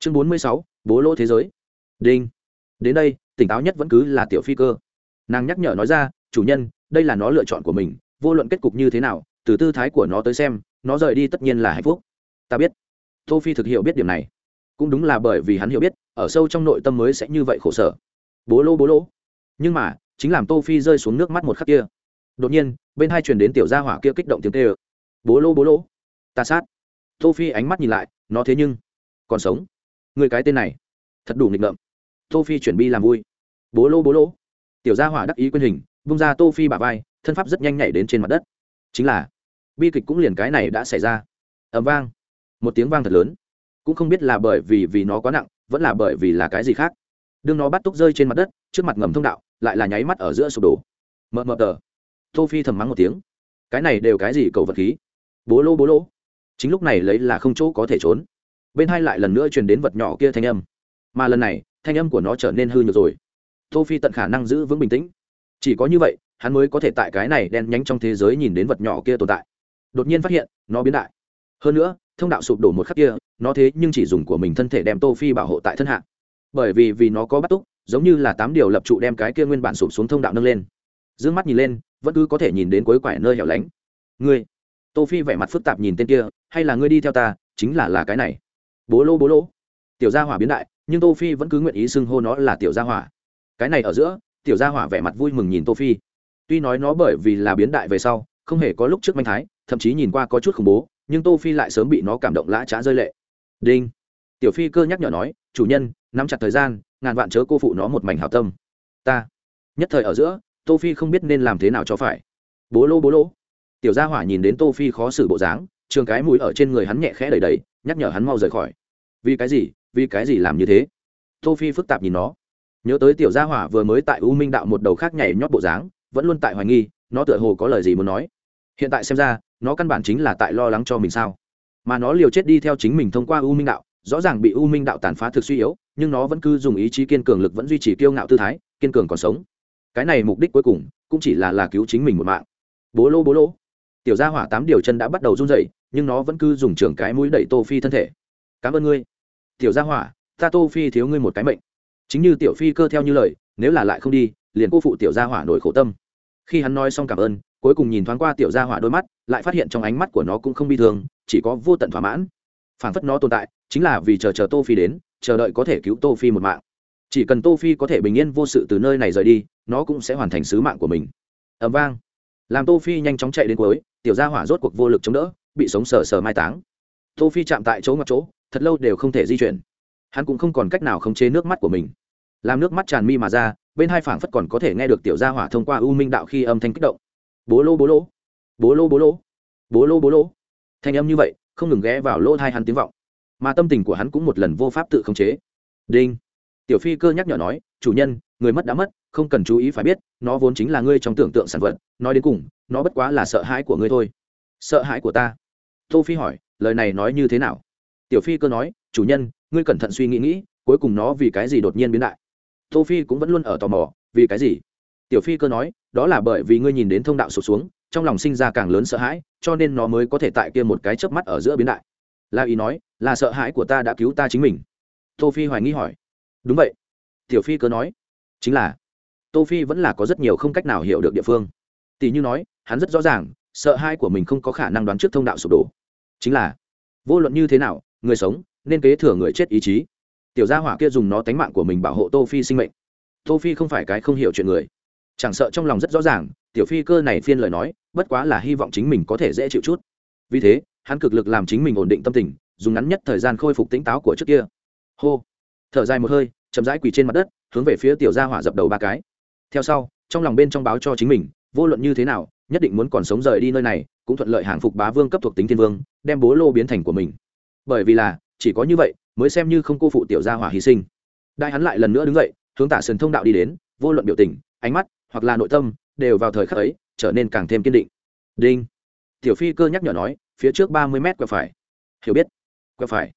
chương bốn mươi sáu, bố lỗ thế giới. Đinh. Đến đây, tỉnh táo nhất vẫn cứ là tiểu phi cơ. Nàng nhắc nhở nói ra, chủ nhân, đây là nó lựa chọn của mình, vô luận kết cục như thế nào, từ tư thái của nó tới xem, nó rời đi tất nhiên là hạnh phúc. Ta biết. Tô phi thực hiểu biết điểm này. Cũng đúng là bởi vì hắn hiểu biết, ở sâu trong nội tâm mới sẽ như vậy khổ sở. Bố lô bố lô nhưng mà, chính làm tô phi rơi xuống nước mắt một khắc kia. Đột nhiên, bên hai truyền đến tiểu gia hỏa kia kích động tiếng kêu. Bố lô bố lô ta sát. Tô phi ánh mắt nhìn lại, nó thế nhưng còn sống người cái tên này, thật đủ nghịch ngợm. Tô phi chuyển bi làm vui. Bố lô bố lô. Tiểu gia hỏa đắc ý quyên hình, vung ra tô phi bả vai, thân pháp rất nhanh nhảy đến trên mặt đất. Chính là, bi kịch cũng liền cái này đã xảy ra. Ầm vang. Một tiếng vang thật lớn. Cũng không biết là bởi vì vì nó quá nặng, vẫn là bởi vì là cái gì khác. Đương nó bắt túc rơi trên mặt đất, trước mặt ngầm thông đạo, lại là nháy mắt ở giữa sụp đổ. Mờ mờ tờ. Tô phi thầm mắng một tiếng. Cái này đều cái gì cầu vật khí? Bố lô bố lô. Chính lúc này lấy là không chỗ có thể trốn bên hai lại lần nữa truyền đến vật nhỏ kia thanh âm. Mà lần này, thanh âm của nó trở nên hư nhược rồi. Tô phi tận khả năng giữ vững bình tĩnh. Chỉ có như vậy, hắn mới có thể tại cái này đen nhánh trong thế giới nhìn đến vật nhỏ kia tồn tại. Đột nhiên phát hiện, nó biến đại. Hơn nữa, thông đạo sụp đổ một khắc kia, nó thế nhưng chỉ dùng của mình thân thể đem tô phi bảo hộ tại thân hạ. Bởi vì vì nó có bắt túc, giống như là tám điều lập trụ đem cái kia nguyên bản sụp xuống thông đạo nâng lên. D mắt nhìn lên, vẫn cứ có thể nhìn đến cuối quải nơi hẻo lánh. Ngươi, tô phi vẻ mặt phức tạp nhìn tên kia, hay là ngươi đi theo ta, chính là là cái này bố lô bố lô tiểu gia hỏa biến đại, nhưng tô phi vẫn cứ nguyện ý xưng hô nó là tiểu gia hỏa. Cái này ở giữa, tiểu gia hỏa vẻ mặt vui mừng nhìn tô phi. Tuy nói nó bởi vì là biến đại về sau, không hề có lúc trước manh thái, thậm chí nhìn qua có chút khủng bố, nhưng tô phi lại sớm bị nó cảm động lã trá rơi lệ. Đinh. Tiểu phi cơ nhắc nhở nói, chủ nhân, nắm chặt thời gian, ngàn vạn chớ cô phụ nó một mảnh hảo tâm. Ta. Nhất thời ở giữa, tô phi không biết nên làm thế nào cho phải. Bố lô bố lô tiểu gia hỏa nhìn đến tô phi khó xử bộ dáng, trường cái mũi ở trên người hắn nhẹ khẽ đầy đầy nhắc nhở hắn mau rời khỏi vì cái gì, vì cái gì làm như thế? Tô phi phức tạp nhìn nó. Nhớ tới tiểu gia hỏa vừa mới tại u minh đạo một đầu khác nhảy nhót bộ dáng, vẫn luôn tại hoài nghi, nó tựa hồ có lời gì muốn nói. Hiện tại xem ra, nó căn bản chính là tại lo lắng cho mình sao? Mà nó liều chết đi theo chính mình thông qua u minh đạo, rõ ràng bị u minh đạo tàn phá thực suy yếu, nhưng nó vẫn cứ dùng ý chí kiên cường lực vẫn duy trì kiêu ngạo tư thái, kiên cường còn sống. Cái này mục đích cuối cùng, cũng chỉ là là cứu chính mình một mạng. Bố lô bố lô. Tiểu gia hỏa tám điều chân đã bắt đầu run rẩy, nhưng nó vẫn cứ dùng trường cái mũi đẩy tô phi thân thể. Cảm ơn ngươi tiểu gia hỏa, ta tô phi thiếu ngươi một cái mệnh. Chính như tiểu phi cơ theo như lời, nếu là lại không đi, liền cô phụ tiểu gia hỏa nổi khổ tâm. Khi hắn nói xong cảm ơn, cuối cùng nhìn thoáng qua tiểu gia hỏa đôi mắt, lại phát hiện trong ánh mắt của nó cũng không bi thương, chỉ có vô tận thỏa mãn. Phản phất nó tồn tại, chính là vì chờ chờ tô phi đến, chờ đợi có thể cứu tô phi một mạng. Chỉ cần tô phi có thể bình yên vô sự từ nơi này rời đi, nó cũng sẽ hoàn thành sứ mạng của mình. Ầm vang. Làm tô phi nhanh chóng chạy đến cuối, tiểu gia hỏa rốt cuộc vô lực chống đỡ, bị sống sờ sờ mai táng. Tô phi chạm tại chỗ ngoặt chỗ thật lâu đều không thể di chuyển. Hắn cũng không còn cách nào khống chế nước mắt của mình. Làm nước mắt tràn mi mà ra, bên hai phảng phất còn có thể nghe được tiểu gia hỏa thông qua u minh đạo khi âm thanh kích động. Bố lô bố lô. Bố lô bố lô. Bố lô bố lô. Thanh âm như vậy, không ngừng ghé vào lỗ thai hắn tiếng vọng. Mà tâm tình của hắn cũng một lần vô pháp tự khống chế. Đinh. Tiểu phi cơ nhắc nhở nói, chủ nhân, người mất đã mất, không cần chú ý phải biết, nó vốn chính là ngươi trong tưởng tượng sản vật, nói đến cùng, nó bất quá là sợ hãi của ngươi thôi. Sợ hãi của ta? Tô phi hỏi, lời này nói như thế nào? Tiểu phi cơ nói, chủ nhân, ngươi cẩn thận suy nghĩ nghĩ, cuối cùng nó vì cái gì đột nhiên biến đại? Tô phi cũng vẫn luôn ở tò mò, vì cái gì? Tiểu phi cơ nói, đó là bởi vì ngươi nhìn đến thông đạo sụt xuống, trong lòng sinh ra càng lớn sợ hãi, cho nên nó mới có thể tại kia một cái chớp mắt ở giữa biến đại. La ý nói, là sợ hãi của ta đã cứu ta chính mình. Tô phi hoài nghi hỏi, đúng vậy. Tiểu phi cơ nói, chính là, tô phi vẫn là có rất nhiều không cách nào hiểu được địa phương. Tỷ như nói, hắn rất rõ ràng, sợ hãi của mình không có khả năng đoán trước thông đạo sụp đổ. Chính là, vô luận như thế nào người sống, nên kế thừa người chết ý chí. Tiểu gia hỏa kia dùng nó tánh mạng của mình bảo hộ tô phi sinh mệnh. Tô phi không phải cái không hiểu chuyện người. Chẳng sợ trong lòng rất rõ ràng, tiểu phi cơ này phiên lời nói, bất quá là hy vọng chính mình có thể dễ chịu chút. Vì thế, hắn cực lực làm chính mình ổn định tâm tình, dùng ngắn nhất thời gian khôi phục tỉnh táo của trước kia. Hô. Thở dài một hơi, chậm rãi quỳ trên mặt đất, hướng về phía tiểu gia hỏa dập đầu ba cái. Theo sau, trong lòng bên trong báo cho chính mình, vô luận như thế nào, nhất định muốn còn sống rời đi nơi này, cũng thuận lợi hàng phục bá vương cấp thuộc tính thiên vương, đem bố lô biến thành của mình bởi vì là, chỉ có như vậy mới xem như không cô phụ tiểu gia hỏa hy sinh. Đại hắn lại lần nữa đứng dậy, hướng tả sườn thông đạo đi đến, vô luận biểu tình, ánh mắt, hoặc là nội tâm, đều vào thời khắc ấy trở nên càng thêm kiên định. Đinh. Tiểu phi cơ nhắc nhở nói, phía trước ba mươi mét quẹo phải. Hiểu biết. Quẹo phải.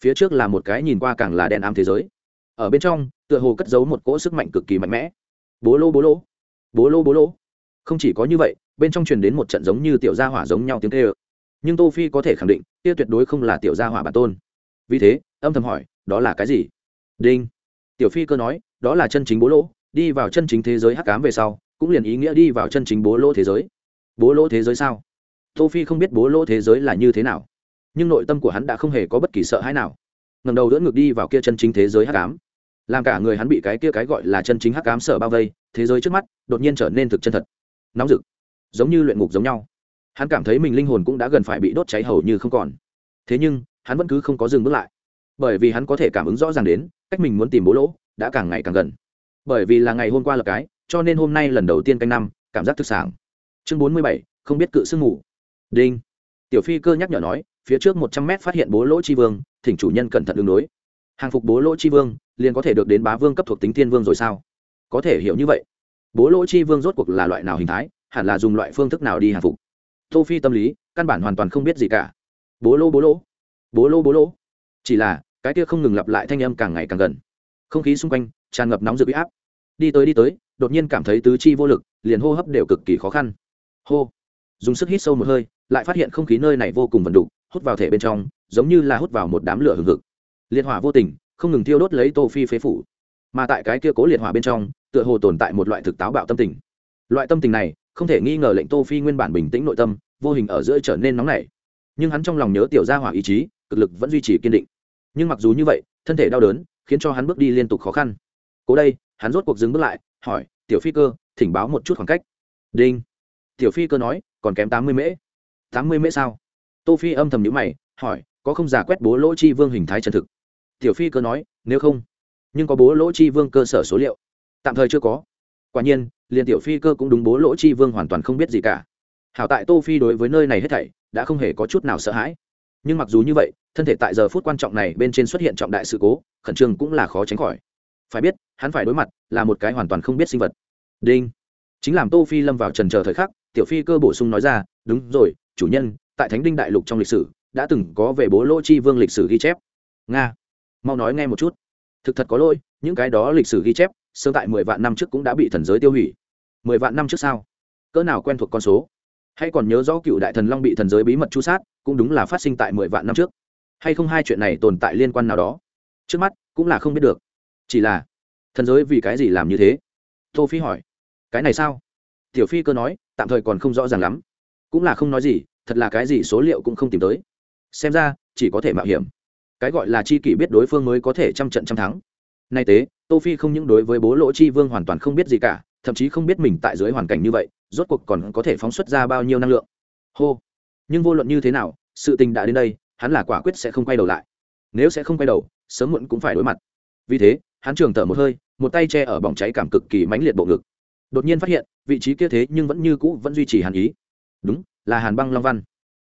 Phía trước là một cái nhìn qua càng là đen ám thế giới. Ở bên trong, tựa hồ cất giấu một cỗ sức mạnh cực kỳ mạnh mẽ. Bố lô bố lô. Bố lô bố lô. Không chỉ có như vậy, bên trong truyền đến một trận giống như tiểu gia hỏa giống nhau tiếng kêu nhưng tô phi có thể khẳng định, kia tuyệt đối không là tiểu gia hỏa bản tôn. Vì thế, âm thầm hỏi, đó là cái gì? Đinh. Tiểu phi cơ nói, đó là chân chính bố lỗ, đi vào chân chính thế giới hắc cám về sau, cũng liền ý nghĩa đi vào chân chính bố lỗ thế giới. Bố lỗ thế giới sao? Tô phi không biết bố lỗ thế giới là như thế nào, nhưng nội tâm của hắn đã không hề có bất kỳ sợ hãi nào. Ngầm đầu đỡ ngược đi vào kia chân chính thế giới hắc ám. Làm cả người hắn bị cái kia cái gọi là chân chính hắc ám sở bao vây, thế giới trước mắt đột nhiên trở nên thực chân thật. Nóng rực, giống như luyện ngục giống nhau hắn cảm thấy mình linh hồn cũng đã gần phải bị đốt cháy hầu như không còn. Thế nhưng, hắn vẫn cứ không có dừng bước lại. Bởi vì hắn có thể cảm ứng rõ ràng đến, cách mình muốn tìm bố lỗ đã càng ngày càng gần. Bởi vì là ngày hôm qua là cái, cho nên hôm nay lần đầu tiên canh năm, cảm giác thực sản chương bốn mươi bảy, không biết cự sương ngủ đinh. Tiểu phi cơ nhắc nhở nói, phía trước một trăm mét phát hiện bố lỗ tri vương, thỉnh chủ nhân cẩn thận đường đối. Hàng phục bố lỗ tri vương, liền có thể được đến bá vương cấp thuộc tính tiên vương rồi sao? Có thể hiểu như vậy. Bố lỗ tri vương rốt cuộc là loại nào hình thái? Hẳn là dùng loại phương thức nào đi hàng phục? Tô phi tâm lý, căn bản hoàn toàn không biết gì cả. Bố lô, bố lỗ bố lô, bố lỗ chỉ là, cái kia không ngừng lặp lại thanh âm càng ngày càng gần. Không khí xung quanh, tràn ngập nóng rực bị áp. Đi tới đi tới, đột nhiên cảm thấy tứ chi vô lực, liền hô hấp đều cực kỳ khó khăn. Hô. Dùng sức hít sâu một hơi, lại phát hiện không khí nơi này vô cùng vần đục, hút vào thể bên trong, giống như là hút vào một đám lửa hừng hực. Liệt hỏa vô tình, không ngừng thiêu đốt lấy tô phi phế phủ. Mà tại cái kia cố liệt hỏa bên trong, tựa hồ tồn tại một loại thực táo bạo tâm tình. Loại tâm tình này không thể nghi ngờ lệnh tô phi nguyên bản bình tĩnh nội tâm, vô hình ở giữa trở nên nóng nảy. Nhưng hắn trong lòng nhớ tiểu gia hỏa ý chí, cực lực vẫn duy trì kiên định. Nhưng mặc dù như vậy, thân thể đau đớn, khiến cho hắn bước đi liên tục khó khăn. Cố đây, hắn rốt cuộc dừng bước lại, hỏi, tiểu phi cơ, thỉnh báo một chút khoảng cách. Đinh. Tiểu phi cơ nói, còn kém tám mươi mễ. Tám mươi mễ sao? Tô phi âm thầm nhữ mày, hỏi, có không giả quét bố lỗ chi vương hình thái chân thực? Tiểu phi cơ nói, nếu không, nhưng có bố lỗ chi vương cơ sở số liệu. Tạm thời chưa có quả nhiên, liền tiểu phi cơ cũng đúng bố lỗ chi vương hoàn toàn không biết gì cả. Hảo tại tô phi đối với nơi này hết thảy, đã không hề có chút nào sợ hãi. Nhưng mặc dù như vậy, thân thể tại giờ phút quan trọng này bên trên xuất hiện trọng đại sự cố, khẩn trương cũng là khó tránh khỏi. Phải biết, hắn phải đối mặt là một cái hoàn toàn không biết sinh vật. Đinh. Chính làm tô phi lâm vào trần chờ thời khắc, tiểu phi cơ bổ sung nói ra, đúng rồi, chủ nhân, tại thánh đinh đại lục trong lịch sử, đã từng có về bố lỗ chi vương lịch sử ghi chép. Nga. Mau nói nghe một chút. Thực thật có lỗi, những cái đó lịch sử ghi chép sớm tại mười vạn năm trước cũng đã bị thần giới tiêu hủy. Mười vạn năm trước sao? Cỡ nào quen thuộc con số? Hay còn nhớ rõ cựu đại thần long bị thần giới bí mật chu sát, cũng đúng là phát sinh tại mười vạn năm trước. Hay không hai chuyện này tồn tại liên quan nào đó? Trước mắt, cũng là không biết được. Chỉ là, thần giới vì cái gì làm như thế? Tô phi hỏi. Cái này sao? Tiểu phi cơ nói, tạm thời còn không rõ ràng lắm. Cũng là không nói gì, thật là cái gì số liệu cũng không tìm tới. Xem ra, chỉ có thể mạo hiểm. Cái gọi là chi kỷ biết đối phương mới có thể trăm trận trăm thắng nay tế, tô phi không những đối với bố lỗ chi vương hoàn toàn không biết gì cả, thậm chí không biết mình tại dưới hoàn cảnh như vậy, rốt cuộc còn có thể phóng xuất ra bao nhiêu năng lượng. Hô! Nhưng vô luận như thế nào, sự tình đã đến đây, hắn là quả quyết sẽ không quay đầu lại. Nếu sẽ không quay đầu, sớm muộn cũng phải đối mặt. Vì thế, hắn trường thở một hơi, một tay che ở bỏng cháy cảm cực kỳ mãnh liệt bộ ngực. Đột nhiên phát hiện, vị trí kia thế nhưng vẫn như cũ vẫn duy trì hàn ý. Đúng, là hàn băng long văn.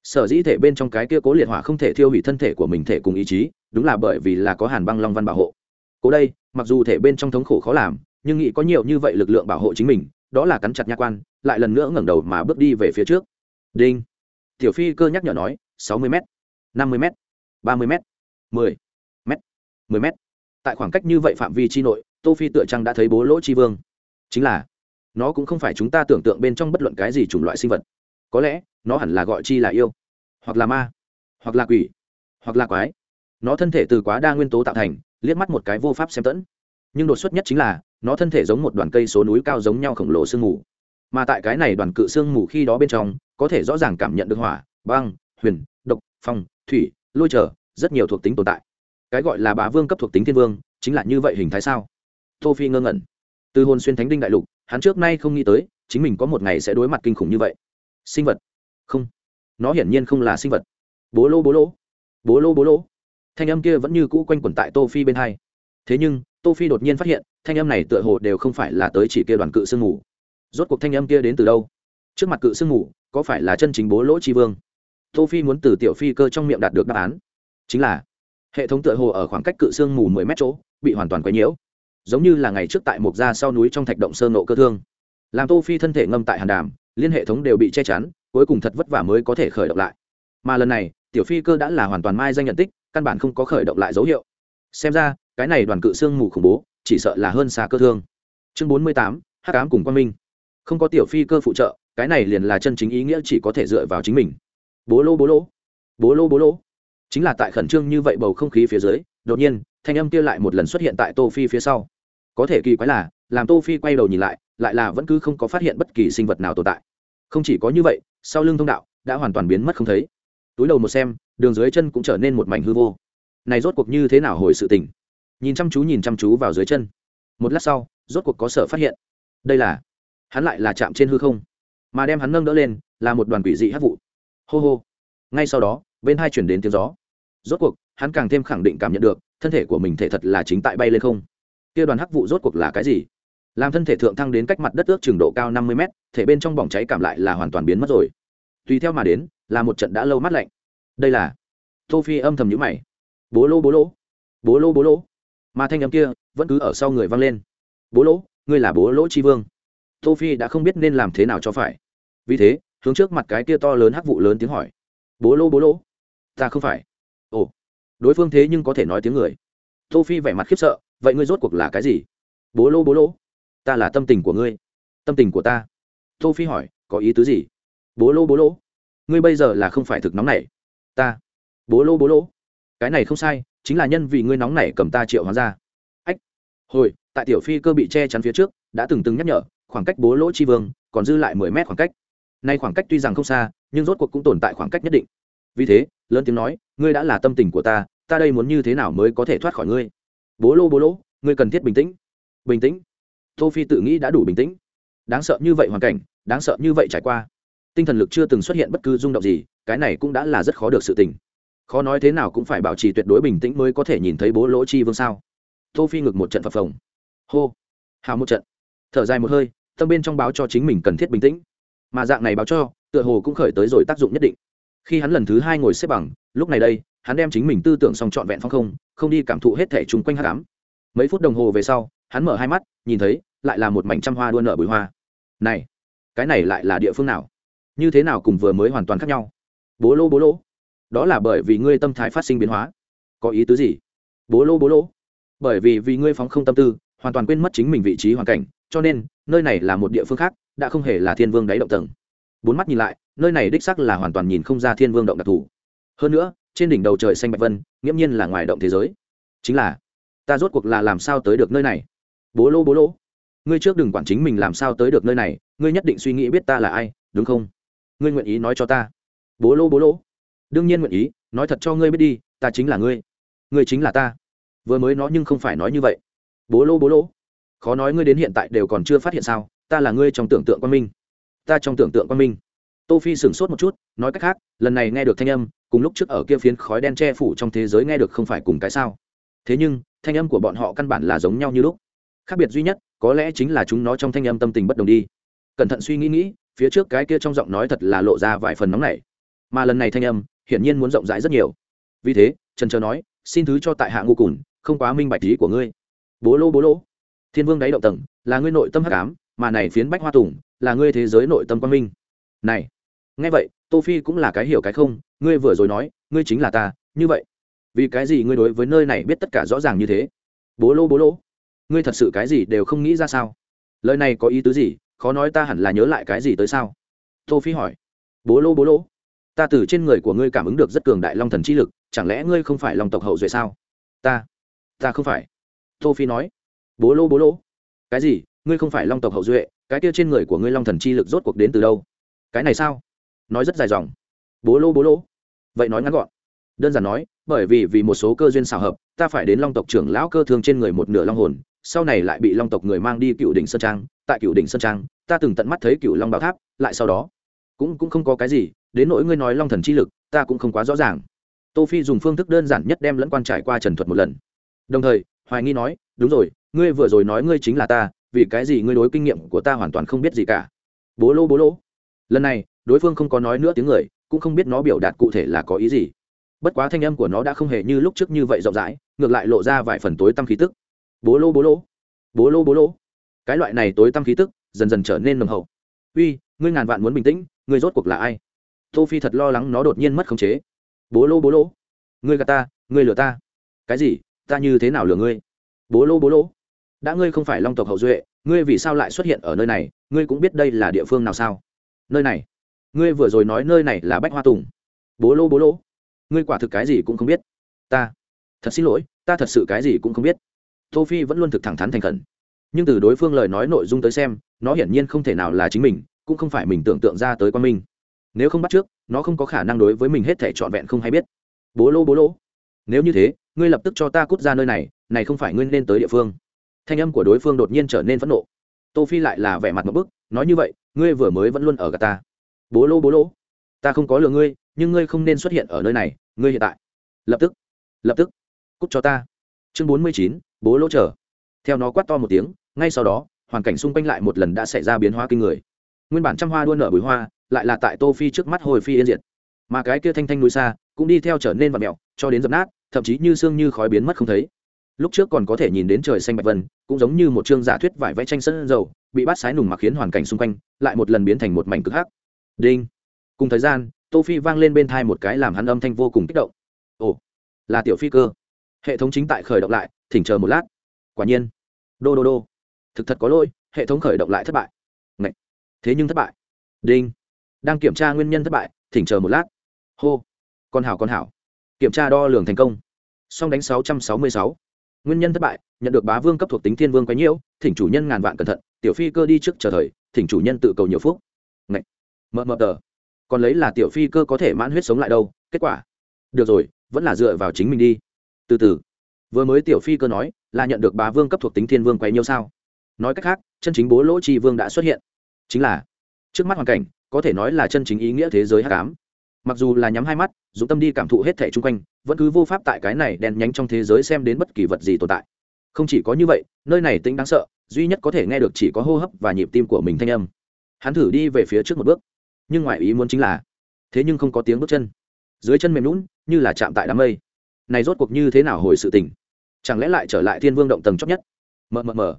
Sở dĩ thể bên trong cái kia cố liệt hỏa không thể thiêu hủy thân thể của mình thể cùng ý chí, đúng là bởi vì là có hàn băng long văn bảo hộ cố đây, mặc dù thể bên trong thống khổ khó làm, nhưng nghĩ có nhiều như vậy lực lượng bảo hộ chính mình, đó là cắn chặt nha quan, lại lần nữa ngẩng đầu mà bước đi về phía trước. Đinh. Tiểu phi cơ nhắc nhở nói, sáu mươi m năm mươi m ba mươi m mười m mười m tại khoảng cách như vậy phạm vi chi nội, tô phi tựa trăng đã thấy bố lỗ chi vương. Chính là, nó cũng không phải chúng ta tưởng tượng bên trong bất luận cái gì chủng loại sinh vật. Có lẽ, nó hẳn là gọi chi là yêu, hoặc là ma, hoặc là quỷ, hoặc là quái. Nó thân thể từ quá đa nguyên tố tạo thành liếc mắt một cái vô pháp xem tẫn. Nhưng đột xuất nhất chính là, nó thân thể giống một đoàn cây số núi cao giống nhau khổng lồ sương mù. Mà tại cái này đoàn cự sương mù khi đó bên trong, có thể rõ ràng cảm nhận được hỏa, băng, huyền, độc, phong, thủy, lôi trở, rất nhiều thuộc tính tồn tại. Cái gọi là bá vương cấp thuộc tính thiên vương, chính là như vậy hình thái sao? Tô phi ngơ ngẩn. Từ hồn xuyên thánh đinh đại lục, hắn trước nay không nghĩ tới, chính mình có một ngày sẽ đối mặt kinh khủng như vậy. Sinh vật. Không. Nó hiển nhiên không là sinh vật. Bố lô bố lô. Bố lô bố lô thanh âm kia vẫn như cũ quanh quẩn tại tô phi bên hai. Thế nhưng, tô phi đột nhiên phát hiện, thanh âm này tựa hồ đều không phải là tới chỉ kia đoàn cự sương mù. Rốt cuộc thanh âm kia đến từ đâu? Trước mặt cự sương mù, có phải là chân chính bố lỗ chi vương? Tô phi muốn từ tiểu phi cơ trong miệng đạt được đáp án. Chính là, hệ thống tựa hồ ở khoảng cách cự sương mù mười mét chỗ, bị hoàn toàn quấy nhiễu. Giống như là ngày trước tại một gia sau núi trong thạch động sơ nộ cơ thương. Làm tô phi thân thể ngâm tại hàn đàm, liên hệ thống đều bị che chắn, cuối cùng thật vất vả mới có thể khởi động lại. Mà lần này, tiểu phi cơ đã là hoàn toàn mai danh nhận tích căn bản không có khởi động lại dấu hiệu. Xem ra, cái này đoàn cự xương mù khủng bố, chỉ sợ là hơn xa cơ thương. Chương bốn mươi tám, hắc ám cùng quan minh. Không có tiểu phi cơ phụ trợ, cái này liền là chân chính ý nghĩa chỉ có thể dựa vào chính mình. Bố lô bố lô. Bố lô bố lô. Chính là tại khẩn trương như vậy bầu không khí phía dưới, đột nhiên, thanh âm kia lại một lần xuất hiện tại tô phi phía sau. Có thể kỳ quái là, làm tô phi quay đầu nhìn lại lại là vẫn cứ không có phát hiện bất kỳ sinh vật nào tồn tại. Không chỉ có như vậy, sau lưng thông đạo đã hoàn toàn biến mất không thấy. Túi đầu một xem đường dưới chân cũng trở nên một mảnh hư vô. Này rốt cuộc như thế nào hồi sự tình? Nhìn chăm chú, nhìn chăm chú vào dưới chân. Một lát sau, rốt cuộc có sở phát hiện. Đây là, hắn lại là chạm trên hư không, mà đem hắn nâng đỡ lên là một đoàn quỷ dị hát vụ. Hô hô. Ngay sau đó, bên hai chuyển đến tiếng gió. Rốt cuộc, hắn càng thêm khẳng định cảm nhận được, thân thể của mình thể thật là chính tại bay lên không. Kia đoàn hắc vụ rốt cuộc là cái gì? Làm thân thể thượng thăng đến cách mặt đất ước trường độ cao năm mươi mét, thể bên trong bỏng cháy cảm lại là hoàn toàn biến mất rồi. Tùy theo mà đến, là một trận đã lâu mát lạnh đây là. Tô phi âm thầm nhữ mày. Bố lô bố lô. Bố lô bố lô. Mà thanh âm kia vẫn cứ ở sau người vang lên. Bố lỗ ngươi là bố lỗ tri vương. Tô phi đã không biết nên làm thế nào cho phải. Vì thế, hướng trước mặt cái kia to lớn hắc vụ lớn tiếng hỏi. Bố lô, bố lỗ ta không phải. Ồ. Đối phương thế nhưng có thể nói tiếng người. Tô phi vẻ mặt khiếp sợ. Vậy ngươi rốt cuộc là cái gì? Bố lô, bố lỗ ta là tâm tình của ngươi. Tâm tình của ta. Tô phi hỏi, có ý tứ gì? Bố lô, bố lỗ ngươi bây giờ là không phải thực nóng này ta. Bố lô bố lỗ. Cái này không sai, chính là nhân vì ngươi nóng này cầm ta triệu hóa ra. Ách. Hồi, tại tiểu phi cơ bị che chắn phía trước, đã từng từng nhắc nhở, khoảng cách bố lỗ chi vương còn dư lại mười mét khoảng cách. Nay khoảng cách tuy rằng không xa, nhưng rốt cuộc cũng tồn tại khoảng cách nhất định. Vì thế, lớn tiếng nói, ngươi đã là tâm tình của ta ta đây muốn như thế nào mới có thể thoát khỏi ngươi? Bố lô bố lỗ, ngươi cần thiết bình tĩnh. Bình tĩnh. Tô phi tự nghĩ đã đủ bình tĩnh. Đáng sợ như vậy hoàn cảnh, đáng sợ như vậy trải qua tinh thần lực chưa từng xuất hiện bất cứ rung động gì, cái này cũng đã là rất khó được sự tình. Khó nói thế nào cũng phải bảo trì tuyệt đối bình tĩnh mới có thể nhìn thấy bố lỗ chi vương sao. Tô phi ngực một trận phập phồng. Hô, hào một trận. Thở dài một hơi, tâm bên trong báo cho chính mình cần thiết bình tĩnh. Mà dạng này báo cho, tựa hồ cũng khởi tới rồi tác dụng nhất định. Khi hắn lần thứ hai ngồi xếp bằng, lúc này đây, hắn đem chính mình tư tưởng xong trọn vẹn phong không không đi cảm thụ hết thể chung quanh hát ám. mấy phút đồng hồ về sau, hắn mở hai mắt, nhìn thấy, lại là một mảnh trăm hoa đua nở bụi hoa. Này, cái này lại là địa phương nào? Như thế nào cùng vừa mới hoàn toàn khác nhau? Bố lô bố lô. Đó là bởi vì ngươi tâm thái phát sinh biến hóa. Có ý tứ gì? Bố lô bố lô. Bởi vì vì ngươi phóng không tâm tư, hoàn toàn quên mất chính mình vị trí hoàn cảnh, cho nên, nơi này là một địa phương khác, đã không hề là thiên vương đáy động tầng. Bốn mắt nhìn lại, nơi này đích sắc là hoàn toàn nhìn không ra thiên vương động đặc thù. Hơn nữa, trên đỉnh đầu trời xanh bạch vân, nghiễm nhiên là ngoài động thế giới. Chính là, ta rốt cuộc là làm sao tới được nơi này? Bố lô bố lô. Ngươi trước đừng quản chính mình làm sao tới được nơi này, ngươi nhất định suy nghĩ biết ta là ai, đúng không? Ngươi nguyện ý nói cho ta. Bố lô bố lô. Đương nhiên nguyện ý, nói thật cho ngươi biết đi, ta chính là ngươi. Ngươi chính là ta. Vừa mới nói nhưng không phải nói như vậy. Bố lô bố lô. Khó nói ngươi đến hiện tại đều còn chưa phát hiện sao, ta là ngươi trong tưởng tượng quan minh ta trong tưởng tượng quan minh tô phi sửng sốt một chút, nói cách khác, lần này nghe được thanh âm, cùng lúc trước ở kia phiến khói đen che phủ trong thế giới nghe được không phải cùng cái sao. Thế nhưng, thanh âm của bọn họ căn bản là giống nhau như lúc. Khác biệt duy nhất, có lẽ chính là chúng nó trong thanh âm tâm tình bất đồng đi. Cẩn thận suy nghĩ nghĩ phía trước cái kia trong giọng nói thật là lộ ra vài phần nóng này mà lần này thanh âm, hiển nhiên muốn rộng rãi rất nhiều. Vì thế, trần trờ nói, xin thứ cho tại hạ ngu cùn không quá minh bạch ý của ngươi. Bố lô bố lô. Thiên vương đáy động tầng, là ngươi nội tâm hắc ám, mà này phiến bách hoa tùng, là ngươi thế giới nội tâm quang minh. Này, nghe vậy, tô phi cũng là cái hiểu cái không, ngươi vừa rồi nói, ngươi chính là ta, như vậy, vì cái gì ngươi đối với nơi này biết tất cả rõ ràng như thế? Bố lô bố lô. Ngươi thật sự cái gì đều không nghĩ ra sao? Lời này có ý tứ gì? Khó nói ta hẳn là nhớ lại cái gì tới sao? Tô phi hỏi. Bố lô bố lô. Ta từ trên người của ngươi cảm ứng được rất cường đại long thần chi lực, chẳng lẽ ngươi không phải long tộc hậu duệ sao? Ta ta không phải. Tô phi nói. Bố lô bố lô. Cái gì? Ngươi không phải long tộc hậu duệ, cái kia trên người của ngươi long thần chi lực rốt cuộc đến từ đâu? Cái này sao? Nói rất dài dòng. Bố lô bố lô. Vậy nói ngắn gọn. Đơn giản nói, bởi vì vì một số cơ duyên xào hợp, ta phải đến long tộc trưởng lão cơ thương trên người một nửa long hồn, sau này lại bị long tộc người mang đi cựu đỉnh sơn trang tại cựu đỉnh sơn trang, ta từng tận mắt thấy cựu long bảo tháp, lại sau đó, cũng cũng không có cái gì, đến nỗi ngươi nói long thần chi lực, ta cũng không quá rõ ràng. Tô phi dùng phương thức đơn giản nhất đem lẫn quan trải qua trần thuật một lần. Đồng thời, hoài nghi nói, đúng rồi, ngươi vừa rồi nói ngươi chính là ta, vì cái gì ngươi đối kinh nghiệm của ta hoàn toàn không biết gì cả? Bố lô bố lô. Lần này, đối phương không có nói nữa tiếng người, cũng không biết nó biểu đạt cụ thể là có ý gì. Bất quá thanh âm của nó đã không hề như lúc trước như vậy rộng rãi, ngược lại lộ ra vài phần tối tăm khí tức. Bố lô bố lô. Bố lô bố lô cái loại này tối tăm khí tức dần dần trở nên nồng hậu. Uy, ngươi ngàn vạn muốn bình tĩnh, ngươi rốt cuộc là ai? Tô phi thật lo lắng nó đột nhiên mất khống chế. Bố lô bố lô, ngươi gạt ta, ngươi lừa ta. Cái gì? Ta như thế nào lừa ngươi? Bố lô bố lô, đã ngươi không phải long tộc hậu duệ, ngươi vì sao lại xuất hiện ở nơi này, ngươi cũng biết đây là địa phương nào sao? Nơi này, ngươi vừa rồi nói nơi này là bách hoa tùng. Bố lô bố lô, ngươi quả thực cái gì cũng không biết. Ta, thật xin lỗi, ta thật sự cái gì cũng không biết. Tô phi vẫn luôn thực thẳng thắn thành khẩn nhưng từ đối phương lời nói nội dung tới xem, nó hiển nhiên không thể nào là chính mình, cũng không phải mình tưởng tượng ra tới quan minh nếu không bắt trước, nó không có khả năng đối với mình hết thể trọn vẹn không hay biết. Bố lô bố lô. Nếu như thế, ngươi lập tức cho ta cút ra nơi này này không phải ngươi nên tới địa phương. Thanh âm của đối phương đột nhiên trở nên phẫn nộ. Tô phi lại là vẻ mặt một bức, nói như vậy, ngươi vừa mới vẫn luôn ở gà ta. Bố lô bố lô. Ta không có lừa ngươi, nhưng ngươi không nên xuất hiện ở nơi này, ngươi hiện tại. Lập tức lập tức, cút cho ta. Chương bốn mươi chín, bố lỗ chờ theo nó quát to một tiếng, ngay sau đó, hoàn cảnh xung quanh lại một lần đã xảy ra biến hóa kinh người. Nguyên bản trăm hoa đua nở bụi hoa, lại là tại tô phi trước mắt hồi phi yên diệt. Mà cái kia thanh thanh núi xa, cũng đi theo trở nên vật mẹo cho đến dập nát, thậm chí như xương như khói biến mất không thấy. Lúc trước còn có thể nhìn đến trời xanh bạch vân, cũng giống như một chương giả thuyết vải vẽ tranh sân dầu, bị bát sái nùng mặc khiến hoàn cảnh xung quanh lại một lần biến thành một mảnh cực hắc. Đinh. Cùng thời gian, tô phi vang lên bên thai một cái làm hắn âm thanh vô cùng kích động. Ồ, là tiểu phi cơ. Hệ thống chính tại khởi động lại, thỉnh chờ một lát. Quả nhiên đô đô đô. Thực thật có lỗi, hệ thống khởi động lại thất bại. Ngậy. thế nhưng thất bại. Đinh. Đang kiểm tra nguyên nhân thất bại, thỉnh chờ một lát. Hô. Con hảo con hảo. Kiểm tra đo lường thành công. Song đánh sáu trăm sáu mươi sáu. Nguyên nhân thất bại, nhận được bá vương cấp thuộc tính thiên vương quấy nhiễu, thỉnh chủ nhân ngàn vạn cẩn thận, tiểu phi cơ đi trước chờ thời, thỉnh chủ nhân tự cầu nhiều phúc. Ngậy. mờ mờ tờ. Còn lấy là tiểu phi cơ có thể mãn huyết sống lại đâu, kết quả. Được rồi, vẫn là dựa vào chính mình đi. Từ từ. Vừa mới tiểu phi cơ nói là nhận được bá vương cấp thuộc tính thiên vương quấy nhiêu sao? Nói cách khác, chân chính bố lỗ tri vương đã xuất hiện. Chính là, trước mắt hoàn cảnh, có thể nói là chân chính ý nghĩa thế giới hát cám mặc dù là nhắm hai mắt dũng tâm đi cảm thụ hết thẻ chung quanh, vẫn cứ vô pháp tại cái này đen nhánh trong thế giới xem đến bất kỳ vật gì tồn tại. Không chỉ có như vậy, nơi này tính đáng sợ, duy nhất có thể nghe được chỉ có hô hấp và nhịp tim của mình thanh âm. Hắn thử đi về phía trước một bước, nhưng ngoại ý muốn chính là, thế nhưng không có tiếng bước chân. Dưới chân mềm lún như là chạm tại đám mây. Này rốt cuộc như thế nào hồi sự tình? Chẳng lẽ lại trở lại thiên vương động tầng chót nhất? Mờ mờ mờ.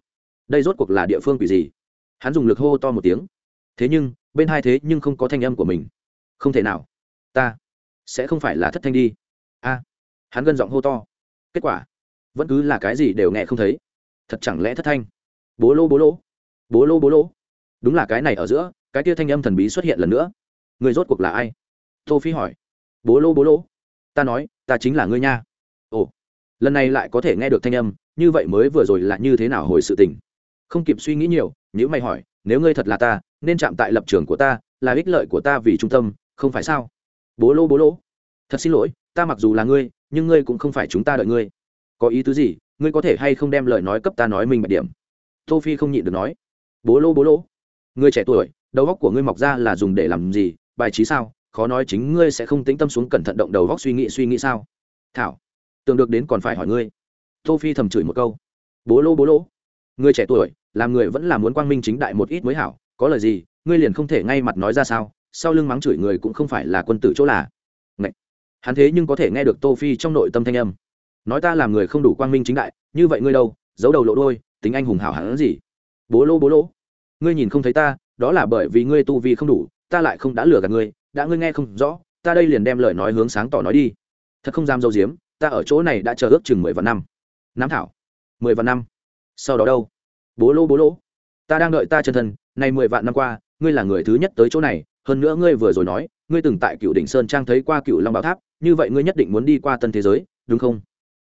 Đây rốt cuộc là địa phương quỷ gì? Hắn dùng lực hô to một tiếng. Thế nhưng, bên hai thế nhưng không có thanh âm của mình. Không thể nào. Ta sẽ không phải là thất thanh đi. A. Hắn gân giọng hô to. Kết quả, vẫn cứ là cái gì đều nghe không thấy. Thật chẳng lẽ thất thanh? Bố lô bố lô. Bố lô bố lô. Đúng là cái này ở giữa, cái tia thanh âm thần bí xuất hiện lần nữa. Người rốt cuộc là ai? Tô phi hỏi. Bố lô bố lô. Ta nói, ta chính là ngươi nha. Ồ lần này lại có thể nghe được thanh âm, như vậy mới vừa rồi là như thế nào hồi sự tình? Không kịp suy nghĩ nhiều nếu mày hỏi, nếu ngươi thật là ta, nên chạm tại lập trường của ta, là ích lợi của ta vì trung tâm, không phải sao? Bố lô bố lô thật xin lỗi, ta mặc dù là ngươi, nhưng ngươi cũng không phải chúng ta đợi ngươi. Có ý tứ gì? Ngươi có thể hay không đem lời nói cấp ta nói mình bạch điểm? Tô phi không nhịn được nói. Bố lô bố lô ngươi trẻ tuổi, đầu óc của ngươi mọc ra là dùng để làm gì? Bài trí sao? Khó nói chính ngươi sẽ không tĩnh tâm xuống cẩn thận động đầu óc suy nghĩ suy nghĩ sao? Thảo tưởng được đến còn phải hỏi ngươi. Tô phi thầm chửi một câu. Bố lô bố lô. Ngươi trẻ tuổi, làm người vẫn là muốn quang minh chính đại một ít mới hảo, có lời gì, ngươi liền không thể ngay mặt nói ra sao, sau lưng mắng chửi người cũng không phải là quân tử chỗ là. Ngậy. hắn thế nhưng có thể nghe được tô phi trong nội tâm thanh âm. Nói ta làm người không đủ quang minh chính đại, như vậy ngươi đâu, giấu đầu lộ đôi tính anh hùng hảo hẳn gì. Bố lô bố lô. Ngươi nhìn không thấy ta, đó là bởi vì ngươi tu vi không đủ, ta lại không đã lừa gạt ngươi, đã ngươi nghe không rõ, ta đây liền đem lời nói hướng sáng tỏ nói đi. Thật không dám dâu diếm ta ở chỗ này đã chờ ước chừng mười vạn năm. Nam thảo, mười vạn năm. Sau đó đâu? Bố lô bố lô ta đang đợi ta chân thân, nay mười vạn năm qua, ngươi là người thứ nhất tới chỗ này, hơn nữa ngươi vừa rồi nói, ngươi từng tại cựu đỉnh sơn trang thấy qua cựu long bảo tháp, như vậy ngươi nhất định muốn đi qua tân thế giới, đúng không?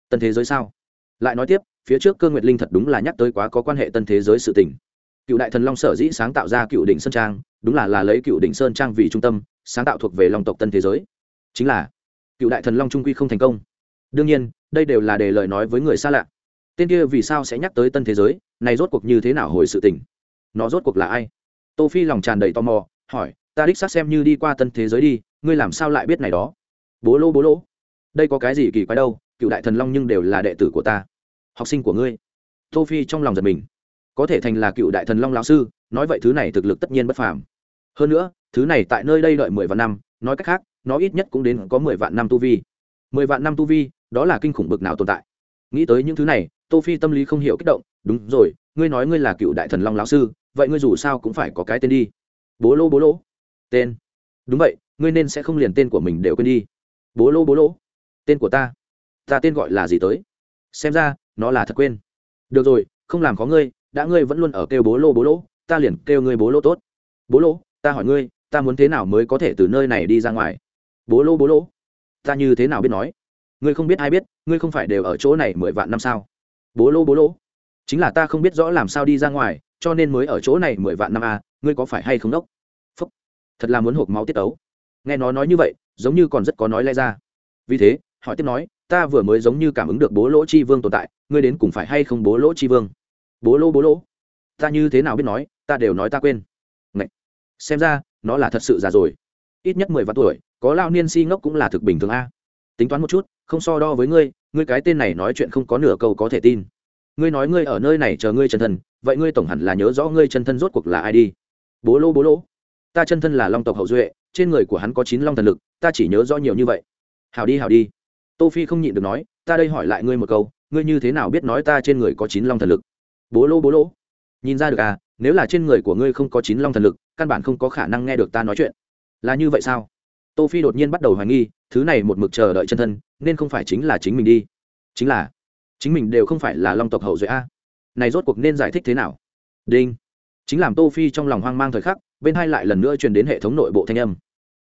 Tân thế giới sao? Lại nói tiếp, phía trước cơ nguyệt linh thật đúng là nhắc tới quá có quan hệ tân thế giới sự tình. Cựu đại thần long sở dĩ sáng tạo ra cựu đỉnh sơn trang, đúng là là lấy cựu đỉnh sơn trang vì trung tâm, sáng tạo thuộc về long tộc tân thế giới. Chính là, cựu đại thần long trung quy không thành công đương nhiên, đây đều là để lời nói với người xa lạ. Tên kia vì sao sẽ nhắc tới tân thế giới? Này rốt cuộc như thế nào hồi sự tình? Nó rốt cuộc là ai? Tô phi lòng tràn đầy tò mò, hỏi, ta đích xác xem như đi qua tân thế giới đi, ngươi làm sao lại biết này đó? Bố lô bố lô. Đây có cái gì kỳ quái đâu, cựu đại thần long nhưng đều là đệ tử của ta, học sinh của ngươi. Tô phi trong lòng giật mình. Có thể thành là cựu đại thần long lão sư, nói vậy thứ này thực lực tất nhiên bất phàm. Hơn nữa, thứ này tại nơi đây đợi mười vạn năm, nói cách khác, nó ít nhất cũng đến có mười vạn năm tu vi. Mười vạn năm tu vi đó là kinh khủng bực nào tồn tại. Nghĩ tới những thứ này, tô phi tâm lý không hiểu kích động, đúng rồi, ngươi nói ngươi là cựu đại thần long lão sư, vậy ngươi dù sao cũng phải có cái tên đi. Bố lô bố lô. Tên? Đúng vậy, ngươi nên sẽ không liền tên của mình đều quên đi. Bố lô bố lô. Tên của ta? Ta tên gọi là gì tới? Xem ra, nó là thật quên. Được rồi, không làm có ngươi, đã ngươi vẫn luôn ở kêu bố lô bố lô, ta liền kêu ngươi bố lô tốt. Bố lô, ta hỏi ngươi, ta muốn thế nào mới có thể từ nơi này đi ra ngoài? Bố lô bố lô. Ta như thế nào biết nói? Ngươi không biết ai biết ngươi không phải đều ở chỗ này mười vạn năm sao? Bố lô bố lô. Chính là ta không biết rõ làm sao đi ra ngoài cho nên mới ở chỗ này mười vạn năm à, ngươi có phải hay không đốc? Phúc. Thật là muốn hộp máu tiết ấu. Nghe nó nói như vậy giống như còn rất có nói lẽ ra. Vì thế hỏi tiếp nói ta vừa mới giống như cảm ứng được bố lỗ chi vương tồn tại ngươi đến cùng phải hay không bố lỗ chi vương? Bố lỗ bố lỗ ta như thế nào biết nói ta đều nói ta quên. Ngậy. xem ra nó là thật sự già rồi. Ít nhất mười vạn tuổi có lao niên si ngốc cũng là thực bình thường a tính toán một chút, không so đo với ngươi ngươi cái tên này nói chuyện không có nửa câu có thể tin. Ngươi nói ngươi ở nơi này chờ ngươi chân thân, vậy ngươi tổng hẳn là nhớ rõ ngươi chân thân rốt cuộc là ai đi. Bố lô bố lô. Ta chân thân là long tộc hậu duệ, trên người của hắn có chín long thần lực, ta chỉ nhớ rõ nhiều như vậy. Hào đi hào đi. Tô phi không nhịn được nói, ta đây hỏi lại ngươi một câu, ngươi như thế nào biết nói ta trên người có chín long thần lực? Bố lô bố lô. Nhìn ra được à nếu là trên người của ngươi không có chín long thần lực, căn bản không có khả năng nghe được ta nói chuyện. Là như vậy sao? Tô phi đột nhiên bắt đầu hoài nghi, thứ này một mực chờ đợi chân thân, nên không phải chính là chính mình đi. Chính là, chính mình đều không phải là long tộc hậu duệ a. Này rốt cuộc nên giải thích thế nào? Đinh. Chính làm tô phi trong lòng hoang mang thời khắc, bên hai lại lần nữa truyền đến hệ thống nội bộ thanh âm.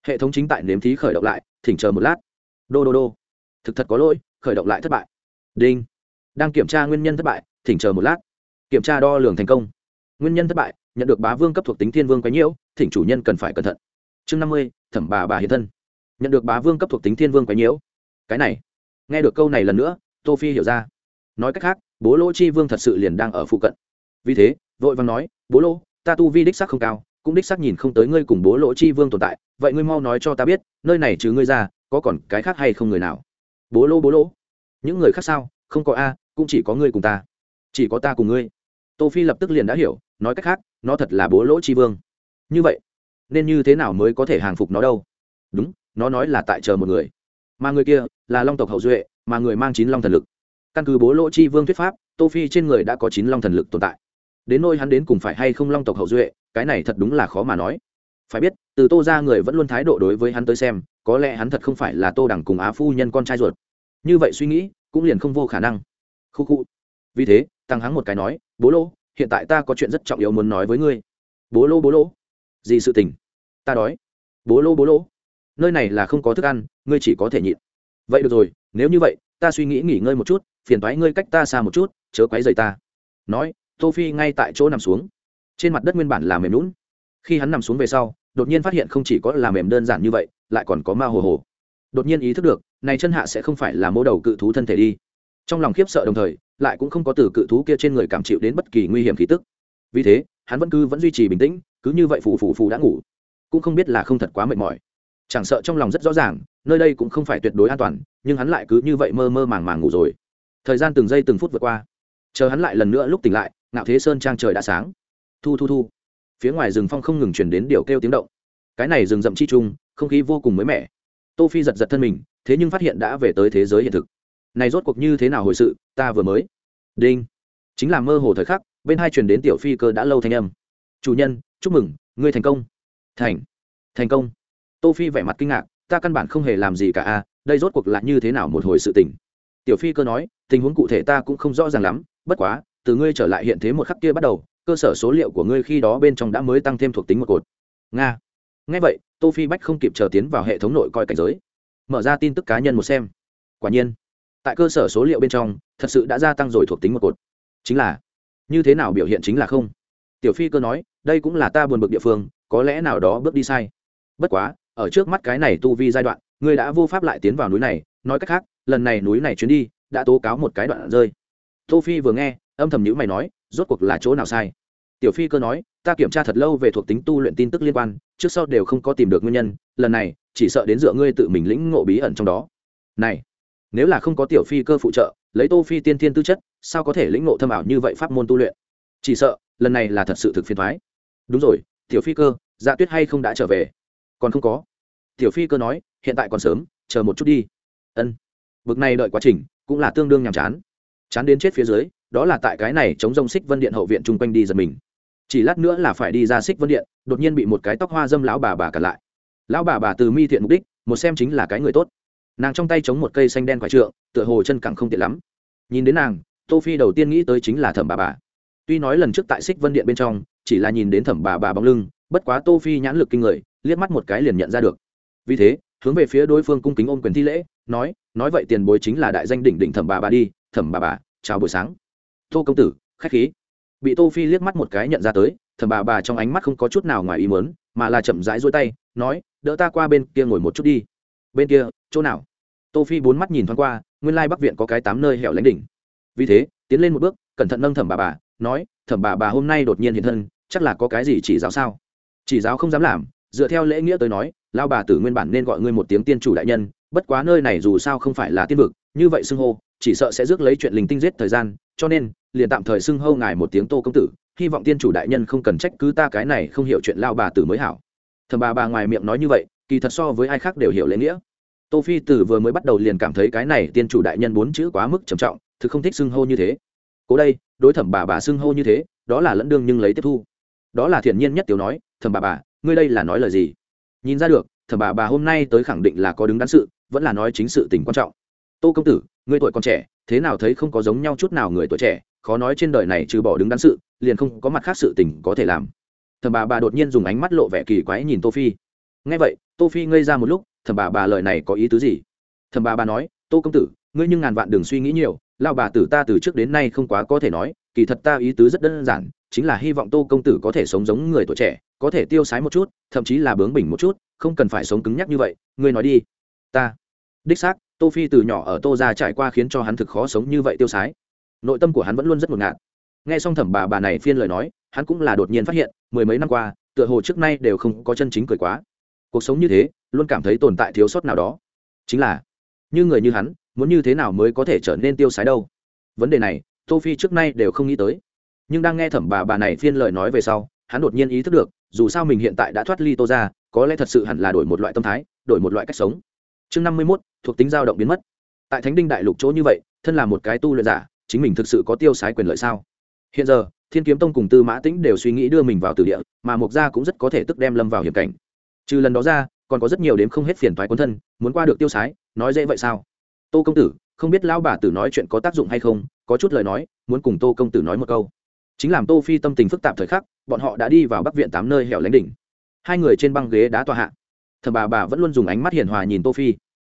Hệ thống chính tại nếm thí khởi động lại, thỉnh chờ một lát. Đô đô đô. Thực thật có lỗi, khởi động lại thất bại. Đinh. Đang kiểm tra nguyên nhân thất bại, thỉnh chờ một lát. Kiểm tra đo lường thành công. Nguyên nhân thất bại, nhận được bá vương cấp thuộc tính thiên vương quấy nhiễu, thỉnh chủ nhân cần phải cẩn thận. Chương năm mươi thẩm bà bà hiện thân. Nhận được bá vương cấp thuộc tính thiên vương quấy nhiễu. Cái này, nghe được câu này lần nữa, tô phi hiểu ra. Nói cách khác, bố lỗ chi vương thật sự liền đang ở phụ cận. Vì thế, vội vàng nói, bố lỗ, ta tu vi đích xác không cao, cũng đích xác nhìn không tới ngươi cùng bố lỗ chi vương tồn tại, vậy ngươi mau nói cho ta biết, nơi này trừ ngươi ra, có còn cái khác hay không người nào? Bố lỗ bố lỗ. Những người khác sao? Không có a, cũng chỉ có ngươi cùng ta. Chỉ có ta cùng ngươi. Tô phi lập tức liền đã hiểu, nói cách khác, nó thật là bố lỗ chi vương. Như vậy nên như thế nào mới có thể hàng phục nó đâu? Đúng, nó nói là tại chờ một người. Mà người kia là long tộc hậu duệ, mà người mang chín long thần lực. Căn cứ bố lỗ chi vương thuyết pháp, tô phi trên người đã có chín long thần lực tồn tại. Đến nôi hắn đến cùng phải hay không long tộc hậu duệ, cái này thật đúng là khó mà nói. Phải biết, từ tô ra người vẫn luôn thái độ đối với hắn tới xem, có lẽ hắn thật không phải là tô đẳng cùng á phu nhân con trai ruột. Như vậy suy nghĩ, cũng liền không vô khả năng. Khu khu. Vì thế, tăng hắn một cái nói, bố lô hiện tại ta có chuyện rất trọng yếu muốn nói với ngươi. Bố lô bố lô gì sự tình? Ta đói. Bố lô bố lô. Nơi này là không có thức ăn, ngươi chỉ có thể nhịn. Vậy được rồi, nếu như vậy, ta suy nghĩ nghỉ ngơi một chút, phiền thoái ngươi cách ta xa một chút, chớ quấy rầy ta. Nói tô phi ngay tại chỗ nằm xuống. Trên mặt đất nguyên bản là mềm lún khi hắn nằm xuống về sau, đột nhiên phát hiện không chỉ có là mềm đơn giản như vậy, lại còn có ma hồ hồ. Đột nhiên ý thức được, này chân hạ sẽ không phải là mô đầu cự thú thân thể đi. Trong lòng khiếp sợ đồng thời, lại cũng không có từ cự thú kia trên người cảm chịu đến bất kỳ nguy hiểm khí tức. Vì thế, hắn vẫn cứ vẫn duy trì bình tĩnh, cứ như vậy phù phù phù đã ngủ cũng không biết là không thật quá mệt mỏi. Chẳng sợ trong lòng rất rõ ràng, nơi đây cũng không phải tuyệt đối an toàn, nhưng hắn lại cứ như vậy mơ mơ màng màng ngủ rồi. Thời gian từng giây từng phút vượt qua. Chờ hắn lại lần nữa lúc tỉnh lại, ngạo thế sơn trang trời đã sáng. Thu thu thu. Phía ngoài rừng phong không ngừng chuyển đến điều kêu tiếng động. Cái này rừng rậm chi chung không khí vô cùng mới mẻ. Tô phi giật giật thân mình, thế nhưng phát hiện đã về tới thế giới hiện thực. Này rốt cuộc như thế nào hồi sự, ta vừa mới. Đinh. Chính là mơ hồ thời khắc, bên hai truyền đến tiểu phi cơ đã lâu thanh âm. Chủ nhân, chúc mừng, ngươi thành công thành. Thành công. Tô phi vẻ mặt kinh ngạc, ta căn bản không hề làm gì cả a, đây rốt cuộc là như thế nào một hồi sự tình? Tiểu phi cơ nói, tình huống cụ thể ta cũng không rõ ràng lắm, bất quá, từ ngươi trở lại hiện thế một khắc kia bắt đầu, cơ sở số liệu của ngươi khi đó bên trong đã mới tăng thêm thuộc tính một cột. Nga. Nghe vậy, tô phi bách không kịp chờ tiến vào hệ thống nội coi cảnh giới. Mở ra tin tức cá nhân một xem. Quả nhiên, tại cơ sở số liệu bên trong, thật sự đã gia tăng rồi thuộc tính một cột. Chính là, như thế nào biểu hiện chính là không? Tiểu phi cơ nói, đây cũng là ta buồn bực địa phương có lẽ nào đó bước đi sai. Bất quá, ở trước mắt cái này tu vi giai đoạn, ngươi đã vô pháp lại tiến vào núi này. Nói cách khác, lần này núi này chuyến đi, đã tố cáo một cái đoạn rơi. Tô phi vừa nghe, âm thầm nhữ mày nói, rốt cuộc là chỗ nào sai? Tiểu phi cơ nói, ta kiểm tra thật lâu về thuộc tính tu luyện tin tức liên quan, trước sau đều không có tìm được nguyên nhân, lần này, chỉ sợ đến dựa ngươi tự mình lĩnh ngộ bí ẩn trong đó. Này, nếu là không có tiểu phi cơ phụ trợ, lấy tô phi tiên thiên tư chất, sao có thể lĩnh ngộ thâm ảo như vậy pháp môn tu luyện? Chỉ sợ, lần này là thật sự thực phiền thoái đúng rồi tiểu phi cơ dạ tuyết hay không đã trở về? Còn không có. Tiểu phi cơ nói, hiện tại còn sớm, chờ một chút đi. Ân. Bực này đợi quá trình, cũng là tương đương nhàm chán. Chán đến chết phía dưới, đó là tại cái này chống rông xích vân điện hậu viện chung quanh đi giật mình. Chỉ lát nữa là phải đi ra xích vân điện, đột nhiên bị một cái tóc hoa dâm lão bà bà cặn lại. Lão bà bà từ mi thiện mục đích, một xem chính là cái người tốt. Nàng trong tay chống một cây xanh đen quái trượng, tựa hồ chân cẳng không tiện lắm. Nhìn đến nàng, tô phi đầu tiên nghĩ tới chính là thẩm bà bà. Tuy nói lần trước tại xích vân điện bên trong chỉ là nhìn đến thẩm bà bà bóng lưng, bất quá tô phi nhãn lực kinh người, liếc mắt một cái liền nhận ra được. Vì thế, hướng về phía đối phương cung kính ôm quyền thi lễ, nói nói vậy tiền bối chính là đại danh đỉnh đỉnh thẩm bà bà đi, thẩm bà bà, chào buổi sáng. Tô công tử, khách khí. Bị tô phi liếc mắt một cái nhận ra tới, thẩm bà bà trong ánh mắt không có chút nào ngoài ý muốn, mà là chậm rãi duỗi tay, nói, đỡ ta qua bên kia ngồi một chút đi. Bên kia, chỗ nào? Tô phi bốn mắt nhìn thoáng qua, nguyên lai bắc viện có cái tám nơi hẻo lánh đỉnh. Vì thế, tiến lên một bước, cẩn thận nâng thẩm bà bà, nói thẩm bà bà hôm nay đột nhiên hiện thân, chắc là có cái gì chỉ giáo sao? Chỉ giáo không dám làm, dựa theo lễ nghĩa tới nói lao bà tử nguyên bản nên gọi ngươi một tiếng tiên chủ đại nhân, bất quá nơi này dù sao không phải là tiên vực, như vậy xưng hô, chỉ sợ sẽ rước lấy chuyện linh tinh giết thời gian, cho nên, liền tạm thời xưng hô ngài một tiếng tô công tử, hy vọng tiên chủ đại nhân không cần trách cứ ta cái này không hiểu chuyện lao bà tử mới hảo. Thầm bà bà ngoài miệng nói như vậy, kỳ thật so với ai khác đều hiểu lễ nghĩa. Tô phi tử vừa mới bắt đầu liền cảm thấy cái này tiên chủ đại nhân bốn chữ quá mức trầm trọng, thực không thích xưng hô như thế cố đây, đối thẩm bà bà xưng hô như thế, đó là lẫn đương nhưng lấy tiếp thu. Đó là thiện nhiên nhất tiểu nói, thẩm bà bà, ngươi đây là nói lời gì? Nhìn ra được, thẩm bà bà hôm nay tới khẳng định là có đứng đắn sự, vẫn là nói chính sự tình quan trọng. Tô công tử, ngươi tuổi còn trẻ, thế nào thấy không có giống nhau chút nào người tuổi trẻ, khó nói trên đời này trừ bỏ đứng đắn sự, liền không có mặt khác sự tình có thể làm. Thẩm bà bà đột nhiên dùng ánh mắt lộ vẻ kỳ quái nhìn tô phi. Nghe vậy, tô phi ngây ra một lúc, thẩm bà bà lời này có ý tứ gì? Thẩm bà bà nói, tô công tử, ngươi nhưng ngàn vạn đừng suy nghĩ nhiều lao bà tử ta từ trước đến nay không quá có thể nói, kỳ thật ta ý tứ rất đơn giản, chính là hy vọng tô công tử có thể sống giống người tuổi trẻ, có thể tiêu sái một chút, thậm chí là bướng bỉnh một chút, không cần phải sống cứng nhắc như vậy, ngươi nói đi. Ta. Đích xác, tô phi từ nhỏ ở tô ra trải qua khiến cho hắn thực khó sống như vậy tiêu sái. Nội tâm của hắn vẫn luôn rất ngột ngạt. Nghe xong thẩm bà bà này phiên lời nói, hắn cũng là đột nhiên phát hiện, mười mấy năm qua, tựa hồ trước nay đều không có chân chính cười quá. Cuộc sống như thế, luôn cảm thấy tồn tại thiếu sót nào đó. Chính là, như người như hắn muốn như thế nào mới có thể trở nên tiêu sái đâu? Vấn đề này tô phi trước nay đều không nghĩ tới. Nhưng đang nghe thẩm bà bà này phiên lời nói về sau, hắn đột nhiên ý thức được, dù sao mình hiện tại đã thoát ly tô ra có lẽ thật sự hẳn là đổi một loại tâm thái, đổi một loại cách sống. Chương năm mươi mốt, thuộc tính dao động biến mất. Tại thánh đinh đại lục chỗ như vậy, thân là một cái tu luyện giả, chính mình thực sự có tiêu sái quyền lợi sao? Hiện giờ, thiên kiếm tông cùng tư mã tĩnh đều suy nghĩ đưa mình vào từ địa, mà mục gia cũng rất có thể tức đem lâm vào hiểm cảnh. Trừ lần đó ra, còn có rất nhiều đếm không hết phiền thoái quân thân, muốn qua được tiêu sái, nói dễ vậy sao? Tô công tử, không biết lão bà tử nói chuyện có tác dụng hay không, có chút lời nói, muốn cùng tô công tử nói một câu. Chính làm tô phi tâm tình phức tạp thời khắc, bọn họ đã đi vào bắc viện tám nơi hẻo lánh đỉnh. Hai người trên băng ghế đá tòa hạ. Thầm bà bà vẫn luôn dùng ánh mắt hiền hòa nhìn tô phi.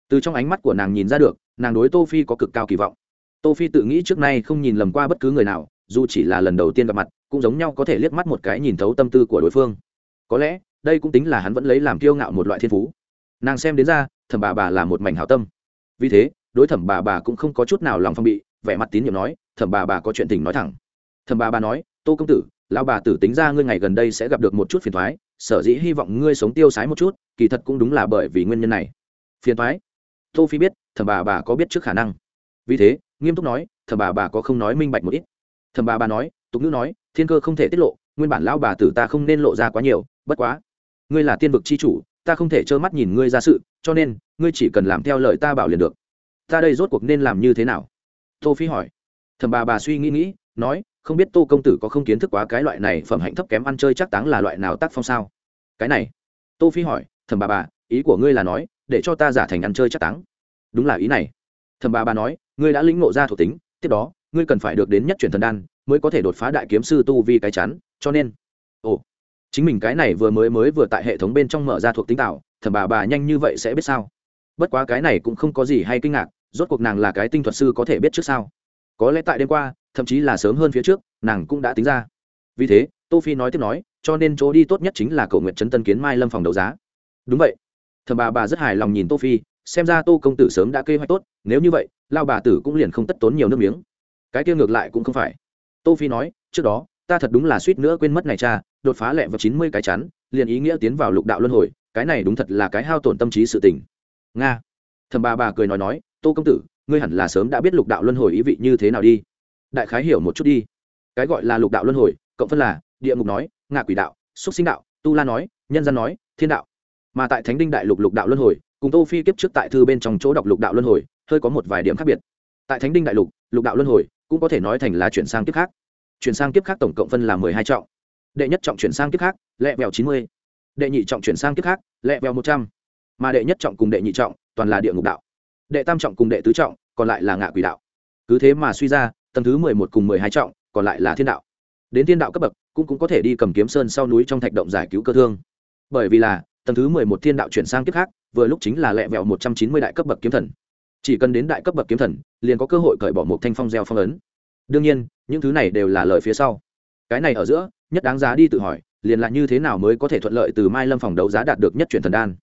Từ trong ánh mắt của nàng nhìn ra được, nàng đối tô phi có cực cao kỳ vọng. Tô phi tự nghĩ trước nay không nhìn lầm qua bất cứ người nào, dù chỉ là lần đầu tiên gặp mặt, cũng giống nhau có thể liếc mắt một cái nhìn thấu tâm tư của đối phương. Có lẽ, đây cũng tính là hắn vẫn lấy làm kiêu ngạo một loại thiên phú. Nàng xem đến ra thầm bà bà là một mảnh hảo tâm. Vì thế đối thẩm bà bà cũng không có chút nào lòng phong bị, vẻ mặt tín nhiệm nói, thẩm bà bà có chuyện tình nói thẳng. Thẩm bà bà nói, tô công tử, lão bà tử tính ra ngươi ngày gần đây sẽ gặp được một chút phiền thoái sở dĩ hy vọng ngươi sống tiêu sái một chút, kỳ thật cũng đúng là bởi vì nguyên nhân này. Phiền thoái tô phi biết, thẩm bà bà có biết trước khả năng. Vì thế, nghiêm túc nói, thẩm bà bà có không nói minh bạch một ít. Thẩm bà bà nói, tục ngữ nói, thiên cơ không thể tiết lộ, nguyên bản lão bà tử ta không nên lộ ra quá nhiều, bất quá, ngươi là tiên vực chi chủ, ta không thể trơ mắt nhìn ngươi ra sự, cho nên, ngươi chỉ cần làm theo lời ta bảo liền được ta đây rốt cuộc nên làm như thế nào? Tô phi hỏi. Thẩm bà bà suy nghĩ nghĩ, nói, không biết tô công tử có không kiến thức quá cái loại này phẩm hạnh thấp kém ăn chơi chắc táng là loại nào tác phong sao? Cái này. Tô phi hỏi, thẩm bà bà, ý của ngươi là nói, để cho ta giả thành ăn chơi chắc táng. Đúng là ý này. Thẩm bà bà nói, ngươi đã lĩnh ngộ ra thuộc tính, tiếp đó, ngươi cần phải được đến nhất chuyển thần đan, mới có thể đột phá đại kiếm sư tu vi cái chắn, cho nên. Ồ. Chính mình cái này vừa mới mới vừa tại hệ thống bên trong mở ra thuộc tính tạo, thẩm bà bà nhanh như vậy sẽ biết sao? Bất quá cái này cũng không có gì hay kinh ngạc, rốt cuộc nàng là cái tinh thuật sư có thể biết trước sao? Có lẽ tại đêm qua, thậm chí là sớm hơn phía trước, nàng cũng đã tính ra. Vì thế, tô phi nói tiếp nói, cho nên chỗ đi tốt nhất chính là cầu nguyện trấn tân kiến mai lâm phòng đấu giá. Đúng vậy. Thầm bà bà rất hài lòng nhìn tô phi, xem ra tô công tử sớm đã kế hoạch tốt, nếu như vậy lao bà tử cũng liền không tất tốn nhiều nước miếng. Cái kia ngược lại cũng không phải. Tô phi nói, trước đó, ta thật đúng là suýt nữa quên mất này cha, đột phá lẹ vào chín mươi cái chắn, liền ý nghĩa tiến vào lục đạo luân hồi, cái này đúng thật là cái hao tổn tâm trí sự tình nga. Thầm bà bà cười nói nói, tô công tử, ngươi hẳn là sớm đã biết lục đạo luân hồi ý vị như thế nào đi. Đại khái hiểu một chút đi. Cái gọi là lục đạo luân hồi, cộng phân là, địa ngục nói, ngạ quỷ đạo, xúc sinh đạo, tu la nói, nhân dân nói, thiên đạo. Mà tại thánh đinh đại lục lục đạo luân hồi, cùng tô phi kiếp trước tại thư bên trong chỗ đọc lục đạo luân hồi, hơi có một vài điểm khác biệt. Tại thánh đinh đại lục lục đạo luân hồi cũng có thể nói thành là chuyển sang kiếp khác. Chuyển sang kiếp khác tổng cộng phân là mười hai trọng. Đệ nhất trọng chuyển sang kiếp khác, lẹ vẹo chín mươi. Đệ nhị trọng chuyển sang kiếp khác, lẹ vẹo một trăm mà đệ nhất trọng cùng đệ nhị trọng toàn là địa ngục đạo. Đệ tam trọng cùng đệ tứ trọng còn lại là ngạ quỷ đạo. Cứ thế mà suy ra tầng thứ mười một cùng mười hai trọng còn lại là thiên đạo. Đến thiên đạo cấp bậc cũng, cũng có thể đi cầm kiếm sơn sau núi trong thạch động giải cứu cơ thương. Bởi vì là tầng thứ mười một thiên đạo chuyển sang kiếp khác vừa lúc chính là lẹ vẹo một trăm chín mươi đại cấp bậc kiếm thần. Chỉ cần đến đại cấp bậc kiếm thần liền có cơ hội cởi bỏ một thanh phong gieo phong ấn. Đương nhiên những thứ này đều là lời phía sau. Cái này ở giữa nhất đáng giá đi tự hỏi liền là như thế nào mới có thể thuận lợi từ mai lâm phòng đấu giá đạt được nhất chuyển thần đan?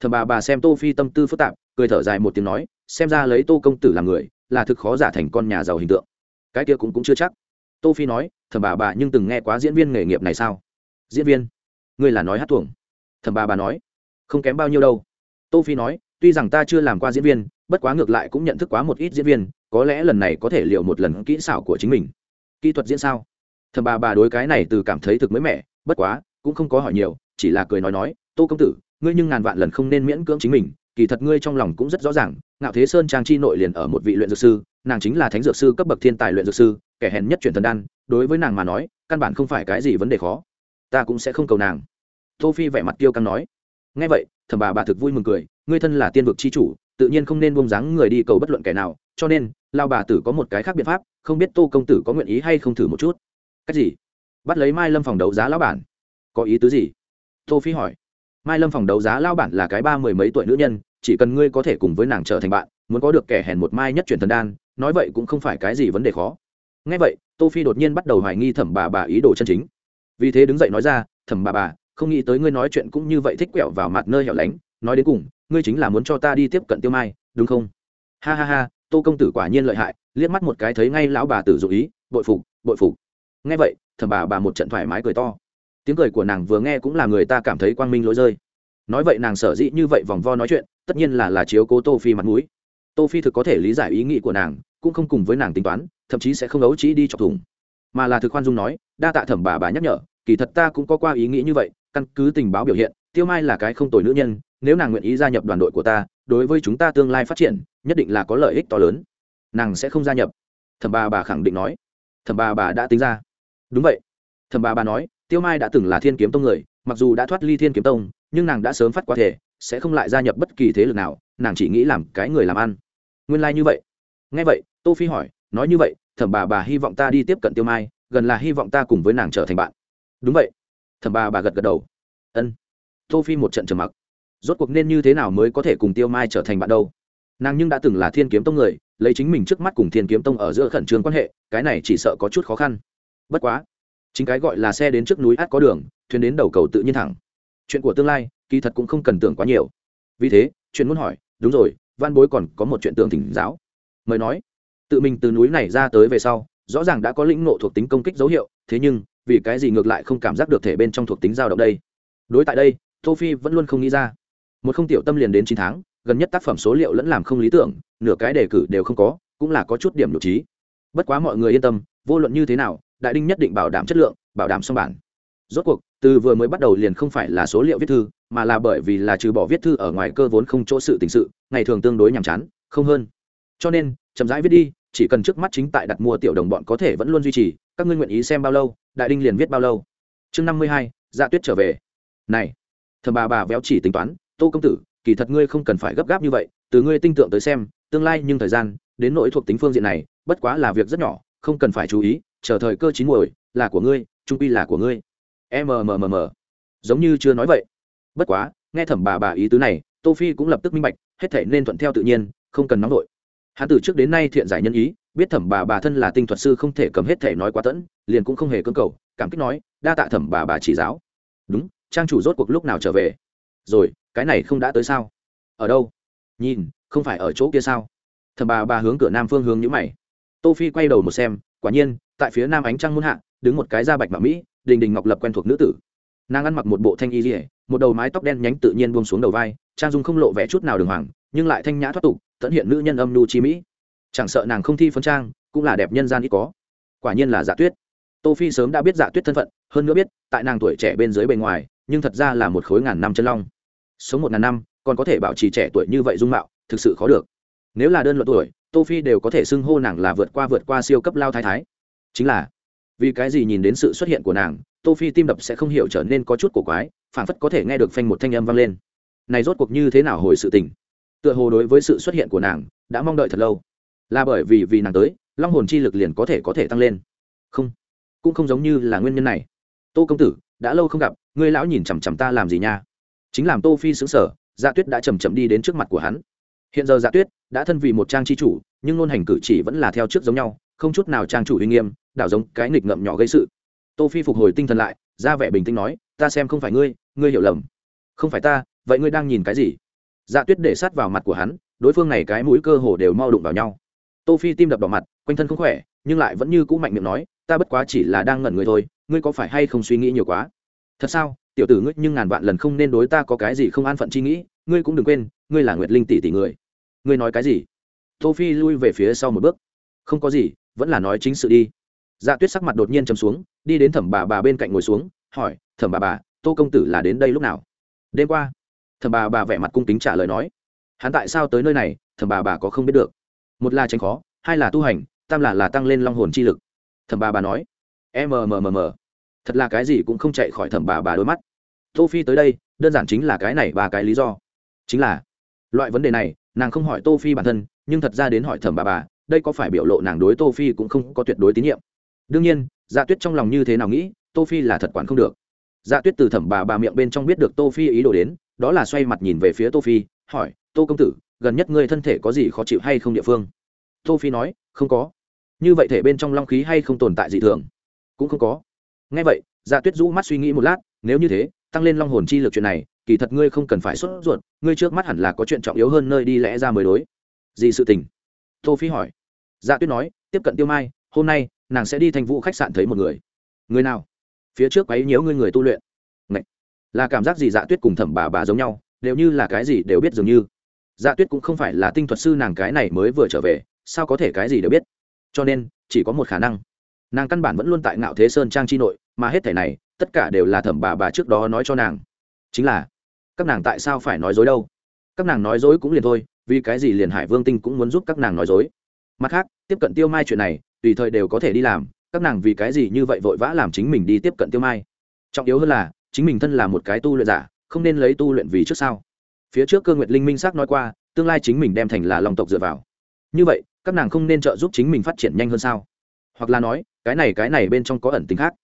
Thầm bà bà xem tô phi tâm tư phức tạp, cười thở dài một tiếng nói, xem ra lấy tô công tử làm người, là thực khó giả thành con nhà giàu hình tượng. Cái kia cũng cũng chưa chắc. Tô phi nói thầm bà bà nhưng từng nghe quá diễn viên nghề nghiệp này sao? Diễn viên? Ngươi là nói hát tuồng. Thầm bà bà nói, không kém bao nhiêu đâu. Tô phi nói, tuy rằng ta chưa làm qua diễn viên, bất quá ngược lại cũng nhận thức quá một ít diễn viên, có lẽ lần này có thể liệu một lần kỹ xảo của chính mình. Kỹ thuật diễn sao? Thầm bà bà đối cái này từ cảm thấy thực mới mẻ, bất quá, cũng không có hỏi nhiều, chỉ là cười nói nói, tô công tử ngươi nhưng ngàn vạn lần không nên miễn cưỡng chính mình, kỳ thật ngươi trong lòng cũng rất rõ ràng, ngạo thế sơn trang chi nội liền ở một vị luyện dược sư, nàng chính là thánh dược sư cấp bậc thiên tài luyện dược sư, kẻ hèn nhất chuyển thần đan, đối với nàng mà nói, căn bản không phải cái gì vấn đề khó. Ta cũng sẽ không cầu nàng. Tô phi vẻ mặt tiêu căng nói. Nghe vậy, thẩm bà bà thực vui mừng cười, ngươi thân là tiên vực chi chủ, tự nhiên không nên buông dáng người đi cầu bất luận kẻ nào, cho nên, lao bà tử có một cái khác biện pháp, không biết tô công tử có nguyện ý hay không thử một chút. Cách gì? Bắt lấy mai lâm phòng đấu giá lão bản. Có ý tứ gì? Tô phi hỏi mai lâm phòng đấu giá lao bản là cái ba mười mấy tuổi nữ nhân, chỉ cần ngươi có thể cùng với nàng trở thành bạn, muốn có được kẻ hèn một mai nhất chuyển thần đan, nói vậy cũng không phải cái gì vấn đề khó. Ngay vậy, tô phi đột nhiên bắt đầu hoài nghi thẩm bà bà ý đồ chân chính. Vì thế đứng dậy nói ra, thẩm bà bà, không nghĩ tới ngươi nói chuyện cũng như vậy thích quẹo vào mặt nơi hẻo lánh, nói đến cùng, ngươi chính là muốn cho ta đi tiếp cận tiêu mai, đúng không? Ha ha ha, tô công tử quả nhiên lợi hại, liếc mắt một cái thấy ngay lão bà tử dụ ý, bội phục bội phục. Nghe vậy, thẩm bà bà một trận thoải mái cười to tiếng cười của nàng vừa nghe cũng là người ta cảm thấy quang minh lối rơi. Nói vậy nàng sở dĩ như vậy vòng vo nói chuyện, tất nhiên là là chiếu cố tô phi mặt mũi. Tô phi thực có thể lý giải ý nghĩ của nàng, cũng không cùng với nàng tính toán, thậm chí sẽ không ấu trí đi chọc thủng. Mà là thực khoan dung nói, đa tạ thẩm bà bà nhắc nhở, kỳ thật ta cũng có qua ý nghĩ như vậy, căn cứ tình báo biểu hiện, tiêu mai là cái không tồi nữ nhân, nếu nàng nguyện ý gia nhập đoàn đội của ta, đối với chúng ta tương lai phát triển, nhất định là có lợi ích to lớn. Nàng sẽ không gia nhập. Thẩm bà bà khẳng định nói. Thẩm bà bà đã tính ra. Đúng vậy. Thẩm bà bà nói tiêu mai đã từng là thiên kiếm tông người, mặc dù đã thoát ly thiên kiếm tông, nhưng nàng đã sớm phát qua thể, sẽ không lại gia nhập bất kỳ thế lực nào, nàng chỉ nghĩ làm cái người làm ăn. Nguyên lai、like、như vậy. Nghe vậy, tô phi hỏi, nói như vậy, thẩm bà bà hy vọng ta đi tiếp cận tiêu mai, gần là hy vọng ta cùng với nàng trở thành bạn. Đúng vậy. Thẩm bà bà gật gật đầu. Ân. Tô phi một trận trầm mặc. Rốt cuộc nên như thế nào mới có thể cùng tiêu mai trở thành bạn đâu? Nàng nhưng đã từng là thiên kiếm tông người, lấy chính mình trước mắt cùng thiên kiếm tông ở giữa khẩn trương quan hệ, cái này chỉ sợ có chút khó khăn. Bất quá chính cái gọi là xe đến trước núi át có đường, thuyền đến đầu cầu tự nhiên thẳng. Chuyện của tương lai, kỳ thật cũng không cần tưởng quá nhiều. Vì thế, chuyện muốn hỏi, đúng rồi, văn bối còn có một chuyện tưởng thỉnh giáo. Mời nói. Tự mình từ núi này ra tới về sau, rõ ràng đã có lĩnh nộ thuộc tính công kích dấu hiệu, thế nhưng, vì cái gì ngược lại không cảm giác được thể bên trong thuộc tính dao động đây? Đối tại đây, tô phi vẫn luôn không nghĩ ra. Một không tiểu tâm liền đến chín tháng, gần nhất tác phẩm số liệu lẫn làm không lý tưởng, nửa cái đề cử đều không có, cũng là có chút điểm nhục trí. Bất quá mọi người yên tâm, vô luận như thế nào đại đinh nhất định bảo đảm chất lượng, bảo đảm xong bản. Rốt cuộc, từ vừa mới bắt đầu liền không phải là số liệu viết thư, mà là bởi vì là trừ bỏ viết thư ở ngoài cơ vốn không chỗ sự tình sự, ngày thường tương đối nhàm chán, không hơn. Cho nên, chậm rãi viết đi, chỉ cần trước mắt chính tại đặt mua tiểu đồng bọn có thể vẫn luôn duy trì, các ngươi nguyện ý xem bao lâu, đại đinh liền viết bao lâu. Chương năm mươi hai dạ tuyết trở về. Này, thầm bà bà véo chỉ tính toán, tô công tử, kỳ thật ngươi không cần phải gấp gáp như vậy, từ ngươi tinh tượng tới xem, tương lai nhưng thời gian, đến nỗi thuộc tính phương diện này, bất quá là việc rất nhỏ, không cần phải chú ý chờ thời cơ chín muồi, là của ngươi, trung quy là của ngươi. Mmm giống như chưa nói vậy. Bất quá, nghe thẩm bà bà ý tứ này, tô phi cũng lập tức minh bạch, hết thể nên thuận theo tự nhiên, không cần nóng nổi. hắn từ trước đến nay thiện giải nhân ý, biết thẩm bà bà thân là tinh thuật sư không thể cầm hết thể nói quá tẫn, liền cũng không hề cưỡng cầu, cảm kích nói, đa tạ thẩm bà bà chỉ giáo. Đúng, trang chủ rốt cuộc lúc nào trở về? Rồi, cái này không đã tới sao? Ở đâu? Nhìn, không phải ở chỗ kia sao? Thẩm bà bà hướng cửa nam phương hướng nhữ mày. Tô phi quay đầu một xem, quả nhiên tại phía nam ánh trăng muôn hạ, đứng một cái da bạch mạ mỹ, đình đình ngọc lập quen thuộc nữ tử. Nàng ăn mặc một bộ thanh y dỉa một đầu mái tóc đen nhánh tự nhiên buông xuống đầu vai, trang dung không lộ vẻ chút nào đường hoàng, nhưng lại thanh nhã thoát tục, tận hiện nữ nhân âm nhu chi mỹ. Chẳng sợ nàng không thi phấn trang, cũng là đẹp nhân gian ít có. Quả nhiên là dạ tuyết. Tô phi sớm đã biết dạ tuyết thân phận, hơn nữa biết, tại nàng tuổi trẻ bên dưới bề ngoài, nhưng thật ra là một khối ngàn năm chân long. Sống một ngàn năm, còn có thể bảo trì trẻ tuổi như vậy dung mạo, thực sự khó được. Nếu là đơn luận tuổi, tô phi đều có thể xưng hô nàng là vượt qua vượt qua siêu cấp lao thái thái chính là vì cái gì nhìn đến sự xuất hiện của nàng, tô phi tim đập sẽ không hiểu trở nên có chút cổ quái, phảng phất có thể nghe được phanh một thanh âm vang lên. Này rốt cuộc như thế nào hồi sự tình? Tựa hồ đối với sự xuất hiện của nàng, đã mong đợi thật lâu. Là bởi vì vì nàng tới, long hồn chi lực liền có thể có thể tăng lên. Không, cũng không giống như là nguyên nhân này. Tô công tử, đã lâu không gặp, ngươi lão nhìn chằm chằm ta làm gì nha? Chính làm tô phi xứng sở dạ tuyết đã chầm chậm đi đến trước mặt của hắn. Hiện giờ dạ tuyết đã thân vì một trang chi chủ, nhưng ngôn hành cử chỉ vẫn là theo trước giống nhau không chút nào trang chủ uy nghiêm, đảo giống cái nghịch ngậm nhỏ gây sự. Tô phi phục hồi tinh thần lại, ra vẻ bình tĩnh nói, ta xem không phải ngươi ngươi hiểu lầm. Không phải ta, vậy ngươi đang nhìn cái gì? Dạ tuyết để sát vào mặt của hắn, đối phương này cái mũi cơ hồ đều mau đụng vào nhau. Tô phi tim đập đỏ mặt, quanh thân không khỏe, nhưng lại vẫn như cũ mạnh miệng nói, ta bất quá chỉ là đang ngẩn người thôi, ngươi có phải hay không suy nghĩ nhiều quá? Thật sao, tiểu tử ngươi nhưng ngàn vạn lần không nên đối ta có cái gì không an phận chi nghĩ, ngươi cũng đừng quên, ngươi là nguyệt linh tỷ tỷ người. Ngươi nói cái gì? Tô phi lui về phía sau một bước. Không có gì vẫn là nói chính sự đi. Dạ tuyết sắc mặt đột nhiên chầm xuống, đi đến thẩm bà bà bên cạnh ngồi xuống, hỏi, thẩm bà bà, tô công tử là đến đây lúc nào? Đêm qua. Thẩm bà bà vẻ mặt cung kính trả lời nói, hắn tại sao tới nơi này, thẩm bà bà có không biết được. Một là tránh khó, hai là tu hành, tam là là tăng lên long hồn chi lực. Thẩm bà bà nói e mmmmm thật là cái gì cũng không chạy khỏi thẩm bà bà đôi mắt. Tô phi tới đây, đơn giản chính là cái này ba cái lý do. Chính là, loại vấn đề này, nàng không hỏi tô phi bản thân, nhưng thật ra đến hỏi thẩm bà bà đây có phải biểu lộ nàng đối tô phi cũng không có tuyệt đối tín nhiệm. đương nhiên dạ tuyết trong lòng như thế nào nghĩ, tô phi là thật quản không được. dạ tuyết từ thẩm bà bà miệng bên trong biết được tô phi ý đồ đến, đó là xoay mặt nhìn về phía tô phi, hỏi, tô công tử, gần nhất ngươi thân thể có gì khó chịu hay không địa phương? Tô phi nói, không có. Như vậy thể bên trong long khí hay không tồn tại gì thường? Cũng không có. Nghe vậy dạ tuyết rũ mắt suy nghĩ một lát, nếu như thế, tăng lên long hồn chi lực chuyện này, kỳ thật ngươi không cần phải sốt ruột, ngươi trước mắt hẳn là có chuyện trọng yếu hơn nơi đi lẽ ra mới đối. Gì sự tình? Tô phi hỏi. Dạ tuyết nói, tiếp cận tiêu mai, hôm nay, nàng sẽ đi thành vụ khách sạn thấy một người. Người nào? Phía trước quấy nhiễu ngươi người tu luyện. Ngậy! là cảm giác gì dạ tuyết cùng thẩm bà bà giống nhau? Đều như là cái gì đều biết dường như. Dạ tuyết cũng không phải là tinh thuật sư nàng cái này mới vừa trở về, sao có thể cái gì đều biết? Cho nên, chỉ có một khả năng. Nàng căn bản vẫn luôn tại ngạo thế sơn trang chi nội, mà hết thể này, tất cả đều là thẩm bà bà trước đó nói cho nàng. Chính là, các nàng tại sao phải nói dối đâu? Các nàng nói dối cũng liền thôi vì cái gì liền hải vương tinh cũng muốn giúp các nàng nói dối? Mặt khác, tiếp cận tiêu mai chuyện này, tùy thời đều có thể đi làm, các nàng vì cái gì như vậy vội vã làm chính mình đi tiếp cận tiêu mai? Trọng yếu hơn là, chính mình thân là một cái tu luyện giả, không nên lấy tu luyện vì trước sau. Phía trước cơ nguyệt linh minh xác nói qua, tương lai chính mình đem thành là lòng tộc dựa vào. Như vậy, các nàng không nên trợ giúp chính mình phát triển nhanh hơn sao? Hoặc là nói, cái này cái này bên trong có ẩn tính khác.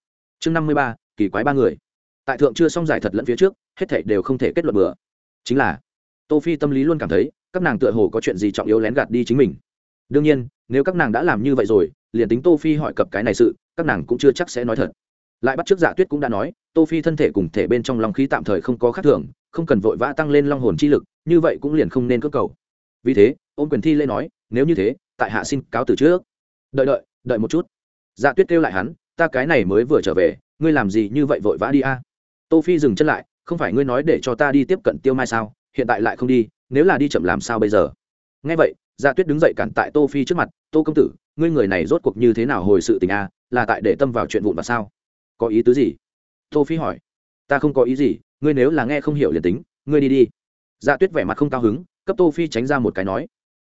Chương năm mươi ba, kỳ quái ba người. Tại thượng chưa xong giải thật lẫn phía trước, hết thảy đều không thể kết luận bừa. Chính là, tô phi tâm lý luôn cảm thấy các nàng tựa hồ có chuyện gì trọng yếu lén gạt đi chính mình. Đương nhiên, nếu các nàng đã làm như vậy rồi, liền tính tô phi hỏi cập cái này sự, các nàng cũng chưa chắc sẽ nói thật. Lại bắt trước dạ tuyết cũng đã nói, tô phi thân thể cùng thể bên trong long khí tạm thời không có khác thường, không cần vội vã tăng lên long hồn chi lực, như vậy cũng liền không nên cơ cầu. Vì thế, ôn quyền thi lê nói, nếu như thế, tại hạ xin cáo từ trước. Đợi đợi đợi một chút. Dạ tuyết kêu lại hắn, ta cái này mới vừa trở về, ngươi làm gì như vậy vội vã đi a? Tô phi dừng chân lại, không phải ngươi nói để cho ta đi tiếp cận tiêu mai sao, hiện tại lại không đi nếu là đi chậm làm sao bây giờ? Nghe vậy dạ tuyết đứng dậy cản tại tô phi trước mặt, tô công tử, ngươi người này rốt cuộc như thế nào hồi sự tình a, là tại để tâm vào chuyện vụn và sao? Có ý tứ gì? Tô phi hỏi. Ta không có ý gì, ngươi nếu là nghe không hiểu liền tính, ngươi đi đi. Dạ tuyết vẻ mặt không cao hứng, cấp tô phi tránh ra một cái nói.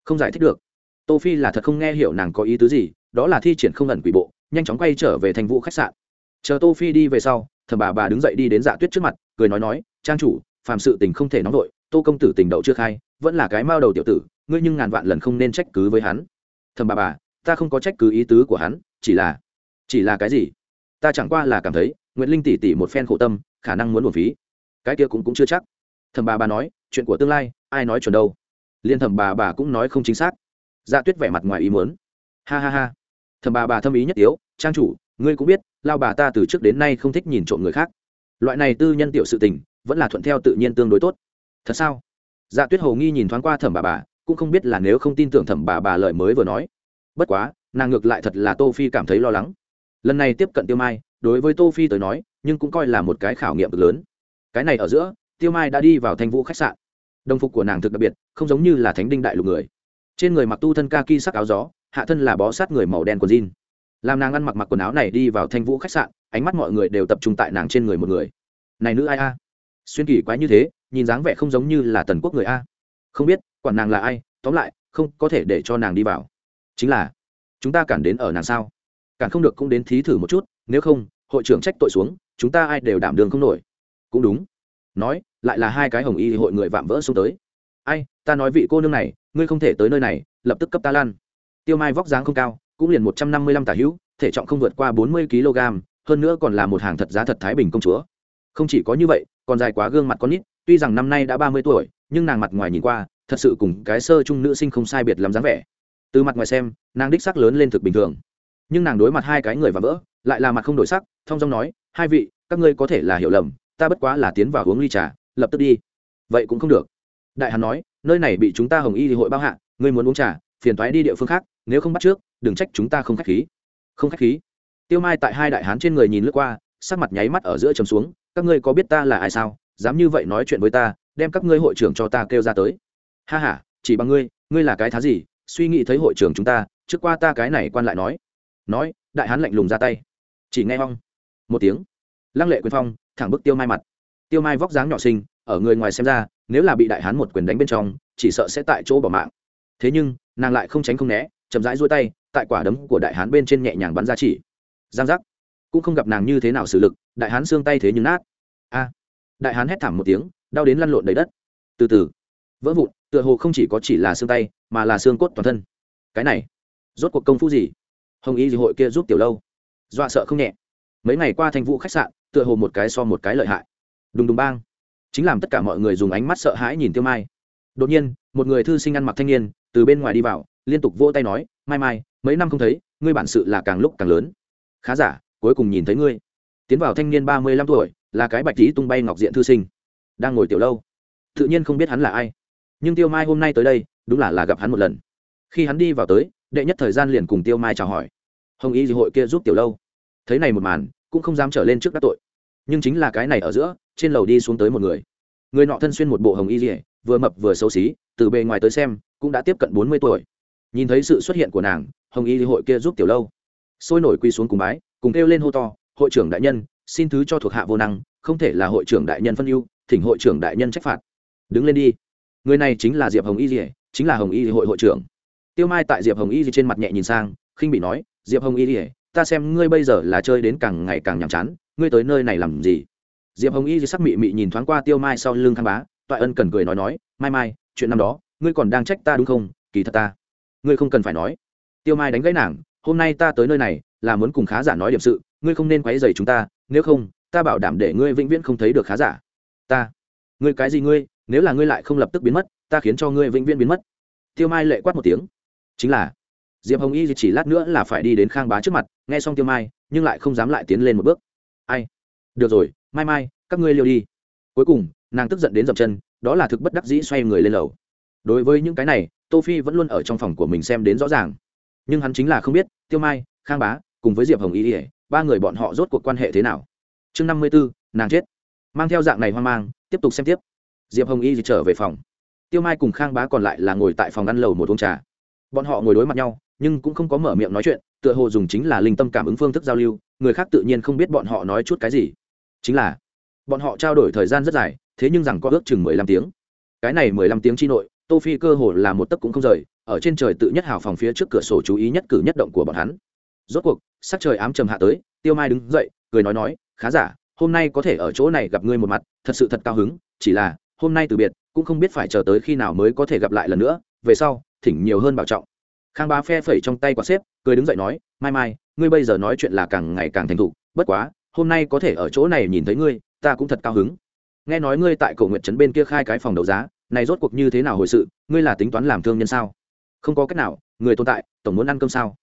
Không giải thích được. Tô phi là thật không nghe hiểu nàng có ý tứ gì, đó là thi triển không ẩn quỷ bộ, nhanh chóng quay trở về thành vụ khách sạn. Chờ tô phi đi về sau, thầm bà bà đứng dậy đi đến dạ tuyết trước mặt, cười nói nói, trang chủ, phàm sự tình không thể nóng vội tô công tử tình đậu chưa khai, vẫn là cái mao đầu tiểu tử, ngươi nhưng ngàn vạn lần không nên trách cứ với hắn. Thầm bà bà, ta không có trách cứ ý tứ của hắn, chỉ là chỉ là cái gì? Ta chẳng qua là cảm thấy nguyễn linh tỷ tỷ một phen khổ tâm, khả năng muốn buồn phí. Cái kia cũng cũng chưa chắc. Thầm bà bà nói, chuyện của tương lai, ai nói chuẩn đâu? Liên thầm bà bà cũng nói không chính xác. Dạ tuyết vẻ mặt ngoài ý muốn. Ha ha ha. Thầm bà bà thâm ý nhất yếu, trang chủ, ngươi cũng biết, lao bà ta từ trước đến nay không thích nhìn trộm người khác. Loại này tư nhân tiểu sự tình, vẫn là thuận theo tự nhiên tương đối tốt thật sao? Dạ tuyết hầu nghi nhìn thoáng qua thẩm bà bà, cũng không biết là nếu không tin tưởng thẩm bà bà lời mới vừa nói. Bất quá, nàng ngược lại thật là tô phi cảm thấy lo lắng. Lần này tiếp cận tiêu mai, đối với tô phi tới nói, nhưng cũng coi là một cái khảo nghiệm cực lớn. Cái này ở giữa, tiêu mai đã đi vào thanh vũ khách sạn. Đồng phục của nàng thực đặc biệt, không giống như là thánh đinh đại lục người. Trên người mặc tu thân ca ki sắc áo gió, hạ thân là bó sát người màu đen quần jean. Làm nàng ăn mặc mặc quần áo này đi vào thanh vũ khách sạn, ánh mắt mọi người đều tập trung tại nàng trên người một người. Này nữ ai a? Xuyên kỳ quái như thế, nhìn dáng vẻ không giống như là tần quốc người a. Không biết, quản nàng là ai, tóm lại, không có thể để cho nàng đi vào. Chính là, chúng ta cản đến ở nàng sao? Cản không được cũng đến thí thử một chút, nếu không, hội trưởng trách tội xuống, chúng ta ai đều đảm đường không nổi. Cũng đúng. Nói, lại là hai cái hồng y hội người vạm vỡ xuống tới. Ai, ta nói vị cô nương này, ngươi không thể tới nơi này, lập tức cấp ta lan. Tiêu mai vóc dáng không cao, cũng liền một trăm năm mươi lăm tả hữu, thể trọng không vượt qua bốn mươi kg hơn nữa còn là một hàng thật giá thật thái bình công chúa. Không chỉ có như vậy còn dài quá gương mặt con nít, tuy rằng năm nay đã ba mươi tuổi, nhưng nàng mặt ngoài nhìn qua, thật sự cùng cái sơ trung nữ sinh không sai biệt lắm dáng vẻ. Từ mặt ngoài xem, nàng đích sắc lớn lên thực bình thường. Nhưng nàng đối mặt hai cái người và vỡ, lại là mặt không đổi sắc, thong dong nói, hai vị, các ngươi có thể là hiểu lầm, ta bất quá là tiến vào uống ly trà, lập tức đi. Vậy cũng không được. Đại hàn nói, nơi này bị chúng ta hồng y thì hội bao hạ, ngươi muốn uống trà, phiền toái đi địa phương khác, nếu không bắt trước, đừng trách chúng ta không khách khí. Không khách khí. Tiêu mai tại hai đại hán trên người nhìn lướt qua, sắc mặt nháy mắt ở giữa trầm xuống các ngươi có biết ta là ai sao? Dám như vậy nói chuyện với ta, đem các ngươi hội trưởng cho ta kêu ra tới. Ha h a chỉ bằng ngươi ngươi là cái thá gì? Suy nghĩ thấy hội trưởng chúng ta, trước qua ta cái này quan lại nói. Nói, đại hán lạnh lùng ra tay. Chỉ nghe hong một tiếng. Lăng lệ quyền phong, thẳng bức tiêu mai mặt. Tiêu mai vóc dáng nhỏ xinh, ở người ngoài xem ra, nếu là bị đại hán một quyền đánh bên trong, chỉ sợ sẽ tại chỗ bỏ mạng. Thế nhưng, nàng lại không tránh không né, chậm rãi duỗi tay, tại quả đấm của đại hán bên trên nhẹ nhàng bắn ra chỉ. Giang giác cũng không gặp nàng như thế nào xử lực, đại hán xương tay thế nhưng nát. A, đại hán hét thảm một tiếng, đau đến lăn lộn đầy đất. Từ từ, vỡ vụn, tựa hồ không chỉ có chỉ là xương tay, mà là xương cốt toàn thân. Cái này, rốt cuộc công phu gì? Hồng y dị hội kia giúp tiểu lâu. Dọa sợ không nhẹ. Mấy ngày qua thành vụ khách sạn, tựa hồ một cái so một cái lợi hại. Đùng đùng bang. Chính làm tất cả mọi người dùng ánh mắt sợ hãi nhìn tiêu mai. Đột nhiên, một người thư sinh ăn mặc thanh niên, từ bên ngoài đi vào, liên tục vỗ tay nói, mai mai, mấy năm không thấy, ngươi bản sự là càng lúc càng lớn. Khá giả cuối cùng nhìn thấy ngươi. Tiến vào thanh niên ba mươi lăm tuổi, là cái bạch tí tung bay ngọc diện thư sinh. Đang ngồi tiểu lâu. Tự nhiên không biết hắn là ai. Nhưng tiêu mai hôm nay tới đây, đúng là là gặp hắn một lần. Khi hắn đi vào tới, đệ nhất thời gian liền cùng tiêu mai chào hỏi. Hồng y dị hội kia giúp tiểu lâu. Thấy này một màn, cũng không dám trở lên trước các tội. Nhưng chính là cái này ở giữa, trên lầu đi xuống tới một người. Người nọ thân xuyên một bộ hồng y dỉa vừa mập vừa xấu xí, từ bề ngoài tới xem, cũng đã tiếp cận bốn mươi tuổi. Nhìn thấy sự xuất hiện của nàng, hồng y hội kia giúp tiểu lâu. Sôi nổi quy xuống cùng bái cùng kêu lên hô to, hội trưởng đại nhân, xin thứ cho thuộc hạ vô năng, không thể là hội trưởng đại nhân phân ưu, thỉnh hội trưởng đại nhân trách phạt. Đứng lên đi. Người này chính là diệp hồng y dỉa chính là hồng y hội hội trưởng. Tiêu mai tại diệp hồng y trên mặt nhẹ nhìn sang, khinh bị nói, diệp hồng y dỉa ta xem ngươi bây giờ là chơi đến càng ngày càng nhàm chán, ngươi tới nơi này làm gì? Diệp hồng y sắc mị mị nhìn thoáng qua tiêu mai sau lưng khăn bá, toại ân cần cười nói nói, mai mai, chuyện năm đó, ngươi còn đang trách ta đúng không? Kỳ thật ta, ngươi không cần phải nói. Tiêu mai đánh gãy nàng, hôm nay ta tới nơi này là muốn cùng khá giả nói điểm sự, ngươi không nên quấy dày chúng ta, nếu không, ta bảo đảm để ngươi vĩnh viễn không thấy được khá giả. Ta. Ngươi cái gì ngươi, nếu là ngươi lại không lập tức biến mất, ta khiến cho ngươi vĩnh viễn biến mất. Tiêu mai lệ quát một tiếng. Chính là, diệp hồng y chỉ lát nữa là phải đi đến khang bá trước mặt, nghe xong tiêu mai, nhưng lại không dám lại tiến lên một bước. Ai? Được rồi, mai mai, các ngươi liêu đi. Cuối cùng, nàng tức giận đến dập chân, đó là thực bất đắc dĩ xoay người lên lầu. Đối với những cái này, tô phi vẫn luôn ở trong phòng của mình xem đến rõ ràng. Nhưng hắn chính là không biết, tiêu mai, khang bá cùng với diệp hồng y ỉa ba người bọn họ rốt cuộc quan hệ thế nào? Chương năm mươi bốn nàng chết. Mang theo dạng này hoang mang, tiếp tục xem tiếp. Diệp hồng y thì trở về phòng. Tiêu mai cùng khang bá còn lại là ngồi tại phòng ăn lầu một uống trà. Bọn họ ngồi đối mặt nhau, nhưng cũng không có mở miệng nói chuyện, tựa hồ dùng chính là linh tâm cảm ứng phương thức giao lưu, người khác tự nhiên không biết bọn họ nói chút cái gì. Chính là, bọn họ trao đổi thời gian rất dài, thế nhưng rằng có ước chừng mười lăm tiếng. Cái này mười lăm tiếng chi nội, tô phi cơ hồ là một tấc cũng không rời, ở trên trời tự nhất hào phòng phía trước cửa sổ chú ý nhất cử nhất động của bọn hắn. Rốt cuộc sắc trời ám trầm hạ tới, tiêu mai đứng dậy, cười nói nói, khá giả, hôm nay có thể ở chỗ này gặp ngươi một mặt, thật sự thật cao hứng, chỉ là, hôm nay từ biệt, cũng không biết phải chờ tới khi nào mới có thể gặp lại lần nữa, về sau, thỉnh nhiều hơn bảo trọng. Khang bá phe phẩy trong tay quả xếp, cười đứng dậy nói, mai mai, ngươi bây giờ nói chuyện là càng ngày càng thành thục, bất quá, hôm nay có thể ở chỗ này nhìn thấy ngươi, ta cũng thật cao hứng. Nghe nói ngươi tại cổ nguyện trấn bên kia khai cái phòng đấu giá, này rốt cuộc như thế nào hồi sự, ngươi là tính toán làm thương nhân sao? Không có cách nào, người tồn tại, tổng muốn ăn cơm sao?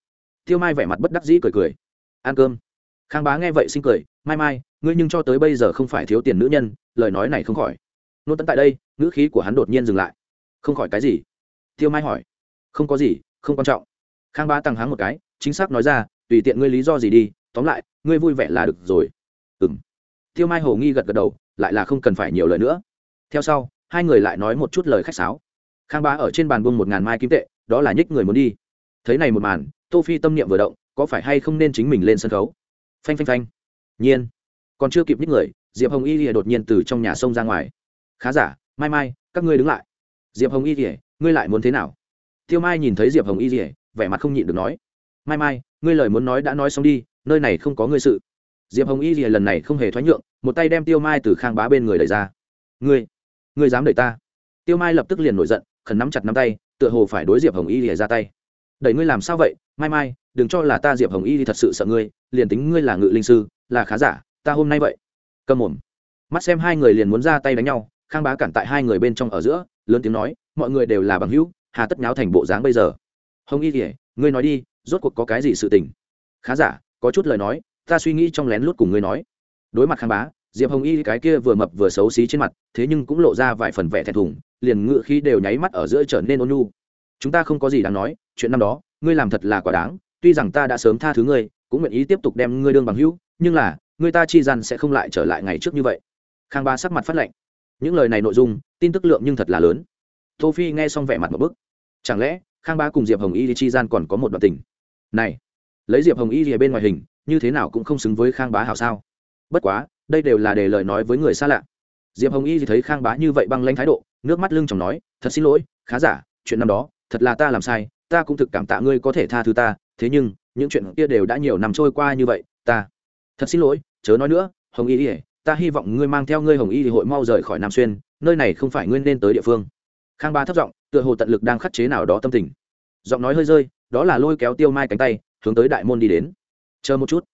Tiêu mai vẻ mặt bất đắc dĩ cười cười. Ăn cơm. Khang bá nghe vậy sinh cười, mai mai, ngươi nhưng cho tới bây giờ không phải thiếu tiền nữ nhân, lời nói này không khỏi. Nôn tẫn tại đây, ngữ khí của hắn đột nhiên dừng lại. Không khỏi cái gì? Tiêu mai hỏi. Không có gì, không quan trọng. Khang bá tăng háng một cái, chính xác nói ra, tùy tiện ngươi lý do gì đi, tóm lại, ngươi vui vẻ là được rồi. Ừng tiêu mai hồ nghi gật gật đầu, lại là không cần phải nhiều lời nữa. Theo sau, hai người lại nói một chút lời khách sáo. Khang bá ở trên bàn buông một ngàn mai kim tệ, đó là nhích người muốn đi. Thấy này một màn tô phi tâm niệm vừa động, có phải hay không nên chính mình lên sân khấu? Phanh phanh phanh. Nhiên. Còn chưa kịp nhích người, diệp hồng y lìa đột nhiên từ trong nhà sông ra ngoài. Khá giả, mai mai, các ngươi đứng lại. Diệp hồng y lìa, ngươi lại muốn thế nào? Tiêu mai nhìn thấy diệp hồng y lìa, vẻ mặt không nhịn được nói. Mai mai, ngươi lời muốn nói đã nói xong đi, nơi này không có ngươi sự. Diệp hồng y lìa lần này không hề thoái nhượng, một tay đem tiêu mai từ khang bá bên người đẩy ra. Ngươi ngươi dám đẩy ta? Tiêu mai lập tức liền nổi giận, khẩn nắm chặt nắm tay, tựa hồ phải đối diệp hồng y lìa ra tay đẩy ngươi làm sao vậy? Mai mai, đừng cho là ta diệp hồng y thì thật sự sợ ngươi, liền tính ngươi là ngự linh sư, là khá giả, ta hôm nay vậy. Cầm mồm. Mắt xem hai người liền muốn ra tay đánh nhau, khang bá cản tại hai người bên trong ở giữa, lớn tiếng nói, mọi người đều là bằng hữu, hà tất nháo thành bộ dáng bây giờ. Hồng y kỉa ngươi nói đi, rốt cuộc có cái gì sự tình? Khá giả, có chút lời nói, ta suy nghĩ trong lén lút cùng ngươi nói. Đối mặt khang bá, diệp hồng y cái kia vừa mập vừa xấu xí trên mặt, thế nhưng cũng lộ ra vài phần vẻ thẹn thùng, liền ngựa khi đều nháy mắt ở giữa trở nên ôn nhu chúng ta không có gì đáng nói, chuyện năm đó, ngươi làm thật là quả đáng, tuy rằng ta đã sớm tha thứ ngươi, cũng nguyện ý tiếp tục đem ngươi đương bằng hữu, nhưng là người ta chi gian sẽ không lại trở lại ngày trước như vậy. Khang ba sắc mặt phát lệnh những lời này nội dung, tin tức lượng nhưng thật là lớn. Tô phi nghe xong vẻ mặt một bức. Chẳng lẽ, khang ba cùng diệp hồng y chi gian còn có một đoạn tình? Này, lấy diệp hồng y gì bên ngoài hình, như thế nào cũng không xứng với khang bá hảo sao? Bất quá, đây đều là để lời nói với người xa lạ. Diệp hồng y thì thấy khang bá như vậy băng lanh thái độ, nước mắt lưng chồng nói, thật xin lỗi, khá giả, chuyện năm đó thật là ta làm sai, ta cũng thực cảm tạ ngươi có thể tha thứ ta, thế nhưng, những chuyện kia đều đã nhiều năm trôi qua như vậy, ta, thật xin lỗi, chớ nói nữa, hồng y ỉa ta hy vọng ngươi mang theo ngươi hồng y thì hội mau rời khỏi nam xuyên, nơi này không phải ngươi nên tới địa phương. Khang ba thất giọng, tựa hồ tận lực đang khắc chế nào đó tâm tình. Giọng nói hơi rơi, đó là lôi kéo tiêu mai cánh tay, hướng tới đại môn đi đến. Chờ một chút.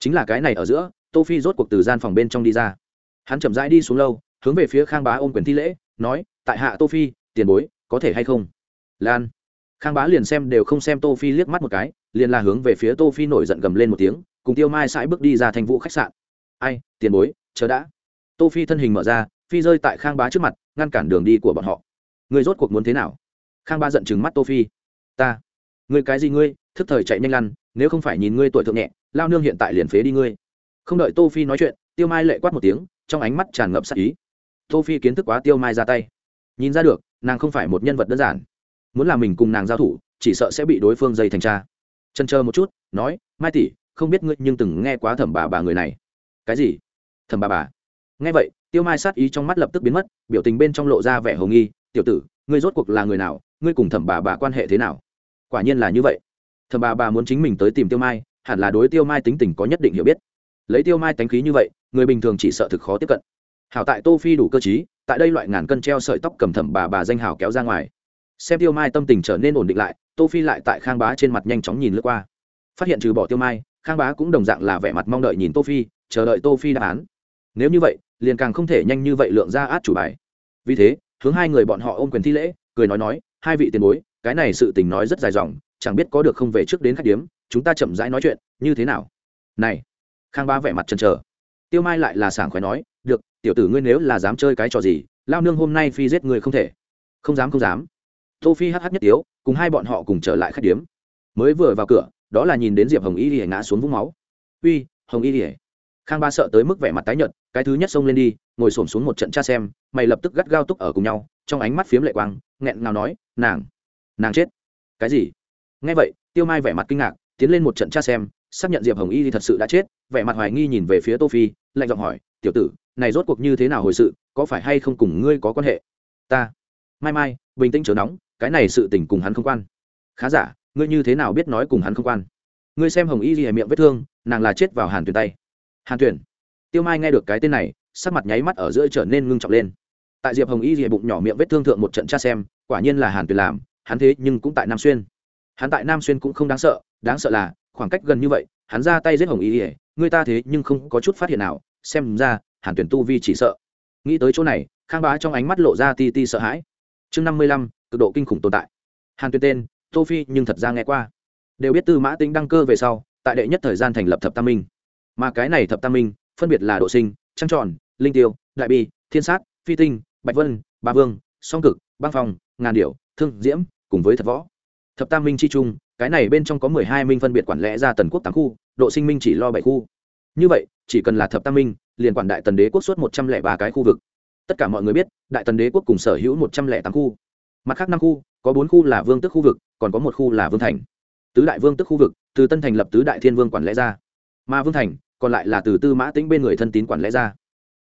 Chính là cái này ở giữa, tô phi rốt cuộc từ gian phòng bên trong đi ra. Hắn chậm rãi đi xuống lâu hướng về phía khang bá ôm quyền thi lễ, nói, tại hạ tô phi, tiền bối, có thể hay không? Lan. Khang bá liền xem đều không xem tô phi liếc mắt một cái, liền là hướng về phía tô phi nổi giận gầm lên một tiếng, cùng tiêu mai sải bước đi ra thành vụ khách sạn. Ai, tiền bối, chờ đã. Tô phi thân hình mở ra, phi rơi tại khang bá trước mặt, ngăn cản đường đi của bọn họ. Người rốt cuộc muốn thế nào? Khang bá giận chừng mắt tô phi. Ta. Ngươi cái gì ngươi? Thức thời chạy nhanh lăn, nếu không phải nhìn ngươi tuổi thượng nhẹ, lao nương hiện tại liền phế đi ngươi. Không đợi tô phi nói chuyện, tiêu mai lệ quát một tiếng, trong ánh mắt tràn ngập sắc ý. Tô phi kiến thức quá tiêu mai ra tay. Nhìn ra được, nàng không phải một nhân vật đơn giản muốn làm mình cùng nàng giao thủ, chỉ sợ sẽ bị đối phương dây thành tra chân chờ một chút, nói, mai tỷ, không biết ngươi nhưng từng nghe quá thẩm bà bà người này. Cái gì? Thẩm bà bà. Nghe vậy, tiêu mai sát ý trong mắt lập tức biến mất, biểu tình bên trong lộ ra vẻ hồng nghi, tiểu tử, ngươi rốt cuộc là người nào, ngươi cùng thẩm bà bà quan hệ thế nào? Quả nhiên là như vậy. Thẩm bà bà muốn chính mình tới tìm tiêu mai, hẳn là đối tiêu mai tính tình có nhất định hiểu biết. Lấy tiêu mai tánh khí như vậy, người bình thường chỉ sợ thực khó tiếp cận. Hảo tại tô phi đủ cơ chí tại đây loại ngàn cân treo sợi tóc cầm thẩm bà bà danh hảo kéo ra ngoài xem tiêu mai tâm tình trở nên ổn định lại, tô phi lại tại khang bá trên mặt nhanh chóng nhìn lướt qua. Phát hiện trừ bỏ tiêu mai, khang bá cũng đồng dạng là vẻ mặt mong đợi nhìn tô phi, chờ đợi tô phi đáp án. Nếu như vậy, liền càng không thể nhanh như vậy lượng ra át chủ bài. Vì thế, hướng hai người bọn họ ôm quyền thi lễ, cười nói nói, hai vị tiền bối, cái này sự tình nói rất dài dòng, chẳng biết có được không về trước đến khách điếm, chúng ta chậm rãi nói chuyện, như thế nào? Này. Khang bá vẻ mặt chần chờ. Tiêu mai lại là sảng khoái nói, được, tiểu tử ngươi nếu là dám chơi cái trò gì, lao nương hôm nay phi giết người không thể. Không dám không dám tô phi hh nhất tiếu, cùng hai bọn họ cùng trở lại khách điếm. Mới vừa vào cửa, đó là nhìn đến diệp hồng y lìa ngã xuống vũng máu. Uy, hồng y lìa. Khang ba sợ tới mức vẻ mặt tái nhợt, cái thứ nhất xông lên đi, ngồi xổm xuống một trận cha xem, mày lập tức gắt gao túc ở cùng nhau, trong ánh mắt phiếm lệ quang, nghẹn ngào nói, nàng nàng chết. Cái gì? Nghe vậy, tiêu mai vẻ mặt kinh ngạc, tiến lên một trận cha xem, xác nhận diệp hồng y thì thật sự đã chết, vẻ mặt hoài nghi nhìn về phía tô phi lạnh giọng hỏi, tiểu tử, này rốt cuộc như thế nào hồi sự, có phải hay không cùng ngươi có quan hệ? Ta. Mai mai, bình tĩnh chớ nóng cái này sự tình cùng hắn không quan. Khá giả, ngươi như thế nào biết nói cùng hắn không quan? Ngươi xem hồng y gì miệng vết thương, nàng là chết vào hàn tuyển tay. Hàn tuyển tiêu mai nghe được cái tên này, sắc mặt nháy mắt ở giữa trở nên ngưng trọng lên. Tại diệp hồng y gì bụng nhỏ miệng vết thương thượng một trận tra xem, quả nhiên là hàn tuyển làm, hắn thế nhưng cũng tại nam xuyên. Hắn tại nam xuyên cũng không đáng sợ đáng sợ là, khoảng cách gần như vậy, hắn ra tay giết hồng y ỉa người ta thế nhưng không có chút phát hiện nào, xem ra, hàn tuyển tu vi chỉ sợ. Nghĩ tới chỗ này, khang bá trong ánh mắt lộ ra ti ti sợ hãi. Chương năm mươi lăm cực độ kinh khủng tồn tại. Hàn tuyên tên tô phi nhưng thật ra nghe qua. Đều biết tư mã tính đăng cơ về sau tại đệ nhất thời gian thành lập thập tam minh. Mà cái này thập tam minh phân biệt là độ sinh trăng tròn linh tiêu đại bi thiên sát phi tinh bạch vân ba vương song cực băng phòng ngàn điệu, thương diễm cùng với thập võ. Thập tam minh chi trung cái này bên trong có mười hai minh phân biệt quản lẽ ra tần quốc tám khu độ sinh minh chỉ lo bảy khu. Như vậy chỉ cần là thập tam minh liền quản đại tần đế quốc suốt một trăm lẻ ba cái khu vực. Tất cả mọi người biết đại tần đế quốc cùng sở hữu một trăm lẻ tám khu mặt khác năm khu, có bốn khu là vương tức khu vực, còn có một khu là vương thành. Tứ đại vương tức khu vực, từ tân thành lập tứ đại thiên vương quản lẽ ra. Mà vương thành, còn lại là từ tư mã tính bên người thân tín quản lẽ ra.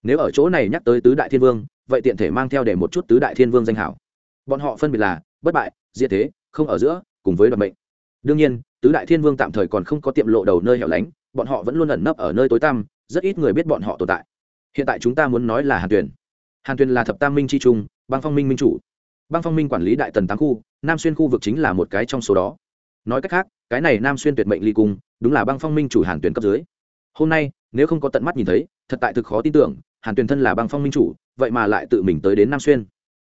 Nếu ở chỗ này nhắc tới tứ đại thiên vương, vậy tiện thể mang theo để một chút tứ đại thiên vương danh hảo. Bọn họ phân biệt là, bất bại, diệt thế, không ở giữa, cùng với đoàn mệnh. Đương nhiên, tứ đại thiên vương tạm thời còn không có tiệm lộ đầu nơi hẻo lánh, bọn họ vẫn luôn ẩn nấp ở nơi tối tăm, rất ít người biết bọn họ tồn tại. Hiện tại chúng ta muốn nói là hàn tuyền. Hàn tuyền là thập tam minh c h i trung, băng phong minh minh chủ băng phong minh quản lý đại tần tám khu, nam xuyên khu vực chính là một cái trong số đó. Nói cách khác, cái này nam xuyên tuyệt mệnh ly cung, đúng là băng phong minh chủ hàn tuyền cấp dưới. Hôm nay, nếu không có tận mắt nhìn thấy, thật tại thực khó tin tưởng, hàn tuyền thân là băng phong minh chủ, vậy mà lại tự mình tới đến nam xuyên.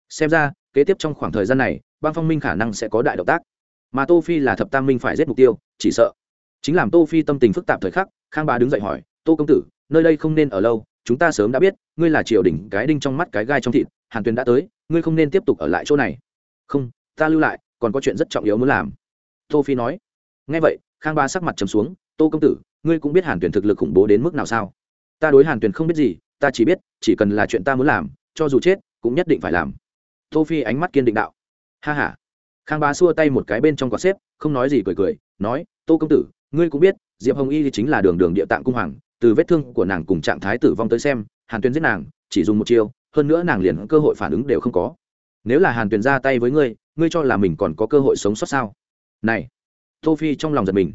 Xem ra, kế tiếp trong khoảng thời gian này, băng phong minh khả năng sẽ có đại động tác. Mà tô phi là thập tam minh phải giết mục tiêu, chỉ sợ. Chính làm tô phi tâm tình phức tạp thời khắc, khang bá đứng dậy hỏi, tô công tử, nơi đây không nên ở lâu chúng ta sớm đã biết, ngươi là triều đình, cái đinh trong mắt, cái gai trong thịt, hàn tuyền đã tới, ngươi không nên tiếp tục ở lại chỗ này. Không, ta lưu lại, còn có chuyện rất trọng yếu muốn làm. Tô phi nói. Nghe vậy, khang ba sắc mặt trầm xuống, tô công tử, ngươi cũng biết hàn tuyền thực lực khủng bố đến mức nào sao? Ta đối hàn tuyền không biết gì, ta chỉ biết, chỉ cần là chuyện ta muốn làm, cho dù chết, cũng nhất định phải làm. Tô phi ánh mắt kiên định đạo. Ha ha. Khang ba xua tay một cái bên trong quạt xếp, không nói gì cười cười, nói, tô công tử, ngươi cũng biết, diệp hồng y chính là đường đường địa tạng cung hoàng từ vết thương của nàng cùng trạng thái tử vong tới xem, hàn tuyền giết nàng, chỉ dùng một chiêu, hơn nữa nàng liền cơ hội phản ứng đều không có. Nếu là hàn tuyền ra tay với ngươi ngươi cho là mình còn có cơ hội sống sót sao? Này, tô phi trong lòng giật mình.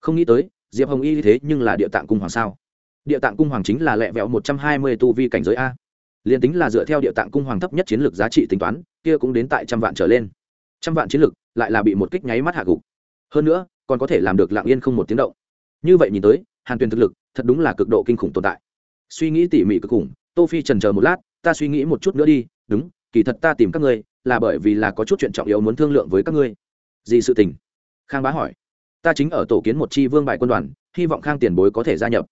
Không nghĩ tới, diệp hồng y thế nhưng là địa tạng cung hoàng sao? Địa tạng cung hoàng chính là lẹ vẹo một trăm hai mươi tu vi cảnh giới a. Liền tính là dựa theo địa tạng cung hoàng thấp nhất chiến lược giá trị tính toán, kia cũng đến tại trăm vạn trở lên. Trăm vạn chiến lược, lại là bị một kích nháy mắt hạ gục. Hơn nữa, còn có thể làm được lặng yên không một tiếng động. Như vậy nhìn tới hàn tuyền thực lực, thật đúng là cực độ kinh khủng tồn tại. Suy nghĩ tỉ mỉ cực khủng, tô phi trần chờ một lát, ta suy nghĩ một chút nữa đi, đúng, kỳ thật ta tìm các ngươi là bởi vì là có chút chuyện trọng yếu muốn thương lượng với các ngươi. Gì sự tình? Khang bá hỏi. Ta chính ở tổ kiến một chi vương bại quân đoàn, hy vọng khang tiền bối có thể gia nhập.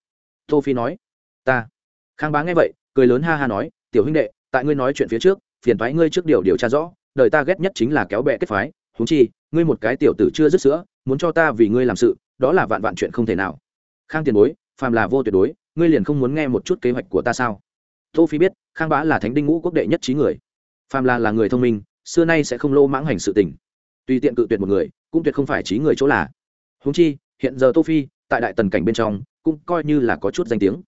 Tô phi nói. Ta. Khang bá nghe vậy, cười lớn ha ha nói, tiểu huynh đệ, tại ngươi nói chuyện phía trước, phiền thoái ngươi trước điều điều tra rõ, đời ta ghét nhất chính là kéo bè kết phái. Huống chi, ngươi một cái tiểu tử chưa dứt sữa, muốn cho ta vì ngươi làm sự, đó là vạn vạn chuyện không thể nào khang tiền bối, phàm là vô tuyệt đối, ngươi liền không muốn nghe một chút kế hoạch của ta sao? Tô phi biết, khang bá là thánh đinh ngũ quốc đệ nhất trí người. Phàm là là người thông minh, xưa nay sẽ không lô mãng hành sự tình. Tùy tiện cự tuyệt một người, cũng tuyệt không phải trí người chỗ là. Huống chi, hiện giờ tô phi, tại đại tần cảnh bên trong, cũng coi như là có chút danh tiếng.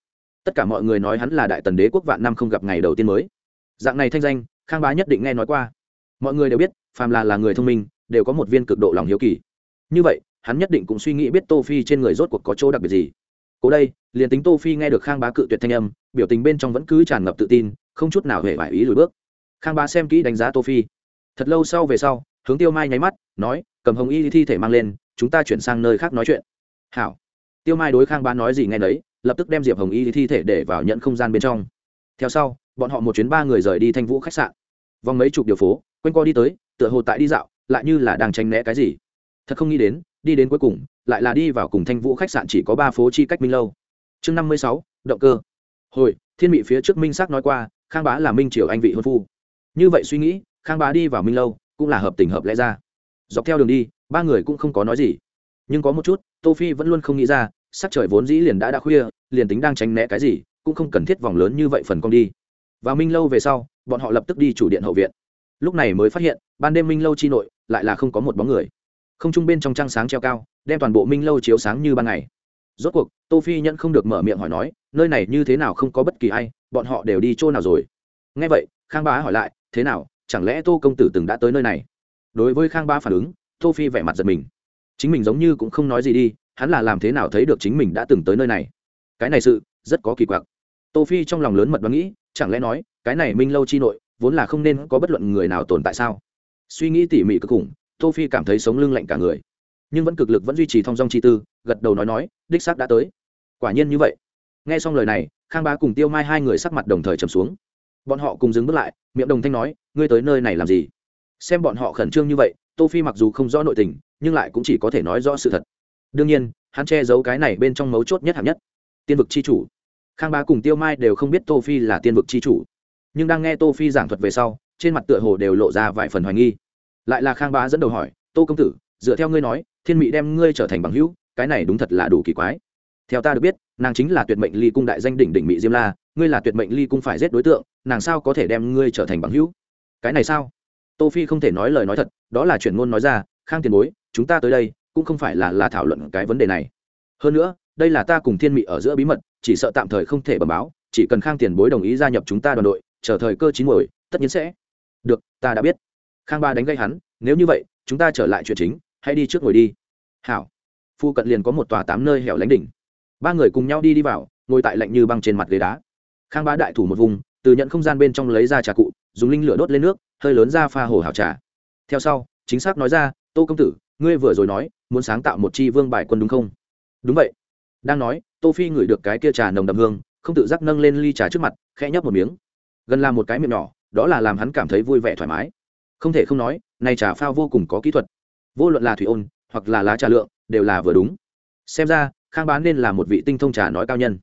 Tất cả mọi người nói hắn là đại tần đế quốc vạn năm không gặp ngày đầu tiên mới. Dạng này thanh danh, khang bá nhất định nghe nói qua. Mọi người đều biết, phàm là là người thông minh, đều có một viên cực độ lòng hiếu kỳ. Như vậy hắn nhất định cũng suy nghĩ biết tô phi trên người rốt cuộc có chỗ đặc biệt gì. Cố đây, liền tính tô phi nghe được khang bá cự tuyệt thanh âm, biểu tình bên trong vẫn cứ tràn ngập tự tin, không chút nào hề vải ý lùi bước. Khang bá xem kỹ đánh giá tô phi. Thật lâu sau về sau, hướng tiêu mai nháy mắt, nói, cầm hồng y thi thể mang lên, chúng ta chuyển sang nơi khác nói chuyện. Hảo. Tiêu mai đối khang bá nói gì nghe nấy, lập tức đem diệp hồng y thi thể để vào nhận không gian bên trong. Theo sau, bọn họ một chuyến ba người rời đi thanh vũ khách sạn. Vòng mấy chục điều phố, quanh co đi tới, tựa hồ tại đi dạo, lại như là đang tranh né cái gì. Thật không nghĩ đến đi đến cuối cùng, lại là đi vào cùng thanh vũ khách sạn chỉ có ba phố chi cách minh lâu. Chương năm mươi sáu, động cơ. Hồi, thiên bị phía trước minh xác nói qua, khang bá là minh triều anh vị hôn phu. Như vậy suy nghĩ, khang bá đi vào minh lâu, cũng là hợp tình hợp lẽ ra. Dọc theo đường đi, ba người cũng không có nói gì. Nhưng có một chút, tô phi vẫn luôn không nghĩ ra, sắc trời vốn dĩ liền đã đã khuya, liền tính đang tránh né cái gì, cũng không cần thiết vòng lớn như vậy phần con đi. Vào minh lâu về sau, bọn họ lập tức đi chủ điện hậu viện. Lúc này mới phát hiện, ban đêm minh lâu chi nội, lại là không có một bóng người không trung bên trong trăng sáng treo cao, đem toàn bộ minh lâu chiếu sáng như ban ngày. Rốt cuộc, tô phi nhẫn không được mở miệng hỏi nói, nơi này như thế nào không có bất kỳ ai, bọn họ đều đi chỗ nào rồi? Nghe vậy, khang bá hỏi lại, thế nào, chẳng lẽ tô công tử từng đã tới nơi này? Đối với khang bá phản ứng, tô phi vẻ mặt giật mình. Chính mình giống như cũng không nói gì đi, hắn là làm thế nào thấy được chính mình đã từng tới nơi này? Cái này sự, rất có kỳ quặc. Tô phi trong lòng lớn mật đoán nghĩ, chẳng lẽ nói, cái này minh lâu chi nội, vốn là không nên có bất luận người nào tồn tại sao? Suy nghĩ tỉ mỉ cực cùng tô phi cảm thấy sống lưng lạnh cả người. Nhưng vẫn cực lực vẫn duy trì thong dong chi tư, gật đầu nói nói, đích xác đã tới. Quả nhiên như vậy. Nghe xong lời này, khang bá cùng tiêu mai hai người sắc mặt đồng thời trầm xuống. Bọn họ cùng dừng bước lại, miệng đồng thanh nói, ngươi tới nơi này làm gì? Xem bọn họ khẩn trương như vậy, tô phi mặc dù không rõ nội tình, nhưng lại cũng chỉ có thể nói rõ sự thật. Đương nhiên, hắn che giấu cái này bên trong mấu chốt nhất hạng nhất, tiên vực chi chủ. Khang bá cùng tiêu mai đều không biết tô phi là tiên vực chi chủ. Nhưng đang nghe tô phi giảng thuật về sau, trên mặt tựa hồ đều lộ ra vài phần hoài nghi lại là khang bá dẫn đầu hỏi, tô công tử, dựa theo ngươi nói, thiên mị đem ngươi trở thành bằng hữu, cái này đúng thật là đủ kỳ quái. Theo ta được biết, nàng chính là tuyệt mệnh ly cung đại danh đỉnh đỉnh mỹ diêm la, ngươi là tuyệt mệnh ly cung phải giết đối tượng, nàng sao có thể đem ngươi trở thành bằng hữu? Cái này sao? Tô phi không thể nói lời nói thật, đó là chuyển ngôn nói ra, khang tiền bối, chúng ta tới đây, cũng không phải là là thảo luận cái vấn đề này. Hơn nữa, đây là ta cùng thiên mị ở giữa bí mật, chỉ sợ tạm thời không thể bẩm báo, chỉ cần khang tiền bối đồng ý gia nhập chúng ta đoàn đội, chờ thời cơ chín muồi, tất nhiên sẽ. Được, ta đã biết khang ba đánh gây hắn, nếu như vậy, chúng ta trở lại chuyện chính, hãy đi trước ngồi đi. Hảo. Phu cận liền có một tòa tám nơi hẻo lánh đỉnh. Ba người cùng nhau đi đi vào, ngồi tại lạnh như băng trên mặt ghế đá. Khang ba đại thủ một vùng, từ nhận không gian bên trong lấy ra trà cụ, dùng linh lửa đốt lên nước, hơi lớn ra pha hồ hảo trà. Theo sau, chính xác nói ra, tô công tử, ngươi vừa rồi nói, muốn sáng tạo một chi vương bài quân đúng không? Đúng vậy. Đang nói, tô phi ngửi được cái kia trà nồng đậm hương, không tự giác nâng lên ly trà trước mặt, khẽ nhấp một miếng. Gần làm một cái miệng nhỏ, đó là làm hắn cảm thấy vui vẻ thoải mái không thể không nói, này trà phao vô cùng có kỹ thuật. Vô luận là thủy ôn, hoặc là lá trà lượng, đều là vừa đúng. Xem ra, khang bán nên là một vị tinh thông trà nói cao nhân.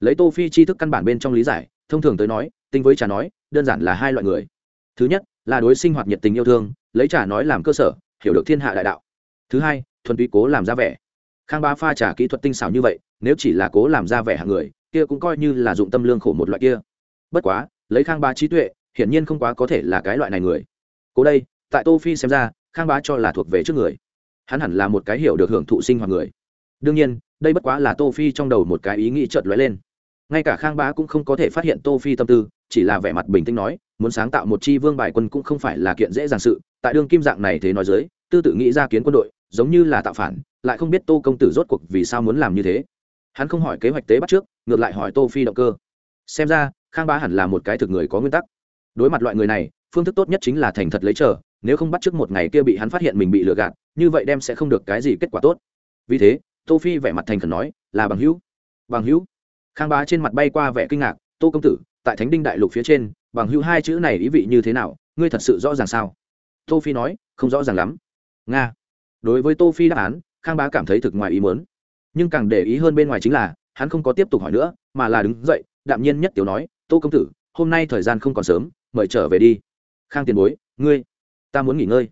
Lấy tô phi tri thức căn bản bên trong lý giải, thông thường tới nói tinh với trà nói, đơn giản là hai loại người. Thứ nhất, là đối sinh hoạt nhiệt tình yêu thương, lấy trà nói làm cơ sở, hiểu được thiên hạ đại đạo. Thứ hai, thuần túy cố làm ra vẻ. Khang bá pha trà kỹ thuật tinh xảo như vậy, nếu chỉ là cố làm ra vẻ hạng người, kia cũng coi như là dụng tâm lương khổ một loại kia. Bất quá, lấy khang bá trí tuệ, hiển nhiên không quá có thể là cái loại này người cố đây, tại tô phi xem ra, khang bá cho là thuộc về trước người. Hắn hẳn là một cái hiểu được hưởng thụ sinh hoạt người. Đương nhiên, đây bất quá là tô phi trong đầu một cái ý nghĩ chợt lóe lên. Ngay cả khang bá cũng không có thể phát hiện tô phi tâm tư, chỉ là vẻ mặt bình tĩnh nói, muốn sáng tạo một chi vương bài quân cũng không phải là kiện dễ dàng sự. Tại đương kim dạng này thế nói dưới, tư tự nghĩ ra kiến quân đội, giống như là tạo phản, lại không biết tô công tử rốt cuộc vì sao muốn làm như thế. Hắn không hỏi kế hoạch tế bắt trước, ngược lại hỏi tô phi động cơ. Xem ra, khang bá hẳn là một cái thực người có nguyên tắc. Đối mặt loại người này phương thức tốt nhất chính là thành thật lấy chờ, nếu không bắt trước một ngày kia bị hắn phát hiện mình bị lừa gạt, như vậy đem sẽ không được cái gì kết quả tốt. Vì thế, tô phi vẻ mặt thành khẩn nói, là bằng hữu bằng hữu. Khang bá trên mặt bay qua vẻ kinh ngạc, tô công tử, tại thánh đinh đại lục phía trên, bằng hữu hai chữ này ý vị như thế nào, ngươi thật sự rõ ràng sao? Tô phi nói, không rõ ràng lắm. Nga. Đối với tô phi đáp án, khang bá cảm thấy thực ngoài ý muốn. Nhưng càng để ý hơn bên ngoài chính là, hắn không có tiếp tục hỏi nữa, mà là đứng dậy, đạm nhiên nhất tiểu nói, tô công tử, hôm nay thời gian không còn sớm, mời trở về đi khang tiền bối, ngươi, ta muốn nghỉ ngơi.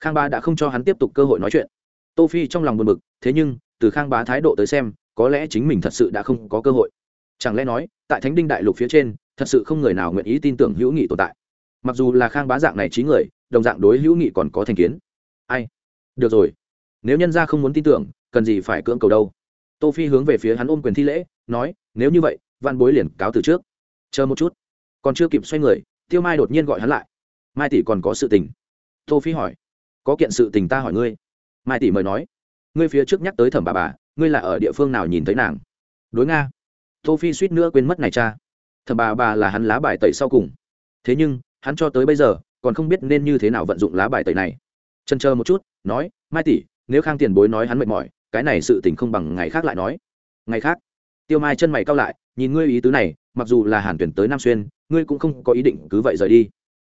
Khang bá đã không cho hắn tiếp tục cơ hội nói chuyện. Tô phi trong lòng buồn bực, thế nhưng, từ khang bá thái độ tới xem, có lẽ chính mình thật sự đã không có cơ hội. Chẳng lẽ nói, tại thánh đinh đại lục phía trên, thật sự không người nào nguyện ý tin tưởng hữu nghị tồn tại? Mặc dù là khang bá dạng này trí người, đồng dạng đối hữu nghị còn có thành kiến. Ai? Được rồi. Nếu nhân gia không muốn tin tưởng, cần gì phải cưỡng cầu đâu? Tô phi hướng về phía hắn ôm quyền thi lễ, nói, nếu như vậy văn bối liền cáo từ trước. Chờ một chút. Còn chưa kịp xoay người, tiêu mai đột nhiên gọi hắn lại mai tỷ còn có sự tình. Tô phi hỏi. Có kiện sự tình ta hỏi ngươi. Mai tỷ mời nói. Ngươi phía trước nhắc tới thẩm bà bà, ngươi là ở địa phương nào nhìn thấy nàng? Đối nga. Tô phi suýt nữa quên mất này cha. Thẩm bà bà là hắn lá bài tẩy sau cùng. Thế nhưng, hắn cho tới bây giờ, còn không biết nên như thế nào vận dụng lá bài tẩy này. Chân chờ một chút, nói, mai tỷ, nếu khang tiền bối nói hắn mệt mỏi, cái này sự tình không bằng ngày khác lại nói. Ngày khác? Tiêu mai chân mày cao lại, nhìn ngươi ý tứ này, mặc dù là hàn tuyển tới nam xuyên, ngươi cũng không có ý định cứ vậy rời đi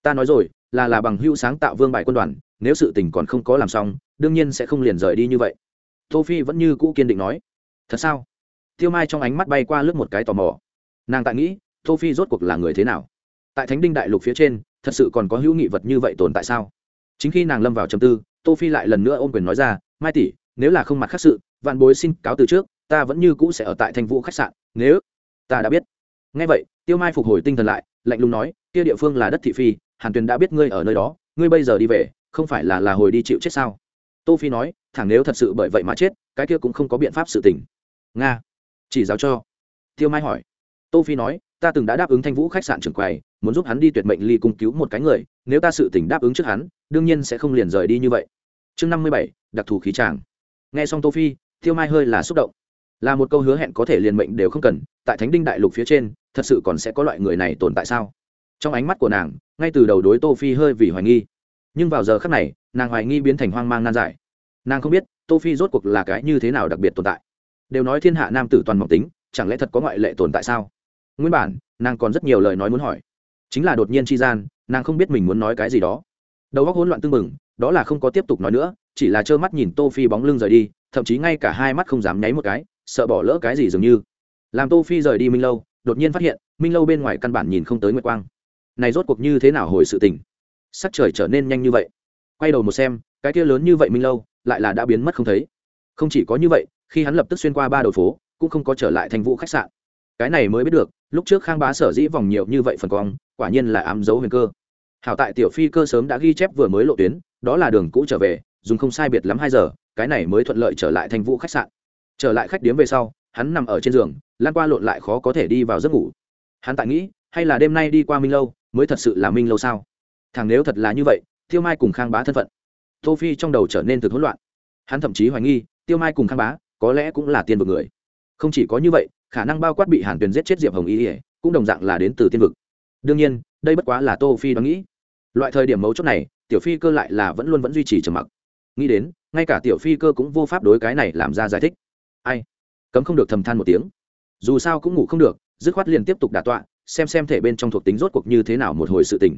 ta nói rồi, là là bằng hữu sáng tạo vương bài quân đoàn, nếu sự tình còn không có làm xong, đương nhiên sẽ không liền rời đi như vậy. Tô phi vẫn như cũ kiên định nói. Thật sao? Tiêu mai trong ánh mắt bay qua lướt một cái tò mò. Nàng tại nghĩ, tô phi rốt cuộc là người thế nào? Tại thánh đinh đại lục phía trên, thật sự còn có hữu nghị vật như vậy tồn tại sao? Chính khi nàng lâm vào trầm tư, tô phi lại lần nữa ôm quyền nói ra, mai tỷ, nếu là không mặt khác sự, vạn bối xin cáo từ trước, ta vẫn như cũ sẽ ở tại thành vũ khách sạn, nếu ta đã biết. Nghe vậy, tiêu mai phục hồi tinh thần lại, lạnh lùng nói, kia địa phương là đất thị phi hàn tuyền đã biết ngươi ở nơi đó, ngươi bây giờ đi về, không phải là là hồi đi chịu chết sao? Tô phi nói, thẳng nếu thật sự bởi vậy mà chết, cái kia cũng không có biện pháp sự tình. Nga, chỉ giáo cho. Tiêu mai hỏi. Tô phi nói, ta từng đã đáp ứng thanh vũ khách sạn trưởng quầy, muốn giúp hắn đi tuyệt mệnh ly cung cứu một cái người, nếu ta sự tình đáp ứng trước hắn, đương nhiên sẽ không liền rời đi như vậy. Chương năm mươi bảy, đặc thù khí tràng. Nghe xong tô phi, tiêu mai hơi là xúc động. Là một câu hứa hẹn có thể liền mệnh đều không cần, tại thánh đinh đại lục phía trên, thật sự còn sẽ có loại người này tồn tại sao? Trong ánh mắt của nàng, ngay từ đầu đối tô phi hơi vì hoài nghi. Nhưng vào giờ khắc này, nàng hoài nghi biến thành hoang mang nan giải. Nàng không biết, tô phi rốt cuộc là cái như thế nào đặc biệt tồn tại. Đều nói thiên hạ nam tử toàn mộng tính, chẳng lẽ thật có ngoại lệ tồn tại sao? Nguyên bản, nàng còn rất nhiều lời nói muốn hỏi. Chính là đột nhiên chi gian, nàng không biết mình muốn nói cái gì đó. Đầu óc hỗn loạn tưng bừng, đó là không có tiếp tục nói nữa, chỉ là trơ mắt nhìn tô phi bóng lưng rời đi, thậm chí ngay cả hai mắt không dám nháy một cái, sợ bỏ lỡ cái gì dường như. Làm tô phi rời đi minh lâu, đột nhiên phát hiện, minh lâu bên ngoài căn bản nhìn không tới nguyệt quang này rốt cuộc như thế nào hồi sự tình? Sắc trời trở nên nhanh như vậy. Quay đầu một xem, cái kia lớn như vậy minh lâu, lại là đã biến mất không thấy. Không chỉ có như vậy, khi hắn lập tức xuyên qua ba đầu phố, cũng không có trở lại thành vụ khách sạn. Cái này mới biết được, lúc trước khang bá sở dĩ vòng nhiều như vậy phần cong, quả nhiên là ám dấu huyền cơ. Hảo tại tiểu phi cơ sớm đã ghi chép vừa mới lộ tuyến, đó là đường cũ trở về, dùng không sai biệt lắm hai giờ, cái này mới thuận lợi trở lại thành vụ khách sạn. Trở lại khách điếm về sau, hắn nằm ở trên giường, lan qua lộn lại khó có thể đi vào giấc ngủ. Hắn tại nghĩ, hay là đêm nay đi qua minh lâu mới thật sự là minh lâu sao? Thằng nếu thật là như vậy, tiêu mai cùng khang bá thân phận. Tô phi trong đầu trở nên thực hỗn loạn. Hắn thậm chí hoài nghi, tiêu mai cùng khang bá có lẽ cũng là tiên vực người. Không chỉ có như vậy, khả năng bao quát bị hàn tuyền giết chết diệp hồng ý ỉa cũng đồng dạng là đến từ tiên vực. Đương nhiên, đây bất quá là tô phi đoán nghĩ. Loại thời điểm mấu chốt này, tiểu phi cơ lại là vẫn luôn vẫn duy trì trầm mặc. Nghĩ đến, ngay cả tiểu phi cơ cũng vô pháp đối cái này làm ra giải thích. Ai? Cấm không được thầm than một tiếng. Dù sao cũng ngủ không được, dứt khoát liền tiếp tục đả tọa xem xem thể bên trong thuộc tính rốt cuộc như thế nào một hồi sự tình.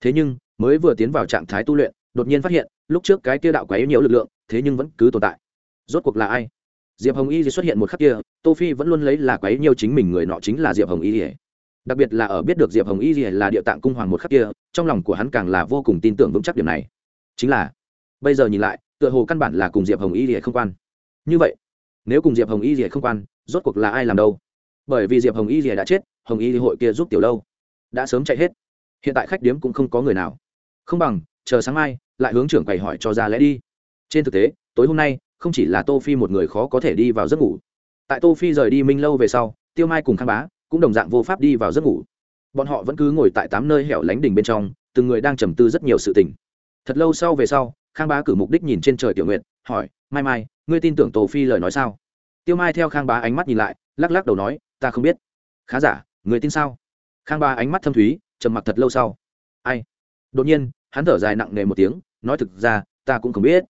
Thế nhưng, mới vừa tiến vào trạng thái tu luyện, đột nhiên phát hiện, lúc trước cái kia đạo quái nhiều lực lượng, thế nhưng vẫn cứ tồn tại. Rốt cuộc là ai? Diệp hồng y xuất hiện một khắc kia, tô phi vẫn luôn lấy là quái nhiều chính mình người nọ chính là diệp hồng y đặc biệt là ở biết được diệp hồng y là địa tạng cung hoàng một khắc kia, trong lòng của hắn càng là vô cùng tin tưởng vững chắc điểm này. Chính là, bây giờ nhìn lại, tựa hồ căn bản là cùng diệp hồng y không quan. Như vậy, nếu cùng diệp hồng y không quan, rốt cuộc là ai làm đâu? Bởi vì diệp hồng y đã chết, hồng y hội kia giúp tiểu lâu. Đã sớm chạy hết. Hiện tại khách điếm cũng không có người nào. Không bằng, chờ sáng mai, lại hướng trưởng quầy hỏi cho ra lẽ đi. Trên thực tế, tối hôm nay, không chỉ là tô phi một người khó có thể đi vào giấc ngủ. Tại tô phi rời đi minh lâu về sau, tiêu mai cùng khang bá cũng đồng dạng vô pháp đi vào giấc ngủ. Bọn họ vẫn cứ ngồi tại tám nơi hẻo lánh đỉnh bên trong, từng người đang trầm tư rất nhiều sự tình. Thật lâu sau về sau, khang bá cử mục đích nhìn trên trời tiểu nguyện hỏi, mai mai, ngươi tin tưởng tô phi lời nói sao? Tiêu mai theo khang bá ánh mắt nhìn lại lắc lắc đầu nói, ta không biết. Khá giả, người tin sao? Khang Ba ánh mắt thâm thúy, trầm mặc thật lâu sau. Ai? Đột nhiên, hắn thở dài nặng nề một tiếng, nói thực ra, ta cũng không biết.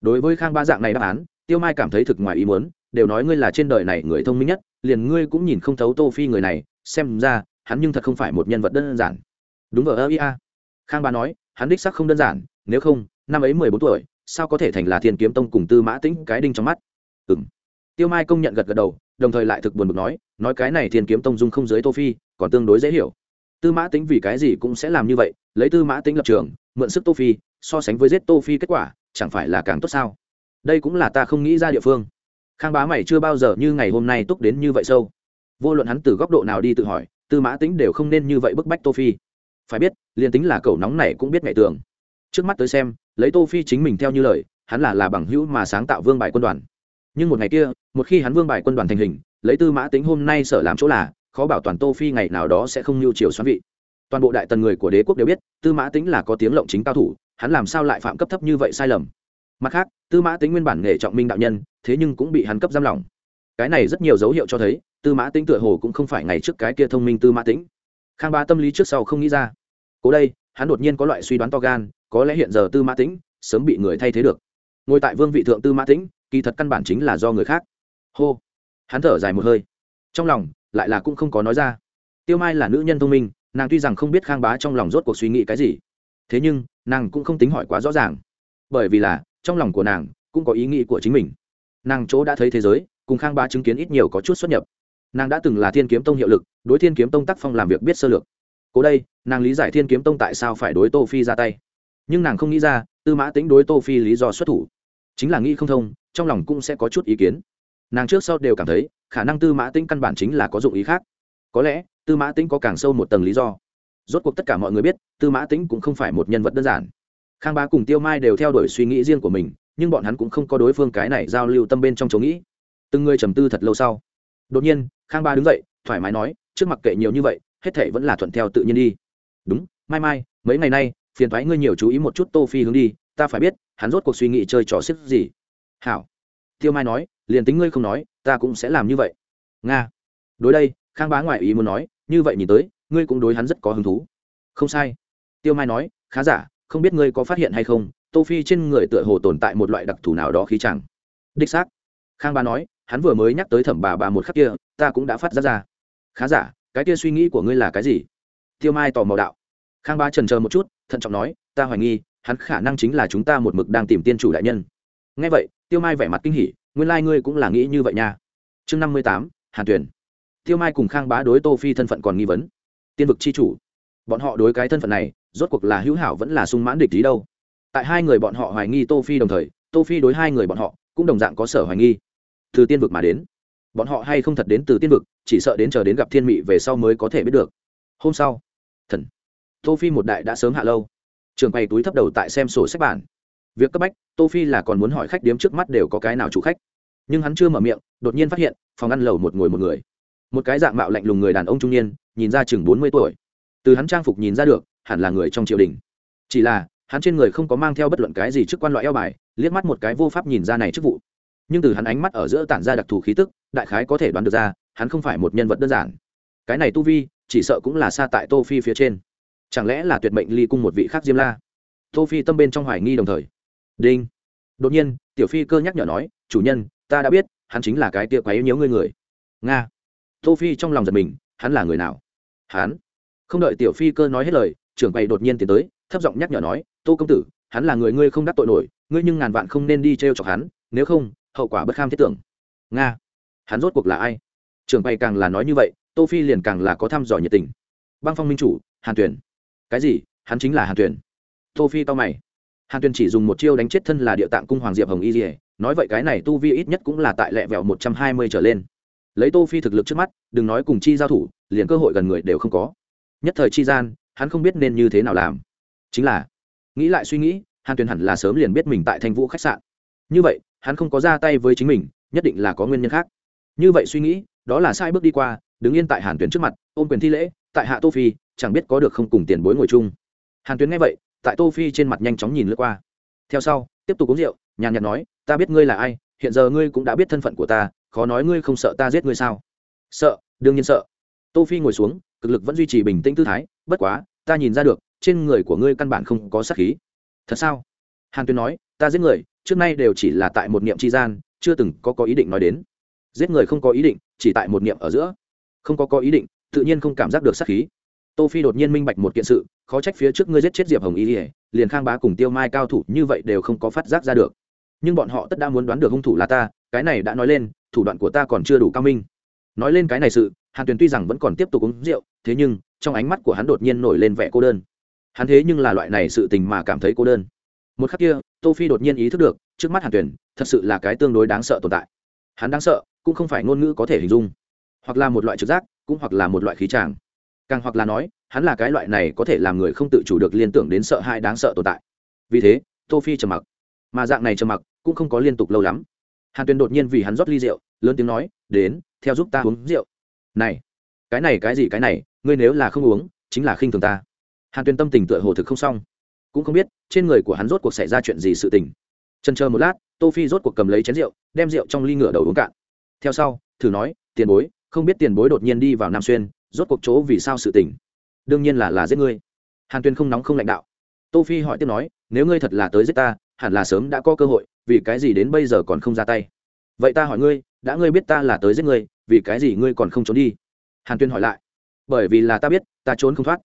Đối với khang ba dạng này đáp án, tiêu mai cảm thấy thực ngoài ý muốn, đều nói ngươi là trên đời này người thông minh nhất, liền ngươi cũng nhìn không thấu tô phi người này, xem ra, hắn nhưng thật không phải một nhân vật đơn giản. Đúng vờ ơ, ia. Khang ba nói, hắn đích sắc không đơn giản, nếu không, năm ấy mười bốn tuổi, sao có thể thành là thiên kiếm tông cùng tư mã tĩnh cái đinh trong mắt? Ừng tiêu mai công nhận gật gật đầu đồng thời lại thực buồn bực nói nói cái này thiên kiếm tông dung không dưới tô phi, còn tương đối dễ hiểu. Tư mã tính vì cái gì cũng sẽ làm như vậy, lấy tư mã tính lập trường, mượn sức tô phi, so sánh với giết tô phi kết quả, chẳng phải là càng tốt sao? Đây cũng là ta không nghĩ ra địa phương. Khang bá mày chưa bao giờ như ngày hôm nay túc đến như vậy sâu. Vô luận hắn từ góc độ nào đi tự hỏi, tư mã tính đều không nên như vậy bức bách tô phi. Phải biết, liền tính là cậu nóng này cũng biết ngày tường trước mắt tới xem, lấy tô phi chính mình theo như lời, hắn là là bằng hữu mà sáng tạo vương bài quân đoàn nhưng một ngày kia, một khi hắn vương bài quân đoàn thành hình, lấy tư mã tính hôm nay sở làm chỗ là, khó bảo toàn tô phi ngày nào đó sẽ không nhu chiều xoắn vị. Toàn bộ đại tần người của đế quốc đều biết, tư mã tính là có tiếng lộng chính cao thủ, hắn làm sao lại phạm cấp thấp như vậy sai lầm? Mặt khác, tư mã tính nguyên bản nghề trọng minh đạo nhân, thế nhưng cũng bị hắn cấp giam lỏng. Cái này rất nhiều dấu hiệu cho thấy, tư mã tính tựa hồ cũng không phải ngày trước cái kia thông minh tư mã tính. Khang ba tâm lý trước sau không nghĩ ra. Cố đây, hắn đột nhiên có loại suy đoán to gan, có lẽ hiện giờ tư mã tính sớm bị người thay thế được. Ngồi tại vương vị thượng tư mã tính kỳ thật căn bản chính là do người khác. Hô. Hắn thở dài một hơi. Trong lòng, lại là cũng không có nói ra. Tiêu mai là nữ nhân thông minh, nàng tuy rằng không biết khang bá trong lòng rốt cuộc suy nghĩ cái gì. Thế nhưng, nàng cũng không tính hỏi quá rõ ràng. Bởi vì là, trong lòng của nàng, cũng có ý nghĩ của chính mình. Nàng chỗ đã thấy thế giới, cùng khang bá chứng kiến ít nhiều có chút xuất nhập. Nàng đã từng là thiên kiếm tông hiệu lực, đối thiên kiếm tông tác phong làm việc biết sơ lược. Cố đây, nàng lý giải thiên kiếm tông tại sao phải đối tô phi ra tay. Nhưng nàng không nghĩ ra, tư mã tính đối tô phi lý do xuất thủ. Chính là nghĩ không thông trong lòng cũng sẽ có chút ý kiến. Nàng trước sau đều cảm thấy, khả năng tư mã tĩnh căn bản chính là có dụng ý khác. Có lẽ, tư mã tĩnh có càng sâu một tầng lý do. Rốt cuộc tất cả mọi người biết, tư mã tĩnh cũng không phải một nhân vật đơn giản. Khang bá cùng tiêu mai đều theo đuổi suy nghĩ riêng của mình, nhưng bọn hắn cũng không có đối phương cái này giao lưu tâm bên trong chỗ nghĩ. Từng người trầm tư thật lâu sau. Đột nhiên, khang ba đứng dậy, thoải mái nói, trước mặt kệ nhiều như vậy, hết thể vẫn là thuận theo tự nhiên đi. Đúng, mai mai, mấy ngày nay, phiền thoái ngươi nhiều chú ý một chút tô phi hướng đi, ta phải biết, hắn rốt cuộc suy nghĩ chơi trò xếp gì hảo. Tiêu mai nói, liền tính ngươi không nói, ta cũng sẽ làm như vậy. Nga. Đối đây, khang bá ngoại ý muốn nói, như vậy nhìn tới, ngươi cũng đối hắn rất có hứng thú. Không sai. Tiêu mai nói, khá giả, không biết ngươi có phát hiện hay không, tô phi trên người tựa hồ tồn tại một loại đặc thù nào đó khí chẳng. Đích xác. Khang bá nói, hắn vừa mới nhắc tới thẩm bà bà một khắc kia, ta cũng đã phát ra ra. Khá giả, cái kia suy nghĩ của ngươi là cái gì? Tiêu mai tò mò đạo. Khang bá trần chờ một chút, thận trọng nói, ta hoài nghi, hắn khả năng chính là chúng ta một mực đang tìm tiên chủ đại nhân ngay vậy, tiêu mai vẻ mặt kinh hỉ, nguyên lai、like、ngươi cũng là nghĩ như vậy nha. Chương năm mươi tám, hàn tuyển tiêu mai cùng khang bá đối tô phi thân phận còn nghi vấn. Tiên vực c h i chủ. Bọn họ đối cái thân phận này, rốt cuộc là hữu hảo vẫn là sung mãn địch lý đâu. Tại hai người bọn họ hoài nghi tô phi đồng thời, tô phi đối hai người bọn họ cũng đồng dạng có sở hoài nghi. Từ tiên vực mà đến. Bọn họ hay không thật đến từ tiên vực, chỉ sợ đến chờ đến gặp thiên mị về sau mới có thể biết được. Hôm sau, thần. Tô phi một đại đã sớm hạ lâu. Trường bày túi thấp đầu tại xem sổ sách bản việc cấp bách, tô phi là còn muốn hỏi khách điếm trước mắt đều có cái nào chủ khách. Nhưng hắn chưa mở miệng, đột nhiên phát hiện, phòng ăn lầu một ngồi một người. Một cái dạng mạo lạnh lùng người đàn ông trung niên, nhìn ra chừng bốn mươi tuổi. Từ hắn trang phục nhìn ra được, hẳn là người trong triều đình. Chỉ là, hắn trên người không có mang theo bất luận cái gì chức quan loại eo bài, liếc mắt một cái vô pháp nhìn ra này chức vụ. Nhưng từ hắn ánh mắt ở giữa tản ra đặc thù khí tức, đại khái có thể đoán được ra, hắn không phải một nhân vật đơn giản. Cái này tu vi, chỉ sợ cũng là xa tại tô phi phía trên. Chẳng lẽ là tuyệt mệnh ly cung một vị khác diêm la? Tô phi tâm bên trong hoài nghi đồng thời đinh. Đột nhiên, tiểu phi cơ nhắc nhở nói, chủ nhân, ta đã biết, hắn chính là cái tia quái yếu nhớ ngươi người. Nga. Tô phi trong lòng giật mình, hắn là người nào? Hắn. Không đợi tiểu phi cơ nói hết lời, trưởng quầy đột nhiên tiến tới, thấp giọng nhắc nhở nói, tô công tử, hắn là người ngươi không đắc tội nổi, ngươi nhưng ngàn vạn không nên đi t r e o chọc hắn, nếu không, hậu quả bất kham thiết tưởng. Nga. Hắn rốt cuộc là ai? Trưởng quầy càng là nói như vậy, tô phi liền càng là có thăm dò nhiệt tình. Băng phong minh chủ, hàn tuyển cái gì? Hắn chính là hàn tuyển tô phi to mày hàn tuyền chỉ dùng một chiêu đánh chết thân là địa tạng cung hoàng diệp hồng y dỉa nói vậy cái này tu vi ít nhất cũng là tại lẹ vẹo một trăm hai mươi trở lên. Lấy tô phi thực lực trước mắt, đừng nói cùng chi giao thủ, liền cơ hội gần người đều không có. Nhất thời chi gian, hắn không biết nên như thế nào làm. Chính là, nghĩ lại suy nghĩ, hàn tuyền hẳn là sớm liền biết mình tại thanh vũ khách sạn. Như vậy, hắn không có ra tay với chính mình, nhất định là có nguyên nhân khác. Như vậy suy nghĩ, đó là sai bước đi qua, đứng yên tại hàn tuyền trước mặt, ôm quyền thi lễ, tại hạ tô phi, chẳng biết có được không cùng tiền bối ngồi chung. Hàn tuyền nghe vậy tại tô phi trên mặt nhanh chóng nhìn lướt qua. Theo sau, tiếp tục uống rượu, nhàn nhạt nói, ta biết ngươi là ai, hiện giờ ngươi cũng đã biết thân phận của ta, khó nói ngươi không sợ ta giết ngươi sao? Sợ, đương nhiên sợ. Tô phi ngồi xuống, cực lực vẫn duy trì bình tĩnh tư thái, bất quá, ta nhìn ra được, trên người của ngươi căn bản không có sát khí. Thật sao? Hàn tuyên nói, ta giết người, trước nay đều chỉ là tại một niệm tri gian, chưa từng có có ý định nói đến. Giết người không có ý định, chỉ tại một niệm ở giữa. Không có có ý định, tự nhiên không cảm giác được sát khí tô phi đột nhiên minh bạch một kiện sự, khó trách phía trước ngươi giết chết diệp hồng y ỉa liền khang bá cùng tiêu mai cao thủ như vậy đều không có phát giác ra được. Nhưng bọn họ tất đã muốn đoán được hung thủ là ta, cái này đã nói lên, thủ đoạn của ta còn chưa đủ cao minh. Nói lên cái này sự, hàn tuyền tuy rằng vẫn còn tiếp tục uống rượu, thế nhưng, trong ánh mắt của hắn đột nhiên nổi lên vẻ cô đơn. Hắn thế nhưng là loại này sự tình mà cảm thấy cô đơn. Một khắc kia, tô phi đột nhiên ý thức được, trước mắt hàn tuyền, thật sự là cái tương đối đáng sợ tồn tại. Hắn đáng sợ, cũng không phải ngôn ngữ có thể hình dung. Hoặc là một loại trực giác, cũng hoặc là một loại khí tràng càng hoặc là nói, hắn là cái loại này có thể làm người không tự chủ được liên tưởng đến sợ hãi đáng sợ tồn tại. Vì thế, tô phi trầm mặc. Mà dạng này trầm mặc cũng không có liên tục lâu lắm. Hàn tuyền đột nhiên vì hắn rót ly rượu, lớn tiếng nói, đến, theo giúp ta uống rượu. Này, cái này cái gì cái này, ngươi nếu là không uống, chính là khinh thường ta. Hàn tuyền tâm tình tựa hồ thực không xong. Cũng không biết, trên người của hắn rốt cuộc xảy ra chuyện gì sự tình. Trần chờ một lát, tô phi rốt cuộc cầm lấy chén rượu, đem rượu trong ly ngửa đầu uống cạn. Theo sau, thử nói, tiền bối, không biết tiền bối đột nhiên đi vào nam xuyên rốt cuộc chỗ vì sao sự tình. Đương nhiên là là giết ngươi. Hàn tuyên không nóng không lãnh đạo. Tô phi hỏi tiếp nói nếu ngươi thật là tới giết ta hẳn là sớm đã có cơ hội vì cái gì đến bây giờ còn không ra tay? Vậy ta hỏi ngươi đã ngươi biết ta là tới giết ngươi vì cái gì ngươi còn không trốn đi? Hàn tuyên hỏi lại. Bởi vì là ta biết ta trốn không thoát.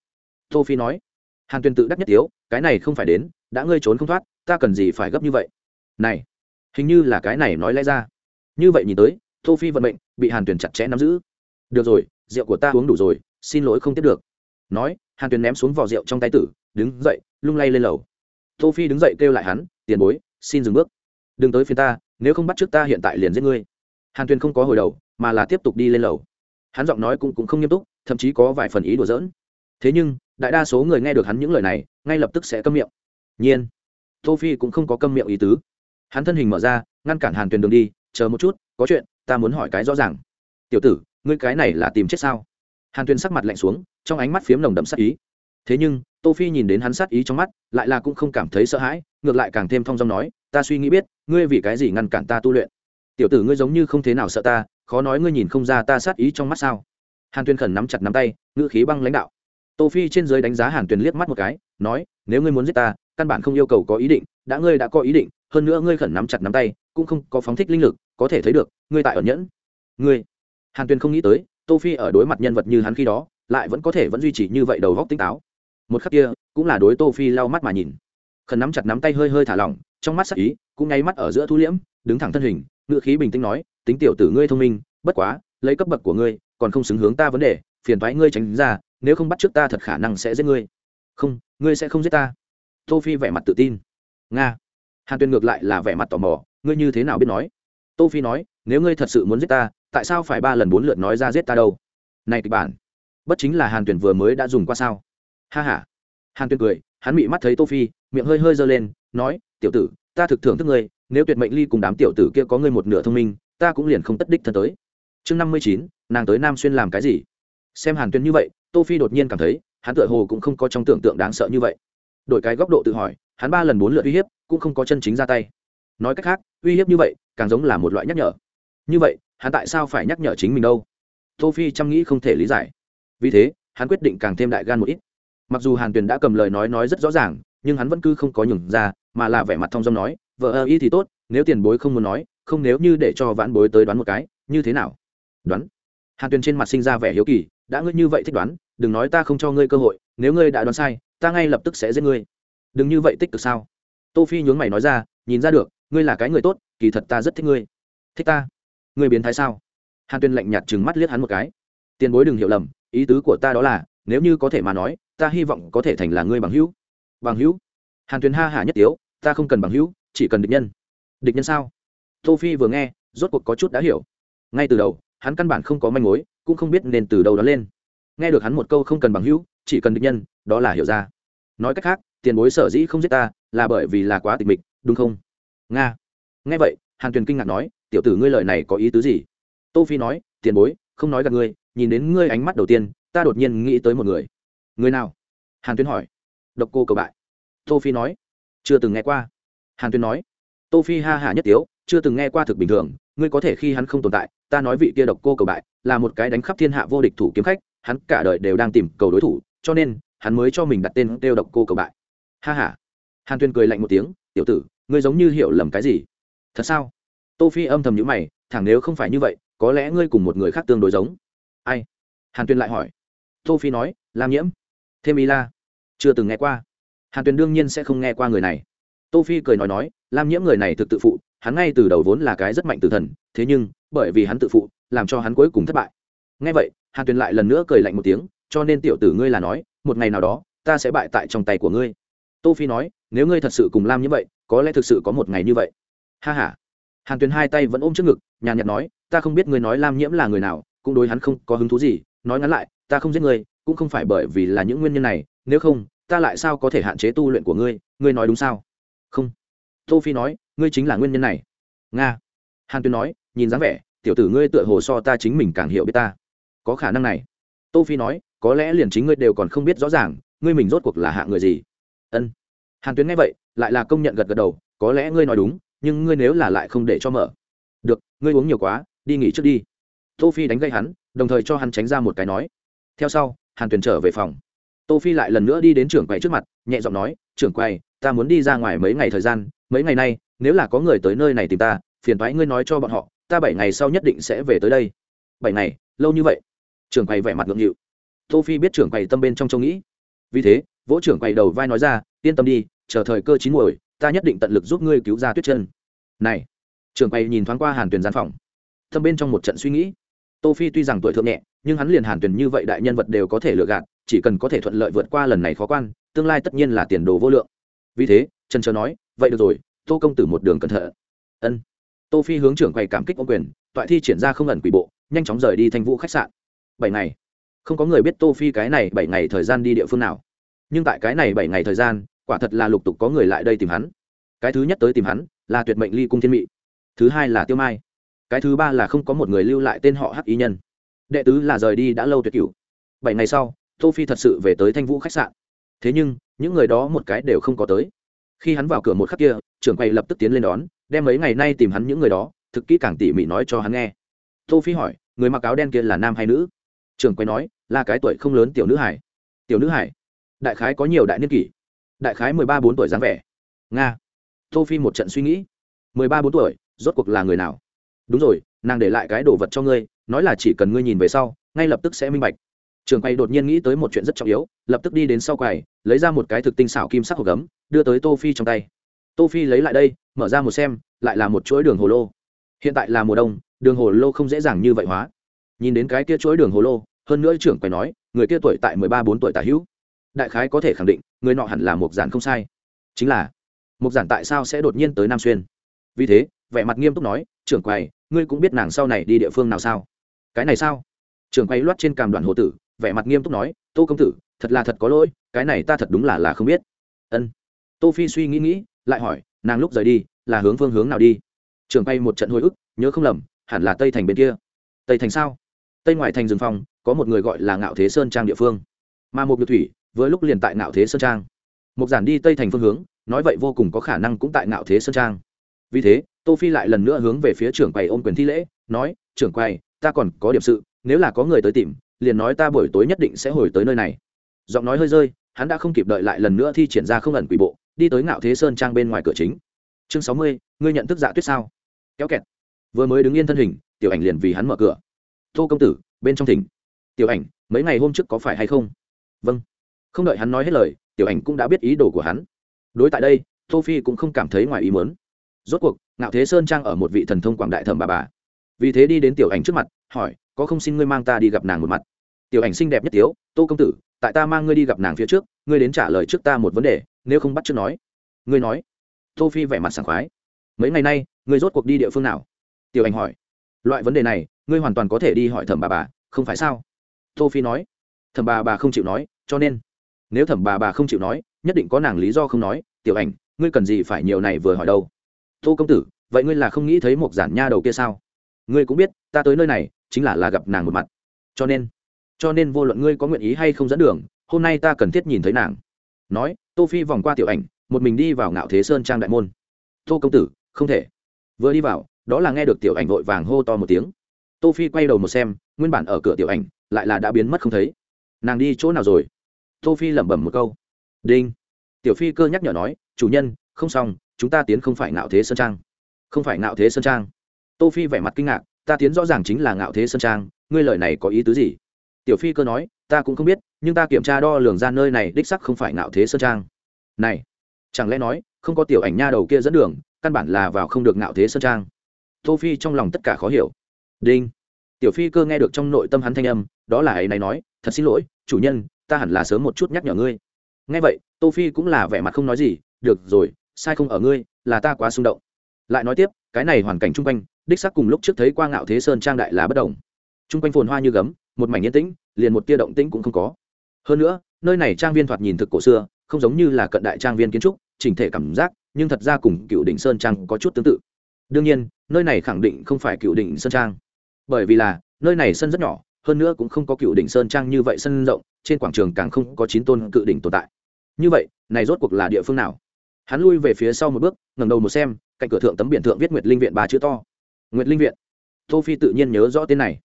Tô phi nói. Hàn tuyên tự đắc nhất thiếu, cái này không phải đến đã ngươi trốn không thoát ta cần gì phải gấp như vậy? Này hình như là cái này nói lẽ ra. Như vậy nhìn tới tô phi vận mệnh bị hàn tuyên chặt chẽ nắm giữ. Được rồi rượu của ta uống đủ rồi xin lỗi không tiếp được. Nói hàn Tuyền ném xuống vỏ rượu trong tay tử đứng dậy lung lay lên lầu. Tô phi đứng dậy kêu lại hắn tiền bối xin dừng bước. Đừng tới phiền ta nếu không bắt trước ta hiện tại liền giết ngươi. Hàn Tuyền không có hồi đầu mà là tiếp tục đi lên lầu. Hắn giọng nói cũng, cũng không nghiêm túc thậm chí có vài phần ý đùa giỡn. Thế nhưng đại đa số người nghe được hắn những lời này ngay lập tức sẽ câm miệng. Nhiên tô phi cũng không có câm miệng ý tứ. Hắn thân hình mở ra ngăn cản hàn tuyền đường đi chờ một chút có chuyện ta muốn hỏi cái rõ ràng. Tiểu tử ngươi cái này là tìm chết sao? Hàn tuyền sắc mặt lạnh xuống, trong ánh mắt phiếm nồng đậm sát ý. Thế nhưng, tô phi nhìn đến hắn sát ý trong mắt, lại là cũng không cảm thấy sợ hãi, ngược lại càng thêm thong dong nói, ta suy nghĩ biết, ngươi vì cái gì ngăn cản ta tu luyện? Tiểu tử ngươi giống như không thế nào sợ ta, khó nói ngươi nhìn không ra ta sát ý trong mắt sao? Hàn tuyên khẩn nắm chặt nắm tay, ngữ khí băng lãnh đạo. Tô phi trên dưới đánh giá hàn tuyền liếc mắt một cái, nói, nếu ngươi muốn giết ta, căn bản không yêu cầu có ý định, đã ngươi đã có ý định, hơn nữa ngươi khẩn nắm chặt nắm tay, cũng không có phóng thích linh lực, có thể thấy được, ngươi tại ẩn nhẫn. Ngươi? Hàn tuyền không nghĩ tới, tô phi ở đối mặt nhân vật như hắn khi đó, lại vẫn có thể vẫn duy trì như vậy đầu góc tinh táo. Một khắc kia, cũng là đối tô phi lau mắt mà nhìn. Khẩn nắm chặt nắm tay hơi hơi thả lỏng, trong mắt sắc ý, cũng ngay mắt ở giữa thu liễm, đứng thẳng thân hình, ngựa khí bình tĩnh nói, tính tiểu tử ngươi thông minh, bất quá, lấy cấp bậc của ngươi, còn không xứng hướng ta vấn đề, phiền thoái ngươi tránh ra, nếu không bắt trước ta thật khả năng sẽ giết ngươi. Không, ngươi sẽ không giết ta. Tô phi vẻ mặt tự tin. Nga. Hàn tuyên ngược lại là vẻ mặt tò mò, ngươi như thế nào biết nói? Tô phi nói, nếu ngươi thật sự muốn giết ta tại sao phải ba lần bốn lượt nói ra giết ta đâu? Này kịch bản, bất chính là hàn tuyển vừa mới đã dùng qua sao? Ha ha. Hàn tuyển cười, hắn bị mắt thấy tô phi, miệng hơi hơi giơ lên, nói, tiểu tử, ta thực thưởng thức ngươi, nếu tuyệt mệnh ly cùng đám tiểu tử kia có ngươi một nửa thông minh, ta cũng liền không tất đích thân tới. Chương năm mươi chín, nàng tới nam xuyên làm cái gì? Xem hàn tuyển như vậy, tô phi đột nhiên cảm thấy, hắn tựa hồ cũng không có trong tưởng tượng đáng sợ như vậy. Đổi cái góc độ tự hỏi, hắn ba lần bốn lượt uy hiếp, cũng không có chân chính ra tay. Nói cách khác, uy hiếp như vậy, càng giống là một loại nhắc nhở. Như vậy hắn tại sao phải nhắc nhở chính mình đâu? Tô phi chăm nghĩ không thể lý giải. Vì thế, hắn quyết định càng thêm đại gan một ít. Mặc dù hàn tuyền đã cầm lời nói nói rất rõ ràng, nhưng hắn vẫn cứ không có nhường ra, mà là vẻ mặt thong dong nói, vợ ơ, y thì tốt, nếu tiền bối không muốn nói, không nếu như để cho vãn bối tới đoán một cái, như thế nào? Đoán? Hàn tuyền trên mặt sinh ra vẻ hiếu kỳ, đã ngươi như vậy thích đoán, đừng nói ta không cho ngươi cơ hội, nếu ngươi đã đoán sai, ta ngay lập tức sẽ giết ngươi. Đừng như vậy tích cực sao? Tô phi nhướng mày nói ra, nhìn ra được, ngươi là cái người tốt, kỳ thật ta rất thích ngươi. Thích ta? Ngươi biến thái sao? Hàn tuyên lạnh nhạt chừng mắt liếc hắn một cái. Tiền bối đừng hiểu lầm, ý tứ của ta đó là, nếu như có thể mà nói, ta hy vọng có thể thành là ngươi bằng hữu. Bằng hữu? Hàn tuyên ha hả nhất tiếu, ta không cần bằng hữu, chỉ cần địch nhân. Địch nhân sao? Tô phi vừa nghe, rốt cuộc có chút đã hiểu. Ngay từ đầu, hắn căn bản không có manh mối, cũng không biết nên từ đầu đó lên. Nghe được hắn một câu không cần bằng hữu, chỉ cần địch nhân, đó là hiểu ra. Nói cách khác, tiền bối sở dĩ không giết ta, là bởi vì là quá tịch mịch, đúng không? Nga. Nghe vậy, hàn tuyền kinh ngạc nói tiểu tử ngươi lời này có ý tứ gì? Tô phi nói, tiền bối, không nói gặp ngươi, nhìn đến ngươi ánh mắt đầu tiên, ta đột nhiên nghĩ tới một người. Người nào? Hàn tuyên hỏi. Độc cô cầu bại. Tô phi nói. Chưa từng nghe qua. Hàn tuyên nói. Tô phi ha hả nhất tiếu, chưa từng nghe qua thực bình thường, ngươi có thể khi hắn không tồn tại, ta nói vị kia độc cô cầu bại, là một cái đánh khắp thiên hạ vô địch thủ kiếm khách, hắn cả đời đều đang tìm cầu đối thủ, cho nên, hắn mới cho mình đặt tên tiêu độc cô cầu bại. Ha ha hàn tuyên cười lạnh một tiếng, tiểu tử, ngươi giống như hiểu lầm cái gì? Thật sao? Tô phi âm thầm nhíu mày, thẳng nếu không phải như vậy, có lẽ ngươi cùng một người khác tương đối giống. Ai? Hàn tuyên lại hỏi. Tô phi nói, lam nhiễm. Thêm y la. Chưa từng nghe qua. Hàn tuyên đương nhiên sẽ không nghe qua người này. Tô phi cười nói nói, lam nhiễm người này thực tự phụ, hắn ngay từ đầu vốn là cái rất mạnh tử thần, thế nhưng, bởi vì hắn tự phụ, làm cho hắn cuối cùng thất bại. Nghe vậy, hàn tuyên lại lần nữa cười lạnh một tiếng, cho nên tiểu tử ngươi là nói, một ngày nào đó, ta sẽ bại tại trong tay của ngươi. Tô phi nói, nếu ngươi thật sự cùng lam như vậy, có lẽ thực sự có một ngày như vậy. Ha ha hàn tuyền hai tay vẫn ôm trước ngực, nhàn nhạt nói, ta không biết ngươi nói lam nhiễm là người nào, cũng đối hắn không có hứng thú gì, nói ngắn lại, ta không giết ngươi, cũng không phải bởi vì là những nguyên nhân này, nếu không, ta lại sao có thể hạn chế tu luyện của ngươi ngươi nói đúng sao? Không. Tô phi nói, ngươi chính là nguyên nhân này. Nga. Hàn tuyền nói, nhìn dáng vẻ, tiểu tử ngươi tựa hồ so ta chính mình càng hiểu biết ta. Có khả năng này. Tô phi nói, có lẽ liền chính ngươi đều còn không biết rõ ràng, ngươi mình rốt cuộc là hạ người gì. Ân. Hàn tuyến nghe vậy, lại là công nhận gật gật đầu, có lẽ ngươi nói đúng nhưng ngươi nếu là lại không để cho mở. Được, ngươi uống nhiều quá, đi nghỉ trước đi. Tô phi đánh gây hắn, đồng thời cho hắn tránh ra một cái nói. Theo sau, hàn tuyền trở về phòng. Tô phi lại lần nữa đi đến trưởng quầy trước mặt, nhẹ giọng nói, trưởng quầy, ta muốn đi ra ngoài mấy ngày thời gian, mấy ngày nay, nếu là có người tới nơi này tìm ta, phiền thoái ngươi nói cho bọn họ, ta bảy ngày sau nhất định sẽ về tới đây. Bảy ngày? Lâu như vậy? Trưởng quầy vẻ mặt ngượng nghịu. Tô phi biết trưởng quầy tâm bên trong châu nghĩ. Vì thế, vỗ trưởng quầy đầu vai nói ra, yên tâm đi, chờ thời cơ chín muồi ta nhất định tận lực giúp ngươi cứu ra tuyết chân. Này, trưởng quầy nhìn thoáng qua hàn tuyền gian phòng. Thâm bên trong một trận suy nghĩ. Tô phi tuy rằng tuổi thượng nhẹ, nhưng hắn liền hàn tuyền như vậy đại nhân vật đều có thể lừa gạt, chỉ cần có thể thuận lợi vượt qua lần này khó quan, tương lai tất nhiên là tiền đồ vô lượng. Vì thế, trần chờ nói, vậy được rồi, tô công tử một đường cẩn thận. Ân. Tô phi hướng trưởng quầy cảm kích ông quyền, toại thi triển ra không ẩn quỷ bộ, nhanh chóng rời đi thành vũ khách sạn. Bảy ngày. Không có người biết tô phi cái này bảy ngày thời gian đi địa phương nào. Nhưng tại cái này bảy ngày thời gian quả thật là lục tục có người lại đây tìm hắn. Cái thứ nhất tới tìm hắn, là tuyệt mệnh ly cung thiên mị. Thứ hai là tiêu mai. Cái thứ ba là không có một người lưu lại tên họ hắc ý nhân. Đệ tứ là rời đi đã lâu tuyệt cửu. Bảy ngày sau, tô phi thật sự về tới thanh vũ khách sạn. Thế nhưng, những người đó một cái đều không có tới. Khi hắn vào cửa một khắc kia, trưởng quầy lập tức tiến lên đón, đem mấy ngày nay tìm hắn những người đó, thực kỹ càng tỉ mỉ nói cho hắn nghe. Tô phi hỏi, người mặc áo đen kia là nam hay nữ? Trưởng quầy nói, là cái tuổi không lớn tiểu nữ hải. Tiểu nữ hải? Đại khái có nhiều đại niên kỷ đại khái mười ba bốn tuổi dáng vẻ. Nga. Tô phi một trận suy nghĩ. Mười ba bốn tuổi, rốt cuộc là người nào? Đúng rồi, nàng để lại cái đồ vật cho ngươi, nói là chỉ cần ngươi nhìn về sau, ngay lập tức sẽ minh bạch. Trường quay đột nhiên nghĩ tới một chuyện rất trọng yếu, lập tức đi đến sau quầy, lấy ra một cái thực tinh xảo kim sắc hộp gấm, đưa tới tô phi trong tay. Tô phi lấy lại đây, mở ra một xem, lại là một chuỗi đường hồ lô. Hiện tại là mùa đông, đường hồ lô không dễ dàng như vậy hóa. Nhìn đến cái kia chuỗi đường hồ lô, hơn nữa trưởng quầy nói, người kia tuổi tại mười ba bốn tuổi tả hữu đại khái có thể khẳng định, người nọ hẳn là một giản không sai. Chính là, một giản tại sao sẽ đột nhiên tới nam xuyên? Vì thế, vẻ mặt nghiêm túc nói, trưởng quầy, ngươi cũng biết nàng sau này đi địa phương nào sao? Cái này sao? Trưởng quầy loắt trên càm đoạn hồ tử, vẻ mặt nghiêm túc nói, tô công tử, thật là thật có lỗi, cái này ta thật đúng là là không biết. Ân. Tô phi suy nghĩ nghĩ, lại hỏi, nàng lúc rời đi, là hướng phương hướng nào đi? Trưởng quầy một trận hồi ức, nhớ không lầm, hẳn là tây thành bên kia. Tây thành sao? Tây ngoại thành rừng phòng, có một người gọi là ngạo thế sơn trang địa phương. Mà một nhược thủy với lúc liền tại ngạo thế sơn trang. Một giản đi tây thành phương hướng, nói vậy vô cùng có khả năng cũng tại ngạo thế sơn trang. Vì thế, tô phi lại lần nữa hướng về phía trưởng quầy ôm quyền thi lễ, nói, trưởng quầy, ta còn có điểm sự, nếu là có người tới tìm, liền nói ta buổi tối nhất định sẽ hồi tới nơi này. Giọng nói hơi rơi, hắn đã không kịp đợi lại lần nữa thi triển ra không ẩn quỷ bộ, đi tới ngạo thế sơn trang bên ngoài cửa chính. Chương sáu mươi, ngươi nhận thức dạ tuyết sao? Kéo kẹt. Vừa mới đứng yên thân hình, tiểu ảnh liền vì hắn mở cửa. Tô công tử, bên trong thỉnh. Tiểu ảnh, mấy ngày hôm trước có phải hay không? Vâng không đợi hắn nói hết lời, tiểu ảnh cũng đã biết ý đồ của hắn. Đối tại đây, tô phi cũng không cảm thấy ngoài ý muốn. Rốt cuộc, ngạo thế sơn trang ở một vị thần thông quảng đại thẩm bà bà. Vì thế đi đến tiểu ảnh trước mặt, hỏi, có không xin ngươi mang ta đi gặp nàng một mặt? Tiểu ảnh xinh đẹp nhất tiếu, tô công tử, tại ta mang ngươi đi gặp nàng phía trước, ngươi đến trả lời trước ta một vấn đề, nếu không bắt trước nói. Ngươi nói. Tô phi vẻ mặt sảng khoái. Mấy ngày nay, ngươi rốt cuộc đi địa phương nào? Tiểu ảnh hỏi. Loại vấn đề này, ngươi hoàn toàn có thể đi hỏi thẩm bà bà, không phải sao? Tô phi nói. Thẩm bà bà không chịu nói, cho nên nếu thẩm bà bà không chịu nói, nhất định có nàng lý do không nói, tiểu ảnh, ngươi cần gì phải nhiều này vừa hỏi đâu? Tô công tử, vậy ngươi là không nghĩ thấy một giản nha đầu kia sao? Ngươi cũng biết, ta tới nơi này chính là là gặp nàng một mặt. Cho nên cho nên vô luận ngươi có nguyện ý hay không dẫn đường, hôm nay ta cần thiết nhìn thấy nàng. Nói, tô phi vòng qua tiểu ảnh, một mình đi vào ngạo thế sơn trang đại môn. Tô công tử, không thể. Vừa đi vào, đó là nghe được tiểu ảnh vội vàng hô to một tiếng. Tô phi quay đầu một xem, nguyên bản ở cửa tiểu ảnh, lại là đã biến mất không thấy. Nàng đi chỗ nào rồi? Tô phi lẩm bẩm một câu. Đinh. Tiểu phi cơ nhắc nhở nói, chủ nhân, không xong, chúng ta tiến không phải ngạo thế sơn trang. Không phải ngạo thế sơn trang. Tô phi vẻ mặt kinh ngạc, ta tiến rõ ràng chính là ngạo thế sơn trang, ngươi lời này có ý tứ gì? Tiểu phi cơ nói, ta cũng không biết, nhưng ta kiểm tra đo lường ra nơi này đích sắc không phải ngạo thế sơn trang. Này, chẳng lẽ nói, không có tiểu ảnh nha đầu kia dẫn đường, căn bản là vào không được ngạo thế sơn trang? Tô phi trong lòng tất cả khó hiểu. Đinh. Tiểu phi cơ nghe được trong nội tâm hắn thanh âm, đó là ấy này nói, thật xin lỗi, chủ nhân ta hẳn là sớm một chút nhắc nhở ngươi. Nghe vậy, tô phi cũng là vẻ mặt không nói gì, được rồi, sai không ở ngươi, là ta quá xung động. Lại nói tiếp, cái này hoàn cảnh chung quanh, đích xác cùng lúc trước thấy qua ngạo thế sơn trang đại là bất đồng. Chung quanh phồn hoa như gấm, một mảnh yên tĩnh, liền một tia động tĩnh cũng không có. Hơn nữa, nơi này trang viên thoạt nhìn thực cổ xưa, không giống như là cận đại trang viên kiến trúc, chỉnh thể cảm giác, nhưng thật ra cùng cựu đỉnh sơn trang có chút tương tự. Đương nhiên, nơi này khẳng định không phải cựu đỉnh sơn trang. Bởi vì là, nơi này sân rất nhỏ hơn nữa cũng không có cựu đỉnh sơn trang như vậy sân rộng, trên quảng trường càng không có chín tôn cự đỉnh tồn tại. Như vậy, này rốt cuộc là địa phương nào? Hắn lui về phía sau một bước, ngẩng đầu một xem, cạnh cửa thượng tấm biển thượng viết nguyệt linh viện ba chữ to. Nguyệt linh viện. Tô phi tự nhiên nhớ rõ tên này.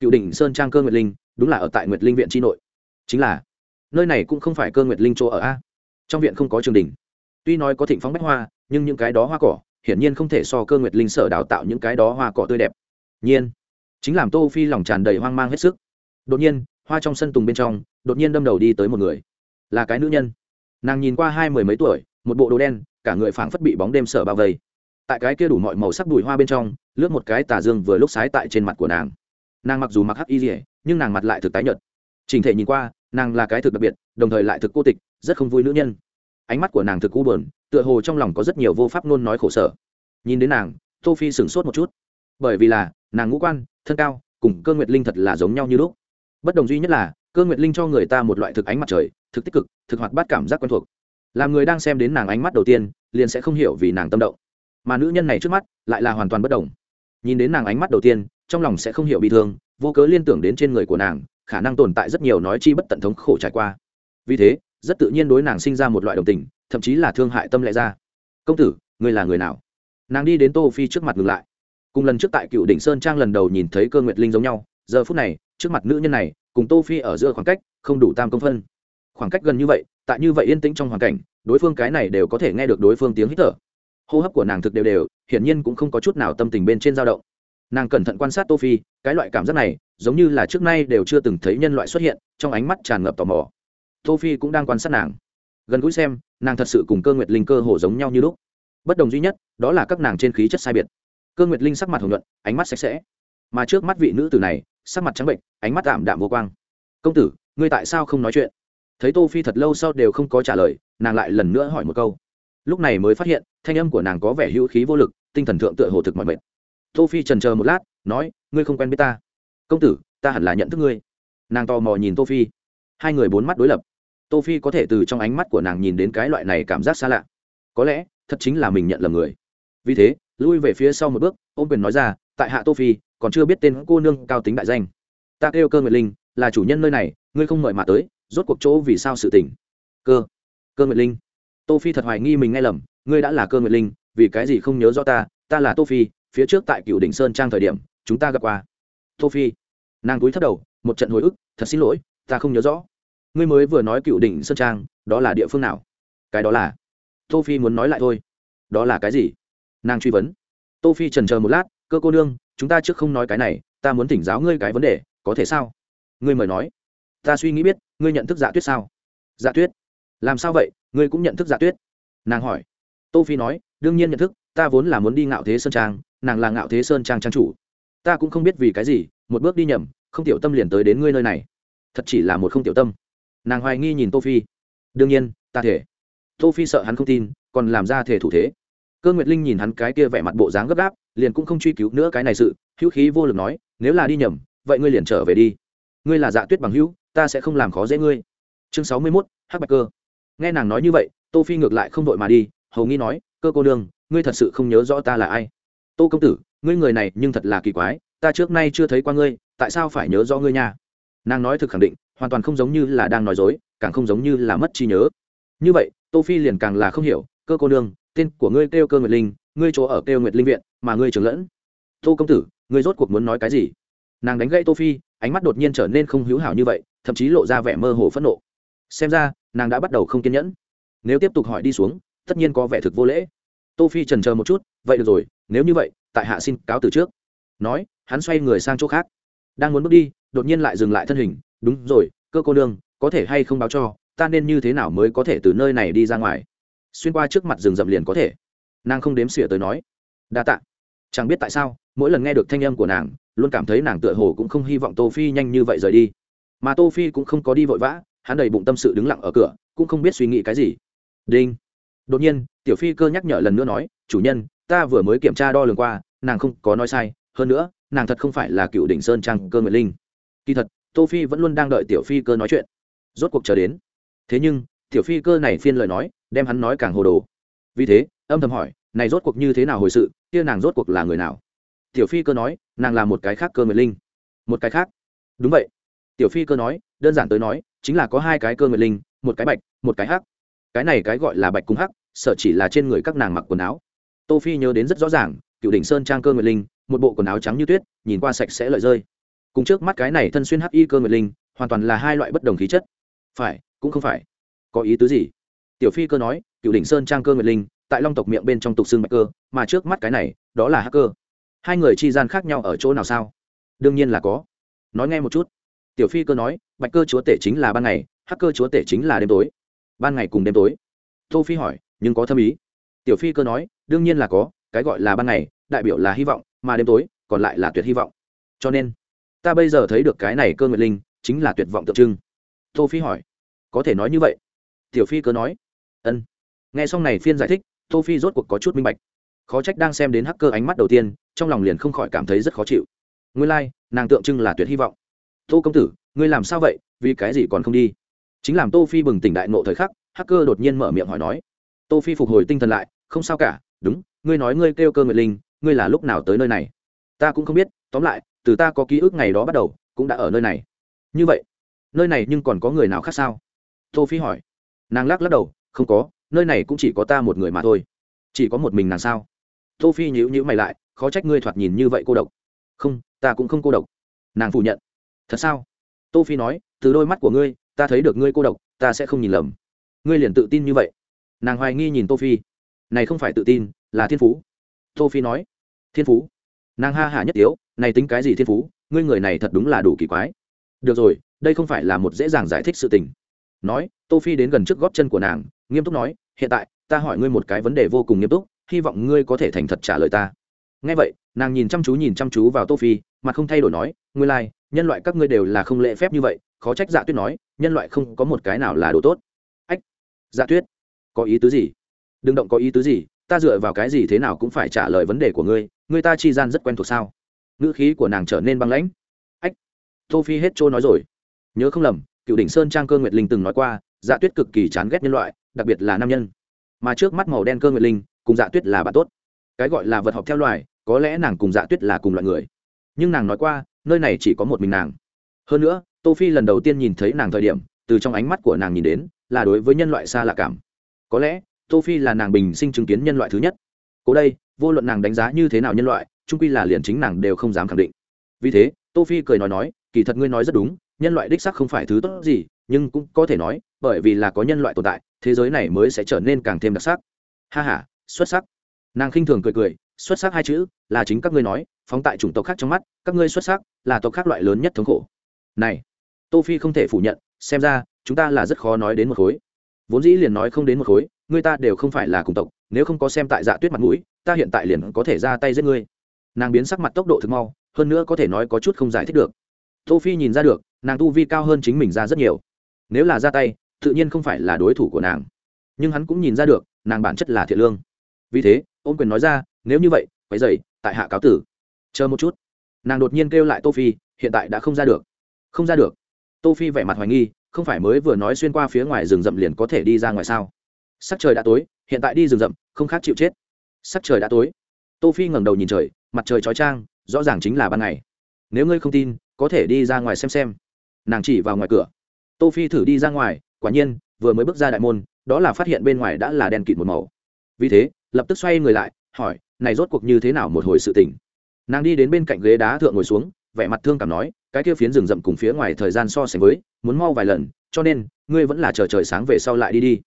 Cựu đỉnh sơn trang cơ nguyệt linh, đúng là ở tại nguyệt linh viện tri nội. Chính là, nơi này cũng không phải cơ nguyệt linh chỗ ở a. Trong viện không có trường đình tuy nói có thịnh phóng bách hoa, nhưng những cái đó hoa cỏ, hiển nhiên không thể so cơ nguyệt linh sở đào tạo những cái đó hoa cỏ tươi đẹp. Nhiên chính làm tô phi lòng tràn đầy hoang mang hết sức. Đột nhiên hoa trong sân tùng bên trong đột nhiên đâm đầu đi tới một người. Là cái nữ nhân. Nàng nhìn qua hai mười mấy tuổi một bộ đồ đen cả người phảng phất bị bóng đêm sở bao vây. Tại cái kia đủ mọi màu sắc bụi hoa bên trong lướt một cái tà dương vừa lúc sái tại trên mặt của nàng. Nàng mặc dù mặc hắc y rỉa nhưng nàng mặt lại thực tái nhợt. Trình thể nhìn qua nàng là cái thực đặc biệt đồng thời lại thực cô tịch rất không vui nữ nhân. Ánh mắt của nàng thực u buồn, tựa hồ trong lòng có rất nhiều vô pháp ngôn nói khổ sở. Nhìn đến nàng tô phi sửng sốt một chút. Bởi vì là nàng ngũ quan, thân cao, cùng cơ nguyệt linh thật là giống nhau như lúc. Bất đồng duy nhất là, cơ nguyệt linh cho người ta một loại thực ánh mặt trời, thực tích cực, thực hoạt bát cảm giác quen thuộc. Làm người đang xem đến nàng ánh mắt đầu tiên, liền sẽ không hiểu vì nàng tâm động. Mà nữ nhân này trước mắt, lại là hoàn toàn bất đồng. Nhìn đến nàng ánh mắt đầu tiên, trong lòng sẽ không hiểu bị thương, vô cớ liên tưởng đến trên người của nàng, khả năng tồn tại rất nhiều nói chi bất tận thống khổ trải qua. Vì thế, rất tự nhiên đối nàng sinh ra một loại đồng tình, thậm chí là thương hại tâm lệ ra. Công tử, ngươi là người nào? Nàng đi đến tô phi trước mặt ngừng lại cùng lần trước tại cựu đỉnh sơn trang lần đầu nhìn thấy cơ nguyệt linh giống nhau, giờ phút này, trước mặt nữ nhân này, cùng tô phi ở giữa khoảng cách không đủ tam công phân. Khoảng cách gần như vậy, tại như vậy yên tĩnh trong hoàn cảnh, đối phương cái này đều có thể nghe được đối phương tiếng hít thở. Hô hấp của nàng thực đều đều, hiển nhiên cũng không có chút nào tâm tình bên trên dao động. Nàng cẩn thận quan sát tô phi, cái loại cảm giác này, giống như là trước nay đều chưa từng thấy nhân loại xuất hiện, trong ánh mắt tràn ngập tò mò. Tô phi cũng đang quan sát nàng. Gần gũi xem, nàng thật sự cùng cơ nguyệt linh cơ hồ giống nhau như lúc. Bất đồng duy nhất, đó là các nàng trên khí chất sai biệt cơ nguyệt linh sắc mặt hồng nhuận, ánh mắt sạch sẽ. Mà trước mắt vị nữ tử này, sắc mặt trắng bệnh ánh mắt tạm đạm vô quang. Công tử, ngươi tại sao không nói chuyện? Thấy tô phi thật lâu sau đều không có trả lời, nàng lại lần nữa hỏi một câu. Lúc này mới phát hiện, thanh âm của nàng có vẻ hữu khí vô lực, tinh thần thượng tựa hồ thực mọi mệt. Tô phi trần chờ một lát, nói, ngươi không quen biết ta. Công tử, ta hẳn là nhận thức ngươi. Nàng tò mò nhìn tô phi. Hai người bốn mắt đối lập. Tô phi có thể từ trong ánh mắt của nàng nhìn đến cái loại này cảm giác xa lạ. Có lẽ, thật chính là mình nhận lầm người. Vì thế lui về phía sau một bước, ôm quyền nói ra, tại hạ tô phi, còn chưa biết tên cô nương cao tính đại danh. Ta kêu cơ nguyệt linh, là chủ nhân nơi này, ngươi không mời mà tới, rốt cuộc chỗ vì sao sự tình? Cơ cơ nguyệt linh. Tô phi thật hoài nghi mình nghe lầm, ngươi đã là cơ nguyệt linh, vì cái gì không nhớ rõ ta? Ta là tô phi, phía trước tại cựu đỉnh sơn trang thời điểm, chúng ta gặp qua. Tô phi. Nàng cúi thấp đầu, một trận hồi ức, thật xin lỗi, ta không nhớ rõ. Ngươi mới vừa nói cựu đỉnh sơn trang, đó là địa phương nào? Cái đó là tô phi muốn nói lại thôi. Đó là cái gì? Nàng truy vấn. Tô phi trần chờ một lát, cơ cô nương, chúng ta trước không nói cái này, ta muốn thỉnh giáo ngươi cái vấn đề, có thể sao? Ngươi mời nói. Ta suy nghĩ biết, ngươi nhận thức dạ tuyết sao? Dạ tuyết? Làm sao vậy? Ngươi cũng nhận thức dạ tuyết? Nàng hỏi. Tô phi nói, đương nhiên nhận thức, ta vốn là muốn đi ngạo thế sơn trang, nàng là ngạo thế sơn trang trang chủ. Ta cũng không biết vì cái gì, một bước đi nhầm, không tiểu tâm liền tới đến ngươi nơi này. Thật chỉ là một không tiểu tâm. Nàng hoài nghi nhìn tô phi. Đương nhiên, ta thể. Tô phi sợ hắn không tin, còn làm ra thể thủ thế cơ nguyệt linh nhìn hắn cái kia vẻ mặt bộ dáng gấp gáp, liền cũng không truy cứu nữa cái này sự, hữu khí vô lực nói, nếu là đi nhầm, vậy ngươi liền trở về đi. Ngươi là dạ tuyết bằng hữu, ta sẽ không làm khó dễ ngươi. Chương sáu mươi mốt, hắc bạch cơ. Nghe nàng nói như vậy, tô phi ngược lại không đội mà đi, hầu nghi nói, cơ cô đương ngươi thật sự không nhớ rõ ta là ai? Tô công tử, ngươi người này nhưng thật là kỳ quái, ta trước nay chưa thấy qua ngươi, tại sao phải nhớ rõ ngươi nha? Nàng nói thực khẳng định, hoàn toàn không giống như là đang nói dối, càng không giống như là mất trí nhớ. Như vậy, tô phi liền càng là không hiểu, cơ cô đương tên của ngươi kêu cơ nguyệt linh, ngươi chỗ ở kêu nguyệt linh viện, mà ngươi trưởng lẫn. Tô công tử, ngươi rốt cuộc muốn nói cái gì? Nàng đánh gãy tô phi, ánh mắt đột nhiên trở nên không hữu hảo như vậy, thậm chí lộ ra vẻ mơ hồ phẫn nộ. Xem ra, nàng đã bắt đầu không kiên nhẫn. Nếu tiếp tục hỏi đi xuống, tất nhiên có vẻ thực vô lễ. Tô phi trần chờ một chút, vậy được rồi, nếu như vậy, tại hạ xin cáo từ trước. Nói, hắn xoay người sang chỗ khác. Đang muốn bước đi, đột nhiên lại dừng lại thân hình. Đúng rồi, cơ cô nương, có thể hay không báo cho, ta nên như thế nào mới có thể từ nơi này đi ra ngoài? Xuyên qua trước mặt rừng rậm liền có thể. Nàng không đếm xỉa tới nói, đa tạ. Chẳng biết tại sao, mỗi lần nghe được thanh âm của nàng, luôn cảm thấy nàng tựa hồ cũng không hy vọng tô phi nhanh như vậy rời đi. Mà tô phi cũng không có đi vội vã, hắn đầy bụng tâm sự đứng lặng ở cửa, cũng không biết suy nghĩ cái gì. Đinh. Đột nhiên, tiểu phi cơ nhắc nhở lần nữa nói, chủ nhân, ta vừa mới kiểm tra đo lường qua, nàng không có nói sai, hơn nữa, nàng thật không phải là cựu đỉnh sơn trang cơ nguyện linh. Kỳ thật, tô phi vẫn luôn đang đợi tiểu phi cơ nói chuyện. Rốt cuộc chờ đến. Thế nhưng, tiểu phi cơ này phiên lời nói đem hắn nói càng hồ đồ. Vì thế, âm thầm hỏi, này rốt cuộc như thế nào hồi sự, kia nàng rốt cuộc là người nào? Tiểu phi cơ nói, nàng là một cái khác cơ nguyệt linh. Một cái khác? Đúng vậy. Tiểu phi cơ nói, đơn giản tới nói, chính là có hai cái cơ nguyệt linh, một cái bạch, một cái hắc. Cái này cái gọi là bạch cung hắc, sợ chỉ là trên người các nàng mặc quần áo. Tô phi nhớ đến rất rõ ràng cựu đỉnh sơn trang cơ nguyệt linh, một bộ quần áo trắng như tuyết, nhìn qua sạch sẽ lợi rơi. Cùng trước mắt cái này thân xuyên hắc y cơ nguyệt linh, hoàn toàn là hai loại bất đồng khí chất. Phải, cũng không phải. Có ý tứ gì? Tiểu phi cơ nói, cựu đỉnh sơn trang cơ nguyệt linh, tại long tộc miệng bên trong tục xương bạch cơ, mà trước mắt cái này, đó là hắc cơ. Hai người chi gian khác nhau ở chỗ nào sao? Đương nhiên là có. Nói nghe một chút. Tiểu phi cơ nói, bạch cơ chúa tể chính là ban ngày, hắc cơ chúa tể chính là đêm tối. Ban ngày cùng đêm tối? Tô phi hỏi, nhưng có thâm ý. Tiểu phi cơ nói, đương nhiên là có, cái gọi là ban ngày, đại biểu là hy vọng, mà đêm tối, còn lại là tuyệt hy vọng. Cho nên, ta bây giờ thấy được cái này cơ nguyệt linh, chính là tuyệt vọng tượng trưng. Tô phi hỏi, có thể nói như vậy? Tiểu phi cơ nói ân. Nghe xong này phiên giải thích tô phi rốt cuộc có chút minh bạch. Khó trách đang xem đến hacker ánh mắt đầu tiên trong lòng liền không khỏi cảm thấy rất khó chịu. Nguyên lai like, nàng tượng trưng là tuyệt hy vọng. Tô công tử ngươi làm sao vậy? Vì cái gì còn không đi? Chính làm tô phi bừng tỉnh đại nộ thời khắc hacker đột nhiên mở miệng hỏi nói. Tô phi phục hồi tinh thần lại không sao cả đúng ngươi nói ngươi kêu cơ nguyệt linh ngươi là lúc nào tới nơi này? Ta cũng không biết tóm lại từ ta có ký ức ngày đó bắt đầu cũng đã ở nơi này. Như vậy nơi này nhưng còn có người nào khác sao? Tô phi hỏi. Nàng lắc lắc đầu không có, nơi này cũng chỉ có ta một người mà thôi. Chỉ có một mình nàng sao? Tô phi nhíu nhíu mày lại, khó trách ngươi thoạt nhìn như vậy cô độc. Không, ta cũng không cô độc. Nàng phủ nhận. Thật sao? Tô phi nói, từ đôi mắt của ngươi, ta thấy được ngươi cô độc, ta sẽ không nhìn lầm. Ngươi liền tự tin như vậy. Nàng hoài nghi nhìn tô phi. Này không phải tự tin, là thiên phú. Tô phi nói, thiên phú? Nàng ha hả nhất yếu này tính cái gì thiên phú? Ngươi người này thật đúng là đủ kỳ quái. Được rồi, đây không phải là một dễ dàng giải thích sự tình. Nói, tô phi đến gần trước gót chân của nàng nghiêm túc nói hiện tại ta hỏi ngươi một cái vấn đề vô cùng nghiêm túc hy vọng ngươi có thể thành thật trả lời ta. Nghe vậy nàng nhìn chăm chú nhìn chăm chú vào tô phi mà không thay đổi nói ngươi lai、like, nhân loại các ngươi đều là không lễ phép như vậy khó trách dạ tuyết nói nhân loại không có một cái nào là đồ tốt. Ách dạ tuyết có ý tứ gì? Đừng động có ý tứ gì ta dựa vào cái gì thế nào cũng phải trả lời vấn đề của ngươi ngươi ta chi gian rất quen thuộc sao? Ngữ khí của nàng trở nên băng lãnh. Ách tô phi hết trôi nói rồi. Nhớ không lầm cựu đỉnh sơn trang cơ nguyệt linh từng nói qua dạ tuyết cực kỳ chán ghét nhân loại đặc biệt là nam nhân. Mà trước mắt màu đen cơ nguyệt linh, cùng dạ tuyết là bạn tốt. Cái gọi là vật học theo loài, có lẽ nàng cùng dạ tuyết là cùng loại người. Nhưng nàng nói qua, nơi này chỉ có một mình nàng. Hơn nữa, tô phi lần đầu tiên nhìn thấy nàng thời điểm, từ trong ánh mắt của nàng nhìn đến, là đối với nhân loại xa lạ cảm. Có lẽ, tô phi là nàng bình sinh chứng kiến nhân loại thứ nhất. Cố đây, vô luận nàng đánh giá như thế nào nhân loại trung quy là liền chính nàng đều không dám khẳng định. Vì thế, tô phi cười nói nói, kỳ thật ngươi nói rất đúng, nhân loại đích sắc không phải thứ tốt gì, nhưng cũng có thể nói bởi vì là có nhân loại tồn tại, thế giới này mới sẽ trở nên càng thêm đặc sắc. Ha ha, xuất sắc. Nàng khinh thường cười cười, xuất sắc hai chữ, là chính các ngươi nói, phóng tại chủng tộc khác trong mắt, các ngươi xuất sắc, là tộc khác loại lớn nhất thống khổ. Này, tô phi không thể phủ nhận, xem ra, chúng ta là rất khó nói đến một khối. Vốn dĩ liền nói không đến một khối người ta đều không phải là cùng tộc, nếu không có xem tại dạ tuyết mặt mũi, ta hiện tại liền có thể ra tay giết ngươi. Nàng biến sắc mặt tốc độ thực mau, hơn nữa có thể nói có chút không giải thích được. Tô phi nhìn ra được, nàng tu vi cao hơn chính mình ra rất nhiều. Nếu là ra tay tự nhiên không phải là đối thủ của nàng. Nhưng hắn cũng nhìn ra được, nàng bản chất là thiện lương. Vì thế, ôm quyền nói ra, nếu như vậy quái dày tại hạ cáo tử. Chờ một chút. Nàng đột nhiên kêu lại tô phi, hiện tại đã không ra được. Không ra được. Tô phi vẻ mặt hoài nghi, không phải mới vừa nói xuyên qua phía ngoài rừng rậm liền có thể đi ra ngoài sao? Sắc trời đã tối, hiện tại đi rừng rậm, không khác chịu chết. Sắc trời đã tối. Tô phi ngẩng đầu nhìn trời, mặt trời chói chang, rõ ràng chính là ban ngày. Nếu ngươi không tin, có thể đi ra ngoài xem xem. Nàng chỉ vào ngoài cửa. Tô phi thử đi ra ngoài quả nhiên, vừa mới bước ra đại môn, đó là phát hiện bên ngoài đã là đen kịt một màu. Vì thế, lập tức xoay người lại, hỏi, này rốt cuộc như thế nào một hồi sự tình? Nàng đi đến bên cạnh ghế đá thượng ngồi xuống, vẻ mặt thương cảm nói, cái kia phiến rừng rậm cùng phía ngoài thời gian so sánh với, muốn mau vài lần, cho nên, ngươi vẫn là chờ trời sáng về sau lại đi đi.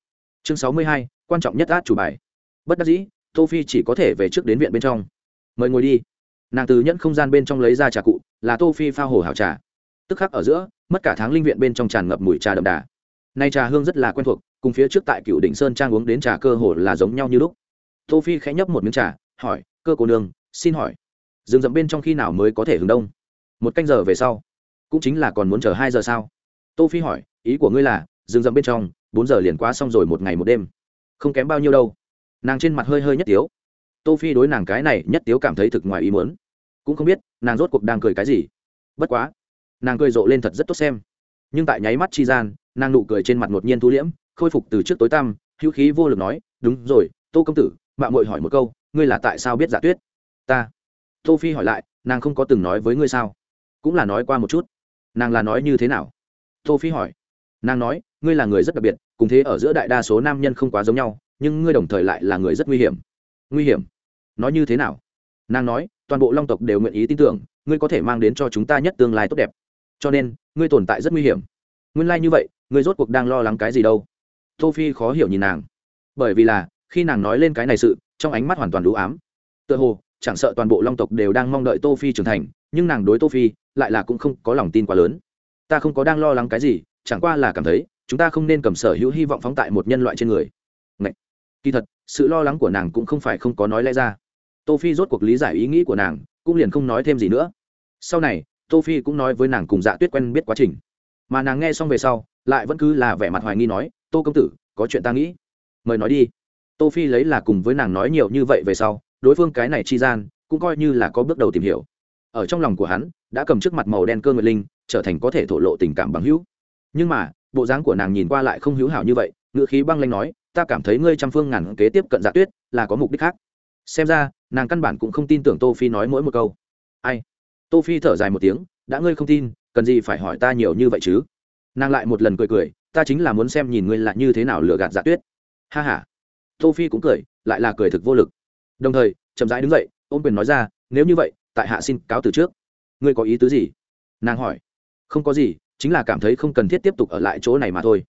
Chương sáu mươi hai, quan trọng nhất át chủ bài. Bất đắc dĩ, tô phi chỉ có thể về trước đến viện bên trong. Mời ngồi đi. Nàng từ nhẫn không gian bên trong lấy ra trà cụ, là tô phi pha hồ hảo trà. Tức khắc ở giữa, mất cả tháng linh viện bên trong tràn ngập mùi trà đậm đà nay trà hương rất là quen thuộc, cùng phía trước tại cựu đỉnh sơn trang uống đến trà cơ hồ là giống nhau như lúc. Tô phi khẽ nhấp một miếng trà, hỏi, cơ cô nương, xin hỏi, rừng rậm bên trong khi nào mới có thể hướng đông? Một canh giờ về sau, cũng chính là còn muốn chờ hai giờ sao? Tô phi hỏi, ý của ngươi là, rừng rậm bên trong, bốn giờ liền quá xong rồi một ngày một đêm, không kém bao nhiêu đâu. Nàng trên mặt hơi hơi nhất tiếu. Tô phi đối nàng cái này nhất tiếu cảm thấy thực ngoài ý muốn. Cũng không biết, nàng rốt cuộc đang cười cái gì. Bất quá, nàng cười rộ lên thật rất tốt xem. Nhưng tại nháy mắt chi gian nàng nụ cười trên mặt đột nhiên thu liễm, khôi phục từ trước tối tăm, hữu khí vô lực nói, đúng rồi, tô công tử mạng mội hỏi một câu, ngươi là tại sao biết giả tuyết ta. Tô phi hỏi lại, nàng không có từng nói với ngươi sao? Cũng là nói qua một chút. Nàng là nói như thế nào? Tô phi hỏi. Nàng nói, ngươi là người rất đặc biệt, cùng thế ở giữa đại đa số nam nhân không quá giống nhau, nhưng ngươi đồng thời lại là người rất nguy hiểm. Nguy hiểm? Nói như thế nào? Nàng nói, toàn bộ long tộc đều nguyện ý tin tưởng, ngươi có thể mang đến cho chúng ta nhất tương lai tốt đẹp. Cho nên, ngươi tồn tại rất nguy hiểm nguyên lai như vậy, ngươi rốt cuộc đang lo lắng cái gì đâu? Tô phi khó hiểu nhìn nàng. Bởi vì là, khi nàng nói lên cái này sự, trong ánh mắt hoàn toàn đủ ám. Tựa hồ, chẳng sợ toàn bộ long tộc đều đang mong đợi tô phi trưởng thành, nhưng nàng đối tô phi lại là cũng không có lòng tin quá lớn. Ta không có đang lo lắng cái gì, chẳng qua là cảm thấy, chúng ta không nên cầm sở hữu hy vọng phóng tại một nhân loại trên người. Ngậy! kỳ thật, sự lo lắng của nàng cũng không phải không có nói lẽ ra. Tô phi rốt cuộc lý giải ý nghĩ của nàng, cũng liền không nói thêm gì nữa. Sau này tô phi cũng nói với nàng cùng dạ tuyết quen biết quá trình mà nàng nghe xong về sau, lại vẫn cứ là vẻ mặt hoài nghi nói, tô công tử, có chuyện ta nghĩ. Mời nói đi. Tô phi lấy là cùng với nàng nói nhiều như vậy về sau, đối phương cái này chi gian, cũng coi như là có bước đầu tìm hiểu. Ở trong lòng của hắn, đã cầm trước mặt màu đen cơ nguyệt linh, trở thành có thể thổ lộ tình cảm bằng hữu. Nhưng mà, bộ dáng của nàng nhìn qua lại không hữu hảo như vậy ngựa khí băng lanh nói, ta cảm thấy ngươi trăm phương ngàn kế tiếp cận giả tuyết, là có mục đích khác. Xem ra, nàng căn bản cũng không tin tưởng tô phi nói mỗi một câu. Ai? Tô phi thở dài một tiếng, đã ngươi không tin cần gì phải hỏi ta nhiều như vậy chứ? Nàng lại một lần cười cười, ta chính là muốn xem nhìn ngươi là như thế nào lừa gạt dạ tuyết. Ha ha. Tô phi cũng cười, lại là cười thực vô lực. Đồng thời, chậm rãi đứng dậy, ôm quyền nói ra, nếu như vậy, tại hạ xin cáo từ trước. Ngươi có ý tứ gì? Nàng hỏi. Không có gì, chính là cảm thấy không cần thiết tiếp tục ở lại chỗ này mà thôi.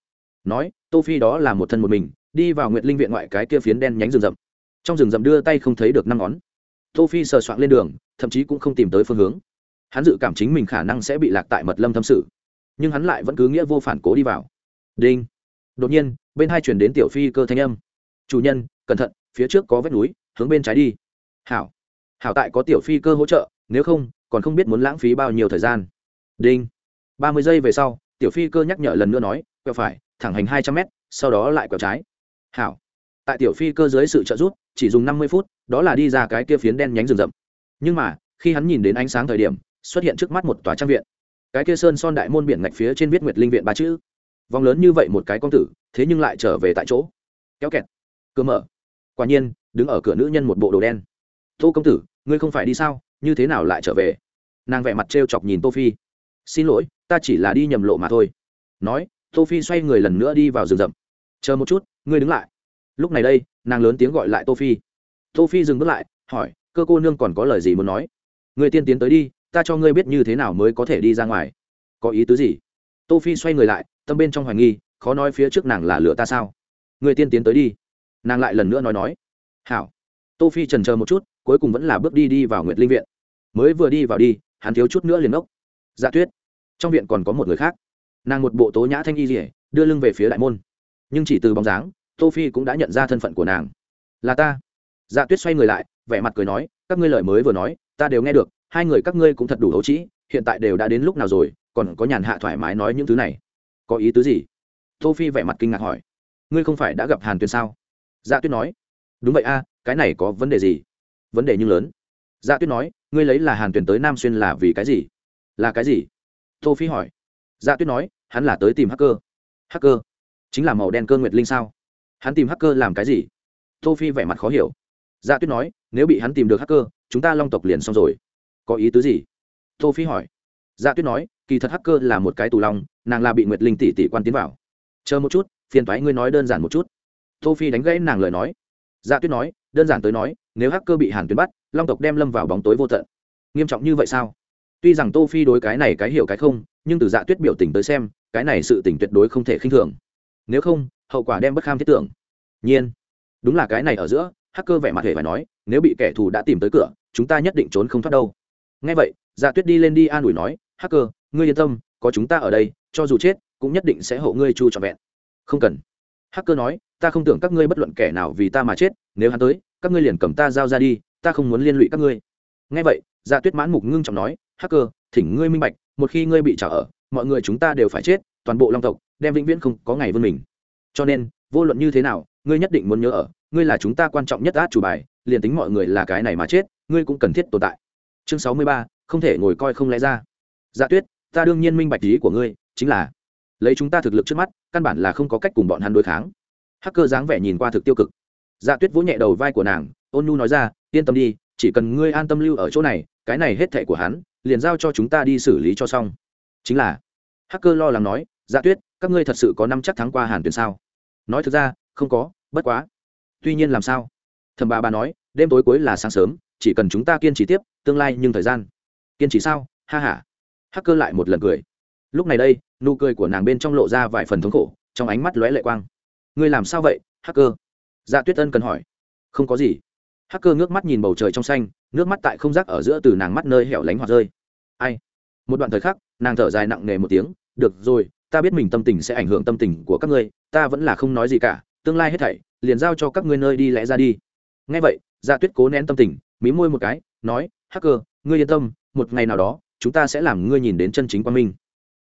Nói tô phi đó là một thân một mình, đi vào nguyệt linh viện ngoại cái kia phiến đen nhánh rừng rậm. Trong rừng rậm đưa tay không thấy được năm ngón. Tô phi sờ soạn lên đường, thậm chí cũng không tìm tới phương hướng hắn dự cảm chính mình khả năng sẽ bị lạc tại mật lâm thâm sự, nhưng hắn lại vẫn cứ nghĩa vô phản cố đi vào. Đinh. Đột nhiên, bên hai chuyển đến tiểu phi cơ thanh âm. Chủ nhân, cẩn thận, phía trước có vết núi, hướng bên trái đi. Hảo. Hảo tại có tiểu phi cơ hỗ trợ, nếu không, còn không biết muốn lãng phí bao nhiêu thời gian. Đinh. Ba mươi giây về sau, tiểu phi cơ nhắc nhở lần nữa nói, quẹo phải, thẳng hành hai trăm mét, sau đó lại quẹo trái. Hảo. Tại tiểu phi cơ dưới sự trợ giúp, chỉ dùng năm mươi phút, đó là đi ra cái kia phiến đen nhánh rừng rậm. Nhưng mà, khi hắn nhìn đến ánh sáng thời điểm xuất hiện trước mắt một tòa trang viện. Cái kia sơn son đại môn biển ngạch phía trên viết nguyệt linh viện ba chữ. Vòng lớn như vậy một cái công tử, thế nhưng lại trở về tại chỗ. Kéo kẹt. Cơ mở. Quả nhiên, đứng ở cửa nữ nhân một bộ đồ đen. Tô công tử, ngươi không phải đi sao? Như thế nào lại trở về? Nàng vẹ mặt t r e o chọc nhìn tô phi. Xin lỗi, ta chỉ là đi nhầm lộ mà thôi. Nói, tô phi xoay người lần nữa đi vào rừng rậm. Chờ một chút, ngươi đứng lại. Lúc này đây, nàng lớn tiếng gọi lại tô phi. Tô phi dừng bước lại, hỏi, cơ cô nương còn có lời gì muốn nói? Người tiên tiến tới đi ta cho ngươi biết như thế nào mới có thể đi ra ngoài. Có ý tứ gì? Tô phi xoay người lại, tâm bên trong hoài nghi, khó nói phía trước nàng là lửa ta sao? Người tiên tiến tới đi. Nàng lại lần nữa nói nói. Hảo. Tô phi trần chờ một chút, cuối cùng vẫn là bước đi đi vào nguyệt linh viện. Mới vừa đi vào đi, hắn thiếu chút nữa liền ốc dạ tuyết. Trong viện còn có một người khác. Nàng một bộ tố nhã thanh y rỉa đưa lưng về phía đại môn. Nhưng chỉ từ bóng dáng, tô phi cũng đã nhận ra thân phận của nàng. Là ta. Dạ tuyết xoay người lại, vẻ mặt cười nói, các ngươi lời mới vừa nói, ta đều nghe được hai người các ngươi cũng thật đủ hấu trĩ, hiện tại đều đã đến lúc nào rồi, còn có nhàn hạ thoải mái nói những thứ này. Có ý tứ gì? Tô phi vẻ mặt kinh ngạc hỏi. Ngươi không phải đã gặp hàn tuyền sao? Dạ tuyết nói. Đúng vậy a, cái này có vấn đề gì? Vấn đề nhưng lớn. Dạ tuyết nói, ngươi lấy là hàn tuyền tới nam xuyên là vì cái gì? Là cái gì? Tô phi hỏi. Dạ tuyết nói, hắn là tới tìm hacker. Hacker? Chính là màu đen cơ nguyệt linh sao? Hắn tìm hacker làm cái gì? Tô phi vẻ mặt khó hiểu. Dạ tuyết nói, nếu bị hắn tìm được hacker, chúng ta long tộc liền xong rồi có ý tứ gì? Tô phi hỏi. Dạ tuyết nói, kỳ thật hacker là một cái tù long, nàng là bị nguyệt linh tỷ tỷ quan tiến vào. Chờ một chút, phiền thoái ngươi nói đơn giản một chút. Tô phi đánh gãy nàng lời nói. Dạ tuyết nói, đơn giản tới nói, nếu hacker bị hàn tuyến bắt, long tộc đem lâm vào bóng tối vô tận. Nghiêm trọng như vậy sao? Tuy rằng tô phi đối cái này cái hiểu cái không, nhưng từ dạ tuyết biểu tình tới xem, cái này sự tình tuyệt đối không thể khinh thường. Nếu không, hậu quả đem bất kham thiết tưởng. Nhiên. Đúng là cái này ở giữa hacker vẻ mặt hề phải nói, nếu bị kẻ thù đã tìm tới cửa, chúng ta nhất định trốn không thoát đâu ngay vậy dạ tuyết đi lên đi an ủi nói, hacker, ngươi yên tâm, có chúng ta ở đây, cho dù chết, cũng nhất định sẽ hộ ngươi chu trọn vẹn. Không cần. Hacker nói, ta không tưởng các ngươi bất luận kẻ nào vì ta mà chết, nếu hắn tới, các ngươi liền cầm ta giao ra đi, ta không muốn liên lụy các ngươi. Ngay vậy dạ tuyết mãn mục ngưng trọng nói, hacker, thỉnh ngươi minh bạch, một khi ngươi bị trả ở, mọi người chúng ta đều phải chết, toàn bộ long tộc, đem vĩnh viễn không có ngày vươn mình. Cho nên, vô luận như thế nào, ngươi nhất định muốn nhớ ở, ngươi là chúng ta quan trọng nhất át chủ bài, liền tính mọi người là cái này mà chết, ngươi cũng cần thiết tồn tại chương sáu mươi ba, không thể ngồi coi không lẽ ra. Dạ tuyết, ta đương nhiên minh bạch ý của ngươi, chính là, lấy chúng ta thực lực trước mắt, căn bản là không có cách cùng bọn hắn đối kháng. Hacker dáng vẻ nhìn qua thực tiêu cực. Dạ tuyết vỗ nhẹ đầu vai của nàng, ôn nhu nói ra, yên tâm đi, chỉ cần ngươi an tâm lưu ở chỗ này, cái này hết thệ của hắn, liền giao cho chúng ta đi xử lý cho xong. Chính là, hacker lo lắng nói dạ tuyết, các ngươi thật sự có năm chắc thắng qua hàn tuyển sao? Nói thực ra, không có, bất quá. Tuy nhiên làm sao? Thầm bà bà nói, đêm tối cuối là sáng sớm chỉ cần chúng ta kiên trì tiếp, tương lai nhưng thời gian. Kiên trì sao? Ha h a hacker lại một lần cười. Lúc này đây, nụ cười của nàng bên trong lộ ra vài phần thống khổ, trong ánh mắt lóe lệ quang. Ngươi làm sao vậy, hacker? Dạ tuyết ân cần hỏi. Không có gì. Hacker ngước mắt nhìn bầu trời trong xanh, nước mắt tại không rác ở giữa từ nàng mắt nơi hẻo lánh hoặc rơi. Ai? Một đoạn thời khắc, nàng thở dài nặng nề một tiếng. Được rồi, ta biết mình tâm tình sẽ ảnh hưởng tâm tình của các ngươi, ta vẫn là không nói gì cả, tương lai hết thảy, liền giao cho các ngươi nơi đi lẽ ra đi. Ngay vậy dạ tuyết cố nén tâm tình mí môi một cái, nói, hacker, ngươi yên tâm, một ngày nào đó, chúng ta sẽ làm ngươi nhìn đến chân chính quang minh.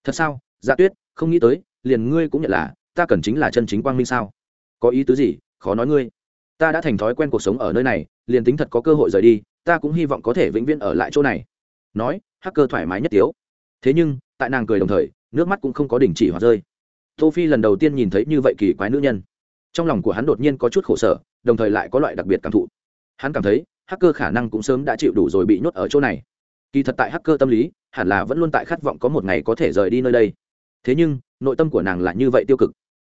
Thật sao? Dạ tuyết, không nghĩ tới, liền ngươi cũng nhận là, ta cần chính là chân chính quang minh sao? Có ý tứ gì? Khó nói ngươi. Ta đã thành thói quen cuộc sống ở nơi này, liền tính thật có cơ hội rời đi, ta cũng hy vọng có thể vĩnh viễn ở lại chỗ này. Nói, hacker thoải mái nhất tiếu. Thế nhưng, tại nàng cười đồng thời, nước mắt cũng không có đình chỉ hoặc rơi. Tô phi lần đầu tiên nhìn thấy như vậy kỳ quái nữ nhân. Trong lòng của hắn đột nhiên có chút khổ sở, đồng thời lại có loại đặc biệt cảm thụ. Hắn cảm thấy hacker khả năng cũng sớm đã chịu đủ rồi bị nhốt ở chỗ này. Kỳ thật tại hacker tâm lý, hẳn là vẫn luôn tại khát vọng có một ngày có thể rời đi nơi đây. Thế nhưng, nội tâm của nàng là như vậy tiêu cực.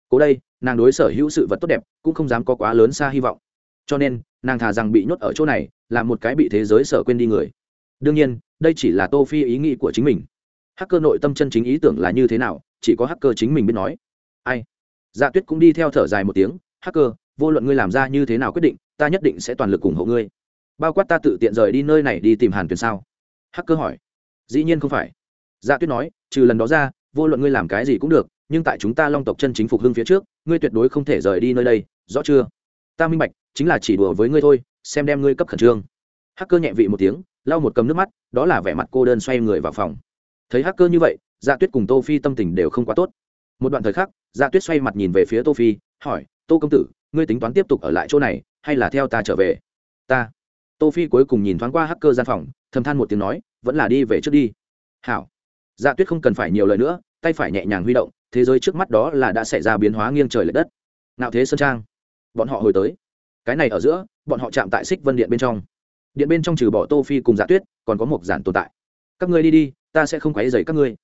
Cố đây, nàng đối sở hữu sự vật tốt đẹp, cũng không dám có quá lớn xa hy vọng. Cho nên, nàng thà rằng bị nhốt ở chỗ này, là một cái bị thế giới sợ quên đi người. Đương nhiên, đây chỉ là tô phi ý nghĩ của chính mình. Hacker nội tâm chân chính ý tưởng là như thế nào, chỉ có hacker chính mình biết nói. Ai? Dạ tuyết cũng đi theo thở dài một tiếng. Hacker, vô luận ngươi làm ra như thế nào quyết định, ta nhất định sẽ toàn lực ủng hộ ngươi bao quát ta tự tiện rời đi nơi này đi tìm hàn tuyền sao? Hacker hỏi. Dĩ nhiên không phải. Dạ tuyết nói, trừ lần đó ra, vô luận ngươi làm cái gì cũng được, nhưng tại chúng ta long tộc chân chính phục hưng phía trước, ngươi tuyệt đối không thể rời đi nơi đây, rõ chưa? Ta minh bạch, chính là chỉ đùa với ngươi thôi, xem đem ngươi cấp khẩn trương. Hacker nhẹ vị một tiếng, lau một cầm nước mắt, đó là vẻ mặt cô đơn xoay người vào phòng. Thấy hacker như vậy dạ tuyết cùng tô phi tâm tình đều không quá tốt. Một đoạn thời khắc dạ tuyết xoay mặt nhìn về phía tô phi, hỏi, tô công tử, ngươi tính toán tiếp tục ở lại chỗ này, hay là theo ta trở về? Ta tô phi cuối cùng nhìn thoáng qua hacker gian phòng, thầm than một tiếng nói, vẫn là đi về trước đi. Hảo. Dạ tuyết không cần phải nhiều lời nữa, tay phải nhẹ nhàng huy động, thế giới trước mắt đó là đã xảy ra biến hóa nghiêng trời lệch đất. Nạo thế sơn trang. Bọn họ hồi tới. Cái này ở giữa, bọn họ chạm tại xích vân điện bên trong. Điện bên trong trừ bỏ tô phi cùng dạ tuyết, còn có một giản tồn tại. Các ngươi đi đi, ta sẽ không quấy rầy các ngươi.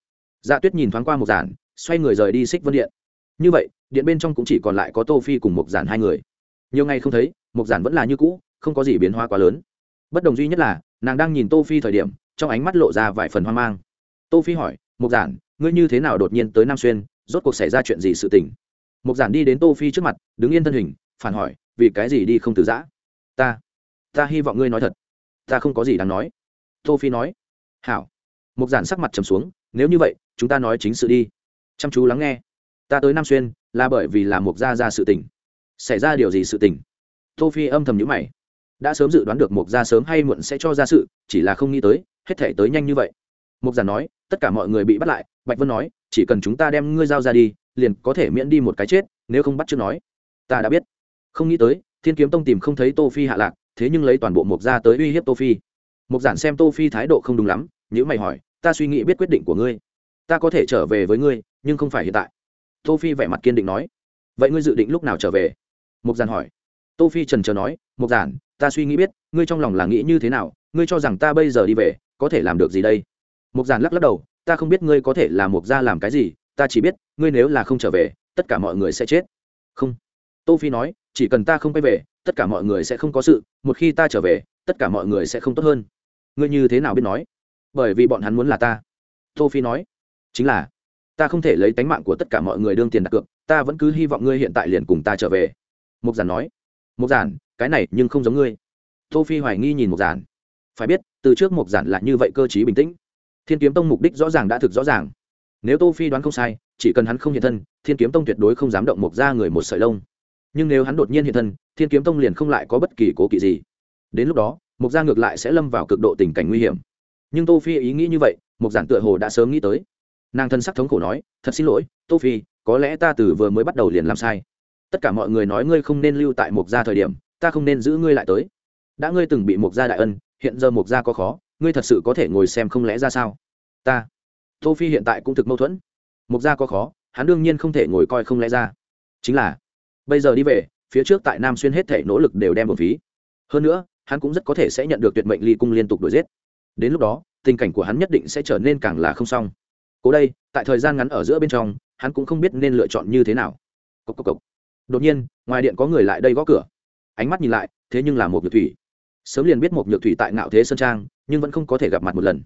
Dạ tuyết nhìn thoáng qua một giản, xoay người rời đi xích vân điện. Như vậy, điện bên trong cũng chỉ còn lại có tô phi cùng một giản hai người. Nhiều ngày không thấy, một giản vẫn là như cũ, không có gì biến hóa quá lớn bất đồng duy nhất là, nàng đang nhìn tô phi thời điểm, trong ánh mắt lộ ra vài phần hoang mang. Tô phi hỏi mục giản, ngươi như thế nào đột nhiên tới nam xuyên? Rốt cuộc xảy ra chuyện gì sự tình? Mục giản đi đến tô phi trước mặt, đứng yên thân hình, phản hỏi, vì cái gì đi không từ giã? Ta ta hy vọng ngươi nói thật. Ta không có gì đáng nói. Tô phi nói, hảo. Mục giản sắc mặt trầm xuống, nếu như vậy, chúng ta nói chính sự đi. Chăm chú lắng nghe. Ta tới nam xuyên là bởi vì là mục gia ra sự tình. Xảy ra điều gì sự tình? Tô phi âm thầm nhíu mày đã sớm dự đoán được mục gia sớm hay muộn sẽ cho ra sự, chỉ là không nghĩ tới, hết thể tới nhanh như vậy. Mục giản nói, tất cả mọi người bị bắt lại, bạch vân nói, chỉ cần chúng ta đem ngươi giao ra đi, liền có thể miễn đi một cái chết, nếu không bắt chưa nói. Ta đã biết. Không nghĩ tới, thiên kiếm tông tìm không thấy tô phi hạ lạc, thế nhưng lấy toàn bộ mục gia tới uy hiếp tô phi. Mục giản xem tô phi thái độ không đúng lắm nếu mày hỏi, ta suy nghĩ biết quyết định của ngươi. Ta có thể trở về với ngươi, nhưng không phải hiện tại. Tô phi vẻ mặt kiên định nói. Vậy ngươi dự định lúc nào trở về? Mục giản hỏi. Tô phi trần chờ nói mục giản ta suy nghĩ biết, ngươi trong lòng là nghĩ như thế nào, ngươi cho rằng ta bây giờ đi về, có thể làm được gì đây? Mục giản lắc lắc đầu, ta không biết ngươi có thể làm mục gia làm cái gì, ta chỉ biết, ngươi nếu là không trở về, tất cả mọi người sẽ chết. Không. Tô phi nói, chỉ cần ta không quay về, tất cả mọi người sẽ không có sự, một khi ta trở về, tất cả mọi người sẽ không tốt hơn. Ngươi như thế nào biết nói? Bởi vì bọn hắn muốn là ta. Tô phi nói, chính là, ta không thể lấy tánh mạng của tất cả mọi người đương tiền đặt cược, ta vẫn cứ hy vọng ngươi hiện tại liền cùng ta trở về. Mục giản nói, mục giản cái này nhưng không giống ngươi. Tô phi hoài nghi nhìn mục giản. Phải biết, từ trước mục giản là như vậy cơ trí bình tĩnh. Thiên kiếm tông mục đích rõ ràng đã thực rõ ràng. Nếu tô phi đoán không sai, chỉ cần hắn không hiện thân, thiên kiếm tông tuyệt đối không dám động mục ra người một sợi lông. Nhưng nếu hắn đột nhiên hiện thân, thiên kiếm tông liền không lại có bất kỳ cố kỵ gì. Đến lúc đó mục gia ngược lại sẽ lâm vào cực độ tình cảnh nguy hiểm. Nhưng tô phi ý nghĩ như vậy mục giản tựa hồ đã sớm nghĩ tới. Nàng thân sắc thống khổ nói, thật xin lỗi, tô phi, có lẽ ta từ vừa mới bắt đầu liền làm sai. Tất cả mọi người nói ngươi không nên lưu tại mục gia thời điểm ta không nên giữ ngươi lại tới. Đã ngươi từng bị mục gia đại ân, hiện giờ mục gia có khó, ngươi thật sự có thể ngồi xem không lẽ ra sao? Ta, tô phi hiện tại cũng thực mâu thuẫn. Mục gia có khó, hắn đương nhiên không thể ngồi coi không lẽ ra. Chính là, bây giờ đi về, phía trước tại nam xuyên hết thể nỗ lực đều đem một phí. Hơn nữa, hắn cũng rất có thể sẽ nhận được tuyệt mệnh ly cung liên tục đuổi giết. Đến lúc đó, tình cảnh của hắn nhất định sẽ trở nên càng là không xong. Cố đây, tại thời gian ngắn ở giữa bên trong, hắn cũng không biết nên lựa chọn như thế nào. Cốc cốc cốc. đột nhiên, ngoài điện có người lại đây gõ cửa ánh mắt nhìn lại thế nhưng là một nhược thủy. Sớm liền biết một nhược thủy tại ngạo thế sơn trang nhưng vẫn không có thể gặp mặt một lần.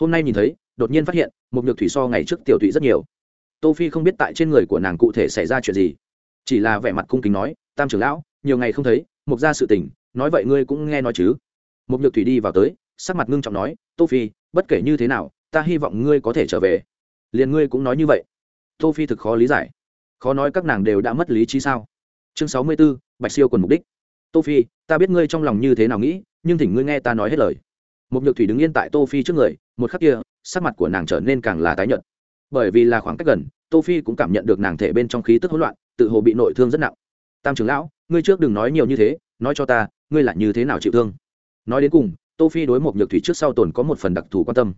Hôm nay nhìn thấy đột nhiên phát hiện một nhược thủy so ngày trước tiểu thụy rất nhiều. Tô phi không biết tại trên người của nàng cụ thể xảy ra chuyện gì. Chỉ là vẻ mặt cung kính nói tam trưởng lão nhiều ngày không thấy mục ra sự tình nói vậy ngươi cũng nghe nói chứ? Một nhược thủy đi vào tới sắc mặt ngưng trọng nói tô phi bất kể như thế nào ta hy vọng ngươi có thể trở về. Liền ngươi cũng nói như vậy. Tô phi thực khó lý giải. Khó nói các nàng đều đã mất lý trí sao? Chương sáu mươi 64, bạch siêu quần mục đích tô phi, ta biết ngươi trong lòng như thế nào nghĩ, nhưng thỉnh ngươi nghe ta nói hết lời. Một nhược thủy đứng yên tại tô phi trước người, một khắc kia, sắc mặt của nàng trở nên càng là tái nhợt. Bởi vì là khoảng cách gần, tô phi cũng cảm nhận được nàng thể bên trong khí tức hỗn loạn, tự hồ bị nội thương rất nặng. Tam trưởng lão, ngươi trước đừng nói nhiều như thế, nói cho ta, ngươi là như thế nào chịu thương? Nói đến cùng, tô phi đối một nhược thủy trước sau tồn có một phần đặc thù quan tâm.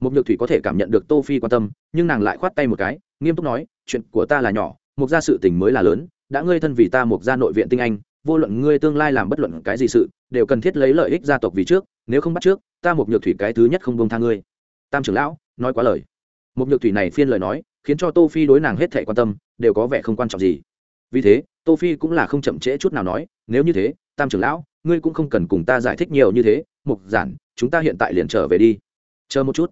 Một nhược thủy có thể cảm nhận được tô phi quan tâm, nhưng nàng lại khoát tay một cái, nghiêm túc nói, chuyện của ta là nhỏ một gia sự tình mới là lớn, đã ngươi thân vì ta một gia nội viện tinh anh vô luận ngươi tương lai làm bất luận cái gì sự, đều cần thiết lấy lợi ích gia tộc vì trước, nếu không bắt trước, ta một nhược thủy cái thứ nhất không buông tha ngươi. Tam trưởng lão nói quá lời. Một nhược thủy này phiên lời nói, khiến cho tô phi đối nàng hết thảy quan tâm, đều có vẻ không quan trọng gì. Vì thế, tô phi cũng là không chậm trễ chút nào nói, nếu như thế, tam trưởng lão, ngươi cũng không cần cùng ta giải thích nhiều như thế mục giản, chúng ta hiện tại liền trở về đi. Chờ một chút.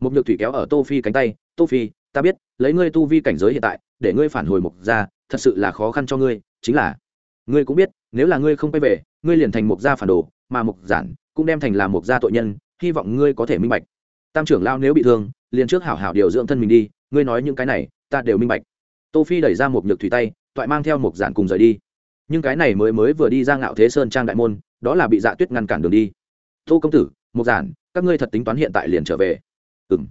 Một nhược thủy kéo ở tô phi cánh tay, tô phi, ta biết, lấy ngươi tu vi cảnh giới hiện tại, để ngươi phản hồi mục gia thật sự là khó khăn cho ngươi, chính là ngươi cũng biết, nếu là ngươi không quay về, ngươi liền thành mục gia phản đồ, mà mục giản cũng đem thành là mục gia tội nhân, hy vọng ngươi có thể minh bạch. Tam trưởng lao nếu bị thương, liền trước hảo hảo điều dưỡng thân mình đi, ngươi nói những cái này, ta đều minh bạch. Tô phi đẩy ra một nhược thủy tay, toại mang theo một giản cùng rời đi. Nhưng cái này mới mới vừa đi ra ngạo thế sơn trang đại môn, đó là bị dạ tuyết ngăn cản đường đi. Tô công tử một giản, các ngươi thật tính toán hiện tại liền trở về. Ừm.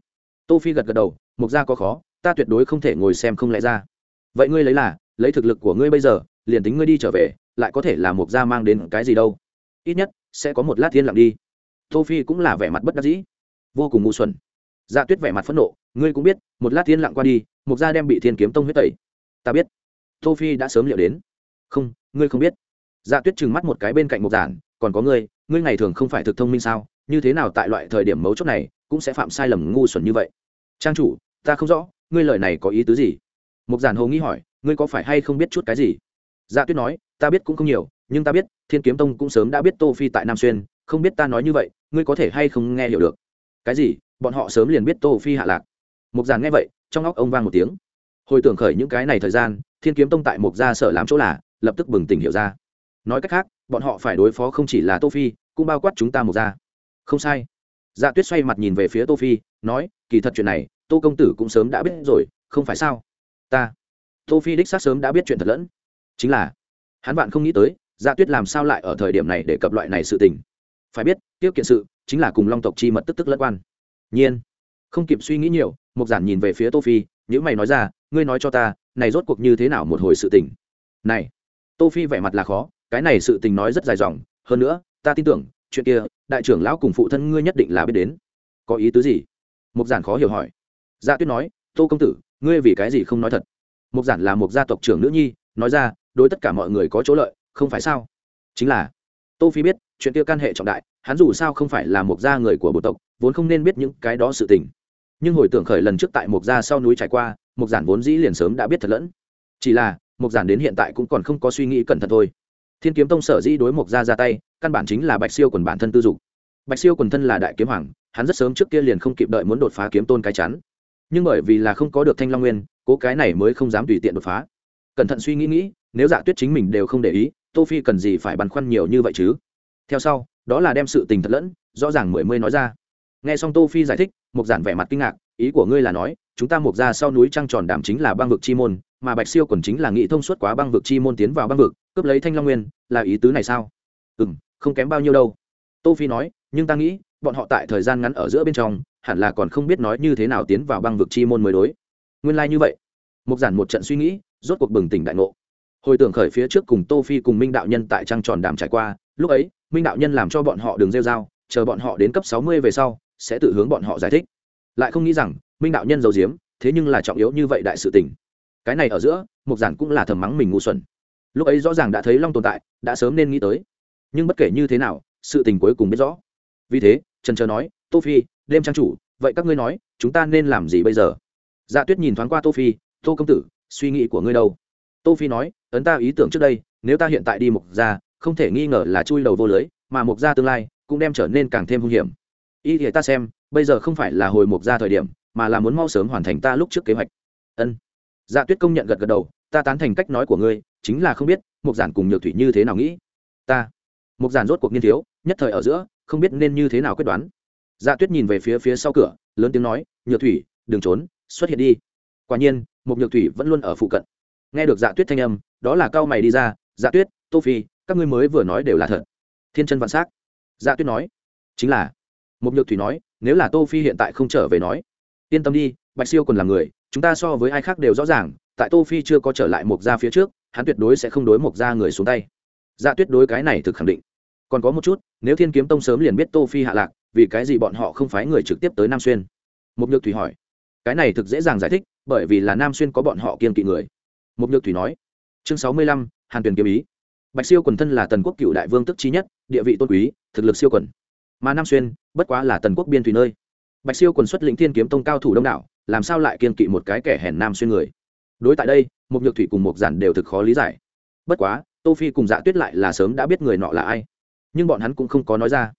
Tô phi gật gật đầu, mục gia có khó, ta tuyệt đối không thể ngồi xem không lẽ ra. Vậy ngươi lấy là, lấy thực lực của ngươi bây giờ liền tính ngươi đi trở về, lại có thể là mục gia mang đến cái gì đâu. Ít nhất, sẽ có một lát thiên lặng đi. Tô phi cũng là vẻ mặt bất đắc dĩ. Vô cùng ngu xuẩn. Dạ tuyết vẻ mặt phẫn nộ, ngươi cũng biết, một lát thiên lặng qua đi mục gia đem bị thiên kiếm tông huyết tẩy. Ta biết. Tô phi đã sớm liệu đến. Không, ngươi không biết. Dạ tuyết trừng mắt một cái bên cạnh mục giản, còn có ngươi ngươi ngày thường không phải thực thông minh sao? Như thế nào tại loại thời điểm mấu chốt này, cũng sẽ phạm sai lầm ngu xuẩn như vậy? Trang chủ, ta không rõ, ngươi lời này có ý tứ gì? Mục giản hồ nghĩ hỏi, ngươi có phải hay không biết chút cái gì? Dạ tuyết nói, ta biết cũng không nhiều, nhưng ta biết, thiên kiếm tông cũng sớm đã biết tô phi tại nam xuyên, không biết ta nói như vậy, ngươi có thể hay không nghe hiểu được? Cái gì? Bọn họ sớm liền biết tô phi hạ lạc. Mục giản nghe vậy, trong óc ông vang một tiếng. Hồi tưởng khởi những cái này thời gian, thiên kiếm tông tại mục gia sở làm chỗ là, lập tức bừng tỉnh hiểu ra. Nói cách khác, bọn họ phải đối phó không chỉ là tô phi, cũng bao quát chúng ta mục gia. Không sai. Dạ tuyết xoay mặt nhìn về phía tô phi, nói, kỳ thật chuyện này, tô công tử cũng sớm đã biết rồi, không phải sao? Ta. Tô phi đích xác sớm đã biết chuyện thật lẫn chính là, hắn bạn không nghĩ tới dạ tuyết làm sao lại ở thời điểm này để cập loại này sự tình. Phải biết tiêu kiện sự, chính là cùng long tộc chi mật tức tức lẫn quan. Nhiên, không kịp suy nghĩ nhiều mục giản nhìn về phía tô phi những mày nói ra, ngươi nói cho ta, này rốt cuộc như thế nào một hồi sự tình? Này. Tô phi vẻ mặt là khó, cái này sự tình nói rất dài dòng, hơn nữa, ta tin tưởng, chuyện kia, đại trưởng lão cùng phụ thân ngươi nhất định là biết đến. Có ý tứ gì? Mục giản khó hiểu hỏi. Dạ tuyết nói, tô công tử, ngươi vì cái gì không nói thật? Mục giản là một gia tộc trưởng nữ nhi, nói ra đối tất cả mọi người có chỗ lợi, không phải sao? Chính là, tô phi biết, chuyện kia can hệ trọng đại, hắn dù sao không phải là một gia người của bộ tộc, vốn không nên biết những cái đó sự tình. Nhưng hồi tưởng khởi lần trước tại một gia sau núi trải qua, một giản vốn dĩ liền sớm đã biết thật lẫn. Chỉ là, một giản đến hiện tại cũng còn không có suy nghĩ cẩn thận thôi. Thiên kiếm tông sở dĩ đối một gia ra tay, căn bản chính là bạch siêu quần bản thân tư dục. Bạch siêu quần thân là đại kiếm hoàng, hắn rất sớm trước kia liền không kịp đợi muốn đột phá kiếm tôn cái chắn. Nhưng bởi vì là không có được thanh long nguyên, cố cái này mới không dám tùy tiện đột phá. Cẩn thận suy nghĩ nghĩ nếu dạ tuyết chính mình đều không để ý, tô phi cần gì phải băn khoăn nhiều như vậy chứ? Theo sau, đó là đem sự tình thật lẫn, rõ ràng mười mươi nói ra. Nghe xong tô phi giải thích, Mục giản vẻ mặt kinh ngạc, ý của ngươi là nói, chúng ta mục ra sau núi trăng tròn đàm chính là băng vực chi môn, mà bạch siêu quần chính là nghị thông suốt quá băng vực chi môn tiến vào băng vực, cướp lấy thanh long nguyên, là ý tứ này sao? Ừ không kém bao nhiêu đâu. Tô phi nói, nhưng ta nghĩ, bọn họ tại thời gian ngắn ở giữa bên trong, hẳn là còn không biết nói như thế nào tiến vào băng vực chi môn mới đối. Nguyên lai like như vậy. Mục giản một trận suy nghĩ, rốt cuộc bừng tỉnh đại ngộ hồi tưởng khởi phía trước cùng tô phi cùng minh đạo nhân tại trăng tròn đàm trải qua, lúc ấy, minh đạo nhân làm cho bọn họ đường rêu dao chờ bọn họ đến cấp sáu mươi về sau, sẽ tự hướng bọn họ giải thích. Lại không nghĩ rằng, minh đạo nhân giấu diếm thế nhưng là trọng yếu như vậy đại sự tình. Cái này ở giữa mục giản cũng là thầm mắng mình ngu xuẩn. Lúc ấy rõ ràng đã thấy long tồn tại, đã sớm nên nghĩ tới. Nhưng bất kể như thế nào, sự tình cuối cùng biết rõ. Vì thế, trần trờ nói, tô phi, đêm trang chủ, vậy các ngươi nói, chúng ta nên làm gì bây giờ? Dạ tuyết nhìn thoáng qua tô phi, tô công tử, suy nghĩ của ngươi đâu? Tô phi nói, ấn ta ý tưởng trước đây, nếu ta hiện tại đi mục gia, không thể nghi ngờ là chui đầu vô lưới, mà mục gia tương lai cũng đem trở nên càng thêm hung hiểm. Ý thì ta xem, bây giờ không phải là hồi mục gia thời điểm, mà là muốn mau sớm hoàn thành ta lúc trước kế hoạch. Ân. Dạ tuyết công nhận gật gật đầu, ta tán thành cách nói của ngươi, chính là không biết mục giản cùng nhược thủy như thế nào nghĩ. Ta. Mục giản rốt cuộc nghiên thiếu nhất thời ở giữa, không biết nên như thế nào quyết đoán. Dạ tuyết nhìn về phía phía sau cửa, lớn tiếng nói, nhược thủy, đừng trốn, xuất hiện đi. Quả nhiên một nhược thủy vẫn luôn ở phụ cận nghe được dạ tuyết thanh âm, đó là cao mày đi ra dạ tuyết, tô phi, các ngươi mới vừa nói đều là thật. Thiên chân vạn s á c dạ tuyết nói. Chính là. Một nhược thủy nói, nếu là tô phi hiện tại không trở về nói. Yên tâm đi, bạch siêu còn là người, chúng ta so với ai khác đều rõ ràng, tại tô phi chưa có trở lại mộc gia phía trước, hắn tuyệt đối sẽ không đối mộc gia người xuống tay. Dạ tuyết đối cái này thực khẳng định. Còn có một chút, nếu thiên kiếm tông sớm liền biết tô phi hạ lạc, vì cái gì bọn họ không phái người trực tiếp tới nam xuyên? Một nhược thủy hỏi. Cái này thực dễ dàng giải thích, bởi vì là nam xuyên có bọn họ kiên kỵ người một nhược thủy nói, chương sáu mươi lăm, hàn tuyền kiếm ý. Bạch siêu quần thân là tần quốc cựu đại vương tức trí nhất, địa vị tôn quý, thực lực siêu quần. Mà nam xuyên, bất quá là tần quốc biên thủy nơi. Bạch siêu quần xuất lĩnh thiên kiếm tông cao thủ đông đảo, làm sao lại kiên kỵ một cái kẻ hèn nam xuyên người? Đối tại đây một nhược thủy cùng một giản đều thực khó lý giải. Bất quá, tô phi cùng dạ tuyết lại là sớm đã biết người nọ là ai. Nhưng bọn hắn cũng không có nói ra.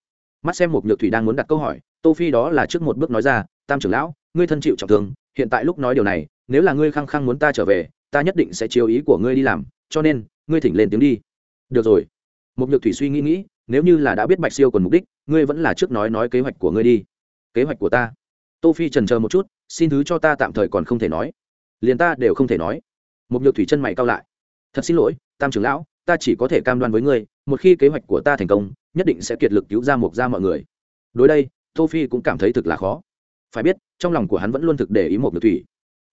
Mắt xem một nhược thủy đang muốn đặt câu hỏi, tô phi đó là trước một bước nói ra, tam trưởng lão, ngươi thân chịu trọng thương, hiện tại lúc nói điều này, nếu là ngươi khăng khăng muốn ta trở về ta nhất định sẽ chiếu ý của ngươi đi làm, cho nên, ngươi thỉnh lên tiếng đi. Được rồi. Một nhược thủy suy nghĩ nghĩ, nếu như là đã biết bạch siêu còn mục đích, ngươi vẫn là trước nói nói kế hoạch của ngươi đi. Kế hoạch của ta? Tô phi trần chờ một chút, xin thứ cho ta tạm thời còn không thể nói. Liền ta đều không thể nói. Một nhược thủy chân mày cao lại. Thật xin lỗi, tam trưởng lão, ta chỉ có thể cam đoan với ngươi, một khi kế hoạch của ta thành công, nhất định sẽ kiệt lực cứu ra mục ra mọi người. Đối đây, tô phi cũng cảm thấy thực là khó. Phải biết, trong lòng của hắn vẫn luôn thực để ý một nhược thủy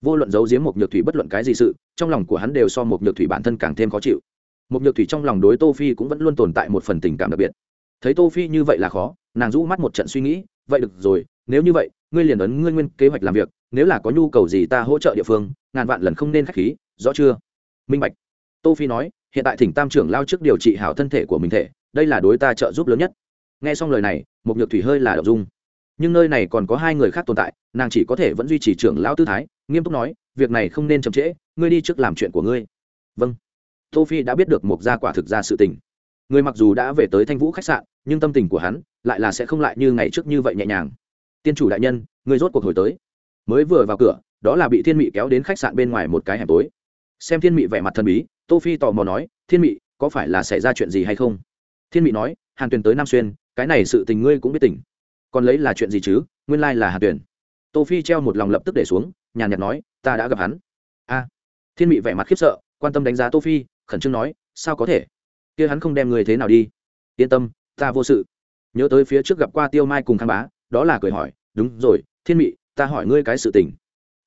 vô luận giấu giếm một nhược thủy bất luận cái gì sự, trong lòng của hắn đều so một nhược thủy bản thân càng thêm khó chịu. Một nhược thủy trong lòng đối tô phi cũng vẫn luôn tồn tại một phần tình cảm đặc biệt. Thấy tô phi như vậy là khó, nàng rũ mắt một trận suy nghĩ, vậy được rồi, nếu như vậy, ngươi liền ấn ngươi nguyên kế hoạch làm việc, nếu là có nhu cầu gì ta hỗ trợ địa phương, ngàn vạn lần không nên khách khí, rõ chưa? Minh bạch. Tô phi nói, hiện tại thỉnh tam trưởng lao trước điều trị hảo thân thể của mình thể, đây là đối ta trợ giúp lớn nhất. Nghe xong lời này một nhược thủy hơi là động dung. Nhưng nơi này còn có hai người khác tồn tại, nàng chỉ có thể vẫn duy trì trưởng lão tư thái nghiêm túc nói, việc này không nên chậm trễ, ngươi đi trước làm chuyện của ngươi. Vâng. Tô phi đã biết được một gia quả thực ra sự tình. Người mặc dù đã về tới thanh vũ khách sạn, nhưng tâm tình của hắn lại là sẽ không lại như ngày trước như vậy nhẹ nhàng. Tiên chủ đại nhân người rốt cuộc hồi tới. Mới vừa vào cửa, đó là bị thiên mị kéo đến khách sạn bên ngoài một cái hẻm tối. Xem thiên mị vẻ mặt thần bí tô phi tò mò nói, thiên mị, có phải là xảy ra chuyện gì hay không? Thiên mị nói, hàn tuyền tới nam xuyên, cái này sự tình ngươi cũng biết tỉnh. Còn lấy là chuyện gì chứ? Nguyên lai là hàn tuyền. Tô phi treo một lòng lập tức để xuống nhàn nhạt nói, ta đã gặp hắn. A. Thiên mị vẻ mặt khiếp sợ, quan tâm đánh giá tô phi, khẩn trương nói, sao có thể? Kia hắn không đem người thế nào đi. Yên tâm, ta vô sự. Nhớ tới phía trước gặp qua tiêu mai cùng khang bá, đó là cười hỏi, đúng rồi, thiên mị, ta hỏi ngươi cái sự tình.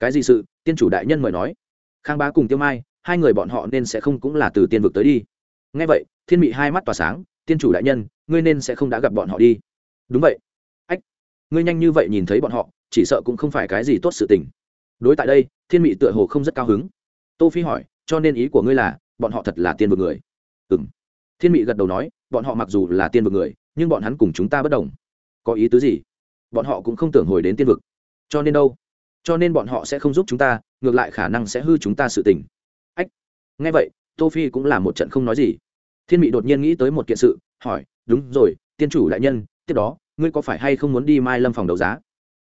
Cái gì sự? Tiên chủ đại nhân mời nói. Khang bá cùng tiêu mai, hai người bọn họ nên sẽ không cũng là từ tiên vực tới đi. Ngay vậy, thiên mị hai mắt tỏa sáng, tiên chủ đại nhân, ngươi nên sẽ không đã gặp bọn họ đi. Đúng vậy. Ách, ngươi nhanh như vậy nhìn thấy bọn họ, chỉ sợ cũng không phải cái gì tốt sự tình đối tại đây, thiên mị tựa hồ không rất cao hứng. Tô phi hỏi, cho nên ý của ngươi là, bọn họ thật là tiên vực người? Ừ m thiên mị gật đầu nói, bọn họ mặc dù là tiên vực người, nhưng bọn hắn cùng chúng ta bất đồng. Có ý tứ gì? Bọn họ cũng không tưởng hồi đến tiên vực. Cho nên đâu? Cho nên bọn họ sẽ không giúp chúng ta, ngược lại khả năng sẽ hư chúng ta sự tình. Ách. Nghe vậy, tô phi cũng là một trận không nói gì. Thiên mị đột nhiên nghĩ tới một kiện sự, hỏi, đúng rồi, tiên chủ đại nhân, tiếp đó, ngươi có phải hay không muốn đi mai lâm phòng đấu giá?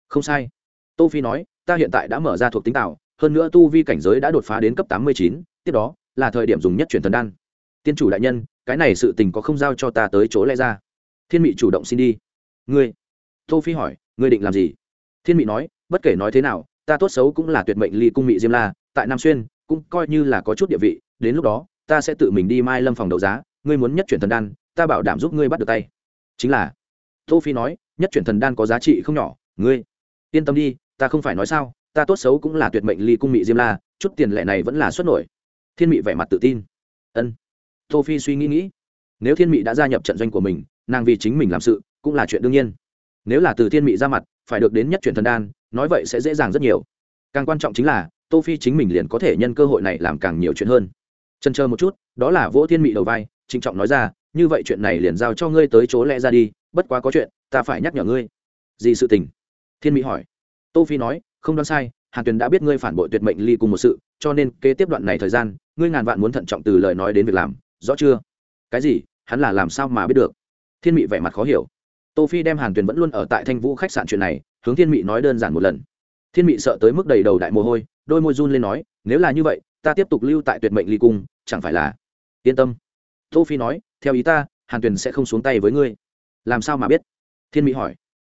Không sai. Tô phi nói ta hiện tại đã mở ra thuộc tính tạo, hơn nữa tu vi cảnh giới đã đột phá đến cấp tám mươi chín, tiếp đó là thời điểm dùng nhất chuyển thần đan. Tiên chủ đại nhân, cái này sự tình có không giao cho ta tới chỗ lẽ ra? Thiên mị chủ động xin đi. Ngươi? Tô phi hỏi, ngươi định làm gì? Thiên mị nói, bất kể nói thế nào, ta tốt xấu cũng là tuyệt mệnh ly cung mị diêm la, tại nam xuyên, cũng coi như là có chút địa vị, đến lúc đó, ta sẽ tự mình đi mai lâm phòng đấu giá, ngươi muốn nhất chuyển thần đan, ta bảo đảm giúp ngươi bắt được tay. Chính là, tô phi nói, nhất chuyển thần đan có giá trị không nhỏ, ngươi, yên tâm đi ta không phải nói sao, ta tốt xấu cũng là tuyệt mệnh ly cung mị diêm la, chút tiền lệ này vẫn là xuất nổi. Thiên mị vẻ mặt tự tin. Ân. Tô phi suy nghĩ nghĩ. Nếu thiên mị đã gia nhập trận doanh của mình, nàng vì chính mình làm sự, cũng là chuyện đương nhiên. Nếu là từ thiên mị ra mặt, phải được đến nhất chuyển thần đan, nói vậy sẽ dễ dàng rất nhiều. Càng quan trọng chính là, tô phi chính mình liền có thể nhân cơ hội này làm càng nhiều chuyện hơn. Chân chờ một chút, đó là vỗ thiên mị đầu vai, trịnh trọng nói ra, như vậy chuyện này liền giao cho ngươi tới chỗ lẽ ra đi, bất quá có chuyện, ta phải nhắc nhở ngươi. Gì sự tình? Thiên mỹ hỏi tô phi nói, không đoán sai, hàn tuyền đã biết ngươi phản bội tuyệt mệnh ly cùng một sự, cho nên kế tiếp đoạn này thời gian, ngươi ngàn vạn muốn thận trọng từ lời nói đến việc làm, rõ chưa? Cái gì? Hắn là làm sao mà biết được? Thiên mị vẻ mặt khó hiểu. Tô phi đem hàn tuyền vẫn luôn ở tại thanh vũ khách sạn chuyện này, hướng thiên mị nói đơn giản một lần. Thiên mị sợ tới mức đầy đầu đại mồ hôi, đôi môi run lên nói, nếu là như vậy, ta tiếp tục lưu tại tuyệt mệnh ly cung chẳng phải là yên tâm. Tô phi nói, theo ý ta, hàn tuyền sẽ không xuống tay với ngươi. Làm sao mà biết? Thiên mỹ hỏi.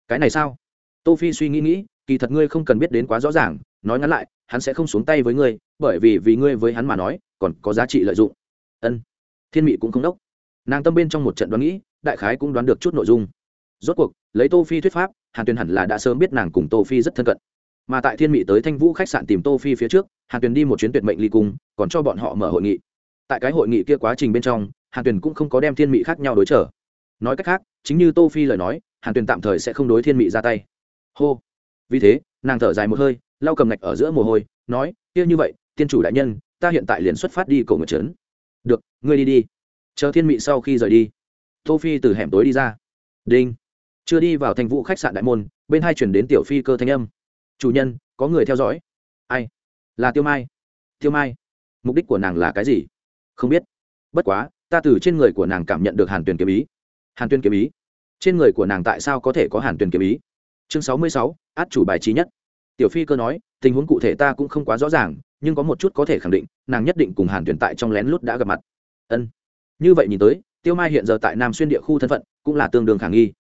Cái này sao? Tô phi suy nghĩ nghĩ kỳ thật ngươi không cần biết đến quá rõ ràng, nói ngắn lại, hắn sẽ không xuống tay với ngươi, bởi vì vì ngươi với hắn mà nói, còn có giá trị lợi dụng. Ân. Thiên Mị cũng không đốc. Nàng tâm bên trong một trận đoán nghĩ, đại khái cũng đoán được chút nội dung. Rốt cuộc, lấy tô phi thuyết pháp, hàn tuyền hẳn là đã sớm biết nàng cùng tô phi rất thân cận. Mà tại thiên Mị tới thanh vũ khách sạn tìm tô phi phía trước, hàn tuyền đi một chuyến tuyệt mệnh ly cung, còn cho bọn họ mở hội nghị. Tại cái hội nghị kia quá trình bên trong, hàn tuyền cũng không có đem thiên Mị khác nhau đối trở. Nói cách khác, chính như tô phi lời nói, hàn tuyền tạm thời sẽ không đối thiên Mị ra tay. Hô vì thế, nàng thở dài một hơi, lau cầm ngạch ở giữa mồ hôi, nói, kia như vậy, tiên chủ đại nhân, ta hiện tại liền xuất phát đi cầu nguyện trấn. Được, ngươi đi đi. Chờ thiên mị sau khi rời đi. Tô phi từ hẻm tối đi ra. Đinh. Chưa đi vào thành vụ khách sạn đại môn, bên hai chuyển đến tiểu phi cơ thanh âm. Chủ nhân, có người theo dõi. Ai? Là tiêu mai. Tiêu mai, mục đích của nàng là cái gì? Không biết. Bất quá, ta từ trên người của nàng cảm nhận được hàn tuyền kiếm ý. Hàn tuyền kiếm ý? Trên người của nàng tại sao có thể có hàn tuyền kiếm ý? Chương sáu mươi sáu, át chủ bài trí nhất. Tiểu phi cơ nói, tình huống cụ thể ta cũng không quá rõ ràng, nhưng có một chút có thể khẳng định, nàng nhất định cùng hàn tuyền tại trong lén lút đã gặp mặt. Ân. Như vậy nhìn tới, tiêu mai hiện giờ tại nam xuyên địa khu thân phận, cũng là tương đương khả nghi.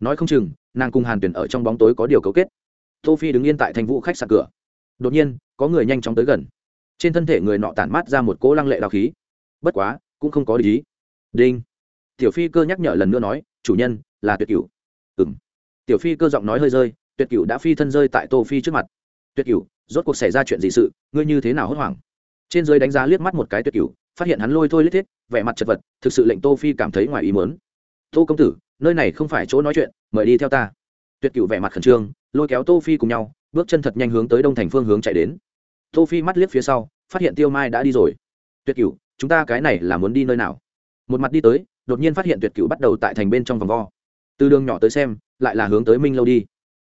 Nói không chừng, nàng cùng hàn tuyền ở trong bóng tối có điều cấu kết. Tô phi đứng yên tại thành vụ khách sạn cửa. Đột nhiên, có người nhanh chóng tới gần. Trên thân thể người nọ tản mát ra một cỗ lăng lệ đào khí. Bất quá, cũng không có lý. Đinh. Tiểu phi cơ nhắc nhở lần nữa nói, chủ nhân, là tuyệt cửu. Ừng tiểu phi cơ giọng nói hơi rơi, tuyệt cửu đã phi thân rơi tại tô phi trước mặt. Tuyệt cửu, rốt cuộc xảy ra chuyện gì sự, ngươi như thế nào hốt hoảng? Trên dưới đánh giá liếc mắt một cái tuyệt cửu, phát hiện hắn lôi thôi lết thiết, vẻ mặt chật vật, thực sự lệnh tô phi cảm thấy ngoài ý muốn. Tô công tử, nơi này không phải chỗ nói chuyện, mời đi theo ta. Tuyệt cửu vẻ mặt khẩn trương, lôi kéo tô phi cùng nhau, bước chân thật nhanh hướng tới đông thành phương hướng chạy đến. Tô phi mắt liếc phía sau, phát hiện tiêu mai đã đi rồi. Tuyệt cửu, chúng ta cái này là muốn đi nơi nào? Một mặt đi tới, đột nhiên phát hiện tuyệt cửu bắt đầu tại thành bên trong vòng vo. Từ đường nhỏ tới xem lại là hướng tới minh lâu đi.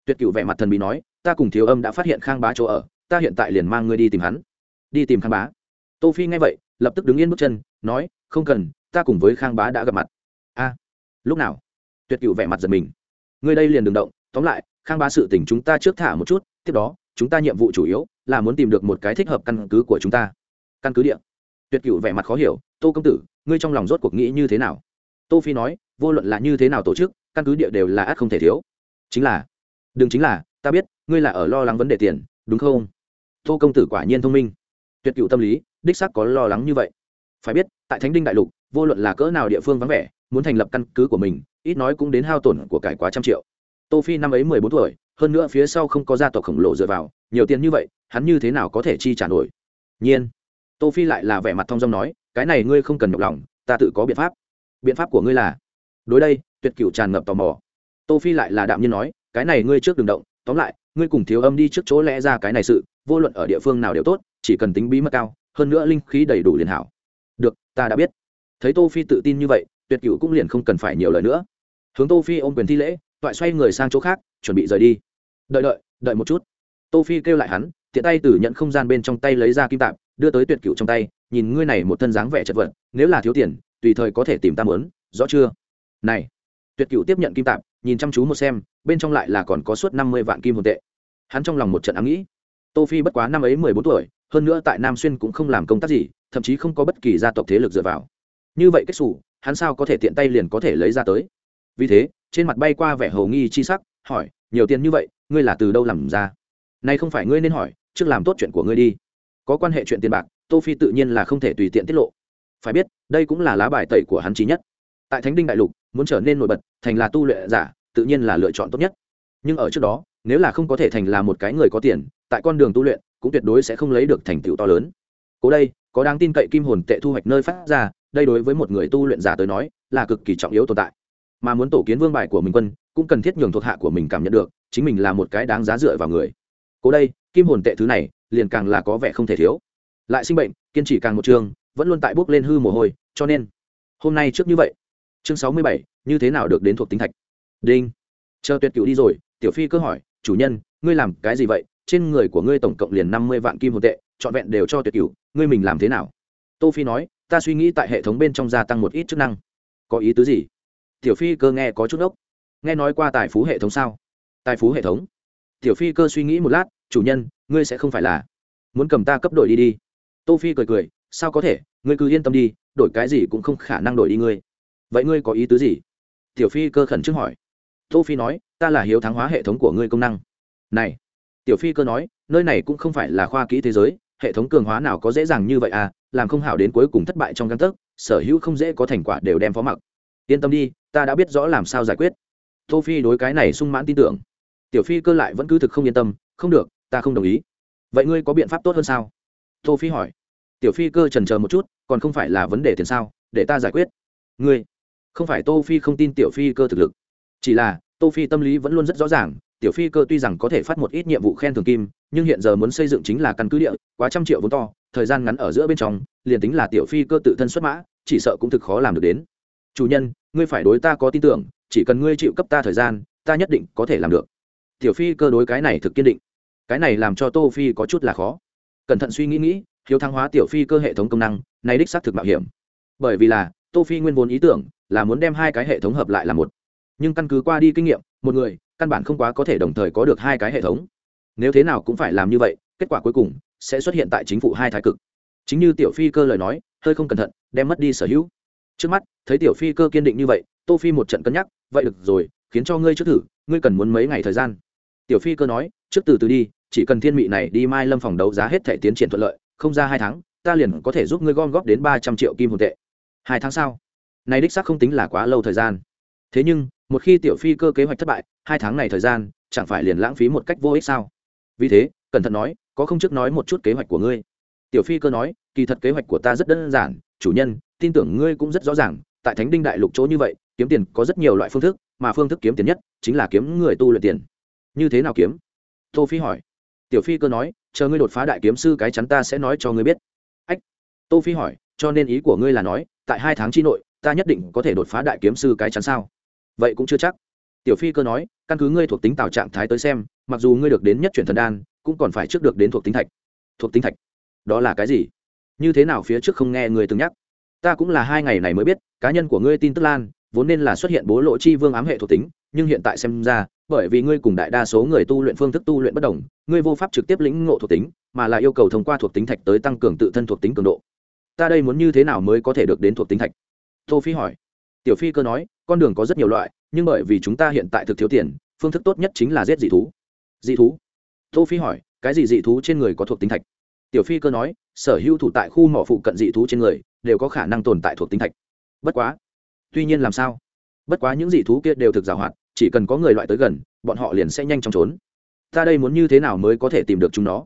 Tuyệt Cựu vẻ mặt thần bí nói, ta cùng thiếu âm đã phát hiện khang bá chỗ ở, ta hiện tại liền mang ngươi đi tìm hắn. Đi tìm khang bá? Tô phi nghe vậy, lập tức đứng yên bước chân, nói, không cần, ta cùng với khang bá đã gặp mặt. A, lúc nào? Tuyệt Cựu vẻ mặt giật mình. Ngươi đây liền đừng động, tóm lại, khang bá sự tình chúng ta trước thả một chút, tiếp đó, chúng ta nhiệm vụ chủ yếu là muốn tìm được một cái thích hợp căn cứ của chúng ta. Căn cứ địa? Tuyệt cựu vẻ mặt khó hiểu, tô công tử, ngươi trong lòng rốt cuộc nghĩ như thế nào? Tô phi nói, vô luận là như thế nào tổ chức căn cứ địa đều là ắt không thể thiếu. Chính là, đừng chính là, ta biết, ngươi là ở lo lắng vấn đề tiền, đúng không? Tô công tử quả nhiên thông minh. Tuyệt cựu tâm lý, đích xác có lo lắng như vậy. Phải biết, tại thánh đinh đại lục, vô luận là cỡ nào địa phương vắng vẻ, muốn thành lập căn cứ của mình, ít nói cũng đến hao tổn của cải quá trăm triệu. Tô phi năm ấy mười bốn tuổi, hơn nữa phía sau không có gia tộc khổng lồ dựa vào, nhiều tiền như vậy, hắn như thế nào có thể chi trả nổi? Nhiên, tô phi lại là vẻ mặt thong dong nói, cái này ngươi không cần nhọc lòng, ta tự có biện pháp. Biện pháp của ngươi là, đối đây tuyệt cửu tràn ngập tò mò. Tô phi lại là đạm nhiên nói, cái này ngươi trước đừng động, tóm lại, ngươi cùng thiếu âm đi trước chỗ lẽ ra cái này sự, vô luận ở địa phương nào đều tốt, chỉ cần tính bí mật cao, hơn nữa linh khí đầy đủ liền hảo. Được, ta đã biết. Thấy tô phi tự tin như vậy, tuyệt cửu cũng liền không cần phải nhiều lời nữa. Hướng tô phi ôm quyền thi lễ, toại xoay người sang chỗ khác, chuẩn bị rời đi. Đợi đợi đợi một chút. Tô phi kêu lại hắn, tiện tay từ nhận không gian bên trong tay lấy ra kim tạm đưa tới tuyệt cửu trong tay, nhìn ngươi này một thân dáng vẻ chật vật, nếu là thiếu tiền, tùy thời có thể tìm ta muốn, rõ chưa? Này tuyệt cửu tiếp nhận kim tạm nhìn chăm chú một xem, bên trong lại là còn có suốt năm mươi vạn kim hồn tệ. Hắn trong lòng một trận ám nghĩ. Tô phi bất quá năm ấy mười bốn tuổi, hơn nữa tại nam xuyên cũng không làm công tác gì, thậm chí không có bất kỳ gia tộc thế lực dựa vào. Như vậy kết xù, hắn sao có thể tiện tay liền có thể lấy ra tới? Vì thế, trên mặt bay qua vẻ hầu nghi chi sắc, hỏi, nhiều tiền như vậy, ngươi là từ đâu làm ra? Nay không phải ngươi nên hỏi, trước làm tốt chuyện của ngươi đi. Có quan hệ chuyện tiền bạc, tô phi tự nhiên là không thể tùy tiện tiết lộ. Phải biết, đây cũng là lá bài tẩy của hắn trí nhất tại thánh đinh đại lục, muốn trở nên nổi bật, thành là tu luyện giả, tự nhiên là lựa chọn tốt nhất. Nhưng ở trước đó, nếu là không có thể thành là một cái người có tiền, tại con đường tu luyện, cũng tuyệt đối sẽ không lấy được thành tựu to lớn. Cố đây, có đáng tin cậy kim hồn tệ thu hoạch nơi phát ra, đây đối với một người tu luyện giả tới nói, là cực kỳ trọng yếu tồn tại. Mà muốn tổ kiến vương bài của mình quân, cũng cần thiết nhường thuộc hạ của mình cảm nhận được, chính mình là một cái đáng giá dựa vào người. Cố đây, kim hồn tệ thứ này, liền càng là có vẻ không thể thiếu. Lại sinh bệnh, kiên trì càng một trường, vẫn luôn tại bước lên hư mồ hôi, cho nên, hôm nay trước như vậy chương sáu mươi bảy, như thế nào được đến thuộc tính thạch? Đinh. Chờ tuyệt cựu đi rồi, tiểu phi cơ hỏi, chủ nhân, ngươi làm cái gì vậy? Trên người của ngươi tổng cộng liền năm mươi vạn kim hồn tệ, trọn vẹn đều cho tuyệt cựu ngươi mình làm thế nào? Tô phi nói, ta suy nghĩ tại hệ thống bên trong gia tăng một ít chức năng. Có ý tứ gì? Tiểu phi cơ nghe có chút ốc. Nghe nói qua tài phú hệ thống sao? Tài phú hệ thống? Tiểu phi cơ suy nghĩ một lát, chủ nhân, ngươi sẽ không phải là muốn cầm ta cấp đổi đi đi. Tô phi cười cười, sao có thể? Ngươi cứ yên tâm đi, đổi cái gì cũng không khả năng đổi đi ngươi vậy ngươi có ý tứ gì? Tiểu phi cơ khẩn trương hỏi. Tô phi nói, ta là hiếu thắng hóa hệ thống của ngươi công năng. Này, tiểu phi cơ nói, nơi này cũng không phải là khoa kỹ thế giới, hệ thống cường hóa nào có dễ dàng như vậy à làm không hảo đến cuối cùng thất bại trong căn tấc, sở hữu không dễ có thành quả đều đem phó mặc. Yên tâm đi, ta đã biết rõ làm sao giải quyết. Tô phi đối cái này sung mãn tin tưởng. Tiểu phi cơ lại vẫn cứ thực không yên tâm, không được, ta không đồng ý. Vậy ngươi có biện pháp tốt hơn sao? Tô phi hỏi. Tiểu phi cơ trần chờ một chút, còn không phải là vấn đề tiền sao, để ta giải quyết. Ngươi không phải tô phi không tin tiểu phi cơ thực lực. Chỉ là, tô phi tâm lý vẫn luôn rất rõ ràng, tiểu phi cơ tuy rằng có thể phát một ít nhiệm vụ khen thường kim, nhưng hiện giờ muốn xây dựng chính là căn cứ địa, quá trăm triệu vốn to, thời gian ngắn ở giữa bên trong, liền tính là tiểu phi cơ tự thân xuất mã, chỉ sợ cũng thực khó làm được đến. Chủ nhân, ngươi phải đối ta có tin tưởng, chỉ cần ngươi chịu cấp ta thời gian, ta nhất định có thể làm được. Tiểu phi cơ đối cái này thực kiên định. Cái này làm cho tô phi có chút là khó. Cẩn thận suy nghĩ nghĩ, hiếu thăng hóa tiểu phi cơ hệ thống công năng, này đích xác thực mạo hiểm. Bởi vì là, tô phi nguyên vốn ý tưởng là muốn đem hai cái hệ thống hợp lại là một. Nhưng căn cứ qua đi kinh nghiệm, một người, căn bản không quá có thể đồng thời có được hai cái hệ thống. Nếu thế nào cũng phải làm như vậy, kết quả cuối cùng sẽ xuất hiện tại chính phủ hai thái cực. Chính như tiểu phi cơ lời nói, hơi không cẩn thận, đem mất đi sở hữu. Trước mắt, thấy tiểu phi cơ kiên định như vậy, tô phi một trận cân nhắc, vậy được rồi, khiến cho ngươi trước thử, ngươi cần muốn mấy ngày thời gian? Tiểu phi cơ nói, trước từ từ đi, chỉ cần thiên mị này đi mai lâm phòng đấu giá hết thể tiến triển thuận lợi, không ra hai tháng, ta liền có thể giúp ngươi gom góp đến ba trăm triệu kim hồn tệ. Hai tháng sau này đích xác không tính là quá lâu thời gian. Thế nhưng, một khi tiểu phi cơ kế hoạch thất bại, hai tháng này thời gian, chẳng phải liền lãng phí một cách vô ích sao? Vì thế, cẩn thận nói, có không trước nói một chút kế hoạch của ngươi? Tiểu phi cơ nói, kỳ thật kế hoạch của ta rất đơn giản, chủ nhân, tin tưởng ngươi cũng rất rõ ràng, tại thánh đinh đại lục chỗ như vậy, kiếm tiền có rất nhiều loại phương thức, mà phương thức kiếm tiền nhất chính là kiếm người tu luyện tiền. Như thế nào kiếm? Tô phi hỏi. Tiểu phi cơ nói, chờ ngươi đột phá đại kiếm sư cái chắn ta sẽ nói cho ngươi biết. Ách, tô phi hỏi, cho nên ý của ngươi là nói, tại hai tháng chi nội ta nhất định có thể đột phá đại kiếm sư cái chắn sao? Vậy cũng chưa chắc. Tiểu phi cơ nói, căn cứ ngươi thuộc tính tạo trạng thái tới xem, mặc dù ngươi được đến nhất chuyển thần đan, cũng còn phải trước được đến thuộc tính thạch. Thuộc tính thạch? Đó là cái gì? Như thế nào phía trước không nghe người từng nhắc? Ta cũng là hai ngày này mới biết, cá nhân của ngươi tin tức lan, vốn nên là xuất hiện bố lộ chi vương ám hệ thuộc tính, nhưng hiện tại xem ra, bởi vì ngươi cùng đại đa số người tu luyện phương thức tu luyện bất đồng, ngươi vô pháp trực tiếp lĩnh ngộ thuộc tính, mà là yêu cầu thông qua thuộc tính thạch tới tăng cường tự thân thuộc tính cường độ. Ta đây muốn như thế nào mới có thể được đến thuộc tính thạch? Tô phi hỏi. Tiểu phi cơ nói, con đường có rất nhiều loại, nhưng bởi vì chúng ta hiện tại thực thiếu tiền, phương thức tốt nhất chính là giết dị thú. Dị thú? Tô phi hỏi, cái gì dị thú trên người có thuộc tính thạch? Tiểu phi cơ nói, sở hữu thủ tại khu mỏ phụ cận dị thú trên người, đều có khả năng tồn tại thuộc tính thạch. Bất quá. Tuy nhiên làm sao? Bất quá những dị thú kia đều thực giảo hoạt chỉ cần có người loại tới gần, bọn họ liền sẽ nhanh chóng trốn. Ta đây muốn như thế nào mới có thể tìm được chúng nó?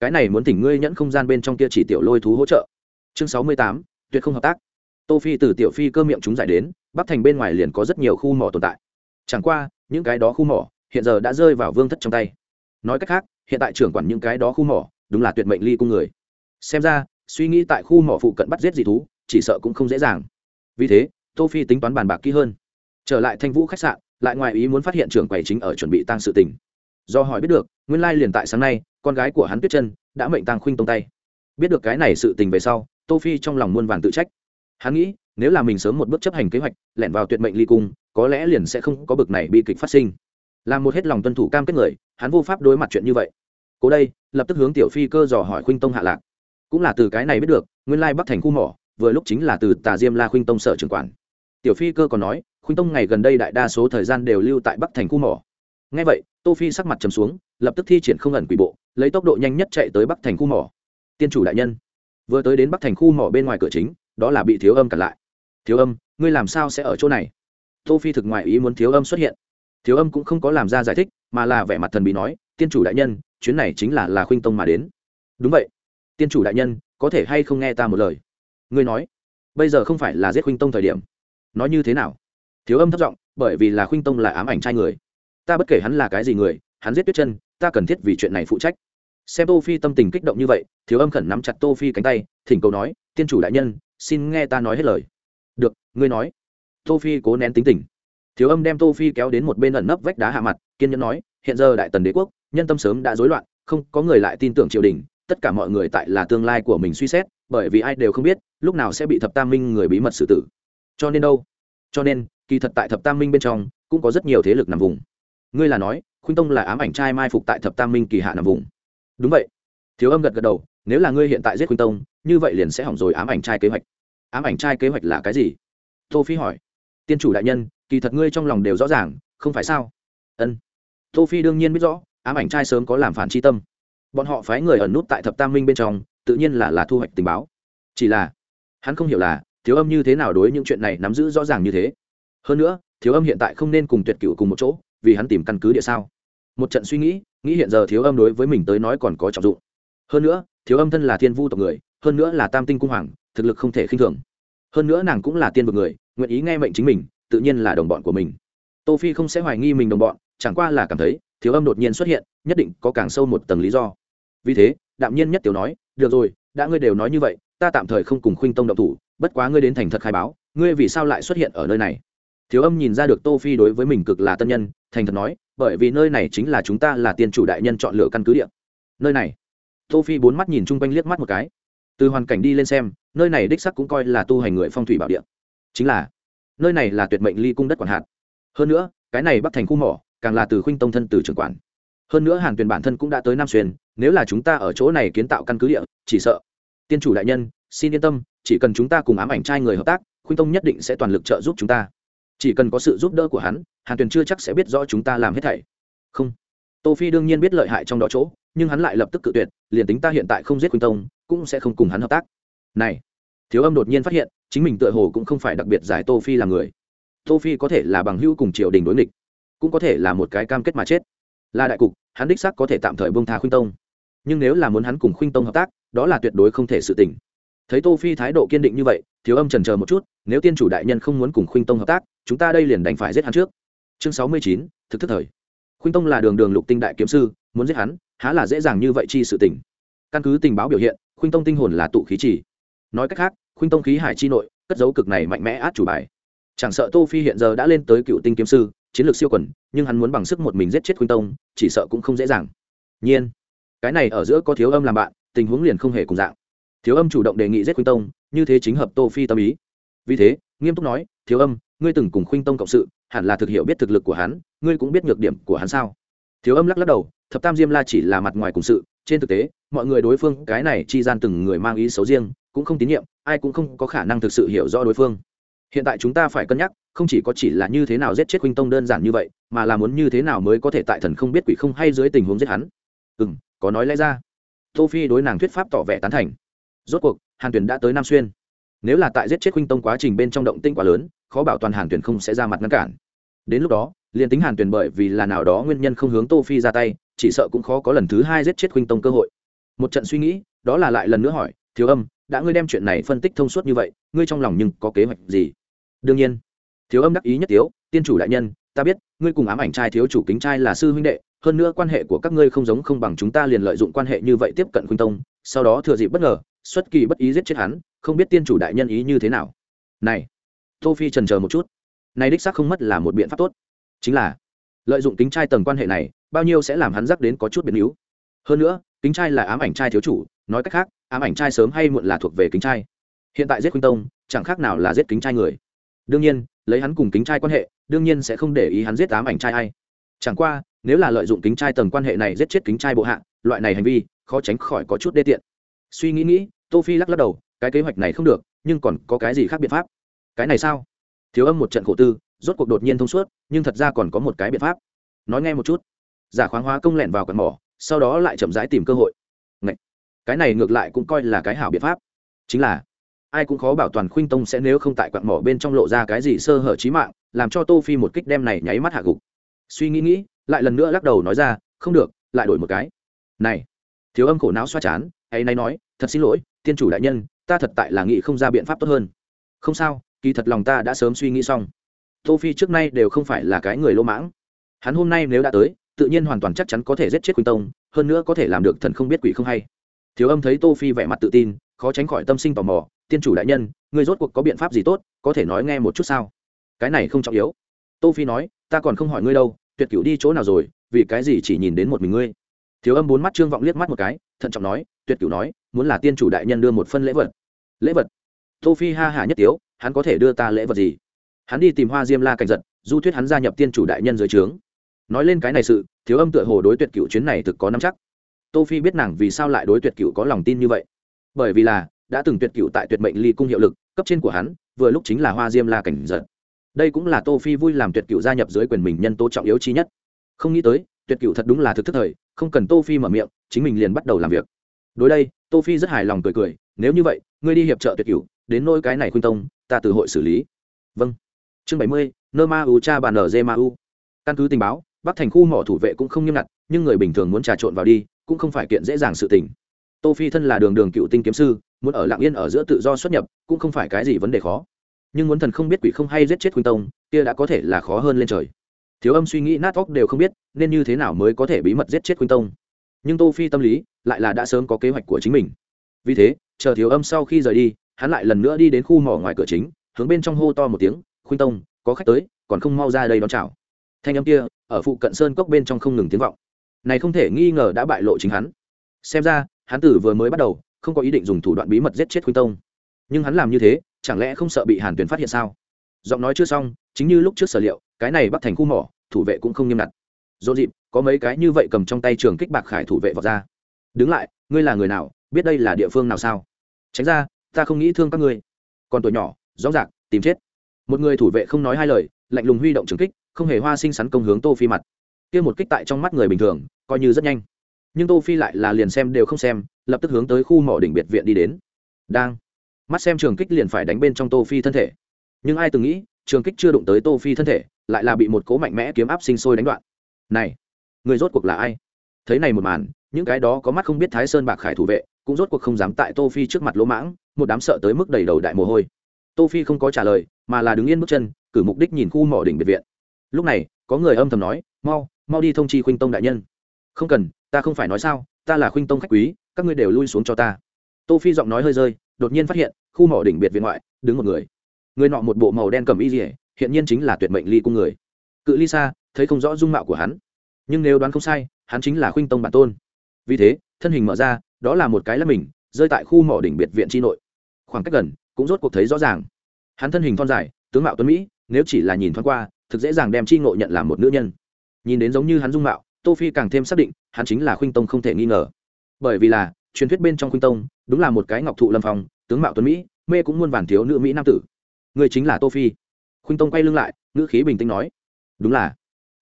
Cái này muốn tỉnh ngươi nhẫn không gian bên trong kia chỉ tiểu lôi thú hỗ trợ. Chương sáu mươi tám, tuyệt không hợp tác tô phi từ tiểu phi cơ miệng chúng giải đến, bắc thành bên ngoài liền có rất nhiều khu mỏ tồn tại. Chẳng qua, những cái đó khu mỏ, hiện giờ đã rơi vào vương thất trong tay. Nói cách khác, hiện tại trưởng quản những cái đó khu mỏ, đúng là tuyệt mệnh ly cung người. Xem ra, suy nghĩ tại khu mỏ phụ cận bắt giết dị thú, chỉ sợ cũng không dễ dàng. Vì thế, tô phi tính toán bàn bạc kỹ hơn. Trở lại thanh vũ khách sạn, lại ngoài ý muốn phát hiện trưởng quầy chính ở chuẩn bị tăng sự tình. Do hỏi biết được, nguyên lai liền tại sáng nay, con gái của hắn tuyết chân, đã mệnh tăng khuynh tông tay. Biết được cái này sự tình về sau, tô phi trong lòng muôn vàn tự trách hắn nghĩ, nếu là mình sớm một bước chấp hành kế hoạch, lẻn vào tuyệt mệnh ly cung, có lẽ liền sẽ không có bực này bi kịch phát sinh. Làm một hết lòng tuân thủ cam kết người, hắn vô pháp đối mặt chuyện như vậy. Cố đây, lập tức hướng tiểu phi cơ dò hỏi khuynh tông hạ lạc. Cũng là từ cái này biết được, nguyên lai bắc thành khu mỏ, vừa lúc chính là từ tà diêm la khuynh tông sở trưởng quản. Tiểu phi cơ còn nói, khuynh tông ngày gần đây đại đa số thời gian đều lưu tại bắc thành khu mỏ. Ngay vậy, tô phi sắc mặt trầm xuống, lập tức thi triển không ẩn quỷ bộ, lấy tốc độ nhanh nhất chạy tới bắc thành khu mỏ. Tiên chủ đại nhân, vừa tới đến bắc thành khu mỏ bên ngoài cửa chính đó là bị thiếu âm cản lại. Thiếu âm, ngươi làm sao sẽ ở chỗ này? Tô phi thực ngoại ý muốn thiếu âm xuất hiện. Thiếu âm cũng không có làm ra giải thích, mà là vẻ mặt thần bí nói, tiên chủ đại nhân, chuyến này chính là là khuynh tông mà đến. Đúng vậy. Tiên chủ đại nhân, có thể hay không nghe ta một lời? Ngươi nói, bây giờ không phải là giết khuynh tông thời điểm. Nói như thế nào? Thiếu âm thất giọng, bởi vì là khuynh tông là ám ảnh trai người. Ta bất kể hắn là cái gì người, hắn giết tuyết chân, ta cần thiết vì chuyện này phụ trách. Xem tô phi tâm tình kích động như vậy, thiếu âm khẩn nắm chặt tô phi cánh tay, thỉnh cầu nói, tiên chủ đại nhân xin nghe ta nói hết lời. Được, ngươi nói. Tô phi cố nén tính tình. Thiếu âm đem tô phi kéo đến một bên ẩn nấp vách đá hạ mặt, kiên nhẫn nói, hiện giờ đại tần đế quốc, nhân tâm sớm đã rối loạn, không có người lại tin tưởng triều đình, tất cả mọi người tại là tương lai của mình suy xét, bởi vì ai đều không biết, lúc nào sẽ bị thập tam minh người bí mật xử tử. Cho nên đâu? Cho nên, kỳ thật tại thập tam minh bên trong, cũng có rất nhiều thế lực nằm vùng. Ngươi là nói, khuynh tông là ám ảnh trai mai phục tại thập tam minh kỳ hạ nằm vùng. Đúng vậy. Thiếu âm gật gật đầu, nếu là ngươi hiện tại giết khuynh tông, như vậy liền sẽ hỏng rồi ám ảnh trai kế hoạch ám ảnh trai kế hoạch là cái gì? Tô phi hỏi. Tiên chủ đại nhân, kỳ thật ngươi trong lòng đều rõ ràng, không phải sao? Ân. Tô phi đương nhiên biết rõ, ám ảnh trai sớm có làm phản chi tâm. Bọn họ phái người ẩn nút tại thập tam minh bên trong, tự nhiên là là thu hoạch tình báo. Chỉ là, hắn không hiểu là, thiếu âm như thế nào đối những chuyện này nắm giữ rõ ràng như thế. Hơn nữa, thiếu âm hiện tại không nên cùng tuyệt cựu cùng một chỗ, vì hắn tìm căn cứ địa sao. Một trận suy nghĩ nghĩ hiện giờ thiếu âm đối với mình tới nói còn có trọng dụng. Hơn nữa, thiếu âm thân là thiên vu tộc người, hơn nữa là tam tinh cung hoàng thực lực không thể khinh thường. Hơn nữa nàng cũng là tiên vực người, nguyện ý nghe mệnh chính mình, tự nhiên là đồng bọn của mình. Tô phi không sẽ hoài nghi mình đồng bọn, chẳng qua là cảm thấy, thiếu âm đột nhiên xuất hiện, nhất định có càng sâu một tầng lý do. Vì thế, đạm nhiên nhất tiểu nói, được rồi, đã ngươi đều nói như vậy, ta tạm thời không cùng khuynh tông động thủ, bất quá ngươi đến thành thật khai báo, ngươi vì sao lại xuất hiện ở nơi này? Thiếu âm nhìn ra được tô phi đối với mình cực là tân nhân, thành thật nói, bởi vì nơi này chính là chúng ta là tiên chủ đại nhân chọn lựa căn cứ địa. Nơi này? Tô phi bốn mắt nhìn chung quanh liếc mắt một cái từ hoàn cảnh đi lên xem, nơi này đích sắc cũng coi là tu hành người phong thủy bảo địa. Chính là, nơi này là tuyệt mệnh ly cung đất quản hạt. Hơn nữa, cái này bắt thành khu mỏ, càng là từ khuynh tông thân từ trưởng quản. Hơn nữa hàn tuyền bản thân cũng đã tới nam xuyên, nếu là chúng ta ở chỗ này kiến tạo căn cứ địa, chỉ sợ. Tiên chủ đại nhân, xin yên tâm, chỉ cần chúng ta cùng ám ảnh trai người hợp tác, khuynh tông nhất định sẽ toàn lực trợ giúp chúng ta. Chỉ cần có sự giúp đỡ của hắn, hàn tuyền chưa chắc sẽ biết rõ chúng ta làm hết thảy. Không. Tô phi đương nhiên biết lợi hại trong đó chỗ, nhưng hắn lại lập tức cự tuyệt, liền tính ta hiện tại không giết khuynh tông cũng sẽ không cùng hắn hợp tác. Này, thiếu âm đột nhiên phát hiện, chính mình tựa hồ cũng không phải đặc biệt giải tô phi là người. Tô phi có thể là bằng hữu cùng triều đình đối nghịch, cũng có thể là một cái cam kết mà chết. Là đại cục, hắn đích xác có thể tạm thời buông tha khuynh tông. Nhưng nếu là muốn hắn cùng khuynh tông hợp tác, đó là tuyệt đối không thể sự tình. Thấy tô phi thái độ kiên định như vậy, thiếu âm trần chờ một chút, nếu tiên chủ đại nhân không muốn cùng khuynh tông hợp tác, chúng ta đây liền đành phải giết hắn trước. Chương sáu mươi chín, thực thức thời. Khuynh tông là đường đường lục tinh đại kiếm sư, muốn giết hắn, há là dễ dàng như vậy chi sự tình. Căn cứ tình báo biểu hiện khuynh tông tinh hồn là tụ khí chỉ. Nói cách khác, khuynh tông khí hải chi nội, cất dấu cực này mạnh mẽ át chủ bài. Chẳng sợ tô phi hiện giờ đã lên tới cựu tinh kiếm sư, chiến lược siêu quần, nhưng hắn muốn bằng sức một mình giết chết khuynh tông, chỉ sợ cũng không dễ dàng. Nhiên, cái này ở giữa có thiếu âm làm bạn, tình huống liền không hề cùng dạng. Thiếu âm chủ động đề nghị giết khuynh tông, như thế chính hợp tô phi tâm ý. Vì thế, nghiêm túc nói, thiếu âm, ngươi từng cùng khuynh tông cộng sự, hẳn là thực hiểu biết thực lực của hắn, ngươi cũng biết nhược điểm của hắn sao? Thiếu âm lắc lắc đầu, thập tam diêm la chỉ là mặt ngoài cùng sự trên thực tế, mọi người đối phương, cái này chi gian từng người mang ý xấu riêng, cũng không tín nhiệm, ai cũng không có khả năng thực sự hiểu rõ đối phương. Hiện tại chúng ta phải cân nhắc, không chỉ có chỉ là như thế nào giết chết huynh tông đơn giản như vậy, mà là muốn như thế nào mới có thể tại thần không biết quỷ không hay dưới tình huống giết hắn. Ừ m có nói lẽ ra. Tô phi đối nàng thuyết pháp tỏ vẻ tán thành. Rốt cuộc, hàn tuyển đã tới nam xuyên. Nếu là tại giết chết huynh tông quá trình bên trong động tinh quá lớn, khó bảo toàn hàn tuyển không sẽ ra mặt ngăn cản. Đến lúc đó, liền tính hàn tuyển bởi vì là nào đó nguyên nhân không hướng tô phi ra tay chỉ sợ cũng khó có lần thứ hai giết chết huynh tông cơ hội. Một trận suy nghĩ, đó là lại lần nữa hỏi, thiếu âm, đã ngươi đem chuyện này phân tích thông suốt như vậy, ngươi trong lòng nhưng có kế hoạch gì? Đương nhiên. Thiếu âm đắc ý nhất tiếu, tiên chủ đại nhân, ta biết, ngươi cùng ám ảnh trai thiếu chủ kính trai là sư huynh đệ, hơn nữa quan hệ của các ngươi không giống không bằng chúng ta liền lợi dụng quan hệ như vậy tiếp cận khuynh tông, sau đó thừa dịp bất ngờ, xuất kỳ bất ý giết chết hắn, không biết tiên chủ đại nhân ý như thế nào. Này. Tô phi trần chờ một chút. Này đích xác không mất là một biện pháp tốt. Chính là, lợi dụng kính trai tầng quan hệ này bao nhiêu sẽ làm hắn rắc đến có chút biến yếu. Hơn nữa, kính trai là ám ảnh trai thiếu chủ, nói cách khác, ám ảnh trai sớm hay muộn là thuộc về kính trai. Hiện tại giết khuynh tông, chẳng khác nào là giết kính trai người. Đương nhiên, lấy hắn cùng kính trai quan hệ, đương nhiên sẽ không để ý hắn giết ám ảnh trai ai. Chẳng qua, nếu là lợi dụng kính trai tầng quan hệ này giết chết kính trai bộ hạ, loại này hành vi, khó tránh khỏi có chút đê tiện. Suy nghĩ nghĩ, tô phi lắc lắc đầu, cái kế hoạch này không được, nhưng còn có cái gì khác biện pháp? Cái này sao? Thiếu âm một trận khổ tư, rốt cuộc đột nhiên thông suốt, nhưng thật ra còn có một cái biện pháp. Nói nghe một chút giả khoáng hóa công lẹn vào quạt mỏ, sau đó lại chậm rãi tìm cơ hội. Ngậy! cái này ngược lại cũng coi là cái hảo biện pháp. Chính là, ai cũng khó bảo toàn khuynh tông sẽ nếu không tại quạt mỏ bên trong lộ ra cái gì sơ hở trí mạng, làm cho tô phi một kích đem này nháy mắt hạ gục. Suy nghĩ nghĩ, lại lần nữa lắc đầu nói ra, không được, lại đổi một cái. Này, thiếu âm khổ não xoa chán ấy nay nói, thật xin lỗi, tiên chủ đại nhân, ta thật tại là nghĩ không ra biện pháp tốt hơn. Không sao, kỳ thật lòng ta đã sớm suy nghĩ xong. Tô phi trước nay đều không phải là cái người lỗ mãng. Hắn hôm nay nếu đã tới tự nhiên hoàn toàn chắc chắn có thể giết chết quỳnh tông, hơn nữa có thể làm được thần không biết quỷ không hay. Thiếu âm thấy tô phi vẻ mặt tự tin, khó tránh khỏi tâm sinh tò mò, tiên chủ đại nhân người rốt cuộc có biện pháp gì tốt, có thể nói nghe một chút sao? Cái này không trọng yếu. Tô phi nói, ta còn không hỏi ngươi đâu, tuyệt cửu đi chỗ nào rồi, vì cái gì chỉ nhìn đến một mình ngươi? Thiếu âm bốn mắt trương vọng liếc mắt một cái, thận trọng nói, tuyệt cửu nói, muốn là tiên chủ đại nhân đưa một phân lễ vật. Lễ vật? Tô phi ha hả nhất tiếu, hắn có thể đưa ta lễ vật gì? Hắn đi tìm hoa diêm la cảnh giật, du thuyết hắn gia nhập tiên chủ đại nhân dưới trướng nói lên cái này sự, thiếu âm tựa hồ đối tuyệt cửu chuyến này thực có nắm chắc. Tô phi biết nàng vì sao lại đối tuyệt cửu có lòng tin như vậy. Bởi vì là, đã từng tuyệt cửu tại tuyệt mệnh ly cung hiệu lực, cấp trên của hắn, vừa lúc chính là hoa diêm la cảnh giật. Đây cũng là tô phi vui làm tuyệt cửu gia nhập dưới quyền mình nhân tố trọng yếu chi nhất. Không nghĩ tới, tuyệt cửu thật đúng là thực thức thời, không cần tô phi mở miệng, chính mình liền bắt đầu làm việc. Đối đây, tô phi rất hài lòng cười cười, nếu như vậy, ngươi đi hiệp trợ tuyệt cửu, đến nỗi cái này khuyên tông, ta từ hội xử lý. Vâng. Chương bảy mươi, nơ ma u cha bàn ở dê ma u. Căn cứ tình báo bắc thành khu mỏ thủ vệ cũng không nghiêm ngặt, nhưng người bình thường muốn trà trộn vào đi, cũng không phải kiện dễ dàng sự tình. Tô phi thân là đường đường cựu tinh kiếm sư, muốn ở lạng yên ở giữa tự do xuất nhập, cũng không phải cái gì vấn đề khó. Nhưng muốn thần không biết quỷ không hay giết chết khuynh tông, kia đã có thể là khó hơn lên trời. Thiếu âm suy nghĩ nát óc đều không biết, nên như thế nào mới có thể bí mật giết chết khuynh tông. Nhưng tô phi tâm lý, lại là đã sớm có kế hoạch của chính mình. Vì thế, chờ thiếu âm sau khi rời đi, hắn lại lần nữa đi đến khu mỏ ngoài cửa chính, hướng bên trong hô to một tiếng, khuynh tông, có khách tới, còn không mau ra đây đón chào. Thanh âm kia ở phụ cận sơn cốc bên trong không ngừng tiếng vọng. Này không thể nghi ngờ đã bại lộ chính hắn. Xem ra, hắn tử vừa mới bắt đầu, không có ý định dùng thủ đoạn bí mật giết chết khuynh tông. Nhưng hắn làm như thế, chẳng lẽ không sợ bị hàn tuyền phát hiện sao? Giọng nói chưa xong, chính như lúc trước sở liệu, cái này bắt thành khu mỏ, thủ vệ cũng không nghiêm ngặt. Dồn dịp, có mấy cái như vậy cầm trong tay trường kích bạc khải thủ vệ vào ra. Đứng lại, ngươi là người nào, biết đây là địa phương nào sao? Tránh ra, ta không nghĩ thương các ngươi. Còn tuổi nhỏ, rõ rạc, tìm chết. Một người thủ vệ không nói hai lời, lạnh lùng huy động trường kích không hề hoa sinh sắn công hướng tô phi mặt. Kia một kích tại trong mắt người bình thường, coi như rất nhanh. Nhưng tô phi lại là liền xem đều không xem, lập tức hướng tới khu mỏ đỉnh biệt viện đi đến. Đang. Mắt xem trường kích liền phải đánh bên trong tô phi thân thể. Nhưng ai từng nghĩ, trường kích chưa đụng tới tô phi thân thể, lại là bị một cố mạnh mẽ kiếm áp sinh sôi đánh đoạn. Này, người rốt cuộc là ai? Thấy này một màn, những cái đó có mắt không biết thái sơn bạc khải thủ vệ, cũng rốt cuộc không dám tại tô phi trước mặt lỗ mãng, một đám sợ tới mức đầy đầu đại mồ hôi. Tô phi không có trả lời, mà là đứng yên bước chân, cử mục đích nhìn khu mỏ đỉnh biệt viện lúc này, có người âm thầm nói, mau mau đi thông chi khuynh tông đại nhân. Không cần, ta không phải nói sao, ta là khuynh tông khách quý, các ngươi đều lui xuống cho ta. Tô phi giọng nói hơi rơi, đột nhiên phát hiện, khu mỏ đỉnh biệt viện ngoại, đứng một người. Người nọ một bộ màu đen cầm y rỉa hiện nhiên chính là tuyệt mệnh ly cung người. Cự ly xa, thấy không rõ dung mạo của hắn. Nhưng nếu đoán không sai, hắn chính là khuynh tông bản tôn. Vì thế, thân hình mở ra, đó là một cái là mình, rơi tại khu mỏ đỉnh biệt viện tri nội. Khoảng cách gần, cũng rốt cuộc thấy rõ ràng. Hắn thân hình thon dài, tướng mạo tuấn mỹ, nếu chỉ là nhìn thoáng qua thực dễ dàng đem chi ngộ nhận làm một nữ nhân. Nhìn đến giống như hắn dung mạo, tô phi càng thêm xác định, hắn chính là khuynh tông không thể nghi ngờ. Bởi vì là, truyền thuyết bên trong khuynh tông, đúng là một cái ngọc thụ lâm phong, tướng mạo tuấn mỹ, mê cũng muôn vàn thiếu nữ mỹ nam tử. Người chính là tô phi. Khuynh tông quay lưng lại, ngữ khí bình tĩnh nói, đúng là.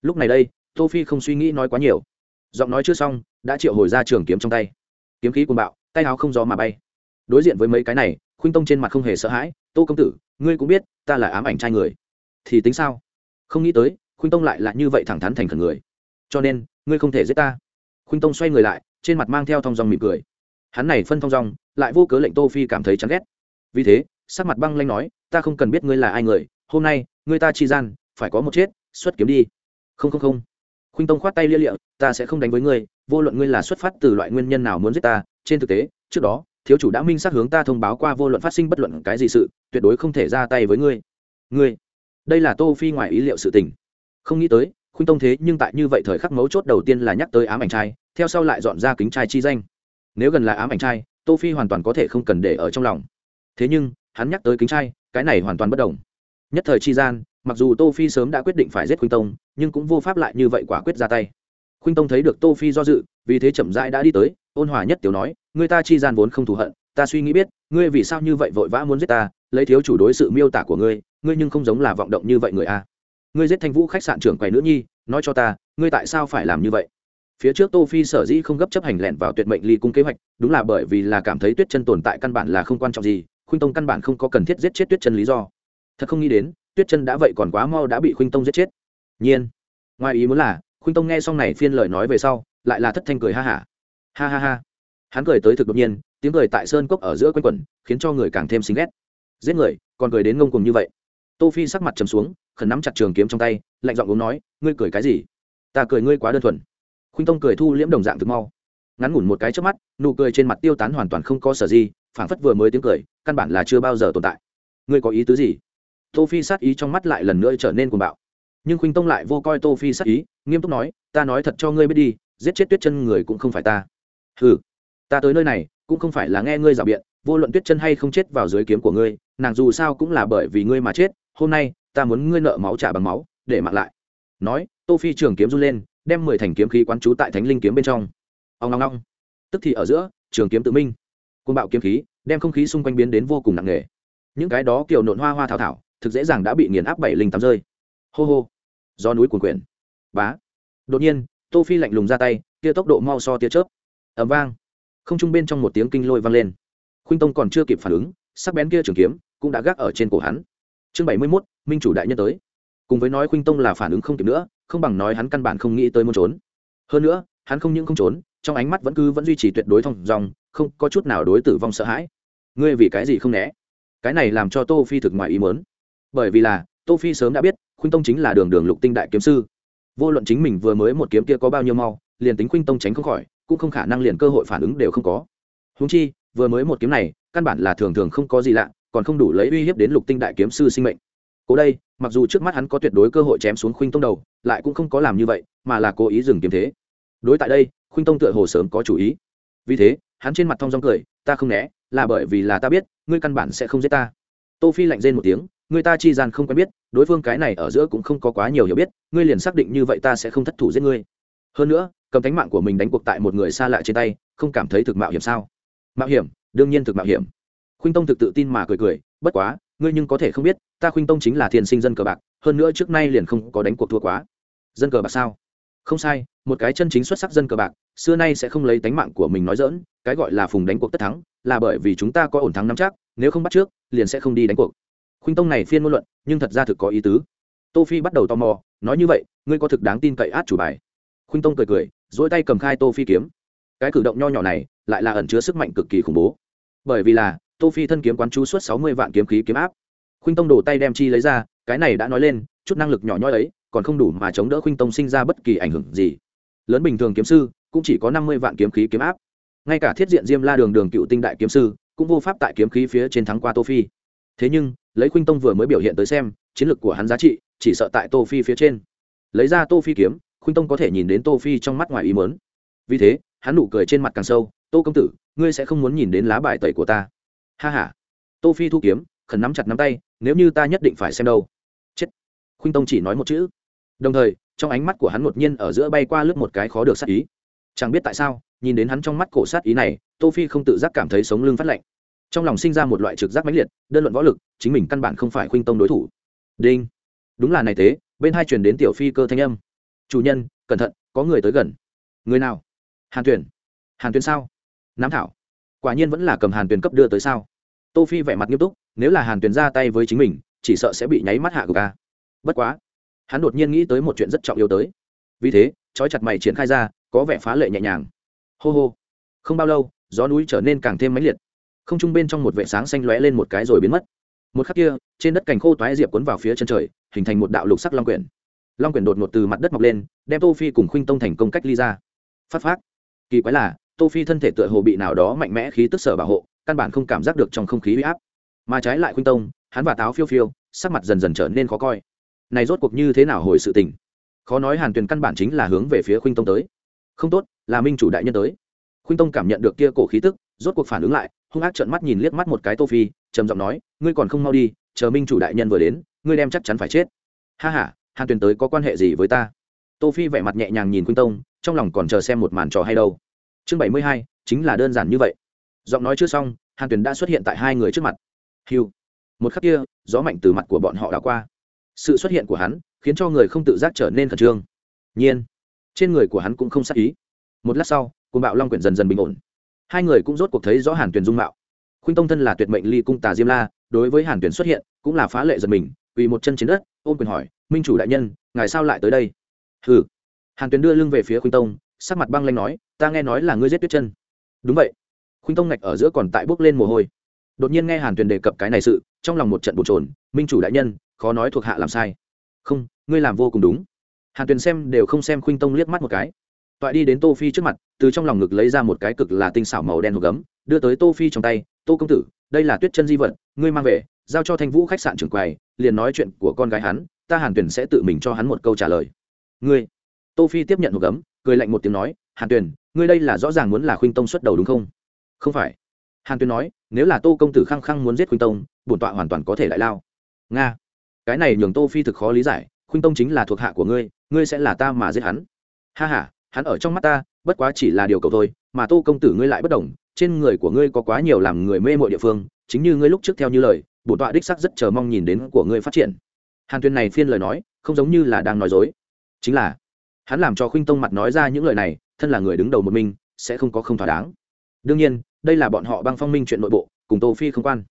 Lúc này đây, tô phi không suy nghĩ nói quá nhiều. Giọng nói chưa xong, đã triệu hồi ra trường kiếm trong tay. Kiếm khí cuồng bạo, tay áo không gió mà bay. Đối diện với mấy cái này, khuynh tông trên mặt không hề sợ hãi, tô công tử, ngươi cũng biết, ta là ám ảnh trai người. Thì tính sao? Không nghĩ tới, khuynh tông lại là như vậy thẳng thắn thành khẩn người. Cho nên, ngươi không thể giết ta. Khuynh tông xoay người lại, trên mặt mang theo thong dong mỉm cười. Hắn này phân thong dong, lại vô cớ lệnh tô phi cảm thấy chán ghét. Vì thế, sắc mặt băng lanh nói, ta không cần biết ngươi là ai người, hôm nay, ngươi ta chi gian, phải có một chết, xuất kiếm đi. Không không không. Khuynh tông khoát tay lia lịa, ta sẽ không đánh với ngươi, vô luận ngươi là xuất phát từ loại nguyên nhân nào muốn giết ta, trên thực tế, trước đó, thiếu chủ đã minh xác hướng ta thông báo qua vô luận phát sinh bất luận cái gì sự, tuyệt đối không thể ra tay với ngươi. Ngươi? Đây là tô phi ngoài ý liệu sự tình. Không nghĩ tới, khuynh tông thế nhưng tại như vậy thời khắc mấu chốt đầu tiên là nhắc tới ám ảnh trai, theo sau lại dọn ra kính trai chi danh. Nếu gần là ám ảnh trai, tô phi hoàn toàn có thể không cần để ở trong lòng. Thế nhưng, hắn nhắc tới kính trai, cái này hoàn toàn bất đồng. Nhất thời chi gian, mặc dù tô phi sớm đã quyết định phải giết khuynh tông, nhưng cũng vô pháp lại như vậy quả quyết ra tay. Khuynh tông thấy được tô phi do dự, vì thế chậm rãi đã đi tới, ôn hòa nhất tiểu nói, người ta chi gian vốn không thù hận, ta suy nghĩ biết, ngươi vì sao như vậy vội vã muốn giết ta lấy thiếu chủ đối sự miêu tả của ngươi ngươi nhưng không giống là vọng động như vậy người a. Ngươi giết thanh vũ khách sạn trưởng quầy nữ nhi, nói cho ta, ngươi tại sao phải làm như vậy? Phía trước tô phi sở dĩ không gấp chấp hành lẹn vào tuyệt mệnh ly cung kế hoạch, đúng là bởi vì là cảm thấy tuyết chân tồn tại căn bản là không quan trọng gì, khuynh tông căn bản không có cần thiết giết chết tuyết chân lý do. Thật không nghĩ đến, tuyết chân đã vậy còn quá mau đã bị khuynh tông giết chết. Nhiên. Ngoài ý muốn là, khuynh tông nghe xong này phiên lời nói về sau, lại là thất thanh cười ha hả. Ha. ha ha ha. Hắn cười tới thực đột nhiên, tiếng cười tại sơn cốc ở giữa quanh quẩn, khiến cho người càng thêm xinh ghét giết người, còn cười đến ngông cùng như vậy. Tô phi sắc mặt trầm xuống, khẩn nắm chặt trường kiếm trong tay, lạnh giọng uống nói, ngươi cười cái gì? Ta cười ngươi quá đơn thuần. Khuynh tông cười thu liễm đồng dạng thực mau. Ngắn ngủn một cái trước mắt, nụ cười trên mặt tiêu tán hoàn toàn không có sở gì phảng phất vừa mới tiếng cười, căn bản là chưa bao giờ tồn tại. Ngươi có ý tứ gì? Tô phi sát ý trong mắt lại lần nữa trở nên cuồng bạo. Nhưng khuynh tông lại vô coi tô phi sát ý, nghiêm túc nói, ta nói thật cho ngươi biết đi, giết chết tuyết chân người cũng không phải ta. Hừ, ta tới nơi này, cũng không phải là nghe ngươi rào biện vô luận tuyết chân hay không chết vào dưới kiếm của ngươi, nàng dù sao cũng là bởi vì ngươi mà chết, hôm nay, ta muốn ngươi nợ máu trả bằng máu, để mặc lại. Nói, tô phi trường kiếm run lên, đem mười thành kiếm khí quán trú tại thánh linh kiếm bên trong. Ông long long tức thì ở giữa, trường kiếm tự minh. Côn bạo kiếm khí, đem không khí xung quanh biến đến vô cùng nặng nề. Những cái đó kiểu nộn hoa hoa thảo thảo, thực dễ dàng đã bị nghiền áp bảy linh tám rơi. Hô hô. Do núi cuồn quyển. Bá. Đột nhiên, tô phi lạnh lùng ra tay, kia tốc độ mau so tia chớp. Ầm vang. Không trung bên trong một tiếng kinh lôi vang lên khuynh tông còn chưa kịp phản ứng sắc bén kia trường kiếm cũng đã gác ở trên cổ hắn. Chương bảy mươi 71, minh chủ đại nhân tới. Cùng với nói khuynh tông là phản ứng không kịp nữa không bằng nói hắn căn bản không nghĩ tới muốn trốn. Hơn nữa hắn không những không trốn trong ánh mắt vẫn cứ vẫn duy trì tuyệt đối thông dòng không có chút nào đối tử vong sợ hãi. Ngươi vì cái gì không né? Cái này làm cho tô phi thực ngoài ý muốn. Bởi vì là tô phi sớm đã biết khuynh tông chính là đường đường lục tinh đại kiếm sư. Vô luận chính mình vừa mới một kiếm kia có bao nhiêu mau liền tính khuynh tông tránh không khỏi cũng không khả năng liền cơ hội phản ứng đều không có. Huống chi vừa mới một kiếm này, căn bản là thường thường không có gì lạ, còn không đủ lấy uy hiếp đến lục tinh đại kiếm sư sinh mệnh. Cố đây, mặc dù trước mắt hắn có tuyệt đối cơ hội chém xuống khuynh tông đầu, lại cũng không có làm như vậy, mà là cố ý dừng kiếm thế. Đối tại đây, khuynh tông tựa hồ sớm có chủ ý. Vì thế, hắn trên mặt thong dong cười, ta không né, là bởi vì là ta biết, ngươi căn bản sẽ không giết ta. Tô phi lạnh rên một tiếng người ta chi gian không quen biết, đối phương cái này ở giữa cũng không có quá nhiều hiểu biết, ngươi liền xác định như vậy ta sẽ không thất thủ giết ngươi. Hơn nữa, cầm cánh mạng của mình đánh cuộc tại một người xa lạ trên tay, không cảm thấy thực mạo hiểm sao? Mạo hiểm, đương nhiên thực mạo hiểm. Khuynh tông thực tự tin mà cười cười, bất quá, ngươi nhưng có thể không biết, ta khuynh tông chính là thiền sinh dân cờ bạc, hơn nữa trước nay liền không có đánh cuộc thua quá. Dân cờ bạc sao? Không sai, một cái chân chính xuất sắc dân cờ bạc, xưa nay sẽ không lấy tánh mạng của mình nói dỡn cái gọi là phùng đánh cuộc tất thắng, là bởi vì chúng ta có ổn thắng nắm chắc, nếu không bắt trước, liền sẽ không đi đánh cuộc. Khuynh tông này phiên ngôn luận, nhưng thật ra thực có ý tứ. Tô phi bắt đầu tò mò, nói như vậy, ngươi có thực đáng tin cậy át chủ bài? Khuynh tông cười cười dỗi tay cầm khai tô phi kiếm. Cái cử động nho nhỏ này lại là ẩn chứa sức mạnh cực kỳ khủng bố. Bởi vì là, tô phi thân kiếm quán chú suốt sáu mươi vạn kiếm khí kiếm áp. Khuynh tông đổ tay đem chi lấy ra, cái này đã nói lên, chút năng lực nhỏ nhoi ấy, còn không đủ mà chống đỡ khuynh tông sinh ra bất kỳ ảnh hưởng gì. Lớn bình thường kiếm sư, cũng chỉ có năm mươi vạn kiếm khí kiếm áp. Ngay cả thiết diện diêm la đường đường cựu tinh đại kiếm sư, cũng vô pháp tại kiếm khí phía trên thắng qua tô phi. Thế nhưng, lấy khuynh tông vừa mới biểu hiện tới xem, chiến lược của hắn giá trị, chỉ sợ tại tô phi phía trên. Lấy ra tô phi kiếm, khuynh tông có thể nhìn đến tô phi trong mắt ngoài ý mớn vì thế, hắn nụ cười trên mặt càng sâu tô công tử, ngươi sẽ không muốn nhìn đến lá bài tẩy của ta. Ha ha. Tô phi thu kiếm, khẩn nắm chặt nắm tay, nếu như ta nhất định phải xem đâu. Chết. Khuynh tông chỉ nói một chữ. Đồng thời, trong ánh mắt của hắn đột nhiên ở giữa bay qua lướt một cái khó được sát ý. Chẳng biết tại sao, nhìn đến hắn trong mắt cổ sát ý này, tô phi không tự giác cảm thấy sống lưng phát lạnh. Trong lòng sinh ra một loại trực giác mãnh liệt, đơn luận võ lực, chính mình căn bản không phải khuynh tông đối thủ. Đinh. Đúng là này thế, bên hai truyền đến tiểu phi cơ thanh âm. Chủ nhân, cẩn thận, có người tới gần. Người nào? Hàn tuyển. Hàn tuyển sao? Nam thảo. Quả nhiên vẫn là cầm hàn tuyền cấp đưa tới sao? Tô phi vẻ mặt nghiêm túc, nếu là hàn tuyền ra tay với chính mình, chỉ sợ sẽ bị nháy mắt hạ gục ca bất quá, hắn đột nhiên nghĩ tới một chuyện rất trọng yếu tới. Vì thế, trói chặt mày triển khai ra, có vẻ phá lệ nhẹ nhàng. Hô hô. Không bao lâu, gió núi trở nên càng thêm mãnh liệt. Không trung bên trong một vệ sáng xanh lóe lên một cái rồi biến mất. Một khắc kia, trên đất cành khô toái diệp cuốn vào phía chân trời, hình thành một đạo lục sắc long quyển. Long quyển đột ngột từ mặt đất mọc lên, đem tô phi cùng khuynh tông thành công cách ly ra. Phát phát kỳ quái là tô phi thân thể tựa hồ bị nào đó mạnh mẽ khí tức sở bảo hộ, căn bản không cảm giác được trong không khí huy áp. Mà trái lại khuynh tông, hắn và táo phiêu phiêu, sắc mặt dần dần trở nên khó coi. Này rốt cuộc như thế nào hồi sự tình? Khó nói hàn tuyền căn bản chính là hướng về phía khuynh tông tới. Không tốt, là minh chủ đại nhân tới. Khuynh tông cảm nhận được kia cổ khí tức, rốt cuộc phản ứng lại, hung ác trợn mắt nhìn liếc mắt một cái tô phi, trầm giọng nói, ngươi còn không mau đi, chờ minh chủ đại nhân vừa đến, ngươi đem chắc chắn phải chết. Ha ha, hàn tuyền tới có quan hệ gì với ta? Tô phi vẻ mặt nhẹ nhàng nhìn khuynh tông, trong lòng còn chờ xem một màn trò hay đâu chương bảy mươi hai, chính là đơn giản như vậy. Giọng nói chưa xong, hàn tuyền đã xuất hiện tại hai người trước mặt. Hiu. Một khắc kia, gió mạnh từ mặt của bọn họ đã qua. Sự xuất hiện của hắn khiến cho người không tự giác trở nên khẩn trương. Nhiên. Trên người của hắn cũng không sắc ý. Một lát sau côn bạo long quyển dần dần bình ổn. Hai người cũng rốt cuộc thấy rõ hàn tuyền dung mạo. Khuynh tông thân là tuyệt mệnh ly cung tà diêm la, đối với hàn tuyền xuất hiện, cũng là phá lệ giật mình vì một chân trên đất, ôm quyền hỏi, minh chủ đại nhân, ngài sao lại tới đây? Hừ. Hàn tuyền đưa lưng về phía khuynh tông sắc mặt băng lanh nói, ta nghe nói là ngươi giết tuyết chân. Đúng vậy. Khuynh tông ngạch ở giữa còn tại bước lên mồ hôi. Đột nhiên nghe hàn tuyền đề cập cái này sự, trong lòng một trận bột trồn minh chủ đại nhân, khó nói thuộc hạ làm sai. Không, ngươi làm vô cùng đúng. Hàn tuyền xem đều không xem khuynh tông liếc mắt một cái. Toại đi đến tô phi trước mặt, từ trong lòng ngực lấy ra một cái cực là tinh xảo màu đen hộp gấm, đưa tới tô phi trong tay, tô công tử, đây là tuyết chân di vật, ngươi mang về, giao cho thanh vũ khách sạn trưởng quầy, liền nói chuyện của con gái hắn, ta hàn tuyền sẽ tự mình cho hắn một câu trả lời. Ngươi? Tô phi tiếp nhận hộp gấm cười lạnh một tiếng nói, hàn tuyền, ngươi đây là rõ ràng muốn là khuynh tông xuất đầu đúng không? Không phải. Hàn tuyền nói, nếu là tô công tử khăng khăng muốn giết khuynh tông, bổn tọa hoàn toàn có thể lại lao. Nga, cái này nhường tô phi thực khó lý giải, khuynh tông chính là thuộc hạ của ngươi ngươi sẽ là ta mà giết hắn. Ha ha, hắn ở trong mắt ta, bất quá chỉ là điều cầu thôi, mà tô công tử ngươi lại bất đồng, trên người của ngươi có quá nhiều làm người mê mội địa phương, chính như ngươi lúc trước theo như lời, bổn tọa đích sắc rất chờ mong nhìn đến của ngươi phát triển. Hàn Tuyền này phiên lời nói, không giống như là đang nói dối. Chính là hắn làm cho khuynh tông mặt nói ra những lời này, thân là người đứng đầu một mình, sẽ không có không thỏa đáng. Đương nhiên, đây là bọn họ băng phong minh chuyện nội bộ, cùng tô phi không quan.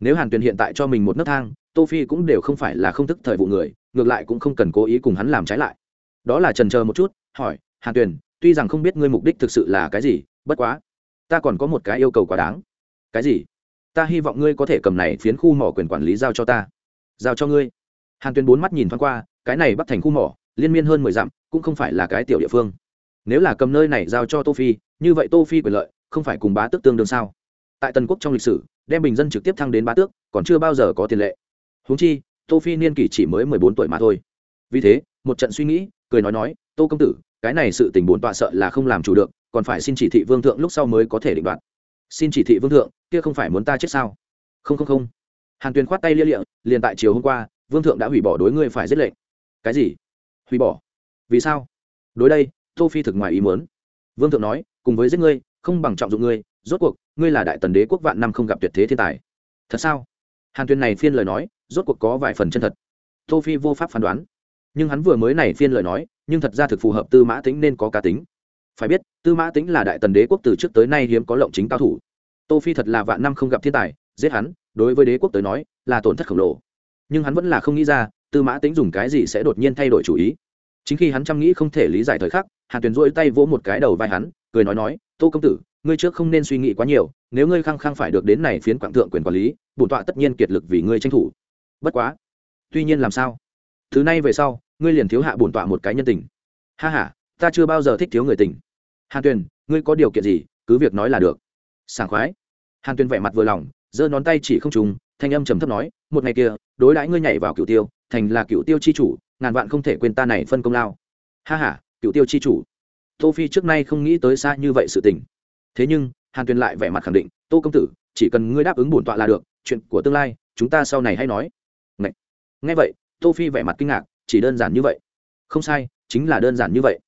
Nếu hàn tuyền hiện tại cho mình một nấc thang, tô phi cũng đều không phải là không thức thời vụ người, ngược lại cũng không cần cố ý cùng hắn làm trái lại. Đó là trần chờ một chút, hỏi, hàn tuyền, tuy rằng không biết ngươi mục đích thực sự là cái gì, bất quá, ta còn có một cái yêu cầu quá đáng. Cái gì? Ta hy vọng ngươi có thể cầm này phiến khu mỏ quyền quản lý giao cho ta. Giao cho ngươi? Hàn tuyền bốn mắt nhìn thoáng qua, cái này bắt thành khu mỏ, liên miên hơn mười dặm cũng không phải là cái tiểu địa phương. Nếu là cầm nơi này giao cho tô phi, như vậy tô phi quyền lợi không phải cùng bá tước tương đương sao? Tại tần quốc trong lịch sử, đem bình dân trực tiếp thăng đến bá tước, còn chưa bao giờ có tiền lệ. Huống chi, tô phi niên kỷ chỉ mới mười bốn tuổi mà thôi. Vì thế, một trận suy nghĩ, cười nói nói, tô công tử, cái này sự tình bốn tọa sợ là không làm chủ được, còn phải xin chỉ thị vương thượng lúc sau mới có thể định đoạt. Xin chỉ thị vương thượng, kia không phải muốn ta chết sao? Không không không. Hàn tuyền khoát tay lia lịa, liền tại chiều hôm qua, vương thượng đã hủy bỏ đối ngươi phải giết lệnh. Cái gì? Hủy bỏ vì sao? Đối đây, tô phi thực ngoài ý muốn. Vương thượng nói, cùng với giết ngươi, không bằng trọng dụng ngươi, rốt cuộc, ngươi là đại tần đế quốc vạn năm không gặp tuyệt thế thiên tài. Thật sao? Hàn tuyên này phiên lời nói, rốt cuộc có vài phần chân thật. Tô phi vô pháp phán đoán. Nhưng hắn vừa mới này phiên lời nói, nhưng thật ra thực phù hợp tư mã tính nên có cá tính. Phải biết, tư mã tính là đại tần đế quốc từ trước tới nay hiếm có lộng chính cao thủ. Tô phi thật là vạn năm không gặp thiên tài, giết hắn, đối với đế quốc tới nói, là tổn thất khổng lồ. Nhưng hắn vẫn là không nghĩ ra, tư mã tính dùng cái gì sẽ đột nhiên thay đổi chủ ý chính khi hắn chăm nghĩ không thể lý giải thời khắc, hàn tuyền rỗi tay vỗ một cái đầu vai hắn, cười nói nói, tô công tử, ngươi trước không nên suy nghĩ quá nhiều, nếu ngươi khăng khăng phải được đến này phiến quảng thượng quyền quản lý, bổn tọa tất nhiên kiệt lực vì ngươi tranh thủ. Bất quá, tuy nhiên làm sao? Thứ này về sau, ngươi liền thiếu hạ bổn tọa một cái nhân tình. Ha ha, ta chưa bao giờ thích thiếu người tình. Hàn tuyền, ngươi có điều kiện gì, cứ việc nói là được. Sảng khoái. Hàn tuyền vẻ mặt vừa lòng, giơ ngón tay chỉ không trùng, thanh âm trầm thấp nói, một ngày kia, đối đãi ngươi nhảy vào cựu tiêu, thành là cựu tiêu chi chủ ngàn vạn không thể quên ta này phân công lao. Ha ha cựu tiêu chi chủ. Tô phi trước nay không nghĩ tới xa như vậy sự tình. Thế nhưng hàn tuyền lại vẻ mặt khẳng định tô công tử chỉ cần ngươi đáp ứng bổn tọa là được chuyện của tương lai chúng ta sau này hay nói. Ngay, nghe vậy tô phi vẻ mặt kinh ngạc chỉ đơn giản như vậy. Không sai chính là đơn giản như vậy.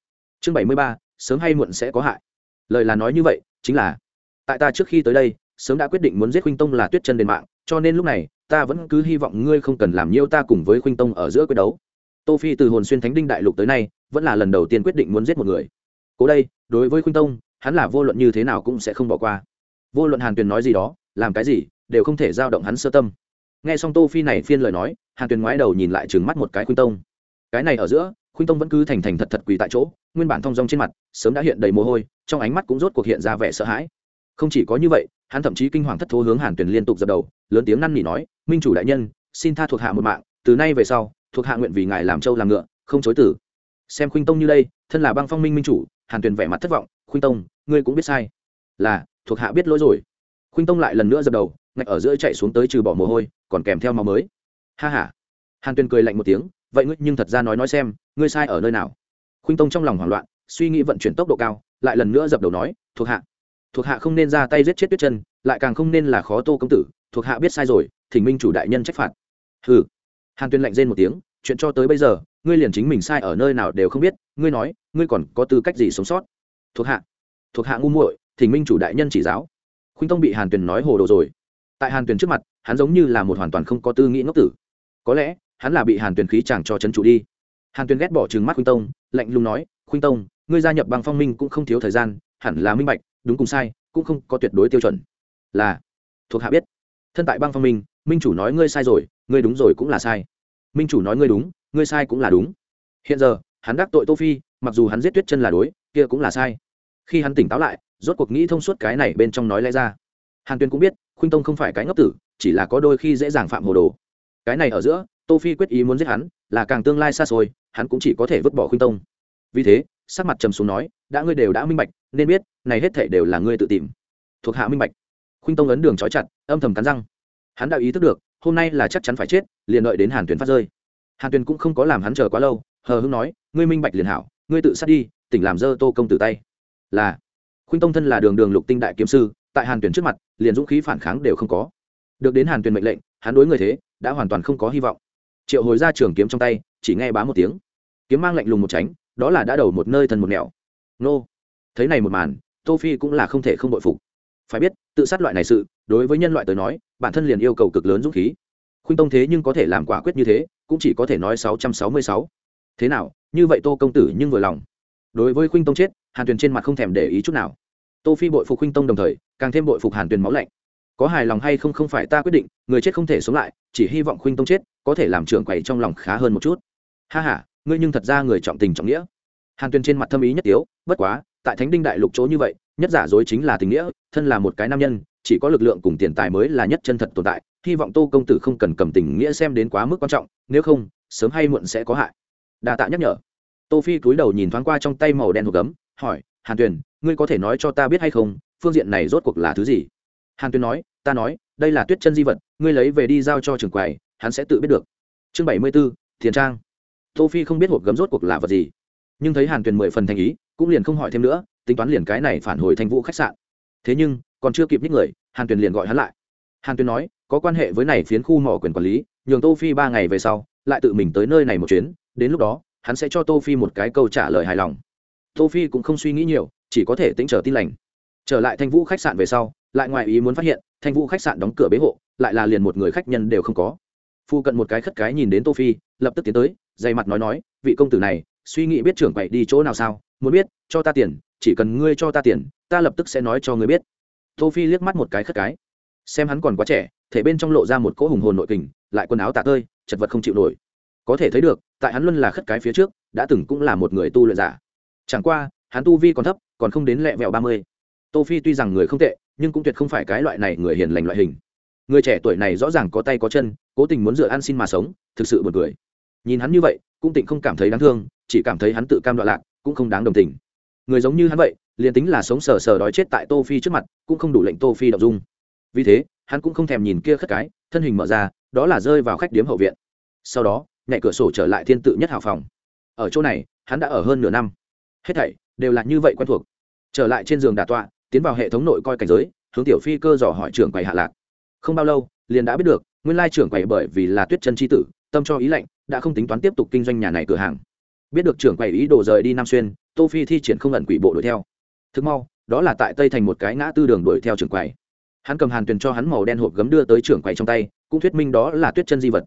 Chương bảy mươi ba sớm hay muộn sẽ có hại. Lời là nói như vậy chính là tại ta trước khi tới đây sớm đã quyết định muốn giết huynh tông là tuyết chân đền mạng cho nên lúc này ta vẫn cứ hy vọng ngươi không cần làm nhiêu ta cùng với huynh tông ở giữa quyết đấu tô phi từ hồn xuyên thánh đinh đại lục tới nay, vẫn là lần đầu tiên quyết định muốn giết một người. Cố đây, đối với khuynh tông, hắn là vô luận như thế nào cũng sẽ không bỏ qua. Vô luận hàn tuyền nói gì đó, làm cái gì, đều không thể giao động hắn sơ tâm. Nghe xong tô phi này phiên lời nói, hàn tuyền ngoái đầu nhìn lại trừng mắt một cái khuynh tông. Cái này ở giữa, khuynh tông vẫn cứ thành thành thật thật quỳ tại chỗ, nguyên bản thong dong trên mặt, sớm đã hiện đầy mồ hôi, trong ánh mắt cũng rốt cuộc hiện ra vẻ sợ hãi. Không chỉ có như vậy, hắn thậm chí kinh hoàng thất thố hướng hàn tuyền liên tục dập đầu, lớn tiếng năn nỉ nói, minh chủ đại nhân, xin tha thuộc hạ một mạng, từ nay về sau thuộc hạ nguyện vì ngài làm châu làm ngựa, không chối tử xem khuynh tông như đây, thân là băng phong minh minh chủ, hàn tuyền vẻ mặt thất vọng, khuynh tông, ngươi cũng biết sai. Là, thuộc hạ biết lỗi rồi. Khuynh tông lại lần nữa dập đầu, ngạch ở giữa chạy xuống tới trừ bỏ mồ hôi, còn kèm theo máu mới. Ha ha. Hàn tuyền cười lạnh một tiếng, vậy ngươi nhưng thật ra nói nói xem, ngươi sai ở nơi nào? Khuynh tông trong lòng hoảng loạn, suy nghĩ vận chuyển tốc độ cao, lại lần nữa dập đầu nói, thuộc hạ thuộc hạ không nên ra tay giết chết tuyết chân, lại càng không nên là khó tô công tử, thuộc hạ biết sai rồi, thỉnh minh chủ đại nhân trách phạt. Hừ. Hàn tuyên lạnh rên một tiếng chuyện cho tới bây giờ, ngươi liền chính mình sai ở nơi nào đều không biết, ngươi nói, ngươi còn có tư cách gì sống sót? Thuộc hạ. Thuộc hạ ngu muội, thỉnh minh chủ đại nhân chỉ giáo. Khuynh tông bị hàn tuyền nói hồ đồ rồi. Tại hàn tuyền trước mặt, hắn giống như là một hoàn toàn không có tư nghĩ ngốc tử. Có lẽ, hắn là bị hàn tuyền khí chàng cho c chủ đi. Hàn tuyền ghét bỏ trừng mắt khuynh tông, lạnh lùng nói, khuynh tông, ngươi gia nhập bằng phong minh cũng không thiếu thời gian, hẳn là minh bạch, đúng cùng sai, cũng không có tuyệt đối tiêu chuẩn. Là. Thuộc hạ biết. Thân tại băng phong minh minh chủ nói ngươi sai rồi, ngươi đúng rồi cũng là sai minh chủ nói ngươi đúng, ngươi sai cũng là đúng. Hiện giờ, hắn đắc tội tô phi, mặc dù hắn giết tuyết chân là đối, kia cũng là sai. Khi hắn tỉnh táo lại, rốt cuộc nghĩ thông suốt cái này bên trong nói lẽ ra. Hàn tuyên cũng biết, khuynh tông không phải cái ngốc tử, chỉ là có đôi khi dễ dàng phạm hồ đồ. Cái này ở giữa, tô phi quyết ý muốn giết hắn, là càng tương lai xa xôi, hắn cũng chỉ có thể vứt bỏ khuynh tông. Vì thế, sắc mặt trầm xuống nói, đã ngươi đều đã minh bạch, nên biết, này hết thể đều là ngươi tự tìm. Thuộc hạ minh bạch. Khuynh tông ấn đường trói chặt, âm thầm cắn răng. Hắn đã ý thức được hôm nay là chắc chắn phải chết, liền đợi đến hàn tuyền phát rơi. Hàn tuyền cũng không có làm hắn chờ quá lâu, hờ hưng nói, ngươi minh bạch liền hảo, ngươi tự sát đi, tỉnh làm dơ tô công tử tay. Là, khuynh tông thân là đường đường lục tinh đại kiếm sư, tại hàn tuyền trước mặt, liền dũng khí phản kháng đều không có. Được đến hàn tuyền mệnh lệnh, hắn đối người thế, đã hoàn toàn không có hy vọng. Triệu hồi ra trường kiếm trong tay, chỉ nghe bá một tiếng. Kiếm mang lạnh lùng một tránh, đó là đã đầu một nơi thần một nẻo. Nô, thấy này một màn, tô phi cũng là không thể không bội phục. Phải biết, tự sát loại này sự, đối với nhân loại tới nói bản thân liền yêu cầu cực lớn dũng khí. Khuynh tông thế nhưng có thể làm quả quyết như thế, cũng chỉ có thể nói sáu trăm sáu mươi sáu. Thế nào, như vậy tô công tử nhưng vừa lòng. Đối với khuynh tông chết, hàn tuyền trên mặt không thèm để ý chút nào. Tô phi bội phục khuynh tông đồng thời, càng thêm bội phục hàn tuyền máu lạnh. Có hài lòng hay không không phải ta quyết định, người chết không thể sống lại, chỉ hy vọng khuynh tông chết, có thể làm trưởng quầy trong lòng khá hơn một chút. Ha ha, ngươi nhưng thật ra người trọng tình trọng nghĩa. Hàn tuyền trên mặt thâm ý nhất tiếu, bất quá, tại thánh đinh đại lục chỗ như vậy, nhất giả dối chính là tình nghĩa, thân là một cái nam nhân chỉ có lực lượng cùng tiền tài mới là nhất chân thật tồn tại hy vọng tô công tử không cần cầm tình nghĩa xem đến quá mức quan trọng nếu không sớm hay muộn sẽ có hại. Đa tạ nhắc nhở. Tô phi cúi đầu nhìn thoáng qua trong tay màu đen hộp gấm hỏi hàn tuyền ngươi có thể nói cho ta biết hay không phương diện này rốt cuộc là thứ gì? Hàn tuyền nói ta nói đây là tuyết chân di vật ngươi lấy về đi giao cho trường quầy hắn sẽ tự biết được. Chương bảy mươi 74, thiền trang. Tô phi không biết hộp gấm rốt cuộc là vật gì nhưng thấy hàn tuyền mười phần thành ý cũng liền không hỏi thêm nữa tính toán liền cái này phản hồi thành vũ khách sạn. Thế nhưng còn chưa kịp nhích người, hàn tuyền liền gọi hắn lại. Hàn tuyền nói, có quan hệ với này phiến khu mỏ quyền quản lý, nhường tô phi ba ngày về sau, lại tự mình tới nơi này một chuyến, đến lúc đó, hắn sẽ cho tô phi một cái câu trả lời hài lòng. Tô phi cũng không suy nghĩ nhiều, chỉ có thể tính chờ tin lành. Trở lại thanh vũ khách sạn về sau, lại ngoài ý muốn phát hiện, thanh vũ khách sạn đóng cửa bế hộ, lại là liền một người khách nhân đều không có. Phu cận một cái khất cái nhìn đến tô phi, lập tức tiến tới, dày mặt nói nói, vị công tử này, suy nghĩ biết trưởng quậy đi chỗ nào sao? Muốn biết, cho ta tiền, chỉ cần ngươi cho ta tiền, ta lập tức sẽ nói cho ngươi biết tô phi liếc mắt một cái khất cái. Xem hắn còn quá trẻ, thể bên trong lộ ra một cỗ hùng hồn nội kình, lại quần áo tạ tơi, chật vật không chịu nổi. Có thể thấy được, tại hắn luôn là khất cái phía trước, đã từng cũng là một người tu luyện giả. Chẳng qua, hắn tu vi còn thấp, còn không đến lẹ vẹo ba mươi. Tô phi tuy rằng người không tệ, nhưng cũng tuyệt không phải cái loại này người hiền lành loại hình. Người trẻ tuổi này rõ ràng có tay có chân, cố tình muốn dựa ăn xin mà sống, thực sự buồn cười. Nhìn hắn như vậy, cũng tịnh không cảm thấy đáng thương, chỉ cảm thấy hắn tự cam đoạn lạc, cũng không đáng đồng tình. Người giống như hắn vậy liền tính là sống sờ sờ đói chết tại tô phi trước mặt, cũng không đủ lệnh tô phi động dung. Vì thế, hắn cũng không thèm nhìn kia khất cái, thân hình mở ra, đó là rơi vào khách điếm hậu viện. Sau đó, nhảy cửa sổ trở lại thiên tự nhất hào phòng. Ở chỗ này, hắn đã ở hơn nửa năm. Hết thảy đều là như vậy quen thuộc. Trở lại trên giường đà tọa, tiến vào hệ thống nội coi cảnh giới, hướng tiểu phi cơ dò hỏi trưởng quầy hạ lạc. Không bao lâu, liền đã biết được, nguyên lai trưởng quầy bởi vì là tuyết chân chi tử, tâm cho ý lệnh đã không tính toán tiếp tục kinh doanh nhà này cửa hàng. Biết được trưởng quầy ý đồ rời đi nam xuyên, tô phi thi triển không ẩn quỷ bộ đuổi theo thực mau, đó là tại tây thành một cái ngã tư đường đuổi theo trưởng quầy. Hắn cầm hàn tuyền cho hắn màu đen hộp gấm đưa tới trưởng quầy trong tay, cũng thuyết minh đó là tuyết chân di vật.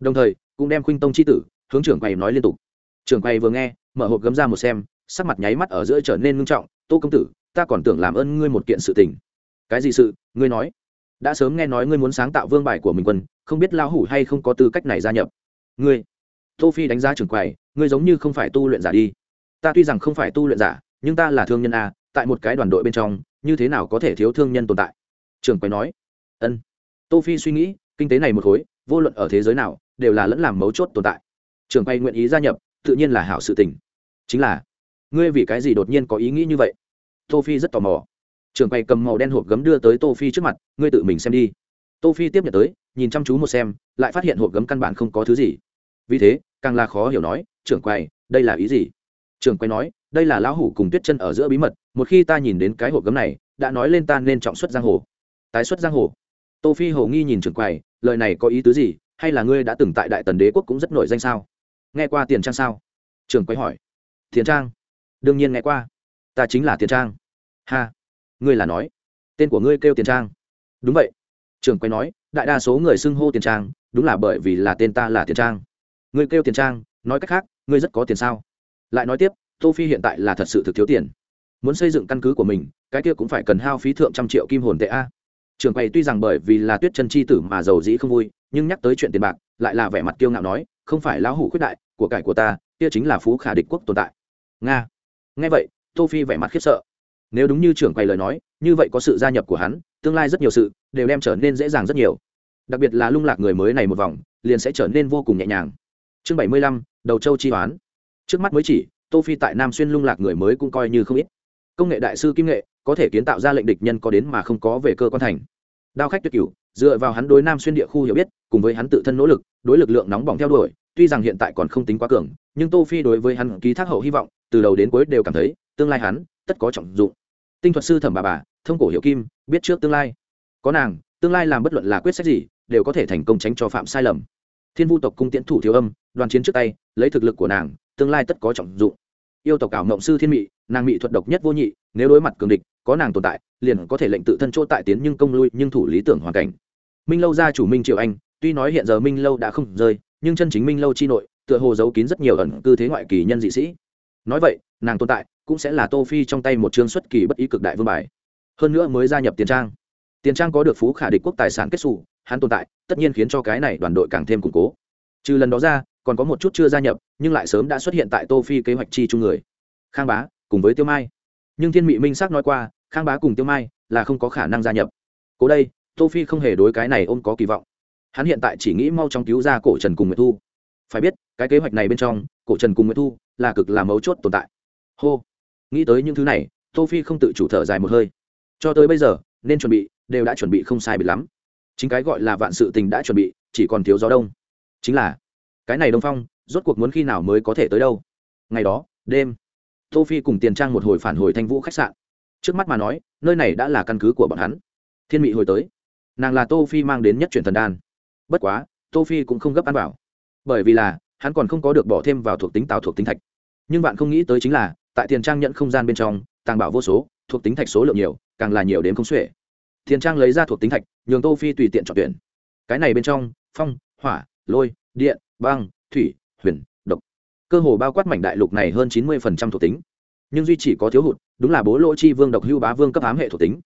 Đồng thời, cũng đem khuynh tông chi tử, hướng trưởng quầy nói liên tục. Trưởng quầy vừa nghe, mở hộp gấm ra một xem, sắc mặt nháy mắt ở giữa trở nên ngưng trọng, tô công tử, ta còn tưởng làm ơn ngươi một kiện sự tình. Cái gì sự? Ngươi nói. Đã sớm nghe nói ngươi muốn sáng tạo vương bài của mình quân, không biết lao hủ hay không có tư cách này gia nhập. Ngươi? Tô phi đánh giá trưởng quầy, ngươi giống như không phải tu luyện giả đi. Ta tuy rằng không phải tu luyện giả, nhưng ta là thương nhân a tại một cái đoàn đội bên trong, như thế nào có thể thiếu thương nhân tồn tại? Trưởng quầy nói, ân. Tô phi suy nghĩ, kinh tế này một khối, vô luận ở thế giới nào, đều là lẫn làm mấu chốt tồn tại. Trưởng quầy nguyện ý gia nhập, tự nhiên là hảo sự tình. Chính là, ngươi vì cái gì đột nhiên có ý nghĩ như vậy? Tô phi rất tò mò. Trưởng quầy cầm màu đen hộp gấm đưa tới tô phi trước mặt, ngươi tự mình xem đi. Tô phi tiếp nhận tới, nhìn chăm chú một xem, lại phát hiện hộp gấm căn bản không có thứ gì. Vì thế, càng là khó hiểu nói trưởng quầy đây là ý gì? Trưởng quầy nói đây là lão hủ cùng tuyết chân ở giữa bí mật, một khi ta nhìn đến cái hộp gấm này, đã nói lên ta nên trọng xuất giang hồ. Tái xuất giang hồ. Tô phi hồ nghi nhìn trưởng quầy, lời này có ý tứ gì, hay là ngươi đã từng tại đại tần đế quốc cũng rất nổi danh sao? Nghe qua tiền trang sao? Trưởng quầy hỏi. Tiền trang? Đương nhiên nghe qua. Ta chính là tiền trang. Ha. Ngươi là nói. Tên của ngươi kêu tiền trang. Đúng vậy. Trưởng quay nói, đại đa số người xưng hô tiền trang, đúng là bởi vì là tên ta là tiền trang. Ngươi kêu tiền trang, nói cách khác, ngươi rất có tiền sao? Lại nói tiếp tô phi hiện tại là thật sự thực thiếu tiền. Muốn xây dựng căn cứ của mình, cái kia cũng phải cần hao phí thượng trăm triệu kim hồn tệ a. Trường quầy tuy rằng bởi vì là tuyết chân chi tử mà giàu dĩ không vui, nhưng nhắc tới chuyện tiền bạc, lại là vẻ mặt kiêu ngạo nói, không phải lão hủ khuyết đại của cải của ta, kia chính là phú khả địch quốc tồn tại. Nga. Nghe vậy, tô phi vẻ mặt khiếp sợ. Nếu đúng như trưởng quầy lời nói, như vậy có sự gia nhập của hắn, tương lai rất nhiều sự đều đem trở nên dễ dàng rất nhiều. Đặc biệt là lung lạc người mới này một vòng, liền sẽ trở nên vô cùng nhẹ nhàng. Chương bảy mươi lăm, đầu châu chi hoán. Trước mắt mới chỉ tô phi tại nam xuyên lung lạc người mới cũng coi như không ít. Công nghệ đại sư kim nghệ, có thể kiến tạo ra lệnh địch nhân có đến mà không có về cơ quan thành. Đao khách tuyệt cửu, dựa vào hắn đối nam xuyên địa khu hiểu biết, cùng với hắn tự thân nỗ lực, đối lực lượng nóng bỏng theo đuổi, tuy rằng hiện tại còn không tính quá cường, nhưng tô phi đối với hắn ký thác hậu hy vọng, từ đầu đến cuối đều cảm thấy, tương lai hắn, tất có trọng dụng. Tinh thuật sư thẩm bà bà, thông cổ hiểu kim, biết trước tương lai. Có nàng, tương lai làm bất luận là quyết sách gì, đều có thể thành công tránh cho phạm sai lầm. Thiên vu tộc cung tiễn thủ thiếu âm, đoàn chiến trước tay, lấy thực lực của nàng, tương lai tất có trọng dụng yêu tộc ảo mộng sư thiên mị, nàng mị thuật độc nhất vô nhị, nếu đối mặt cường địch, có nàng tồn tại, liền có thể lệnh tự thân chỗ tại tiến nhưng công lui nhưng thủ lý tưởng hoàn cảnh. Minh lâu gia chủ minh triệu anh, tuy nói hiện giờ minh lâu đã không rơi, nhưng chân chính minh lâu chi nội, tựa hồ giấu kín rất nhiều ẩn cư thế ngoại kỳ nhân dị sĩ. Nói vậy, nàng tồn tại cũng sẽ là tô phi trong tay một chương xuất kỳ bất ý cực đại vương bài. Hơn nữa mới gia nhập tiền trang. Tiền trang có được phú khả địch quốc tài sản kết xù, hắn tồn tại, tất nhiên khiến cho cái này đoàn đội càng thêm củng cố. Trừ lần đó ra còn có một chút chưa gia nhập, nhưng lại sớm đã xuất hiện tại tô phi kế hoạch chi chung người. Khang bá, cùng với tiêu mai. Nhưng thiên mị minh xác nói qua, khang bá cùng tiêu mai là không có khả năng gia nhập. Cố đây, tô phi không hề đối cái này ôm có kỳ vọng. Hắn hiện tại chỉ nghĩ mau chóng cứu ra cổ trần cùng nguyệt thu. Phải biết, cái kế hoạch này bên trong, cổ trần cùng nguyệt thu là cực là mấu chốt tồn tại. Hô. Nghĩ tới những thứ này, tô phi không tự chủ thở dài một hơi. Cho tới bây giờ, nên chuẩn bị, đều đã chuẩn bị không sai biệt lắm. Chính cái gọi là vạn sự tình đã chuẩn bị, chỉ còn thiếu gió đông. Chính là cái này đông phong, rốt cuộc muốn khi nào mới có thể tới đâu? Ngày đó, đêm, tô phi cùng tiền trang một hồi phản hồi thanh vũ khách sạn. Trước mắt mà nói, nơi này đã là căn cứ của bọn hắn. Thiên mị hồi tới. Nàng là tô phi mang đến nhất truyền thần đan. Bất quá, tô phi cũng không gấp ăn bảo bởi vì là, hắn còn không có được bỏ thêm vào thuộc tính tạo thuộc tính thạch. Nhưng bạn không nghĩ tới chính là, tại tiền trang nhận không gian bên trong, tàng bảo vô số, thuộc tính thạch số lượng nhiều, càng là nhiều đến không xuể. Tiền trang lấy ra thuộc tính thạch, nhường tô phi tùy tiện chọn tuyển. Cái này bên trong, phong, hỏa lôi, điện, băng, thủy, huyền, độc. Cơ hồ bao quát mảnh đại lục này hơn chín mươi phần trăm thuộc tính. Nhưng duy chỉ có thiếu hụt, đúng là bố lỗ chi vương độc hưu bá vương cấp ám hệ thuộc tính.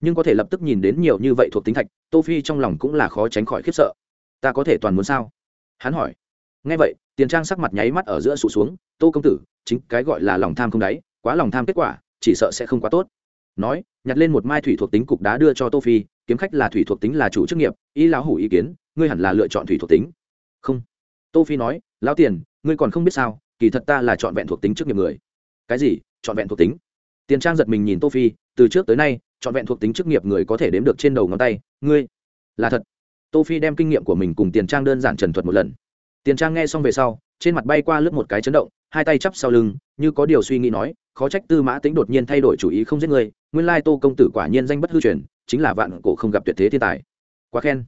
Nhưng có thể lập tức nhìn đến nhiều như vậy thuộc tính thạch, tô phi trong lòng cũng là khó tránh khỏi khiếp sợ. Ta có thể toàn muốn sao? Hắn hỏi. Nghe vậy, tiền trang sắc mặt nháy mắt ở giữa sụt xuống, tô công tử, chính cái gọi là lòng tham không đáy, quá lòng tham kết quả, chỉ sợ sẽ không quá tốt. Nói, nhặt lên một mai thủy thuộc tính cục đá đưa cho tô phi, kiếm khách là thủy thuộc tính là chủ chức nghiệp ý lão hủ ý kiến, ngươi hẳn là lựa chọn thủy thuộc tính không. Tô phi nói, lão tiền, ngươi còn không biết sao, kỳ thật ta là chọn vẹn thuộc tính trước nghiệp người. Cái gì? Chọn vẹn thuộc tính? Tiền trang giật mình nhìn tô phi, từ trước tới nay, chọn vẹn thuộc tính chức nghiệp người có thể đếm được trên đầu ngón tay, ngươi là thật. Tô phi đem kinh nghiệm của mình cùng tiền trang đơn giản trần thuật một lần. Tiền trang nghe xong về sau, trên mặt bay qua lướt một cái chấn động, hai tay chắp sau lưng, như có điều suy nghĩ nói, khó trách tư mã tính đột nhiên thay đổi chủ ý không giết người, nguyên lai tô công tử quả nhiên danh bất hư truyền, chính là vạn cổ không gặp tuyệt thế thiên tài. Quá khen.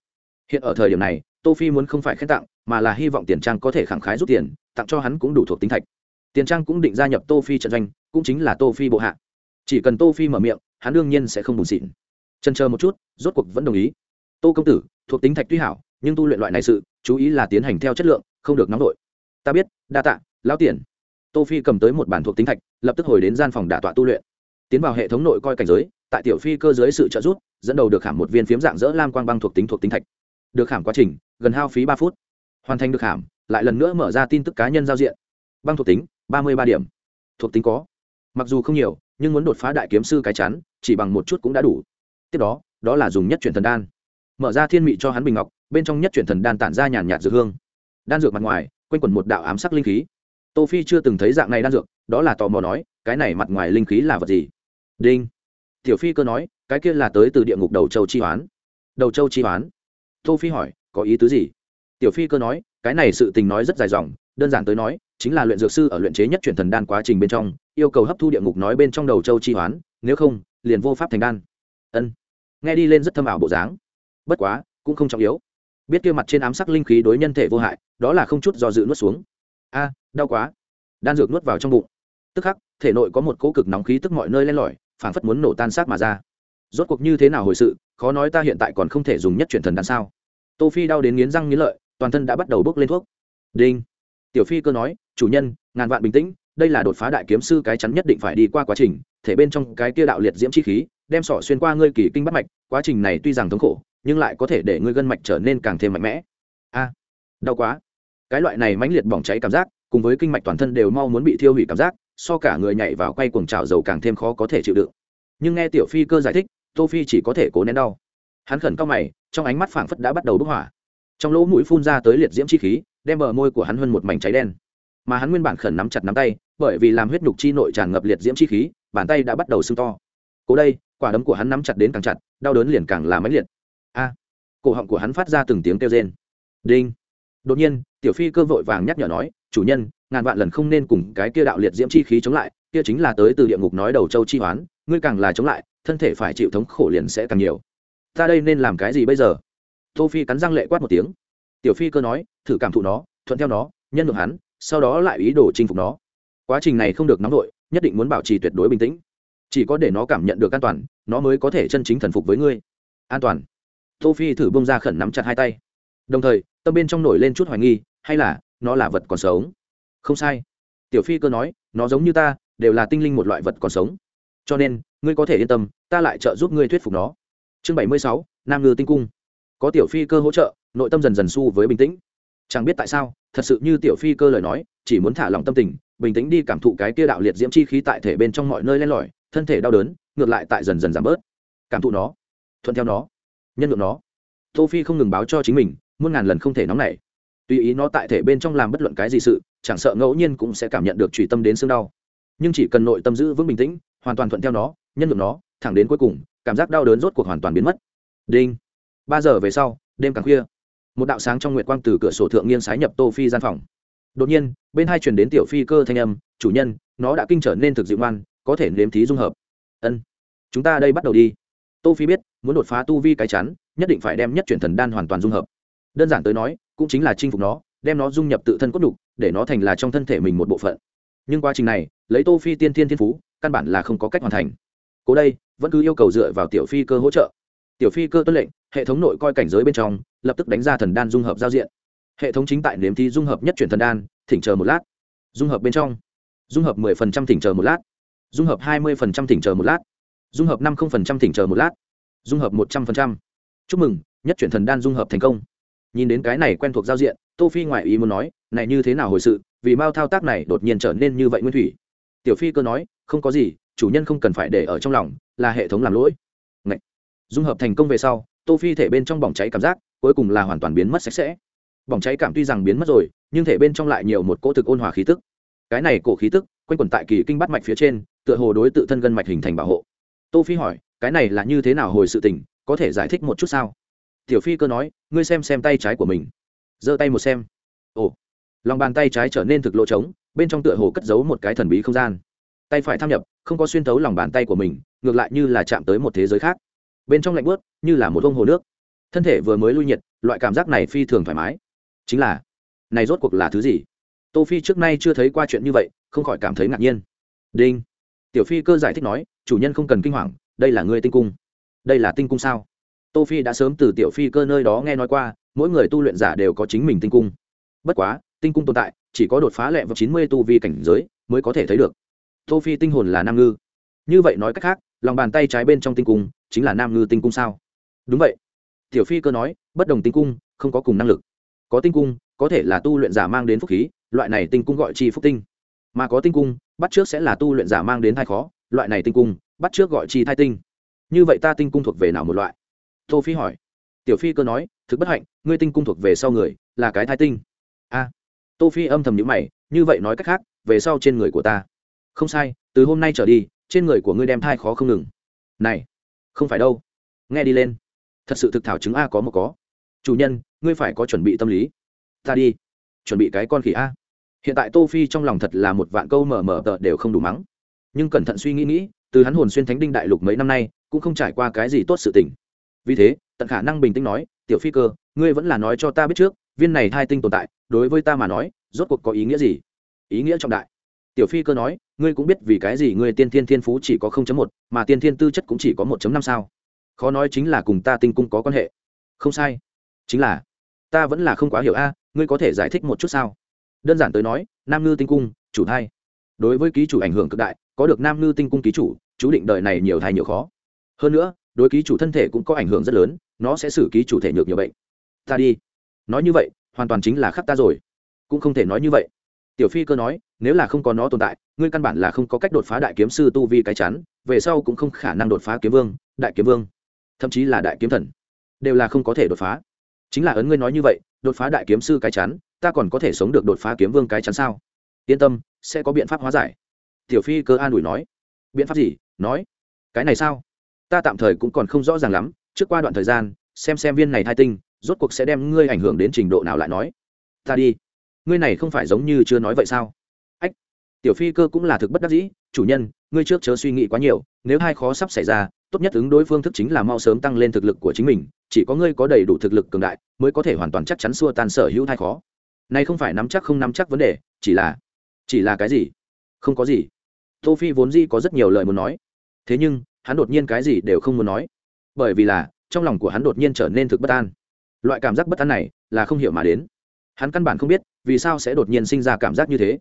Hiện ở thời điểm này, tô phi muốn không phải khen tặng mà là hy vọng tiền trang có thể khẳng khái rút tiền, tặng cho hắn cũng đủ thuộc tính thạch. Tiền trang cũng định gia nhập tô phi trận doanh, cũng chính là tô phi bộ hạ. Chỉ cần tô phi mở miệng, hắn đương nhiên sẽ không buồn xịn. Trần chờ một chút, rốt cuộc vẫn đồng ý. Tô công tử, thuộc tính thạch tuy hảo, nhưng tu luyện loại này sự, chú ý là tiến hành theo chất lượng, không được nóng vội ta biết, đa tạ, lão tiền. Tô phi cầm tới một bản thuộc tính thạch, lập tức hồi đến gian phòng đả tọa tu luyện. Tiến vào hệ thống nội coi cảnh giới, tại tiểu phi cơ dưới sự trợ giúp, dẫn đầu được khảm một viên phiếm dạng dỡ lam quang băng thuộc tính thuộc tính thạch. Được khảm quá trình, gần hao phí ba phút hoàn thành được hàm, lại lần nữa mở ra tin tức cá nhân giao diện. Băng thuộc tính ba mươi ba điểm. Thuộc tính có. Mặc dù không nhiều nhưng muốn đột phá đại kiếm sư cái chắn chỉ bằng một chút cũng đã đủ. Tiếp đó đó là dùng nhất chuyển thần đan. Mở ra thiên mị cho hắn bình ngọc bên trong nhất chuyển thần đan tản ra nhàn nhạt dược hương. Đan dược mặt ngoài quanh quẩn một đạo ám sắc linh khí. Tô phi chưa từng thấy dạng này đan dược đó là tò mò nói cái này mặt ngoài linh khí là vật gì? Đinh. Tiểu phi cơ nói cái kia là tới từ địa ngục đầu châu chi hoán. Đầu châu chi hoán? Tô phi hỏi có ý tứ gì? Tiểu phi cơ nói, cái này sự tình nói rất dài dòng, đơn giản tới nói, chính là luyện dược sư ở luyện chế nhất chuyển thần đan quá trình bên trong, yêu cầu hấp thu địa ngục nói bên trong đầu châu chi hoán, nếu không, liền vô pháp thành đan. Ân. Nghe đi lên rất thâm ảo bộ dáng. Bất quá, cũng không trọng yếu. Biết kia mặt trên ám sắc linh khí đối nhân thể vô hại, đó là không chút do dự nuốt xuống. A, đau quá. Đan dược nuốt vào trong bụng. Tức khắc, thể nội có một cỗ cực nóng khí tức mọi nơi len lỏi, phảng phất muốn nổ tan xác mà ra. Rốt cuộc như thế nào hồi sự, khó nói ta hiện tại còn không thể dùng nhất chuyển thần đan sao. Tô phi đau đến nghiến răng nghiến lợi toàn thân đã bắt đầu bốc lên thuốc. Đinh. Tiểu phi cơ nói, chủ nhân, ngàn vạn bình tĩnh, đây là đột phá đại kiếm sư cái chắn nhất định phải đi qua quá trình, thể bên trong cái kia đạo liệt diễm chi khí, đem sỏ xuyên qua ngươi kỳ kinh bắt mạch, quá trình này tuy rằng thống khổ, nhưng lại có thể để ngươi gân mạch trở nên càng thêm mạnh mẽ. A. À, đau quá. Cái loại này mãnh liệt bỏng cháy cảm giác, cùng với kinh mạch toàn thân đều mau muốn bị thiêu hủy cảm giác, so cả người nhảy vào quay cuồng trào dầu càng thêm khó có thể chịu đựng. Nhưng nghe tiểu phi cơ giải thích, tô phi chỉ có thể cố nén đau. Hắn khẩn cao mày, trong ánh mắt phảng phất đã bắt đầu bốc hỏa trong lỗ mũi phun ra tới liệt diễm chi khí, đem bờ môi của hắn hơn một mảnh cháy đen. Mà hắn nguyên bản khẩn nắm chặt nắm tay, bởi vì làm huyết nhục chi nội tràn ngập liệt diễm chi khí, bàn tay đã bắt đầu sưng to. Cố đây, quả đấm của hắn nắm chặt đến càng chặt, đau đớn liền càng là máy liệt. A! Cổ họng của hắn phát ra từng tiếng kêu rên. Đinh! Đột nhiên, tiểu phi cơ vội vàng nhắc nhở nói, chủ nhân, ngàn vạn lần không nên cùng cái kia đạo liệt diễm chi khí chống lại, kia chính là tới từ địa ngục nói đầu châu chi hoán, ngươi càng là chống lại, thân thể phải chịu thống khổ liền sẽ càng nhiều. Ta đây nên làm cái gì bây giờ? Tô phi cắn răng lệ quát một tiếng. Tiểu phi cơ nói, thử cảm thụ nó, thuận theo nó, nhân được hắn, sau đó lại ý đồ chinh phục nó. Quá trình này không được nóng vội, nhất định muốn bảo trì tuyệt đối bình tĩnh. Chỉ có để nó cảm nhận được an toàn, nó mới có thể chân chính thần phục với ngươi. An toàn. Tô phi thử bông ra khẩn nắm chặt hai tay. Đồng thời, tâm bên trong nổi lên chút hoài nghi, hay là nó là vật còn sống? Không sai. Tiểu phi cơ nói, nó giống như ta, đều là tinh linh một loại vật còn sống. Cho nên, ngươi có thể yên tâm, ta lại trợ giúp ngươi thuyết phục nó. Chương bảy mươi sáu, nam ngư tinh cung có tiểu phi cơ hỗ trợ, nội tâm dần dần s u với bình tĩnh. Chẳng biết tại sao, thật sự như tiểu phi cơ lời nói, chỉ muốn thả lòng tâm tình, bình tĩnh đi cảm thụ cái kia đạo liệt diễm chi khí tại thể bên trong mọi nơi len lỏi, thân thể đau đớn, ngược lại tại dần dần giảm bớt. Cảm thụ nó, thuận theo nó, nhân lượng nó. Tô phi không ngừng báo cho chính mình, muôn ngàn lần không thể nóng nảy. Tùy ý nó tại thể bên trong làm bất luận cái gì sự, chẳng sợ ngẫu nhiên cũng sẽ cảm nhận được trùy tâm đến xương đau. Nhưng chỉ cần nội tâm giữ vững bình tĩnh, hoàn toàn thuận theo nó, nhân lượng nó, thẳng đến cuối cùng, cảm giác đau đớn rốt cuộc hoàn toàn biến mất. Đinh ba giờ về sau, đêm càng khuya. Một đạo sáng trong nguyệt quang từ cửa sổ thượng nghiêng sái nhập tô phi gian phòng. Đột nhiên, bên hai truyền đến tiểu phi cơ thanh âm, chủ nhân, nó đã kinh trở nên thực dịu ngoan, có thể nếm thí dung hợp. Ân, chúng ta đây bắt đầu đi. Tô phi biết, muốn đột phá tu vi cái chắn, nhất định phải đem nhất chuyển thần đan hoàn toàn dung hợp. Đơn giản tới nói, cũng chính là chinh phục nó, đem nó dung nhập tự thân cốt đục, để nó thành là trong thân thể mình một bộ phận. Nhưng quá trình này, lấy tô phi tiên thiên thiên phú, căn bản là không có cách hoàn thành. Cố đây, vẫn cứ yêu cầu dựa vào tiểu phi cơ hỗ trợ. Tiểu phi cơ tuân lệnh hệ thống nội coi cảnh giới bên trong, lập tức đánh ra thần đan dung hợp giao diện. Hệ thống chính tại nếm thi dung hợp nhất chuyển thần đan, thỉnh chờ một lát. Dung hợp bên trong. Dung hợp 10% thỉnh chờ một lát. Dung hợp 20% thỉnh chờ một lát. Dung hợp 50% thỉnh chờ một lát. Dung hợp 100%. chúc mừng, nhất chuyển thần đan dung hợp thành công. Nhìn đến cái này quen thuộc giao diện, tô phi ngoại ý muốn nói, này như thế nào hồi sự, vì mao thao tác này đột nhiên trở nên như vậy nguyên thủy? Tiểu phi cơ nói, không có gì, chủ nhân không cần phải để ở trong lòng, là hệ thống làm lỗi. Ngậy. dung hợp thành công về sau tô phi thể bên trong bỏng cháy cảm giác, cuối cùng là hoàn toàn biến mất sạch sẽ. Bỏng cháy cảm tuy rằng biến mất rồi, nhưng thể bên trong lại nhiều một cỗ thực ôn hòa khí tức. Cái này cổ khí tức, quanh quẩn tại kỳ kinh bắt mạch phía trên, tựa hồ đối tự thân gân mạch hình thành bảo hộ. Tô phi hỏi, cái này là như thế nào hồi sự tình, có thể giải thích một chút sao? Tiểu phi cơ nói, ngươi xem xem tay trái của mình. Giơ tay một xem. Ồ. Lòng bàn tay trái trở nên thực lộ trống, bên trong tựa hồ cất giấu một cái thần bí không gian. Tay phải tham nhập, không có xuyên thấu lòng bàn tay của mình, ngược lại như là chạm tới một thế giới khác bên trong lạnh bớt như là một vông hồ nước. Thân thể vừa mới lui nhiệt, loại cảm giác này phi thường thoải mái. Chính là, này rốt cuộc là thứ gì? Tô phi trước nay chưa thấy qua chuyện như vậy, không khỏi cảm thấy ngạc nhiên. Đinh. Tiểu phi cơ giải thích nói, chủ nhân không cần kinh hoàng, đây là ngươi tinh cung. Đây là tinh cung sao? Tô phi đã sớm từ tiểu phi cơ nơi đó nghe nói qua, mỗi người tu luyện giả đều có chính mình tinh cung. Bất quá, tinh cung tồn tại, chỉ có đột phá lẹ vào chín mươi tu vi cảnh giới mới có thể thấy được. Tô phi tinh hồn là nam ngư. Như vậy nói cách khác lòng bàn tay trái bên trong tinh cung, chính là nam ngư tinh cung sao? Đúng vậy. Tiểu phi cơ nói, bất đồng tinh cung, không có cùng năng lực. Có tinh cung, có thể là tu luyện giả mang đến phúc khí, loại này tinh cung gọi chi phúc tinh. Mà có tinh cung, bắt trước sẽ là tu luyện giả mang đến thai khó, loại này tinh cung, bắt trước gọi chi thai tinh. Như vậy ta tinh cung thuộc về nào một loại? Tô phi hỏi. Tiểu phi cơ nói, thực bất hạnh, ngươi tinh cung thuộc về sau người, là cái thai tinh. A. Tô phi âm thầm nhíu mày, như vậy nói cách khác, về sau trên người của ta. Không sai, từ hôm nay trở đi trên người của ngươi đem thai khó không ngừng. Này, không phải đâu. Nghe đi lên. Thật sự thực thảo chứng a có một có. Chủ nhân, ngươi phải có chuẩn bị tâm lý. Ta đi. Chuẩn bị cái con khỉ a. Hiện tại tô phi trong lòng thật là một vạn câu mở mở tờ đều không đủ mắng. Nhưng cẩn thận suy nghĩ nghĩ, từ hắn hồn xuyên thánh đinh đại lục mấy năm nay, cũng không trải qua cái gì tốt sự tình. Vì thế, tận khả năng bình tĩnh nói, tiểu phi cơ, ngươi vẫn là nói cho ta biết trước, viên này hai tinh tồn tại, đối với ta mà nói, rốt cuộc có ý nghĩa gì? Ý nghĩa trọng đại. Tiểu phi cơ nói ngươi cũng biết vì cái gì ngươi tiên thiên thiên phú chỉ có 0.1, mà tiên thiên tư chất cũng chỉ có 1.5 sao? Khó nói chính là cùng ta tinh cung có quan hệ. Không sai. Chính là ta vẫn là không quá hiểu a à, ngươi có thể giải thích một chút sao? Đơn giản tới nói nam ngư tinh cung chủ thai. Đối với ký chủ ảnh hưởng cực đại có được nam ngư tinh cung ký chủ chú định đời này nhiều thai nhiều khó. Hơn nữa đối ký chủ thân thể cũng có ảnh hưởng rất lớn nó sẽ xử ký chủ thể nhược nhiều bệnh. Ta đi. Nói như vậy hoàn toàn chính là khắc ta rồi. Cũng không thể nói như vậy. Tiểu phi cơ nói nếu là không có nó tồn tại, ngươi căn bản là không có cách đột phá đại kiếm sư tu vi cái chắn, về sau cũng không khả năng đột phá kiếm vương, đại kiếm vương. Thậm chí là đại kiếm thần, đều là không có thể đột phá. Chính là ấn ngươi nói như vậy, đột phá đại kiếm sư cái chắn, ta còn có thể sống được đột phá kiếm vương cái chắn sao? Yên tâm, sẽ có biện pháp hóa giải. Tiểu phi cơ an ủi nói. Biện pháp gì? Nói. Cái này sao? Ta tạm thời cũng còn không rõ ràng lắm, trước qua đoạn thời gian, xem xem viên này thai tinh, rốt cuộc sẽ đem ngươi ảnh hưởng đến trình độ nào lại nói. Ta đi. Ngươi này không phải giống như chưa nói vậy sao? Tiểu phi cơ cũng là thực bất đắc dĩ, chủ nhân, ngươi trước chớ suy nghĩ quá nhiều, nếu hai khó sắp xảy ra, tốt nhất ứng đối phương thức chính là mau sớm tăng lên thực lực của chính mình, chỉ có ngươi có đầy đủ thực lực cường đại, mới có thể hoàn toàn chắc chắn xua tan sở hữu thai khó. Này không phải nắm chắc không nắm chắc vấn đề, chỉ là chỉ là cái gì? Không có gì. Tô phi vốn dĩ có rất nhiều lời muốn nói. Thế nhưng, hắn đột nhiên cái gì đều không muốn nói. Bởi vì là, trong lòng của hắn đột nhiên trở nên thực bất an. Loại cảm giác bất an này là không hiểu mà đến. Hắn căn bản không biết vì sao sẽ đột nhiên sinh ra cảm giác như thế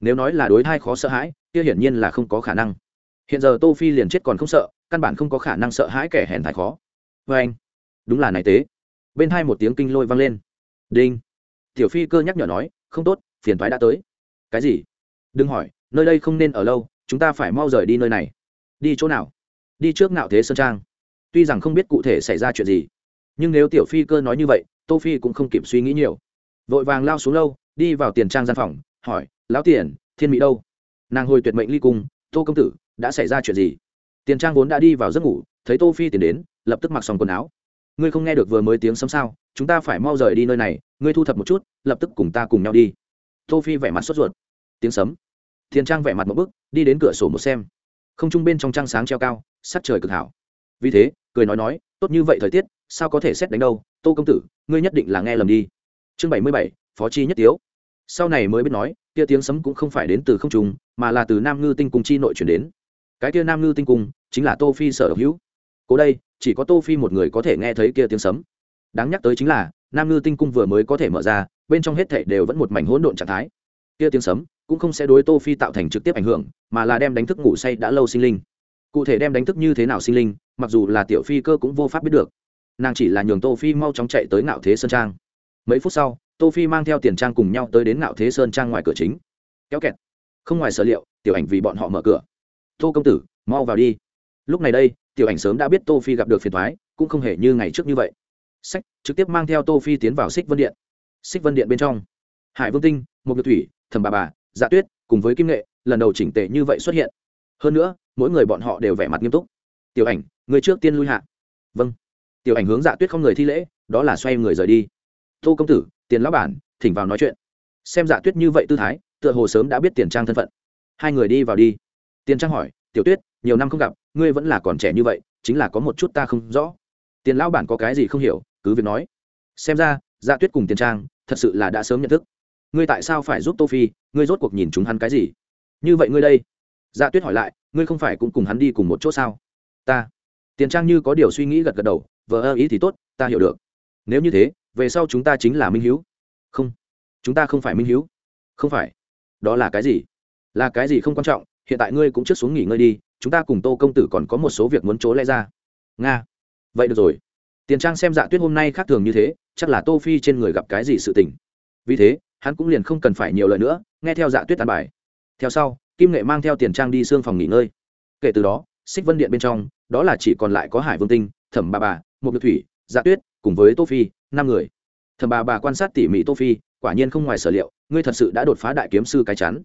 nếu nói là đối thai khó sợ hãi, kia hiển nhiên là không có khả năng. Hiện giờ tô phi liền chết còn không sợ, căn bản không có khả năng sợ hãi kẻ hèn thai khó. Vê anh, đúng là này tế. Bên hai một tiếng kinh lôi vang lên. Đinh. Tiểu phi cơ nhắc nhở nói, không tốt, phiền toái đã tới. Cái gì? Đừng hỏi, nơi đây không nên ở lâu, chúng ta phải mau rời đi nơi này. Đi chỗ nào? Đi trước nạo thế sơn trang. Tuy rằng không biết cụ thể xảy ra chuyện gì, nhưng nếu tiểu phi cơ nói như vậy, tô phi cũng không kịp suy nghĩ nhiều. Vội vàng lao xuống lâu, đi vào tiền trang gian phòng hỏi, lão tiền, thiên mỹ đâu? Nàng hồi tuyệt mệnh ly cung, tô công tử, đã xảy ra chuyện gì? Tiền trang vốn đã đi vào giấc ngủ, thấy tô phi tiền đến, lập tức mặc xong quần áo. Ngươi không nghe được vừa mới tiếng sấm sao? Chúng ta phải mau rời đi nơi này, ngươi thu thập một chút, lập tức cùng ta cùng nhau đi. Tô phi vẻ mặt sốt ruột. Tiếng sấm? Tiền trang vẻ mặt một bước đi đến cửa sổ một xem. Không trung bên trong trăng sáng treo cao, sắc trời cực hảo. Vì thế, cười nói nói, tốt như vậy thời tiết, sao có thể xét đánh đâu? Tô công tử, ngươi nhất định là nghe lầm đi. Chương bảy mươi bảy, phó chi nhất tiếu sau này mới biết nói, kia tiếng sấm cũng không phải đến từ không trung, mà là từ nam ngư tinh cung chi nội chuyển đến. Cái kia nam ngư tinh cung chính là tô phi sở hữu. Cố đây, chỉ có tô phi một người có thể nghe thấy kia tiếng sấm. Đáng nhắc tới chính là, nam ngư tinh cung vừa mới có thể mở ra, bên trong hết thảy đều vẫn một mảnh hỗn độn trạng thái. Kia tiếng sấm cũng không sẽ đối tô phi tạo thành trực tiếp ảnh hưởng, mà là đem đánh thức ngủ say đã lâu sinh linh. Cụ thể đem đánh thức như thế nào sinh linh, mặc dù là tiểu phi cơ cũng vô pháp biết được. Nàng chỉ là nhường tô phi mau chóng chạy tới ngạo thế sơn trang. Mấy phút sau tô phi mang theo tiền trang cùng nhau tới đến ngạo thế sơn trang ngoài cửa chính. Kéo kẹt. Không ngoài sở liệu, tiểu ảnh vì bọn họ mở cửa. Tô công tử, mau vào đi. Lúc này đây, tiểu ảnh sớm đã biết tô phi gặp được phiền thoái cũng không hề như ngày trước như vậy. Sách, trực tiếp mang theo tô phi tiến vào xích vân điện. Xích vân điện bên trong. Hải vương tinh một nhược thủy, thẩm bà bà dạ tuyết cùng với kim nghệ, lần đầu chỉnh tề như vậy xuất hiện. Hơn nữa, mỗi người bọn họ đều vẻ mặt nghiêm túc. Tiểu ảnh, người trước tiên lui hạ. Vâng. Tiểu ảnh hướng dạ tuyết không người thi lễ, đó là xoay người rời đi. Tô công tử tiền lão bản, thỉnh vào nói chuyện. Xem dạ tuyết như vậy tư thái, tựa hồ sớm đã biết tiền trang thân phận. Hai người đi vào đi. Tiền trang hỏi, tiểu tuyết, nhiều năm không gặp, ngươi vẫn là còn trẻ như vậy, chính là có một chút ta không rõ. Tiền lão bản có cái gì không hiểu, cứ việc nói. Xem ra dạ tuyết cùng tiền trang, thật sự là đã sớm nhận thức. Ngươi tại sao phải giúp tô phi? Ngươi rốt cuộc nhìn chúng hắn cái gì? Như vậy ngươi đây. Dạ tuyết hỏi lại, ngươi không phải cũng cùng hắn đi cùng một chỗ sao? Ta. Tiền trang như có điều suy nghĩ gật gật đầu, vờ ơ, ý thì tốt, ta hiểu được. Nếu như thế về sau chúng ta chính là minh hiếu. Không. Chúng ta không phải minh hiếu. Không phải. Đó là cái gì? Là cái gì không quan trọng, hiện tại ngươi cũng trước xuống nghỉ ngơi đi, chúng ta cùng tô công tử còn có một số việc muốn chối lẽ ra. Nga. Vậy được rồi. Tiền trang xem dạ tuyết hôm nay khác thường như thế, chắc là tô phi trên người gặp cái gì sự tình. Vì thế, hắn cũng liền không cần phải nhiều lời nữa, nghe theo dạ tuyết tàn bài. Theo sau, kim nghệ mang theo tiền trang đi xương phòng nghỉ ngơi. Kể từ đó, xích vân điện bên trong, đó là chỉ còn lại có hải vương tinh, thẩm bà bà một nhược thủy dạ tuyết cùng với tô phi, năm người. Thầm bà bà quan sát tỉ mỉ tô phi, quả nhiên không ngoài sở liệu, ngươi thật sự đã đột phá đại kiếm sư cái chắn.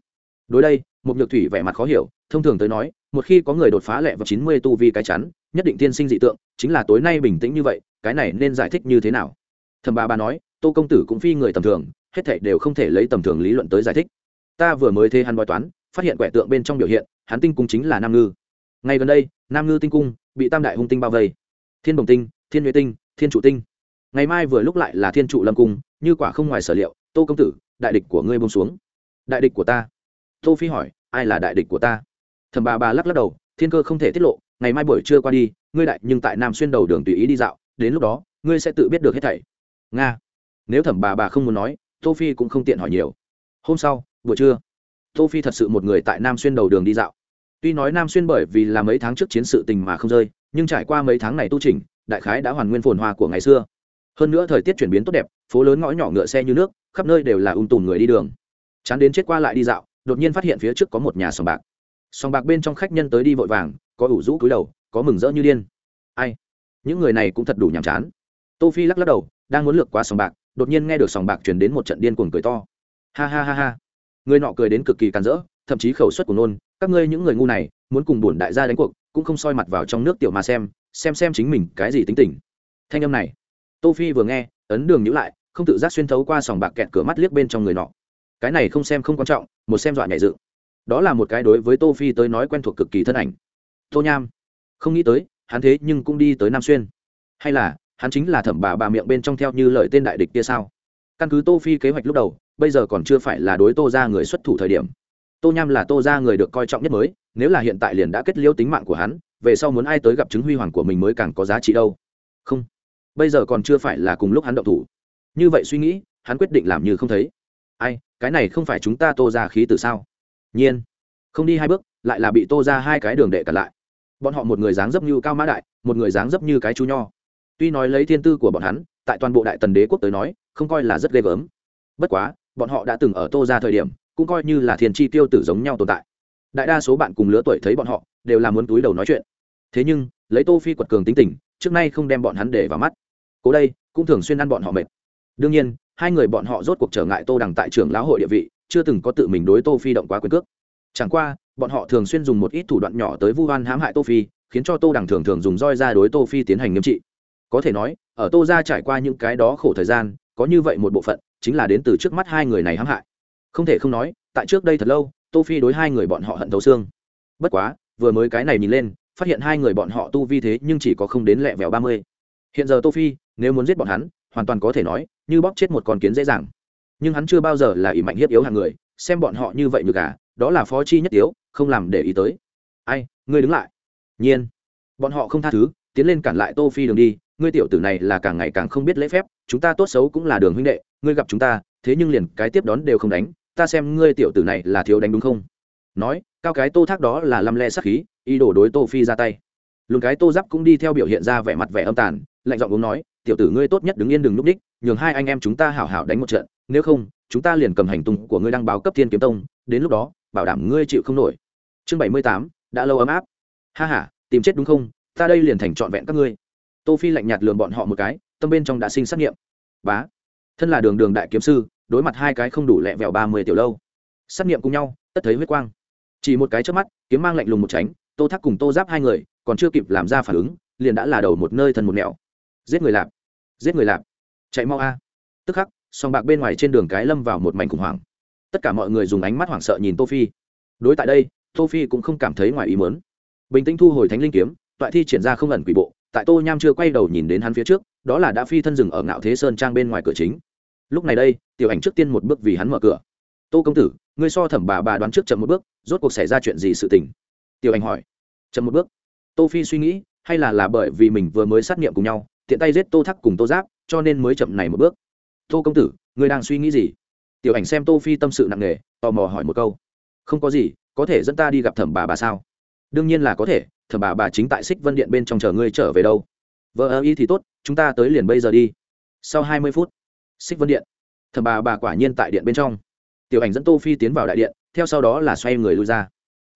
Đối đây một nhược thủy vẻ mặt khó hiểu, thông thường tới nói, một khi có người đột phá lẹ vào chín mươi tu vi cái chắn, nhất định tiên sinh dị tượng, chính là tối nay bình tĩnh như vậy, cái này nên giải thích như thế nào? Thầm bà bà nói, tô công tử cũng phi người tầm thường, hết thảy đều không thể lấy tầm thường lý luận tới giải thích. Ta vừa mới thế hắn bói toán, phát hiện quẻ tượng bên trong biểu hiện, hắn tinh cung chính là nam ngư. Ngay gần đây, nam ngư tinh cung bị tam đại hung tinh bao vây. Thiên đồng tinh, thiên nhuệ tinh, thiên trụ tinh ngày mai vừa lúc lại là thiên trụ lâm cung, như quả không ngoài sở liệu, tô công tử, đại địch của ngươi bông xuống. Đại địch của ta? Tô phi hỏi, ai là đại địch của ta? Thẩm bà bà lắc lắc đầu, thiên cơ không thể tiết lộ, ngày mai buổi trưa qua đi, ngươi đại nhưng tại nam xuyên đầu đường tùy ý đi dạo, đến lúc đó, ngươi sẽ tự biết được hết thảy. Nga. Nếu thẩm bà bà không muốn nói, tô phi cũng không tiện hỏi nhiều. Hôm sau, buổi trưa, tô phi thật sự một người tại nam xuyên đầu đường đi dạo. Tuy nói nam xuyên bởi vì là mấy tháng trước chiến sự tình mà không rơi, nhưng trải qua mấy tháng này tu trình đại khái đã hoàn nguyên phồn hoa của ngày xưa hơn nữa thời tiết chuyển biến tốt đẹp, phố lớn ngõ nhỏ ngựa xe như nước, khắp nơi đều là ung tùm người đi đường. Chán đến chết qua lại đi dạo, đột nhiên phát hiện phía trước có một nhà sòng bạc. Sòng bạc bên trong khách nhân tới đi vội vàng, có ủ rũ cúi đầu, có mừng rỡ như điên. Ai? Những người này cũng thật đủ nhàm chán. Tô phi lắc lắc đầu, đang muốn lược qua sòng bạc, đột nhiên nghe được sòng bạc truyền đến một trận điên cuồng cười to. Ha ha ha ha. Người nọ cười đến cực kỳ càn rỡ, thậm chí khẩu suất của nôn, các ngươi những người ngu này, muốn cùng bổn đại gia đánh cuộc, cũng không soi mặt vào trong nước tiểu mà xem xem xem chính mình cái gì tính tình. Thanh âm này tô phi vừa nghe, ấn đường nhữ lại, không tự giác xuyên thấu qua sòng bạc kẹt cửa mắt liếc bên trong người nọ. Cái này không xem không quan trọng, một xem dọa nhảy dựng. Đó là một cái đối với tô phi tới nói quen thuộc cực kỳ thân ảnh. Tô nham, không nghĩ tới, hắn thế nhưng cũng đi tới nam xuyên. Hay là, hắn chính là thẩm bà bà miệng bên trong theo như lời tên đại địch kia sao? Căn cứ tô phi kế hoạch lúc đầu, bây giờ còn chưa phải là đối tô ra người xuất thủ thời điểm. Tô nham là tô ra người được coi trọng nhất mới, nếu là hiện tại liền đã kết liễu tính mạng của hắn, về sau muốn ai tới gặp chứng huy hoàng của mình mới càng có giá trị đâu. Không bây giờ còn chưa phải là cùng lúc hắn động thủ. Như vậy suy nghĩ, hắn quyết định làm như không thấy. Ai, cái này không phải chúng ta tô ra khí từ sao? Nhiên. Không đi hai bước, lại là bị tô ra hai cái đường đệ cản lại. Bọn họ một người dáng dấp như cao mã đại, một người dáng dấp như cái chú nho. Tuy nói lấy thiên tư của bọn hắn, tại toàn bộ đại tần đế quốc tới nói, không coi là rất ghê gớm. Bất quá, bọn họ đã từng ở tô ra thời điểm, cũng coi như là thiên chi tiêu tử giống nhau tồn tại. Đại đa số bạn cùng lứa tuổi thấy bọn họ, đều là muốn túi đầu nói chuyện. Thế nhưng, lấy tô phi quật cường tính tình trước nay không đem bọn hắn để vào mắt. Cố đây, cũng thường xuyên ăn bọn họ mệt. Đương nhiên, hai người bọn họ rốt cuộc trở ngại tô đằng tại trường lão hội địa vị, chưa từng có tự mình đối tô phi động quá quyền cước. Chẳng qua, bọn họ thường xuyên dùng một ít thủ đoạn nhỏ tới vu oan hãm hại tô phi, khiến cho tô đằng thường thường dùng roi ra đối tô phi tiến hành nghiêm trị. Có thể nói, ở tô ra trải qua những cái đó khổ thời gian, có như vậy một bộ phận, chính là đến từ trước mắt hai người này hãm hại. Không thể không nói, tại trước đây thật lâu, tô phi đối hai người bọn họ hận thấu xương. Bất quá, vừa mới cái này nhìn lên phát hiện hai người bọn họ tu vi thế nhưng chỉ có không đến lẹ vẹo ba mươi. Hiện giờ tô phi, nếu muốn giết bọn hắn, hoàn toàn có thể nói, như bóp chết một con kiến dễ dàng. Nhưng hắn chưa bao giờ là ỷ mạnh hiếp yếu hàng người, xem bọn họ như vậy như cả à, đó là phó chi nhất yếu, không làm để ý tới. Ai, ngươi đứng lại. Nhiên. Bọn họ không tha thứ, tiến lên cản lại tô phi đường đi, ngươi tiểu tử này là càng ngày càng không biết lễ phép, chúng ta tốt xấu cũng là đường huynh đệ, ngươi gặp chúng ta, thế nhưng liền cái tiếp đón đều không đánh, ta xem ngươi tiểu tử này là thiếu đánh đúng không? Nói, cao cái tô thác đó là lăm le sắc khí, ý đồ đối tô phi ra tay. Lùn cái tô giáp cũng đi theo biểu hiện ra vẻ mặt vẻ âm tàn, lạnh giọng uống nói, tiểu tử ngươi tốt nhất đứng yên đừng núp đích, nhường hai anh em chúng ta hảo hảo đánh một trận, nếu không, chúng ta liền cầm hành tung của ngươi đăng báo cấp thiên kiếm tông, đến lúc đó, bảo đảm ngươi chịu không nổi. Chương bảy mươi tám, đã lâu ấm áp. Ha ha, tìm chết đúng không? Ta đây liền thành trọn vẹn các ngươi. Tô phi lạnh nhạt lườm bọn họ một cái, tâm bên trong đã sinh sát nghiệm. Bá, thân là đường đường đại kiếm sư, đối mặt hai cái không đủ lẹ vẹo ba mươi tiểu lâu. Sát nghiệm cùng nhau, tất thấy huyết quang chỉ một cái trước mắt, kiếm mang lạnh lùng một tránh, tô thác cùng tô giáp hai người, còn chưa kịp làm ra phản ứng, liền đã là đầu một nơi thần một nẻo. Giết người lạp, giết người lạp. Chạy mau a. Tức khắc, song bạc bên ngoài trên đường cái lâm vào một mảnh khủng hoảng. Tất cả mọi người dùng ánh mắt hoảng sợ nhìn tô phi. Đối tại đây, tô phi cũng không cảm thấy ngoài ý mớn bình tĩnh thu hồi thánh linh kiếm, toại thi triển ra không ẩn quỷ bộ, tại tô nham chưa quay đầu nhìn đến hắn phía trước, đó là đã phi thân rừng ở ngạo thế sơn trang bên ngoài cửa chính. Lúc này đây, tiểu ảnh trước tiên một bước vì hắn mở cửa. Tô công tử ngươi so thẩm bà bà đoán trước chậm một bước, rốt cuộc xảy ra chuyện gì sự tình? Tiểu Anh hỏi. Chậm một bước. Tô phi suy nghĩ, hay là là bởi vì mình vừa mới sát nghiệm cùng nhau, tiện tay giết tô thắc cùng tô giáp, cho nên mới chậm này một bước. Tô công tử, ngươi đang suy nghĩ gì? Tiểu ảnh xem tô phi tâm sự nặng nề, tò mò hỏi một câu. Không có gì, có thể dẫn ta đi gặp thẩm bà bà sao? Đương nhiên là có thể, thẩm bà bà chính tại xích vân điện bên trong chờ ngươi trở về đâu. Vợ ơ y thì tốt, chúng ta tới liền bây giờ đi. Sau hai mươi phút, xích vân điện, thẩm bà bà quả nhiên tại điện bên trong tiểu ảnh dẫn tô phi tiến vào đại điện, theo sau đó là xoay người lui ra.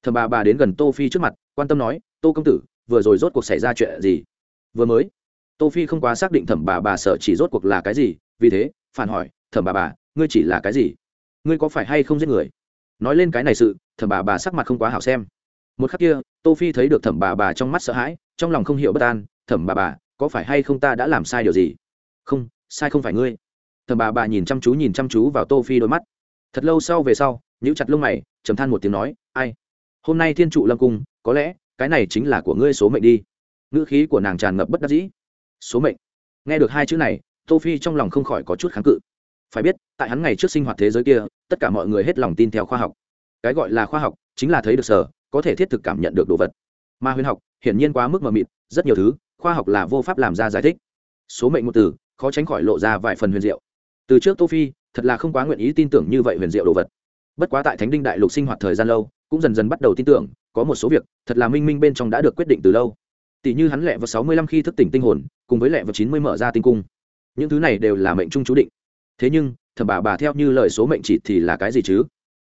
Thẩm bà bà đến gần tô phi trước mặt, quan tâm nói, tô công tử, vừa rồi rốt cuộc xảy ra chuyện gì? Vừa mới. Tô phi không quá xác định thẩm bà bà sợ chỉ rốt cuộc là cái gì, vì thế, phản hỏi, thẩm bà bà, ngươi chỉ là cái gì? Ngươi có phải hay không giết người? Nói lên cái này sự, thẩm bà bà sắc mặt không quá hảo xem. Một khắc kia, tô phi thấy được thẩm bà bà trong mắt sợ hãi, trong lòng không hiểu bất an, thẩm bà bà, có phải hay không ta đã làm sai điều gì? Không, sai không phải ngươi. Thẩm bà bà nhìn chăm chú nhìn chăm chú vào tô phi đôi mắt thật lâu sau về sau nhữ chặt lông mày, trầm than một tiếng nói, ai, hôm nay thiên trụ lâm cung, có lẽ cái này chính là của ngươi số mệnh đi. Ngữ khí của nàng tràn ngập bất đắc dĩ. Số mệnh? Nghe được hai chữ này, tô phi trong lòng không khỏi có chút kháng cự. Phải biết, tại hắn ngày trước sinh hoạt thế giới kia, tất cả mọi người hết lòng tin theo khoa học. Cái gọi là khoa học, chính là thấy được sở, có thể thiết thực cảm nhận được đồ vật. Mà huyền học, hiển nhiên quá mức mờ mịt, rất nhiều thứ, khoa học là vô pháp làm ra giải thích. Số mệnh một từ, khó tránh khỏi lộ ra vài phần huyền diệu. Từ trước tô phi thật là không quá nguyện ý tin tưởng như vậy huyền diệu đồ vật. Bất quá tại thánh đinh đại lục sinh hoạt thời gian lâu, cũng dần dần bắt đầu tin tưởng, có một số việc, thật là minh minh bên trong đã được quyết định từ lâu. Tỷ như hắn lẹ vào sáu mươi lăm khi thức tỉnh tinh hồn, cùng với lẹ vào chín mươi mở ra tinh cung. Những thứ này đều là mệnh trung chú định. Thế nhưng, thẩm bà bà theo như lời số mệnh chỉ thì là cái gì chứ?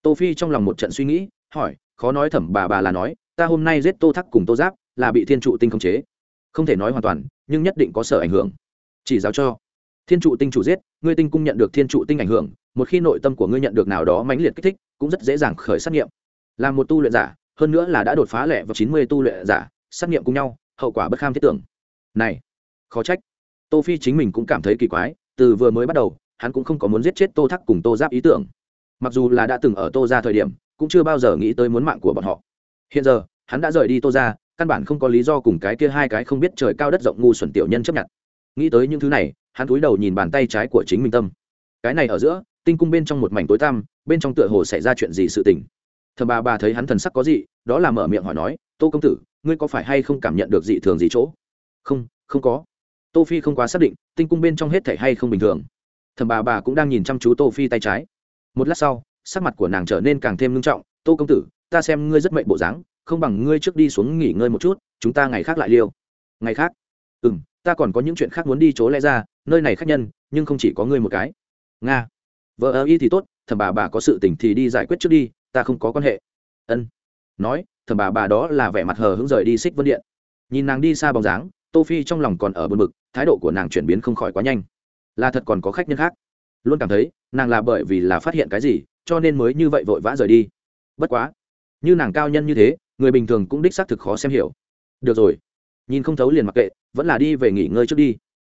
Tô phi trong lòng một trận suy nghĩ, hỏi, khó nói thẩm bà bà là nói, ta hôm nay giết tô thắc cùng tô giáp là bị thiên trụ tinh khống chế. Không thể nói hoàn toàn, nhưng nhất định có sở ảnh hưởng. Chỉ giáo cho thiên trụ tinh chủ giết, ngươi tinh cung nhận được thiên trụ tinh ảnh hưởng, một khi nội tâm của ngươi nhận được nào đó mãnh liệt kích thích, cũng rất dễ dàng khởi sát nghiệm. Là một tu luyện giả, hơn nữa là đã đột phá lẻ vào chín mươi tu luyện giả, sát nghiệm cùng nhau, hậu quả bất kham thiết tưởng. Này, khó trách. Tô phi chính mình cũng cảm thấy kỳ quái, từ vừa mới bắt đầu, hắn cũng không có muốn giết chết tô thắc cùng tô giáp ý tưởng. Mặc dù là đã từng ở tô ra thời điểm, cũng chưa bao giờ nghĩ tới muốn mạng của bọn họ. Hiện giờ, hắn đã rời đi tô ra, căn bản không có lý do cùng cái kia hai cái không biết trời cao đất rộng ngu xuẩn tiểu nhân chấp nhận. Nghĩ tới những thứ này hắn cúi đầu nhìn bàn tay trái của chính mình tâm. Cái này ở giữa, tinh cung bên trong một mảnh tối tăm, bên trong tựa hồ xảy ra chuyện gì sự tình. Thầm bà bà thấy hắn thần sắc có gì đó là mở miệng hỏi nói, tô công tử, ngươi có phải hay không cảm nhận được dị thường gì chỗ? Không không có. Tô phi không quá xác định, tinh cung bên trong hết thể hay không bình thường. Thầm bà bà cũng đang nhìn chăm chú tô phi tay trái. Một lát sau, sắc mặt của nàng trở nên càng thêm nghiêm trọng, tô công tử, ta xem ngươi rất mệnh bộ dáng, không bằng ngươi trước đi xuống nghỉ ngơi một chút, chúng ta ngày khác lại liêu. Ngày khác? Ừ m ta còn có những chuyện khác muốn đi chỗ lẽ ra, nơi này khác nhân, nhưng không chỉ có ngươi một cái. Nga. Vợ ơ y thì tốt thầm bà bà có sự tình thì đi giải quyết trước đi, ta không có quan hệ. Ân. Nói thầm bà bà đó là vẻ mặt hờ hững rời đi xích vân điện. Nhìn nàng đi xa bóng dáng, tô phi trong lòng còn ở bờ mực thái độ của nàng chuyển biến không khỏi quá nhanh. Là thật còn có khách nhân khác. Luôn cảm thấy, nàng là bởi vì là phát hiện cái gì, cho nên mới như vậy vội vã rời đi. Bất quá, như nàng cao nhân như thế, người bình thường cũng đích xác thực khó xem hiểu. Được rồi. Nhìn không thấu liền mặc kệ vẫn là đi về nghỉ ngơi trước đi.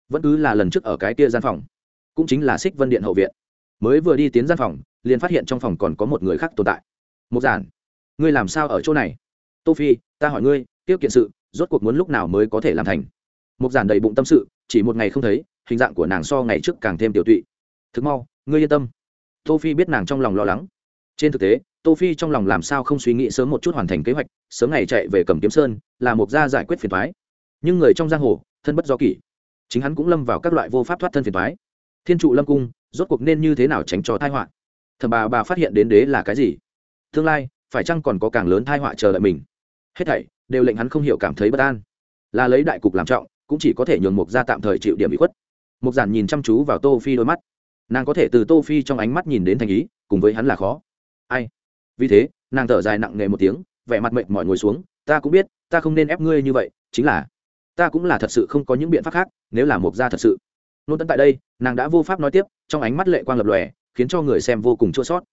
Vẫn cứ là lần trước ở cái kia gian phòng. Cũng chính là xích vân điện hậu viện. Mới vừa đi tiến gian phòng, liền phát hiện trong phòng còn có một người khác tồn tại. Một giản, ngươi làm sao ở chỗ này? Tô phi, ta hỏi ngươi tiêu kiện sự, rốt cuộc muốn lúc nào mới có thể làm thành? Một giản đầy bụng tâm sự, chỉ một ngày không thấy, hình dạng của nàng so ngày trước càng thêm tiểu tụy. Thực mau, ngươi yên tâm. Tô phi biết nàng trong lòng lo lắng. Trên thực tế, tô phi trong lòng làm sao không suy nghĩ sớm một chút hoàn thành kế hoạch, sớm ngày chạy về cầm kiếm sơn, là một gia giải quyết phiền toái nhưng người trong giang hồ, thân bất do kỷ. Chính hắn cũng lâm vào các loại vô pháp thoát thân phiền toái. Thiên trụ lâm cung, rốt cuộc nên như thế nào tránh cho tai họa? Thầm bà bà phát hiện đến đế là cái gì? Tương lai, phải chăng còn có càng lớn tai họa chờ đợi mình? Hết thảy, đều lệnh hắn không hiểu cảm thấy bất an. Là lấy đại cục làm trọng, cũng chỉ có thể nhường mục gia tạm thời chịu điểm bị khuất. Mục giản nhìn chăm chú vào tô phi đôi mắt. Nàng có thể từ tô phi trong ánh mắt nhìn đến thành ý, cùng với hắn là khó. Ai? Vì thế, nàng thở dài nặng nề một tiếng, vẻ mặt mệt mỏi ngồi xuống, ta cũng biết, ta không nên ép ngươi như vậy, chính là ta cũng là thật sự không có những biện pháp khác, nếu là mục gia thật sự. Nôn tận tại đây, nàng đã vô pháp nói tiếp, trong ánh mắt lệ quang lập lòe, khiến cho người xem vô cùng chua sót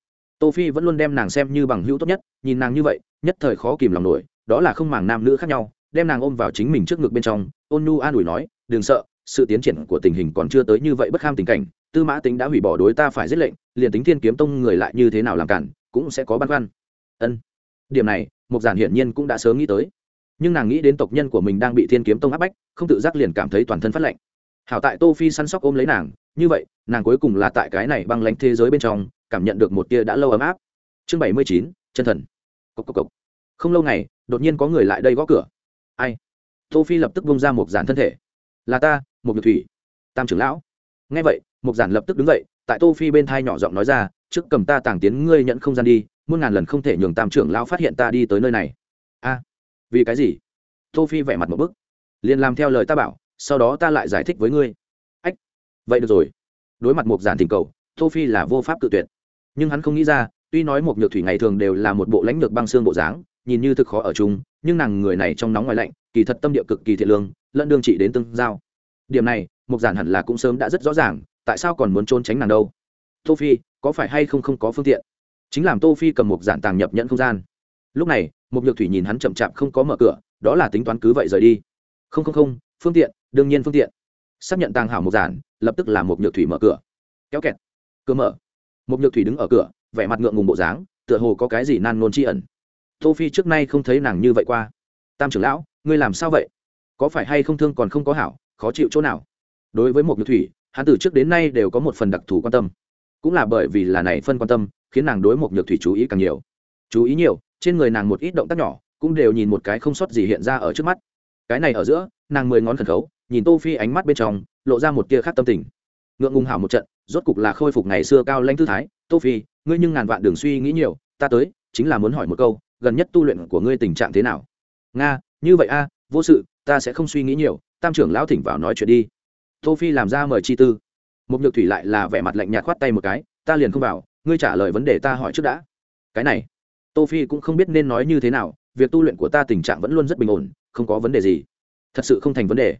tô phi vẫn luôn đem nàng xem như bằng hữu tốt nhất, nhìn nàng như vậy, nhất thời khó kìm lòng nổi, đó là không màng nam nữ khác nhau, đem nàng ôm vào chính mình trước ngực bên trong, ôn nhu an ủi nói, đừng sợ, sự tiến triển của tình hình còn chưa tới như vậy bất kham tình cảnh, tư mã tính đã hủy bỏ đối ta phải giết lệnh, liền tính thiên kiếm tông người lại như thế nào làm cản, cũng sẽ có băn khoăn. Ân. Điểm này, mục giản hiển nhiên cũng đã sớm nghĩ tới nhưng nàng nghĩ đến tộc nhân của mình đang bị thiên kiếm tông áp bách, không tự giác liền cảm thấy toàn thân phát lạnh. Hảo tại tô phi săn sóc ôm lấy nàng, như vậy, nàng cuối cùng là tại cái này băng lãnh thế giới bên trong, cảm nhận được một tia đã lâu ấm áp. Chương bảy mươi chín, chân thần. Cốc cốc cốc. không lâu này đột nhiên có người lại đây gõ cửa. Ai? Tô phi lập tức bông ra một giản thân thể. Là ta, một nhược thủy. Tam trưởng lão. Nghe vậy, một giản lập tức đứng dậy, tại tô phi bên thai nhỏ giọng nói ra, trước cầm ta tàng tiến ngươi nhận không gian đi, muôn ngàn lần không thể nhường tam trưởng lão phát hiện ta đi tới nơi này. A vì cái gì? Tô phi vẻ mặt một bức. Liền làm theo lời ta bảo, sau đó ta lại giải thích với ngươi. Ách, vậy được rồi. Đối mặt một giản thỉnh cầu, tô phi là vô pháp tự tuyệt. Nhưng hắn không nghĩ ra, tuy nói một nhược thủy ngày thường đều là một bộ lãnh lược băng xương bộ dáng, nhìn như thực khó ở chung, nhưng nàng người này trong nóng ngoài lạnh, kỳ thật tâm địa cực kỳ thiện lương, lẫn đương trị đến tương giao. Điểm này, một giản hẳn là cũng sớm đã rất rõ ràng, tại sao còn muốn trốn tránh nàng đâu? Tô phi, có phải hay không không có phương tiện? Chính làm tô phi cầm một giản tàng nhập nhận không gian. Lúc này một nhược thủy nhìn hắn chậm chạp không có mở cửa, đó là tính toán cứ vậy rời đi. Không không không, phương tiện, đương nhiên phương tiện. Xác nhận tàng hảo một giản, lập tức là một nhược thủy mở cửa. Kéo kẹt. Cửa mở. Một nhược thủy đứng ở cửa, vẻ mặt ngượng ngùng bộ dáng, tựa hồ có cái gì nan nôn tri ẩn. Tô phi trước nay không thấy nàng như vậy qua. Tam trưởng lão, ngươi làm sao vậy? Có phải hay không thương còn không có hảo, khó chịu chỗ nào? Đối với một nhược thủy, hắn từ trước đến nay đều có một phần đặc thù quan tâm. Cũng là bởi vì là này phân quan tâm, khiến nàng đối một nhược thủy chú ý càng nhiều. Chú ý nhiều trên người nàng một ít động tác nhỏ, cũng đều nhìn một cái không sót gì hiện ra ở trước mắt. Cái này ở giữa, nàng mười ngón khẩn khấu, nhìn tô phi ánh mắt bên trong, lộ ra một tia khác tâm tình. Ngượng ngùng hảo một trận, rốt cục là khôi phục ngày xưa cao lãnh tư thái. Tô phi, ngươi nhưng ngàn vạn đường suy nghĩ nhiều, ta tới, chính là muốn hỏi một câu, gần nhất tu luyện của ngươi tình trạng thế nào? Nga, như vậy a, vô sự, ta sẽ không suy nghĩ nhiều, tam trưởng lão thỉnh vào nói chuyện đi. Tô phi làm ra mời chi tư. Một nhược thủy lại là vẻ mặt lạnh nhạt khoát tay một cái, ta liền không vào, ngươi trả lời vấn đề ta hỏi trước đã. Cái này tô phi cũng không biết nên nói như thế nào, việc tu luyện của ta tình trạng vẫn luôn rất bình ổn, không có vấn đề gì. Thật sự không thành vấn đề.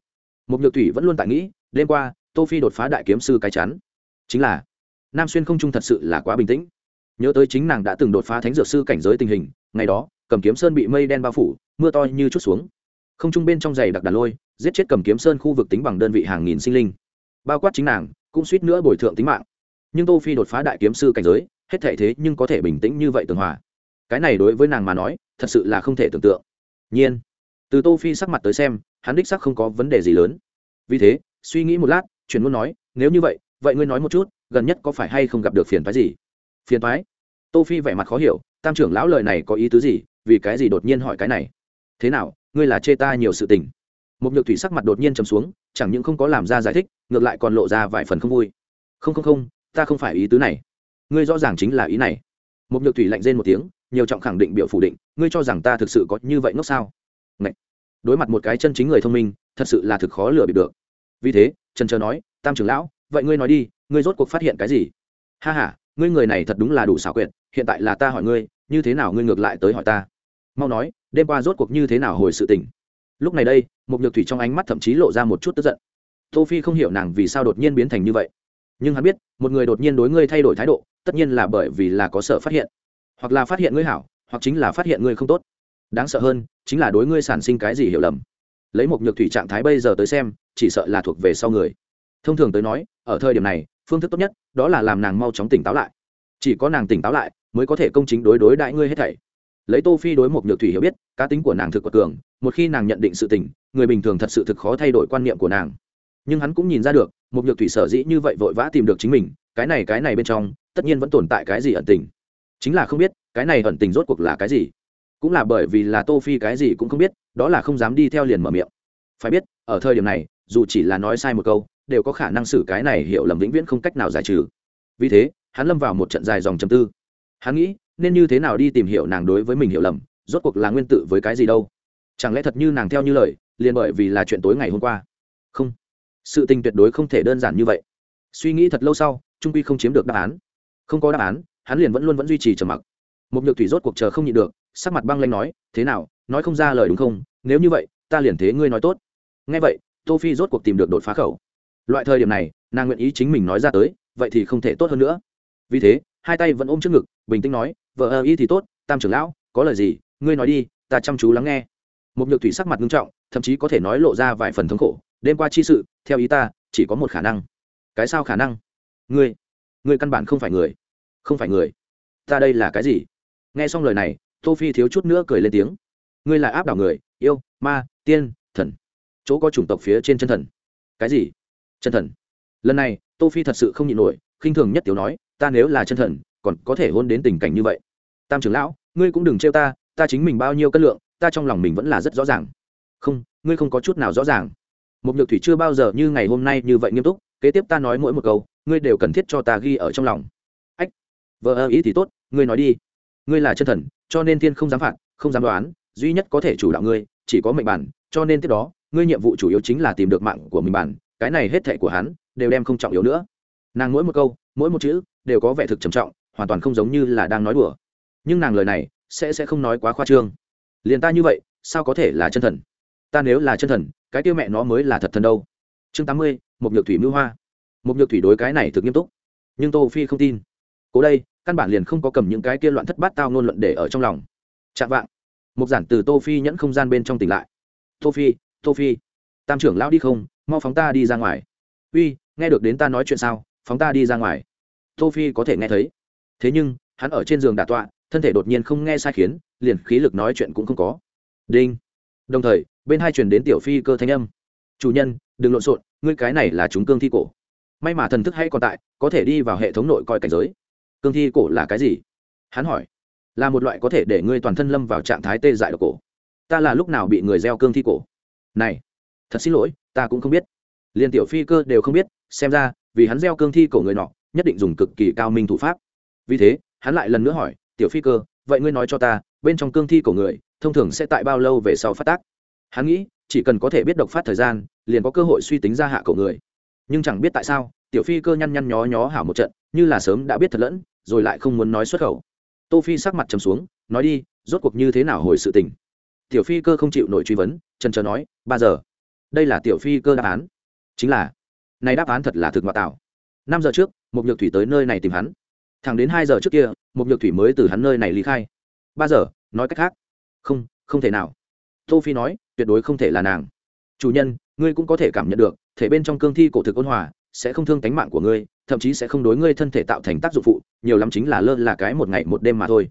Một nhược thủy vẫn luôn tại nghĩ, đêm qua, tô phi đột phá đại kiếm sư cái chắn. Chính là, nam xuyên không trung thật sự là quá bình tĩnh. Nhớ tới chính nàng đã từng đột phá thánh dược sư cảnh giới tình hình, ngày đó, cầm kiếm sơn bị mây đen bao phủ, mưa to như chút xuống. Không trung bên trong giày đặc đàn lôi, giết chết cầm kiếm sơn khu vực tính bằng đơn vị hàng nghìn sinh linh. Bao quát chính nàng, cũng suýt nữa bồi thượng tính mạng. Nhưng tô phi đột phá đại kiếm sư cảnh giới, hết thể thế nhưng có thể bình tĩnh như vậy tường hòa cái này đối với nàng mà nói, thật sự là không thể tưởng tượng. Nhiên, từ tô phi sắc mặt tới xem, hắn đích sắc không có vấn đề gì lớn. Vì thế, suy nghĩ một lát, chuyển muốn nói, nếu như vậy vậy ngươi nói một chút, gần nhất có phải hay không gặp được phiền phái gì? Phiền phái tô phi vẻ mặt khó hiểu, tam trưởng lão lời này có ý tứ gì? Vì cái gì đột nhiên hỏi cái này? Thế nào, ngươi là chê ta nhiều sự tình? Một nhược thủy sắc mặt đột nhiên trầm xuống, chẳng những không có làm ra giải thích, ngược lại còn lộ ra vài phần không vui. Không không không, ta không phải ý tứ này. Ngươi rõ ràng chính là ý này. Một nhược thủy lạnh rên một tiếng nhiều trọng khẳng định biểu phủ định, ngươi cho rằng ta thực sự có như vậy ngốc sao? Ngậy. đối mặt một cái chân chính người thông minh, thật sự là thực khó lừa bị được. Vì thế, trần trờ nói, tam trưởng lão, vậy ngươi nói đi, ngươi rốt cuộc phát hiện cái gì? Ha ha, ngươi người này thật đúng là đủ xảo quyệt, hiện tại là ta hỏi ngươi, như thế nào ngươi ngược lại tới hỏi ta? Mau nói, đêm qua rốt cuộc như thế nào hồi sự tình? Lúc này đây một nhược thủy trong ánh mắt thậm chí lộ ra một chút tức giận. Tô phi không hiểu nàng vì sao đột nhiên biến thành như vậy. Nhưng hắn biết, một người đột nhiên đối ngươi thay đổi thái độ, tất nhiên là bởi vì là có sợ phát hiện hoặc là phát hiện ngươi hảo, hoặc chính là phát hiện ngươi không tốt. Đáng sợ hơn, chính là đối ngươi sản sinh cái gì hiểu lầm. Lấy một nhược thủy trạng thái bây giờ tới xem, chỉ sợ là thuộc về sau người. Thông thường tới nói, ở thời điểm này, phương thức tốt nhất, đó là làm nàng mau chóng tỉnh táo lại. Chỉ có nàng tỉnh táo lại, mới có thể công chính đối đối đại ngươi hết thảy. Lấy tô phi đối một nhược thủy hiểu biết, cá tính của nàng thực quật cường, một khi nàng nhận định sự tình, người bình thường thật sự thực khó thay đổi quan niệm của nàng. Nhưng hắn cũng nhìn ra được một nhược thủy sở dĩ như vậy vội vã tìm được chính mình, cái này cái này bên trong, tất nhiên vẫn tồn tại cái gì ẩn tình chính là không biết cái này ẩn tình rốt cuộc là cái gì. Cũng là bởi vì là tô phi cái gì cũng không biết, đó là không dám đi theo liền mở miệng. Phải biết, ở thời điểm này, dù chỉ là nói sai một câu, đều có khả năng xử cái này hiểu lầm vĩnh viễn không cách nào giải trừ. Vì thế, hắn lâm vào một trận dài dòng chầm tư. Hắn nghĩ, nên như thế nào đi tìm hiểu nàng đối với mình hiểu lầm, rốt cuộc là nguyên tự với cái gì đâu? Chẳng lẽ thật như nàng theo như lời, liền bởi vì là chuyện tối ngày hôm qua? Không. Sự tình tuyệt đối không thể đơn giản như vậy. Suy nghĩ thật lâu sau, trung quy không chiếm được đáp án. Không có đáp án hắn liền vẫn luôn vẫn duy trì trầm mặc. Một nhược thủy rốt cuộc chờ không nhịn được, sắc mặt băng lanh nói, thế nào, nói không ra lời đúng không? Nếu như vậy, ta liền thế ngươi nói tốt. Nghe vậy, tô phi rốt cuộc tìm được đột phá khẩu. Loại thời điểm này, nàng nguyện ý chính mình nói ra tới, vậy thì không thể tốt hơn nữa. Vì thế, hai tay vẫn ôm trước ngực, bình tĩnh nói, vợ ơ, y thì tốt, tam trưởng lão, có lời gì, ngươi nói đi, ta chăm chú lắng nghe. Một nhược thủy sắc mặt nghiêm trọng, thậm chí có thể nói lộ ra vài phần thống khổ, đêm qua chi sự, theo ý ta, chỉ có một khả năng. Cái sao khả năng? Ngươi ngươi căn bản không phải người không phải người. Ta đây là cái gì? Nghe xong lời này, tô phi thiếu chút nữa cười lên tiếng. Ngươi là áp đảo người, yêu, ma, tiên, thần. Chỗ có chủng tộc phía trên chân thần. Cái gì? Chân thần. Lần này, tô phi thật sự không nhịn nổi, khinh thường nhất tiểu nói, ta nếu là chân thần, còn có thể hôn đến tình cảnh như vậy. Tam trưởng lão, ngươi cũng đừng trêu ta ta chính mình bao nhiêu cân lượng, ta trong lòng mình vẫn là rất rõ ràng. Không, ngươi không có chút nào rõ ràng. Một nhược thủy chưa bao giờ như ngày hôm nay như vậy nghiêm túc, kế tiếp ta nói mỗi một câu, ngươi đều cần thiết cho ta ghi ở trong lòng vợ, ơ, ý thì tốt, ngươi nói đi. Ngươi là chân thần, cho nên thiên không dám phạt, không dám đoán, duy nhất có thể chủ đạo ngươi, chỉ có mệnh bản, cho nên tiếp đó, ngươi nhiệm vụ chủ yếu chính là tìm được mạng của mình bản, cái này hết thệ của hắn, đều đem không trọng yếu nữa. Nàng mỗi một câu, mỗi một chữ, đều có vẻ thực trầm trọng, hoàn toàn không giống như là đang nói đùa. Nhưng nàng lời này, sẽ sẽ không nói quá khoa trương. Liền ta như vậy, sao có thể là chân thần? Ta nếu là chân thần, cái tiêu mẹ nó mới là thật thần đâu. Chương tám mươi một nhược thủy mưu hoa. Một nhược thủy đối cái này thực nghiêm túc, nhưng tô phi không tin cố đây, căn bản liền không có cầm những cái kia loạn thất bát tao ngôn luận để ở trong lòng. Chạm vạng. Một giản từ tô phi nhẫn không gian bên trong tỉnh lại. Tô phi tô phi. Tam trưởng lão đi không, mau phóng ta đi ra ngoài. Uy, nghe được đến ta nói chuyện sao, phóng ta đi ra ngoài. Tô phi có thể nghe thấy. Thế nhưng, hắn ở trên giường đả tọa, thân thể đột nhiên không nghe sai khiến, liền khí lực nói chuyện cũng không có. Đinh. Đồng thời, bên hai truyền đến tiểu phi cơ thanh âm. Chủ nhân, đừng lộn xộn, ngươi cái này là chúng cương thi cổ. May mà thần thức hay còn tại, có thể đi vào hệ thống nội coi cảnh giới cương thi cổ là cái gì? Hắn hỏi. Là một loại có thể để ngươi toàn thân lâm vào trạng thái tê dại độc cổ. Ta là lúc nào bị người gieo cương thi cổ? Này, thật xin lỗi, ta cũng không biết. Liền tiểu phi cơ đều không biết, xem ra, vì hắn gieo cương thi cổ người nọ, nhất định dùng cực kỳ cao minh thủ pháp. Vì thế, hắn lại lần nữa hỏi, tiểu phi cơ, vậy ngươi nói cho ta, bên trong cương thi cổ người, thông thường sẽ tại bao lâu về sau phát tác? Hắn nghĩ, chỉ cần có thể biết độc phát thời gian, liền có cơ hội suy tính ra hạ cổ người. Nhưng chẳng biết tại sao, tiểu phi cơ nhăn nhăn nhó nhó hảo một trận, như là sớm đã biết thật lẫn rồi lại không muốn nói xuất khẩu. Tô phi sắc mặt trầm xuống, nói đi, rốt cuộc như thế nào hồi sự tình? Tiểu phi cơ không chịu nổi truy vấn, trần trờ nói, ba giờ. Đây là tiểu phi cơ đáp án. Chính là, này đáp án thật là thực ngoại tạo. Năm giờ trước một nhược thủy tới nơi này tìm hắn. Thẳng đến hai giờ trước kia một nhược thủy mới từ hắn nơi này lý khai. Ba giờ, nói cách khác. Không không thể nào. Tô phi nói, tuyệt đối không thể là nàng. Chủ nhân, ngươi cũng có thể cảm nhận được, thể bên trong cương thi cổ thực ôn hòa sẽ không thương tánh mạng của ngươi, thậm chí sẽ không đối ngươi thân thể tạo thành tác dụng phụ, nhiều lắm chính là lơ là cái một ngày một đêm mà thôi.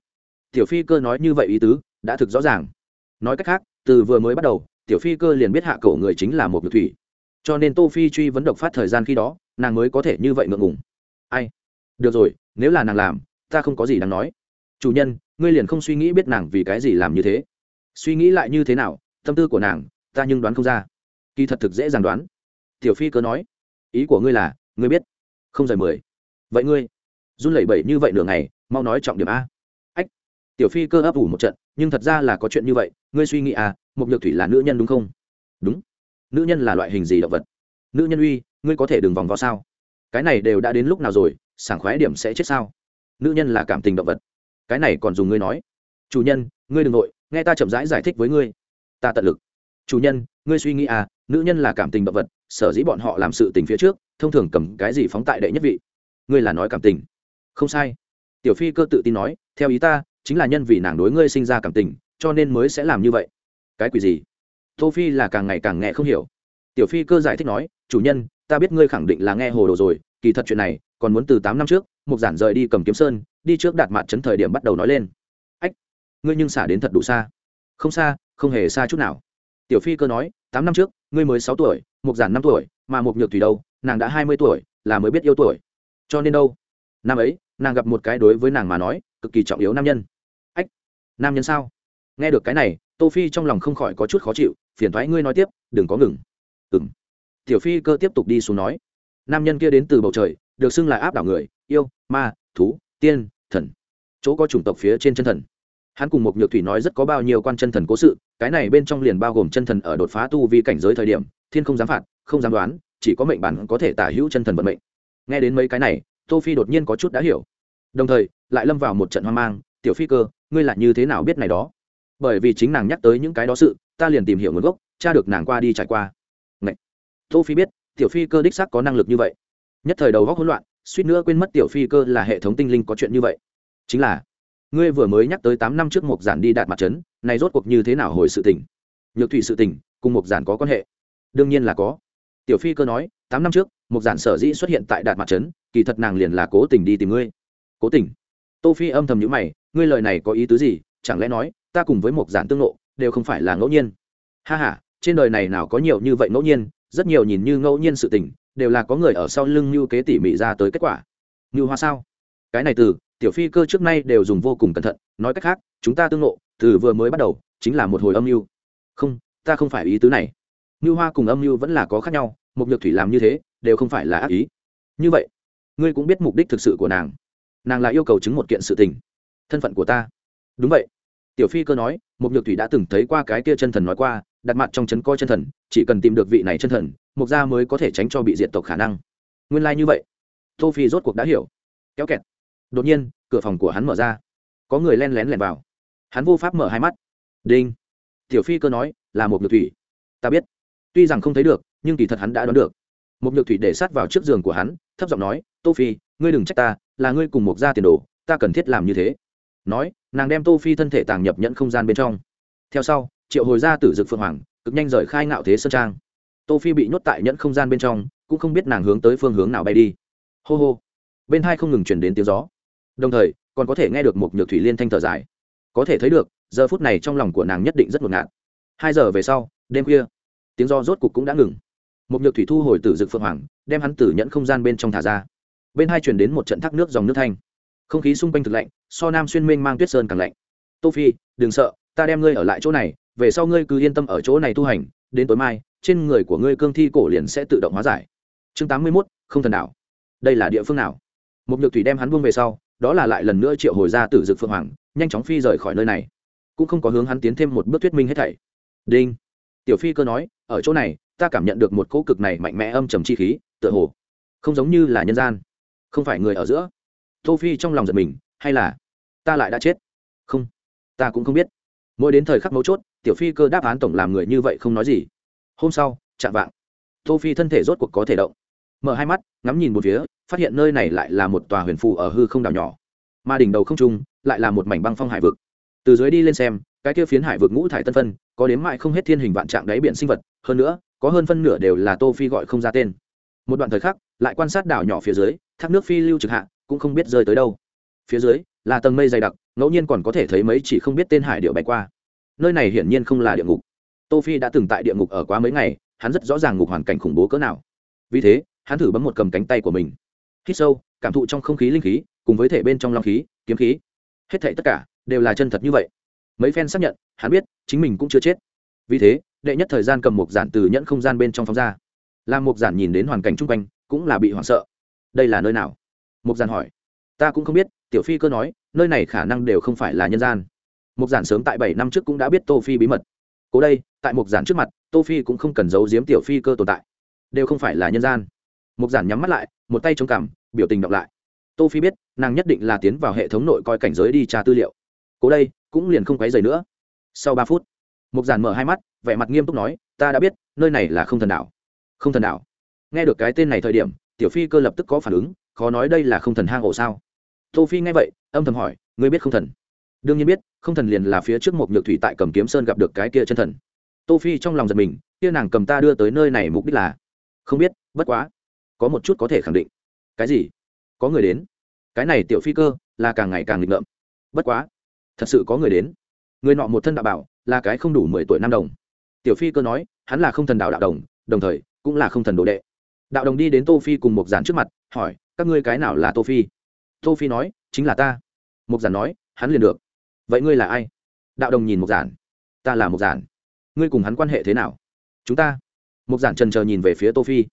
Tiểu phi cơ nói như vậy ý tứ, đã thực rõ ràng. Nói cách khác, từ vừa mới bắt đầu, tiểu phi cơ liền biết hạ cổ người chính là một nhược thủy. Cho nên tô phi truy vấn độc phát thời gian khi đó, nàng mới có thể như vậy ngượng ngùng. Ai? Được rồi, nếu là nàng làm, ta không có gì đáng nói. Chủ nhân, ngươi liền không suy nghĩ biết nàng vì cái gì làm như thế. Suy nghĩ lại như thế nào, tâm tư của nàng, ta nhưng đoán không ra. Kỳ thật thực dễ dàng đoán. Tiểu phi cơ nói ý của ngươi là ngươi biết. Không rời mười. Vậy ngươi run lẩy bẩy như vậy nửa ngày mau nói trọng điểm a. Ách tiểu phi cơ ấp ủ một trận nhưng thật ra là có chuyện như vậy ngươi suy nghĩ à một nhược thủy là nữ nhân đúng không? Đúng. Nữ nhân là loại hình gì động vật? Nữ nhân uy ngươi có thể đừng vòng vào sao? Cái này đều đã đến lúc nào rồi sảng khoái điểm sẽ chết sao? Nữ nhân là cảm tình động vật. Cái này còn dùng ngươi nói. Chủ nhân ngươi đ ừ n g nội nghe ta chậm rãi giải, giải thích với ngươi. Ta tận lực. Chủ nhân ngươi suy nghĩ à nữ nhân là cảm tình động vật sở dĩ bọn họ làm sự tình phía trước, thông thường cầm cái gì phóng tại đệ nhất vị? Ngươi là nói cảm tình. Không sai. Tiểu phi cơ tự tin nói, theo ý ta, chính là nhân vì nàng đối ngươi sinh ra cảm tình, cho nên mới sẽ làm như vậy. Cái quỷ gì? Tô phi là càng ngày càng nghe không hiểu. Tiểu phi cơ giải thích nói, chủ nhân, ta biết ngươi khẳng định là nghe hồ đồ rồi, kỳ thật chuyện này, còn muốn từ tám năm trước một giản rời đi cầm kiếm sơn, đi trước đạt mặt chấn thời điểm bắt đầu nói lên. Ách, ngươi nhưng xả đến thật đủ xa. Không xa, không hề xa chút nào. Tiểu phi cơ nói, tám năm trước, ngươi mới sáu tuổi Mục giản năm tuổi, mà mục nhược thủy đâu, nàng đã hai mươi tuổi, là mới biết yêu tuổi. Cho nên đâu? Năm ấy, nàng gặp một cái đối với nàng mà nói, cực kỳ trọng yếu nam nhân. Ách, nam nhân sao? Nghe được cái này, tô phi trong lòng không khỏi có chút khó chịu, phiền thoái ngươi nói tiếp, đừng có ngừng. Ừng tiểu phi cơ tiếp tục đi xuống nói. Nam nhân kia đến từ bầu trời, được xưng là áp đảo người, yêu, ma, thú, tiên, thần. Chỗ có chủng tộc phía trên chân thần. Hắn cùng một nhược thủy nói rất có bao nhiêu quan chân thần cố sự, cái này bên trong liền bao gồm chân thần ở đột phá tu vi cảnh giới thời điểm thiên không dám phạt, không dám đoán, chỉ có mệnh bản có thể tả hữu chân thần vận mệnh. Nghe đến mấy cái này, tô phi đột nhiên có chút đã hiểu. Đồng thời, lại lâm vào một trận hoang mang, tiểu phi cơ, ngươi là như thế nào biết này đó? Bởi vì chính nàng nhắc tới những cái đó sự, ta liền tìm hiểu nguồn gốc, cha được nàng qua đi trải qua. Ngậy! tô phi biết, tiểu phi cơ đích xác có năng lực như vậy. Nhất thời đầu góc hỗn loạn, suýt nữa quên mất tiểu phi cơ là hệ thống tinh linh có chuyện như vậy. Chính là, ngươi vừa mới nhắc tới tám năm trước một giản đi đạt mặt trấn, này rốt cuộc như thế nào hồi sự tình? Nhược thủy sự tình, cùng một giản có quan hệ đương nhiên là có. Tiểu phi cơ nói, tám năm trước, một giản sở dĩ xuất hiện tại đạt mặt trấn, kỳ thật nàng liền là cố tình đi tìm ngươi. Cố tình? Tô phi âm thầm nhíu mày, ngươi lời này có ý tứ gì? Chẳng lẽ nói, ta cùng với một giản tương lộ đều không phải là ngẫu nhiên? Ha ha, trên đời này nào có nhiều như vậy ngẫu nhiên, rất nhiều nhìn như ngẫu nhiên sự tình, đều là có người ở sau lưng như kế tỉ mỉ ra tới kết quả. Như hoa sao? Cái này từ, tiểu phi cơ trước nay đều dùng vô cùng cẩn thận, nói cách khác, chúng ta tương lộ từ vừa mới bắt đầu, chính là một hồi âm mưu. Không, ta không phải ý tứ này như hoa cùng âm mưu vẫn là có khác nhau một nhược thủy làm như thế, đều không phải là ác ý. Như vậy, ngươi cũng biết mục đích thực sự của nàng. Nàng là yêu cầu chứng một kiện sự tình. Thân phận của ta. Đúng vậy. Tiểu phi cơ nói một nhược thủy đã từng thấy qua cái kia chân thần nói qua, đặt mặt trong chấn coi chân thần, chỉ cần tìm được vị này chân thần mục gia mới có thể tránh cho bị diệt tộc khả năng. Nguyên lai như vậy. Tô phi rốt cuộc đã hiểu. Kéo kẹt. Đột nhiên, cửa phòng của hắn mở ra. Có người len lén lẻn vào. Hắn vô pháp mở hai mắt. Đinh. Tiểu phi cơ nói, là một nhược thủy. Ta biết tuy rằng không thấy được, nhưng kỳ thật hắn đã đoán được. Một nhược thủy để sát vào trước giường của hắn, thấp giọng nói, tô phi, ngươi đừng trách ta, là ngươi cùng một gia tiền đồ, ta cần thiết làm như thế. Nói, nàng đem tô phi thân thể tàng nhập nhận không gian bên trong. Theo sau, triệu hồi ra tử dực phượng hoàng, cực nhanh rời khai ngạo thế sơn trang. Tô phi bị nhốt tại nhẫn không gian bên trong, cũng không biết nàng hướng tới phương hướng nào bay đi. Hô hô. Bên hai không ngừng chuyển đến tiếng gió. Đồng thời, còn có thể nghe được một nhược thủy liên thanh thở dài. Có thể thấy được, giờ phút này trong lòng của nàng nhất định rất ngột ngạt. Hai giờ về sau, đêm khuya tiếng do rốt cục cũng đã ngừng. Một nhược thủy thu hồi tử dực phượng hoàng đem hắn tử nhẫn không gian bên trong thả ra. Bên hai chuyển đến một trận thác nước dòng nước thanh. Không khí xung quanh thực lạnh so nam xuyên minh mang tuyết sơn càng lạnh. Tô phi đừng sợ ta đem ngươi ở lại chỗ này về sau ngươi cứ yên tâm ở chỗ này tu hành đến tối mai trên người của ngươi cương thi cổ liền sẽ tự động hóa giải. Chương tám mươi 81, không thần đảo đây là địa phương nào? Một nhược thủy đem hắn buông về sau đó là lại lần nữa triệu hồi ra tử dực phượng hoàng nhanh chóng phi rời khỏi nơi này. Cũng không có hướng hắn tiến thêm một bước thuyết minh hết thảy. Đinh. Tiểu phi cơ nói ở chỗ này, ta cảm nhận được một cỗ cực này mạnh mẽ âm trầm chi khí, tựa hồ không giống như là nhân gian. Không phải người ở giữa. Tô phi trong lòng giật mình, hay là ta lại đã chết? Không, ta cũng không biết. Mỗi đến thời khắc mấu chốt, tiểu phi cơ đáp án tổng làm người như vậy không nói gì. Hôm sau, chạm vạng. Tô phi thân thể rốt cuộc có thể động. Mở hai mắt, ngắm nhìn một phía, phát hiện nơi này lại là một tòa huyền phù ở hư không đảo nhỏ. Mà đỉnh đầu không trung, lại là một mảnh băng phong hải vực. Từ dưới đi lên xem, cái kia phiến hải vực ngũ thải tân phân, có đến mại không hết thiên hình vạn trạng đáy biển sinh vật hơn nữa, có hơn phân nửa đều là tô phi gọi không ra tên. Một đoạn thời khắc, lại quan sát đảo nhỏ phía dưới, thác nước phi lưu trực hạ, cũng không biết rơi tới đâu. Phía dưới, là tầng mây dày đặc, ngẫu nhiên còn có thể thấy mấy chỉ không biết tên hải điệu bay qua. Nơi này hiển nhiên không là địa ngục. Tô phi đã từng tại địa ngục ở quá mấy ngày, hắn rất rõ ràng ngục hoàn cảnh khủng bố cỡ nào. Vì thế, hắn thử bấm một cầm cánh tay của mình. Hít sâu, cảm thụ trong không khí linh khí, cùng với thể bên trong long khí, kiếm khí. Hết thảy tất cả đều là chân thật như vậy. Mấy phen xác nhận, hắn biết chính mình cũng chưa chết. Vì thế đệ nhất thời gian cầm một giản từ nhẫn không gian bên trong phóng ra. Làm một giản nhìn đến hoàn cảnh chung quanh, cũng là bị hoảng sợ. Đây là nơi nào? Một giản hỏi. Ta cũng không biết, tiểu phi cơ nói, nơi này khả năng đều không phải là nhân gian. Mục giản sớm tại bảy năm trước cũng đã biết tô phi bí mật. Cố đây, tại mục giản trước mặt, tô phi cũng không cần giấu giếm tiểu phi cơ tồn tại. Đều không phải là nhân gian. Mục giản nhắm mắt lại, một tay chống cằm, biểu tình đọc lại. Tô phi biết, nàng nhất định là tiến vào hệ thống nội coi cảnh giới đi tra tư liệu. Cố đây, cũng liền không quấy rầy nữa. Sau ba phút, mục giản mở hai mắt vẻ mặt nghiêm túc nói, ta đã biết, nơi này là không thần đảo không thần đảo nghe được cái tên này thời điểm, tiểu phi cơ lập tức có phản ứng, khó nói đây là không thần hang ổ sao? Tô phi nghe vậy, âm thầm hỏi, ngươi biết không thần? Đương nhiên biết, không thần liền là phía trước một nhược thủy tại cầm kiếm sơn gặp được cái kia chân thần. Tô phi trong lòng giật mình, kia nàng cầm ta đưa tới nơi này mục đích là? Không biết, bất quá, có một chút có thể khẳng định. Cái gì? Có người đến? Cái này tiểu phi cơ, là càng ngày càng nghịch ngợm. Bất quá, thật sự có người đến. Người nọ một thân đạo bảo, là cái không đủ mười tuổi nam đồng tiểu phi cơ nói, hắn là không thần đạo đạo đồng đồng thời, cũng là không thần đồ đệ. Đạo đồng đi đến tô phi cùng một giản trước mặt, hỏi, các ngươi cái nào là tô phi? Tô phi nói, chính là ta. Một giản nói, hắn liền được. Vậy ngươi là ai? Đạo đồng nhìn một giản. Ta là một giản. Ngươi cùng hắn quan hệ thế nào? Chúng ta. Một giản trần chờ nhìn về phía tô phi.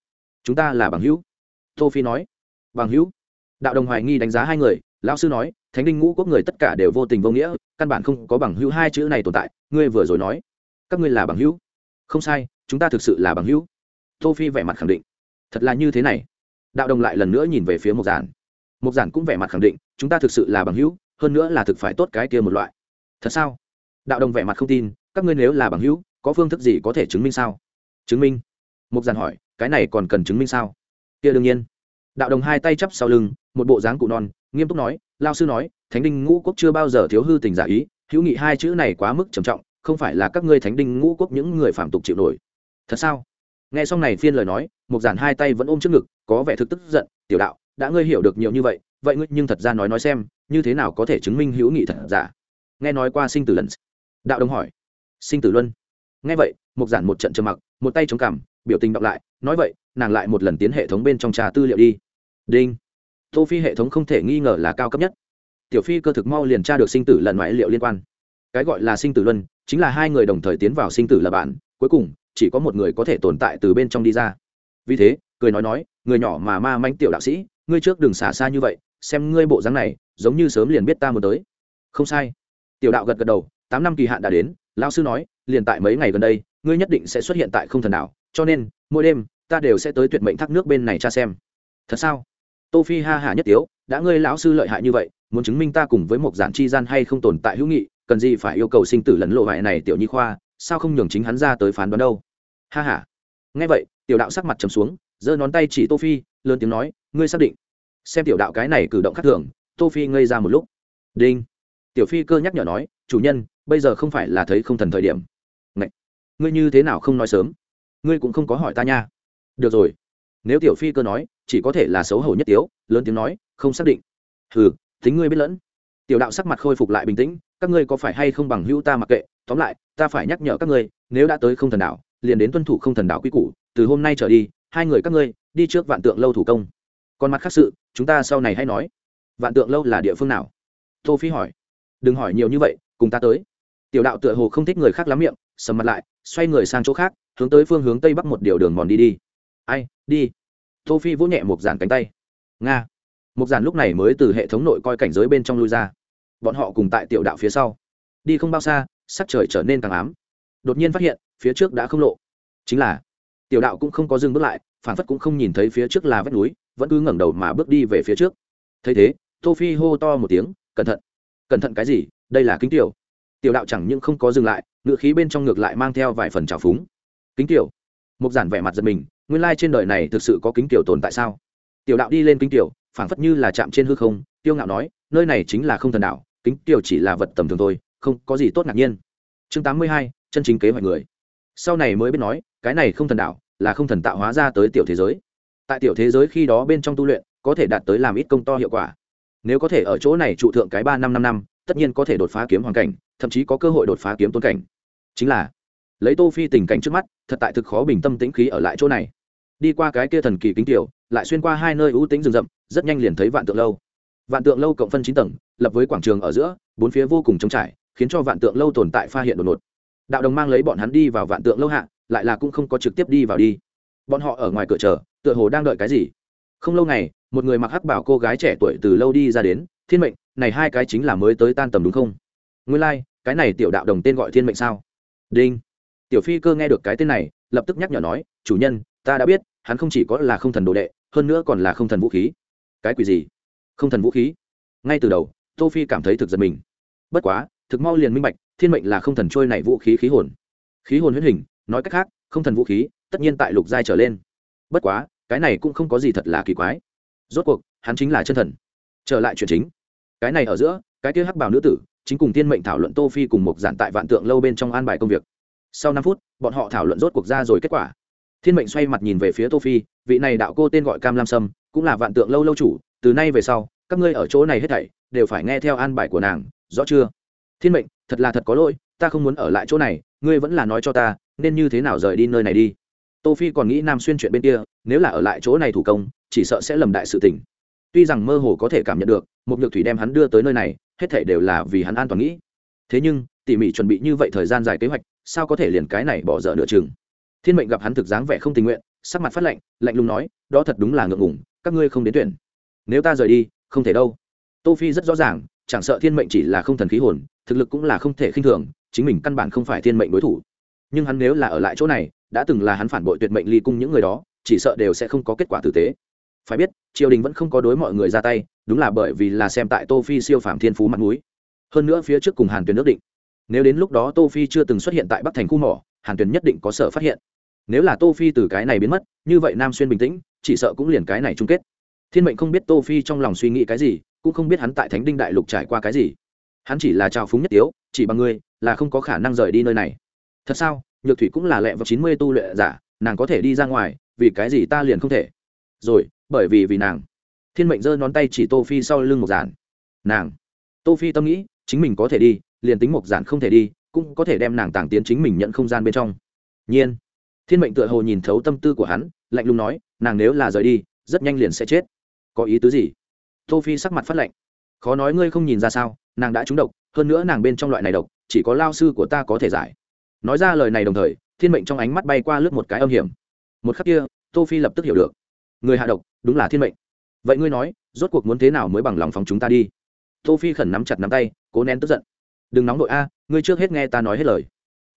Chúng ta là bằng hữu. Tô phi nói, bằng hữu. Đạo đồng hoài nghi đánh giá hai người, lão sư nói, thánh đinh ngũ quốc người tất cả đều vô tình vô nghĩa, căn bản không có bằng hữu hai chữ này tồn tại, ngươi vừa rồi nói các ngươi là bằng hữu. Không sai, chúng ta thực sự là bằng hữu. Tô phi vẻ mặt khẳng định. Thật là như thế này. Đạo đồng lại lần nữa nhìn về phía Mục giản. Mục giản cũng vẻ mặt khẳng định, chúng ta thực sự là bằng hữu, hơn nữa là thực phải tốt cái kia một loại. Thật sao? Đạo đồng vẻ mặt không tin, các ngươi nếu là bằng hữu, có phương thức gì có thể chứng minh sao? Chứng minh? Mục giản hỏi, cái này còn cần chứng minh sao? Kia đương nhiên. Đạo đồng hai tay chắp sau lưng, một bộ dáng cụ non, nghiêm túc nói, lao sư nói, thánh đinh ngũ quốc chưa bao giờ thiếu hư tình giả ý, hữu nghị hai chữ này quá mức trầm trọng không phải là các ngươi thánh đinh ngũ quốc những người phạm tục chịu nổi. Thật sao? Nghe xong này phiên lời nói mục giản hai tay vẫn ôm trước ngực, có vẻ thực tức giận, tiểu đạo, đã ngươi hiểu được nhiều như vậy vậy ngươi nhưng thật ra nói nói xem, như thế nào có thể chứng minh hữu nghị thật giả? Nghe nói qua sinh tử lần đạo đồng hỏi. Sinh tử luân. Nghe vậy một giản một trận trầm mặc, một tay chống cằm, biểu tình đọc lại, nói vậy, nàng lại một lần tiến hệ thống bên trong trà tư liệu đi. Đinh. Tô phi hệ thống không thể nghi ngờ là cao cấp nhất. Tiểu phi cơ thực mau liền tra được sinh tử lần ngoại liệu liên quan cái gọi là sinh tử luân, chính là hai người đồng thời tiến vào sinh tử là bạn, cuối cùng, chỉ có một người có thể tồn tại từ bên trong đi ra. Vì thế, cười nói nói, người nhỏ mà ma manh tiểu đạo sĩ, ngươi trước đừng xả xa như vậy, xem ngươi bộ dáng này, giống như sớm liền biết ta muốn tới. Không sai. Tiểu đạo gật gật đầu, tám năm kỳ hạn đã đến, lão sư nói, liền tại mấy ngày gần đây, ngươi nhất định sẽ xuất hiện tại không thần đảo, cho nên, mỗi đêm, ta đều sẽ tới tuyệt mệnh thác nước bên này tra xem. Thật sao? Tô phi ha hả nhất tiếu, đã ngươi lão sư lợi hại như vậy, muốn chứng minh ta cùng với một giản chi gian hay không tồn tại hữu nghị cần gì phải yêu cầu sinh tử lẫn lộ hoại này tiểu nhi khoa, sao không nhường chính hắn ra tới phán đoán đâu? Ha ha. nghe vậy, tiểu đạo sắc mặt trầm xuống, giơ ngón tay chỉ tô phi, lớn tiếng nói, ngươi xác định. Xem tiểu đạo cái này cử động khác thường, tô phi ngây ra một lúc. Đinh. Tiểu phi cơ nhắc nhở nói, chủ nhân, bây giờ không phải là thấy không thần thời điểm. Ngậy! ngươi như thế nào không nói sớm? Ngươi cũng không có hỏi ta nha. Được rồi. Nếu tiểu phi cơ nói, chỉ có thể là xấu hổ nhất tiếu, lớn tiếng nói, không xác định. Hừ, tính ngươi biết lẫn. Tiểu đạo sắc mặt khôi phục lại bình tĩnh các ngươi có phải hay không bằng hữu ta mặc kệ, tóm lại, ta phải nhắc nhở các ngươi, nếu đã tới không thần đảo, liền đến tuân thủ không thần đảo quy củ, từ hôm nay trở đi, hai người các ngươi, đi trước vạn tượng lâu thủ công. Còn mặt khác sự, chúng ta sau này hay nói. Vạn tượng lâu là địa phương nào? Tô phi hỏi. Đừng hỏi nhiều như vậy, cùng ta tới. Tiểu đạo tựa hồ không thích người khác lắm miệng, sầm mặt lại, xoay người sang chỗ khác, hướng tới phương hướng tây bắc một điều đường mòn đi đi. Ai, đi. Tô phi vỗ nhẹ một dàn cánh tay. Nga. Một dàn lúc này mới từ hệ thống nội coi cảnh giới bên trong lui ra bọn họ cùng tại tiểu đạo phía sau. Đi không bao xa, sắc trời trở nên càng ám. Đột nhiên phát hiện, phía trước đã không lộ. Chính là, tiểu đạo cũng không có dừng bước lại phản phất cũng không nhìn thấy phía trước là vách núi, vẫn cứ ngẩng đầu mà bước đi về phía trước. Thấy thế, tô phi hô to một tiếng, cẩn thận cẩn thận cái gì? Đây là kính tiểu. Tiểu đạo chẳng những không có dừng lại ngựa khí bên trong ngược lại mang theo vài phần trào phúng. Kính tiểu. Mục giản vẻ mặt giật mình, nguyên lai trên đời này thực sự có kính tiểu tồn tại sao? Tiểu đạo đi lên kính tiểu, phảng phất như là chạm trên hư không tiêu ngạo nói, nơi này chính là không thần đạo kính tiểu chỉ là vật tầm thường thôi, không có gì tốt ngạc nhiên. Chương tám mươi hai, chân chính kế hoạch người. Sau này mới biết nói, cái này không thần đạo, là không thần tạo hóa ra tới tiểu thế giới. Tại tiểu thế giới khi đó bên trong tu luyện, có thể đạt tới làm ít công to hiệu quả. Nếu có thể ở chỗ này trụ thượng cái ba năm năm năm, tất nhiên có thể đột phá kiếm hoàn cảnh, thậm chí có cơ hội đột phá kiếm tôn cảnh. Chính là, lấy tô phi tình cảnh trước mắt, thật tại thực khó bình tâm tĩnh khí ở lại chỗ này. Đi qua cái kia thần kỳ kính tiểu, lại xuyên qua hai nơi ưu tĩnh rừng rậm, rất nhanh liền thấy vạn tượng lâu vạn tượng lâu cộng phân chín tầng lập với quảng trường ở giữa bốn phía vô cùng trống trải khiến cho vạn tượng lâu tồn tại pha hiện đột ngột. Đạo đồng mang lấy bọn hắn đi vào vạn tượng lâu hạ lại là cũng không có trực tiếp đi vào đi. Bọn họ ở ngoài cửa chờ tựa hồ đang đợi cái gì? Không lâu này một người mặc hắc bảo cô gái trẻ tuổi từ lâu đi ra đến thiên mệnh này hai cái chính là mới tới tan tầm đúng không? Nguyên lai、like, cái này tiểu đạo đồng tên gọi thiên mệnh sao? Đinh. Tiểu phi cơ nghe được cái tên này lập tức nhắc nhở nói chủ nhân ta đã biết hắn không chỉ có là không thần đồ đệ hơn nữa còn là không thần vũ khí. Cái quỷ gì? Không thần vũ khí. Ngay từ đầu, tô phi cảm thấy thực giật mình. Bất quá, thực mau liền minh bạch, thiên mệnh là không thần trôi này vũ khí khí hồn. Khí hồn huyết hình, nói cách khác, không thần vũ khí, tất nhiên tại lục giai trở lên. Bất quá, cái này cũng không có gì thật là kỳ quái. Rốt cuộc, hắn chính là chân thần. Trở lại chuyện chính. Cái này ở giữa, cái kia hắc bảo nữ tử, chính cùng Thiên mệnh thảo luận tô phi cùng một giản tại vạn tượng lâu bên trong an bài công việc. Sau năm phút, bọn họ thảo luận rốt cuộc ra rồi kết quả. Thiên mệnh xoay mặt nhìn về phía tô phi, vị này đạo cô tên gọi cam lam sâm, cũng là vạn tượng lâu lâu chủ từ nay về sau, các ngươi ở chỗ này hết thảy, đều phải nghe theo an bài của nàng, rõ chưa? Thiên mệnh, thật là thật có lỗi, ta không muốn ở lại chỗ này, ngươi vẫn là nói cho ta, nên như thế nào rời đi nơi này đi? Tô phi còn nghĩ nam xuyên chuyện bên kia, nếu là ở lại chỗ này thủ công, chỉ sợ sẽ lầm đại sự tình. Tuy rằng mơ hồ có thể cảm nhận được, một nhược thủy đem hắn đưa tới nơi này, hết thảy đều là vì hắn an toàn nghĩ. Thế nhưng, tỉ mỉ chuẩn bị như vậy thời gian dài kế hoạch, sao có thể liền cái này bỏ dở nửa chừng? Thiên mệnh gặp hắn thực dáng vẻ không tình nguyện, sắc mặt phát lạnh lạnh lùng nói, đó thật đúng là ngượng ngùng, các ngươi không đến tuyển nếu ta rời đi, không thể đâu. Tô phi rất rõ ràng, chẳng sợ thiên mệnh chỉ là không thần khí hồn, thực lực cũng là không thể khinh thường, chính mình căn bản không phải thiên mệnh đối thủ. Nhưng hắn nếu là ở lại chỗ này, đã từng là hắn phản bội tuyệt mệnh ly cung những người đó, chỉ sợ đều sẽ không có kết quả tử tế. Phải biết, triều đình vẫn không có đối mọi người ra tay, đúng là bởi vì là xem tại tô phi siêu phàm thiên phú mặt núi hơn nữa phía trước cùng hàn tuyền nước định. Nếu đến lúc đó tô phi chưa từng xuất hiện tại bắc thành khu mỏ, hàn tuyền nhất định có sợ phát hiện. Nếu là tô phi từ cái này biến mất, như vậy nam xuyên bình tĩnh, chỉ sợ cũng liền cái này chung kết thiên mệnh không biết tô phi trong lòng suy nghĩ cái gì, cũng không biết hắn tại thánh đinh đại lục trải qua cái gì. Hắn chỉ là trào phúng nhất tiếu, chỉ bằng ngươi, là không có khả năng rời đi nơi này. Thật sao? Nhược thủy cũng là lẹ vào chín mươi tu luyện giả, nàng có thể đi ra ngoài, vì cái gì ta liền không thể? Rồi, bởi vì vì nàng. Thiên mệnh giơ nón tay chỉ tô phi sau lưng một giản. Nàng. Tô phi tâm nghĩ, chính mình có thể đi, liền tính một giản không thể đi, cũng có thể đem nàng tàng tiến chính mình nhận không gian bên trong. Nhiên. Thiên mệnh tựa hồ nhìn thấu tâm tư của hắn, lạnh lùng nói, nàng nếu là rời đi, rất nhanh liền sẽ chết có ý tứ gì? Tô phi sắc mặt phát lạnh. Khó nói ngươi không nhìn ra sao, nàng đã trúng độc, hơn nữa nàng bên trong loại này độc, chỉ có lao sư của ta có thể giải. Nói ra lời này đồng thời, thiên mệnh trong ánh mắt bay qua lướt một cái âm hiểm. Một khắc kia, tô phi lập tức hiểu được. Người hạ độc, đúng là thiên mệnh. Vậy ngươi nói, rốt cuộc muốn thế nào mới bằng lòng phóng chúng ta đi? Tô phi khẩn nắm chặt nắm tay, cố nén tức giận. Đừng nóng đội a, ngươi trước hết nghe ta nói hết lời.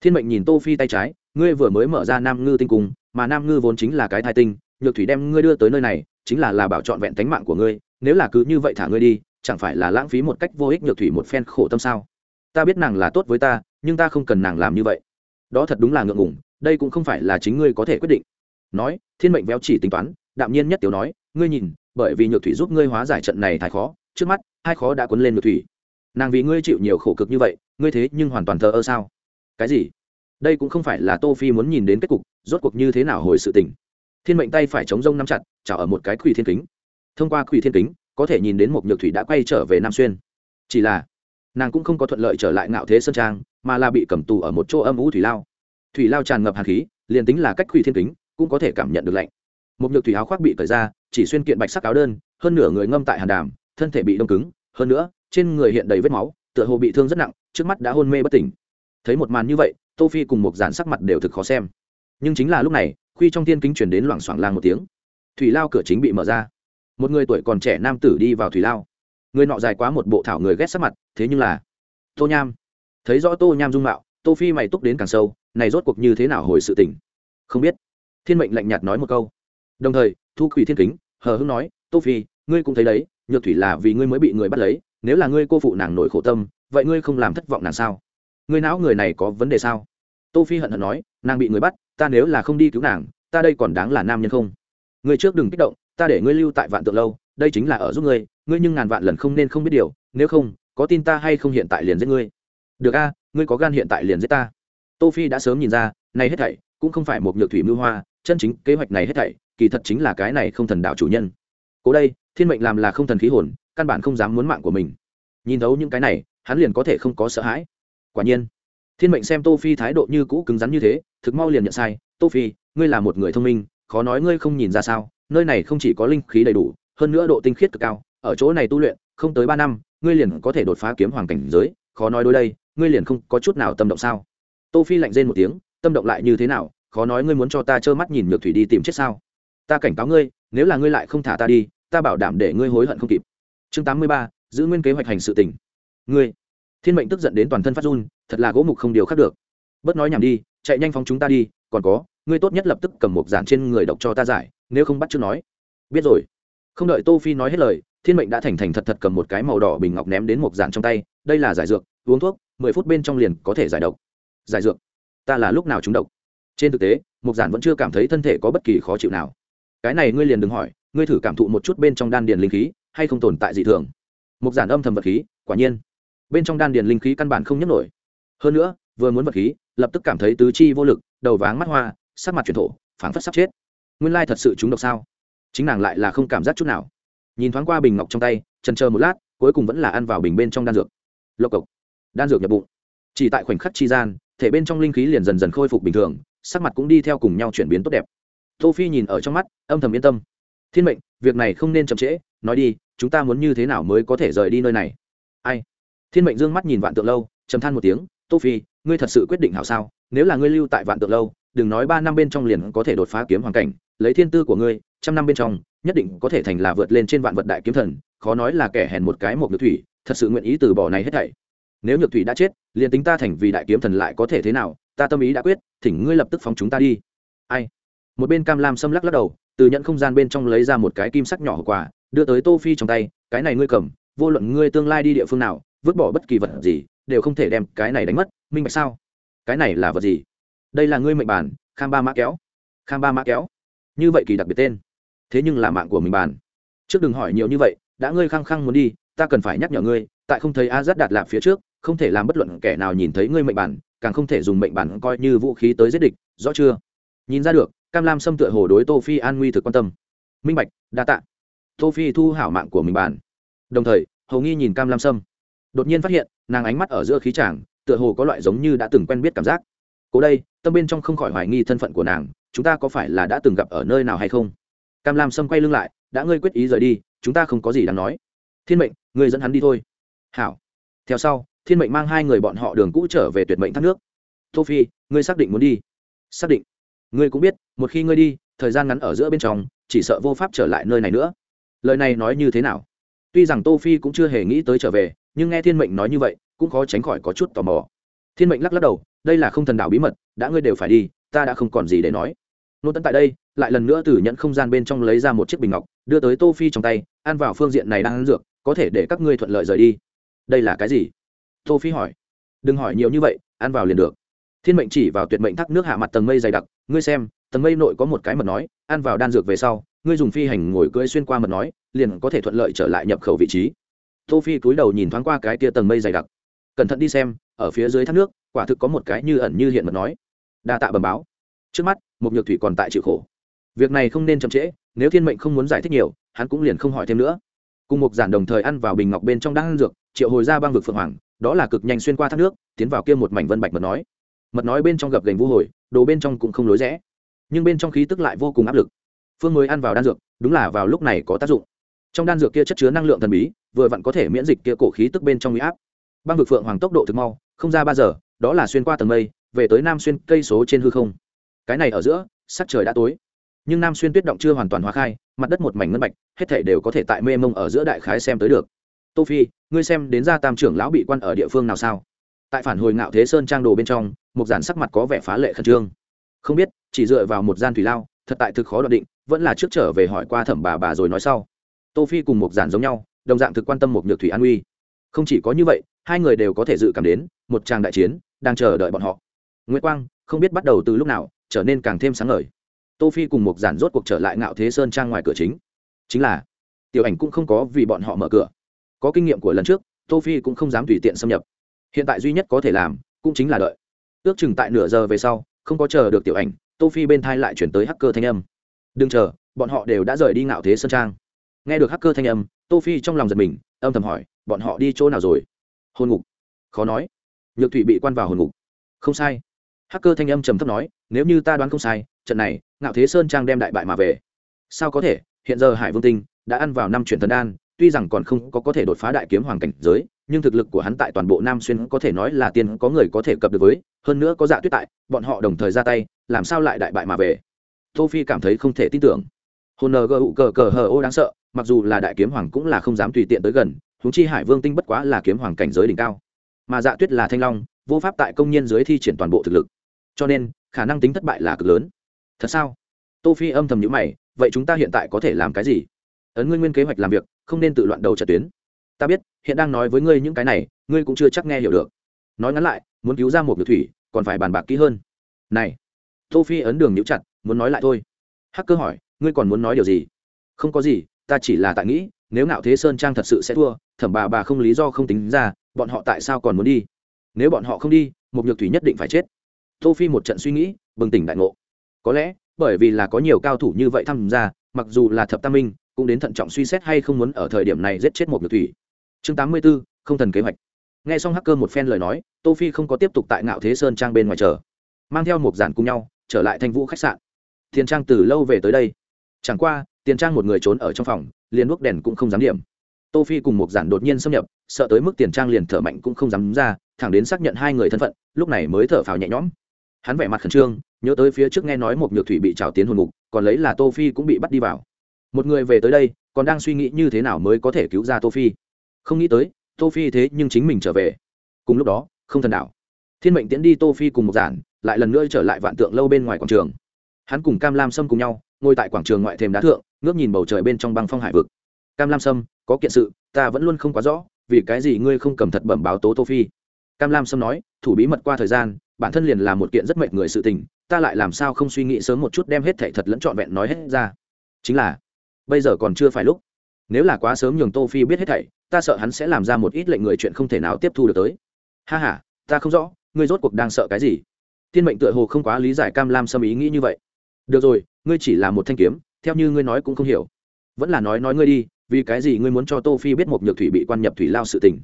Thiên mệnh nhìn tô phi tay trái, ngươi vừa mới mở ra nam ngư tinh cung, mà nam ngư vốn chính là cái thai tinh, nhược thủy đem ngươi đưa tới nơi này chính là là bảo trọn vẹn tánh mạng của ngươi, nếu là cứ như vậy thả ngươi đi, chẳng phải là lãng phí một cách vô ích nhược thủy một phen khổ tâm sao? Ta biết nàng là tốt với ta, nhưng ta không cần nàng làm như vậy. Đó thật đúng là ngượng ngùng, đây cũng không phải là chính ngươi có thể quyết định. Nói, thiên mệnh véo chỉ tính toán, đạm nhiên nhất tiểu nói, ngươi nhìn, bởi vì nhược thủy giúp ngươi hóa giải trận này thái khó, trước mắt, hai khó đã cuốn lên nhược thủy. Nàng vì ngươi chịu nhiều khổ cực như vậy, ngươi thế nhưng hoàn toàn thờ ơ sao? Cái gì? Đây cũng không phải là tô phi muốn nhìn đến kết cục, rốt cuộc như thế nào hồi sự tình? Thiên mệnh tay phải chống rông nắm chặt chảo ở một cái quỷ thiên kính. Thông qua quỷ thiên kính, có thể nhìn đến một nhược thủy đã quay trở về nam xuyên. Chỉ là, nàng cũng không có thuận lợi trở lại ngạo thế sơn trang, mà là bị cầm tù ở một chỗ âm u thủy lao. Thủy lao tràn ngập hàn khí, liền tính là cách quỷ thiên kính, cũng có thể cảm nhận được lạnh. Một nhược thủy áo khoác bị cởi ra, chỉ xuyên kiện bạch sắc áo đơn, hơn nửa người ngâm tại hàn đàm, thân thể bị đông cứng, hơn nữa, trên người hiện đầy vết máu, tựa hồ bị thương rất nặng, trước mắt đã hôn mê bất tỉnh. Thấy một màn như vậy, tô phi cùng một dàn sắc mặt đều thực khó xem. Nhưng chính là lúc này, khuy trong thiên kính chuyển đến loảng xoảng lang một tiếng thủy lao cửa chính bị mở ra. Một người tuổi còn trẻ nam tử đi vào thủy lao. Người nọ dài quá một bộ thảo người ghét sắc mặt, thế nhưng là tô nham. Thấy rõ tô nham dung mạo, tô phi mày túc đến càng sâu, này rốt cuộc như thế nào hồi sự tình? Không biết. Thiên mệnh lạnh nhạt nói một câu. Đồng thời, thu quỷ thiên kính, hờ hững nói, tô phi, ngươi cũng thấy đấy, nhược thủy là vì ngươi mới bị người bắt lấy, nếu là ngươi cô phụ nàng nổi khổ tâm, vậy ngươi không làm thất vọng nàng sao? Ngươi não người này có vấn đề sao? Tô phi hận hận nói, nàng bị người bắt, ta nếu là không đi cứu nàng, ta đây còn đáng là nam nhân không? Ngươi trước đừng kích động, ta để ngươi lưu tại vạn tượng lâu, đây chính là ở giúp ngươi ngươi nhưng ngàn vạn lần không nên không biết điều, nếu không, có tin ta hay không hiện tại liền giết ngươi. Được a, ngươi có gan hiện tại liền giết ta. Tô phi đã sớm nhìn ra, này hết thảy cũng không phải một nhược thủy mưu hoa, chân chính kế hoạch này hết thảy, kỳ thật chính là cái này không thần đạo chủ nhân. Cố đây, thiên mệnh làm là không thần khí hồn, căn bản không dám muốn mạng của mình. Nhìn thấu những cái này, hắn liền có thể không có sợ hãi. Quả nhiên, thiên mệnh xem tô phi thái độ như cũ cứng rắn như thế, thực mau liền nhận sai, tô phi, ngươi là một người thông minh khó nói ngươi không nhìn ra sao, nơi này không chỉ có linh khí đầy đủ, hơn nữa độ tinh khiết cực cao, ở chỗ này tu luyện, không tới ba năm, ngươi liền có thể đột phá kiếm hoàng cảnh giới, khó nói đối đây, ngươi liền không có chút nào tâm động sao? Tô phi lạnh rên một tiếng, tâm động lại như thế nào, khó nói ngươi muốn cho ta trơ mắt nhìn nhược thủy đi tìm chết sao? Ta cảnh cáo ngươi, nếu là ngươi lại không thả ta đi, ta bảo đảm để ngươi hối hận không kịp. Chương tám mươi ba, giữ nguyên kế hoạch hành sự tình. Ngươi, thiên mệnh tức giận đến toàn thân phát run, thật là gỗ mục không điều khác được. Bớt nói nhảm đi, chạy nhanh phóng chúng ta đi, còn có ngươi tốt nhất lập tức cầm một giản trên người độc cho ta giải, nếu không bắt chưa nói. Biết rồi. Không đợi tô phi nói hết lời, thiên mệnh đã thành thành thật thật cầm một cái màu đỏ bình ngọc ném đến một giản trong tay, đây là giải dược, uống thuốc, mười phút bên trong liền có thể giải độc. Giải dược? Ta là lúc nào trúng độc? Trên thực tế, một giản vẫn chưa cảm thấy thân thể có bất kỳ khó chịu nào. Cái này ngươi liền đừng hỏi, ngươi thử cảm thụ một chút bên trong đan điền linh khí, hay không tồn tại dị thường. Một giản âm thầm vật khí, quả nhiên. Bên trong đan điền linh khí căn bản không nhấc nổi. Hơn nữa, vừa muốn vật khí, lập tức cảm thấy tứ chi vô lực, đầu váng mắt hoa sắc mặt chuyển thổ, phảng phất sắp chết. Nguyên lai thật sự chúng độc sao? Chính nàng lại là không cảm giác chút nào. Nhìn thoáng qua bình ngọc trong tay, trần chờ một lát, cuối cùng vẫn là ăn vào bình bên trong đan dược. Lộc cộc. Đan dược nhập bụng. Chỉ tại khoảnh khắc chi gian, thể bên trong linh khí liền dần dần khôi phục bình thường, sắc mặt cũng đi theo cùng nhau chuyển biến tốt đẹp. Tô phi nhìn ở trong mắt, âm thầm yên tâm. Thiên mệnh, việc này không nên chậm trễ, nói đi, chúng ta muốn như thế nào mới có thể rời đi nơi này? Ai? Thiên mệnh dương mắt nhìn vạn tượng lâu, trầm than một tiếng, tô phi, ngươi thật sự quyết định hảo sao? Nếu là ngươi lưu tại vạn tượng lâu đừng nói ba năm bên trong liền có thể đột phá kiếm hoàn cảnh, lấy thiên tư của ngươi, trăm năm bên trong, nhất định có thể thành là vượt lên trên vạn vật đại kiếm thần, khó nói là kẻ hèn một cái một nhược thủy, thật sự nguyện ý từ bỏ này hết thảy. Nếu nhược thủy đã chết, liền tính ta thành vì đại kiếm thần lại có thể thế nào, ta tâm ý đã quyết, thỉnh ngươi lập tức phóng chúng ta đi. Ai? Một bên cam lam xâm lắc lắc đầu, từ nhận không gian bên trong lấy ra một cái kim sắc nhỏ quà, đưa tới tô phi trong tay, cái này ngươi cầm, vô luận ngươi tương lai đi địa phương nào, vứt bỏ bất kỳ vật gì, đều không thể đem cái này đánh mất, minh bạch sao? Cái này là vật gì? Đây là ngươi mệnh bản, kham ba mã kéo. Kham ba mã kéo. Như vậy kỳ đặc biệt tên. Thế nhưng là mạng của mình bàn trước đừng hỏi nhiều như vậy, đã ngươi khăng khăng muốn đi, ta cần phải nhắc nhở ngươi, tại không thấy a rất đạt lạc phía trước, không thể làm bất luận kẻ nào nhìn thấy ngươi mệnh bản, càng không thể dùng mệnh bản coi như vũ khí tới giết địch, rõ chưa? Nhìn ra được, cam lam xâm tựa hồ đối tô phi an nguy thực quan tâm. Minh bạch, đa tạ. Tô phi thu hảo mạng của mình bản. Đồng thời, hầu nghi nhìn cam lam sâm. Đột nhiên phát hiện, nàng ánh mắt ở giữa khí tràng tựa hồ có loại giống như đã từng quen biết cảm giác cố đây, tâm bên trong không khỏi hoài nghi thân phận của nàng, chúng ta có phải là đã từng gặp ở nơi nào hay không? Cam lam sâm quay lưng lại, đã ngươi quyết ý rời đi, chúng ta không có gì đáng nói. Thiên mệnh, ngươi dẫn hắn đi thôi. Hảo. Theo sau, thiên mệnh mang hai người bọn họ đường cũ trở về tuyệt mệnh thác nước. Tô phi ngươi xác định muốn đi? Xác định. Ngươi cũng biết, một khi ngươi đi, thời gian ngắn ở giữa bên trong, chỉ sợ vô pháp trở lại nơi này nữa. Lời này nói như thế nào? Tuy rằng tô phi cũng chưa hề nghĩ tới trở về, nhưng nghe thiên mệnh nói như vậy, cũng khó tránh khỏi có chút tò mò. Thiên mệnh lắc lắc đầu đây là không thần đạo bí mật, đã ngươi đều phải đi, ta đã không còn gì để nói. Nô tấn tại đây, lại lần nữa từ nhận không gian bên trong lấy ra một chiếc bình ngọc, đưa tới tô phi trong tay, ăn vào phương diện này đang ăn dược, có thể để các ngươi thuận lợi rời đi. Đây là cái gì? Tô phi hỏi. Đừng hỏi nhiều như vậy, ăn vào liền được. Thiên mệnh chỉ vào tuyệt mệnh thác nước hạ mặt tầng mây dày đặc, ngươi xem, tầng mây nội có một cái mật nói, ăn vào đan dược về sau, ngươi dùng phi hành ngồi cưỡi xuyên qua mật nói, liền có thể thuận lợi trở lại nhập khẩu vị trí. Tô phi cúi đầu nhìn thoáng qua cái kia tầng mây dày đặc. Cẩn thận đi xem, ở phía dưới thác nước quả thực có một cái như ẩn như hiện mật nói. Đa tạ bẩm báo. Trước mắt một nhược thủy còn tại chịu khổ. Việc này không nên chậm trễ, nếu thiên mệnh không muốn giải thích nhiều, hắn cũng liền không hỏi thêm nữa. Cùng một giản đồng thời ăn vào bình ngọc bên trong đang ăn dược, triệu hồi ra băng vực phượng hoàng, đó là cực nhanh xuyên qua thác nước, tiến vào kia một mảnh vân bạch mật nói. Mật nói bên trong gập gành vô hồi, đồ bên trong cũng không lối rẽ. Nhưng bên trong khí tức lại vô cùng áp lực. Phương mới ăn vào đan dược, đúng là vào lúc này có tác dụng. Trong đan dược kia chất chứa năng lượng thần bí, vừa vặn có thể miễn dịch kia cổ khí tức bên trong huy áp. Băng vực phượng hoàng tốc độ thực mau, không ra ba giờ đó là xuyên qua tầng mây, về tới nam xuyên cây số trên hư không. Cái này ở giữa, sắc trời đã tối. Nhưng nam xuyên tuyết động chưa hoàn toàn hóa khai, mặt đất một mảnh ngân bạch, hết thể đều có thể tại mê mông ở giữa đại khái xem tới được. Tô phi, ngươi xem đến gia tam trưởng lão bị quan ở địa phương nào sao? Tại phản hồi ngạo thế sơn trang đồ bên trong, một giản sắc mặt có vẻ phá lệ khẩn trương. Không biết, chỉ dựa vào một gian thủy lao, thật tại thực khó đoạt định, vẫn là trước trở về hỏi qua thẩm bà bà rồi nói sau. Tô phi cùng một giản giống nhau, đồng dạng thực quan tâm một nhược thủy an uy. Không chỉ có như vậy hai người đều có thể dự cảm đến, một tràng đại chiến đang chờ đợi bọn họ. Nguyễn quang không biết bắt đầu từ lúc nào, trở nên càng thêm sáng ngời. Tô phi cùng một giản rốt cuộc trở lại ngạo thế sơn trang ngoài cửa chính. Chính là, tiểu ảnh cũng không có vì bọn họ mở cửa. Có kinh nghiệm của lần trước, tô phi cũng không dám tùy tiện xâm nhập. Hiện tại duy nhất có thể làm, cũng chính là đợi. Ước chừng tại nửa giờ về sau, không có chờ được tiểu ảnh, tô phi bên thai lại chuyển tới hacker thanh âm. Đừng chờ, bọn họ đều đã rời đi ngạo thế sơn trang. Nghe được hacker thanh âm, tô phi trong lòng giật mình, âm thầm hỏi, bọn họ đi chỗ nào rồi? Hồn ngục. Khó nói. Nhược thủy bị quan vào hồn ngục. Không sai. Hacker thanh âm trầm thấp nói, nếu như ta đoán không sai, trận này, ngạo thế sơn trang đem đại bại mà về. Sao có thể? Hiện giờ hải vương tinh đã ăn vào năm chuyển thần đan, tuy rằng còn không có có thể đột phá đại kiếm hoàng cảnh giới, nhưng thực lực của hắn tại toàn bộ nam xuyên có thể nói là tiên có người có thể cập được với, hơn nữa có dạ tuyết tại, bọn họ đồng thời ra tay, làm sao lại đại bại mà về? Tô phi cảm thấy không thể tin tưởng. Hồn ngu cờ cờ hờ ô đáng sợ, mặc dù là đại kiếm hoàng cũng là không dám tùy tiện tới gần huống chi hải vương tinh bất quá là kiếm hoàng cảnh giới đỉnh cao. Mà dạ tuyết là thanh long, vô pháp tại công nhân dưới thi triển toàn bộ thực lực. Cho nên, khả năng tính thất bại là cực lớn. Thật sao? Tô phi âm thầm nhíu mày, vậy chúng ta hiện tại có thể làm cái gì? Ấn ngươi nguyên kế hoạch làm việc, không nên tự loạn đầu trận tuyến. Ta biết, hiện đang nói với ngươi những cái này, ngươi cũng chưa chắc nghe hiểu được. Nói ngắn lại, muốn cứu ra một nhược thủy, còn phải bàn bạc kỹ hơn. Này, tô phi ấn đường nhíu chặt, muốn nói lại thôi. Hacker hỏi, ngươi còn muốn nói điều gì? Không có gì, ta chỉ là tại nghĩ, nếu ngạo thế sơn trang thật sự sẽ thua thẩm bà bà không lý do không tính ra bọn họ tại sao còn muốn đi? Nếu bọn họ không đi một nhược thủy nhất định phải chết. Tô phi một trận suy nghĩ bừng tỉnh đại ngộ. Có lẽ bởi vì là có nhiều cao thủ như vậy tham gia mặc dù là thập tam minh cũng đến thận trọng suy xét hay không muốn ở thời điểm này giết chết một nhược thủy. Chương 84, không thần kế hoạch. Nghe xong hacker một phen lời nói tô phi không có tiếp tục tại ngạo thế sơn trang bên ngoài chờ. Mang theo một giản cùng nhau trở lại thanh vũ khách sạn. Tiền trang từ lâu về tới đây. Chẳng qua tiền trang một người trốn ở trong phòng liền đuốc đèn cũng không dám điểm tô phi cùng một giản đột nhiên xâm nhập sợ tới mức tiền trang liền thở mạnh cũng không dám ra thẳng đến xác nhận hai người thân phận lúc này mới thở phào nhẹ nhõm. Hắn vẻ mặt khẩn trương nhớ tới phía trước nghe nói một nhược thủy bị trào tiến hồn ngục, còn lấy là tô phi cũng bị bắt đi vào. Một người về tới đây còn đang suy nghĩ như thế nào mới có thể cứu ra tô phi. Không nghĩ tới tô phi thế nhưng chính mình trở về. Cùng lúc đó không thần đảo thiên mệnh tiễn đi tô phi cùng một giản lại lần nữa trở lại vạn tượng lâu bên ngoài quảng trường. Hắn cùng cam lam sâm cùng nhau ngồi tại quảng trường ngoại thềm đá thượng ngước nhìn bầu trời bên trong băng phong hải vực. Cam lam sâm có kiện sự, ta vẫn luôn không quá rõ, vì cái gì ngươi không cầm thật bẩm báo tố tô phi? Cam lam sâm nói, thủ bí mật qua thời gian, bản thân liền là một kiện rất mệt người sự tình, ta lại làm sao không suy nghĩ sớm một chút đem hết thảy thật lẫn trọn vẹn nói hết ra? Chính là, bây giờ còn chưa phải lúc. Nếu là quá sớm nhường tô phi biết hết thảy, ta sợ hắn sẽ làm ra một ít lệnh người chuyện không thể nào tiếp thu được tới. Ha ha, ta không rõ, ngươi rốt cuộc đang sợ cái gì? Thiên mệnh tựa hồ không quá lý giải cam lam sâm ý nghĩ như vậy. Được rồi, ngươi chỉ là một thanh kiếm, theo như ngươi nói cũng không hiểu. Vẫn là nói nói ngươi đi vì cái gì ngươi muốn cho tô phi biết một nhược thủy bị quan nhập thủy lao sự tình?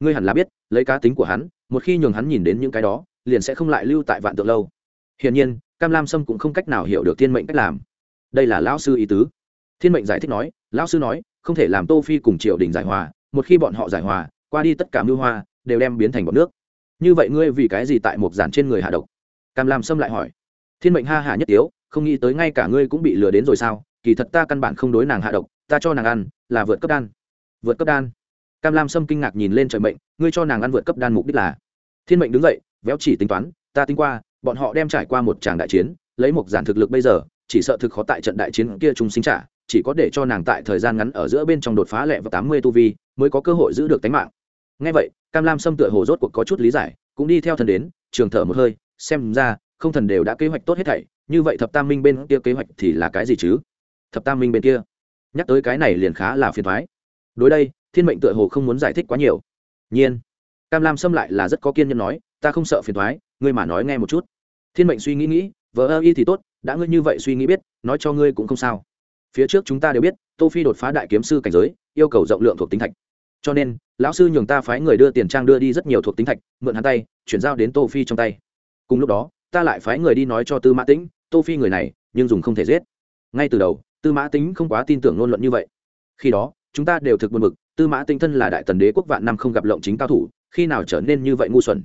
Ngươi hẳn là biết, lấy cá tính của hắn, một khi nhường hắn nhìn đến những cái đó, liền sẽ không lại lưu tại vạn tượng lâu. Hiển nhiên, cam lam sâm cũng không cách nào hiểu được thiên mệnh cách làm. Đây là lão sư ý tứ. Thiên mệnh giải thích nói, lão sư nói, không thể làm tô phi cùng triều đình giải hòa, một khi bọn họ giải hòa, qua đi tất cả mưu hoa, đều đem biến thành bọn nước. Như vậy ngươi vì cái gì tại một giản trên người hạ độc? Cam lam sâm lại hỏi. Thiên mệnh ha hả nhất tiếu, không nghĩ tới ngay cả ngươi cũng bị lừa đến rồi sao? Kỳ thật ta căn bản không đối nàng hạ độc ta cho nàng ăn, là vượt cấp đan. Vượt cấp đan. Cam lam sâm kinh ngạc nhìn lên trời mệnh, ngươi cho nàng ăn vượt cấp đan mục đích là? Thiên mệnh đứng dậy, véo chỉ tính toán, ta tính qua, bọn họ đem trải qua một tràng đại chiến, lấy một giản thực lực bây giờ, chỉ sợ thực khó tại trận đại chiến kia trung sinh trả, chỉ có để cho nàng tại thời gian ngắn ở giữa bên trong đột phá lẹ vào tám mươi tu vi, mới có cơ hội giữ được tính mạng. Ngay vậy, cam lam sâm tựa hồ rốt cuộc có chút lý giải, cũng đi theo thần đến, trường thở một hơi, xem ra, không thần đều đã kế hoạch tốt hết thảy, như vậy thập tam minh bên kia kế hoạch thì là cái gì chứ? Thập tam minh bên kia nhắc tới cái này liền khá là phiền thoái. Đối đây, thiên mệnh tựa hồ không muốn giải thích quá nhiều. Nhiên, cam lam xâm lại là rất có kiên nhẫn nói, ta không sợ phiền thoái, ngươi mà nói nghe một chút. Thiên mệnh suy nghĩ nghĩ, vờ ơ y thì tốt, đã ngươi như vậy suy nghĩ biết, nói cho ngươi cũng không sao. Phía trước chúng ta đều biết, tô phi đột phá đại kiếm sư cảnh giới, yêu cầu rộng lượng thuộc tính thạch. Cho nên, lão sư nhường ta phái người đưa tiền trang đưa đi rất nhiều thuộc tính thạch, mượn hắn tay, chuyển giao đến tô phi trong tay. Cùng lúc đó, ta lại phái người đi nói cho tư mã tĩnh, tô phi người này, nhưng dùng không thể giết. Ngay từ đầu tư mã tĩnh không quá tin tưởng ngôn luận như vậy. Khi đó chúng ta đều thực buồn bực tư mã Tinh thân là đại tần đế quốc vạn năm không gặp lộng chính cao thủ khi nào trở nên như vậy ngu xuẩn?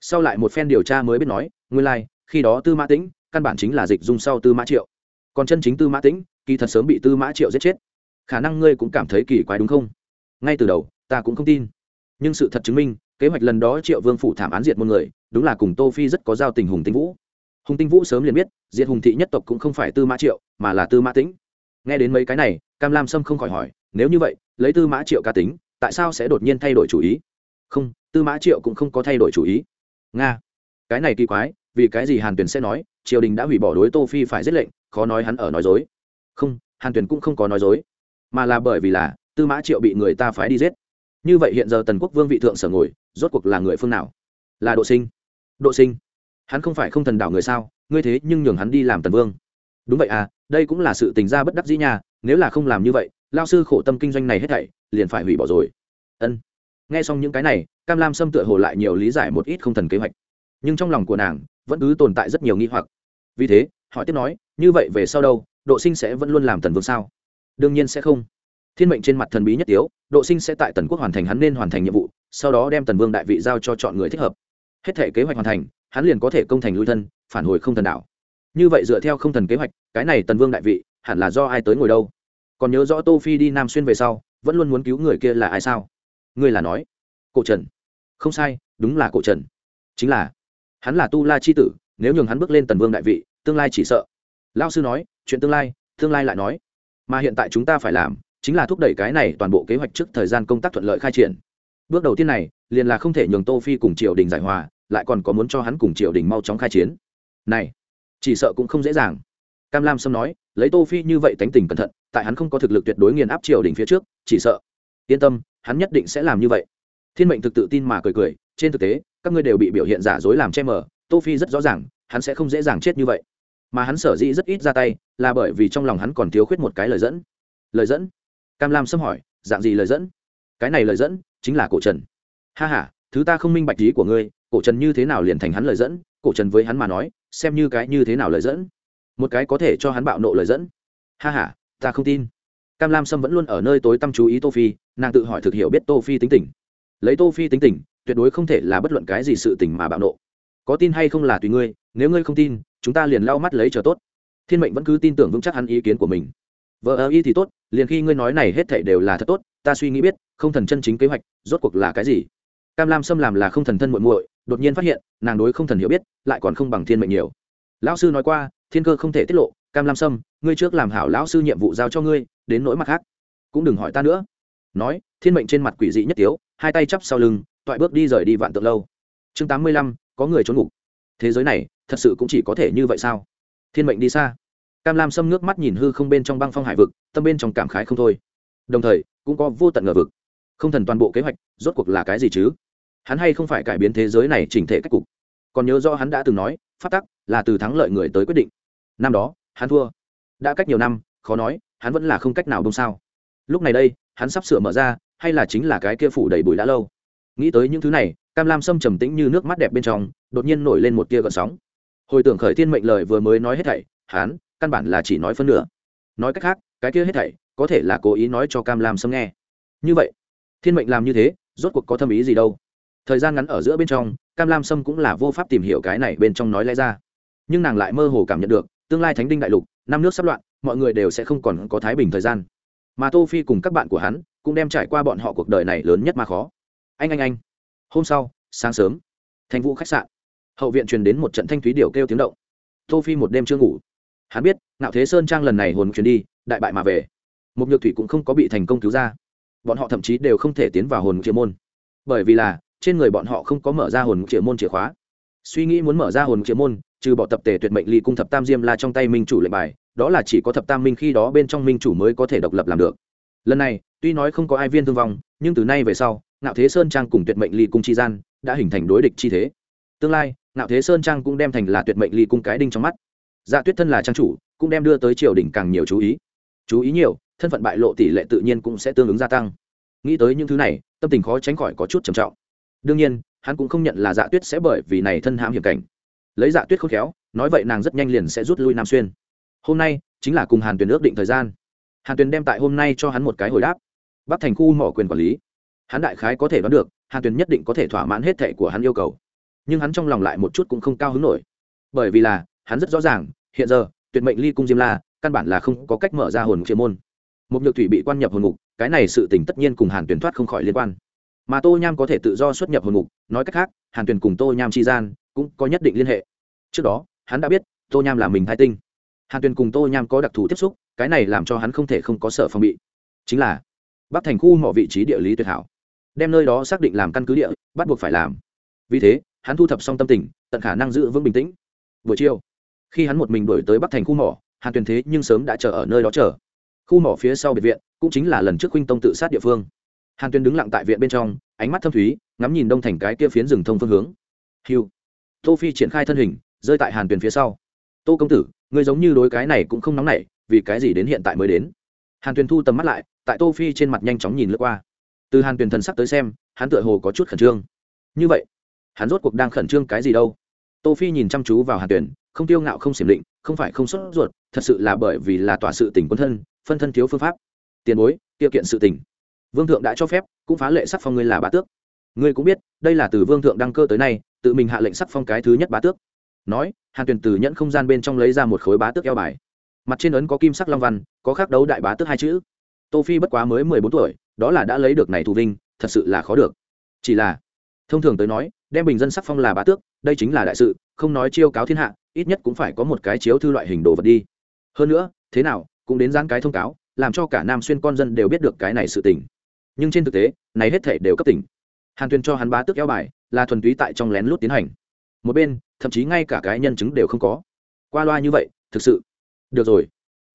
Sau lại một phen điều tra mới biết nói nguyên lai like, khi đó tư mã tĩnh căn bản chính là dịch dung sau tư mã triệu. Còn chân chính tư mã tĩnh kỳ thật sớm bị tư mã triệu giết chết. Khả năng ngươi cũng cảm thấy kỳ quái đúng không? Ngay từ đầu ta cũng không tin. Nhưng sự thật chứng minh kế hoạch lần đó triệu vương phủ thảm án diệt một người đúng là cùng tô phi rất có giao tình hùng tinh vũ. Hùng tinh vũ sớm liền biết diệt hùng thị nhất tộc cũng không phải tư mã triệu mà là tư mã tĩnh nghe đến mấy cái này, cam lam sâm không khỏi hỏi, nếu như vậy, lấy tư mã triệu ca tính, tại sao sẽ đột nhiên thay đổi chủ ý? Không, tư mã triệu cũng không có thay đổi chủ ý. Nga, cái này kỳ quái, vì cái gì hàn tuyền sẽ nói, triều đình đã hủy bỏ đối tô phi phải giết lệnh, khó nói hắn ở nói dối. Không, hàn tuyền cũng không có nói dối, mà là bởi vì là tư mã triệu bị người ta phái đi giết. Như vậy hiện giờ tần quốc vương vị thượng sở ngồi, rốt cuộc là người phương nào? Là độ sinh. Độ sinh, hắn không phải không thần đảo người sao? Ngươi thế nhưng nhường hắn đi làm tần vương đúng vậy à đây cũng là sự tình gia bất đắc dĩ nha, nếu là không làm như vậy lao sư khổ tâm kinh doanh này hết thảy, liền phải hủy bỏ rồi. Ân. Nghe xong những cái này, cam lam sâm tựa hồ lại nhiều lý giải một ít không thần kế hoạch. Nhưng trong lòng của nàng, vẫn cứ tồn tại rất nhiều nghi hoặc. Vì thế, hỏi tiếp nói, như vậy về sau đâu, độ sinh sẽ vẫn luôn làm tần vương sao? Đương nhiên sẽ không. Thiên mệnh trên mặt thần bí nhất tiếu, độ sinh sẽ tại tần quốc hoàn thành hắn nên hoàn thành nhiệm vụ, sau đó đem tần vương đại vị giao cho chọn người thích hợp. Hết thể kế hoạch hoàn thành, hắn liền có thể công thành lui thân, phản hồi không thần đạo như vậy dựa theo không thần kế hoạch, cái này tần vương đại vị, hẳn là do ai tới ngồi đâu? Còn nhớ rõ tô phi đi nam xuyên về sau, vẫn luôn muốn cứu người kia là ai sao? Ngươi là nói, cổ trần. Không sai, đúng là cổ trần. Chính là, hắn là tu la chi tử, nếu nhường hắn bước lên tần vương đại vị, tương lai chỉ sợ. Lao sư nói, chuyện tương lai tương lai lại nói. Mà hiện tại chúng ta phải làm, chính là thúc đẩy cái này toàn bộ kế hoạch trước thời gian công tác thuận lợi khai triển. Bước đầu tiên này, liền là không thể nhường tô phi cùng triều đình giải hòa, lại còn có muốn cho hắn cùng triều đình mau chóng khai chiến. Này chỉ sợ cũng không dễ dàng. Cam lam sâm nói lấy tô phi như vậy tánh tình cẩn thận tại hắn không có thực lực tuyệt đối nghiền áp triều đình phía trước chỉ sợ. Yên tâm hắn nhất định sẽ làm như vậy. Thiên mệnh thực tự tin mà cười cười trên thực tế các ngươi đều bị biểu hiện giả dối làm che mờ tô phi rất rõ ràng hắn sẽ không dễ dàng chết như vậy. Mà hắn sở dĩ rất ít ra tay là bởi vì trong lòng hắn còn thiếu khuyết một cái lời dẫn. Lời dẫn? Cam lam xâm hỏi dạng gì lời dẫn? Cái này lời dẫn chính là cổ trần. Ha ha, thứ ta không minh bạch ý của ngươi cổ trần như thế nào liền thành hắn lời dẫn cổ trần với hắn mà nói xem như cái như thế nào lời dẫn. Một cái có thể cho hắn bạo nộ lời dẫn. Ha h a ta không tin. Cam lam sâm vẫn luôn ở nơi tối tăm chú ý tô phi, nàng tự hỏi thực hiểu biết tô phi tính tình. Lấy tô phi tính tình, tuyệt đối không thể là bất luận cái gì sự tình mà bạo nộ. Có tin hay không là tùy ngươi, nếu ngươi không tin, chúng ta liền lau mắt lấy chờ tốt. Thiên mệnh vẫn cứ tin tưởng vững chắc hắn ý kiến của mình. Vợ ơ y thì tốt, liền khi ngươi nói này hết thảy đều là thật tốt, ta suy nghĩ biết, không thần chân chính kế hoạch, rốt cuộc là cái gì? Cam lam xâm làm là không thần thân muội muội đột nhiên phát hiện, nàng đối không thần hiểu biết, lại còn không bằng thiên mệnh nhiều. Lão sư nói qua, thiên cơ không thể tiết lộ, cam lam sâm, ngươi trước làm hảo lão sư nhiệm vụ giao cho ngươi, đến nỗi mặt khác. Cũng đừng hỏi ta nữa. Nói, thiên mệnh trên mặt quỷ dị nhất tiếu, hai tay chắp sau lưng, toại bước đi rời đi vạn tượng lâu. Chương tám mươi lăm, có người trốn ngục. Thế giới này, thật sự cũng chỉ có thể như vậy sao? Thiên mệnh đi xa. Cam lam Sâm nước mắt nhìn hư không bên trong băng phong hải vực, tâm bên trong cảm khái không thôi. Đồng thời, cũng có vô tận ngờ vực. Không thần toàn bộ kế hoạch, rốt cuộc là cái gì chứ? Hắn hay không phải cải biến thế giới này chỉnh thể cách cục? Còn nhớ do hắn đã từng nói, phát tắc là từ thắng lợi người tới quyết định. Năm đó, hắn thua. Đã cách nhiều năm, khó nói, hắn vẫn là không cách nào đông sao. Lúc này đây, hắn sắp sửa mở ra, hay là chính là cái kia phủ đầy bụi đã lâu. Nghĩ tới những thứ này, cam lam sâm trầm tĩnh như nước mắt đẹp bên trong, đột nhiên nổi lên một tia gợn sóng. Hồi tưởng khởi thiên mệnh lời vừa mới nói hết thảy, hắn, căn bản là chỉ nói phân nửa. Nói cách khác, cái kia hết thảy, có thể là cố ý nói cho cam lam sâm nghe. Như vậy, thiên mệnh làm như thế, rốt cuộc có thâm ý gì đâu? Thời gian ngắn ở giữa bên trong, cam lam sâm cũng là vô pháp tìm hiểu cái này bên trong nói lẽ ra. Nhưng nàng lại mơ hồ cảm nhận được, tương lai thánh đinh đại lục, năm nước sắp loạn, mọi người đều sẽ không còn có thái bình thời gian. Mà tô phi cùng các bạn của hắn cũng đem trải qua bọn họ cuộc đời này lớn nhất mà khó. Anh anh anh. Hôm sau, sáng sớm thành vụ khách sạn. Hậu viện truyền đến một trận thanh thúy điệu kêu tiếng động. Tô phi một đêm chưa ngủ. Hắn biết, ngạo thế sơn trang lần này hồn truyền đi, đại bại mà về. Một nhược thủy cũng không có bị thành công cứu ra. Bọn họ thậm chí đều không thể tiến vào hồn triệu môn. Bởi vì là trên người bọn họ không có mở ra hồn triệu môn chìa khóa. Suy nghĩ muốn mở ra hồn triệu môn, trừ bỏ tập tề tuyệt mệnh ly cung thập tam diêm la trong tay minh chủ lệnh bài, đó là chỉ có thập tam minh khi đó bên trong minh chủ mới có thể độc lập làm được. Lần này, tuy nói không có ai viên thương vong, nhưng từ nay về sau, ngạo thế sơn trang cùng tuyệt mệnh ly cung chi gian đã hình thành đối địch chi thế. Tương lai, ngạo thế sơn trang cũng đem thành là tuyệt mệnh ly cung cái đinh trong mắt. Dạ tuyết thân là trang chủ, cũng đem đưa tới triều đình càng nhiều chú ý. Chú ý nhiều, thân phận bại lộ tỷ lệ tự nhiên cũng sẽ tương ứng gia tăng. Nghĩ tới những thứ này, tâm tình khó tránh khỏi có chút trầm trọng đương nhiên, hắn cũng không nhận là dạ tuyết sẽ bởi vì này thân hãm hiểm cảnh. Lấy dạ tuyết khôn khéo, nói vậy nàng rất nhanh liền sẽ rút lui nam xuyên. Hôm nay, chính là cùng hàn tuyền ước định thời gian. Hàn tuyền đem tại hôm nay cho hắn một cái hồi đáp. Bắc thành khu mỏ quyền quản lý. Hắn đại khái có thể đoán được, hàn tuyền nhất định có thể thỏa mãn hết thệ của hắn yêu cầu. Nhưng hắn trong lòng lại một chút cũng không cao hứng nổi. Bởi vì là, hắn rất rõ ràng, hiện giờ, tuyệt mệnh ly cung diêm la, căn bản là không có cách mở ra hồn chuyên môn. Một nhược thủy bị quan nhập hồn ngục cái này sự tình tất nhiên cùng hàn tuyển thoát không khỏi liên quan mà tô nham có thể tự do xuất nhập hồn ngục, nói cách khác, hàn tuyền cùng tô nham chi gian cũng có nhất định liên hệ. Trước đó, hắn đã biết tô nham là mình thai tinh. Hàn tuyền cùng tô nham có đặc thù tiếp xúc, cái này làm cho hắn không thể không có sợ phòng bị. Chính là, bắc thành khu mỏ vị trí địa lý tuyệt hảo. Đem nơi đó xác định làm căn cứ địa, bắt buộc phải làm. Vì thế, hắn thu thập xong tâm tình, tận khả năng giữ vững bình tĩnh. Buổi chiều, khi hắn một mình đổi tới bắc thành khu mỏ, hàn tuyền thế nhưng sớm đã chờ ở nơi đó chờ. Khu mỏ phía sau biệt viện cũng chính là lần trước huynh tông tự sát địa phương hàn Tuyên đứng lặng tại viện bên trong, ánh mắt thâm thúy, ngắm nhìn đông thành cái kia phiến rừng thông phương hướng. Hiu tô phi triển khai thân hình, rơi tại hàn Tuyên phía sau. Tô công tử người giống như đối cái này cũng không nóng nảy, vì cái gì đến hiện tại mới đến? Hàn tuyền thu tầm mắt lại, tại tô phi trên mặt nhanh chóng nhìn lướt qua. Từ hàn tuyền thần sắc tới xem, hắn tựa hồ có chút khẩn trương. Như vậy, hắn rốt cuộc đang khẩn trương cái gì đâu? Tô phi nhìn chăm chú vào hàn tuyền không tiêu ngạo, không xiểm định, không phải không xuất ruột, thật sự là bởi vì là tỏa sự tình quân thân, phân thân thiếu phương pháp. Tiền bối tiêu kiện sự tình vương thượng đã cho phép, cũng phá lệ sắc phong ngươi là bá tước. Ngươi cũng biết, đây là từ vương thượng đăng cơ tới nay, tự mình hạ lệnh sắc phong cái thứ nhất bá tước. Nói, hàn tuyền từ nhẫn không gian bên trong lấy ra một khối bá tước eo bài. Mặt trên ấn có kim sắc long văn, có khắc đấu đại bá tước hai chữ. Tô phi bất quá mới mười bốn tuổi, đó là đã lấy được này thù vinh, thật sự là khó được. Chỉ là, thông thường tới nói, đem bình dân sắc phong là bá tước, đây chính là đại sự, không nói chiêu cáo thiên hạ, ít nhất cũng phải có một cái chiếu thư loại hình đồ vật đi. Hơn nữa, thế nào, cũng đến gián cái thông cáo, làm cho cả nam xuyên con dân đều biết được cái này sự tình nhưng trên thực tế, này hết thể đều cấp tỉnh. Hàn Tuyền cho hắn bá tước kéo bài, là thuần túy tại trong lén lút tiến hành. Một bên, thậm chí ngay cả cái nhân chứng đều không có. Qua loa như vậy, thực sự. Được rồi.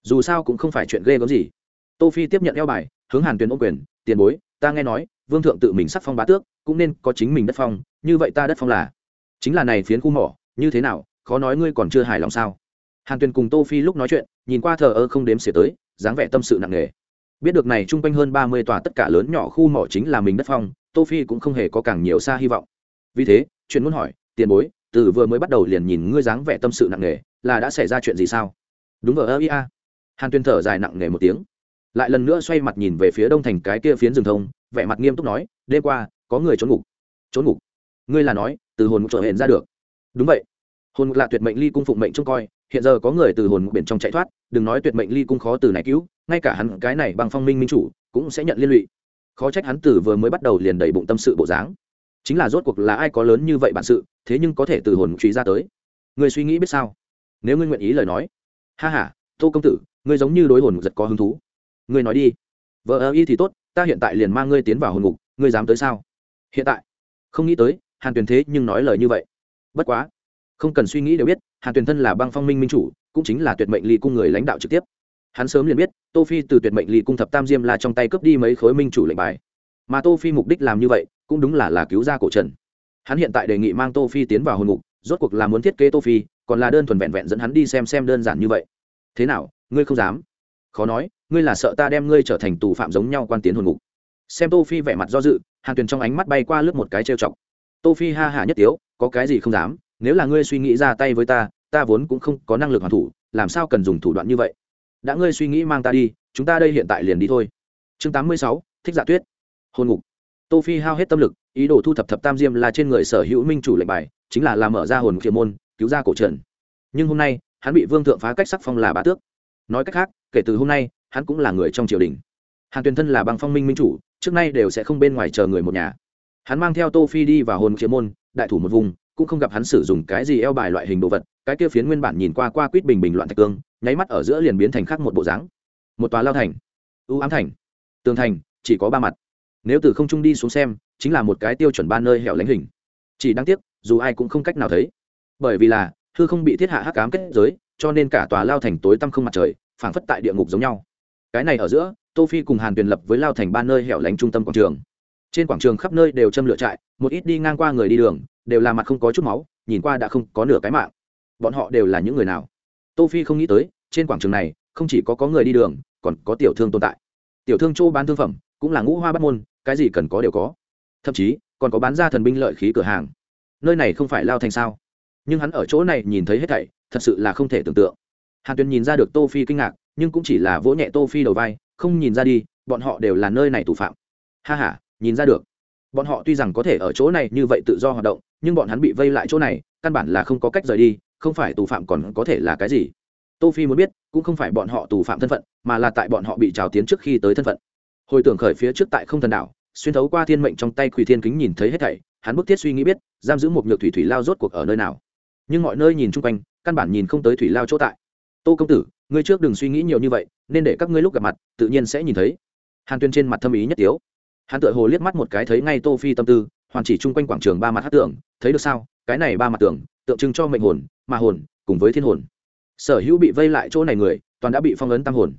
Dù sao cũng không phải chuyện ghê gớm gì. Tô phi tiếp nhận eo bài, hướng hàn tuyền ôm quyền, tiền bối, ta nghe nói, vương thượng tự mình sắc phong bá tước, cũng nên có chính mình đất phong, như vậy ta đất phong là chính là này phiến khu mỏ, như thế nào, khó nói ngươi còn chưa hài lòng sao? Hàn tuyền cùng tô phi lúc nói chuyện, nhìn qua thờ ơ không đếm xỉa tới, dáng vẻ tâm sự nặng nề biết được này chung quanh hơn ba mươi tòa tất cả lớn nhỏ khu mỏ chính là mình đất phong, tô phi cũng không hề có càng nhiều xa hy vọng. Vì thế, chuyện muốn hỏi, tiền bối, từ vừa mới bắt đầu liền nhìn ngươi dáng vẻ tâm sự nặng nề, là đã xảy ra chuyện gì sao? Đúng ở ơ ia hàn tuyên thở dài nặng nề một tiếng. Lại lần nữa xoay mặt nhìn về phía đông thành cái kia phiến rừng thông, vẻ mặt nghiêm túc nói, đêm qua, có người trốn ngục. Trốn ngục? Ngươi là nói, từ hồn ngục trở hiện ra được. Đúng vậy. Hồn ngục là tuyệt mệnh ly cung phụng mệnh trông coi, hiện giờ có người từ hồn ngục biển trong chạy thoát, đừng nói tuyệt mệnh ly cung khó từ này cứu ngay cả hắn cái này bằng phong minh minh chủ cũng sẽ nhận liên lụy. Khó trách hắn từ vừa mới bắt đầu liền đầy bụng tâm sự bộ dáng. Chính là rốt cuộc là ai có lớn như vậy bản sự, thế nhưng có thể từ hồn truy ra tới. Người suy nghĩ biết sao? Nếu ngươi nguyện ý lời nói. Ha h a tô công tử, ngươi giống như đối hồn giật có hứng thú. Ngươi nói đi. Vợ ơ y thì tốt, ta hiện tại liền mang ngươi tiến vào hồn ngục, ngươi dám tới sao? Hiện tại. Không nghĩ tới, hàn tuyền thế nhưng nói lời như vậy. Bất quá. Không cần suy nghĩ đều biết, hàn tuyền thân là băng phong minh minh chủ, cũng chính là tuyệt mệnh ly cung người lãnh đạo trực tiếp hắn sớm liền biết, tô phi từ tuyệt mệnh ly cung thập tam diêm là trong tay cướp đi mấy khối minh chủ lệnh bài. Mà tô phi mục đích làm như vậy, cũng đúng là là cứu ra cổ trần. Hắn hiện tại đề nghị mang tô phi tiến vào hồn ngục, rốt cuộc là muốn thiết kế tô phi, còn là đơn thuần vẹn vẹn dẫn hắn đi xem xem đơn giản như vậy. Thế nào, ngươi không dám? Khó nói, ngươi là sợ ta đem ngươi trở thành tù phạm giống nhau quan tiến hồn ngục. Xem tô phi vẻ mặt do dự, hàn tuyền trong ánh mắt bay qua lướt một cái trêu chọc. Tô phi ha hả nhất tiếu, có cái gì không dám? Nếu là ngươi suy nghĩ ra tay với ta ta vốn cũng không có năng lực hoàn thủ, làm sao cần dùng thủ đoạn như vậy? Đã ngươi suy nghĩ mang ta đi chúng ta đây hiện tại liền đi thôi. Chương 86, thích dạ tuyết. Hôn ngục. Tô phi hao hết tâm lực ý đồ thu thập thập tam diêm là trên người sở hữu minh chủ lệnh bài chính là làm mở ra hồn kiệt môn cứu ra cổ trần. Nhưng hôm nay hắn bị vương thượng phá cách sắc phong là bá tước. Nói cách khác kể từ hôm nay hắn cũng là người trong triều đình. Hàn tuyền thân là băng phong minh minh chủ trước nay đều sẽ không bên ngoài chờ người một nhà. Hắn mang theo tô phi đi vào hồn chiếm môn đại thủ một vùng cũng không gặp hắn sử dụng cái gì eo bài loại hình đồ vật cái kia phiến nguyên bản nhìn qua qua quýt bình bình loạn thạch cương nháy mắt ở giữa liền biến thành khác một bộ dáng. Một tòa lao thành, ưu ám thành, tường thành, chỉ có ba mặt. Nếu từ không trung đi xuống xem, chính là một cái tiêu chuẩn ba nơi hẻo lánh hình. Chỉ đáng tiếc, dù ai cũng không cách nào thấy. Bởi vì là, hư không bị thiết hạ hắc ám kết giới, cho nên cả tòa lao thành tối tăm không mặt trời, phảng phất tại địa ngục giống nhau. Cái này ở giữa, tô phi cùng hàn tuyền lập với lao thành ba nơi hẻo lánh trung tâm quảng trường. Trên quảng trường khắp nơi đều châm lửa trại, một ít đi ngang qua người đi đường, đều là mặt không có chút máu, nhìn qua đã không có nửa cái mạng. Bọn họ đều là những người nào? Tô phi không nghĩ tới trên quảng trường này không chỉ có có người đi đường, còn có tiểu thương tồn tại. Tiểu thương châu bán thương phẩm cũng là ngũ hoa bắt môn, cái gì cần có đều có. Thậm chí, còn có bán ra thần binh lợi khí cửa hàng. Nơi này không phải lao thành sao? Nhưng hắn ở chỗ này nhìn thấy hết thảy, thật sự là không thể tưởng tượng. Hàn tuyền nhìn ra được tô phi kinh ngạc, nhưng cũng chỉ là vỗ nhẹ tô phi đầu vai, không nhìn ra đi, bọn họ đều là nơi này tù phạm. Ha ha, nhìn ra được. Bọn họ tuy rằng có thể ở chỗ này như vậy tự do hoạt động, nhưng bọn hắn bị vây lại chỗ này, căn bản là không có cách rời đi, không phải tù phạm còn có thể là cái gì tô phi muốn biết, cũng không phải bọn họ tù phạm thân phận, mà là tại bọn họ bị trào tiến trước khi tới thân phận. Hồi tưởng khởi phía trước tại không thần đảo, xuyên thấu qua thiên mệnh trong tay quỷ thiên kính nhìn thấy hết thảy, hắn bức thiết suy nghĩ biết, giam giữ một nhược thủy thủy lao rốt cuộc ở nơi nào. Nhưng mọi nơi nhìn chung quanh, căn bản nhìn không tới thủy lao chỗ tại. Tô công tử, ngươi trước đừng suy nghĩ nhiều như vậy, nên để các ngươi lúc gặp mặt, tự nhiên sẽ nhìn thấy. Hàn tuyên trên mặt thâm ý nhất tiếu. Hắn tự hồ liếc mắt một cái thấy ngay tô phi tâm tư, hoàn chỉ chung quanh quảng trường ba mặt hát tượng thấy được sao? Cái này ba mặt tượng tượng trưng cho mệnh hồn mà hồn, cùng với thiên hồn sở hữu bị vây lại chỗ này người, toàn đã bị phong ấn tam hồn.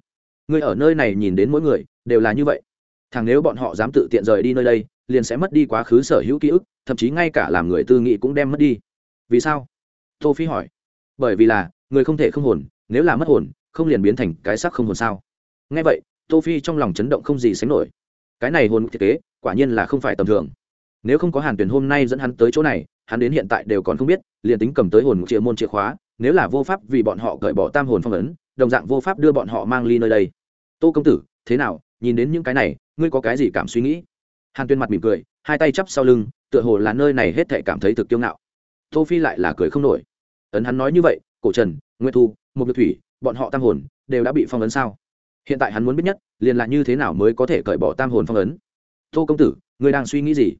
Người ở nơi này nhìn đến mỗi người, đều là như vậy. Thằng nếu bọn họ dám tự tiện rời đi nơi đây, liền sẽ mất đi quá khứ sở hữu ký ức, thậm chí ngay cả làm người tư nghị cũng đem mất đi. Vì sao? Tô phi hỏi. Bởi vì là, người không thể không hồn, nếu là mất hồn, không liền biến thành cái xác không hồn sao? Nghe vậy, tô phi trong lòng chấn động không gì sánh nổi. Cái này hồn thiết kế, quả nhiên là không phải tầm thường. Nếu không có hàn tuyển hôm nay dẫn hắn tới chỗ này, hắn đến hiện tại đều còn không biết, liền tính cầm tới hồn chìa môn chìa khóa nếu là vô pháp vì bọn họ cởi bỏ tam hồn phong ấn, đồng dạng vô pháp đưa bọn họ mang ly nơi đây. Tô công tử, thế nào? Nhìn đến những cái này, ngươi có cái gì cảm suy nghĩ? Hàn tuyên mặt mỉm cười, hai tay chắp sau lưng, tựa hồ là nơi này hết thể cảm thấy thực kiêu ngạo. Tô phi lại là cười không nổi. Ấn hắn nói như vậy, cổ trần, Nguyệt thu một nhược thủy, bọn họ tam hồn, đều đã bị phong ấn sao? Hiện tại hắn muốn biết nhất, liền là như thế nào mới có thể cởi bỏ tam hồn phong ấn? Tô công tử, ngươi đang suy nghĩ gì?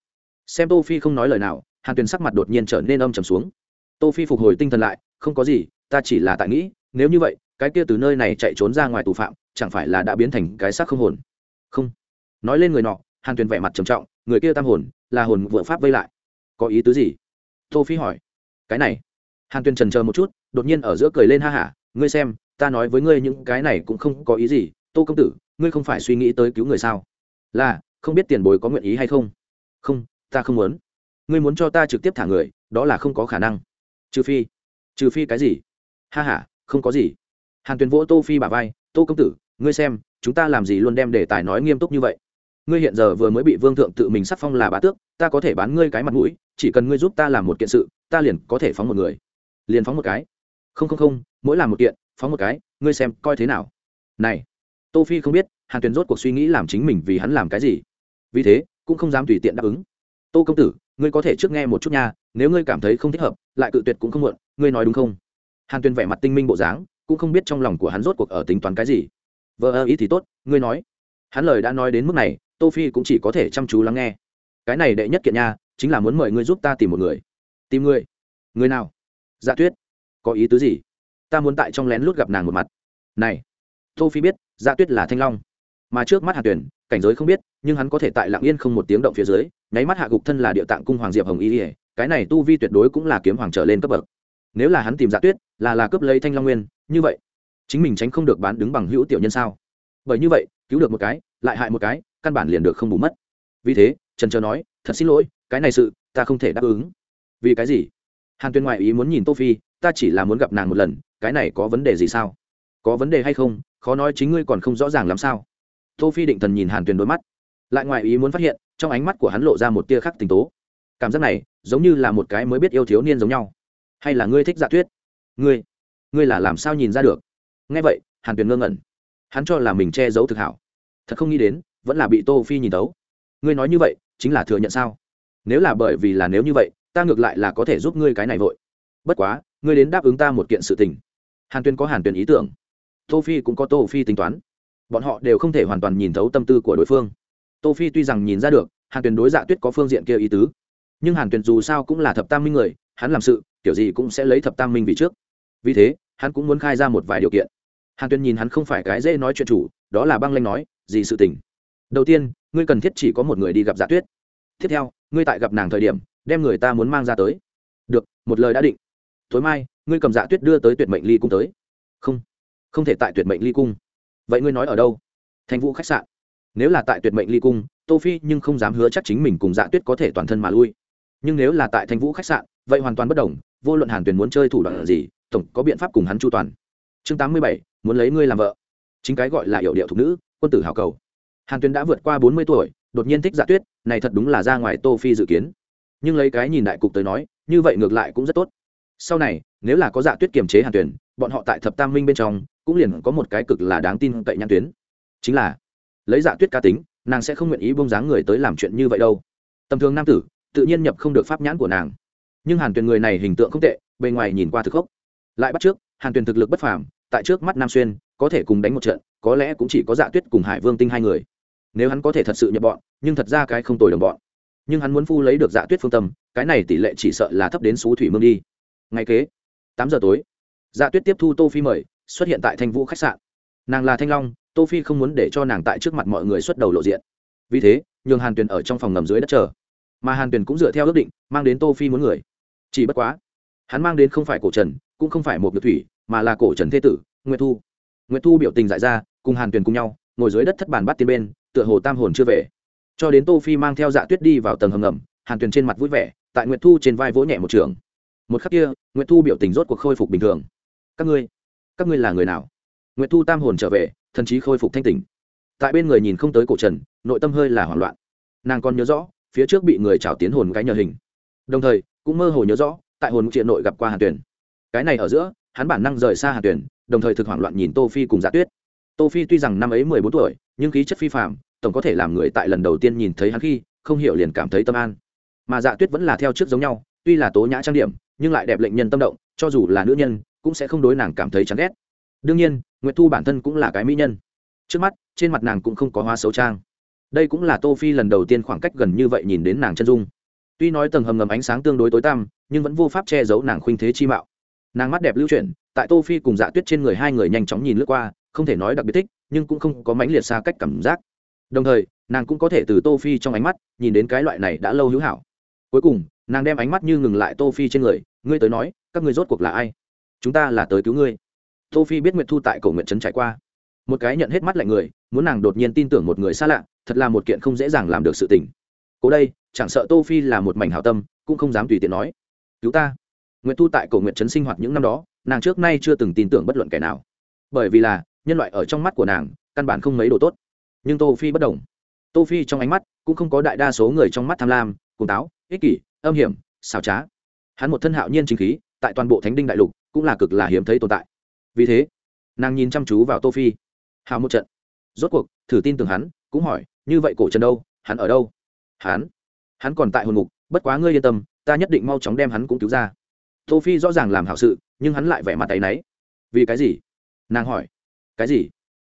Xem tô phi không nói lời nào, hàn tuyền sắc mặt đột nhiên trở nên âm trầm xuống tô phi phục hồi tinh thần lại, không có gì, ta chỉ là tại nghĩ, nếu như vậy, cái kia từ nơi này chạy trốn ra ngoài tù phạm, chẳng phải là đã biến thành cái xác không hồn? Không. Nói lên người nọ, hàn tuyền vẻ mặt trầm trọng, người kia tam hồn, là hồn vựa pháp vây lại. Có ý tứ gì? Tô phi hỏi. Cái này. Hàn tuyền trần chờ một chút, đột nhiên ở giữa cười lên ha hả, ngươi xem, ta nói với ngươi những cái này cũng không có ý gì, tô công tử, ngươi không phải suy nghĩ tới cứu người sao? Là, không biết tiền bối có nguyện ý hay không? Không, ta không muốn. Ngươi muốn cho ta trực tiếp thả người, đó là không có khả năng trừ phi trừ phi cái gì? Ha h a không có gì. Hàn tuyền vỗ tô phi bà vai, tô công tử, ngươi xem, chúng ta làm gì luôn đem đề tài nói nghiêm túc như vậy? Ngươi hiện giờ vừa mới bị vương thượng tự mình sắc phong là bá tước, ta có thể bán ngươi cái mặt mũi, chỉ cần ngươi giúp ta làm một kiện sự, ta liền có thể phóng một người. Liền phóng một cái? Không không không, mỗi làm một kiện, phóng một cái, ngươi xem coi thế nào. Này. Tô phi không biết, hàn tuyền rốt cuộc suy nghĩ làm chính mình vì hắn làm cái gì. Vì thế, cũng không dám tùy tiện đáp ứng. Tô công tử, ngươi có thể trước nghe một chút nha, nếu ngươi cảm thấy không thích hợp lại cự tuyệt cũng không muộn, ngươi nói đúng không? Hàn tuyền vẻ mặt tinh minh bộ dáng, cũng không biết trong lòng của hắn rốt cuộc ở tính toán cái gì. Vợ ơ ý thì tốt, ngươi nói. Hắn lời đã nói đến mức này, tô phi cũng chỉ có thể chăm chú lắng nghe. Cái này đệ nhất kiện nha, chính là muốn mời ngươi giúp ta tìm một người. Tìm ngươi người nào? Dạ tuyết. Có ý tứ gì? Ta muốn tại trong lén lút gặp nàng một mặt. Này, tô phi biết dạ tuyết là thanh long. Mà trước mắt hàn tuyển cảnh giới không biết, nhưng hắn có thể tại lặng yên không một tiếng động phía dưới, nháy mắt hạ gục thân là địa tạng cung hoàng diệp hồng y ỉa cái này tu vi tuyệt đối cũng là kiếm hoàng trở lên cấp bậc. Nếu là hắn tìm dạ tuyết, là là cướp lấy thanh long nguyên, như vậy, chính mình tránh không được bán đứng bằng hữu tiểu nhân sao? Bởi như vậy, cứu được một cái, lại hại một cái, căn bản liền được không bù mất. Vì thế, trần trờ nói, thật xin lỗi, cái này sự, ta không thể đáp ứng. Vì cái gì? Hàn tuyên ngoại ý muốn nhìn tô phi, ta chỉ là muốn gặp nàng một lần, cái này có vấn đề gì sao? Có vấn đề hay không? Khó nói chính ngươi còn không rõ ràng làm sao? Tô phi định thần nhìn hàn tuyền đôi mắt, lại ngoài ý muốn phát hiện, trong ánh mắt của hắn lộ ra một tia khắc tình tố. Cảm giác này giống như là một cái mới biết yêu thiếu niên giống nhau. Hay là ngươi thích dạ tuyết? Ngươi ngươi là làm sao nhìn ra được? Nghe vậy, hàn tuyền ngơ ngẩn. Hắn cho là mình che giấu thực hảo. Thật không nghĩ đến, vẫn là bị tô phi nhìn tấu ngươi nói như vậy, chính là thừa nhận sao? Nếu là bởi vì là nếu như vậy, ta ngược lại là có thể giúp ngươi cái này vội. Bất quá, ngươi đến đáp ứng ta một kiện sự tình. Hàn tuyền có hàn tuyền ý tưởng. Tô phi cũng có tô phi tính toán. Bọn họ đều không thể hoàn toàn nhìn thấu tâm tư của đối phương. Tô phi tuy rằng nhìn ra được, hàn tuyền đối dạ tuyết có phương diện kia ý tứ nhưng hàn tuyền dù sao cũng là thập tam minh người, hắn làm sự, kiểu gì cũng sẽ lấy thập tam minh vì trước. Vì thế, hắn cũng muốn khai ra một vài điều kiện. Hàn tuyền nhìn hắn không phải cái dễ nói chuyện chủ, đó là băng lanh nói, gì sự tình? Đầu tiên, ngươi cần thiết chỉ có một người đi gặp dạ tuyết. Tiếp theo, ngươi tại gặp nàng thời điểm, đem người ta muốn mang ra tới. Được, một lời đã định. Tối mai, ngươi cầm dạ tuyết đưa tới tuyệt mệnh ly cung tới. Không không thể tại tuyệt mệnh ly cung. Vậy ngươi nói ở đâu? Thành vũ khách sạn. Nếu là tại tuyệt mệnh ly cung, tô phi nhưng không dám hứa chắc chính mình cùng dạ tuyết có thể toàn thân mà lui nhưng nếu là tại thành vũ khách sạn vậy hoàn toàn bất đồng vô luận hàn tuyền muốn chơi thủ đoạn gì tổng có biện pháp cùng hắn chu toàn. Chương tám mươi bảy muốn lấy ngươi làm vợ. Chính cái gọi là hiệu điệu thục nữ quân tử hào cầu. Hàn tuyền đã vượt qua bốn mươi tuổi đột nhiên thích dạ tuyết này thật đúng là ra ngoài tô phi dự kiến. Nhưng lấy cái nhìn đại cục tới nói như vậy ngược lại cũng rất tốt. Sau này nếu là có dạ tuyết kiềm chế hàn Tuyền, bọn họ tại thập tam minh bên trong cũng liền có một cái cực là đáng tin cậy nhãn tuyến. Chính là lấy dạ tuyết cá tính nàng sẽ không nguyện ý bông dáng người tới làm chuyện như vậy đâu. Tầm thường nam tử tự nhiên nhập không được pháp nhãn của nàng. Nhưng hàn tuyền người này hình tượng không tệ, bề ngoài nhìn qua thực khốc. Lại bắt trước, hàn tuyền thực lực bất phàm, tại trước mắt nam xuyên, có thể cùng đánh một trận, có lẽ cũng chỉ có dạ tuyết cùng hải vương tinh hai người. Nếu hắn có thể thật sự nhập bọn, nhưng thật ra cái không tồi đồng bọn. Nhưng hắn muốn phu lấy được dạ tuyết phương tâm, cái này tỷ lệ chỉ sợ là thấp đến số thủy mương đi. Ngay kế, tám giờ tối dạ tuyết tiếp thu tô phi mời, xuất hiện tại thanh vũ khách sạn. Nàng là thanh long, tô phi không muốn để cho nàng tại trước mặt mọi người xuất đầu lộ diện. Vì thế, nhường hàn tuyền ở trong phòng ngầm dưới đất chờ mà hàn tuyền cũng dựa theo ước định mang đến tô phi muốn người chỉ bất quá hắn mang đến không phải cổ trần cũng không phải một nhược thủy mà là cổ trần thế tử nguyệt thu nguyệt thu biểu tình dại ra cùng hàn tuyền cùng nhau ngồi dưới đất thất bàn bắt tiên bên tựa hồ tam hồn chưa về cho đến tô phi mang theo dạ tuyết đi vào tầng hầm ngầm hàn tuyền trên mặt vui vẻ tại nguyệt thu trên vai vỗ nhẹ một trường một khắc kia nguyệt thu biểu tình rốt cuộc khôi phục bình thường các ngươi các ngươi là người nào nguyệt thu tam hồn trở về thần chí khôi phục thanh tỉnh tại bên người nhìn không tới cổ trần nội tâm hơi là hoảng loạn nàng còn nhớ rõ phía trước bị người trào tiến hồn cái nhờ hình. Đồng thời, cũng mơ hồ nhớ rõ, tại hồn triện nội gặp qua hàn tuyển cái này ở giữa, hắn bản năng rời xa hàn tuyển đồng thời thực hoảng loạn nhìn tô phi cùng dạ tuyết. Tô phi tuy rằng năm ấy mười bốn tuổi, nhưng khí chất phi phạm tổng có thể làm người tại lần đầu tiên nhìn thấy hắn khi, không hiểu liền cảm thấy tâm an. Mà dạ tuyết vẫn là theo trước giống nhau, tuy là tố nhã trang điểm, nhưng lại đẹp lệnh nhân tâm động, cho dù là nữ nhân, cũng sẽ không đối nàng cảm thấy chán ghét. Đương nhiên, nguyệt thu bản thân cũng là cái mỹ nhân. Trước mắt, trên mặt nàng cũng không có hoa xấu trang đây cũng là tô phi lần đầu tiên khoảng cách gần như vậy nhìn đến nàng chân dung. Tuy nói tầng hầm ngầm ánh sáng tương đối tối tăm, nhưng vẫn vô pháp che giấu nàng khuynh thế chi mạo. Nàng mắt đẹp lưu chuyển, tại tô phi cùng dạ tuyết trên người hai người nhanh chóng nhìn lướt qua, không thể nói đặc biệt thích, nhưng cũng không có mãnh liệt xa cách cảm giác. Đồng thời, nàng cũng có thể từ tô phi trong ánh mắt nhìn đến cái loại này đã lâu hữu hảo. Cuối cùng, nàng đem ánh mắt như ngừng lại tô phi trên người, ngươi tới nói, các ngươi rốt cuộc là ai? Chúng ta là tới cứu ngươi. Tô phi biết nguyệt thu tại cổ nguyện trấn trải qua. Một cái nhận hết mắt lạnh người, muốn nàng đột nhiên tin tưởng một người xa lạ thật là một kiện không dễ dàng làm được sự tình. Cố đây, chẳng sợ tô phi là một mảnh hảo tâm, cũng không dám tùy tiện nói. Cứu ta. Nguyệt thu tại cổ nguyện trấn sinh hoạt những năm đó, nàng trước nay chưa từng tin tưởng bất luận kẻ nào. Bởi vì là, nhân loại ở trong mắt của nàng, căn bản không mấy đồ tốt. Nhưng tô phi bất đồng. Tô phi trong ánh mắt cũng không có đại đa số người trong mắt tham lam, cuồng táo, ích kỷ, âm hiểm, xảo trá. Hắn một thân hạo nhiên chính khí, tại toàn bộ thánh đinh đại lục cũng là cực là hiếm thấy tồn tại. Vì thế, nàng nhìn chăm chú vào tô phi. Hào một trận. Rốt cuộc, thử tin tưởng hắn, cũng hỏi như vậy cổ trần đâu? Hắn ở đâu? Hắn? Hắn còn tại hồn ngục bất quá ngươi yên tâm ta nhất định mau chóng đem hắn cũng cứu ra. Tô phi rõ ràng làm hảo sự nhưng hắn lại vẻ mặt tay náy. Vì cái gì? Nàng hỏi. Cái gì?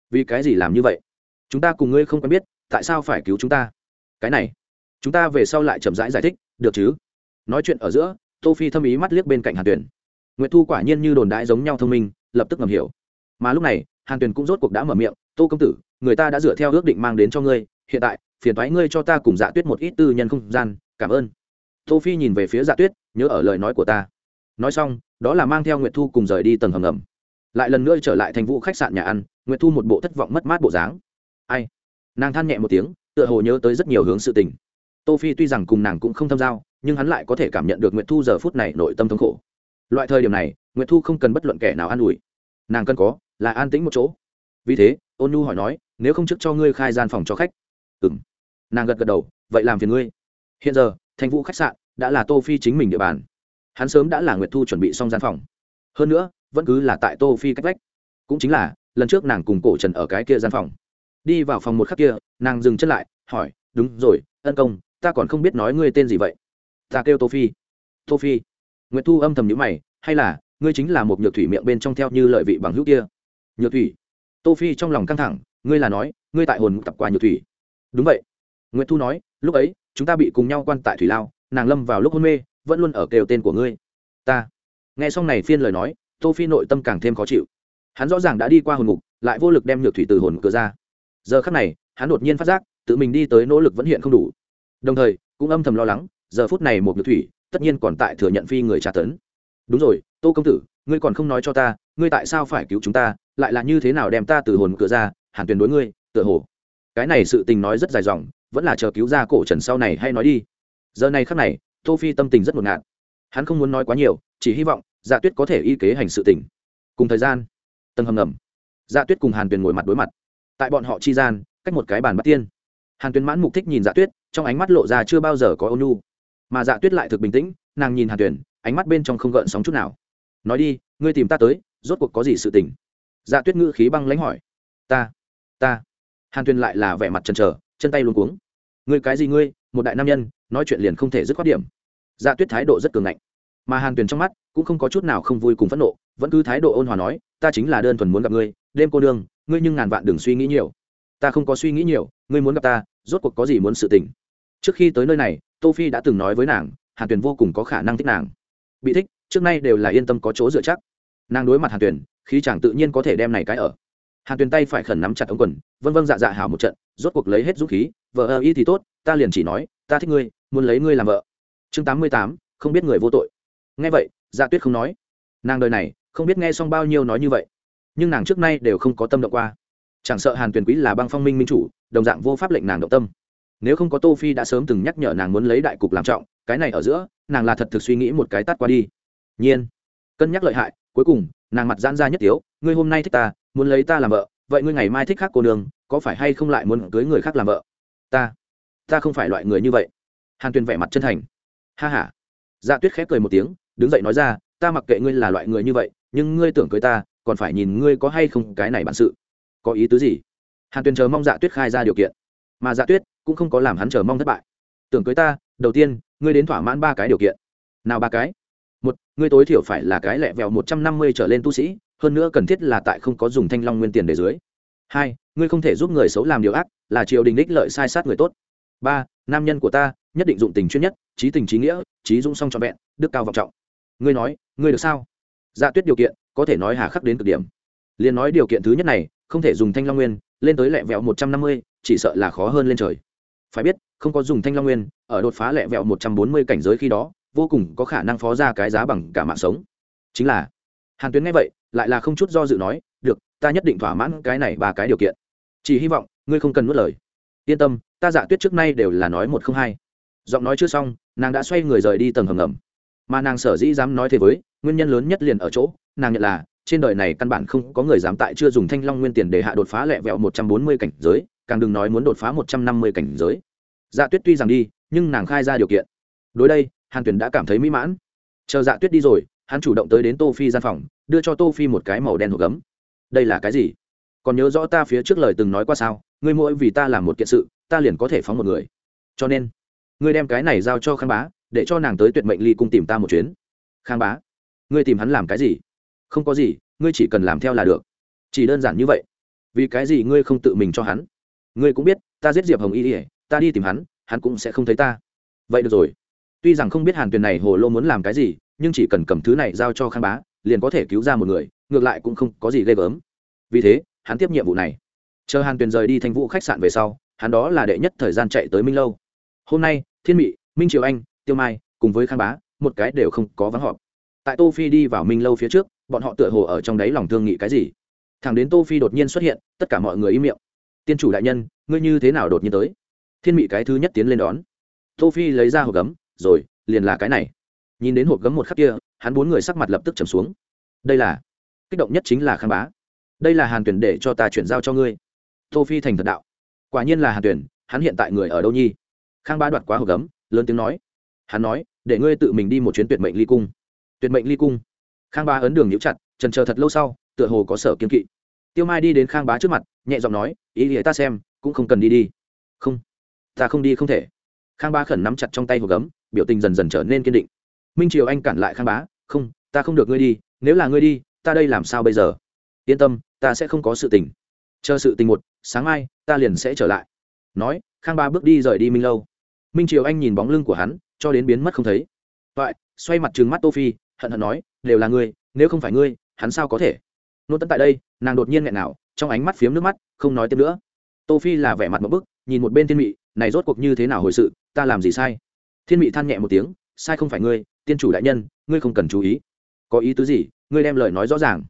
Vì cái gì làm như vậy? Chúng ta cùng ngươi không quen biết tại sao phải cứu chúng ta? Cái này chúng ta về sau lại chậm rãi giải, giải thích được chứ? Nói chuyện ở giữa tô phi thâm ý mắt liếc bên cạnh hàn tuyển nguyệt thu quả nhiên như đồn đại giống nhau thông minh lập tức ngầm hiểu. Mà lúc này hàn tuyển cũng rốt cuộc đã mở miệng tô công tử người ta đã dựa theo ước định mang đến cho ngươi hiện tại, phiền thoái ngươi cho ta cùng dạ tuyết một ít tư nhân không gian, cảm ơn. Tô phi nhìn về phía dạ tuyết, nhớ ở lời nói của ta. Nói xong, đó là mang theo nguyệt thu cùng rời đi tầng hầm ngầm. Lại lần nữa trở lại thành vụ khách sạn nhà ăn, nguyệt thu một bộ thất vọng mất mát bộ dáng. Ai? Nàng than nhẹ một tiếng, tựa hồ nhớ tới rất nhiều hướng sự tình. Tô phi tuy rằng cùng nàng cũng không tham giao, nhưng hắn lại có thể cảm nhận được nguyệt thu giờ phút này nội tâm thống khổ. Loại thời điểm này, nguyệt thu không cần bất luận kẻ nào an ủi. Nàng cần có, là an tĩnh một chỗ. Vì thế, ôn nhu hỏi nói, nếu không trước cho ngươi khai gian phòng cho khách ừ m nàng gật gật đầu, vậy làm phiền ngươi. Hiện giờ thành vụ khách sạn đã là tô phi chính mình địa bàn. Hắn sớm đã là nguyệt thu chuẩn bị xong gian phòng. Hơn nữa, vẫn cứ là tại tô phi cách vách. Cũng chính là, lần trước nàng cùng cổ trần ở cái kia gian phòng. Đi vào phòng một khắc kia, nàng dừng chân lại, hỏi, đúng rồi, ân công, ta còn không biết nói ngươi tên gì vậy? Ta kêu tô phi. Tô phi. Nguyệt thu âm thầm nhíu mày, hay là, ngươi chính là một nhược thủy miệng bên trong theo như lợi vị bằng hữu kia? Nhược thủy. Tô phi trong lòng căng thẳng, ngươi là nói, ngươi tại hồn tập qua nhược thủy? Đúng vậy. Nguyễn thu nói, lúc ấy, chúng ta bị cùng nhau quan tại thủy lao, nàng lâm vào lúc hôn mê, vẫn luôn ở kêu tên của ngươi. Ta. Nghe xong này phiên lời nói, tô phi nội tâm càng thêm khó chịu. Hắn rõ ràng đã đi qua hồn ngục, lại vô lực đem nhược thủy từ hồn cửa ra. Giờ khắc này, hắn đột nhiên phát giác, tự mình đi tới nỗ lực vẫn hiện không đủ. Đồng thời, cũng âm thầm lo lắng, giờ phút này một nhược thủy, tất nhiên còn tại thừa nhận phi người tra tấn. Đúng rồi, tô công tử, ngươi còn không nói cho ta, ngươi tại sao phải cứu chúng ta, lại là như thế nào đem ta từ hồn cửa ra hàn tuyển đối ngươi, tựa hồ cái này sự tình nói rất dài dòng, vẫn là chờ cứu ra cổ trần sau này hay nói đi. Giờ này khắc này, tô phi tâm tình rất ngột ngạt. Hắn không muốn nói quá nhiều, chỉ hy vọng dạ tuyết có thể y kế hành sự tình. Cùng thời gian tầng hầm ngầm dạ tuyết cùng hàn tuyền ngồi mặt đối mặt. Tại bọn họ chi gian, cách một cái bàn bắt tiên. Hàn tuyền mãn mục thích nhìn dạ tuyết, trong ánh mắt lộ ra chưa bao giờ có ôn nhu. Mà dạ tuyết lại thực bình tĩnh, nàng nhìn hàn tuyền, ánh mắt bên trong không gợn sóng chút nào. Nói đi, ngươi tìm ta tới, rốt cuộc có gì sự tình? Dạ tuyết ngữ khí băng lãnh hỏi. Ta ta hàn tuyền lại là vẻ mặt chần trờ chân tay luôn cuống. Ngươi cái gì ngươi? Một đại nam nhân, nói chuyện liền không thể dứt khoát điểm. Dạ tuyết thái độ rất cường ngạnh. Mà hàn tuyền trong mắt cũng không có chút nào không vui cùng phẫn nộ, vẫn cứ thái độ ôn hòa nói, ta chính là đơn thuần muốn gặp ngươi, đêm cô đương ngươi nhưng ngàn vạn đừng suy nghĩ nhiều. Ta không có suy nghĩ nhiều, ngươi muốn gặp ta, rốt cuộc có gì muốn sự tình. Trước khi tới nơi này, tô phi đã từng nói với nàng, hàn tuyền vô cùng có khả năng thích nàng. Bị thích, trước nay đều là yên tâm có chỗ dựa chắc. Nàng đối mặt hàn tuyền, khí chẳng tự nhiên có thể đem này cái ở hàn tuyền tay phải khẩn nắm chặt ống quần vân vân dạ dạ hảo một trận, rốt cuộc lấy hết dũng khí, vợ ơ, y thì tốt, ta liền chỉ nói, ta thích ngươi, muốn lấy ngươi làm vợ. Chương tám mươi tám, không biết người vô tội. Nghe vậy dạ tuyết không nói. Nàng đời này, không biết nghe xong bao nhiêu nói như vậy. Nhưng nàng trước nay đều không có tâm động qua. Chẳng sợ hàn tuyền quý là băng phong minh minh chủ, đồng dạng vô pháp lệnh nàng động tâm. Nếu không có tô phi đã sớm từng nhắc nhở nàng muốn lấy đại cục làm trọng, cái này ở giữa, nàng là thật thực suy nghĩ một cái tắt qua đi. Nhiên, cân nhắc lợi hại, cuối cùng, nàng mặt giãn ra nhất tiếu, ngươi hôm nay thích ta muốn lấy ta làm vợ, vậy ngươi ngày mai thích khác cô đường có phải hay không lại muốn cưới người khác làm vợ? Ta ta không phải loại người như vậy. Hàn tuyền vẻ mặt chân thành. Ha ha. Dạ tuyết khép cười một tiếng, đứng dậy nói ra, ta mặc kệ ngươi là loại người như vậy, nhưng ngươi tưởng cưới ta, còn phải nhìn ngươi có hay không cái này bản sự. Có ý tứ gì? Hàn tuyền chờ mong dạ tuyết khai ra điều kiện. Mà dạ tuyết cũng không có làm hắn chờ mong thất bại. Tưởng cưới ta, đầu tiên, ngươi đến thỏa mãn ba cái điều kiện. Nào ba cái? Một, ngươi tối thiểu phải là cái lẹ vẹo một trăm năm mươi trở lên tu sĩ hơn nữa cần thiết là tại không có dùng thanh long nguyên tiền để dưới. Hai, ngươi không thể giúp người xấu làm điều ác, là triều đình đích lợi sai sát người tốt. Ba, nam nhân của ta, nhất định dụng tình chuyên nhất, trí tình trí nghĩa, trí dũng song trọn vẹn, đức cao vọng trọng. Ngươi nói, ngươi được sao? Dạ tuyết điều kiện, có thể nói hà khắc đến cực điểm. Liền nói điều kiện thứ nhất này, không thể dùng thanh long nguyên, lên tới lẹ vẹo một trăm năm mươi, chỉ sợ là khó hơn lên trời. Phải biết, không có dùng thanh long nguyên, ở đột phá lẹ vẹo một trăm bốn mươi cảnh giới khi đó, vô cùng có khả năng phó ra cái giá bằng cả mạng sống. Chính là, hàn tuyến nghe vậy lại là không chút do dự nói, được, ta nhất định thỏa mãn cái này ba cái điều kiện. Chỉ hy vọng, ngươi không cần nuốt lời. Yên tâm, ta dạ tuyết trước nay đều là nói một không hai. Giọng nói chưa xong, nàng đã xoay người rời đi tầng hầm ngầm. Mà nàng sở dĩ dám nói thế với, nguyên nhân lớn nhất liền ở chỗ, nàng nhận là, trên đời này căn bản không có người dám tại chưa dùng thanh long nguyên tiền để hạ đột phá lẹ vẹo một trăm bốn mươi cảnh giới, càng đừng nói muốn đột phá một trăm năm mươi cảnh giới. Dạ tuyết tuy rằng đi, nhưng nàng khai ra điều kiện. Đối đây, hàn tuyển đã cảm thấy mỹ mãn. Chờ dạ tuyết đi rồi hắn chủ động tới đến tô phi gian phòng, đưa cho tô phi một cái màu đen hộp gấm. Đây là cái gì? Còn nhớ rõ ta phía trước lời từng nói qua sao? Ngươi mỗi vì ta làm một kiện sự, ta liền có thể phóng một người. Cho nên, ngươi đem cái này giao cho khang bá, để cho nàng tới tuyệt mệnh ly cung tìm ta một chuyến. Khang bá, ngươi tìm hắn làm cái gì? Không có gì, ngươi chỉ cần làm theo là được. Chỉ đơn giản như vậy? Vì cái gì ngươi không tự mình cho hắn? Ngươi cũng biết, ta giết diệp hồng y ỉa ta đi tìm hắn hắn cũng sẽ không thấy ta. Vậy được rồi. Tuy rằng không biết hàn tuyền này hồ lô muốn làm cái gì nhưng chỉ cần cầm thứ này giao cho khang bá, liền có thể cứu ra một người, ngược lại cũng không có gì ghê gớm. Vì thế, hắn tiếp nhiệm vụ này. Chờ hàn tuyền rời đi thành vụ khách sạn về sau, hắn đó là đệ nhất thời gian chạy tới minh lâu. Hôm nay, thiên mị, minh triều anh, tiêu mai cùng với khang bá, một cái đều không có vắng họp. Tại tô phi đi vào minh lâu phía trước, bọn họ tựa hồ ở trong đáy lòng thương nghị cái gì. Thằng đến tô phi đột nhiên xuất hiện, tất cả mọi người im miệng. Tiên chủ đại nhân, ngươi như thế nào đột nhiên tới? Thiên mị cái thứ nhất tiến lên đón. Tô phi lấy ra hộp gấm, rồi, liền là cái này nhìn đến hộp gấm một khắc kia, hắn bốn người sắc mặt lập tức trầm xuống. Đây là, kích động nhất chính là khang bá. Đây là hàn tuyển để cho ta chuyển giao cho ngươi. Tô phi thành thật đạo. Quả nhiên là hàn tuyển, hắn hiện tại người ở đâu nhi? Khang bá đoạt quá hộp gấm, lớn tiếng nói. Hắn nói, để ngươi tự mình đi một chuyến tuyệt mệnh ly cung. Tuyệt mệnh ly cung. Khang bá ấn đường nhíu chặt, trần chờ thật lâu sau, tựa hồ có sở kiên kỵ. Tiêu mai đi đến khang bá trước mặt, nhẹ giọng nói, ý nghĩa ta xem, cũng không cần đi đi. Không, ta không đi không thể. Khang bá khẩn nắm chặt trong tay hộp gấm, biểu tình dần dần trở nên kiên định minh triều anh cản lại khang bá, không, ta không được ngươi đi, nếu là ngươi đi, ta đây làm sao bây giờ? Yên tâm, ta sẽ không có sự tình. Chờ sự tình một, sáng mai, ta liền sẽ trở lại. Nói, khang ba bước đi rời đi minh lâu. Minh triều anh nhìn bóng lưng của hắn, cho đến biến mất không thấy. Vậy xoay mặt trừng mắt tô phi, hận hận nói, đều là ngươi, nếu không phải ngươi, hắn sao có thể? Nôn tấn tại đây, nàng đột nhiên nghẹn nào, trong ánh mắt phiếm nước mắt, không nói tiếp nữa. Tô phi là vẻ mặt một bức, nhìn một bên thiên mị, này rốt cuộc như thế nào hồi sự, ta làm gì sai? Thiên mị than nhẹ một tiếng, sai không phải ngươi tiên chủ đại nhân, ngươi không cần chú ý. Có ý tứ gì? Ngươi đem lời nói rõ ràng.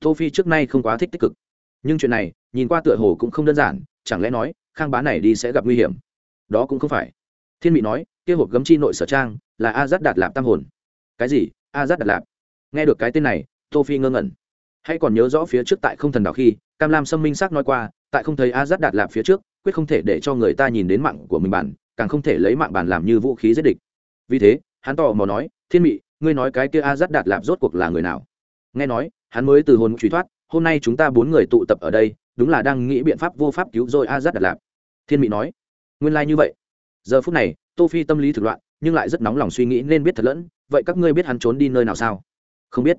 Tô phi trước nay không quá thích tích cực. Nhưng chuyện này, nhìn qua tựa hồ cũng không đơn giản, chẳng lẽ nói, khang bá này đi sẽ gặp nguy hiểm? Đó cũng không phải. Thiên mị nói, kia hộp gấm chi nội sở trang là a dắt đạt lạp tam hồn. Cái gì? A dắt đạt lạp. Nghe được cái tên này, tô phi ngơ ngẩn. Hãy còn nhớ rõ phía trước tại không thần đảo khi, cam lam sâm minh sắc nói qua, tại không thấy a dắt đạt lạp phía trước, quyết không thể để cho người ta nhìn đến mạng của mình bản, càng không thể lấy mạng bản làm như vũ khí giết địch. Vì thế hắn tò mò nói, thiên mị, ngươi nói cái kia a dắt đạt lạp rốt cuộc là người nào? Nghe nói, hắn mới từ hồn truy thoát, hôm nay chúng ta bốn người tụ tập ở đây, đúng là đang nghĩ biện pháp vô pháp cứu rồi a dắt đạt lạp. Thiên mị nói, nguyên lai như vậy. Giờ phút này, tô phi tâm lý thực loạn, nhưng lại rất nóng lòng suy nghĩ nên biết thật lẫn, vậy các ngươi biết hắn trốn đi nơi nào sao? Không biết.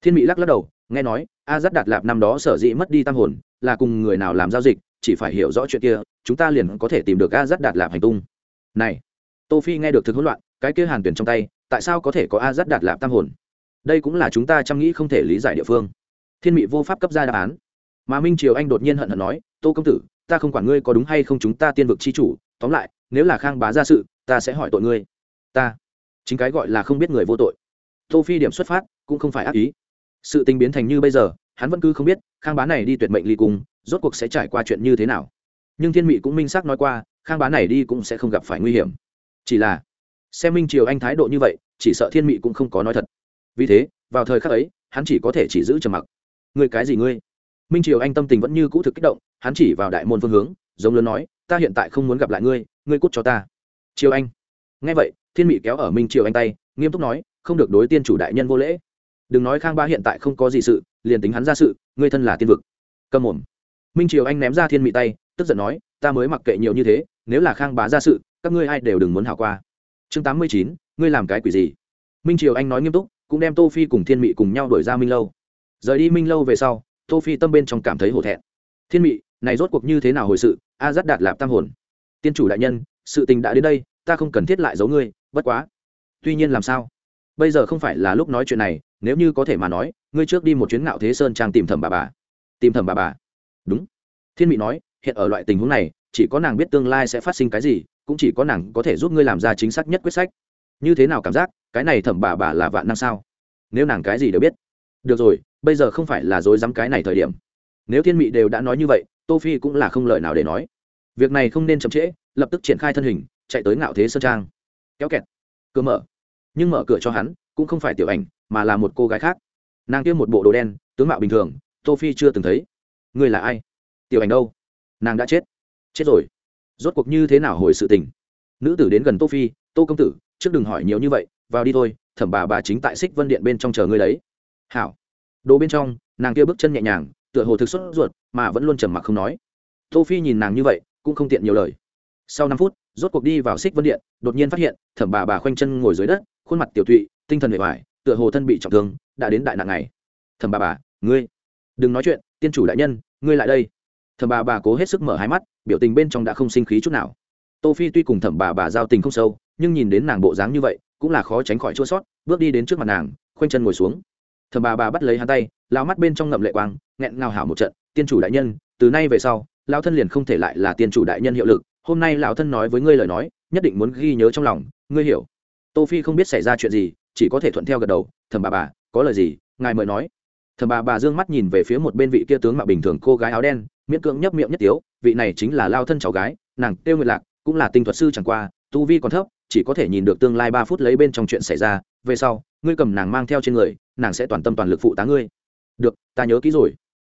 Thiên mỹ lắc lắc đầu, nghe nói a dắt đạt lạp năm đó sở dĩ mất đi tam hồn, là cùng người nào làm giao dịch, chỉ phải hiểu rõ chuyện kia, chúng ta liền có thể tìm được a dắt đạt lạp hành tung. Này, tô phi nghe được thực hỗn loạn cái kia hàn tuyển trong tay tại sao có thể có a dắt đạt lạp tam hồn? Đây cũng là chúng ta chăm nghĩ không thể lý giải địa phương. Thiên Mị vô pháp cấp ra đáp án. Mà minh triều anh đột nhiên hận hận nói tô công tử ta không quản ngươi có đúng hay không chúng ta tiên vực chi chủ tóm lại nếu là khang bá ra sự ta sẽ hỏi tội ngươi. Ta chính cái gọi là không biết người vô tội. Tô phi điểm xuất phát cũng không phải ác ý. Sự tình biến thành như bây giờ hắn vẫn cứ không biết khang bá này đi tuyệt mệnh ly cùng, rốt cuộc sẽ trải qua chuyện như thế nào. Nhưng thiên mị cũng minh xác nói qua khang bá này đi cũng sẽ không gặp phải nguy hiểm. Chỉ là xem minh triều anh thái độ như vậy, chỉ sợ thiên mị cũng không có nói thật. Vì thế, vào thời khắc ấy, hắn chỉ có thể chỉ giữ trầm mặc. Ngươi cái gì ngươi? Minh triều anh tâm tình vẫn như cũ thực kích động, hắn chỉ vào đại môn phương hướng, giống lớn nói, ta hiện tại không muốn gặp lại ngươi ngươi cút cho ta. Triều anh. Nghe vậy, thiên mị kéo ở minh triều anh tay, nghiêm túc nói, không được đối tiên chủ đại nhân vô lễ. Đừng nói khang ba hiện tại không có gì sự, liền tính hắn ra sự, ngươi thân là tiên vực. Cầm mồm. Minh triều anh ném ra thiên mị tay, tức giận nói, ta mới mặc kệ nhiều như thế, nếu là khang bá ra sự, các ngươi ai đều đừng muốn hảo qua chương tám mươi chín, ngươi làm cái quỷ gì? Minh triều anh nói nghiêm túc, cũng đem tô phi cùng thiên mị cùng nhau đuổi ra minh lâu. Rời đi minh lâu về sau, tô phi tâm bên trong cảm thấy hổ thẹn. Thiên mị, này rốt cuộc như thế nào hồi sự? A rất đạt lạp tam hồn. Tiên chủ đại nhân, sự tình đã đến đây, ta không cần thiết lại giấu ngươi, bất quá. Tuy nhiên làm sao? Bây giờ không phải là lúc nói chuyện này, nếu như có thể mà nói, ngươi trước đi một chuyến ngạo thế sơn trang tìm thẩm bà bà. Tìm thẩm bà bà. Đúng. Thiên mỹ nói, hiện ở loại tình huống này, chỉ có nàng biết tương lai sẽ phát sinh cái gì cũng chỉ có nàng có thể giúp ngươi làm ra chính xác nhất quyết sách. Như thế nào cảm giác, cái này thẩm bà bà là vạn năng sao? Nếu nàng cái gì đều biết. Được rồi, bây giờ không phải là dối dám cái này thời điểm. Nếu thiên mị đều đã nói như vậy, tô phi cũng là không lời nào để nói. Việc này không nên chậm trễ, lập tức triển khai thân hình, chạy tới ngạo thế sơn trang. Kéo kẹt. Cửa mở. Nhưng mở cửa cho hắn, cũng không phải tiểu ảnh, mà là một cô gái khác. Nàng kia một bộ đồ đen, tướng mạo bình thường, tô phi chưa từng thấy. Người là ai? Tiểu ảnh đâu? Nàng đã chết. Chết rồi rốt cuộc như thế nào hồi sự tình. Nữ tử đến gần tô phi, tô công tử, trước đừng hỏi nhiều như vậy, vào đi thôi, thẩm bà bà chính tại xích vân điện bên trong chờ ngươi đấy. Hảo. Đồ bên trong, nàng kia bước chân nhẹ nhàng, tựa hồ thực xuất ruột, mà vẫn luôn trầm mặc không nói. Tô phi nhìn nàng như vậy, cũng không tiện nhiều lời. Sau năm phút, rốt cuộc đi vào xích vân điện, đột nhiên phát hiện, thẩm bà bà khoanh chân ngồi dưới đất, khuôn mặt tiểu thụy tinh thần bề ngoài tựa hồ thân bị trọng thương, đã đến đại nạn này thẩm bà bà, ngươi, đừng nói chuyện, tiên chủ đại nhân, ngươi lại đây thẩm bà bà cố hết sức mở hai mắt, biểu tình bên trong đã không sinh khí chút nào. Tô phi tuy cùng thẩm bà bà giao tình không sâu, nhưng nhìn đến nàng bộ dáng như vậy, cũng là khó tránh khỏi chua sót, bước đi đến trước mặt nàng, khoanh chân ngồi xuống. Thẩm bà bà bắt lấy hắn tay, lao mắt bên trong ngậm lệ quang, nghẹn ngào hảo một trận, tiên chủ đại nhân, từ nay về sau lao thân liền không thể lại là tiên chủ đại nhân hiệu lực. Hôm nay lão thân nói với ngươi lời nói, nhất định muốn ghi nhớ trong lòng, ngươi hiểu. Tô phi không biết xảy ra chuyện gì, chỉ có thể thuận theo gật đầu Thẩm bà bà, có lời gì, ngài mời nói. Thẩm bà bà dương mắt nhìn về phía một bên vị kia tướng mạo bình thường cô gái áo đen miễn cưỡng nhấp miệng nhất tiếu, vị này chính là lao thân cháu gái, nàng tiêu nguyệt lạc, cũng là tinh thuật sư chẳng qua, tu vi còn thấp, chỉ có thể nhìn được tương lai ba phút lấy bên trong chuyện xảy ra, về sau, ngươi cầm nàng mang theo trên người, nàng sẽ toàn tâm toàn lực phụ tá ngươi. Được, ta nhớ kỹ rồi.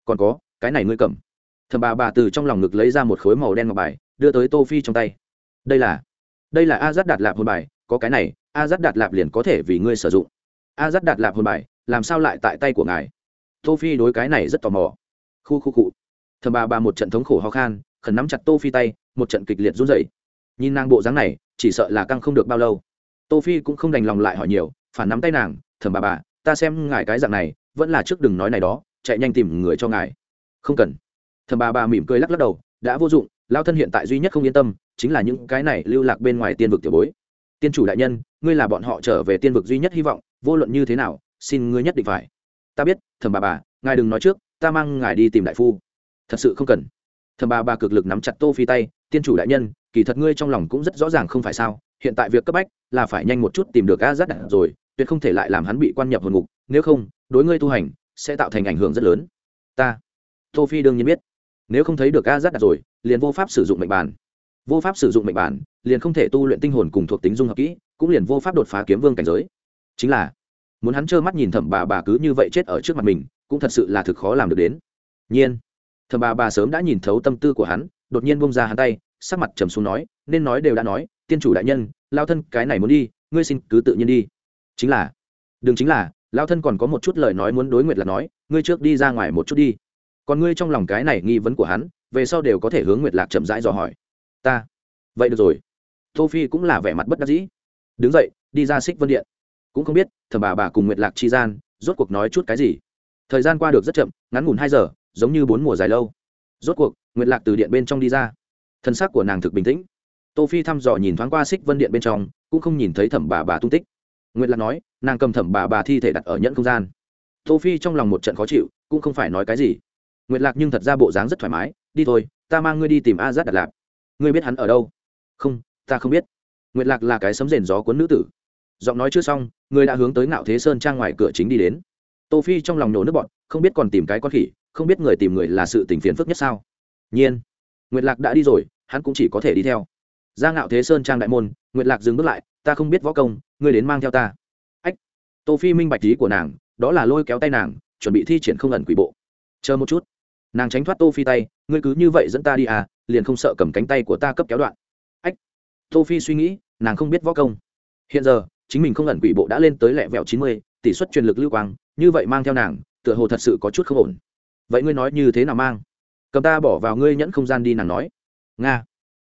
Còn có, cái này ngươi cầm. Thầm bà bà từ trong lòng ngực lấy ra một khối màu đen ngọc bài, đưa tới tô phi trong tay. Đây là đây là a dắt đạt lạp hồn bài, có cái này, a dắt đạt lạp liền có thể vì ngươi sử dụng. A dắt đạt lạp hồn bài, làm sao lại tại tay của ngài? Tô phi đối cái này rất tò mò. Khu khu cụ thầm bà bà một trận thống khổ ho khan, khẩn nắm chặt tô phi tay, một trận kịch liệt run rẩy. Nhìn nàng bộ dáng này, chỉ sợ là căng không được bao lâu. Tô phi cũng không đành lòng lại hỏi nhiều, phản nắm tay nàng, thầm bà bà, ta xem ngài cái dạng này, vẫn là trước đừng nói này đó, chạy nhanh tìm người cho ngài. Không cần. Thầm bà bà mỉm cười lắc lắc đầu, đã vô dụng lao thân hiện tại duy nhất không yên tâm, chính là những cái này lưu lạc bên ngoài tiên vực tiểu bối. Tiên chủ đại nhân, ngươi là bọn họ trở về tiên vực duy nhất hy vọng, vô luận như thế nào, xin ngươi nhất định phải. Ta biết, thầm bà bà, ngài đừng nói trước, ta mang ngài đi tìm đại phu thật sự không cần. Thầm bà bà cực lực nắm chặt tô phi tay, tiên chủ đại nhân, kỳ thật ngươi trong lòng cũng rất rõ ràng không phải sao, hiện tại việc cấp bách là phải nhanh một chút tìm được a giác đạn rồi, tuyệt không thể lại làm hắn bị quan nhập hồn ngục, nếu không, đối ngươi tu hành sẽ tạo thành ảnh hưởng rất lớn. Ta. Tô phi đương nhiên biết. Nếu không thấy được a giác đạn rồi, liền vô pháp sử dụng mệnh bản. Vô pháp sử dụng mệnh bản, liền không thể tu luyện tinh hồn cùng thuộc tính dung hợp kỹ, cũng liền vô pháp đột phá kiếm vương cảnh giới. Chính là, muốn hắn trơ mắt nhìn thẩm bà bà cứ như vậy chết ở trước mặt mình, cũng thật sự là thực khó làm được đến. Nhiên thẩm bà bà sớm đã nhìn thấu tâm tư của hắn, đột nhiên bông ra hắn tay, sắc mặt trầm xuống nói, nên nói đều đã nói, tiên chủ đại nhân, lao thân cái này muốn đi, ngươi xin cứ tự nhiên đi. Chính là. Đừng chính là, lao thân còn có một chút lời nói muốn đối nguyệt là nói, ngươi trước đi ra ngoài một chút đi. Còn ngươi trong lòng cái này nghi vấn của hắn, về sau đều có thể hướng nguyệt lạc chậm rãi dò hỏi. Ta. Vậy được rồi. Tô phi cũng là vẻ mặt bất đắc dĩ. Đứng dậy, đi ra xích vân điện. Cũng không biết thầm bà bà cùng nguyệt lạc chi gian, rốt cuộc nói chút cái gì. Thời gian qua được rất chậm, ngắn ngủn hai giờ giống như bốn mùa dài lâu. Rốt cuộc, nguyệt lạc từ điện bên trong đi ra. Thân xác của nàng thực bình tĩnh. Tô phi thăm dò nhìn thoáng qua xích vân điện bên trong, cũng không nhìn thấy thẩm bà bà tung tích. Nguyệt lạc nói, nàng cầm thẩm bà bà thi thể đặt ở nhẫn không gian. Tô phi trong lòng một trận khó chịu, cũng không phải nói cái gì. Nguyệt lạc nhưng thật ra bộ dáng rất thoải mái, đi thôi, ta mang ngươi đi tìm a giác đặt lạp ngươi biết hắn ở đâu? Không, ta không biết. Nguyệt lạc là cái sấm rền gió cuốn nữ tử. Giọng nói chưa xong, người đã hướng tới ngạo thế sơn trang ngoài cửa chính đi đến. Tô phi trong lòng nổ nước bọn không biết còn tìm cái con khỉ không biết người tìm người là sự tình phiền phức nhất sao? Nhiên. Nguyệt lạc đã đi rồi, hắn cũng chỉ có thể đi theo. Ra ngạo thế sơn trang đại môn, nguyệt lạc dừng bước lại, ta không biết võ công, ngươi đến mang theo ta. Ách. Tô phi minh bạch ý của nàng, đó là lôi kéo tay nàng, chuẩn bị thi triển không ẩn quỷ bộ. Chờ một chút. Nàng tránh thoát tô phi tay, ngươi cứ như vậy dẫn ta đi à liền không sợ cầm cánh tay của ta cấp kéo đoạn. Ách. Tô phi suy nghĩ, nàng không biết võ công. Hiện giờ, chính mình không ẩn quỷ bộ đã lên tới lẹ vẹo chín mươi, tỷ suất truyền lực lưu quang, như vậy mang theo nàng, tựa hồ thật sự có chút không ổn vậy ngươi nói như thế nào mang? Cầm ta bỏ vào ngươi nhẫn không gian đi, nàng nói. Nga.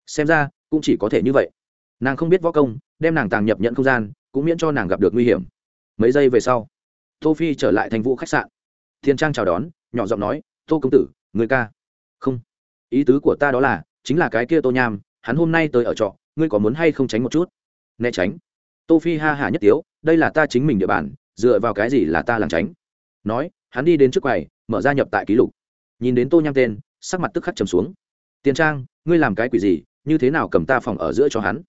Xem ra, cũng chỉ có thể như vậy. Nàng không biết võ công, đem nàng tàng nhập nhận không gian, cũng miễn cho nàng gặp được nguy hiểm. Mấy giây về sau, tô phi trở lại thành vụ khách sạn. Thiên trang chào đón, nhỏ giọng nói, tô công tử, người ca. Không. Ý tứ của ta đó là, chính là cái kia tô nham, hắn hôm nay tới ở trọ, ngươi có muốn hay không tránh một chút? Né tránh. Tô phi ha hả nhất tiếu, đây là ta chính mình địa bàn, dựa vào cái gì là ta làm tránh? Nói, hắn đi đến trước quầy mở ra nhập tại ký lục. Nhìn đến tô nham tên, sắc mặt tức khắc trầm xuống. Tiền trang, ngươi làm cái quỷ gì? Như thế nào cầm ta phòng ở giữa cho hắn?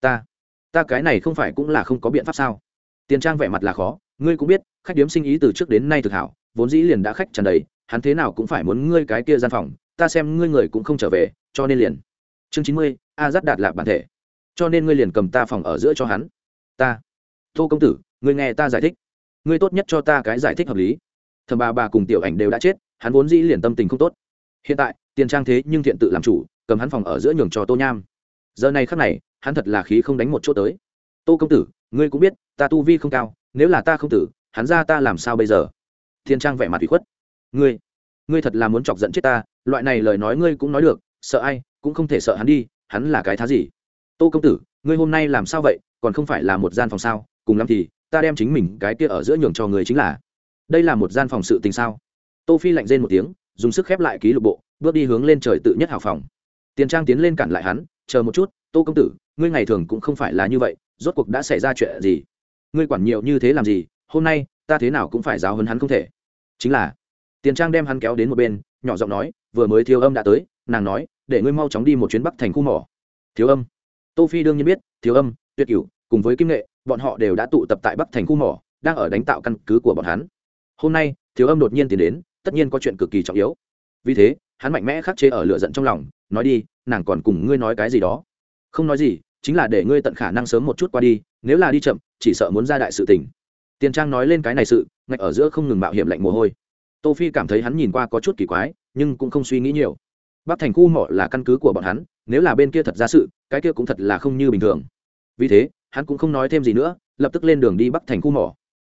Ta ta cái này không phải cũng là không có biện pháp sao? Tiền trang vẻ mặt là khó, ngươi cũng biết, khách điếm sinh ý từ trước đến nay thực hảo, vốn dĩ liền đã khách tràn đầy, hắn thế nào cũng phải muốn ngươi cái kia gian phòng, ta xem ngươi người cũng không trở về, cho nên liền. Chương chín mươi, a dắt đạt lạc bản thể. Cho nên ngươi liền cầm ta phòng ở giữa cho hắn. Ta, tô công tử, ngươi nghe ta giải thích. Ngươi tốt nhất cho ta cái giải thích hợp lý thầm bà bà cùng tiểu ảnh đều đã chết, hắn vốn dĩ liền tâm tình không tốt. Hiện tại, tiền trang thế nhưng thiện tự làm chủ, cầm hắn phòng ở giữa nhường cho tô nham. Giờ này khắc này, hắn thật là khí không đánh một chỗ tới. Tô công tử, ngươi cũng biết, ta tu vi không cao, nếu là ta không tử, hắn ra ta làm sao bây giờ? Thiên trang vẻ mặt bị khuất. Ngươi ngươi thật là muốn chọc giận chết ta, loại này lời nói ngươi cũng nói được, sợ ai, cũng không thể sợ hắn đi, hắn là cái thá gì? Tô công tử, ngươi hôm nay làm sao vậy, còn không phải là một gian phòng sao? Cùng lắm thì, ta đem chính mình cái kia ở giữa nhường cho người chính là đây là một gian phòng sự tình sao? Tô phi lạnh rên một tiếng, dùng sức khép lại ký lục bộ, bước đi hướng lên trời tự nhất hào phòng. Tiền trang tiến lên cản lại hắn, chờ một chút, tô công tử, ngươi ngày thường cũng không phải là như vậy, rốt cuộc đã xảy ra chuyện gì? Ngươi quản nhiều như thế làm gì, hôm nay, ta thế nào cũng phải giáo hấn hắn không thể. Chính là, tiền trang đem hắn kéo đến một bên, nhỏ giọng nói, vừa mới thiếu âm đã tới, nàng nói, để ngươi mau chóng đi một chuyến bắc thành khu mỏ. Thiếu âm? Tô phi đương nhiên biết, thiếu âm, tuyệt cửu, cùng với kim nghệ, bọn họ đều đã tụ tập tại bắc thành khu mỏ, đang ở đánh tạo căn cứ của bọn hắn hôm nay, thiếu âm đột nhiên tiến đến, tất nhiên có chuyện cực kỳ trọng yếu. Vì thế, hắn mạnh mẽ khắc chế ở lửa giận trong lòng, nói đi, nàng còn cùng ngươi nói cái gì đó. Không nói gì, chính là để ngươi tận khả năng sớm một chút qua đi, nếu là đi chậm, chỉ sợ muốn ra đại sự tình. Tiền trang nói lên cái này sự, ngạch ở giữa không ngừng mạo hiểm lạnh mồ hôi. Tô phi cảm thấy hắn nhìn qua có chút kỳ quái, nhưng cũng không suy nghĩ nhiều. Bắc thành khu mỏ là căn cứ của bọn hắn, nếu là bên kia thật ra sự, cái kia cũng thật là không như bình thường. Vì thế, hắn cũng không nói thêm gì nữa, lập tức lên đường đi bắc thành khu mỏ.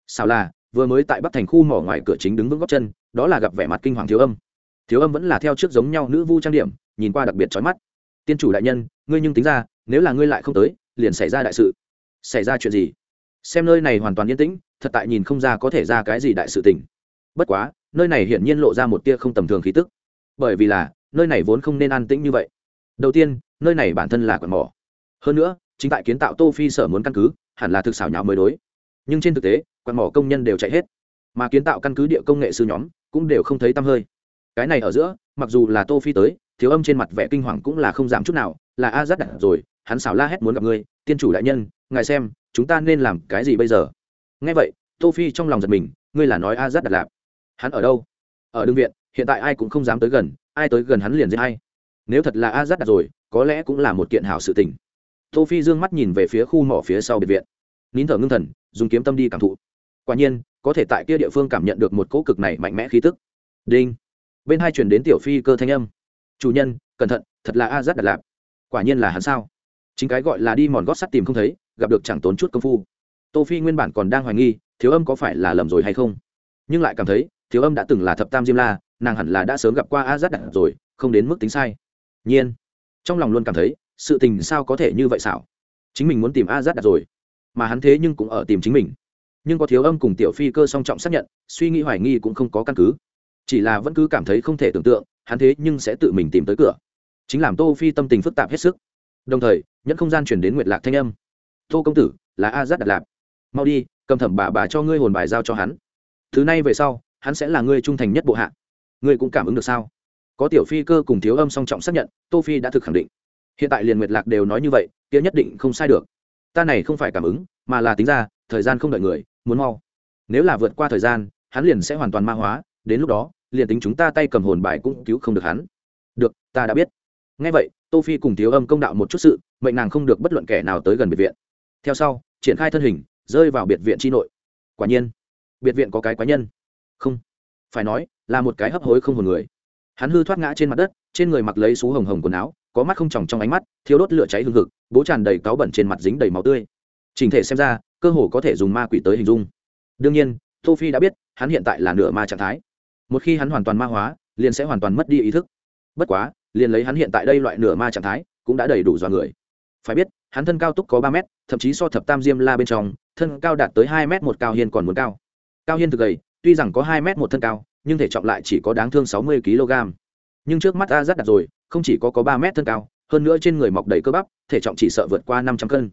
Sao là vừa mới tại bắc thành khu mỏ ngoài cửa chính đứng vững góc chân, đó là gặp vẻ mặt kinh hoàng thiếu âm. Thiếu âm vẫn là theo trước giống nhau nữ vu trang điểm, nhìn qua đặc biệt trói mắt. Tiên chủ đại nhân, ngươi nhưng tính ra, nếu là ngươi lại không tới, liền xảy ra đại sự. Xảy ra chuyện gì? Xem nơi này hoàn toàn yên tĩnh, thật tại nhìn không ra có thể ra cái gì đại sự tình. Bất quá, nơi này hiển nhiên lộ ra một tia không tầm thường khí tức. Bởi vì là, nơi này vốn không nên an tĩnh như vậy. Đầu tiên, nơi này bản thân là quạt mỏ. Hơn nữa, chính tại kiến tạo tô phi sở muốn căn cứ, hẳn là thực xảo nháo mới đối. Nhưng trên thực tế quạt mỏ công nhân đều chạy hết. Mà kiến tạo căn cứ địa công nghệ sư nhóm cũng đều không thấy tăm hơi. Cái này ở giữa, mặc dù là tô phi tới, thiếu âm trên mặt vẻ kinh hoàng cũng là không giảm chút nào, là a rất đặt rồi, hắn xảo la hét muốn gặp ngươi tiên chủ đại nhân, ngài xem, chúng ta nên làm cái gì bây giờ? Nghe vậy, tô phi trong lòng giật mình, ngươi là nói a rất đặt lạp. Hắn ở đâu? Ở đương viện, hiện tại ai cũng không dám tới gần, ai tới gần hắn liền giết hay nếu thật là a rất đặt rồi, có lẽ cũng là một kiện hảo sự tình. Tô phi dương mắt nhìn về phía khu mỏ phía sau biệt viện. Nín thở ngưng thần, dùng kiếm tâm đi cảm thụ quả nhiên, có thể tại kia địa phương cảm nhận được một cỗ cực này mạnh mẽ khí tức. Đinh. Bên hai chuyển đến tiểu phi cơ thanh âm. Chủ nhân, cẩn thận, thật là a rất đặt lạp. Quả nhiên là hắn sao? Chính cái gọi là đi mòn gót sắt tìm không thấy, gặp được chẳng tốn chút công phu. Tô phi nguyên bản còn đang hoài nghi, thiếu âm có phải là lầm rồi hay không? Nhưng lại cảm thấy, thiếu âm đã từng là thập tam diêm la, nàng hẳn là đã sớm gặp qua a rất đặt rồi, không đến mức tính sai. Nhiên. Trong lòng luôn cảm thấy, sự tình sao có thể như vậy xảo? Chính mình muốn tìm a rất đặt rồi, mà hắn thế nhưng cũng ở tìm chính mình nhưng có thiếu âm cùng tiểu phi cơ song trọng xác nhận, suy nghĩ hoài nghi cũng không có căn cứ. Chỉ là vẫn cứ cảm thấy không thể tưởng tượng, hắn thế nhưng sẽ tự mình tìm tới cửa. Chính làm tô phi tâm tình phức tạp hết sức. Đồng thời, nhẫn không gian chuyển đến nguyệt lạc thanh âm. Tô công tử, là a giắt đặt lạp. Mau đi, cầm thẩm bà bà cho ngươi hồn bài giao cho hắn. Thứ này về sau, hắn sẽ là ngươi trung thành nhất bộ hạ. Ngươi cũng cảm ứng được sao? Có tiểu phi cơ cùng thiếu âm song trọng xác nhận, tô phi đã thực khẳng định. Hiện tại liền nguyệt lạc đều nói như vậy, kia nhất định không sai được. Ta này không phải cảm ứng, mà là tính ra, thời gian không đợi người muốn mau. Nếu là vượt qua thời gian, hắn liền sẽ hoàn toàn ma hóa, đến lúc đó, liền tính chúng ta tay cầm hồn bài cũng cứu không được hắn. Được, ta đã biết. Ngay vậy, tô phi cùng thiếu âm công đạo một chút sự, mệnh nàng không được bất luận kẻ nào tới gần biệt viện. Theo sau, triển khai thân hình, rơi vào biệt viện tri nội. Quả nhiên, biệt viện có cái quái nhân. Không, phải nói, là một cái hấp hối không hồn người. Hắn hư thoát ngã trên mặt đất, trên người mặc lấy xú hồng hồng quần áo, có mắt không tròng trong ánh mắt thiếu đốt lửa cháy hương hực, bố tràn đầy cáo bẩn trên mặt dính đầy máu tươi. Trình thể xem ra cơ hồ có thể dùng ma quỷ tới hình dung. Đương nhiên tô phi đã biết, hắn hiện tại là nửa ma trạng thái. Một khi hắn hoàn toàn ma hóa, liền sẽ hoàn toàn mất đi ý thức. Bất quá, liền lấy hắn hiện tại đây loại nửa ma trạng thái, cũng đã đầy đủ dọa người. Phải biết, hắn thân cao túc có ba mét, thậm chí so thập tam diêm la bên trong, thân cao đạt tới hai mét một cao hiên còn muốn cao. Cao hiên thực gầy, tuy rằng có hai mét một thân cao, nhưng thể trọng lại chỉ có đáng thương sáu mươi kg. Nhưng trước mắt a rất đặt rồi, không chỉ có có ba mét thân cao, hơn nữa trên người mọc đầy cơ bắp, thể trọng chỉ sợ vượt qua năm trăm cân.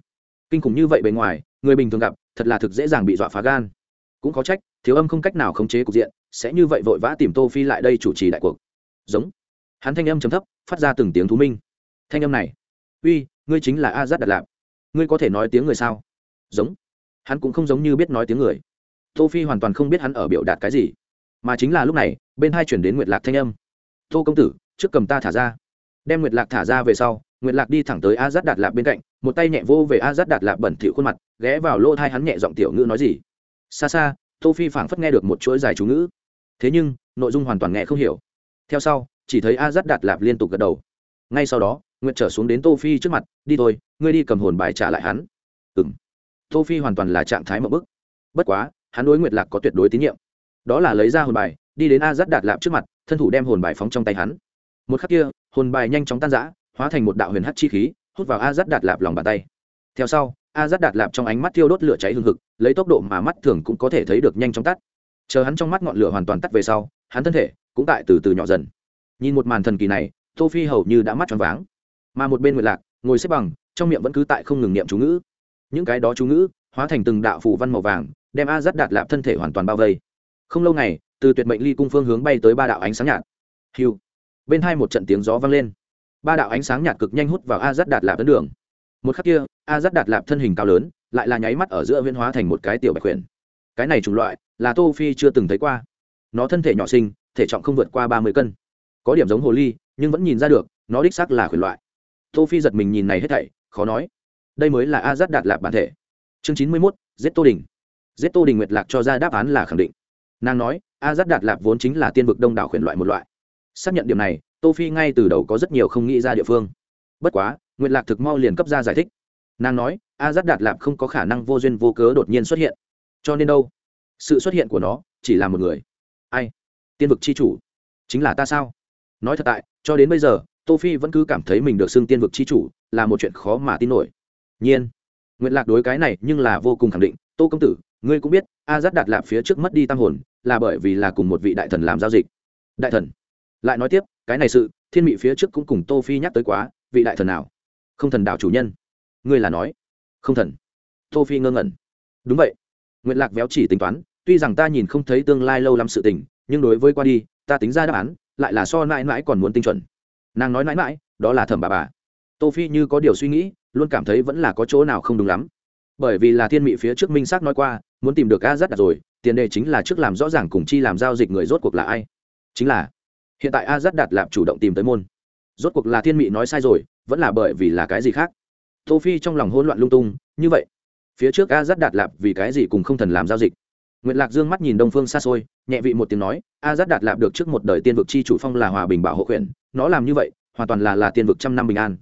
Kinh khủng như vậy bề ngoài người bình thường gặp, thật là thực dễ dàng bị dọa phá gan. Cũng có trách, thiếu âm không cách nào khống chế cục diện, sẽ như vậy vội vã tìm tô phi lại đây chủ trì đại cuộc. Giống. Hắn thanh âm trầm thấp, phát ra từng tiếng thú minh. Thanh âm này. Uy, ngươi chính là a giắt đạt lạp. Ngươi có thể nói tiếng người sao? Giống. Hắn cũng không giống như biết nói tiếng người. Tô phi hoàn toàn không biết hắn ở biểu đạt cái gì. Mà chính là lúc này, bên hai chuyển đến nguyệt lạc thanh âm. Tô công tử, trước cầm ta thả ra. Đem nguyệt lạc thả ra về sau, nguyệt lạc đi thẳng tới a giắt đạt lạp bên cạnh, một tay nhẹ vô về a giắt đạt lạp bẩn thỉu khuôn mặt ghé vào lỗ thai hắn nhẹ giọng tiểu ngữ nói gì. Xa xa, tô phi phảng phất nghe được một chuỗi dài chú ngữ. Thế nhưng, nội dung hoàn toàn nghe không hiểu. Theo sau, chỉ thấy a dắt đạt lạp liên tục gật đầu. Ngay sau đó, nguyệt trở xuống đến tô phi trước mặt, đi thôi, ngươi đi cầm hồn bài trả lại hắn. Ừm. Tô phi hoàn toàn là trạng thái một bức. Bất quá, hắn đối nguyệt lạc có tuyệt đối tín nhiệm. Đó là lấy ra hồn bài, đi đến a dắt đạt lạp trước mặt, thân thủ đem hồn bài phóng trong tay hắn. Một khắc kia, hồn bài nhanh chóng tan rã, hóa thành một đạo huyền hắc chi khí, hút vào a dắt đạt lạp lòng bàn tay. Theo sau a dắt đạt lạp trong ánh mắt thiêu đốt lửa cháy hừng hực, lấy tốc độ mà mắt thường cũng có thể thấy được nhanh chóng tắt. Chờ hắn trong mắt ngọn lửa hoàn toàn tắt về sau, hắn thân thể cũng tại từ từ nhỏ dần. Nhìn một màn thần kỳ này tô phi hầu như đã mắt tròn váng. Mà một bên nguyệt lạc, ngồi xếp bằng, trong miệng vẫn cứ tại không ngừng niệm chú ngữ. Những cái đó chú ngữ, hóa thành từng đạo phủ văn màu vàng, đem a dắt đạt lạp thân thể hoàn toàn bao vây. Không lâu này từ tuyệt mệnh ly cung phương hướng bay tới ba đạo ánh sáng nhạt. Hiu! Bên hai một trận tiếng gió vang lên. Ba đạo ánh sáng nhạt cực nhanh hút vào a dắt đạt lạp ấn đường một khắc kia, a dắt đạt lạp thân hình cao lớn, lại là nháy mắt ở giữa viên hóa thành một cái tiểu bạch huyền. Cái này chủng loại, là tô phi chưa từng thấy qua. Nó thân thể nhỏ sinh thể trọng không vượt qua ba mươi cân. Có điểm giống hồ ly, nhưng vẫn nhìn ra được, nó đích xác là khuyển loại. Tô phi giật mình nhìn này hết thảy, khó nói. Đây mới là a dắt đạt lạp bản thể. Chương chín mươi mốt, giết tô đình. Giết tô đình nguyệt lạc cho ra đáp án là khẳng định. Nàng nói, a dắt đạt lạp vốn chính là tiên vực đông đảo khuyển loại một loại. Xác nhận điểm này, tô phi ngay từ đầu có rất nhiều không nghĩ ra địa phương. Bất quá nguyện lạc thực mau liền cấp ra giải thích. Nàng nói, a dắt đạt lạp không có khả năng vô duyên vô cớ đột nhiên xuất hiện. Cho nên đâu? Sự xuất hiện của nó chỉ là một người. Ai? Tiên vực c h i chủ? Chính là ta sao? Nói thật tại, cho đến bây giờ, tô phi vẫn cứ cảm thấy mình được xưng tiên vực c h i chủ là một chuyện khó mà tin nổi. Nhiên. Nguyện lạc đối cái này nhưng là vô cùng khẳng định. Tô công tử, ngươi cũng biết, a dắt đạt lạp phía trước mất đi tam hồn là bởi vì là cùng một vị đại thần làm giao dịch. Đại thần? Lại nói tiếp, cái này sự, thiên mị phía trước cũng cùng tô phi nhắc tới quá, vị đại thần nào? Không thần đạo chủ nhân. Ngươi là nói, không thần. Tô phi ngơ ngẩn. Đúng vậy. Nguyện lạc véo chỉ tính toán, tuy rằng ta nhìn không thấy tương lai lâu lắm sự tình, nhưng đối với qua đi, ta tính ra đáp án, lại là so mãi mãi còn muốn tinh chuẩn. Nàng nói mãi mãi, đó là thẩm bà bà. Tô phi như có điều suy nghĩ, luôn cảm thấy vẫn là có chỗ nào không đúng lắm. Bởi vì là thiên mị phía trước minh xác nói qua, muốn tìm được a rất đặt rồi, tiền đề chính là trước làm rõ ràng cùng chi làm giao dịch người rốt cuộc là ai. Chính là, hiện tại a rất đạt lạp chủ động tìm tới môn rốt cuộc là thiên mị nói sai rồi, vẫn là bởi vì là cái gì khác? Tô phi trong lòng hỗn loạn lung tung, như vậy, phía trước a rất đạt lạp vì cái gì cùng không thần làm giao dịch? Nguyệt lạc dương mắt nhìn đông phương xa xôi, nhẹ vị một tiếng nói, a rất đạt lạp được trước một đời tiên vực chi chủ phong là hòa bình bảo hộ quyền, nó làm như vậy, hoàn toàn là là tiên vực trăm năm bình an.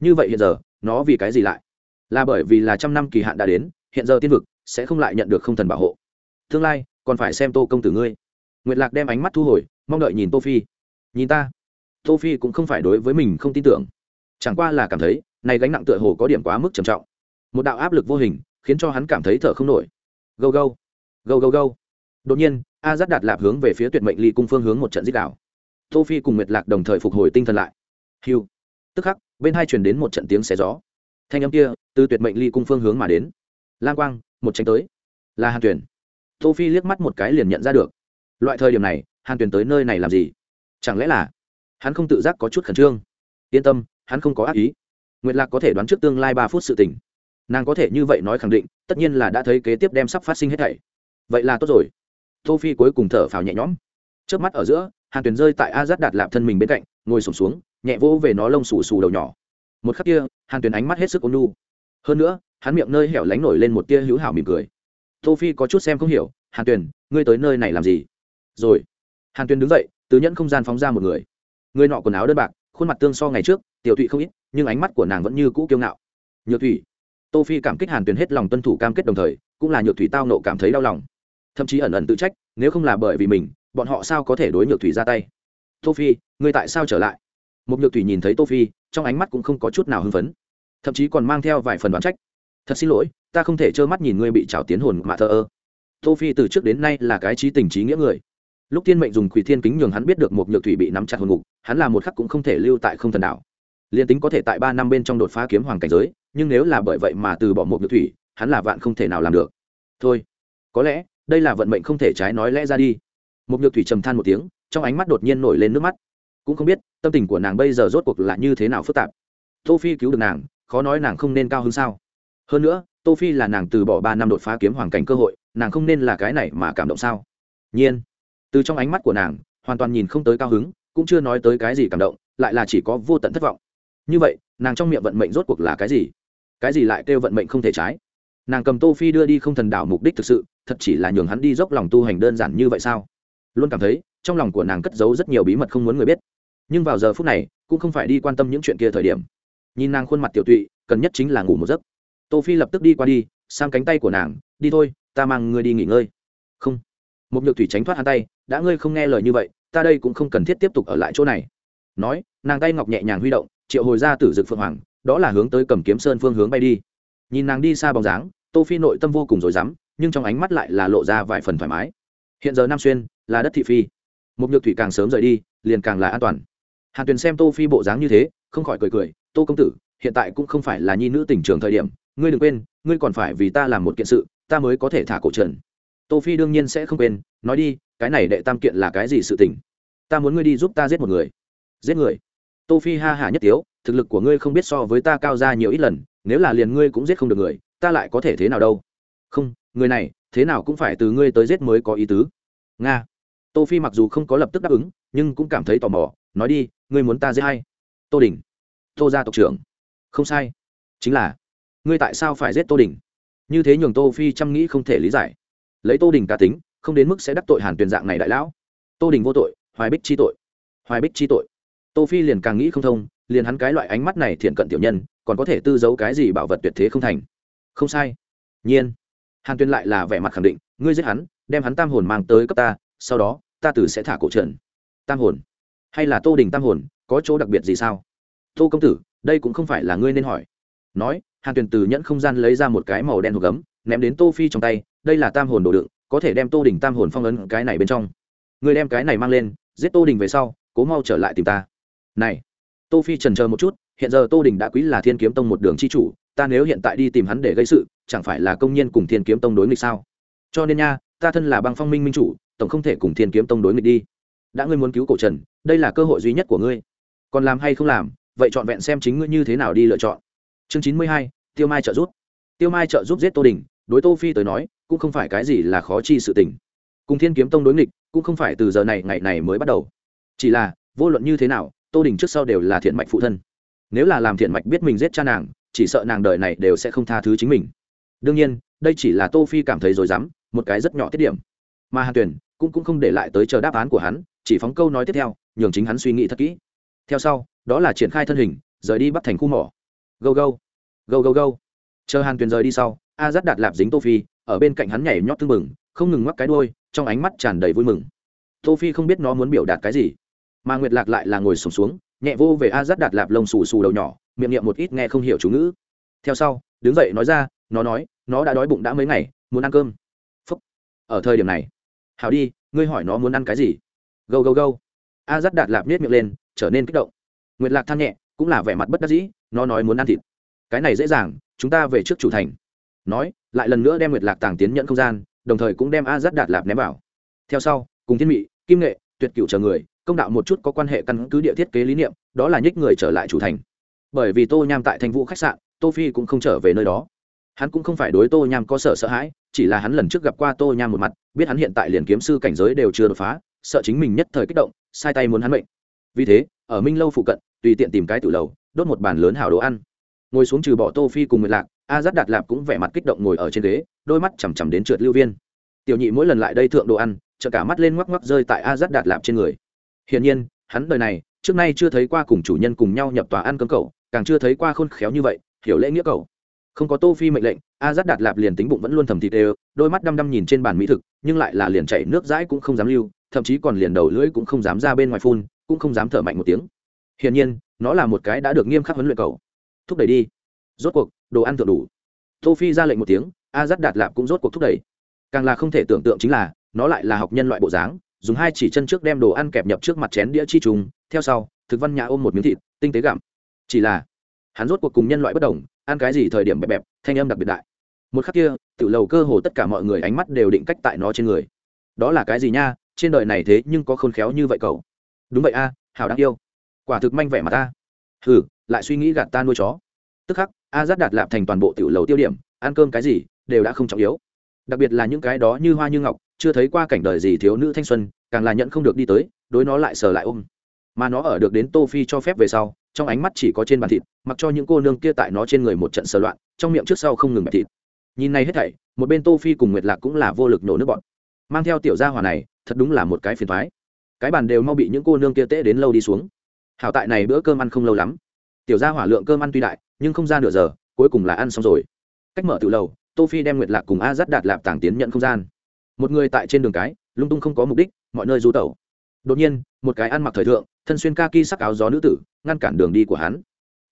Như vậy hiện giờ, nó vì cái gì lại? Là bởi vì là trăm năm kỳ hạn đã đến, hiện giờ tiên vực sẽ không lại nhận được không thần bảo hộ. Tương lai, còn phải xem tô công tử ngươi. Nguyệt lạc đem ánh mắt thu hồi, mong đợi nhìn tô phi. Nhìn ta tô phi cũng không phải đối với mình không tin tưởng. Chẳng qua là cảm thấy, này gánh nặng tựa hồ có điểm quá mức trầm trọng. Một đạo áp lực vô hình, khiến cho hắn cảm thấy thở không nổi. Gâu gâu. Gâu gâu gâu. Đột nhiên, a dắt đạt lạp hướng về phía tuyệt mệnh ly cung phương hướng một trận giết đảo tô phi cùng nguyệt lạc đồng thời phục hồi tinh thần lại. Hiu tức khắc, bên hai truyền đến một trận tiếng xé gió. Thanh âm kia, từ tuyệt mệnh ly cung phương hướng mà đến. Lang quang, một tranh tới. Là hàn tuyển. Tô phi liếc mắt một cái liền nhận ra được. Loại thời điểm này, hàn tuyển tới nơi này làm gì? Chẳng lẽ là hắn không tự giác có chút khẩn trương. Yên tâm hắn không có ác ý. Nguyệt lạc có thể đoán trước tương lai ba phút sự tình. Nàng có thể như vậy nói khẳng định tất nhiên là đã thấy kế tiếp đem sắp phát sinh hết thảy. Vậy là tốt rồi. Tô phi cuối cùng thở phào nhẹ nhõm. Trước mắt ở giữa hàn tuyền rơi tại a dắt đạt lạp thân mình bên cạnh ngồi sụp xuống, xuống nhẹ vỗ về nó lông xù xù đầu nhỏ. Một khắc kia hàn tuyền ánh mắt hết sức ôn nhu. Hơn nữa hắn miệng nơi hẻo lánh nổi lên một tia hữu hảo mỉm cười. Tô phi có chút xem không hiểu hàn tuyền ngươi tới nơi này làm gì? Rồi hàn tuyền đứng dậy từ nhẫn không gian phóng ra một người người nọ quần áo đơn bạc, khuôn mặt tương so ngày trước, tiểu thụy không ít, nhưng ánh mắt của nàng vẫn như cũ kiêu ngạo. Nhược thủy. Tô phi cảm kích hàn tuyền hết lòng tuân thủ cam kết đồng thời, cũng là nhược thủy tao nộ cảm thấy đau lòng. Thậm chí ẩn ẩn tự trách, nếu không là bởi vì mình, bọn họ sao có thể đối nhược thủy ra tay? Tô phi, ngươi tại sao trở lại? Một nhược thủy nhìn thấy tô phi, trong ánh mắt cũng không có chút nào hưng phấn. Thậm chí còn mang theo vài phần đoán trách. Thật xin lỗi, ta không thể trơ mắt nhìn ngươi bị trào tiến hồn mà thờ ơ. Tô phi từ trước đến nay là cái trí tình trí nghĩa người lúc thiên mệnh dùng quỷ thiên kính nhường hắn biết được một nhược thủy bị nắm chặt hồn ngục, hắn là một khắc cũng không thể lưu tại không thần đảo. Liên tính có thể tại ba năm bên trong đột phá kiếm hoàng cảnh giới, nhưng nếu là bởi vậy mà từ bỏ một nhược thủy, hắn là vạn không thể nào làm được. Thôi, có lẽ, đây là vận mệnh không thể trái nói lẽ ra đi. Một nhược thủy trầm than một tiếng, trong ánh mắt đột nhiên nổi lên nước mắt. Cũng không biết, tâm tình của nàng bây giờ rốt cuộc là như thế nào phức tạp. Tô phi cứu được nàng, khó nói nàng không nên cao hơn sao. Hơn nữa, tô phi là nàng từ bỏ ba năm đột phá kiếm hoàng cảnh cơ hội, nàng không nên là cái này mà cảm động sao? Nhiên từ trong ánh mắt của nàng, hoàn toàn nhìn không tới cao hứng, cũng chưa nói tới cái gì cảm động, lại là chỉ có vô tận thất vọng. Như vậy, nàng trong miệng vận mệnh rốt cuộc là cái gì? Cái gì lại kêu vận mệnh không thể trái? Nàng cầm tô phi đưa đi không thần đảo mục đích thực sự, thật chỉ là nhường hắn đi dốc lòng tu hành đơn giản như vậy sao? Luôn cảm thấy, trong lòng của nàng cất giấu rất nhiều bí mật không muốn người biết. Nhưng vào giờ phút này, cũng không phải đi quan tâm những chuyện kia thời điểm. Nhìn nàng khuôn mặt tiểu tụy, cần nhất chính là ngủ một giấc. Tô phi lập tức đi qua đi, sang cánh tay của nàng, đi thôi, ta mang ngươi đi nghỉ ngơi. Không một nhược thủy tránh thoát hắn tay, đã ngươi không nghe lời như vậy, ta đây cũng không cần thiết tiếp tục ở lại chỗ này. Nói, nàng tay ngọc nhẹ nhàng huy động, triệu hồi ra tử dực phượng hoàng, đó là hướng tới cầm kiếm sơn phương hướng bay đi. Nhìn nàng đi xa bóng dáng, tô phi nội tâm vô cùng rối rắm, nhưng trong ánh mắt lại là lộ ra vài phần thoải mái. Hiện giờ nam xuyên là đất thị phi. Một nhược thủy càng sớm rời đi, liền càng là an toàn. Hàn tuyền xem tô phi bộ dáng như thế, không khỏi cười cười, tô công tử, hiện tại cũng không phải là nhi nữ tỉnh trường thời điểm, ngươi đừng quên, ngươi còn phải vì ta làm một kiện sự, ta mới có thể thả cổ trần tô phi đương nhiên sẽ không quên, nói đi, cái này đệ tam kiện là cái gì sự tình? Ta muốn ngươi đi giúp ta giết một người. Giết người? Tô phi ha hả nhất tiếu, thực lực của ngươi không biết so với ta cao ra nhiều ít lần, nếu là liền ngươi cũng giết không được người, ta lại có thể thế nào đâu? Không, người này, thế nào cũng phải từ ngươi tới giết mới có ý tứ. Nga. Tô phi mặc dù không có lập tức đáp ứng, nhưng cũng cảm thấy tò mò, nói đi, ngươi muốn ta giết hay tô đình. Tô gia tộc trưởng. Không sai. Chính là. Ngươi tại sao phải giết tô đình? Như thế nhường tô phi chăm nghĩ không thể lý giải lấy tô đình cá tính, không đến mức sẽ đắc tội hàn tuyền dạng này đại lão. Tô đình vô tội, hoài bích chi tội. Hoài bích chi tội. Tô phi liền càng nghĩ không thông, liền hắn cái loại ánh mắt này thiện cận tiểu nhân, còn có thể tư giấu cái gì bảo vật tuyệt thế không thành. Không sai. Nhiên. Hàn tuyên lại là vẻ mặt khẳng định, ngươi giết hắn, đem hắn tam hồn mang tới cấp ta, sau đó, ta tử sẽ thả cổ trần. Tam hồn. Hay là tô đình tam hồn, có chỗ đặc biệt gì sao? Tô công tử, đây cũng không phải là ngươi nên hỏi. Nói, hàn tuyền từ nhẫn không gian lấy ra một cái màu đen hộp gấm ném đến tô phi trong tay, đây là tam hồn đồ đựng, có thể đem tô đình tam hồn phong ấn cái này bên trong. Người đem cái này mang lên, giết tô đình về sau, cố mau trở lại tìm ta. Này, tô phi trần chờ một chút, hiện giờ tô đình đã quý là thiên kiếm tông một đường chi chủ, ta nếu hiện tại đi tìm hắn để gây sự, chẳng phải là công nhân cùng thiên kiếm tông đối nghịch sao? Cho nên nha, ta thân là băng phong minh minh chủ, tổng không thể cùng thiên kiếm tông đối nghịch đi. Đã ngươi muốn cứu cổ trần, đây là cơ hội duy nhất của ngươi. Còn làm hay không làm, vậy chọn vẹn xem chính ngươi như thế nào đi lựa chọn. Chương chín mươi hai, tiêu mai trợ giúp. Tiêu mai trợ giúp giết tô đình đối tô phi tới nói, cũng không phải cái gì là khó chi sự tình. Cùng thiên kiếm tông đối nghịch, cũng không phải từ giờ này, ngày này mới bắt đầu. Chỉ là, vô luận như thế nào, tô đình trước sau đều là thiện mạch phụ thân. Nếu là làm thiện mạch biết mình giết cha nàng, chỉ sợ nàng đời này đều sẽ không tha thứ chính mình. Đương nhiên, đây chỉ là tô phi cảm thấy rồi dám một cái rất nhỏ tiết điểm. Mà hàn tuyển cũng cũng không để lại tới chờ đáp án của hắn, chỉ phóng câu nói tiếp theo, nhường chính hắn suy nghĩ thật kỹ. Theo sau, đó là triển khai thân hình, rời đi bắt thành khu mỏ. Go go go go go chờ hàn tuyền rời đi sau a dắt đạt lạp dính tô phi ở bên cạnh hắn nhảy nhót tưng mừng không ngừng ngoắc cái đuôi trong ánh mắt tràn đầy vui mừng. Tô phi không biết nó muốn biểu đạt cái gì mà nguyệt lạc lại là ngồi sùng xuống, xuống nhẹ vô về a dắt đạt lạp lông xù xù đầu nhỏ miệng niệm một ít nghe không hiểu chú ngữ. Theo sau đứng dậy nói ra nó nói nó đã đói bụng đã mấy ngày muốn ăn cơm. Phúc. ở thời điểm này hảo đi ngươi hỏi nó muốn ăn cái gì? Gâu gâu gâu. A dắt đạt lạp nết miệng lên trở nên kích động. Nguyệt lạc than nhẹ cũng là vẻ mặt bất đắc dĩ nó nói muốn ăn thịt. Cái này dễ dàng chúng ta về trước chủ thành nói, lại lần nữa đem nguyệt lạc tàng tiến nhận không gian, đồng thời cũng đem a dắt đạt lạp ném vào. Theo sau, cùng thiên mị, kim nghệ, tuyệt cựu chờ người, công đạo một chút có quan hệ căn cứ địa thiết kế lý niệm, đó là nhích người trở lại chủ thành. Bởi vì tô nham tại thành vũ khách sạn, tô phi cũng không trở về nơi đó. Hắn cũng không phải đối tô nham có sợ sợ hãi, chỉ là hắn lần trước gặp qua tô nham một mặt, biết hắn hiện tại liền kiếm sư cảnh giới đều chưa đột phá, sợ chính mình nhất thời kích động, sai tay muốn hắn mệnh. Vì thế, ở minh lâu phụ cận, tùy tiện tìm cái tử lầu, đốt một bàn lớn hảo đồ ăn ngồi xuống trừ bỏ tô phi cùng nguyệt lạc, a dắt đạt lạp cũng vẻ mặt kích động ngồi ở trên ghế, đôi mắt chằm chằm đến trượt lưu viên. Tiểu nhị mỗi lần lại đây thượng đồ ăn chợ cả mắt lên ngoắc ngoắc rơi tại a dắt đạt lạp trên người. Hiển nhiên, hắn đời này, trước nay chưa thấy qua cùng chủ nhân cùng nhau nhập tòa ăn cơm cậu, càng chưa thấy qua khôn khéo như vậy, hiểu lễ nghĩa cậu. Không có tô phi mệnh lệnh, a dắt đạt lạp liền tính bụng vẫn luôn thầm thịt đều, đôi mắt đăm đăm nhìn trên bàn mỹ thực, nhưng lại là liền chảy nước dãi cũng không dám lưu, thậm chí còn liền đầu lưỡi cũng không dám ra bên ngoài phun, cũng không dám thở mạnh một tiếng. Hiển nhiên, nó là một cái đã được nghiêm khắc huấn luyện cầu thúc đẩy đi. Rốt cuộc, đồ ăn thượng đủ. Tô phi ra lệnh một tiếng, a dắt đạt lạp cũng rốt cuộc thúc đẩy. Càng là không thể tưởng tượng chính là, nó lại là học nhân loại bộ dáng, dùng hai chỉ chân trước đem đồ ăn kẹp nhập trước mặt chén đĩa chi trùng, theo sau, thực văn nhà ôm một miếng thịt, tinh tế gặm. Chỉ là, hắn rốt cuộc cùng nhân loại bất đồng, ăn cái gì thời điểm bẹp bẹp, thanh âm đặc biệt đại. Một khắc kia tự lầu cơ hồ tất cả mọi người ánh mắt đều định cách tại nó trên người. Đó là cái gì nha, trên đời này thế nhưng có khôn khéo như vậy cậu. Đúng vậy a, hảo đáng yêu. Quả thực manh vẻ mà ta. Hừ lại suy nghĩ gạt ta nuôi chó. Tức khắc, a dắt đạt lạp thành toàn bộ tiểu lầu tiêu điểm, ăn cơm cái gì, đều đã không trọng yếu. Đặc biệt là những cái đó như hoa như ngọc, chưa thấy qua cảnh đời gì thiếu nữ thanh xuân, càng là nhận không được đi tới, đối nó lại sờ lại ôm. Mà nó ở được đến tô phi cho phép về sau, trong ánh mắt chỉ có trên bàn thịt, mặc cho những cô nương kia tại nó trên người một trận sờ loạn, trong miệng trước sau không ngừng bẹp thịt. Nhìn này hết thảy, một bên tô phi cùng nguyệt lạc cũng là vô lực nổ nước bọn. Mang theo tiểu gia hỏa này, thật đúng là một cái phiền toái. Cái bàn đều mau bị những cô nương kia tễ đến lâu đi xuống. Hảo tại này bữa cơm ăn không lâu lắm tiểu gia hỏa lượng cơm ăn tuy đại nhưng không ra nửa giờ cuối cùng là ăn xong rồi. Cách mở từ lầu, tô phi đem nguyệt lạc cùng a dắt đạt lạp tàng tiến nhận không gian. Một người tại trên đường cái lung tung không có mục đích mọi nơi du tẩu. Đột nhiên một cái ăn mặc thời thượng thân xuyên ca ki sắc áo gió nữ tử ngăn cản đường đi của hắn.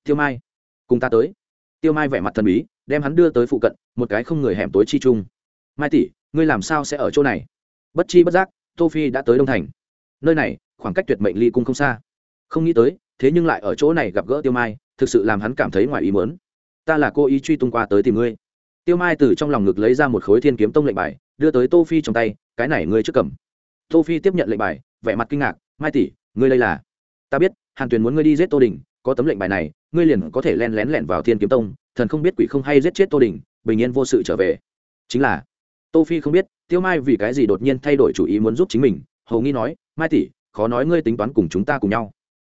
Tiêu mai cùng ta tới. Tiêu mai vẻ mặt thần bí đem hắn đưa tới phụ cận một cái không người hẻm tối chi chung mai tỷ ngươi làm sao sẽ ở chỗ này? Bất chi bất giác tô phi đã tới đông thành. Nơi này khoảng cách tuyệt mệnh ly cung không xa. Không nghĩ tới thế nhưng lại ở chỗ này gặp gỡ tiêu mai, thực sự làm hắn cảm thấy ngoài ý muốn. Ta là cô ý truy tung qua tới tìm ngươi. Tiêu mai từ trong lòng ngực lấy ra một khối thiên kiếm tông lệnh bài, đưa tới tô phi trong tay, cái này ngươi trước cầm. Tô phi tiếp nhận lệnh bài, vẻ mặt kinh ngạc, mai tỷ, ngươi đây là? Ta biết, hàn tuyền muốn ngươi đi giết tô đình, có tấm lệnh bài này, ngươi liền có thể len lén lẻn vào thiên kiếm tông, thần không biết quỷ không hay giết chết tô đình, bình yên vô sự trở về. Chính là, tô phi không biết, tiêu mai vì cái gì đột nhiên thay đổi chủ ý muốn giúp chính mình, hầu nghi nói, mai tỷ, khó nói ngươi tính toán cùng chúng ta cùng nhau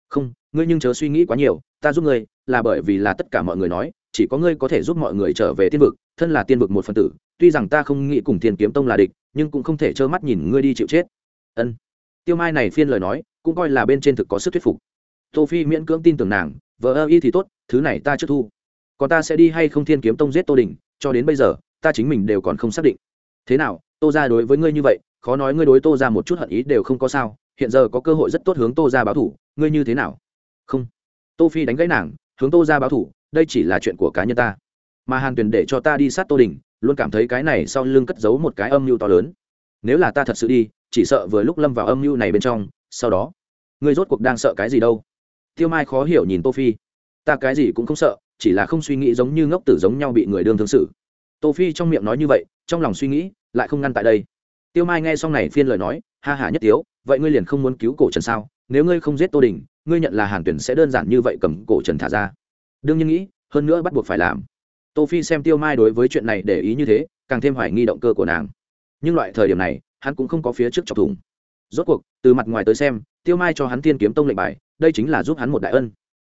không, ngươi nhưng chớ suy nghĩ quá nhiều, ta giúp ngươi, là bởi vì là tất cả mọi người nói, chỉ có ngươi có thể giúp mọi người trở về tiên vực, thân là tiên vực một phần tử, tuy rằng ta không nghĩ cùng thiên kiếm tông là địch, nhưng cũng không thể trơ mắt nhìn ngươi đi chịu chết. Ân. Tiêu mai này phiên lời nói, cũng coi là bên trên thực có sức thuyết phục. Tô phi miễn cưỡng tin tưởng nàng, vợ ơ y thì tốt, thứ này ta chưa thu. Còn ta sẽ đi hay không thiên kiếm tông giết tô đình, cho đến bây giờ, ta chính mình đều còn không xác định. Thế nào, tô ra đối với ngươi như vậy, khó nói ngươi đối tô ra một chút hận ý đều không có sao, hiện giờ có cơ hội rất tốt hướng tô ra báo thủ ngươi như thế nào? Không. Tô phi đánh gãy nàng, hướng tô ra báo thủ, đây chỉ là chuyện của cá nhân ta. Mà hàn tuyền để cho ta đi sát tô đình, luôn cảm thấy cái này sau lưng cất giấu một cái âm mưu to lớn. Nếu là ta thật sự đi, chỉ sợ vừa lúc lâm vào âm mưu này bên trong, sau đó, ngươi rốt cuộc đang sợ cái gì đâu? Tiêu mai khó hiểu nhìn tô phi. Ta cái gì cũng không sợ, chỉ là không suy nghĩ giống như ngốc tử giống nhau bị người đương thương xử. Tô phi trong miệng nói như vậy, trong lòng suy nghĩ, lại không ngăn tại đây. Tiêu mai nghe xong này phiên lời nói, ha ha nhất tiếu, vậy ngươi liền không muốn cứu cổ trần sao? Nếu ngươi không giết tô đình, ngươi nhận là hàn tuyển sẽ đơn giản như vậy cầm cổ trần thả ra. Đương nhiên nghĩ, hơn nữa bắt buộc phải làm. Tô phi xem tiêu mai đối với chuyện này để ý như thế, càng thêm hoài nghi động cơ của nàng. Nhưng loại thời điểm này, hắn cũng không có phía trước chọc thủng. Rốt cuộc, từ mặt ngoài tới xem, tiêu mai cho hắn tiên kiếm tông lệnh bài, đây chính là giúp hắn một đại ân.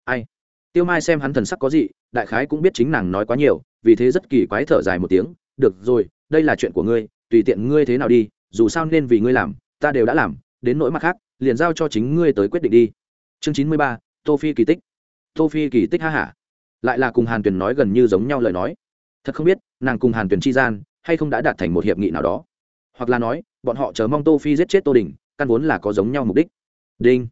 Ai? Tiêu mai xem hắn thần sắc có gì đại khái cũng biết chính nàng nói quá nhiều, vì thế rất kỳ quái thở dài một tiếng, được rồi, đây là chuyện của ngươi, tùy tiện ngươi thế nào đi, dù sao nên vì ngươi làm, ta đều đã làm, đến nỗi mặt khác liền giao cho chính ngươi tới quyết định đi. Chương chín mươi ba, tô phi kỳ tích. Tô phi kỳ tích ha hả lại là cùng hàn tuyền nói gần như giống nhau lời nói. Thật không biết, nàng cùng hàn tuyền chi gian, hay không đã đạt thành một hiệp nghị nào đó. Hoặc là nói, bọn họ chờ mong tô phi giết chết tô đình, căn vốn là có giống nhau mục đích. Đinh.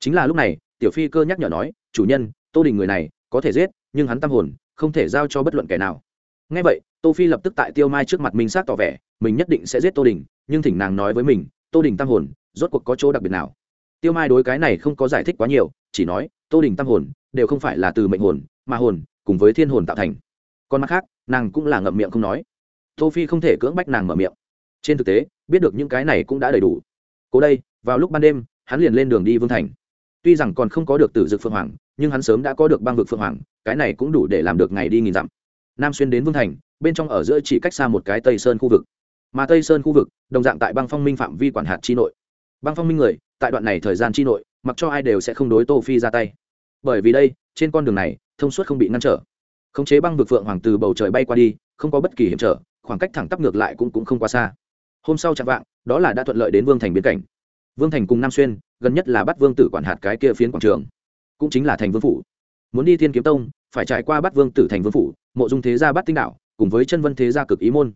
Chính là lúc này, tiểu phi cơ nhắc nhở nói, chủ nhân, tô đình người này, có thể giết, nhưng hắn tâm hồn, không thể giao cho bất luận kẻ nào. Ngay vậy, tô phi lập tức tại tiêu mai trước mặt mình xác tỏ vẻ, mình nhất định sẽ giết tô đình, nhưng thỉnh nàng nói với mình, tô đình tâm hồn rốt cuộc có chỗ đặc biệt nào? Tiêu mai đối cái này không có giải thích quá nhiều, chỉ nói, tô đình tâm hồn đều không phải là từ mệnh hồn, mà hồn cùng với thiên hồn tạo thành. Còn mặt khác, nàng cũng là ngậm miệng không nói. Tô phi không thể cưỡng bách nàng mở miệng. Trên thực tế, biết được những cái này cũng đã đầy đủ. Cố đây, vào lúc ban đêm, hắn liền lên đường đi vương thành. Tuy rằng còn không có được tử dực phượng hoàng, nhưng hắn sớm đã có được băng vực phượng hoàng, cái này cũng đủ để làm được ngày đi nghìn dặm. Nam xuyên đến vương thành, bên trong ở giữa chỉ cách xa một cái tây sơn khu vực. Mà tây sơn khu vực, đồng dạng tại băng phong minh phạm vi quản hạt chi nội băng phong minh người, tại đoạn này thời gian chi nội, mặc cho ai đều sẽ không đối tô phi ra tay. Bởi vì đây, trên con đường này, thông suốt không bị ngăn trở. Khống chế băng vực phượng hoàng từ bầu trời bay qua đi, không có bất kỳ hiểm trở, khoảng cách thẳng tắp ngược lại cũng cũng không quá xa. Hôm sau chạm vạng, đó là đã thuận lợi đến vương thành biến cảnh. Vương thành cùng nam xuyên, gần nhất là bắt vương tử quản hạt cái kia phiến quảng trường. Cũng chính là thành vương phủ. Muốn đi thiên kiếm tông, phải trải qua bắt vương tử thành vương phủ, mộ dung thế gia bắt tinh đạo, cùng với chân vân thế gia cực ý môn.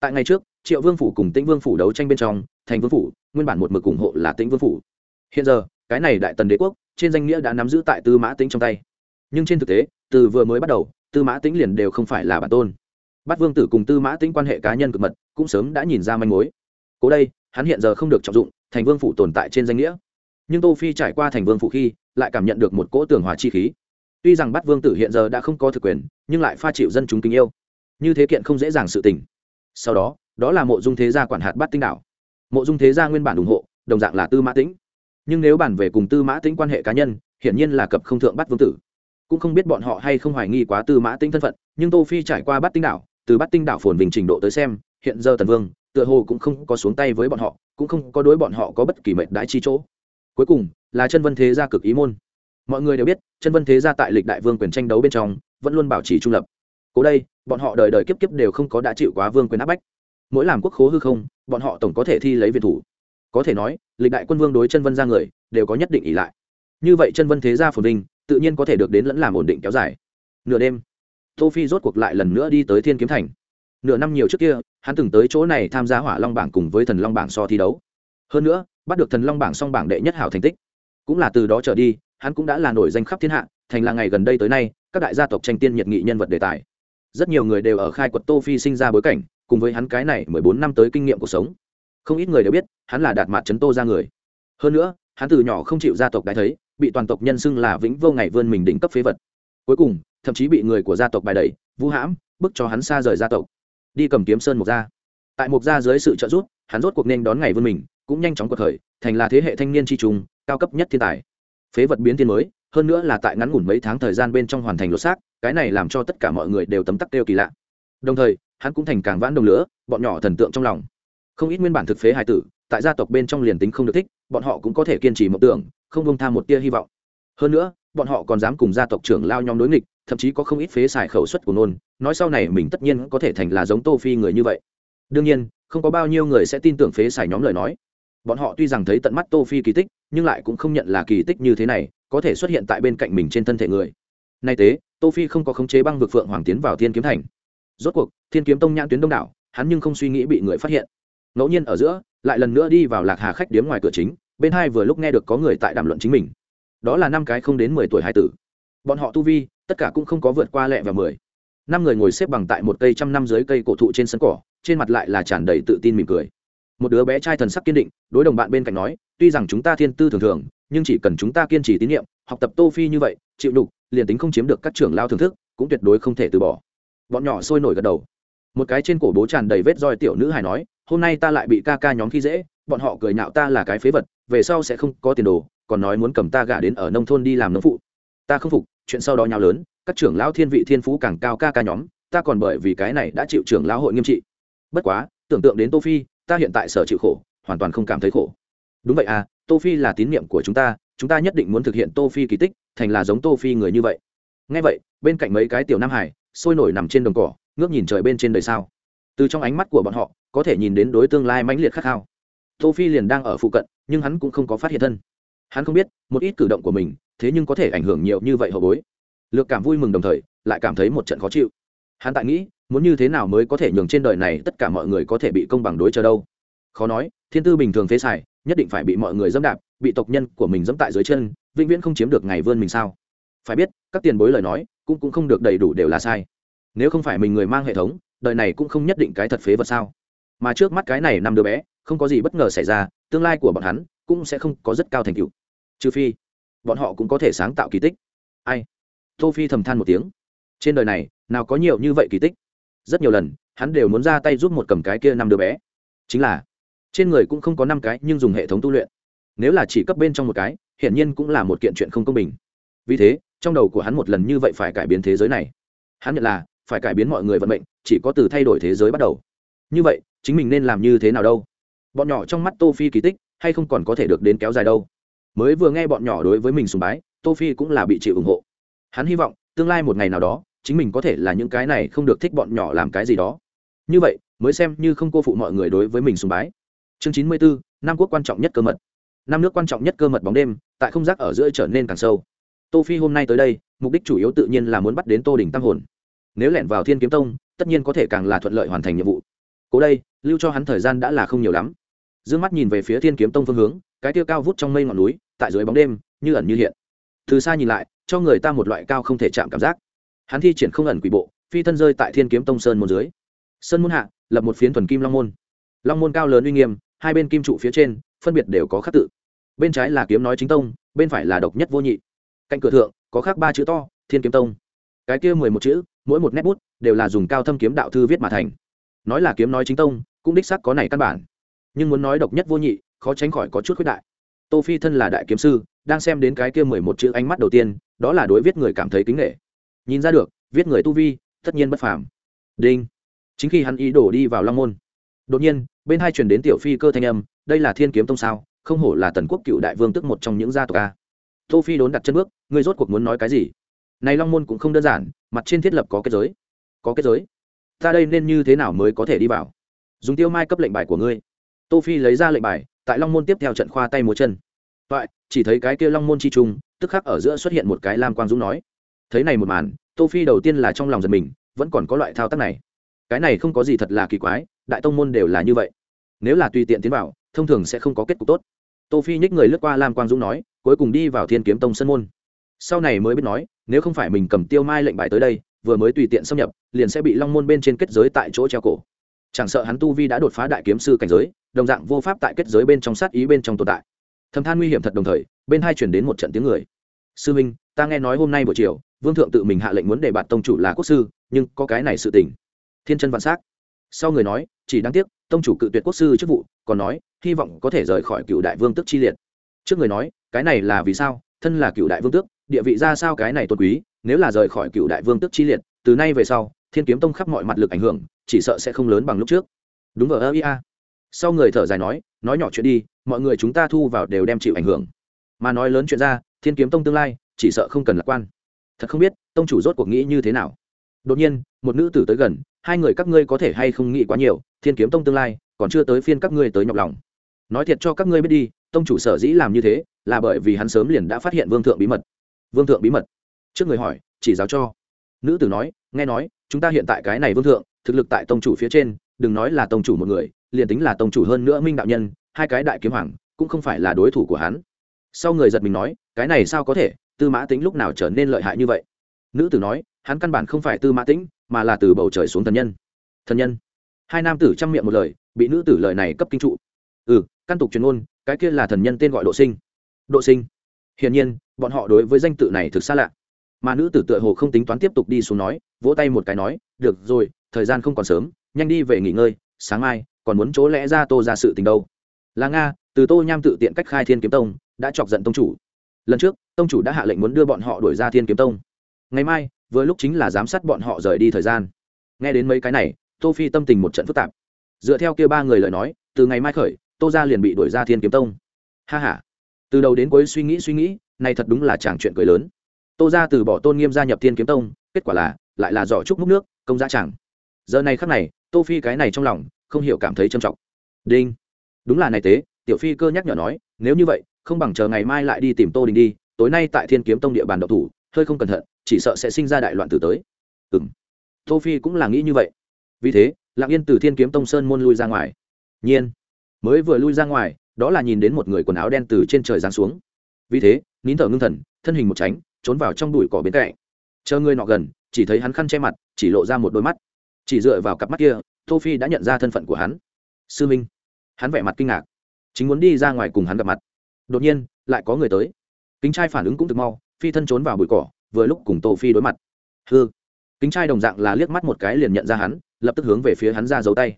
Tại ngày trước, triệu vương phủ cùng tĩnh vương phủ đấu tranh bên trong thành vương phủ, nguyên bản một mực ủng hộ là tĩnh vương phủ. Hiện giờ, cái này đại tần đế quốc, trên danh nghĩa đã nắm giữ tại tư mã tĩnh trong tay. Nhưng trên thực tế, từ vừa mới bắt đầu, tư mã tĩnh liền đều không phải là bản tôn. Bắt vương tử cùng tư mã tĩnh quan hệ cá nhân cực mật, cũng sớm đã nhìn ra manh mối. Cố đây, hắn hiện giờ không được trọng dụng, thành vương phủ tồn tại trên danh nghĩa. Nhưng tô phi trải qua thành vương phủ khi, lại cảm nhận được một cỗ tường hòa chi khí. Tuy rằng bắt vương tử hiện giờ đã không có thực quyền, nhưng lại pha chịu dân chúng kính yêu. Như thế kiện không dễ dàng sự tình. Sau đó đó là mộ dung thế gia quản hạt bát tinh đảo mộ dung thế gia nguyên bản ủng hộ, đồng dạng là tư mã tĩnh. Nhưng nếu bàn về cùng tư mã tĩnh quan hệ cá nhân, hiển nhiên là cập không thượng bắt vương tử. Cũng không biết bọn họ hay không hoài nghi quá tư mã tĩnh thân phận, nhưng tô phi trải qua bát tinh đảo, từ bát tinh đảo phồn bình trình độ tới xem, hiện giờ tần vương, tựa hồ cũng không có xuống tay với bọn họ, cũng không có đối bọn họ có bất kỳ mệnh đãi chi chỗ. Cuối cùng, là chân vân thế gia cực ý môn. Mọi người đều biết, chân vân thế gia tại lịch đại vương quyền tranh đấu bên trong, vẫn luôn bảo trì trung lập. Cố đây, bọn họ đời đời kiếp kiếp đều không có đã chịu quá vương quyền áp bách. Mỗi làm quốc khố hư không bọn họ tổng có thể thi lấy viện thủ. Có thể nói, lịch đại quân vương đối chân vân ra người, đều có nhất định ỷ lại. Như vậy chân vân thế gia phồn vinh, tự nhiên có thể được đến lẫn làm ổn định kéo dài. Nửa đêm, tô phi rốt cuộc lại lần nữa đi tới thiên kiếm thành. Nửa năm nhiều trước kia, hắn từng tới chỗ này tham gia hỏa long bảng cùng với thần long bảng so thi đấu. Hơn nữa, bắt được thần long bảng song bảng đệ nhất hảo thành tích. Cũng là từ đó trở đi, hắn cũng đã là nổi danh khắp thiên hạ, thành là ngày gần đây tới nay, các đại gia tộc tranh tiên nhiệt nghị nhân vật đề tài. Rất nhiều người đều ở khai quật tô phi sinh ra bối cảnh cùng với hắn cái này mười bốn năm tới kinh nghiệm cuộc sống. Không ít người đều biết, hắn là đạt mặt chấn tô ra người. Hơn nữa, hắn từ nhỏ không chịu gia tộc đái thấy, bị toàn tộc nhân xưng là vĩnh vô ngày vươn mình đỉnh cấp phế vật. Cuối cùng, thậm chí bị người của gia tộc bài đẩy, vũ hãm bức cho hắn xa rời gia tộc. Đi cầm kiếm sơn một gia. Tại một gia dưới sự trợ giúp, hắn rốt cuộc nên đón ngày vươn mình, cũng nhanh chóng cuộc khởi, thành là thế hệ thanh niên tri trung cao cấp nhất thiên tài. Phế vật biến thiên mới, hơn nữa là tại ngắn ngủn mấy tháng thời gian bên trong hoàn thành lột xác, cái này làm cho tất cả mọi người đều tấm tắc kêu kỳ lạ. Đồng thời hắn cũng thành càng vãn đồng lửa, bọn nhỏ thần tượng trong lòng. Không ít nguyên bản thực phế hài tử, tại gia tộc bên trong liền tính không được thích, bọn họ cũng có thể kiên trì một tưởng, không bông tham một tia hy vọng. Hơn nữa, bọn họ còn dám cùng gia tộc trưởng lao nhóm đối nghịch, thậm chí có không ít phế xài khẩu suất của nôn, nói sau này mình tất nhiên có thể thành là giống tô phi người như vậy. Đương nhiên, không có bao nhiêu người sẽ tin tưởng phế xài nhóm lời nói. Bọn họ tuy rằng thấy tận mắt tô phi kỳ tích, nhưng lại cũng không nhận là kỳ tích như thế này, có thể xuất hiện tại bên cạnh mình trên thân thể người. Nay tế, tô phi không có khống chế băng vực phượng hoàng tiến vào thiên kiếm thành rốt cuộc, thiên kiếm tông nhãn tuyến đông đảo, hắn nhưng không suy nghĩ bị người phát hiện. Ngẫu nhiên ở giữa, lại lần nữa đi vào lạc hà khách điếm ngoài cửa chính, bên hai vừa lúc nghe được có người tại đàm luận chính mình. Đó là năm cái không đến mười tuổi hai tử. Bọn họ tu vi, tất cả cũng không có vượt qua lẹ và mười. Năm người ngồi xếp bằng tại một cây trăm năm dưới cây cổ thụ trên sân cỏ, trên mặt lại là tràn đầy tự tin mỉm cười. Một đứa bé trai thần sắc kiên định, đối đồng bạn bên cạnh nói, tuy rằng chúng ta thiên tư thường thường, nhưng chỉ cần chúng ta kiên trì tín nhiệm học tập tô phi như vậy, chịu đục, liền tính không chiếm được các trưởng lao thưởng thức, cũng tuyệt đối không thể từ bỏ bọn nhỏ sôi nổi gật đầu. Một cái trên cổ bố tràn đầy vết roi tiểu nữ hài nói, hôm nay ta lại bị ca ca nhóm khi dễ, bọn họ cười nhạo ta là cái phế vật, về sau sẽ không có tiền đồ, còn nói muốn cầm ta gả đến ở nông thôn đi làm nông phụ. Ta không phục, chuyện sau đó nhau lớn, các trưởng lão thiên vị thiên phú càng cao ca ca nhóm, ta còn bởi vì cái này đã chịu trưởng lão hội nghiêm trị. Bất quá, tưởng tượng đến tô phi, ta hiện tại sở chịu khổ, hoàn toàn không cảm thấy khổ. Đúng vậy à tô phi là tín nhiệm của chúng ta chúng ta nhất định muốn thực hiện tô phi kỳ tích, thành là giống tô phi người như vậy. Nghe vậy, bên cạnh mấy cái tiểu nam hải sôi nổi nằm trên đồng cỏ, ngước nhìn trời bên trên đời sao. Từ trong ánh mắt của bọn họ, có thể nhìn đến đối tương lai mãnh liệt khát khao. Tô phi liền đang ở phụ cận, nhưng hắn cũng không có phát hiện thân. Hắn không biết, một ít cử động của mình, thế nhưng có thể ảnh hưởng nhiều như vậy hậu bối. Lược cảm vui mừng đồng thời, lại cảm thấy một trận khó chịu. Hắn tại nghĩ, muốn như thế nào mới có thể nhường trên đời này tất cả mọi người có thể bị công bằng đối chờ đâu. Khó nói, thiên tư bình thường phế xài, nhất định phải bị mọi người dẫm đạp, bị tộc nhân của mình dẫm tại dưới chân, vĩnh viễn không chiếm được ngày vươn mình sao? Phải biết các tiền bối lời nói cũng cũng không được đầy đủ đều là sai. Nếu không phải mình người mang hệ thống, đời này cũng không nhất định cái thật phế vật sao. Mà trước mắt cái này năm đứa bé, không có gì bất ngờ xảy ra, tương lai của bọn hắn cũng sẽ không có rất cao thành tựu. Trừ phi, bọn họ cũng có thể sáng tạo kỳ tích. Ai? Tô phi thầm than một tiếng. Trên đời này, nào có nhiều như vậy kỳ tích? Rất nhiều lần, hắn đều muốn ra tay giúp một cầm cái kia năm đứa bé. Chính là, trên người cũng không có năm cái nhưng dùng hệ thống tu luyện. Nếu là chỉ cấp bên trong một cái, hiển nhiên cũng là một kiện chuyện không công bình. Vì thế trong đầu của hắn một lần như vậy phải cải biến thế giới này. Hắn nhận là, phải cải biến mọi người vận mệnh, chỉ có từ thay đổi thế giới bắt đầu. Như vậy, chính mình nên làm như thế nào đâu? Bọn nhỏ trong mắt tô phi kỳ tích, hay không còn có thể được đến kéo dài đâu? Mới vừa nghe bọn nhỏ đối với mình sùng bái, tô phi cũng là bị chịu ủng hộ. Hắn hy vọng, tương lai một ngày nào đó, chính mình có thể là những cái này không được thích bọn nhỏ làm cái gì đó. Như vậy, mới xem như không cô phụ mọi người đối với mình sùng bái. Chương chín mươi bốn năm quốc quan trọng nhất cơ mật. Năm nước quan trọng nhất cơ mật bóng đêm, tại không giác ở giữa trở nên càng sâu tô phi hôm nay tới đây, mục đích chủ yếu tự nhiên là muốn bắt đến tô đỉnh tăng hồn. Nếu lẻn vào thiên kiếm tông, tất nhiên có thể càng là thuận lợi hoàn thành nhiệm vụ. Cố đây, lưu cho hắn thời gian đã là không nhiều lắm. Dương mắt nhìn về phía thiên kiếm tông phương hướng, cái tiêu cao vút trong mây ngọn núi, tại dưới bóng đêm, như ẩn như hiện. Từ xa nhìn lại, cho người ta một loại cao không thể chạm cảm giác. Hắn thi triển không ẩn quỷ bộ, phi thân rơi tại thiên kiếm tông sơn môn dưới. Sơn môn hạ, lập một phiến thuần kim long môn. Long môn cao lớn uy nghiêm, hai bên kim trụ phía trên, phân biệt đều có khắc tự. Bên trái là kiếm nói chính tông, bên phải là độc nhất vô nhị cạnh cửa thượng, có khắc ba chữ to, thiên kiếm tông. Cái kia mười một chữ, mỗi một nét bút, đều là dùng cao thâm kiếm đạo thư viết mà thành. Nói là kiếm nói chính tông, cũng đích sắc có này căn bản. Nhưng muốn nói độc nhất vô nhị, khó tránh khỏi có chút khuyết đại. Tô phi thân là đại kiếm sư, đang xem đến cái kia mười một chữ ánh mắt đầu tiên, đó là đối viết người cảm thấy kính nghệ. Nhìn ra được, viết người tu vi, tất nhiên bất phàm. Đinh. Chính khi hắn ý đổ đi vào long môn. Đột nhiên, bên hai truyền đến tiểu phi cơ thanh âm, đây là thiên kiếm tông sao? Không hổ là tần quốc cựu đại vương tức một trong những gia tộc a tô phi đốn đặt chân bước, ngươi rốt cuộc muốn nói cái gì? Này long môn cũng không đơn giản, mặt trên thiết lập có kết giới. Có kết giới? Ta đây nên như thế nào mới có thể đi vào? Dùng tiêu mai cấp lệnh bài của ngươi. Tô phi lấy ra lệnh bài, tại long môn tiếp theo trận khoa tay múa chân. Vậy chỉ thấy cái kia long môn chi trung tức khắc ở giữa xuất hiện một cái lam quang dũng nói. Thấy này một màn, tô phi đầu tiên là trong lòng giật mình, vẫn còn có loại thao tác này. Cái này không có gì thật là kỳ quái, đại tông môn đều là như vậy. Nếu là tùy tiện tiến vào, thông thường sẽ không có kết cục tốt. Tô phi nhích người lướt qua lam quang dũng nói cuối cùng đi vào thiên kiếm tông sân môn. Sau này mới biết nói, nếu không phải mình cầm tiêu mai lệnh bài tới đây, vừa mới tùy tiện xâm nhập, liền sẽ bị long môn bên trên kết giới tại chỗ treo cổ. Chẳng sợ hắn tu vi đã đột phá đại kiếm sư cảnh giới, đồng dạng vô pháp tại kết giới bên trong sát ý bên trong tồn tại. Thầm than nguy hiểm thật đồng thời, bên hai chuyển đến một trận tiếng người. Sư minh, ta nghe nói hôm nay buổi chiều, vương thượng tự mình hạ lệnh muốn để bạt tông chủ là quốc sư, nhưng có cái này sự tình. Thiên chân vạn s á c sau người nói, chỉ đáng tiếc, tông chủ cự tuyệt quốc sư chức vụ, còn nói, hy vọng có thể rời khỏi cựu đại vương tức chi liệt trước người nói, cái này là vì sao? Thân là cựu đại vương tước, địa vị ra sao cái này tôn quý, nếu là rời khỏi cựu đại vương tước chi liệt, từ nay về sau, thiên kiếm tông khắp mọi mặt lực ảnh hưởng, chỉ sợ sẽ không lớn bằng lúc trước. Đúng ở ơ ia sau người thở dài nói nói nhỏ chuyện đi, mọi người chúng ta thu vào đều đem chịu ảnh hưởng. Mà nói lớn chuyện ra, thiên kiếm tông tương lai, chỉ sợ không cần lạc quan. Thật không biết, tông chủ rốt cuộc nghĩ như thế nào. Đột nhiên, một nữ tử tới gần, hai người các ngươi có thể hay không nghĩ quá nhiều, thiên kiếm tông tương lai, còn chưa tới phiên các ngươi tới nhọc lòng. Nói thiệt cho các ngươi biết đi tông chủ sở dĩ làm như thế là bởi vì hắn sớm liền đã phát hiện vương thượng bí mật. Vương thượng bí mật? Trước người hỏi, chỉ giáo cho. Nữ tử nói, nghe nói, chúng ta hiện tại cái này vương thượng, thực lực tại tông chủ phía trên, đừng nói là tông chủ một người, liền tính là tông chủ hơn nữa minh đạo nhân, hai cái đại kiếm hoàng, cũng không phải là đối thủ của hắn. Sau người giật mình nói, cái này sao có thể, tư mã tính lúc nào trở nên lợi hại như vậy? Nữ tử nói, hắn căn bản không phải tư mã tĩnh, mà là từ bầu trời xuống thần nhân. Thần nhân? Hai nam tử chăm miệng một lời, bị nữ tử lời này cấp kinh trụ. Ừ căn tục truyền ôn cái kia là thần nhân tên gọi độ sinh. Độ sinh. Hiển nhiên, bọn họ đối với danh tự này thực xa lạ. Mà nữ tử tựa hồ không tính toán tiếp tục đi xuống nói, vỗ tay một cái nói, được rồi, thời gian không còn sớm, nhanh đi về nghỉ ngơi, sáng mai, còn muốn chỗ lẽ ra tô ra sự tình đâu. Là nga, từ tô nham tự tiện cách khai thiên kiếm tông, đã chọc giận tông chủ. Lần trước, tông chủ đã hạ lệnh muốn đưa bọn họ đuổi ra thiên kiếm tông. Ngày mai, vừa lúc chính là giám sát bọn họ rời đi thời gian. Nghe đến mấy cái này, tô phi tâm tình một trận phức tạp. Dựa theo kia ba người lời nói, từ ngày mai khởi tô ra liền bị đuổi ra thiên kiếm tông. Ha ha. Từ đầu đến cuối suy nghĩ suy nghĩ, này thật đúng là chẳng chuyện cười lớn. Tô ra từ bỏ tôn nghiêm gia nhập thiên kiếm tông, kết quả là, lại là giỏ trúc múc nước, công giá chẳng giờ này khắc này, tô phi cái này trong lòng, không hiểu cảm thấy trầm trọng. Đinh. Đúng là này tế, tiểu phi cơ nhắc nhở nói, nếu như vậy, không bằng chờ ngày mai lại đi tìm tô đình đi, tối nay tại thiên kiếm tông địa bàn độc thủ, hơi không cẩn thận, chỉ sợ sẽ sinh ra đại loạn từ tới. Ừ m tô phi cũng là nghĩ như vậy. Vì thế, lặng yên từ thiên kiếm tông sơn môn lui ra ngoài. Nhiên mới vừa lui ra ngoài, đó là nhìn đến một người quần áo đen từ trên trời giáng xuống. Vì thế, nín thở ngưng thần, thân hình một tránh, trốn vào trong bụi cỏ bên cạnh. Chờ người nọ gần, chỉ thấy hắn khăn che mặt, chỉ lộ ra một đôi mắt. Chỉ dựa vào cặp mắt kia, tô phi đã nhận ra thân phận của hắn. Sư minh. Hắn vẻ mặt kinh ngạc. Chính muốn đi ra ngoài cùng hắn gặp mặt. Đột nhiên, lại có người tới. Kính trai phản ứng cũng thực mau, phi thân trốn vào bụi cỏ, vừa lúc cùng tô phi đối mặt. Hư kính trai đồng dạng là liếc mắt một cái liền nhận ra hắn, lập tức hướng về phía hắn ra giấu tay.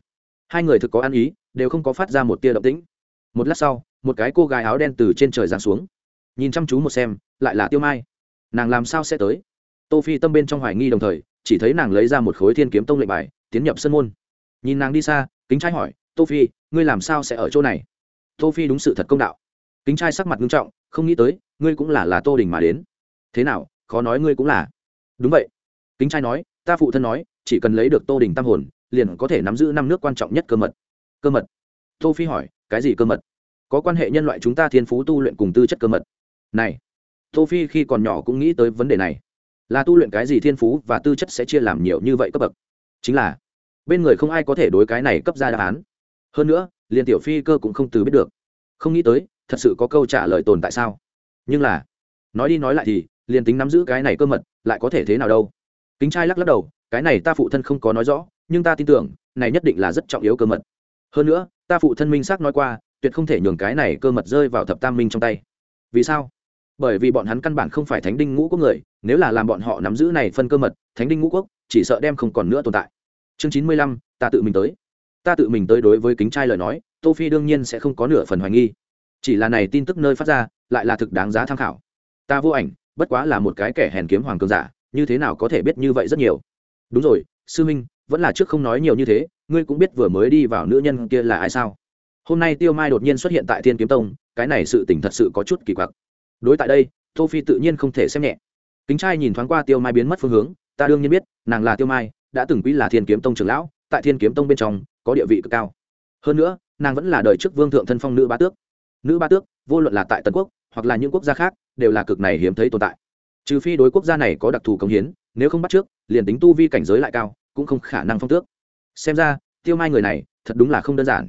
Hai người thực có ăn ý đều không có phát ra một tia động tĩnh. Một lát sau, một cái cô gái áo đen từ trên trời giáng xuống. Nhìn chăm chú một xem, lại là tiêu mai. Nàng làm sao sẽ tới? Tô phi tâm bên trong hoài nghi đồng thời, chỉ thấy nàng lấy ra một khối thiên kiếm tông lệnh bài, tiến nhập sân môn. Nhìn nàng đi xa, kính trai hỏi, tô phi, ngươi làm sao sẽ ở chỗ này? Tô phi đúng sự thật công đạo. Kính trai sắc mặt nghiêm trọng, không nghĩ tới, ngươi cũng là là tô đình mà đến. Thế nào, khó nói ngươi cũng là. Đúng vậy. Kính trai nói, ta phụ thân nói, chỉ cần lấy được tô đình tam hồn, liền có thể nắm giữ năm nước quan trọng nhất cơ mật cơ mật. Tô phi hỏi, cái gì cơ mật? Có quan hệ nhân loại chúng ta thiên phú tu luyện cùng tư chất cơ mật. Này tô phi khi còn nhỏ cũng nghĩ tới vấn đề này. Là tu luyện cái gì thiên phú và tư chất sẽ chia làm nhiều như vậy cấp bậc? Chính là, bên người không ai có thể đối cái này cấp ra đáp án. Hơn nữa, liền tiểu phi cơ cũng không từ biết được. Không nghĩ tới, thật sự có câu trả lời tồn tại sao? Nhưng là, nói đi nói lại thì, liền tính nắm giữ cái này cơ mật, lại có thể thế nào đâu? Kính trai lắc lắc đầu, cái này ta phụ thân không có nói rõ, nhưng ta tin tưởng, này nhất định là rất trọng yếu cơ mật hơn nữa, ta phụ thân minh xác nói qua, tuyệt không thể nhường cái này cơ mật rơi vào thập tam minh trong tay. Vì sao? Bởi vì bọn hắn căn bản không phải thánh đinh ngũ quốc người, nếu là làm bọn họ nắm giữ này phân cơ mật, thánh đinh ngũ quốc chỉ sợ đem không còn nữa tồn tại. Chương chín mươi lăm, ta tự mình tới. Ta tự mình tới đối với kính trai lời nói, tô phi đương nhiên sẽ không có nửa phần hoài nghi. Chỉ là này tin tức nơi phát ra, lại là thực đáng giá tham khảo. Ta vô ảnh, bất quá là một cái kẻ hèn kiếm hoàng cường giả, như thế nào có thể biết như vậy rất nhiều? Đúng rồi, sư minh vẫn là trước không nói nhiều như thế, ngươi cũng biết vừa mới đi vào nữ nhân kia là ai sao? Hôm nay tiêu mai đột nhiên xuất hiện tại thiên kiếm tông, cái này sự tỉnh thật sự có chút kỳ quặc. Đối tại đây, tô phi tự nhiên không thể xem nhẹ. Kính trai nhìn thoáng qua tiêu mai biến mất phương hướng, ta đương nhiên biết, nàng là tiêu mai, đã từng quý là thiên kiếm tông trưởng lão, tại thiên kiếm tông bên trong, có địa vị cực cao. Hơn nữa, nàng vẫn là đời trước vương thượng thân phong nữ ba tước. Nữ ba tước, vô luận là tại tân quốc, hoặc là những quốc gia khác, đều là cực này hiếm thấy tồn tại. Trừ phi đối quốc gia này có đặc thù công hiến, nếu không bắt trước, liền tính tu vi cảnh giới lại cao cũng không khả năng phong tước. Xem ra, tiêu mai người này, thật đúng là không đơn giản.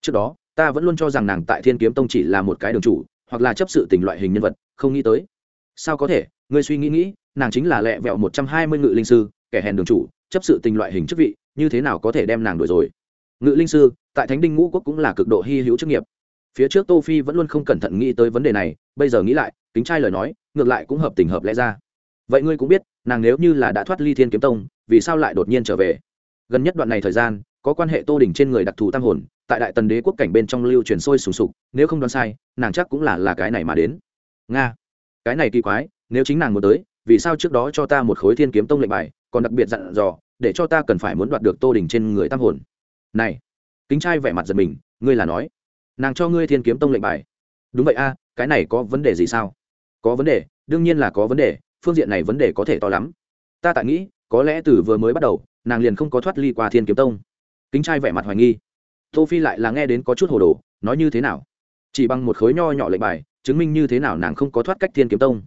Trước đó, ta vẫn luôn cho rằng nàng tại thiên kiếm tông chỉ là một cái đường chủ, hoặc là chấp sự tình loại hình nhân vật, không nghĩ tới. Sao có thể? Ngươi suy nghĩ nghĩ, nàng chính là lẹ vẹo một trăm hai mươi ngự linh sư, kẻ hèn đường chủ, chấp sự tình loại hình chức vị, như thế nào có thể đem nàng đuổi rồi? Ngự linh sư, tại thánh đinh ngũ quốc cũng là cực độ hy hữu chức nghiệp. Phía trước tô phi vẫn luôn không cẩn thận nghĩ tới vấn đề này, bây giờ nghĩ lại tính trai lời nói, ngược lại cũng hợp tình hợp lẽ ra. Vậy ngươi cũng biết, nàng nếu như là đã thoát ly thiên kiếm tông vì sao lại đột nhiên trở về? Gần nhất đoạn này thời gian, có quan hệ tô đỉnh trên người đặc thù tam hồn, tại đại tần đế quốc cảnh bên trong lưu truyền sôi sùng sục, nếu không đoán sai, nàng chắc cũng là là cái này mà đến. Nga. Cái này kỳ quái, nếu chính nàng muốn tới, vì sao trước đó cho ta một khối thiên kiếm tông lệnh bài, còn đặc biệt dặn dò, để cho ta cần phải muốn đoạt được tô đỉnh trên người tam hồn? Này, kính trai vẻ mặt giật mình, ngươi là nói, nàng cho ngươi thiên kiếm tông lệnh bài. Đúng vậy a, cái này có vấn đề gì sao? Có vấn đề, đương nhiên là có vấn đề, phương diện này vấn đề có thể to lắm. Ta tại nghĩ có lẽ từ vừa mới bắt đầu, nàng liền không có thoát ly qua thiên kiếm tông. Kính trai vẻ mặt hoài nghi. Tô phi lại là nghe đến có chút hồ đồ, nói như thế nào? Chỉ bằng một khối nho nhỏ lệnh bài, chứng minh như thế nào nàng không có thoát cách thiên kiếm tông.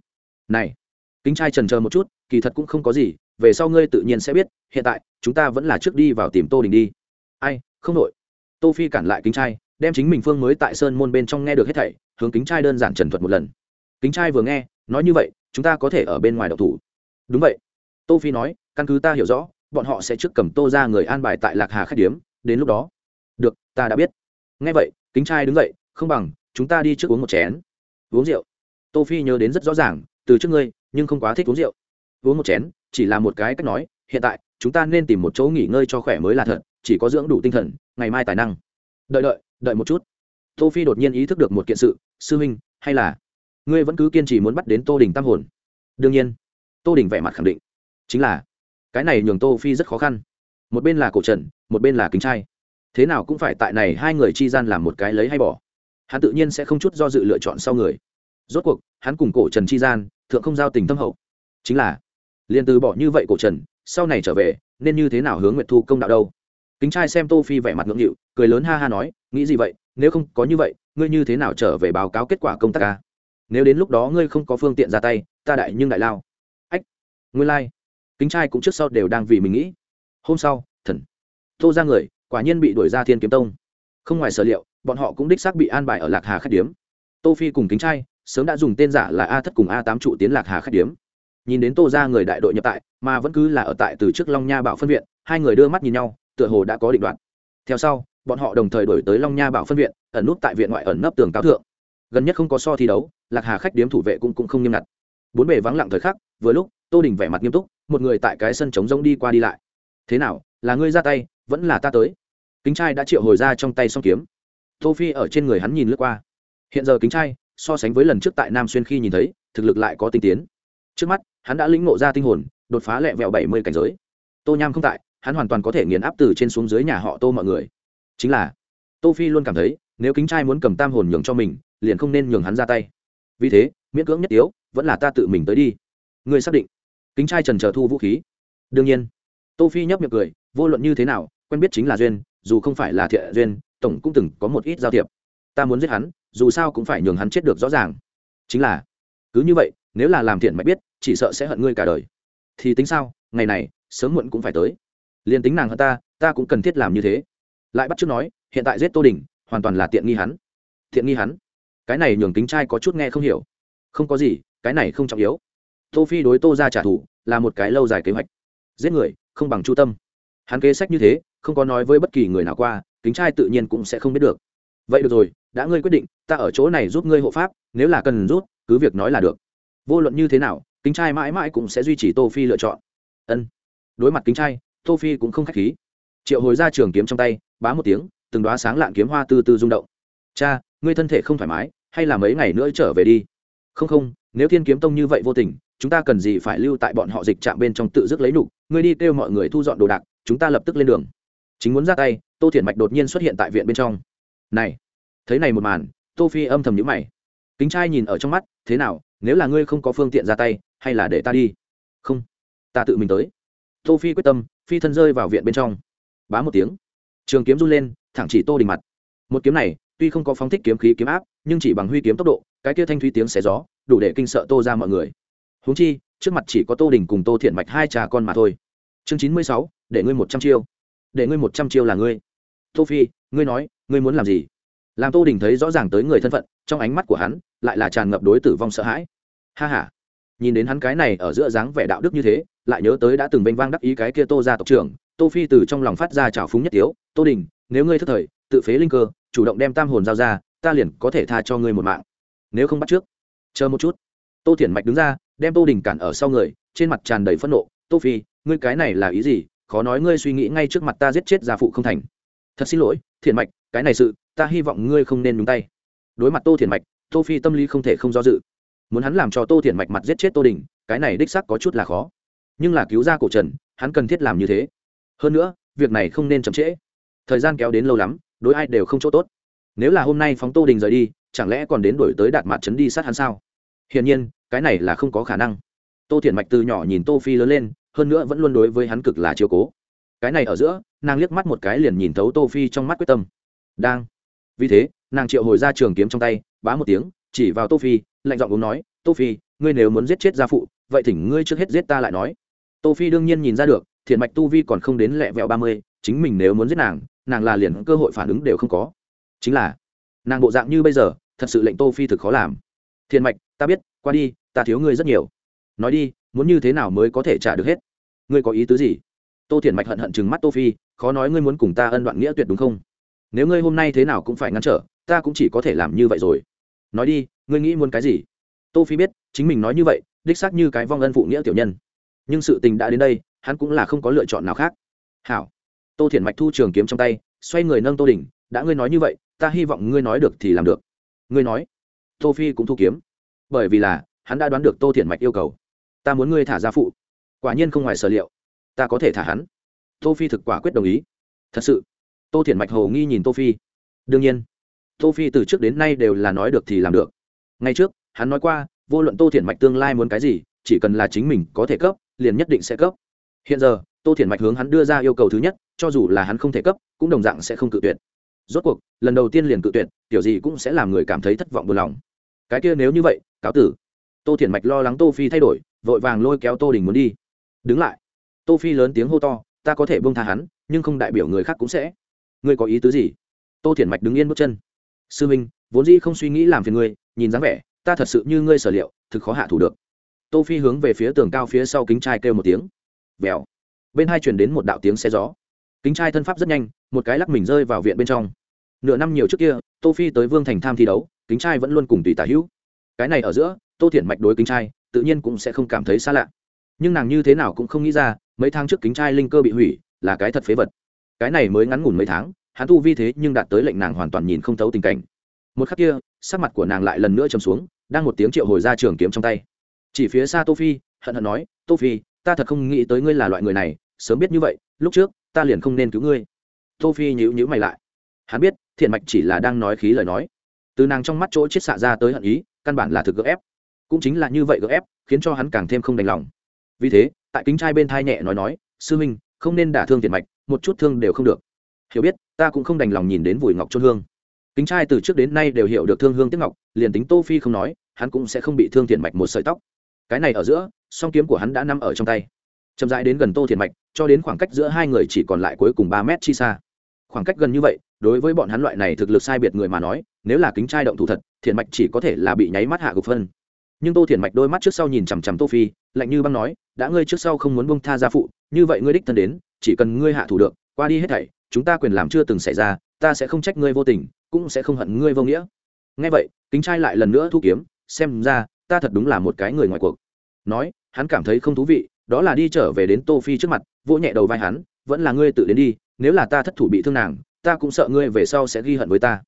Này, kính trai trần chờ một chút, kỳ thật cũng không có gì, về sau ngươi tự nhiên sẽ biết, hiện tại, chúng ta vẫn là trước đi vào tìm tô đình đi. Ai, không nội tô phi cản lại kính trai, đem chính mình phương mới tại sơn môn bên trong nghe được hết thảy, hướng kính trai đơn giản trần thuật một lần. Kính trai vừa nghe, nói như vậy, chúng ta có thể ở bên ngoài đậu thủ. Đúng vậy. Tô phi nói căn cứ ta hiểu rõ, bọn họ sẽ trước cầm tô ra người an bài tại lạc hà khách điếm, đến lúc đó. Được, ta đã biết. Nghe vậy, kính trai đứng dậy, không bằng, chúng ta đi trước uống một chén. Uống rượu. Tô phi nhớ đến rất rõ ràng, từ trước ngươi, nhưng không quá thích uống rượu. Uống một chén, chỉ là một cái cách nói, hiện tại, chúng ta nên tìm một chỗ nghỉ ngơi cho khỏe mới là thật, chỉ có dưỡng đủ tinh thần, ngày mai tài năng. Đợi đợi đợi một chút. Tô phi đột nhiên ý thức được một kiện sự, sư huynh, hay là? Ngươi vẫn cứ kiên trì muốn bắt đến tô đình tam hồn. Đương nhiên. Tô đình vẻ mặt khẳng định. Chính là cái này nhường tô phi rất khó khăn. Một bên là cổ trần, một bên là kính trai. Thế nào cũng phải tại này hai người chi gian làm một cái lấy hay bỏ. Hắn tự nhiên sẽ không chút do dự lựa chọn sau người. Rốt cuộc, hắn cùng cổ trần chi gian, thượng không giao tình tâm hậu. Chính là, liền từ bỏ như vậy cổ trần, sau này trở về, nên như thế nào hướng nguyệt thu công đạo đâu? Kính trai xem tô phi vẻ mặt ngượng nghịu, cười lớn ha ha nói, nghĩ gì vậy? Nếu không có như vậy, ngươi như thế nào trở về báo cáo kết quả công tác ca nếu đến lúc đó ngươi không có phương tiện ra tay, ta đại nhưng đại lao. Ách, nguyên lai kính trai cũng trước sau đều đang vì mình nghĩ. Hôm sau thần tô ra người quả nhiên bị đuổi ra thiên kiếm tông. Không ngoài sở liệu bọn họ cũng đích xác bị an bài ở lạc hà khách điếm. Tô phi cùng kính trai sớm đã dùng tên giả là a thất cùng a tám trụ tiến lạc hà khách điếm. Nhìn đến tô ra người đại đội nhập tại mà vẫn cứ là ở tại từ trước long nha bảo phân viện hai người đưa mắt nhìn nhau tựa hồ đã có định đoạt. Theo sau bọn họ đồng thời đổi tới long nha bảo phân viện ẩn nút tại viện ngoại ẩn nấp tường cáo thượng. Gần nhất không có so thi đấu lạc hà khách điếm thủ vệ cũng, cũng không nghiêm ngặt bốn bề vắng lặng thời khắc, vừa lúc, tô đình vẻ mặt nghiêm túc, một người tại cái sân trống rông đi qua đi lại. Thế nào, là ngươi ra tay, vẫn là ta tới? Kính trai đã triệu hồi ra trong tay song kiếm. Tô phi ở trên người hắn nhìn lướt qua. Hiện giờ kính trai, so sánh với lần trước tại nam xuyên khi nhìn thấy, thực lực lại có tinh tiến. Trước mắt, hắn đã lĩnh ngộ ra tinh hồn, đột phá lẹ vẹo bảy mươi cảnh giới. Tô nham không tại, hắn hoàn toàn có thể nghiền áp từ trên xuống dưới nhà họ tô mọi người. Chính là, tô phi luôn cảm thấy, nếu kính trai muốn cầm tam hồn nhường cho mình, liền không nên nhường hắn ra tay. Vì thế, miễn cưỡng nhất yếu vẫn là ta tự mình tới đi. Người xác định. Kính trai trần chờ thu vũ khí. Đương nhiên. Tô phi nhấp miệng cười, vô luận như thế nào, quen biết chính là duyên, dù không phải là thiện duyên, tổng cũng từng có một ít giao thiệp. Ta muốn giết hắn, dù sao cũng phải nhường hắn chết được rõ ràng. Chính là, cứ như vậy, nếu là làm thiện mạch biết, chỉ sợ sẽ hận ngươi cả đời. Thì tính sao, ngày này, sớm muộn cũng phải tới. Liền tính nàng hơn ta ta cũng cần thiết làm như thế. Lại bắt chước nói, hiện tại giết tô đình, hoàn toàn là tiện nghi hắn. Thiện nghi hắn? Cái này nhường kính trai có chút nghe không hiểu. Không có gì cái này không trọng yếu. Tô phi đối tô ra trả thù là một cái lâu dài kế hoạch. Giết người, không bằng chu tâm. Hắn kế sách như thế, không có nói với bất kỳ người nào qua, kính trai tự nhiên cũng sẽ không biết được. Vậy được rồi, đã ngươi quyết định, ta ở chỗ này giúp ngươi hộ pháp, nếu là cần rút, cứ việc nói là được. Vô luận như thế nào, kính trai mãi mãi cũng sẽ duy trì tô phi lựa chọn. Ân. Đối mặt kính trai, tô phi cũng không khách khí. Triệu hồi ra trường kiếm trong tay, bá một tiếng, từng đóa sáng lạng kiếm hoa từ từ rung động. Cha, ngươi thân thể không thoải mái, hay là mấy ngày nữa trở về đi? Không không nếu thiên kiếm tông như vậy vô tình, chúng ta cần gì phải lưu tại bọn họ dịch trạm bên trong tự dứt lấy nục? Ngươi đi kêu mọi người thu dọn đồ đạc, chúng ta lập tức lên đường. Chính muốn ra tay, tô thiển mạch đột nhiên xuất hiện tại viện bên trong. Này, thấy này một màn, tô phi âm thầm nhíu mày. Kính trai nhìn ở trong mắt, thế nào, nếu là ngươi không có phương tiện ra tay, hay là để ta đi? Không, ta tự mình tới. Tô phi quyết tâm, phi thân rơi vào viện bên trong. Bá một tiếng, trường kiếm run lên, thẳng chỉ tô đình mặt. Một kiếm này, tuy không có phóng thích kiếm khí kiếm áp, nhưng chỉ bằng huy kiếm tốc độ, cái kia thanh thúy tiếng xé gió đủ để kinh sợ tô ra mọi người. Huống chi, trước mặt chỉ có tô đình cùng tô thiện mạch hai cha con mà thôi. Chương chín mươi sáu, để ngươi một trăm chiêu. Để ngươi một trăm chiêu là ngươi. Tô phi, ngươi nói, ngươi muốn làm gì? Làm tô đình thấy rõ ràng tới người thân phận, trong ánh mắt của hắn lại là tràn ngập đối tử vong sợ hãi. Ha ha. Nhìn đến hắn cái này ở giữa dáng vẻ đạo đức như thế, lại nhớ tới đã từng bênh vang đắc ý cái kia tô ra tộc trưởng, tô phi từ trong lòng phát ra trào phúng nhất tiếu, tô đình, nếu ngươi thất thời, tự phế linh cơ, chủ động đem tam hồn giao ra, ta liền có thể tha cho ngươi một mạng. Nếu không bắt trước chờ một chút. Tô thiển mạch đứng ra, đem tô đình cản ở sau người, trên mặt tràn đầy phẫn nộ. Tô phi, ngươi cái này là ý gì? Khó nói ngươi suy nghĩ ngay trước mặt ta giết chết gia phụ không thành. Thật xin lỗi thiện mạch, cái này sự, ta hy vọng ngươi không nên nhúng tay. Đối mặt tô thiện mạch, tô phi tâm lý không thể không do dự. Muốn hắn làm cho tô thiện mạch mặt giết chết tô đình, cái này đích xác có chút là khó. Nhưng là cứu ra cổ trần, hắn cần thiết làm như thế. Hơn nữa, việc này không nên chậm trễ. Thời gian kéo đến lâu lắm, đối ai đều không chỗ tốt. Nếu là hôm nay phóng tô đình rời đi, chẳng lẽ còn đến đổi tới đạt mặt trấn đi sát hắn sao? Hiển nhiên, cái này là không có khả năng. Tô Thiển mạch từ nhỏ nhìn tô phi lớn lên, hơn nữa vẫn luôn đối với hắn cực là chiếu cố. Cái này ở giữa, nàng liếc mắt một cái liền nhìn thấu tô phi trong mắt quyết tâm. Đang. Vì thế, nàng triệu hồi ra trường kiếm trong tay, bá một tiếng, chỉ vào tô phi, lạnh giọng uống nói, tô phi, ngươi nếu muốn giết chết gia phụ, vậy thỉnh ngươi trước hết giết ta lại nói. Tô phi đương nhiên nhìn ra được thiện mạch tu vi còn không đến lẹ vẹo ba mươi, chính mình nếu muốn giết nàng nàng là liền cơ hội phản ứng đều không có. Chính là, nàng bộ dạng như bây giờ, thật sự lệnh tô phi thực khó làm. Thiên mạch, ta biết, qua đi, ta thiếu ngươi rất nhiều. Nói đi, muốn như thế nào mới có thể trả được hết? Ngươi có ý tứ gì? Tô thiện mạch hận hận chừng mắt tô phi, khó nói ngươi muốn cùng ta ân đoạn nghĩa tuyệt đúng không? Nếu ngươi hôm nay thế nào cũng phải ngăn trở, ta cũng chỉ có thể làm như vậy rồi. Nói đi, ngươi nghĩ muốn cái gì? Tô phi biết, chính mình nói như vậy, đích xác như cái vong ân phụ nghĩa tiểu nhân. Nhưng sự tình đã đến đây, hắn cũng là không có lựa chọn nào khác. Hảo. Tô thiển mạch thu trường kiếm trong tay, xoay người nâng tô đỉnh đã ngươi nói như vậy, ta hy vọng ngươi nói được thì làm được. Ngươi nói tô phi cũng thu kiếm. Bởi vì là, hắn đã đoán được tô thiển mạch yêu cầu. Ta muốn ngươi thả ra phụ. Quả nhiên không ngoài sở liệu. Ta có thể thả hắn. Tô phi thực quả quyết đồng ý. Thật sự. Tô thiển mạch hồ nghi nhìn tô phi. Đương nhiên. Tô phi từ trước đến nay đều là nói được thì làm được. Ngay trước, hắn nói qua, vô luận tô thiển mạch tương lai muốn cái gì, chỉ cần là chính mình có thể cấp, liền nhất định sẽ cấp. Hiện giờ, tô thiển mạch hướng hắn đưa ra yêu cầu thứ nhất, cho dù là hắn không thể cấp, cũng đồng dạng sẽ không cự tuyệt rốt cuộc, lần đầu tiên liền cự tuyệt tiểu gì cũng sẽ làm người cảm thấy thất vọng buồn lòng. Cái kia nếu như vậy, cáo tử. Tô thiển mạch lo lắng tô phi thay đổi, vội vàng lôi kéo tô đình muốn đi. Đứng lại. Tô phi lớn tiếng hô to, ta có thể buông tha hắn, nhưng không đại biểu người khác cũng sẽ. Ngươi có ý tứ gì? Tô thiển mạch đứng yên bước chân. Sư minh, vốn dĩ không suy nghĩ làm phiền ngươi, nhìn dáng vẻ, ta thật sự như ngươi sở liệu, thực khó hạ thủ được. Tô phi hướng về phía tường cao phía sau kính trai kêu một tiếng. Vèo. Bên hai truyền đến một đạo tiếng xe gió kính trai thân pháp rất nhanh, một cái lắc mình rơi vào viện bên trong. Nửa năm nhiều trước kia, tô phi tới vương thành tham thi đấu, kính trai vẫn luôn cùng tùy tả hữu. Cái này ở giữa, tô thiển mạch đối kính trai, tự nhiên cũng sẽ không cảm thấy xa lạ. Nhưng nàng như thế nào cũng không nghĩ ra, mấy tháng trước kính trai linh cơ bị hủy, là cái thật phế vật. Cái này mới ngắn ngủn mấy tháng, hắn tu vi thế nhưng đạt tới lệnh nàng hoàn toàn nhìn không thấu tình cảnh. Một khắc kia, sắc mặt của nàng lại lần nữa chầm xuống, đang một tiếng triệu hồi ra trường kiếm trong tay. Chỉ phía xa tô phi, hận hận nói, tô phi, ta thật không nghĩ tới ngươi là loại người này, sớm biết như vậy, lúc trước ta liền không nên cứu ngươi. Tô phi nhíu nhíu mày lại. Hắn biết, thiện mạch chỉ là đang nói khí lời nói. Từ nàng trong mắt chỗ chết xạ ra tới hận ý, căn bản là thực gỡ ép. Cũng chính là như vậy gỡ ép, khiến cho hắn càng thêm không đành lòng. Vì thế, tại kính trai bên thai nhẹ nói nói, sư minh, không nên đả thương thiện mạch, một chút thương đều không được. Hiểu biết, ta cũng không đành lòng nhìn đến vùi ngọc chôn hương. Kính trai từ trước đến nay đều hiểu được thương hương tiếc ngọc, liền tính tô phi không nói, hắn cũng sẽ không bị thương thiện mạch một sợi tóc. Cái này ở giữa, song kiếm của hắn đã nằm ở trong tay chậm rãi đến gần tô thiền mạch, cho đến khoảng cách giữa hai người chỉ còn lại cuối cùng ba mét chi xa. Khoảng cách gần như vậy, đối với bọn hắn loại này thực lực sai biệt người mà nói, nếu là kính trai động thủ thật thiền mạch chỉ có thể là bị nháy mắt hạ gục phân. Nhưng tô thiền mạch đôi mắt trước sau nhìn chằm chằm tô phi, lạnh như băng nói, đã ngươi trước sau không muốn bông tha gia phụ, như vậy ngươi đích thân đến, chỉ cần ngươi hạ thủ được, qua đi hết thảy, chúng ta quyền làm chưa từng xảy ra, ta sẽ không trách ngươi vô tình, cũng sẽ không hận ngươi vô nghĩa. Nghe vậy, kính trai lại lần nữa thu kiếm, xem ra, ta thật đúng là một cái người ngoài cuộc. Nói, hắn cảm thấy không thú vị đó là đi trở về đến tô phi trước mặt, vỗ nhẹ đầu vai hắn, vẫn là ngươi tự đến đi, nếu là ta thất thủ bị thương nàng, ta cũng sợ ngươi về sau sẽ ghi hận với ta.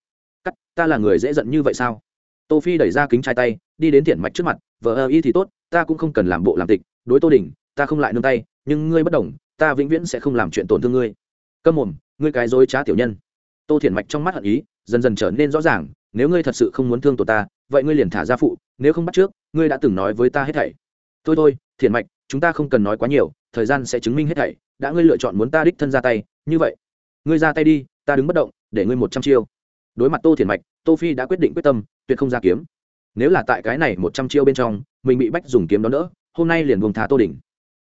Cắt, ta là người dễ giận như vậy sao? Tô phi đẩy ra kính trai tay, đi đến thiện mạch trước mặt, vợ ơ, y thì tốt, ta cũng không cần làm bộ làm tịch, đối tô đình, ta không lại nương tay, nhưng ngươi bất đồng, ta vĩnh viễn sẽ không làm chuyện tổn thương ngươi. Câm mồm, ngươi cái dối trá tiểu nhân. Tô thiện mạch trong mắt hận ý, dần dần trở nên rõ ràng, nếu ngươi thật sự không muốn thương tổ ta, vậy ngươi liền thả ra phụ, nếu không bắt trước, ngươi đã từng nói với ta hết thảy. Thôi thôi thiện mạch chúng ta không cần nói quá nhiều, thời gian sẽ chứng minh hết thảy, đã ngươi lựa chọn muốn ta đích thân ra tay, như vậy, ngươi ra tay đi, ta đứng bất động, để ngươi một trăm chiêu. Đối mặt tô thiền mạch, tô phi đã quyết định quyết tâm, tuyệt không ra kiếm. Nếu là tại cái này một trăm chiêu bên trong, mình bị bách dùng kiếm đó nữa hôm nay liền buông thả tô đỉnh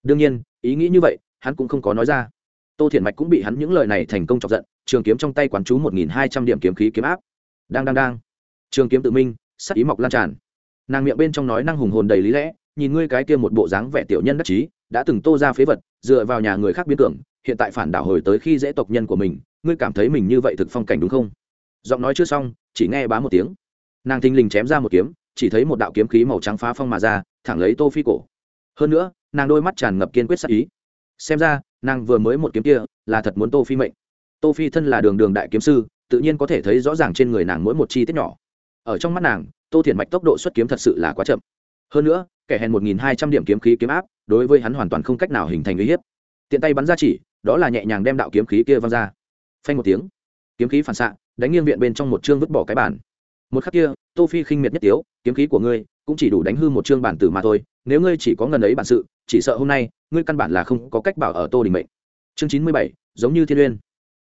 đương nhiên, ý nghĩ như vậy, hắn cũng không có nói ra. Tô thiền mạch cũng bị hắn những lời này thành công chọc giận, trường kiếm trong tay quán chú một nghìn hai trăm điểm kiếm khí kiếm áp. Đang đang đang. Trường kiếm tự minh, sắc ý mọc lan tràn. Nàng miệng bên trong nói năng hùng hồn đầy lý lẽ nhìn ngươi cái kia một bộ dáng vẻ tiểu nhân đắc chí, đã từng tô ra phế vật, dựa vào nhà người khác biến tưởng hiện tại phản đảo hồi tới khi dễ tộc nhân của mình, ngươi cảm thấy mình như vậy thực phong cảnh đúng không? Giọng nói chưa xong, chỉ nghe bá một tiếng. Nàng thình lình chém ra một kiếm, chỉ thấy một đạo kiếm khí màu trắng phá phong mà ra, thẳng lấy tô phi cổ. Hơn nữa, nàng đôi mắt tràn ngập kiên quyết sắc ý. Xem ra, nàng vừa mới một kiếm kia, là thật muốn tô phi mệnh. Tô phi thân là đường đường đại kiếm sư, tự nhiên có thể thấy rõ ràng trên người nàng mỗi một chi tiết nhỏ. Ở trong mắt nàng, tô thiền mạch tốc độ xuất kiếm thật sự là quá chậm hơn nữa, kẻ hèn một nghìn hai trăm điểm kiếm khí kiếm áp, đối với hắn hoàn toàn không cách nào hình thành uy hiếp. Tiện tay bắn ra chỉ, đó là nhẹ nhàng đem đạo kiếm khí kia văng ra. Phanh một tiếng, kiếm khí phản xạ, đánh nghiêng viện bên trong một chương vứt bỏ cái bản một khắc kia, tô phi khinh miệt nhất tiếu, kiếm khí của ngươi cũng chỉ đủ đánh hư một chương bản tử mà thôi, nếu ngươi chỉ có ngần ấy bản sự, chỉ sợ hôm nay, ngươi căn bản là không có cách bảo ở tô đình mệnh. Chương chín mươi bảy, giống như thiên uyên.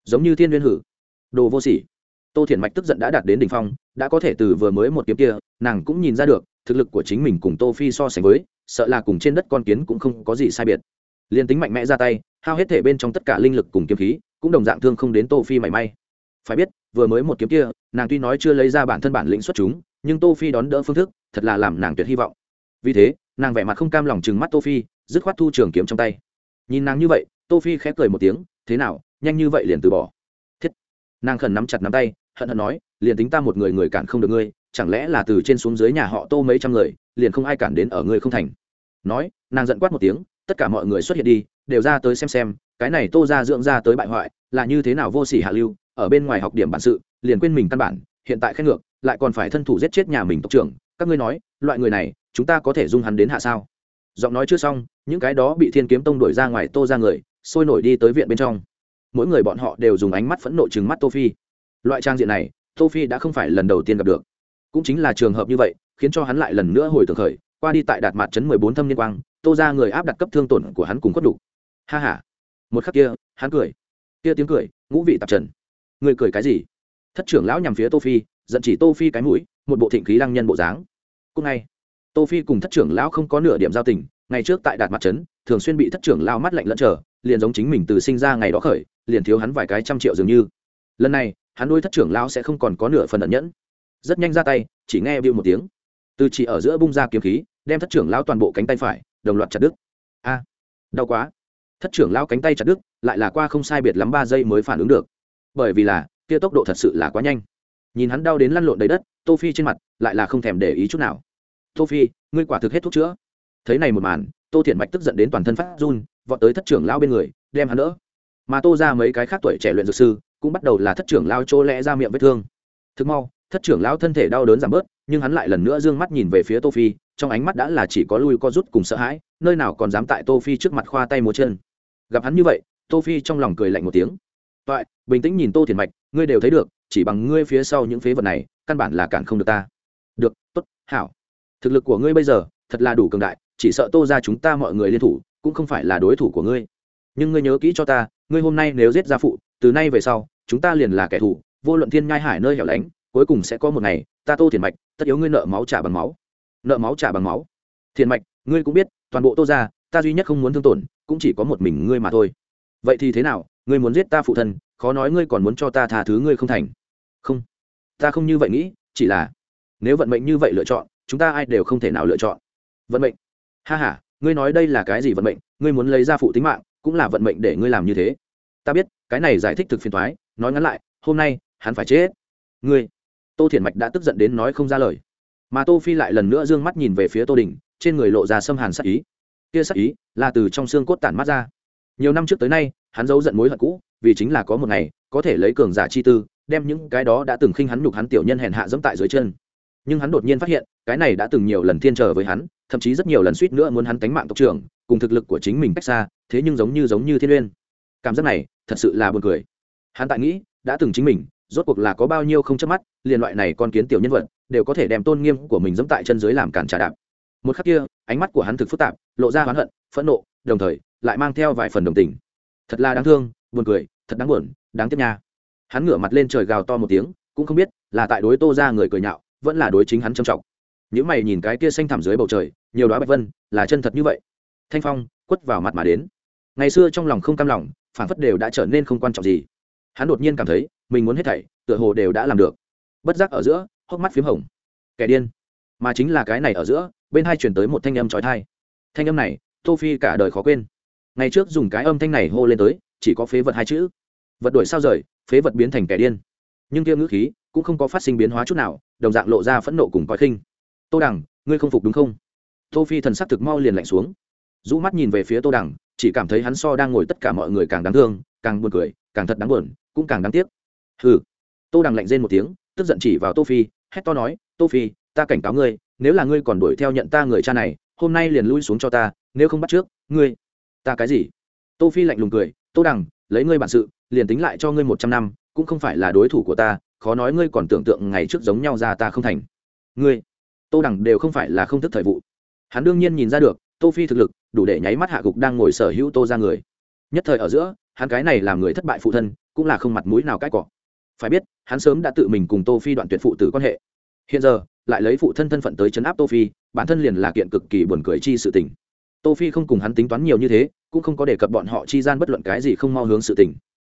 Giống như thiên uyên hử. Đồ vô sỉ. Tô thiển mạch tức giận đã đạt đến đỉnh phong, đã có thể từ vừa mới một kiếm kia, nàng cũng nhìn ra được thực lực của chính mình cùng tô phi so sánh với, sợ là cùng trên đất con kiến cũng không có gì sai biệt. Liền tính mạnh mẽ ra tay, hao hết thể bên trong tất cả linh lực cùng kiếm khí, cũng đồng dạng thương không đến tô phi mảy may. Phải biết, vừa mới một kiếm kia, nàng tuy nói chưa lấy ra bản thân bản lĩnh xuất chúng, nhưng tô phi đón đỡ phương thức, thật là làm nàng tuyệt hy vọng. Vì thế, nàng vẻ mặt không cam lòng chừng mắt tô phi, dứt khoát thu trường kiếm trong tay. Nhìn nàng như vậy, tô phi khép cười một tiếng, thế nào, nhanh như vậy liền từ bỏ? Thiết. Nàng khẩn nắm chặt nắm tay, hận hận nói, liền tính ta một người người cản không được ngươi chẳng lẽ là từ trên xuống dưới nhà họ tô mấy trăm người, liền không ai cản đến ở ngươi không thành? Nói, nàng giận quát một tiếng, tất cả mọi người xuất hiện đi, đều ra tới xem xem, cái này tô ra dưỡng ra tới bại hoại, là như thế nào vô sỉ hạ lưu, ở bên ngoài học điểm bản sự, liền quên mình căn bản, hiện tại khen ngược, lại còn phải thân thủ giết chết nhà mình tộc trưởng. Các ngươi nói, loại người này, chúng ta có thể dung hắn đến hạ sao? Giọng nói chưa xong, những cái đó bị thiên kiếm tông đuổi ra ngoài tô ra người, sôi nổi đi tới viện bên trong. Mỗi người bọn họ đều dùng ánh mắt phẫn nộ chừng mắt tô phi. Loại trang diện này, tô phi đã không phải lần đầu tiên gặp được cũng chính là trường hợp như vậy, khiến cho hắn lại lần nữa hồi tưởng khởi, qua đi tại đạt mặt chấn mười bốn thâm niên quang, tô ra người áp đặt cấp thương tổn của hắn cùng khuất đủ. Ha ha. Một khắc kia, hắn cười. Kia tiếng cười, ngũ vị tạp trần. Người cười cái gì? Thất trưởng lão nhằm phía tô phi, giận chỉ tô phi cái mũi, một bộ thịnh khí lăng nhân bộ dáng. Cũng ngay, tô phi cùng thất trưởng lão không có nửa điểm giao tình, ngày trước tại đạt mặt trấn, thường xuyên bị thất trưởng lao mắt lạnh lẫn trở liền giống chính mình từ sinh ra ngày đó khởi, liền thiếu hắn vài cái trăm triệu dường như. Lần này, hắn nuôi thất trưởng lão sẽ không còn có nửa phần ẩn nhẫn rất nhanh ra tay, chỉ nghe bưu một tiếng. Từ chỉ ở giữa bung ra kiếm khí, đem thất trưởng lao toàn bộ cánh tay phải, đồng loạt chặt đứt. A, đau quá. Thất trưởng lao cánh tay chặt đứt, lại là qua không sai biệt lắm ba giây mới phản ứng được. Bởi vì là, kia tốc độ thật sự là quá nhanh. Nhìn hắn đau đến lăn lộn đầy đất, tô phi trên mặt lại là không thèm để ý chút nào. Tô phi, ngươi quả thực hết thuốc chữa. Thấy này một màn, tô thiện bạch tức giận đến toàn thân phát run, vọt tới thất trưởng lao bên người, đem hắn đỡ. Mà tô ra mấy cái khác tuổi trẻ luyện dược sư, cũng bắt đầu là thất trưởng lao chỗ lẽ ra miệng vết thương. Thực mau thất trưởng lão thân thể đau đớn giảm bớt, nhưng hắn lại lần nữa d ư ơ n g mắt nhìn về phía tô phi, trong ánh mắt đã là chỉ có lui co rút cùng sợ hãi, nơi nào còn dám tại tô phi trước mặt khoa tay múa chân. Gặp hắn như vậy, tô phi trong lòng cười lạnh một tiếng. Toại, bình tĩnh nhìn tô thiền mạch, ngươi đều thấy được, chỉ bằng ngươi phía sau những phế vật này, căn bản là cản không được ta. Được, tốt, hảo. Thực lực của ngươi bây giờ, thật là đủ cường đại, chỉ sợ tô ra chúng ta mọi người liên thủ, cũng không phải là đối thủ của ngươi. Nhưng ngươi nhớ kỹ cho ta, ngươi hôm nay nếu giết gia phụ, từ nay về sau, chúng ta liền là kẻ thù, vô luận thiên nhai hải nơi hẻo lánh cuối cùng sẽ có một ngày, ta tô thiền mạch, tất yếu ngươi nợ máu trả bằng máu. Nợ máu trả bằng máu. Thiền mạch, ngươi cũng biết, toàn bộ tô ra ta duy nhất không muốn thương tổn, cũng chỉ có một mình ngươi mà thôi. Vậy thì thế nào, ngươi muốn giết ta phụ thân, khó nói ngươi còn muốn cho ta tha thứ ngươi không thành. Không. Ta không như vậy nghĩ, chỉ là, nếu vận mệnh như vậy lựa chọn, chúng ta ai đều không thể nào lựa chọn. Vận mệnh. Ha h a ngươi nói đây là cái gì vận mệnh, ngươi muốn lấy ra phụ tính mạng, cũng là vận mệnh để ngươi làm như thế. Ta biết, cái này giải thích thực phiền thoái nói ngắn lại, hôm nay, hắn phải chết. Ngươi tô thiện mạch đã tức giận đến nói không ra lời. Mà tô phi lại lần nữa d ư ơ n g mắt nhìn về phía tô đình, trên người lộ ra xâm hàn sắc ý. Kia sắc ý là từ trong xương cốt tản mắt ra. Nhiều năm trước tới nay, hắn giấu giận mối hận cũ, vì chính là có một ngày, có thể lấy cường giả chi tư, đem những cái đó đã từng khinh hắn nhục hắn tiểu nhân hèn hạ dẫm tại dưới chân. Nhưng hắn đột nhiên phát hiện, cái này đã từng nhiều lần thiên trở với hắn, thậm chí rất nhiều lần suýt nữa muốn hắn tánh mạng tộc trưởng, cùng thực lực của chính mình cách xa, thế nhưng giống như giống như thiên uyên. Cảm giác này thật sự là buồn cười. Hắn tại nghĩ, đã từng chính mình rốt cuộc là có bao nhiêu không chớp mắt, liền loại này con kiến tiểu nhân vật, đều có thể đem tôn nghiêm của mình dẫm tại chân dưới làm cản trả đạp. Một khắc kia, ánh mắt của hắn thực phức tạp, lộ ra oán hận, phẫn nộ, đồng thời, lại mang theo vài phần đồng tình. Thật là đáng thương, buồn cười, thật đáng buồn, đáng tiếc nha. Hắn ngửa mặt lên trời gào to một tiếng, cũng không biết là tại đối tô ra người cười nhạo, vẫn là đối chính hắn trầm trọng. Những mày nhìn cái kia xanh thẳm dưới bầu trời, nhiều đoá bạch vân, là chân thật như vậy. Thanh phong quất vào mặt mà đến. Ngày xưa trong lòng không cam lòng, phản phất đều đã trở nên không quan trọng gì hắn đột nhiên cảm thấy mình muốn hết thảy tựa hồ đều đã làm được. Bất giác ở giữa, hốc mắt p h í m hồng. Kẻ điên. Mà chính là cái này ở giữa, bên hai chuyển tới một thanh âm trói thai thanh âm này tô phi cả đời khó quên. Ngày trước dùng cái âm thanh này hô lên tới, chỉ có phế vật hai chữ. Vật đổi sao rời, phế vật biến thành kẻ điên. Nhưng kia ngữ khí cũng không có phát sinh biến hóa chút nào, đồng dạng lộ ra phẫn nộ cùng coi khinh. Tô đằng, ngươi không phục đúng không? Tô phi thần sắc thực mau liền lạnh xuống. Rũ mắt nhìn về phía tô đằng, chỉ cảm thấy hắn so đang ngồi tất cả mọi người càng đáng thương, càng buồn cười, càng thật đáng buồn cũng càng đáng tiếc. Hừ. Tô đằng lạnh rên một tiếng, tức giận chỉ vào tô phi, hét to nói, tô phi, ta cảnh cáo ngươi, nếu là ngươi còn đuổi theo nhận ta người cha này, hôm nay liền lui xuống cho ta, nếu không bắt trước, ngươi, ta cái gì? Tô phi lạnh lùng cười, tô đằng, lấy ngươi bản sự, liền tính lại cho ngươi một trăm năm, cũng không phải là đối thủ của ta, khó nói ngươi còn tưởng tượng ngày trước giống nhau ra ta không thành. Ngươi, tô đằng đều không phải là không thức thời vụ. Hắn đương nhiên nhìn ra được, tô phi thực lực, đủ để nháy mắt hạ gục đang ngồi sở hữu tô ra người. Nhất thời ở giữa, hắn cái này làm người thất bại phụ thân cũng là không mặt mũi nào cãi cọ. Phải biết, hắn sớm đã tự mình cùng tô phi đoạn tuyệt phụ tử quan hệ. Hiện giờ, lại lấy phụ thân thân phận tới chấn áp tô phi, bản thân liền là kiện cực kỳ buồn cười chi sự tình. Tô phi không cùng hắn tính toán nhiều như thế, cũng không có đề cập bọn họ chi gian bất luận cái gì không mau hướng sự tình.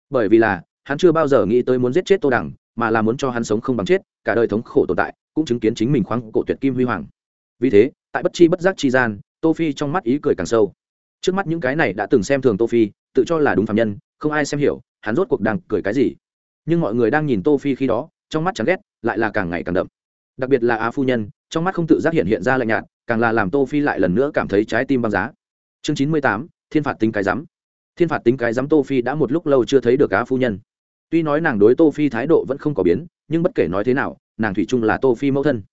Bởi vì là, hắn chưa bao giờ nghĩ tới muốn giết chết tô đằng, mà là muốn cho hắn sống không bằng chết, cả đời thống khổ tồn tại, cũng chứng kiến chính mình khoáng cổ tuyệt kim huy hoàng. Vì thế, tại bất chi bất giác chi gian, tô phi trong mắt ý cười càng sâu. Trước mắt những cái này đã từng xem thường tô phi, tự cho là đúng phạm nhân, không ai xem hiểu hắn rốt cuộc đang cười cái gì? Nhưng mọi người đang nhìn tô phi khi đó, trong mắt chán ghét, lại là càng ngày càng đậm. Đặc biệt là á phu nhân, trong mắt không tự giác hiện hiện ra lạnh nhạt, càng là làm tô phi lại lần nữa cảm thấy trái tim băng giá. Chương chín mươi tám, thiên phạt tính cái rắm. Thiên phạt tính cái rắm tô phi đã một lúc lâu chưa thấy được á phu nhân. Tuy nói nàng đối tô phi thái độ vẫn không có biến, nhưng bất kể nói thế nào, nàng thủy chung là tô phi mẫu thân.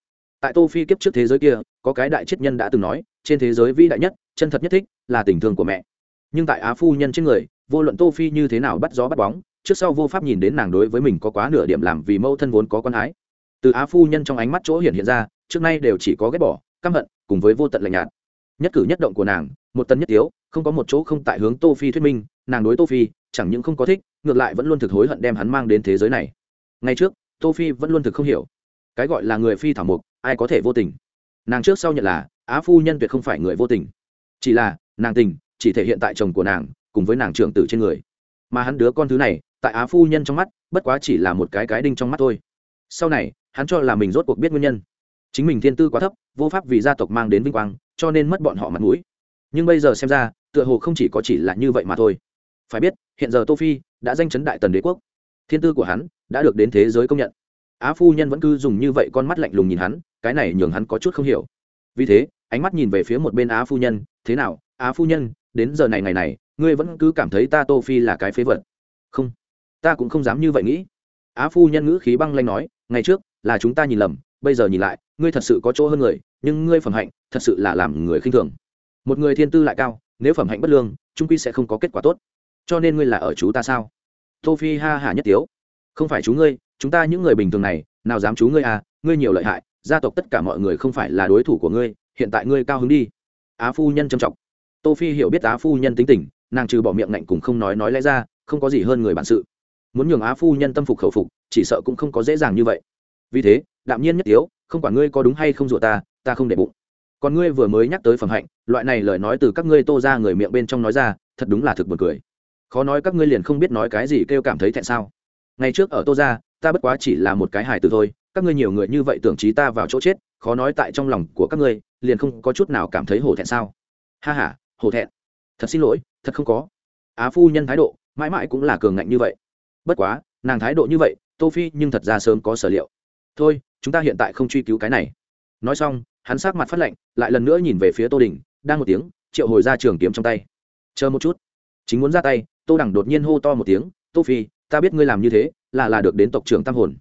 Tại tô phi kiếp trước thế giới kia, có cái đại triết nhân đã từng nói, trên thế giới vĩ đại nhất, chân thật nhất thích, là tình thương của mẹ. Nhưng tại á phu nhân trên người vô luận tô phi như thế nào bắt gió bắt bóng, trước sau vô pháp nhìn đến nàng đối với mình có quá nửa điểm làm vì mâu thân vốn có con ái. Từ á phu nhân trong ánh mắt chỗ hiện hiện ra, trước nay đều chỉ có ghét bỏ, căm hận, cùng với vô tận lạnh nhạt. Nhất cử nhất động của nàng, một tân nhất tiếu không có một chỗ không tại hướng tô phi thuyết minh, nàng đối tô phi, chẳng những không có thích, ngược lại vẫn luôn thực hối hận đem hắn mang đến thế giới này. Ngay trước, tô phi vẫn luôn thực không hiểu. Cái gọi là người phi thảo mục ai có thể vô tình? Nàng trước sau nhận là, á phu nhân tuyệt không phải người vô tình. Chỉ là, nàng tình, chỉ thể hiện tại chồng của nàng cùng với nàng trưởng tử trên người. Mà hắn đứa con thứ này, tại á phu nhân trong mắt, bất quá chỉ là một cái cái đinh trong mắt thôi. Sau này, hắn cho là mình rốt cuộc biết nguyên nhân. Chính mình thiên tư quá thấp, vô pháp vì gia tộc mang đến vinh quang, cho nên mất bọn họ mặt mũi. Nhưng bây giờ xem ra, tựa hồ không chỉ có chỉ là như vậy mà thôi. Phải biết, hiện giờ tô phi đã danh chấn đại tần đế quốc. Thiên tư của hắn đã được đến thế giới công nhận. Á phu nhân vẫn cứ dùng như vậy con mắt lạnh lùng nhìn hắn, cái này nhường hắn có chút không hiểu. Vì thế, ánh mắt nhìn về phía một bên á phu nhân, thế nào, á phu nhân, đến giờ này ngày này ngươi vẫn cứ cảm thấy ta tô phi là cái phế vật. Không, ta cũng không dám như vậy nghĩ. Á phu nhân ngữ khí băng lanh nói, ngày trước là chúng ta nhìn lầm, bây giờ nhìn lại, ngươi thật sự có chỗ hơn người, nhưng ngươi phẩm hạnh thật sự là làm người khinh thường. Một người thiên tư lại cao, nếu phẩm hạnh bất lương, trung quy sẽ không có kết quả tốt. Cho nên ngươi là ở chú ta sao? Tô phi ha hả nhất tiếu. Không phải chú ngươi, chúng ta những người bình thường này, nào dám chú ngươi à ngươi nhiều lợi hại, gia tộc tất cả mọi người không phải là đối thủ của ngươi, hiện tại ngươi cao hứng đi. Á phu nhân trầm trọng tô phi hiểu biết á phu nhân tính tình nàng trừ bỏ miệng ngạnh cùng không nói nói lẽ ra, không có gì hơn người bản sự. Muốn nhường á phu nhân tâm phục khẩu phục, chỉ sợ cũng không có dễ dàng như vậy. Vì thế, đạm nhiên nhất yếu không quản ngươi có đúng hay không rủa ta ta không để bụng. Còn ngươi vừa mới nhắc tới phẩm hạnh, loại này lời nói từ các ngươi tô ra người miệng bên trong nói ra, thật đúng là thực buồn cười. Khó nói các ngươi liền không biết nói cái gì kêu cảm thấy thẹn sao. Ngày trước ở tô ra, ta bất quá chỉ là một cái hài từ thôi, các ngươi nhiều người như vậy tưởng trí ta vào chỗ chết, khó nói tại trong lòng của các ngươi, liền không có chút nào cảm thấy hổ thẹn sao. Ha h a hổ thẹn. Thật xin lỗi thật không có. Á phu nhân thái độ mãi mãi cũng là cường ngạnh như vậy. Bất quá nàng thái độ như vậy tô phi nhưng thật ra sớm có sở liệu. Thôi chúng ta hiện tại không truy cứu cái này. Nói xong hắn sát mặt phát lạnh, lại lần nữa nhìn về phía tô đình đang một tiếng triệu hồi ra trường kiếm trong tay. Chờ một chút. Chính muốn ra tay tô đẳng đột nhiên hô to một tiếng tô phi ta biết ngươi làm như thế là là được đến tộc trưởng tam hồn.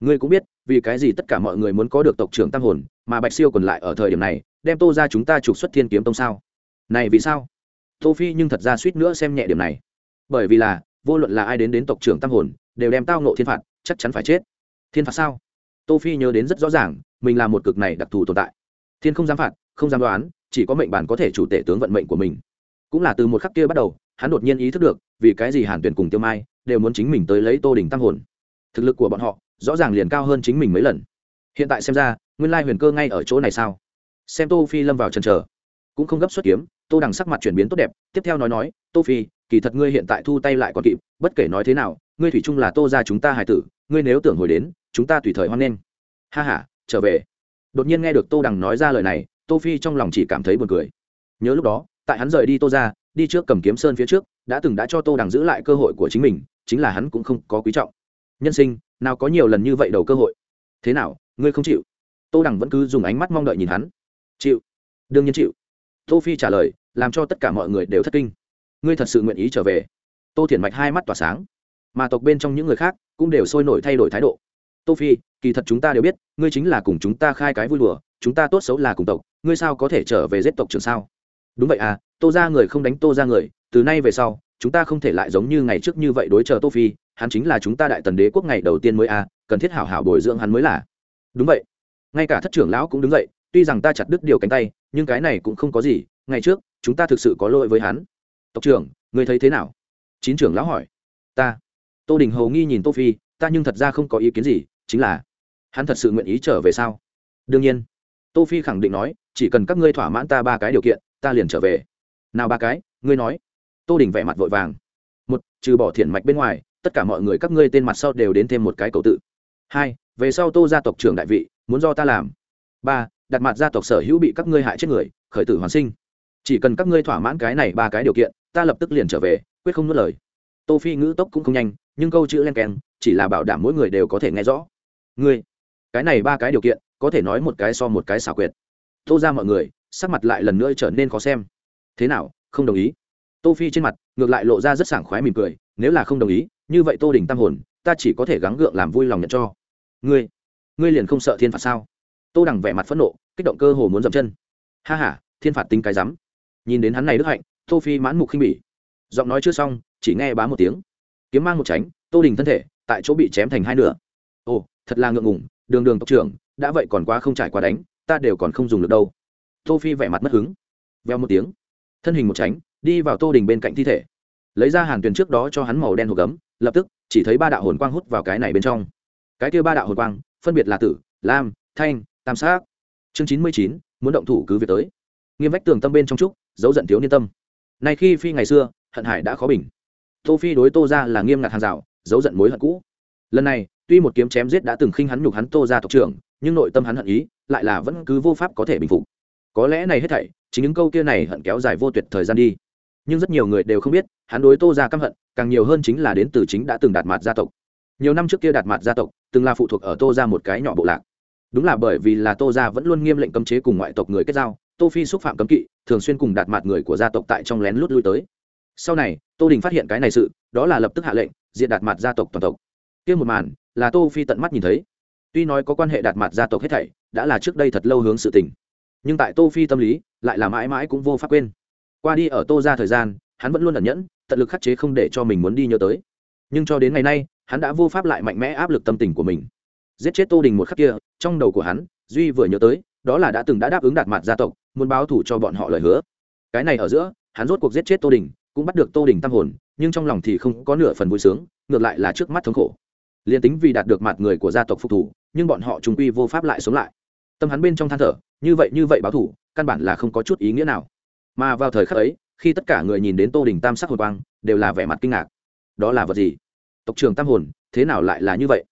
Ngươi cũng biết vì cái gì tất cả mọi người muốn có được tộc trưởng tam hồn mà bạch siêu còn lại ở thời điểm này đem tô ra chúng ta trục xuất thiên kiếm tông sao? Này vì sao? Tô phi nhưng thật ra suýt nữa xem nhẹ điểm này. Bởi vì là, vô luận là ai đến đến tộc trưởng tam hồn, đều đem tao nộ thiên phạt, chắc chắn phải chết. Thiên phạt sao? Tô phi nhớ đến rất rõ ràng, mình là một cực này đặc thù tồn tại. Thiên không dám phạt, không dám đoán, chỉ có mệnh bản có thể chủ tể tướng vận mệnh của mình. Cũng là từ một khắc kia bắt đầu, hắn đột nhiên ý thức được, vì cái gì hàn tuyển cùng tiêu mai đều muốn chính mình tới lấy tô đỉnh tam hồn. Thực lực của bọn họ, rõ ràng liền cao hơn chính mình mấy lần. Hiện tại xem ra, nguyên lai huyền cơ ngay ở chỗ này sao? Xem tô phi lâm vào chân chờ. Cũng không gấp xuất kiếm tô đằng sắc mặt chuyển biến tốt đẹp, tiếp theo nói nói, tô phi, kỳ thật ngươi hiện tại thu tay lại còn kịp, bất kể nói thế nào, ngươi thủy chung là tô ra chúng ta hài tử, ngươi nếu tưởng hồi đến, chúng ta tùy thời hoan nghênh. Ha ha, trở về. Đột nhiên nghe được tô đằng nói ra lời này, tô phi trong lòng chỉ cảm thấy buồn cười. Nhớ lúc đó, tại hắn rời đi tô ra đi trước cầm kiếm sơn phía trước, đã từng đã cho tô đằng giữ lại cơ hội của chính mình, chính là hắn cũng không có quý trọng. Nhân sinh, nào có nhiều lần như vậy đầu cơ hội? Thế nào, ngươi không chịu? Tô đằng vẫn cứ dùng ánh mắt mong đợi nhìn hắn. Chịu. Đương nhiên chịu tô phi trả lời, làm cho tất cả mọi người đều thất kinh. Ngươi thật sự nguyện ý trở về? Tô thiển mạch hai mắt tỏa sáng. Mà tộc bên trong những người khác cũng đều sôi nổi thay đổi thái độ. Tô phi, kỳ thật chúng ta đều biết, ngươi chính là cùng chúng ta khai cái vui đùa, chúng ta tốt xấu là cùng tộc, ngươi sao có thể trở về giết tộc trưởng sao? Đúng vậy à tô ra người không đánh tô ra người, từ nay về sau, chúng ta không thể lại giống như ngày trước như vậy đối chờ tô phi, hắn chính là chúng ta đại tần đế quốc ngày đầu tiên mới à cần thiết hảo hảo bồi dưỡng hắn mới là. Đúng vậy. Ngay cả thất trưởng lão cũng đứng dậy tuy rằng ta chặt đứt điều cánh tay, nhưng cái này cũng không có gì, ngày trước, chúng ta thực sự có lỗi với hắn. Tộc trưởng, ngươi thấy thế nào? Chín trưởng lão hỏi. Ta. Tô đình hầu nghi nhìn tô phi, ta nhưng thật ra không có ý kiến gì, chính là, hắn thật sự nguyện ý trở về sao? Đương nhiên. Tô phi khẳng định nói, chỉ cần các ngươi thỏa mãn ta ba cái điều kiện, ta liền trở về. Nào ba cái, ngươi nói. Tô đình vẻ mặt vội vàng. Một, trừ bỏ thiện mạch bên ngoài, tất cả mọi người các ngươi tên mặt sau đều đến thêm một cái cầu tự. Hai, về sau tô gia tộc trưởng đại vị, muốn do ta làm. Ba đặt mặt gia tộc sở hữu bị các ngươi hại chết người, khởi tử hoàn sinh. Chỉ cần các ngươi thỏa mãn cái này ba cái điều kiện, ta lập tức liền trở về, quyết không nuốt lời. Tô phi ngữ tốc cũng không nhanh, nhưng câu chữ len keng chỉ là bảo đảm mỗi người đều có thể nghe rõ. Ngươi, cái này ba cái điều kiện, có thể nói một cái so một cái xảo quyệt. Tô ra mọi người, sắc mặt lại lần nữa trở nên khó xem. Thế nào, không đồng ý? Tô phi trên mặt, ngược lại lộ ra rất sảng khoái mỉm cười, nếu là không đồng ý, như vậy tô đình tam hồn, ta chỉ có thể gắng gượng làm vui lòng nhận cho. Ngươi ngươi liền không sợ thiên phạt sao? Tô đằng vẻ mặt phẫn nộ, kích động cơ hồ muốn dậm chân. Ha ha, thiên phạt tính cái rắm. Nhìn đến hắn này đức hạnh, tô phi mãn mục khinh bỉ. Giọng nói chưa xong, chỉ nghe bá một tiếng. Kiếm mang một tránh, tô đình thân thể, tại chỗ bị chém thành hai nửa. Ồ, thật là ngượng ngùng, đường đường tộc trưởng, đã vậy còn quá không trải qua đánh, ta đều còn không dùng được đâu. Tô phi vẻ mặt mất hứng. Veo một tiếng. Thân hình một tránh, đi vào tô đình bên cạnh thi thể. Lấy ra hàn tuyền trước đó cho hắn màu đen hộp gấm, lập tức, chỉ thấy ba đạo hồn quang hút vào cái này bên trong. Cái kia ba đạo hồn quang, phân biệt là tử, lam, thanh tam sát chương chín mươi chín, muốn động thủ cứ việc tới. Nghiêm vách tường tâm bên trong trúc giấu giận thiếu niên tâm. Nay khi phi ngày xưa, hận hải đã khó bình. Tô phi đối tô ra là nghiêm ngặt hàng rào giấu giận mối hận cũ. Lần này, tuy một kiếm chém giết đã từng khinh hắn nhục hắn tô ra tộc trưởng, nhưng nội tâm hắn hận ý, lại là vẫn cứ vô pháp có thể bình phục. Có lẽ này hết thảy, chính những câu kia này hận kéo dài vô tuyệt thời gian đi. Nhưng rất nhiều người đều không biết, hắn đối tô ra căm hận, càng nhiều hơn chính là đến từ chính đã từng đạt mặt gia tộc. Nhiều năm trước kia đạt mặt gia tộc, từng là phụ thuộc ở tô ra một cái nhỏ bộ lạc đúng là bởi vì là tô gia vẫn luôn nghiêm lệnh cấm chế cùng ngoại tộc người kết giao, tô phi xúc phạm cấm kỵ, thường xuyên cùng đạt mặt người của gia tộc tại trong lén lút lui tới. Sau này, tô đình phát hiện cái này sự, đó là lập tức hạ lệnh diện đạt mặt gia tộc toàn tộc. Kia một màn, là tô phi tận mắt nhìn thấy. Tuy nói có quan hệ đạt mặt gia tộc hết thảy, đã là trước đây thật lâu hướng sự tình. Nhưng tại tô phi tâm lý, lại là mãi mãi cũng vô pháp quên. Qua đi ở tô ra thời gian, hắn vẫn luôn ẩn nhẫn, tận lực khắc chế không để cho mình muốn đi nhớ tới. Nhưng cho đến ngày nay, hắn đã vô pháp lại mạnh mẽ áp lực tâm tình của mình giết chết tô đình một khắc kia, trong đầu của hắn, duy vừa nhớ tới, đó là đã từng đã đáp ứng đạt mặt gia tộc, muốn báo thủ cho bọn họ lời hứa. Cái này ở giữa, hắn rốt cuộc giết chết tô đình, cũng bắt được tô đình tâm hồn, nhưng trong lòng thì không có nửa phần vui sướng, ngược lại là trước mắt thống khổ. Liền tính vì đạt được mặt người của gia tộc phục thủ nhưng bọn họ trung quy vô pháp lại sống lại. Tâm hắn bên trong than thở, như vậy như vậy báo thủ căn bản là không có chút ý nghĩa nào. Mà vào thời khắc ấy, khi tất cả người nhìn đến tô đình tam sắc hồn quang, đều là vẻ mặt kinh ngạc. Đó là vật gì? Tộc trưởng tam hồn, thế nào lại là như vậy?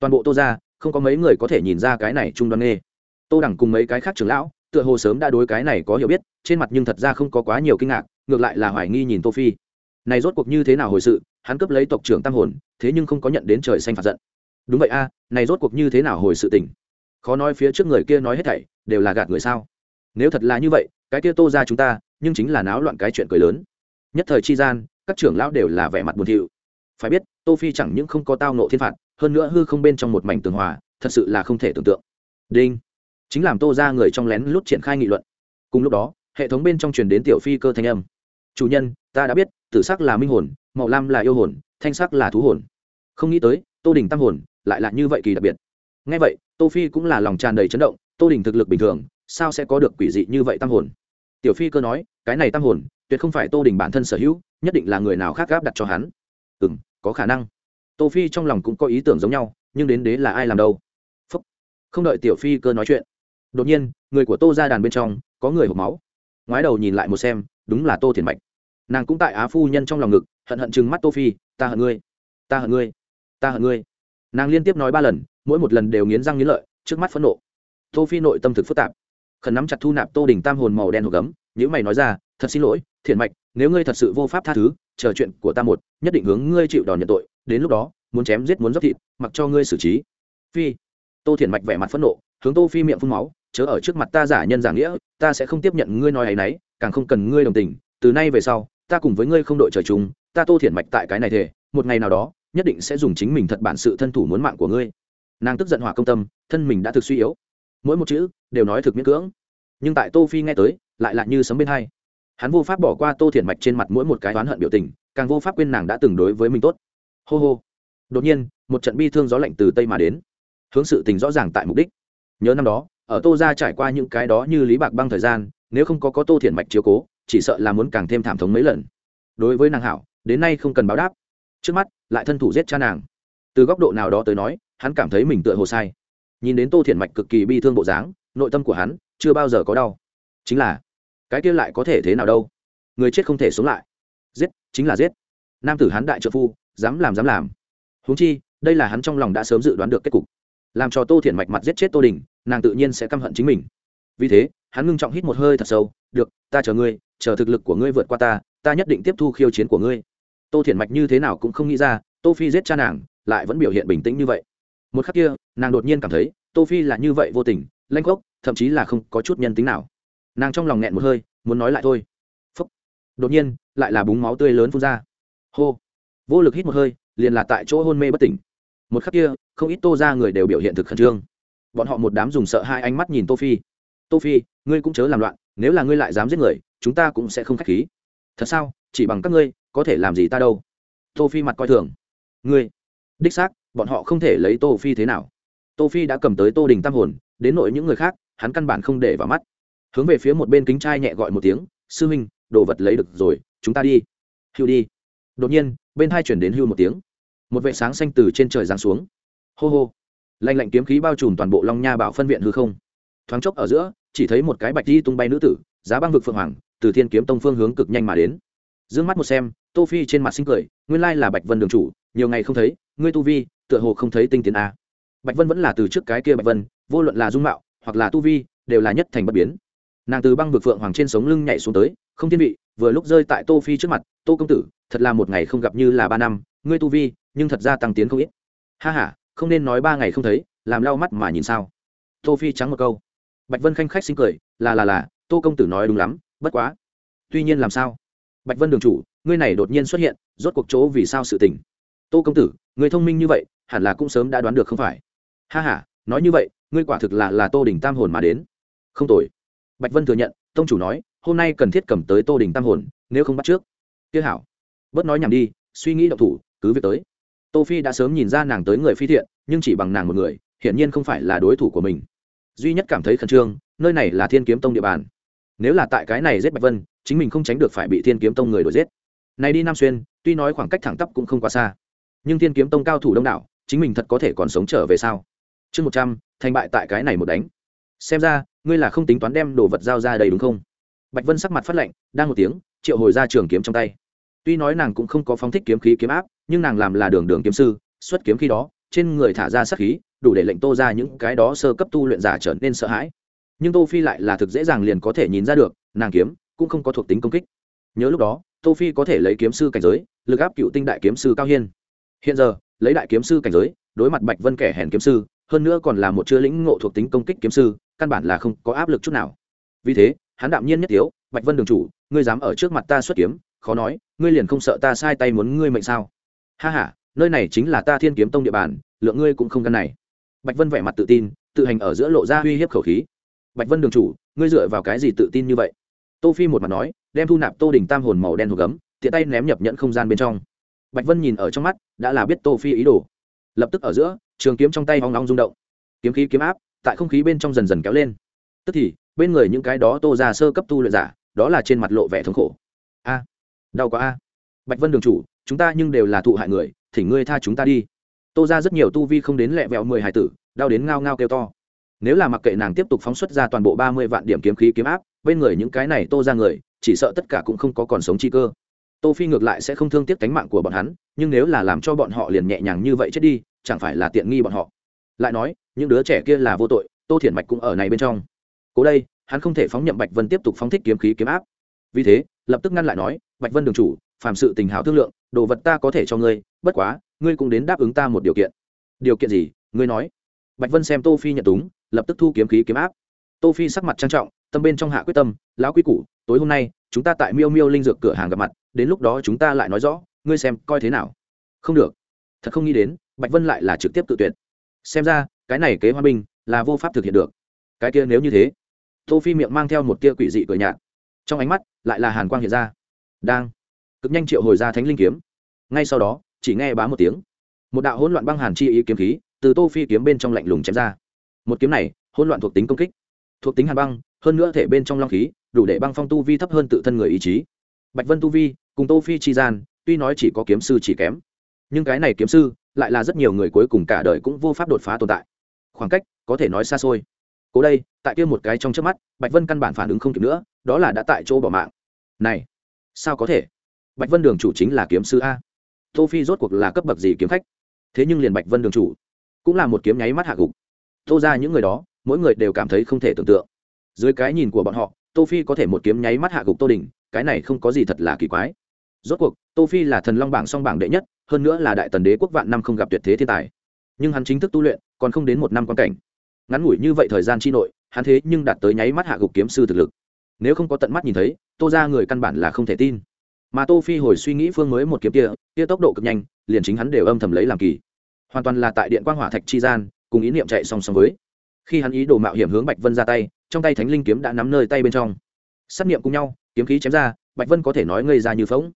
Toàn bộ tô ra không có mấy người có thể nhìn ra cái này trung đoan nghê. Tô đẳng cùng mấy cái khác trưởng lão, tựa hồ sớm đã đối cái này có hiểu biết, trên mặt nhưng thật ra không có quá nhiều kinh ngạc, ngược lại là hoài nghi nhìn tô phi. Này rốt cuộc như thế nào hồi sự, hắn cướp lấy tộc trưởng tam hồn, thế nhưng không có nhận đến trời xanh phạt giận. Đúng vậy a, này rốt cuộc như thế nào hồi sự tình? Khó nói phía trước người kia nói hết thảy, đều là gạt người sao? Nếu thật là như vậy, cái kia tô ra chúng ta, nhưng chính là náo loạn cái chuyện cười lớn. Nhất thời chi gian, các trưởng lão đều là vẻ mặt buồn thiu. Phải biết, tô phi chẳng những không có tao nộ thiên phạt hơn nữa hư không bên trong một mảnh tường hòa, thật sự là không thể tưởng tượng. Đinh. Chính làm tô ra người trong lén lút triển khai nghị luận. Cùng lúc đó, hệ thống bên trong truyền đến tiểu phi cơ thanh âm. Chủ nhân, ta đã biết, tử sắc là minh hồn, màu lam là yêu hồn, thanh sắc là thú hồn. Không nghĩ tới, tô đình tam hồn lại là như vậy kỳ đặc biệt. Ngay vậy, tô phi cũng là lòng tràn đầy chấn động, tô đình thực lực bình thường, sao sẽ có được quỷ dị như vậy tam hồn? Tiểu phi cơ nói, cái này tam hồn, tuyệt không phải tô đình bản thân sở hữu, nhất định là người nào khác gáp đặt cho hắn. Ừ m có khả năng tô phi trong lòng cũng có ý tưởng giống nhau, nhưng đến đế là ai làm đâu? Phúc. không đợi tiểu phi cơ nói chuyện. Đột nhiên, người của tô ra đàn bên trong, có người hộp máu. Ngoái đầu nhìn lại một xem, đúng là tô thiền mạch. Nàng cũng tại á phu nhân trong lòng ngực, hận hận chừng mắt tô phi, ta hận ngươi, ta hận ngươi, ta hận ngươi. Nàng liên tiếp nói ba lần, mỗi một lần đều nghiến răng nghiến lợi, trước mắt phẫn nộ. Tô phi nội tâm thực phức tạp. Khẩn nắm chặt thu nạp tô đình tam hồn màu đen hộp gấm nếu mày nói ra, thật xin lỗi thiện mạch, nếu ngươi thật sự vô pháp tha thứ chờ chuyện của ta một, nhất định hướng ngươi chịu đòn nhận tội, đến lúc đó, muốn chém giết muốn dốc thịt, mặc cho ngươi xử trí. Phi. Tô thiển mạch vẻ mặt phẫn nộ, hướng tô phi miệng phun máu, chớ ở trước mặt ta giả nhân giả nghĩa, ta sẽ không tiếp nhận ngươi nói ấy nấy, càng không cần ngươi đồng tình. Từ nay về sau, ta cùng với ngươi không đội trời chung, ta tô thiển mạch tại cái này thể một ngày nào đó, nhất định sẽ dùng chính mình thật bản sự thân thủ muốn mạng của ngươi. Nàng tức giận hỏa công tâm, thân mình đã thực suy yếu. Mỗi một chữ đều nói thực miễn cưỡng. Nhưng tại tô phi nghe tới, lại lạ như sấm bên hai hắn vô pháp bỏ qua tô thiện mạch trên mặt mỗi một cái oán hận biểu tình, càng vô pháp quên nàng đã từng đối với mình tốt. Hô hô. Đột nhiên, một trận bi thương gió lạnh từ tây mà đến. Hướng sự tình rõ ràng tại mục đích. Nhớ năm đó, ở tô ra trải qua những cái đó như lý bạc băng thời gian, nếu không có có tô thiện mạch chiếu cố, chỉ sợ là muốn càng thêm thảm thống mấy lần. Đối với nàng hảo, đến nay không cần báo đáp. Trước mắt, lại thân thủ giết cha nàng. Từ góc độ nào đó tới nói, hắn cảm thấy mình tựa hồ sai. Nhìn đến tô thiện mạch cực kỳ bi thương bộ dáng, nội tâm của hắn chưa bao giờ có đau. Chính là cái kia lại có thể thế nào đâu? Người chết không thể sống lại. Giết, chính là giết. Nam tử hán đại trợ phu, dám làm dám làm. Huống chi, đây là hắn trong lòng đã sớm dự đoán được kết cục. Làm cho tô thiện mạch mặt giết chết tô đình, nàng tự nhiên sẽ căm hận chính mình. Vì thế, hắn ngưng trọng hít một hơi thật sâu, được, ta chờ ngươi, chờ thực lực của ngươi vượt qua ta ta nhất định tiếp thu khiêu chiến của ngươi. Tô thiện mạch như thế nào cũng không nghĩ ra, tô phi giết cha nàng, lại vẫn biểu hiện bình tĩnh như vậy. Một khắc kia, nàng đột nhiên cảm thấy, tô phi là như vậy vô tình, lanh gốc thậm chí là không có chút nhân tính nào nàng trong lòng nghẹn một hơi, muốn nói lại thôi. Phúc. đột nhiên, lại là búng máu tươi lớn phun ra. Hô. Vô lực hít một hơi, liền là tại chỗ hôn mê bất tỉnh. Một khắc kia, không ít tô ra người đều biểu hiện thực khẩn trương. Bọn họ một đám dùng sợ hai ánh mắt nhìn tô phi. Tô phi, ngươi cũng chớ làm loạn, nếu là ngươi lại dám giết người, chúng ta cũng sẽ không khách khí. Thật sao? Chỉ bằng các ngươi, có thể làm gì ta đâu? Tô phi mặt coi thường. Ngươi. Đích xác, bọn họ không thể lấy tô phi thế nào. Tô phi đã cầm tới tô đình tam hồn, đến nội những người khác, hắn căn bản không để vào mắt hướng về phía một bên kính trai nhẹ gọi một tiếng, sư huynh đồ vật lấy được rồi, chúng ta đi. Hưu đi. Đột nhiên, bên hai chuyển đến hưu một tiếng. Một vệ sáng xanh từ trên trời giáng xuống. Hô hô. Lạnh lạnh kiếm khí bao trùm toàn bộ long nha bảo phân viện hư không. Thoáng chốc ở giữa, chỉ thấy một cái bạch di tung bay nữ tử, giá băng vực phượng hoàng, từ thiên kiếm tông phương hướng cực nhanh mà đến. D ư ơ n g mắt một xem, tô phi trên mặt sinh cười, nguyên lai là bạch vân đường chủ, nhiều ngày không thấy, ngươi tu vi, tựa hồ không thấy tinh tiến a. Bạch vân vẫn là từ trước cái kia bạch vân, vô luận là dung mạo, hoặc là tu vi, đều là nhất thành bất biến nàng từ băng vực phượng hoàng trên sống lưng nhảy xuống tới, không thiên vị, vừa lúc rơi tại tô phi trước mặt, tô công tử, thật là một ngày không gặp như là ba năm, ngươi tu vi, nhưng thật ra tăng tiến không ít. Ha ha, không nên nói ba ngày không thấy, làm lau mắt mà nhìn sao. Tô phi trắng một câu. Bạch vân khanh khách sinh cười, là là là, tô công tử nói đúng lắm, bất quá. Tuy nhiên làm sao? Bạch vân đường chủ, ngươi này đột nhiên xuất hiện, rốt cuộc chỗ vì sao sự tình? Tô công tử, người thông minh như vậy, hẳn là cũng sớm đã đoán được không phải. Ha ha, nói như vậy, ngươi quả thực là là tô đình tam hồn mà đến. Không tồi bạch vân thừa nhận, tông chủ nói, hôm nay cần thiết cầm tới tô đình tam hồn, nếu không bắt trước. Tiêu hảo. Bớt nói nhảm đi, suy nghĩ động thủ, cứ việc tới. Tô phi đã sớm nhìn ra nàng tới người phi thiện, nhưng chỉ bằng nàng một người, hiển nhiên không phải là đối thủ của mình. Duy nhất cảm thấy khẩn trương, nơi này là thiên kiếm tông địa bàn. Nếu là tại cái này giết bạch vân, chính mình không tránh được phải bị thiên kiếm tông người đuổi giết. Này đi nam xuyên, tuy nói khoảng cách thẳng tắp cũng không quá xa, nhưng thiên kiếm tông cao thủ đông đảo, chính mình thật có thể còn sống trở về sao? Chương một trăm, thành bại tại cái này một đánh. Xem ra ngươi là không tính toán đem đồ vật giao ra đây đúng không? Bạch vân sắc mặt phát lệnh đang một tiếng, triệu hồi ra trường kiếm trong tay. Tuy nói nàng cũng không có phóng thích kiếm khí kiếm áp, nhưng nàng làm là đường đường kiếm sư, xuất kiếm khi đó, trên người thả ra sát khí, đủ để lệnh tô ra những cái đó sơ cấp tu luyện giả trở nên sợ hãi. Nhưng tô phi lại là thực dễ dàng liền có thể nhìn ra được, nàng kiếm cũng không có thuộc tính công kích. Nhớ lúc đó, tô phi có thể lấy kiếm sư cảnh giới, lực áp cựu tinh đại kiếm sư cao hiên. Hiện giờ, lấy đại kiếm sư cảnh giới, đối mặt bạch vân kẻ hèn kiếm sư hơn nữa còn là một chưa lĩnh ngộ thuộc tính công kích kiếm sư căn bản là không có áp lực chút nào. Vì thế hắn đạm nhiên nhất thiếu, bạch vân đường chủ ngươi dám ở trước mặt ta xuất kiếm khó nói ngươi liền không sợ ta sai tay muốn ngươi mệnh sao? Ha ha nơi này chính là ta thiên kiếm tông địa bàn lượng ngươi cũng không căn này. Bạch vân vẻ mặt tự tin tự hành ở giữa lộ ra uy hiếp khẩu khí. Bạch vân đường chủ ngươi dựa vào cái gì tự tin như vậy? Tô phi một mặt nói đem thu nạp tô đình tam hồn màu đen hộp gấm tiện tay ném nhập nhận không gian bên trong. Bạch vân nhìn ở trong mắt đã là biết tô phi ý đồ. Lập tức ở giữa trường kiếm trong tay hoang long rung động. Kiếm khí kiếm áp tại không khí bên trong dần dần kéo lên. Tức thì, bên người những cái đó tô ra sơ cấp tu luyện giả, đó là trên mặt lộ vẻ thống khổ. A, đau quá a. Bạch vân đường chủ, chúng ta nhưng đều là thụ hại người, thỉnh ngươi tha chúng ta đi. Tô ra rất nhiều tu vi không đến lẹ vẹo mười hải tử, đau đến ngao ngao kêu to. Nếu là mặc kệ nàng tiếp tục phóng xuất ra toàn bộ ba mươi vạn điểm kiếm khí kiếm áp, bên người những cái này tô ra người, chỉ sợ tất cả cũng không có còn sống chi cơ. Tô phi ngược lại sẽ không thương tiếc cánh mạng của bọn hắn, nhưng nếu là làm cho bọn họ liền nhẹ nhàng như vậy chết đi chẳng phải là tiện nghi bọn họ. Lại nói, những đứa trẻ kia là vô tội, tô thiển mạch cũng ở này bên trong. Cố đây, hắn không thể phóng nhậm bạch vân tiếp tục phóng thích kiếm khí kiếm áp. Vì thế, lập tức ngăn lại nói, bạch vân đường chủ, phàm sự tình hảo thương lượng, đồ vật ta có thể cho ngươi, bất quá, ngươi cũng đến đáp ứng ta một điều kiện. Điều kiện gì? Ngươi nói. Bạch vân xem tô phi nhận túng, lập tức thu kiếm khí kiếm áp. Tô phi sắc mặt trang trọng, tâm bên trong hạ quyết tâm, lão quy củ, tối hôm nay, chúng ta tại miêu miêu linh dược cửa hàng gặp mặt, đến lúc đó chúng ta lại nói rõ, ngươi xem coi thế nào. Không được. Thật không nghĩ đến bạch vân lại là trực tiếp tự tuyệt. Xem ra, cái này kế hoa binh là vô pháp thực hiện được. Cái kia nếu như thế, tô phi miệng mang theo một tia quỷ dị cửa nhạt. Trong ánh mắt lại là hàn quang hiện ra. Đang. Cực nhanh triệu hồi ra thánh linh kiếm. Ngay sau đó, chỉ nghe bá một tiếng. Một đạo hỗn loạn băng hàn chi ý kiếm khí từ tô phi kiếm bên trong lạnh lùng chém ra. Một kiếm này, hỗn loạn thuộc tính công kích. Thuộc tính hàn băng, hơn nữa thể bên trong long khí, đủ để băng phong tu vi thấp hơn tự thân người ý chí. Bạch vân tu vi, cùng tô phi chi gian, tuy nói chỉ có kiếm sư chỉ kém, nhưng cái này kiếm sư lại là rất nhiều người cuối cùng cả đời cũng vô pháp đột phá tồn tại. Khoảng cách có thể nói xa xôi. Cố đây, tại kia một cái trong trước mắt, bạch vân căn bản phản ứng không kịp nữa, đó là đã tại chỗ bỏ mạng. Này, sao có thể? Bạch vân đường chủ chính là kiếm sư a. Tô phi rốt cuộc là cấp bậc gì kiếm khách? Thế nhưng liền bạch vân đường chủ cũng là một kiếm nháy mắt hạ gục. Tô ra những người đó, mỗi người đều cảm thấy không thể tưởng tượng. Dưới cái nhìn của bọn họ, tô phi có thể một kiếm nháy mắt hạ gục tô đình, cái này không có gì thật là kỳ quái. Rốt cuộc, tô phi là thần long bảng song bảng đệ nhất hơn nữa là đại tần đế quốc vạn năm không gặp tuyệt thế thiên tài. Nhưng hắn chính thức tu luyện, còn không đến một năm quan cảnh. Ngắn ngủi như vậy thời gian chi nội, hắn thế nhưng đạt tới nháy mắt hạ gục kiếm sư thực lực. Nếu không có tận mắt nhìn thấy, tô ra người căn bản là không thể tin. Mà tô phi hồi suy nghĩ phương mới một kiếm kia kia tốc độ cực nhanh, liền chính hắn đều âm thầm lấy làm kỳ. Hoàn toàn là tại điện quang hỏa thạch chi gian, cùng ý niệm chạy song song với. Khi hắn ý đồ mạo hiểm hướng bạch vân ra tay, trong tay thánh linh kiếm đã nắm nơi tay bên trong. Sát niệm cùng nhau, kiếm khí chém ra, bạch vân có thể nói ngây ra như phóng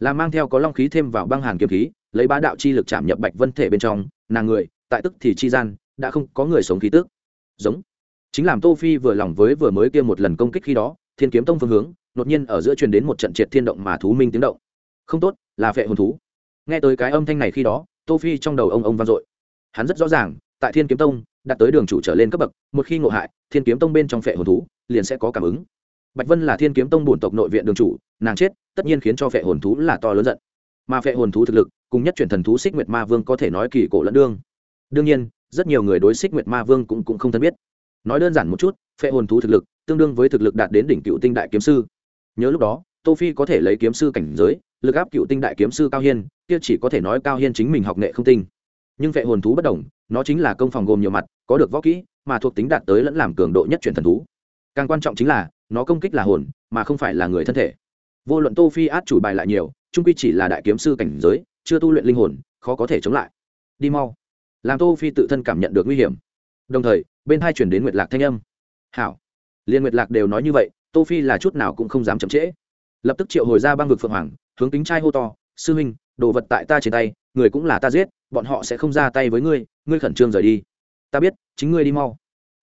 là mang theo có long khí thêm vào băng hàn kiếm khí lấy bá đạo chi lực chạm nhập bạch vân thể bên trong, nàng người, tại tức thì chi gian, đã không có người sống khí tức. Giống. Chính làm tô phi vừa lòng với vừa mới kia một lần công kích khi đó, thiên kiếm tông phương hướng, đột nhiên ở giữa truyền đến một trận triệt thiên động mà thú minh tiếng động. Không tốt, là phệ hồn thú. Nghe tới cái âm thanh này khi đó, tô phi trong đầu ông ông vang dội. Hắn rất rõ ràng, tại thiên kiếm tông đạt tới đường chủ trở lên cấp bậc, một khi ngộ hại, thiên kiếm tông bên trong phệ hồn thú, liền sẽ có cảm ứng. Bạch vân là thiên kiếm tông bổn tộc nội viện đường chủ, nàng chết, tất nhiên khiến cho phệ hồn thú là to lớn giận. Mà phệ hồn thú thực lực cùng nhất chuyển thần thú xích nguyệt ma vương có thể nói kỳ cổ lẫn đương. Đương nhiên, rất nhiều người đối xích nguyệt ma vương cũng cũng không thân biết. Nói đơn giản một chút, phệ hồn thú thực lực, tương đương với thực lực đạt đến đỉnh cựu tinh đại kiếm sư. Nhớ lúc đó, tô phi có thể lấy kiếm sư cảnh giới, lực áp cựu tinh đại kiếm sư cao hiên, kia chỉ có thể nói cao hiên chính mình học nghệ không tinh. Nhưng phệ hồn thú bất đồng, nó chính là công phòng gồm nhiều mặt, có được võ kỹ, mà thuộc tính đạt tới lẫn làm cường độ nhất chuyển thần thú. Càng quan trọng chính là, nó công kích là hồn, mà không phải là người thân thể. Vô luận tô phi át chủ bài lại nhiều trung quy chỉ là đại kiếm sư cảnh giới chưa tu luyện linh hồn, khó có thể chống lại. Đi mau. Làm tô phi tự thân cảm nhận được nguy hiểm. Đồng thời, bên hai chuyển đến nguyệt lạc thanh âm. Hảo. Liên nguyệt lạc đều nói như vậy, tô phi là chút nào cũng không dám chậm trễ. Lập tức triệu hồi ra băng vực phượng hoàng, hướng kính trai hô to, sư huynh, đồ vật tại ta trên tay, người cũng là ta giết, bọn họ sẽ không ra tay với ngươi ngươi khẩn trương rời đi. Ta biết, chính ngươi đi mau.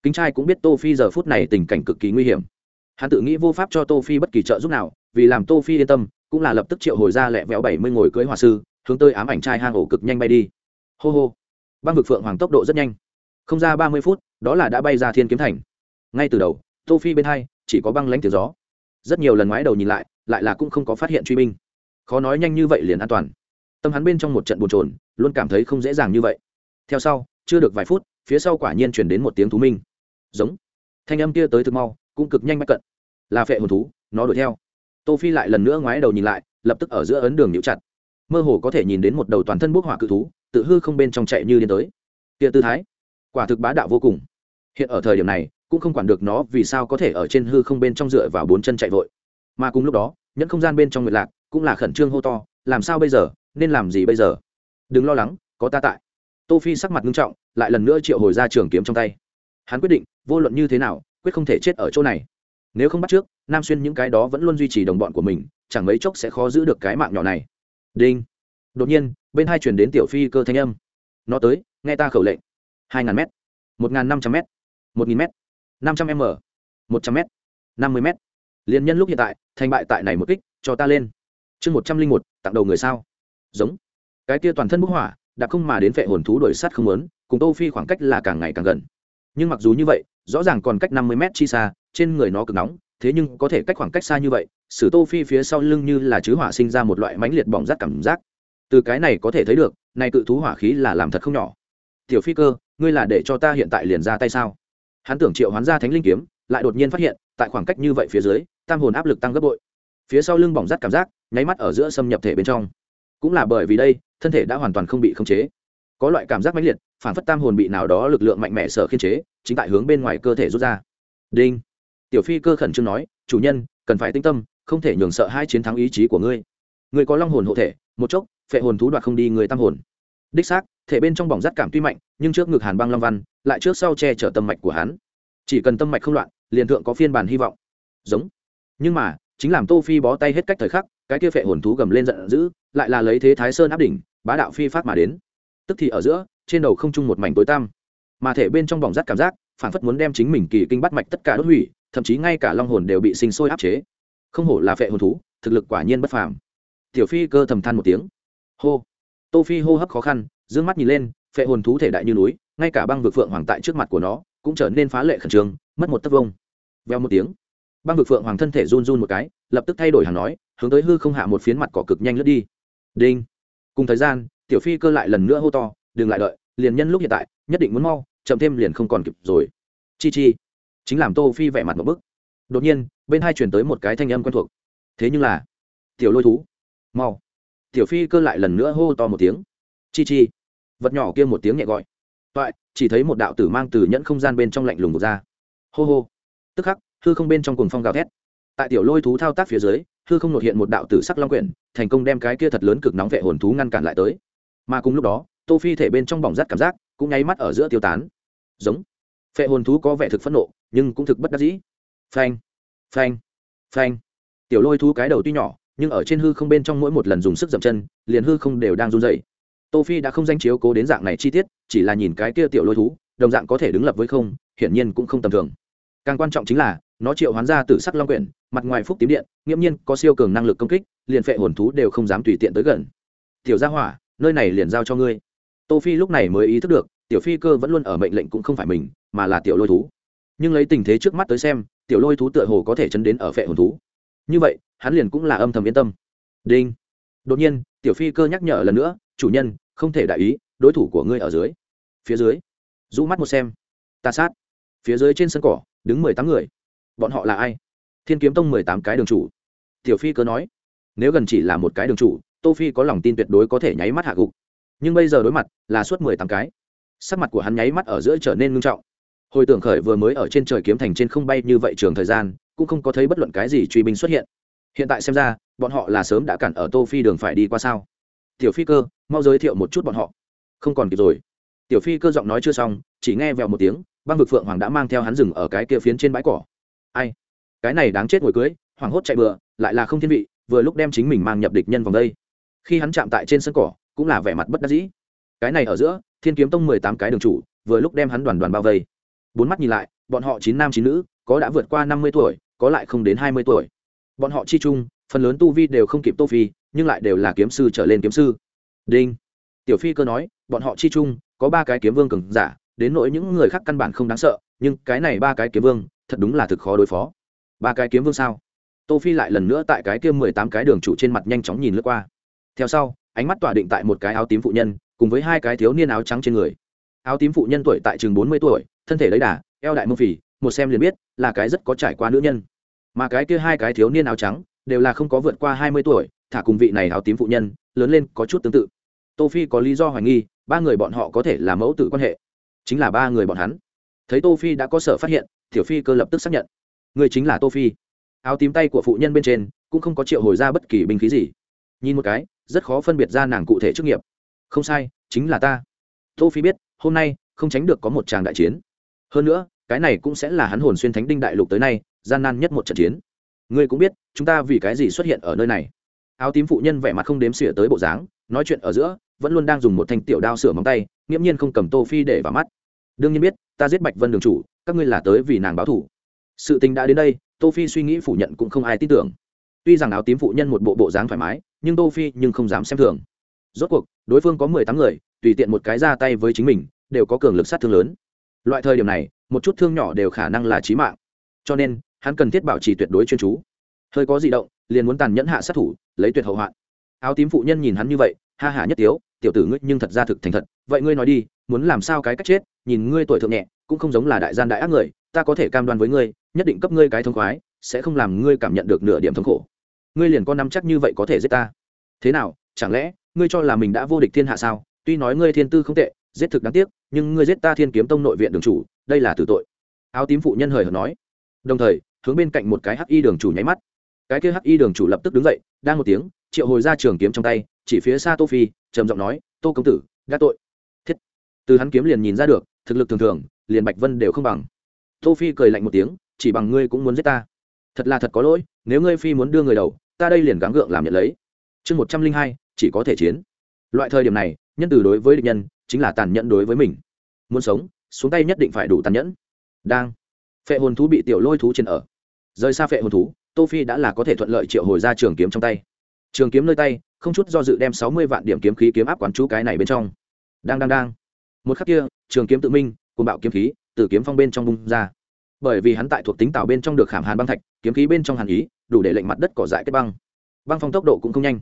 Kính trai cũng biết tô phi giờ phút này tình cảnh cực kỳ nguy hiểm. Hắn tự nghĩ vô pháp cho tô phi bất kỳ trợ giúp nào, vì làm tô phi yên tâm, cũng là lập tức triệu hồi ra lẹ vẹo bảy mươi ngồi cưới hòa sư hướng tới ám ảnh trai hang ổ cực nhanh bay đi. Hô hô. Băng vực phượng hoàng tốc độ rất nhanh. Không ra ba mươi phút, đó là đã bay ra thiên kiếm thành. Ngay từ đầu, tô phi bên hai, chỉ có băng lãnh tiếng gió. Rất nhiều lần ngoái đầu nhìn lại lại là cũng không có phát hiện truy binh. Khó nói nhanh như vậy liền an toàn. Tâm hắn bên trong một trận bồn trồn luôn cảm thấy không dễ dàng như vậy. Theo sau, chưa được vài phút, phía sau quả nhiên chuyển đến một tiếng thú minh. Giống. Thanh âm kia tới thực mau, cũng cực nhanh mắc cận. Là phệ hồn thú, nó đuổi theo. Tô phi lại lần nữa ngoái đầu nhìn lại, lập tức ở giữa ấn đường nhũ chặt mơ hồ có thể nhìn đến một đầu toàn thân bốc hỏa cự thú, tự hư không bên trong chạy như điên tới. Kia tư thái, quả thực bá đạo vô cùng. Hiện ở thời điểm này, cũng không quản được nó vì sao có thể ở trên hư không bên trong dựa vào bốn chân chạy vội. Mà cùng lúc đó, nhẫn không gian bên trong nguyệt lạc, cũng là khẩn trương hô to, làm sao bây giờ? Nên làm gì bây giờ? Đừng lo lắng, có ta tại. Tô phi sắc mặt nghiêm trọng, lại lần nữa triệu hồi ra trường kiếm trong tay. Hắn quyết định, vô luận như thế nào, quyết không thể chết ở chỗ này. Nếu không bắt trước, nam xuyên những cái đó vẫn luôn duy trì đồng bọn của mình, chẳng mấy chốc sẽ khó giữ được cái mạng nhỏ này đinh. Đột nhiên, bên hai chuyển đến tiểu phi cơ thanh âm. Nó tới, nghe ta khẩu lệnh. Hai ngàn m một ngàn năm trăm m một nghìn m năm trăm m. Một trăm m năm mươi m liền nhân lúc hiện tại, thành bại tại này một kích, cho ta lên. Chương một trăm linh một, tặng đầu người sao. Giống. Cái tia toàn thân bức hỏa, đã không mà đến vệ hồn thú đổi sát không lớn cùng tô phi khoảng cách là càng ngày càng gần. Nhưng mặc dù như vậy, rõ ràng còn cách năm mươi mét chi xa, trên người nó cực nóng thế nhưng có thể cách khoảng cách xa như vậy, sử tô phi phía sau lưng như là chứ hỏa sinh ra một loại mãnh liệt bỏng rát cảm giác. Từ cái này có thể thấy được, này cự thú hỏa khí là làm thật không nhỏ. Tiểu phi cơ, ngươi là để cho ta hiện tại liền ra tay sao? Hắn tưởng triệu hoán ra thánh linh kiếm, lại đột nhiên phát hiện, tại khoảng cách như vậy phía dưới, tam hồn áp lực tăng gấp bội. Phía sau lưng bỏng rát cảm giác, nháy mắt ở giữa xâm nhập thể bên trong. Cũng là bởi vì đây, thân thể đã hoàn toàn không bị khống chế. Có loại cảm giác mãnh liệt, phản phất tam hồn bị nào đó lực lượng mạnh mẽ sở khiên chế, chính tại hướng bên ngoài cơ thể rút ra. Đinh! Tiểu phi cơ khẩn trương nói, chủ nhân, cần phải tinh tâm, không thể nhường sợ hai chiến thắng ý chí của ngươi. Ngươi có long hồn hộ thể, một chốc, phệ hồn thú đoạt không đi người tam hồn. Đích xác, thể bên trong bỏng rát cảm tuy mạnh, nhưng trước ngực hàn băng long văn, lại trước sau che chở tâm mạch của hắn. Chỉ cần tâm mạch không loạn, liền thượng có phiên bản hy vọng. Giống. Nhưng mà, chính làm tô phi bó tay hết cách thời khắc, cái kia phệ hồn thú gầm lên giận dữ, lại là lấy thế thái sơn áp đỉnh, bá đạo phi phát mà đến. Tức thì ở giữa, trên đầu không trung một mảnh tối tăm. Mà thể bên trong bỏng rát cảm giác phản phất muốn đem chính mình kỳ kinh bắt mạch tất cả đốt hủy, thậm chí ngay cả long hồn đều bị sinh sôi áp chế. Không hổ là phệ hồn thú, thực lực quả nhiên bất phàm. Tiểu phi cơ thầm than một tiếng. Hô. Tô phi hô hấp khó khăn d mắt nhìn lên, phệ hồn thú thể đại như núi, ngay cả băng vực phượng hoàng tại trước mặt của nó, cũng trở nên phá lệ khẩn trương, mất một tấc vông. Veo một tiếng. Băng vực phượng hoàng thân thể run run một cái, lập tức thay đổi hàng nói, hướng tới hư không hạ một phiến mặt cỏ cực nhanh lướt đi. Đinh. Cùng thời gian, tiểu phi cơ lại lần nữa hô to, đừng lại đợi, liền nhân lúc hiện tại, nhất định muốn mau chậm thêm liền không còn kịp rồi. Chi chi, chính làm tô phi vẻ mặt một bức. Đột nhiên, bên hai chuyển tới một cái thanh âm quen thuộc. Thế nhưng là, tiểu lôi thú, mau. Tiểu phi cơ lại lần nữa hô to một tiếng. Chi chi, vật nhỏ kia một tiếng nhẹ gọi. Toại, chỉ thấy một đạo tử mang từ nhẫn không gian bên trong lạnh lùng một ra. Hô hô. Tức khắc, hư không bên trong cuồng phong gào thét. Tại tiểu lôi thú thao tác phía dưới, hư không nột hiện một đạo tử sắc long quyển, thành công đem cái kia thật lớn cực nóng vệ hồn thú ngăn cản lại tới. Mà cùng lúc đó, tô phi thể bên trong bỏng rát cảm giác, cũng nháy mắt ở giữa tiêu tán giống. Phệ hồn thú có vẻ thực phẫn nộ, nhưng cũng thực bất đắc dĩ. Phanh phanh phanh. Tiểu lôi thú cái đầu tuy nhỏ, nhưng ở trên hư không bên trong mỗi một lần dùng sức dậm chân, liền hư không đều đang run dậy tô phi đã không danh chiếu cố đến dạng này chi tiết, chỉ là nhìn cái kia tiểu lôi thú, đồng dạng có thể đứng lập với không, hiển nhiên cũng không tầm thường. Càng quan trọng chính là, nó triệu hoán ra từ sắc long quyển, mặt ngoài phúc tím điện, nghiễm nhiên có siêu cường năng lực công kích, liền phệ hồn thú đều không dám tùy tiện tới gần. Tiểu gia hỏa, nơi này liền giao cho ngươi. Tô phi lúc này mới ý thức được tiểu phi cơ vẫn luôn ở mệnh lệnh cũng không phải mình, mà là tiểu lôi thú. Nhưng lấy tình thế trước mắt tới xem, tiểu lôi thú tựa hồ có thể chấn đến ở phệ hồn thú. Như vậy, hắn liền cũng là âm thầm yên tâm. Đinh. Đột nhiên, tiểu phi cơ nhắc nhở lần nữa, chủ nhân, không thể đại ý, đối thủ của ngươi ở dưới. Phía dưới. Rũ mắt một xem. Ta sát. Phía dưới trên sân cỏ, đứng mười tám người. Bọn họ là ai? Thiên kiếm tông mười tám cái đường chủ. Tiểu phi cơ nói. Nếu gần chỉ là một cái đường chủ, tô phi có lòng tin tuyệt đối có thể nháy mắt hạ gục. Nhưng bây giờ đối mặt là suốt mười tám cái sắc mặt của hắn nháy mắt ở giữa trở nên ngưng trọng. Hồi tưởng khởi vừa mới ở trên trời kiếm thành trên không bay như vậy trường thời gian, cũng không có thấy bất luận cái gì truy binh xuất hiện. Hiện tại xem ra, bọn họ là sớm đã cản ở tô phi đường phải đi qua sao? Tiểu phi cơ, mau giới thiệu một chút bọn họ. Không còn kịp rồi. Tiểu phi cơ giọng nói chưa xong, chỉ nghe vèo một tiếng, băng vực phượng hoàng đã mang theo hắn rừng ở cái kia phiến trên bãi cỏ. Ai? Cái này đáng chết ngồi cưới hoàng hốt chạy bừa, lại là không thiên vị, vừa lúc đem chính mình mang nhập địch nhân vòng đây. Khi hắn chạm tại trên sân cỏ, cũng là vẻ mặt bất đắc dĩ. Cái này ở giữa thiên kiếm tông mười tám cái đường chủ, vừa lúc đem hắn đoàn đoàn bao vây. Bốn mắt nhìn lại, bọn họ chín nam chín nữ, có đã vượt qua năm mươi tuổi, có lại không đến hai mươi tuổi. Bọn họ chi chung, phần lớn tu vi đều không kịp tô phi, nhưng lại đều là kiếm sư trở lên kiếm sư. Đinh. Tiểu phi cơ nói, bọn họ chi chung, có ba cái kiếm vương cường giả, đến nỗi những người khác căn bản không đáng sợ, nhưng cái này ba cái kiếm vương, thật đúng là thực khó đối phó. Ba cái kiếm vương sao? Tô phi lại lần nữa tại cái kia mười tám cái đường chủ trên mặt nhanh chóng nhìn lướt qua. Theo sau, ánh mắt tỏa định tại một cái áo tím phụ nhân cùng với hai cái thiếu niên áo trắng trên người. Áo tím phụ nhân tuổi tại chừng bốn mươi tuổi, thân thể lấy đà, eo đại mông phì, một xem liền biết là cái rất có trải qua nữ nhân. Mà cái kia hai cái thiếu niên áo trắng đều là không có vượt qua hai mươi tuổi, thả cùng vị này áo tím phụ nhân, lớn lên có chút tương tự. Tô phi có lý do hoài nghi, ba người bọn họ có thể là mẫu tử quan hệ. Chính là ba người bọn hắn. Thấy tô phi đã có sở phát hiện, tiểu phi cơ lập tức xác nhận. Người chính là tô phi. Áo tím tay của phụ nhân bên trên cũng không có triệu hồi ra bất kỳ binh khí gì. Nhìn một cái, rất khó phân biệt ra nàng cụ thể chức nghiệp không sai, chính là ta. Tô phi biết, hôm nay, không tránh được có một tràng đại chiến. Hơn nữa, cái này cũng sẽ là hắn hồn xuyên thánh đinh đại lục tới nay, gian nan nhất một trận chiến. Ngươi cũng biết, chúng ta vì cái gì xuất hiện ở nơi này. Áo tím phụ nhân vẻ mặt không đếm xỉa tới bộ dáng, nói chuyện ở giữa, vẫn luôn đang dùng một thanh tiểu đao sửa móng tay, nghiễm nhiên không cầm tô phi để vào mắt. Đương nhiên biết, ta giết bạch vân đường chủ, các ngươi là tới vì nàng báo thủ sự tình đã đến đây, tô phi suy nghĩ phủ nhận cũng không ai tin tưởng. Tuy rằng áo tím phụ nhân một bộ bộ dáng thoải mái, nhưng tô phi nhưng không dám xem thường rốt cuộc, đối phương có mười tám người, tùy tiện một cái ra tay với chính mình, đều có cường lực sát thương lớn. Loại thời điểm này, một chút thương nhỏ đều khả năng là chí mạng. Cho nên, hắn cần thiết bảo trì tuyệt đối chuyên chú. Hơi có di động, liền muốn tàn nhẫn hạ sát thủ, lấy tuyệt hậu hoạn. Áo tím phụ nhân nhìn hắn như vậy, ha hả nhất tiếu, tiểu tử ngươi nhưng thật ra thực thành thật, vậy ngươi nói đi, muốn làm sao cái cách chết, nhìn ngươi tuổi thượng nhẹ, cũng không giống là đại gian đại ác người, ta có thể cam đoan với ngươi, nhất định cấp ngươi cái thông khoái, sẽ không làm ngươi cảm nhận được nửa điểm thống khổ. Ngươi liền có nắm chắc như vậy có thể giết ta. Thế nào, chẳng lẽ ngươi cho là mình đã vô địch thiên hạ sao? Tuy nói ngươi thiên tư không tệ, giết thực đáng tiếc, nhưng ngươi giết ta thiên kiếm tông nội viện đường chủ, đây là tử tội. Áo tím phụ nhân hời hợt nói. Đồng thời, hướng bên cạnh một cái hắc y đường chủ nháy mắt. Cái kia hắc y đường chủ lập tức đứng dậy, đang một tiếng, triệu hồi ra trường kiếm trong tay, chỉ phía xa tô phi, trầm giọng nói, tô công tử, đã tội. Thiết. Từ hắn kiếm liền nhìn ra được, thực lực thường thường, liền bạch vân đều không bằng. Tô phi cười lạnh một tiếng, chỉ bằng ngươi cũng muốn giết ta. Thật là thật có lỗi, nếu ngươi phi muốn đưa người đầu, ta đây liền gắng gượng làm nhận lấy. Chương một trăm linh hai chỉ có thể chiến. Loại thời điểm này, nhân từ đối với địch nhân, chính là tàn nhẫn đối với mình. Muốn sống, xuống tay nhất định phải đủ tàn nhẫn. Đang. Phệ hồn thú bị tiểu lôi thú trên ở. Rời xa phệ hồn thú, tô phi đã là có thể thuận lợi triệu hồi ra trường kiếm trong tay. Trường kiếm nơi tay, không chút do dự đem sáu mươi vạn điểm kiếm khí kiếm áp quán chú cái này bên trong. Đang đang đang. Một khắc kia, trường kiếm tự minh cùng bạo kiếm khí từ kiếm phong bên trong bung ra. Bởi vì hắn tại thuộc tính tạo bên trong được khảm hàn băng thạch, kiếm khí bên trong hàn ý, đủ để lệnh mặt đất cỏ dại kết băng. Băng phong tốc độ cũng không nhanh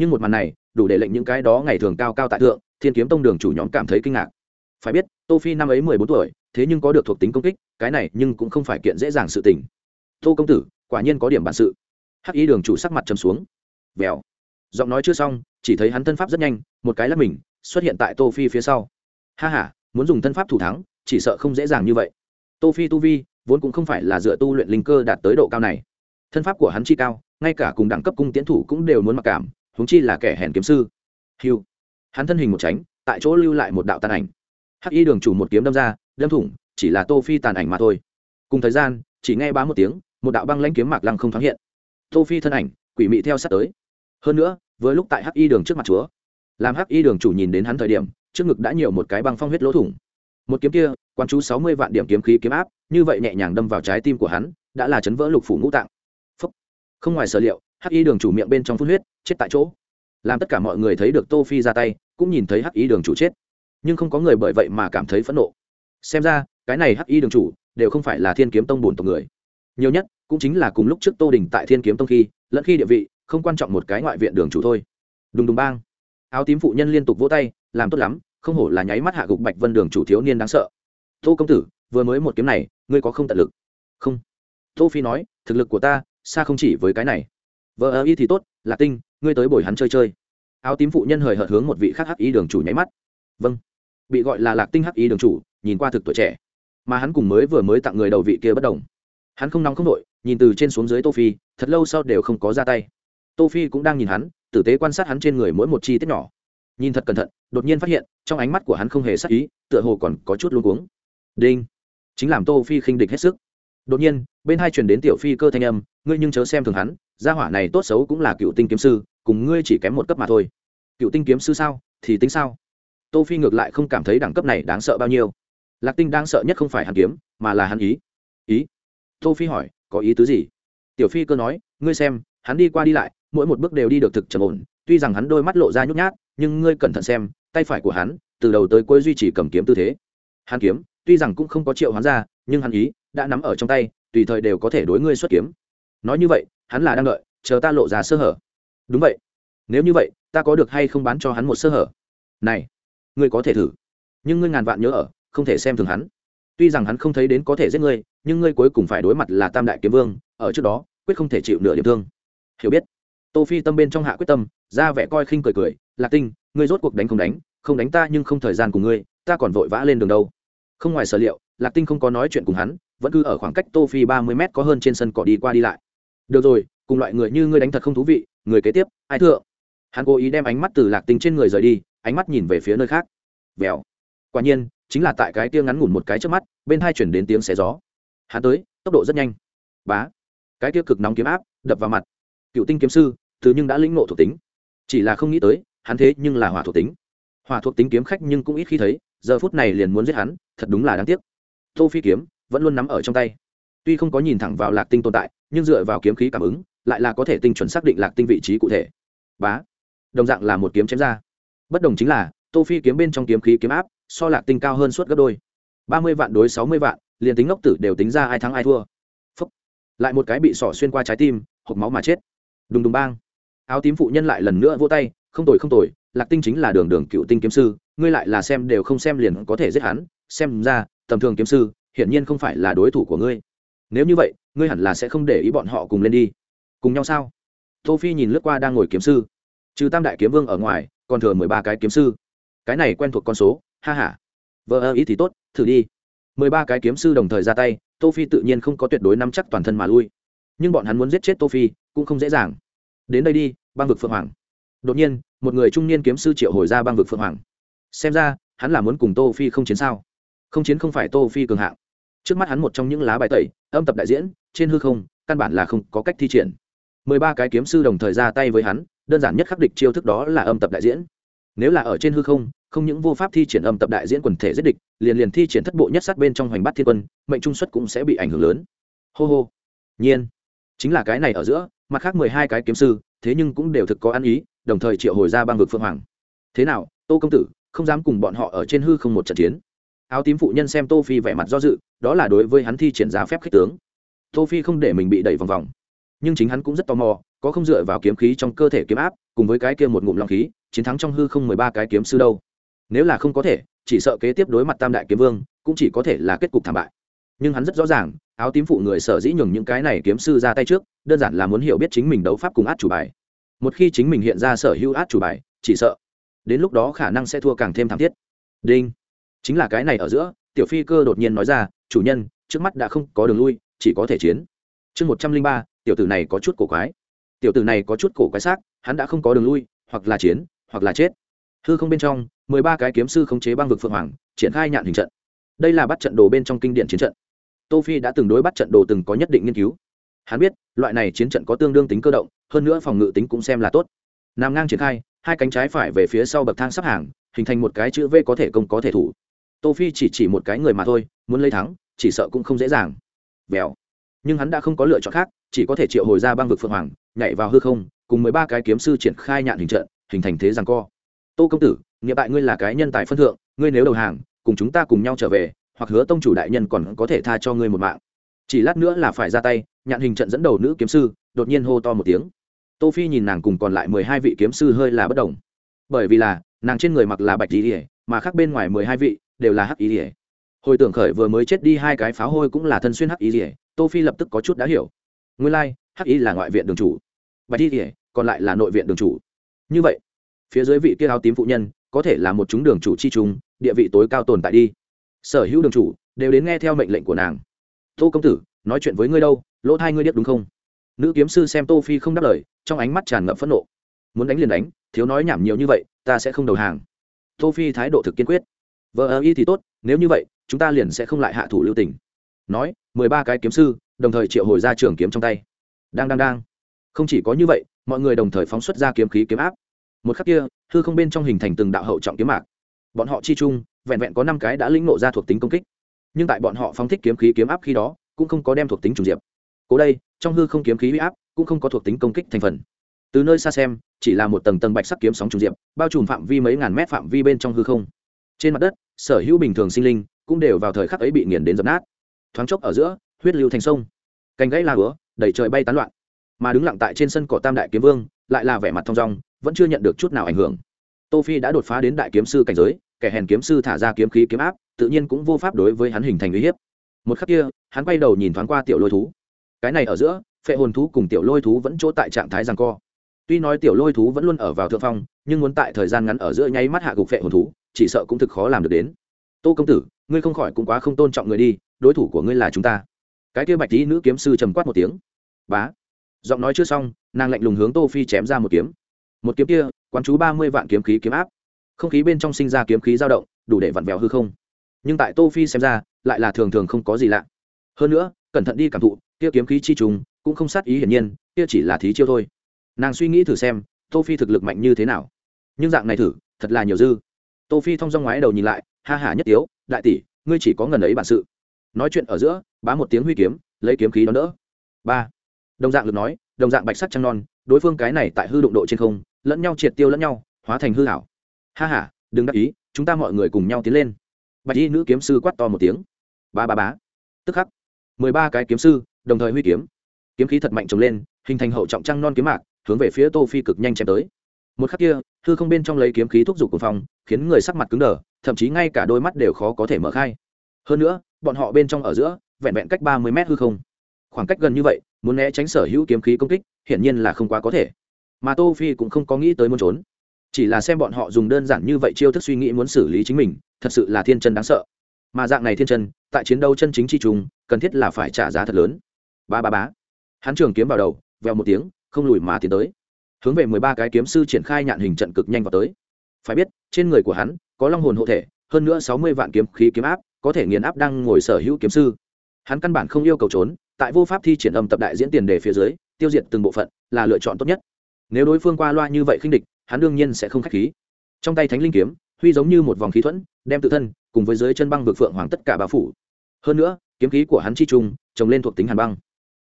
nhưng một màn này, đủ để lệnh những cái đó ngày thường cao cao tại thượng, thiên kiếm tông đường chủ nhóm cảm thấy kinh ngạc. Phải biết, tô phi năm ấy mười bốn tuổi, thế nhưng có được thuộc tính công kích, cái này nhưng cũng không phải kiện dễ dàng sự tình. Tô công tử, quả nhiên có điểm bản sự. Hắc ý đường chủ sắc mặt trầm xuống. Vèo. Giọng nói chưa xong, chỉ thấy hắn thân pháp rất nhanh, một cái lắp mình, xuất hiện tại tô phi phía sau. Ha ha, muốn dùng thân pháp thủ thắng, chỉ sợ không dễ dàng như vậy. Tô phi tu vi, vốn cũng không phải là dựa tu luyện linh cơ đạt tới độ cao này. Thân pháp của hắn chi cao, ngay cả cùng đẳng cấp cung tiến thủ cũng đều muốn mặc cảm huống chi là kẻ hèn kiếm sư. Hiu hắn thân hình một tránh, tại chỗ lưu lại một đạo tàn ảnh. Hắc y đường chủ một kiếm đâm ra, đâm thủng, chỉ là tô phi tàn ảnh mà thôi. Cùng thời gian, chỉ nghe bá một tiếng, một đạo băng lãnh kiếm mạc lăng không thoáng hiện. Tô phi thân ảnh, quỷ mị theo sát tới. Hơn nữa với lúc tại hắc y đường trước mặt chúa, làm hắc y đường chủ nhìn đến hắn thời điểm, trước ngực đã nhiều một cái băng phong huyết lỗ thủng. Một kiếm kia quan chú sáu mươi vạn điểm kiếm khí kiếm áp, như vậy nhẹ nhàng đâm vào trái tim của hắn, đã là chấn vỡ lục phủ ngũ tạng. Phúc. không ngoài sở liệu hắc y đường chủ miệng bên trong phun huyết, chết tại chỗ. Làm tất cả mọi người thấy được tô phi ra tay, cũng nhìn thấy hắc y đường chủ chết. Nhưng không có người bởi vậy mà cảm thấy phẫn nộ. Xem ra, cái này hắc y đường chủ đều không phải là thiên kiếm tông bổn tộc người. Nhiều nhất, cũng chính là cùng lúc trước tô đình tại thiên kiếm tông khi, lẫn khi địa vị, không quan trọng một cái ngoại viện đường chủ thôi. Đùng đùng bang. Áo tím phụ nhân liên tục vỗ tay, làm tốt lắm, không hổ là nháy mắt hạ gục bạch vân đường chủ thiếu niên đáng sợ. Tô công tử, vừa mới một kiếm này, ngươi có không tận lực? Không. Tô phi nói, thực lực của ta, xa không chỉ với cái này vợ ơ y thì tốt, lạc tinh, ngươi tới bồi hắn chơi chơi. Áo tím phụ nhân hời hợt hướng một vị khác hắc ý đường chủ nháy mắt. Vâng. Bị gọi là lạc tinh hắc ý đường chủ, nhìn qua thực tuổi trẻ. Mà hắn cùng mới vừa mới tặng người đầu vị kia bất đồng. Hắn không nóng không đội nhìn từ trên xuống dưới tô phi, thật lâu sau đều không có ra tay. Tô phi cũng đang nhìn hắn, tử tế quan sát hắn trên người mỗi một chi tiết nhỏ. Nhìn thật cẩn thận, đột nhiên phát hiện, trong ánh mắt của hắn không hề sắc ý, tựa hồ còn có chút luống cuống. Đinh. Chính làm tô phi khinh địch hết sức. Đột nhiên, bên hai truyền đến tiểu phi cơ thanh âm, ngươi nhưng chớ xem thường hắn gia hỏa này tốt xấu cũng là cựu tinh kiếm sư, cùng ngươi chỉ kém một cấp mà thôi. Cựu tinh kiếm sư sao? Thì tính sao? Tô phi ngược lại không cảm thấy đẳng cấp này đáng sợ bao nhiêu. Lạc tinh đáng sợ nhất không phải hắn kiếm, mà là hắn ý. Ý? Tô phi hỏi, có ý tứ gì? Tiểu phi cơ nói, ngươi xem, hắn đi qua đi lại, mỗi một bước đều đi được thực trầm ổn, tuy rằng hắn đôi mắt lộ ra nhút nhát, nhưng ngươi cẩn thận xem, tay phải của hắn, từ đầu tới cuối duy trì cầm kiếm tư thế. Hắn kiếm, tuy rằng cũng không có triệu hắn ra, nhưng hắn ý, đã nắm ở trong tay, tùy thời đều có thể đối ngươi xuất kiếm. Nói như vậy hắn là đang đợi, chờ ta lộ ra sơ hở. Đúng vậy. Nếu như vậy, ta có được hay không bán cho hắn một sơ hở? Này, ngươi có thể thử. Nhưng ngươi ngàn vạn nhớ ở, không thể xem thường hắn. Tuy rằng hắn không thấy đến có thể giết ngươi, nhưng ngươi cuối cùng phải đối mặt là tam đại kiếm vương, ở trước đó, quyết không thể chịu nửa điểm thương. Hiểu biết. Tô phi tâm bên trong hạ quyết tâm, ra vẻ coi khinh cười cười, lạc tinh, ngươi rốt cuộc đánh không đánh không đánh ta nhưng không thời gian cùng ngươi, ta còn vội vã lên đường đâu. Không ngoài sở liệu, lạc tinh không có nói chuyện cùng hắn, vẫn cứ ở khoảng cách tô phi ba mươi m có hơn trên sân cỏ đi qua đi lại được rồi, cùng loại người như ngươi đánh thật không thú vị, người kế tiếp, ai thượng hắn cố ý đem ánh mắt từ lạc tinh trên người rời đi, ánh mắt nhìn về phía nơi khác. Vèo. Quả nhiên, chính là tại cái tia ngắn ngủn một cái trước mắt, bên hai chuyển đến tiếng xé gió. Hắn tới, tốc độ rất nhanh. Bá. Cái tia cực nóng kiếm áp, đập vào mặt. Cựu tinh kiếm sư, thứ nhưng đã lĩnh ngộ thuộc tính. Chỉ là không nghĩ tới, hắn thế nhưng là hỏa thuộc tính. Hỏa thuộc tính kiếm khách nhưng cũng ít khi thấy, giờ phút này liền muốn giết hắn, thật đúng là đáng tiếc. Tô phi kiếm, vẫn luôn nắm ở trong tay tuy không có nhìn thẳng vào lạc tinh tồn tại, nhưng dựa vào kiếm khí cảm ứng, lại là có thể tinh chuẩn xác định lạc tinh vị trí cụ thể. Bá. Đồng dạng là một kiếm chém ra. Bất đồng chính là, tô phi kiếm bên trong kiếm khí kiếm áp, so lạc tinh cao hơn suốt gấp đôi. Ba mươi vạn đối sáu mươi vạn, liền tính ngốc tử đều tính ra ai thắng ai thua. Phúc. lại một cái bị sỏ xuyên qua trái tim hộp máu mà chết. Đùng đùng bang. Áo tím phụ nhân lại lần nữa vỗ tay, không tồi không tồi, lạc tinh chính là đường đường cựu tinh kiếm sư, ngươi lại là xem đều không xem liền có thể giết hắn, xem ra, tầm thường kiếm sư, hiển nhiên không phải là đối thủ của ngươi nếu như vậy, ngươi hẳn là sẽ không để ý bọn họ cùng lên đi. Cùng nhau sao? Tô phi nhìn lướt qua đang ngồi kiếm sư. Trừ tam đại kiếm vương ở ngoài, còn thừa mười ba cái kiếm sư. Cái này quen thuộc con số, ha ha. Vợ ơ ý thì tốt, thử đi. Mười ba cái kiếm sư đồng thời ra tay, tô phi tự nhiên không có tuyệt đối nắm chắc toàn thân mà lui. Nhưng bọn hắn muốn giết chết tô phi, cũng không dễ dàng. Đến đây đi, băng vực phượng hoàng. Đột nhiên, một người trung niên kiếm sư triệu hồi ra băng vực phượng hoàng. Xem ra, hắn là muốn cùng tô phi không chiến sao? Không chiến không phải tô phi cường hạng trước mắt hắn một trong những lá bài tẩy, âm tập đại diễn, trên hư không, căn bản là không có cách thi triển. Mười ba cái kiếm sư đồng thời ra tay với hắn, đơn giản nhất khắc địch chiêu thức đó là âm tập đại diễn. Nếu là ở trên hư không không những vô pháp thi triển âm tập đại diễn quần thể giết địch, liền liền thi triển thất bộ nhất sát bên trong hoành bát thiên quân, mệnh trung xuất cũng sẽ bị ảnh hưởng lớn. Hô hô. Nhiên. Chính là cái này ở giữa, mặt khác mười hai cái kiếm sư, thế nhưng cũng đều thực có ăn ý, đồng thời triệu hồi ra băng vực phương hoàng. Thế nào, tô công tử, không dám cùng bọn họ ở trên hư không một trận chiến? Áo tím phụ nhân xem tô phi vẻ mặt do dự, đó là đối với hắn thi triển ra phép khích tướng. Tô phi không để mình bị đẩy vòng vòng, nhưng chính hắn cũng rất tò mò, có không dựa vào kiếm khí trong cơ thể kiếm áp, cùng với cái kia một ngụm long khí, chiến thắng trong hư không mười ba cái kiếm sư đâu. Nếu là không có thể, chỉ sợ kế tiếp đối mặt tam đại kiếm vương, cũng chỉ có thể là kết cục thảm bại. Nhưng hắn rất rõ ràng, áo tím phụ người sở dĩ nhường những cái này kiếm sư ra tay trước, đơn giản là muốn hiểu biết chính mình đấu pháp cùng át chủ bài. Một khi chính mình hiện ra sở hữu át chủ bài, chỉ sợ, đến lúc đó khả năng sẽ thua càng thêm thảm thiết. Đinh chính là cái này ở giữa, tiểu phi cơ đột nhiên nói ra, chủ nhân, trước mắt đã không có đường lui, chỉ có thể chiến. Chương một trăm linh ba, tiểu tử này có chút cổ quái. Tiểu tử này có chút cổ quái xác, hắn đã không có đường lui, hoặc là chiến, hoặc là chết. Hư không bên trong, mười ba cái kiếm sư khống chế băng vực phượng hoàng, triển khai nhạn hình trận. Đây là bắt trận đồ bên trong kinh điển chiến trận. Tô phi đã từng đối bắt trận đồ từng có nhất định nghiên cứu. Hắn biết, loại này chiến trận có tương đương tính cơ động, hơn nữa phòng ngự tính cũng xem là tốt. Nằm ngang triển khai, hai cánh trái phải về phía sau bậc thang sắp hàng, hình thành một cái chữ v có thể công có thể thủ tô phi chỉ chỉ một cái người mà thôi, muốn lấy thắng, chỉ sợ cũng không dễ dàng. Vèo. Nhưng hắn đã không có lựa chọn khác, chỉ có thể triệu hồi ra băng vực phượng hoàng, nhảy vào hư không, cùng mười ba cái kiếm sư triển khai nhạn hình trận, hình thành thế rằng co. Tô công tử nghĩa tại ngươi là cái nhân tài phân thượng, ngươi nếu đầu hàng, cùng chúng ta cùng nhau trở về, hoặc hứa tông chủ đại nhân còn có thể tha cho ngươi một mạng. Chỉ lát nữa là phải ra tay, nhạn hình trận dẫn đầu nữ kiếm sư, đột nhiên hô to một tiếng. Tô phi nhìn nàng cùng còn lại mười hai vị kiếm sư hơi là bất đồng. Bởi vì là, nàng trên người mặc là bạch ý ỉa mà khác bên ngoài mười hai vị đều là hắc ý ỉa. Hồi tưởng khởi vừa mới chết đi hai cái pháo hôi cũng là thân xuyên hắc ý ỉa tô phi lập tức có chút đã hiểu. Nguyên lai like, hắc ý là ngoại viện đường chủ. Bạch ý ỉa còn lại là nội viện đường chủ. Như vậy phía dưới vị kia áo tím phụ nhân có thể là một chúng đường chủ chi chúng địa vị tối cao tồn tại đi. Sở hữu đường chủ đều đến nghe theo mệnh lệnh của nàng. Tô công tử nói chuyện với ngươi đâu lỗ thai ngươi biết đúng không? Nữ kiếm sư xem tô phi không đáp lời trong ánh mắt tràn ngập phẫn nộ. Muốn đánh liền đánh thiếu nói nhảm nhiều như vậy ta sẽ không đầu hàng. Tô phi thái độ thực kiên quyết vợ ơ y thì tốt, nếu như vậy, chúng ta liền sẽ không lại hạ thủ lưu tình. Nói, mười ba cái kiếm sư, đồng thời triệu hồi ra trường kiếm trong tay. Đang đang đang. Không chỉ có như vậy, mọi người đồng thời phóng xuất ra kiếm khí kiếm áp. Một khắc kia, hư không bên trong hình thành từng đạo hậu trọng kiếm mạc. Bọn họ chi chung, vẹn vẹn có năm cái đã lĩnh nộ ra thuộc tính công kích. Nhưng tại bọn họ phóng thích kiếm khí kiếm áp khi đó, cũng không có đem thuộc tính trùng diệp. Cố đây, trong hư không kiếm khí huy áp, cũng không có thuộc tính công kích thành phần. Từ nơi xa xem, chỉ là một tầng tầng bạch sắc kiếm sóng trùng diệp, bao trùm phạm vi mấy ngàn mét phạm vi bên trong hư không trên mặt đất, sở hữu bình thường sinh linh cũng đều vào thời khắc ấy bị nghiền đến dập nát. Thoáng chốc ở giữa, huyết lưu thành sông. Cành gãy la hứa đẩy trời bay tán loạn. Mà đứng lặng tại trên sân cỏ tam đại kiếm vương, lại là vẻ mặt thong dong, vẫn chưa nhận được chút nào ảnh hưởng. Tô phi đã đột phá đến đại kiếm sư cảnh giới, kẻ hèn kiếm sư thả ra kiếm khí kiếm áp, tự nhiên cũng vô pháp đối với hắn hình thành uy hiếp. Một khắc kia, hắn quay đầu nhìn thoáng qua tiểu lôi thú. Cái này ở giữa, phệ hồn thú cùng tiểu lôi thú vẫn chỗ tại trạng thái giằng co. Tuy nói tiểu lôi thú vẫn luôn ở vào thượng phong, nhưng muốn tại thời gian ngắn ở giữa nháy mắt hạ gục phệ hồn thú chỉ sợ cũng thực khó làm được đến. Tô công tử, ngươi không khỏi cũng quá không tôn trọng người đi, đối thủ của ngươi là chúng ta. Cái kia bạch tí nữ kiếm sư trầm quát một tiếng. Bá. Giọng nói chưa xong, nàng lạnh lùng hướng tô phi chém ra một kiếm. Một kiếm kia, quán chú ba mươi vạn kiếm khí kiếm áp. Không khí bên trong sinh ra kiếm khí dao động, đủ để vặn vẹo hư không. Nhưng tại tô phi xem ra, lại là thường thường không có gì lạ. Hơn nữa, cẩn thận đi cảm thụ, kia kiếm khí chi trùng, cũng không sát ý hiển nhiên, kia chỉ là thí chiêu thôi. Nàng suy nghĩ thử xem, tô phi thực lực mạnh như thế nào. Nhưng dạng này thử, thật là nhiều dư tô phi thong dong ngoái đầu nhìn lại, ha hả nhất tiếu, đại tỷ, ngươi chỉ có ngần ấy bản sự. Nói chuyện ở giữa, bá một tiếng huy kiếm, lấy kiếm khí đón đỡ. Ba. Đồng dạng lực nói, đồng dạng bạch sắc trăng non, đối phương cái này tại hư đụng độ trên không, lẫn nhau triệt tiêu lẫn nhau, hóa thành hư hảo ha hả đừng đắc ý, chúng ta mọi người cùng nhau tiến lên. Bạch y nữ kiếm sư quát to một tiếng. Ba ba bá tức khắc, mười ba cái kiếm sư, đồng thời huy kiếm. Kiếm khí thật mạnh trồng lên, hình thành hậu trọng trăng non kiếm mạc, hướng về phía tô phi cực nhanh chém tới. Một khắc kia, hư không bên trong lấy kiếm khí thúc giục của phòng khiến người sắc mặt cứng đờ, thậm chí ngay cả đôi mắt đều khó có thể mở khai. Hơn nữa, bọn họ bên trong ở giữa, vẹn vẹn cách ba mươi mét hư không. Khoảng cách gần như vậy, muốn né tránh sở hữu kiếm khí công kích, hiển nhiên là không quá có thể. Mà tô phi cũng không có nghĩ tới muốn trốn. Chỉ là xem bọn họ dùng đơn giản như vậy chiêu thức suy nghĩ muốn xử lý chính mình, thật sự là thiên chân đáng sợ. Mà dạng này thiên chân, tại chiến đấu chân chính chi trùng, cần thiết là phải trả giá thật lớn. Ba ba bá hắn trường kiếm vào đầu, vèo một tiếng, không lùi mà tiến tới. Hướng về mười ba cái kiếm sư triển khai nhạn hình trận cực nhanh vào tới phải biết, trên người của hắn, có long hồn hộ thể, hơn nữa sáu mươi vạn kiếm khí kiếm áp, có thể nghiền áp đang ngồi sở hữu kiếm sư. Hắn căn bản không yêu cầu trốn, tại vô pháp thi triển âm tập đại diễn tiền đề phía dưới, tiêu diệt từng bộ phận, là lựa chọn tốt nhất. Nếu đối phương qua loa như vậy khinh địch, hắn đương nhiên sẽ không k h á c h khí. Trong tay thánh linh kiếm, huy giống như một vòng khí thuẫn, đem tự thân, cùng với dưới chân băng vực phượng hoàng tất cả bao phủ. Hơn nữa, kiếm khí của hắn chi trung, trồng lên thuộc tính hàn băng.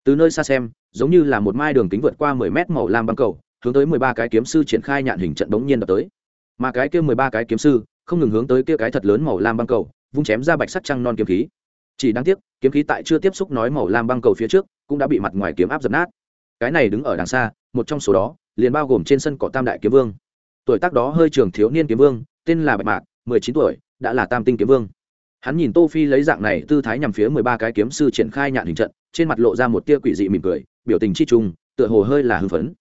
Từ nơi xa xem, giống như là một mai đường kính vượt qua mười mét màu lam băng cầu, hướng tới mười ba cái kiếm sư triển khai nhạn hình trận bỗng nhiên đập tới mà cái kia mười ba cái kiếm sư không ngừng hướng tới kia cái thật lớn màu lam băng cầu, vung chém ra bạch sắt trăng non kiếm khí. Chỉ đáng tiếc, kiếm khí tại chưa tiếp xúc nói màu lam băng cầu phía trước, cũng đã bị mặt ngoài kiếm áp dập nát. Cái này đứng ở đằng xa, một trong số đó, liền bao gồm trên sân cỏ tam đại kiếm vương. Tuổi tác đó hơi trường thiếu niên kiếm vương, tên là bạch mạc, mười chín tuổi, đã là tam tinh kiếm vương. Hắn nhìn tô phi lấy dạng này tư thái nhằm phía mười ba cái kiếm sư triển khai nhạn hình trận, trên mặt lộ ra một tia quỷ dị mỉm cười, biểu tình chi trung tựa hồ hơi là hưng phấn.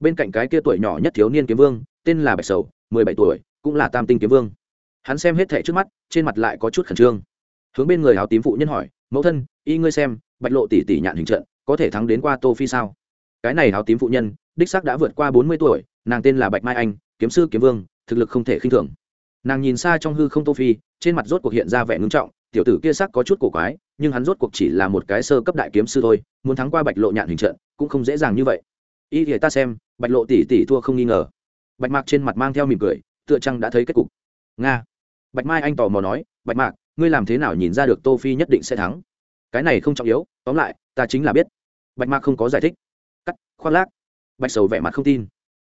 Bên cạnh cái kia tuổi nhỏ nhất thiếu niên kiếm vương, tên là bạch sầu mười bảy tuổi, cũng là tam tinh kiếm vương. Hắn xem hết thẻ trước mắt, trên mặt lại có chút khẩn trương. Hướng bên người áo tím phụ nhân hỏi, mẫu thân, y ngươi xem, bạch lộ tỷ tỷ nhạn hình trận, có thể thắng đến qua tô phi sao? Cái này áo tím phụ nhân, đích xác đã vượt qua bốn mươi tuổi, nàng tên là bạch mai anh, kiếm sư kiếm vương, thực lực không thể khinh thường. Nàng nhìn xa trong hư không tô phi, trên mặt rốt cuộc hiện ra vẻ ngưng trọng, tiểu tử kia sắc có chút cổ quái, nhưng hắn rốt cuộc chỉ là một cái sơ cấp đại kiếm sư thôi, muốn thắng qua bạch lộ nhạn hình trận, cũng không dễ dàng như vậy. Y thì ta xem, bạch lộ tỷ tỷ thua không nghi ngờ bạch mạc trên mặt mang theo mỉm cười, tựa chăng đã thấy kết cục. Nga. Bạch mai anh tò mò nói, bạch mạc, ngươi làm thế nào nhìn ra được tô phi nhất định sẽ thắng? Cái này không trọng yếu, tóm lại, ta chính là biết. Bạch mạc không có giải thích. Cắt, khoác lác. Bạch sầu vẻ mặt không tin.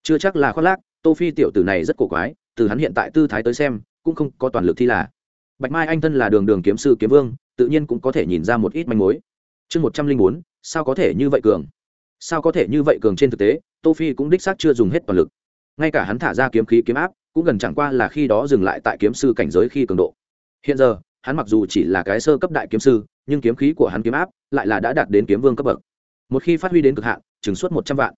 Chưa chắc là khoác lác, tô phi tiểu tử này rất cổ quái, từ hắn hiện tại tư thái tới xem, cũng không có toàn lực thi là. Bạch mai anh thân là đường đường kiếm sư kiếm vương, tự nhiên cũng có thể nhìn ra một ít manh mối. Chương một trăm linh bốn, sao có thể như vậy cường? Sao có thể như vậy cường trên thực tế, tô phi cũng đích xác chưa dùng hết toàn lực ngay cả hắn thả ra kiếm khí kiếm áp, cũng gần chẳng qua là khi đó dừng lại tại kiếm sư cảnh giới khi cường độ. Hiện giờ, hắn mặc dù chỉ là cái sơ cấp đại kiếm sư, nhưng kiếm khí của hắn kiếm áp lại là đã đạt đến kiếm vương cấp bậc. Một khi phát huy đến cực hạn chứng suốt một trăm vạn.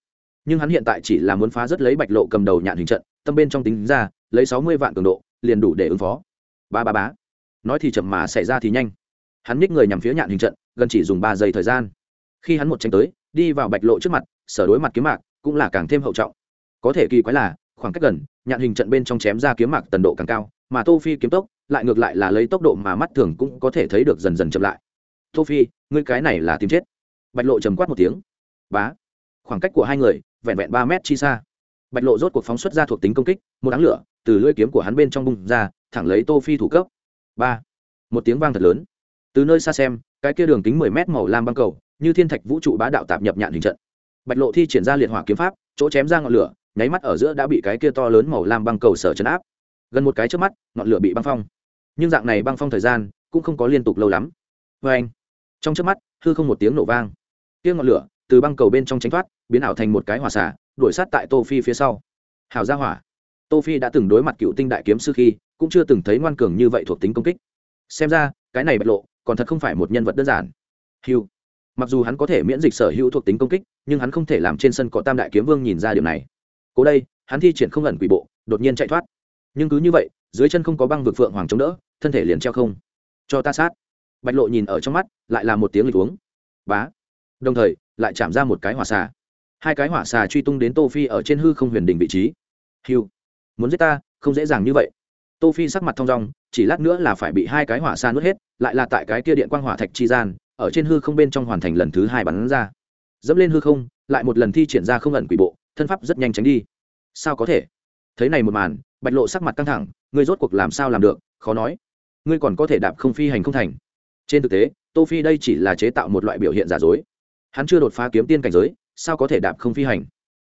Nhưng hắn hiện tại chỉ là muốn phá rất lấy bạch lộ cầm đầu nhạn hình trận, tâm bên trong tính ra, lấy sáu mươi vạn cường độ, liền đủ để ứng phó. Ba ba bá nói thì chậm mà xảy ra thì nhanh. Hắn nhích người nhằm phía nhạn hình trận, gần chỉ dùng ba giây thời gian. Khi hắn một tranh tới, đi vào bạch lộ trước mặt, sở đối mặt kiếm mạc, cũng là càng thêm hậu trọng có thể kỳ quái là, khoảng cách gần, nhạn hình trận bên trong chém ra kiếm mạc tần độ càng cao, mà tô phi kiếm tốc lại ngược lại là lấy tốc độ mà mắt thường cũng có thể thấy được dần dần chậm lại. Tô phi, ngươi cái này là tìm chết. Bạch lộ trầm quát một tiếng. Bá. Khoảng cách của hai người, vẹn vẹn ba mét chi xa. Bạch lộ rốt cuộc phóng xuất ra thuộc tính công kích, một áng lửa từ lưỡi kiếm của hắn bên trong bung ra, thẳng lấy tô phi thủ cấp. Ba. Một tiếng vang thật lớn. Từ nơi xa xem, cái kia đường kính mười mét màu lam băng cầu, như thiên thạch vũ trụ bá đạo tạp nhập nhạn hình trận. Bạch lộ thi triển ra liệt hỏa kiếm pháp, chỗ chém ra ngọn lửa nháy mắt ở giữa đã bị cái kia to lớn màu lam băng cầu sở chấn áp. Gần một cái trước mắt, ngọn lửa bị băng phong. Nhưng dạng này băng phong thời gian cũng không có liên tục lâu lắm. Vê anh, trong trước mắt, hư không một tiếng nổ vang. Tiếng ngọn lửa từ băng cầu bên trong tránh thoát, biến ảo thành một cái hỏa xả đuổi sát tại tô phi phía sau. Hào gia hỏa. Tô phi đã từng đối mặt cựu tinh đại kiếm sư khi, cũng chưa từng thấy ngoan cường như vậy thuộc tính công kích. Xem ra, cái này bạch lộ, còn thật không phải một nhân vật đơn giản. Hiu mặc dù hắn có thể miễn dịch sở hữu thuộc tính công kích, nhưng hắn không thể làm trên sân có tam đại kiếm vương nhìn ra điều này cố đây, hắn thi triển không ẩn quỷ bộ, đột nhiên chạy thoát. Nhưng cứ như vậy, dưới chân không có băng vực phượng hoàng chống đỡ, thân thể liền treo không. Cho ta sát. Bạch lộ nhìn ở trong mắt, lại là một tiếng lịch uống. Bá. Đồng thời, lại chạm ra một cái hỏa xà. Hai cái hỏa xà truy tung đến tô phi ở trên hư không huyền đỉnh vị trí. Hiu muốn giết ta, không dễ dàng như vậy. Tô phi sắc mặt thong dong, chỉ lát nữa là phải bị hai cái hỏa xà nuốt hết, lại là tại cái kia điện quang hỏa thạch chi gian, ở trên hư không bên trong hoàn thành lần thứ hai bắn ra. Dẫm lên hư không, lại một lần thi triển ra không ẩn quỷ bộ thân pháp rất nhanh tránh đi. Sao có thể? Thấy này một màn, bạch lộ sắc mặt căng thẳng, ngươi rốt cuộc làm sao làm được? Khó nói. Ngươi còn có thể đạp không phi hành không thành. Trên thực tế, tô phi đây chỉ là chế tạo một loại biểu hiện giả dối. Hắn chưa đột phá kiếm tiên cảnh giới, sao có thể đạp không phi hành?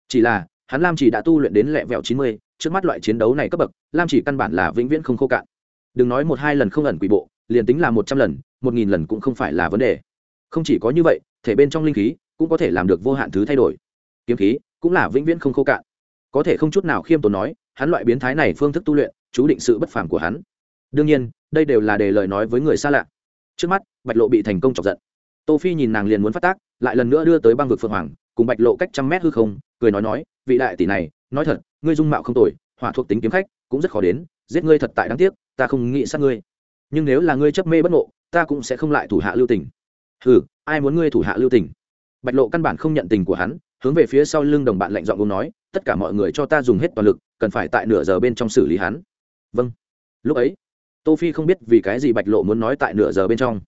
Chỉ là, hắn lam chỉ đã tu luyện đến lẹ vẹo chín mươi, trước mắt loại chiến đấu này cấp bậc, lam chỉ căn bản là vĩnh viễn không khô cạn. Đừng nói một hai lần không ẩn quỷ bộ, liền tính là một trăm lần, một nghìn lần cũng không phải là vấn đề. Không chỉ có như vậy, thể bên trong linh khí cũng có thể làm được vô hạn thứ thay đổi. Kiếm khí cũng là vĩnh viễn không khô cạn. Có thể không chút nào khiêm tốn nói, hắn loại biến thái này phương thức tu luyện, chú định sự bất phàm của hắn. Đương nhiên, đây đều là để lời nói với người xa lạ. Trước mắt, bạch lộ bị thành công chọc giận. Tô phi nhìn nàng liền muốn phát tác, lại lần nữa đưa tới băng vực phượng hoàng, cùng bạch lộ cách trăm mét hư không, cười nói nói, vị đại tỷ này, nói thật, ngươi dung mạo không tồi, hỏa thuộc tính kiếm khách, cũng rất khó đến, giết ngươi thật tại đáng tiếc, ta không nghĩ sát ngươi. Nhưng nếu là ngươi chấp mê bất ngộ, ta cũng sẽ không lại thủ hạ lưu tình. Hừ, ai muốn ngươi thủ hạ lưu tình? Bạch lộ căn bản không nhận tình của hắn hướng về phía sau lưng đồng bạn lạnh giọng ông nói, tất cả mọi người cho ta dùng hết toàn lực, cần phải tại nửa giờ bên trong xử lý hắn. Vâng. Lúc ấy, tô phi không biết vì cái gì bạch lộ muốn nói tại nửa giờ bên trong.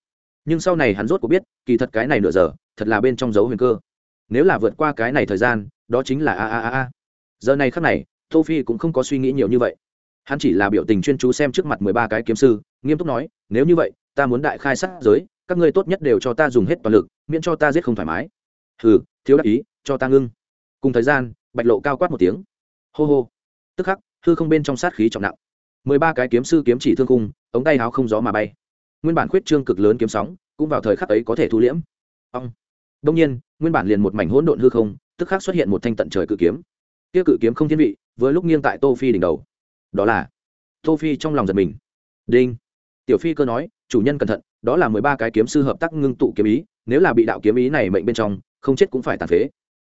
Nhưng sau này hắn rốt cuộc biết, kỳ thật cái này nửa giờ, thật là bên trong dấu huyền cơ. Nếu là vượt qua cái này thời gian, đó chính là a a a a. Giờ này khắc này, tô phi cũng không có suy nghĩ nhiều như vậy. Hắn chỉ là biểu tình chuyên chú xem trước mặt mười ba cái kiếm sư, nghiêm túc nói, nếu như vậy, ta muốn đại khai sát giới, các ngươi tốt nhất đều cho ta dùng hết toàn lực, miễn cho ta giết không thoải mái. Hừ, thiếu đắc ý cho ta ngưng. Cùng thời gian, bạch lộ cao quát một tiếng. Hô hô. Tức khắc, hư không bên trong sát khí trọng nặng. Mười ba cái kiếm sư kiếm chỉ thương khung, ống tay háo không gió mà bay. Nguyên bản khuyết trương cực lớn kiếm sóng, cũng vào thời khắc ấy có thể thu liễm. Ông đông nhiên, nguyên bản liền một mảnh hỗn độn hư không, tức khắc xuất hiện một thanh tận trời cự kiếm. Kia cự kiếm không thiên vị với lúc nghiêng tại tô phi đỉnh đầu. Đó là tô phi trong lòng giật mình. Đinh. Tiểu phi cơ nói, chủ nhân cẩn thận, đó là mười ba cái kiếm sư hợp tác ngưng tụ kiếm ý, nếu là bị đạo kiếm ý này mệnh bên trong, không chết cũng phải tàn phế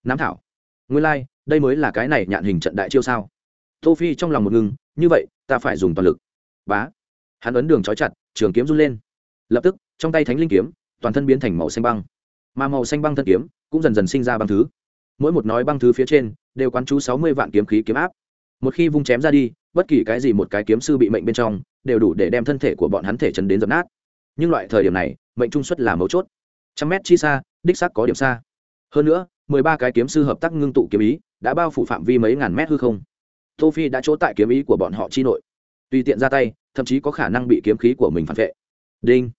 nám thảo. Nguyên lai、like, đây mới là cái này nhạn hình trận đại chiêu sao? Tô phi trong lòng một ngưng như vậy ta phải dùng toàn lực. Bá. Hắn ấn đường trói chặt trường kiếm run lên. Lập tức trong tay thánh linh kiếm toàn thân biến thành màu xanh băng. Mà màu xanh băng thân kiếm cũng dần dần sinh ra băng thứ. Mỗi một nói băng thứ phía trên đều quán chú sáu mươi vạn kiếm khí kiếm áp. Một khi vung chém ra đi bất kỳ cái gì một cái kiếm sư bị mệnh bên trong đều đủ để đem thân thể của bọn hắn thể chấn đến dập nát. Nhưng loại thời điểm này mệnh trung suất là mấu chốt. Trăm mét chi xa đích xác có điểm xa. Hơn nữa mười ba cái kiếm sư hợp tác ngưng tụ kiếm ý, đã bao phủ phạm vi mấy ngàn mét hư không. Tô phi đã chỗ tại kiếm ý của bọn họ chi nội. Tùy tiện ra tay, thậm chí có khả năng bị kiếm khí của mình phản vệ. Đinh.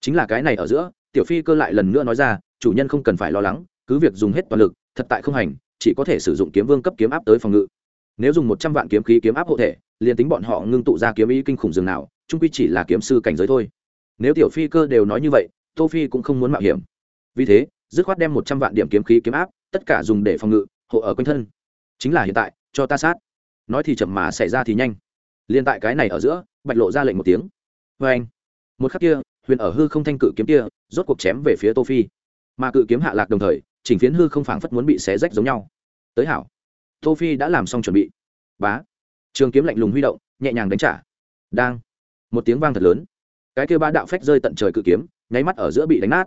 Chính là cái này ở giữa, tiểu phi cơ lại lần nữa nói ra, chủ nhân không cần phải lo lắng, cứ việc dùng hết toàn lực, thật tại không hành, chỉ có thể sử dụng kiếm vương cấp kiếm áp tới phòng ngự. Nếu dùng một trăm vạn kiếm khí kiếm áp hộ thể, liền tính bọn họ ngưng tụ ra kiếm ý kinh khủng dường nào trung quy chỉ là kiếm sư cảnh giới thôi. Nếu tiểu phi cơ đều nói như vậy, tô phi cũng không muốn mạo hiểm. Vì thế dứt khoát đem một trăm vạn điểm kiếm khí kiếm áp, tất cả dùng để phòng ngự, hộ ở quanh thân. Chính là hiện tại, cho ta sát. Nói thì chậm mà xảy ra thì nhanh. Liền tại cái này ở giữa, bạch lộ ra lệnh một tiếng. Vê anh, một khắc kia, huyền ở hư không thanh cự kiếm kia, rốt cuộc chém về phía tô phi. Mà cự kiếm hạ lạc đồng thời, chỉnh phiến hư không phảng phất muốn bị xé rách giống nhau. Tới hảo. Tô phi đã làm xong chuẩn bị. Bá. Trường kiếm lạnh lùng huy động, nhẹ nhàng đánh trả. Đang. Một tiếng vang thật lớn. Cái kia ba đạo phách rơi tận trời cự kiếm, nháy mắt ở giữa bị đánh nát.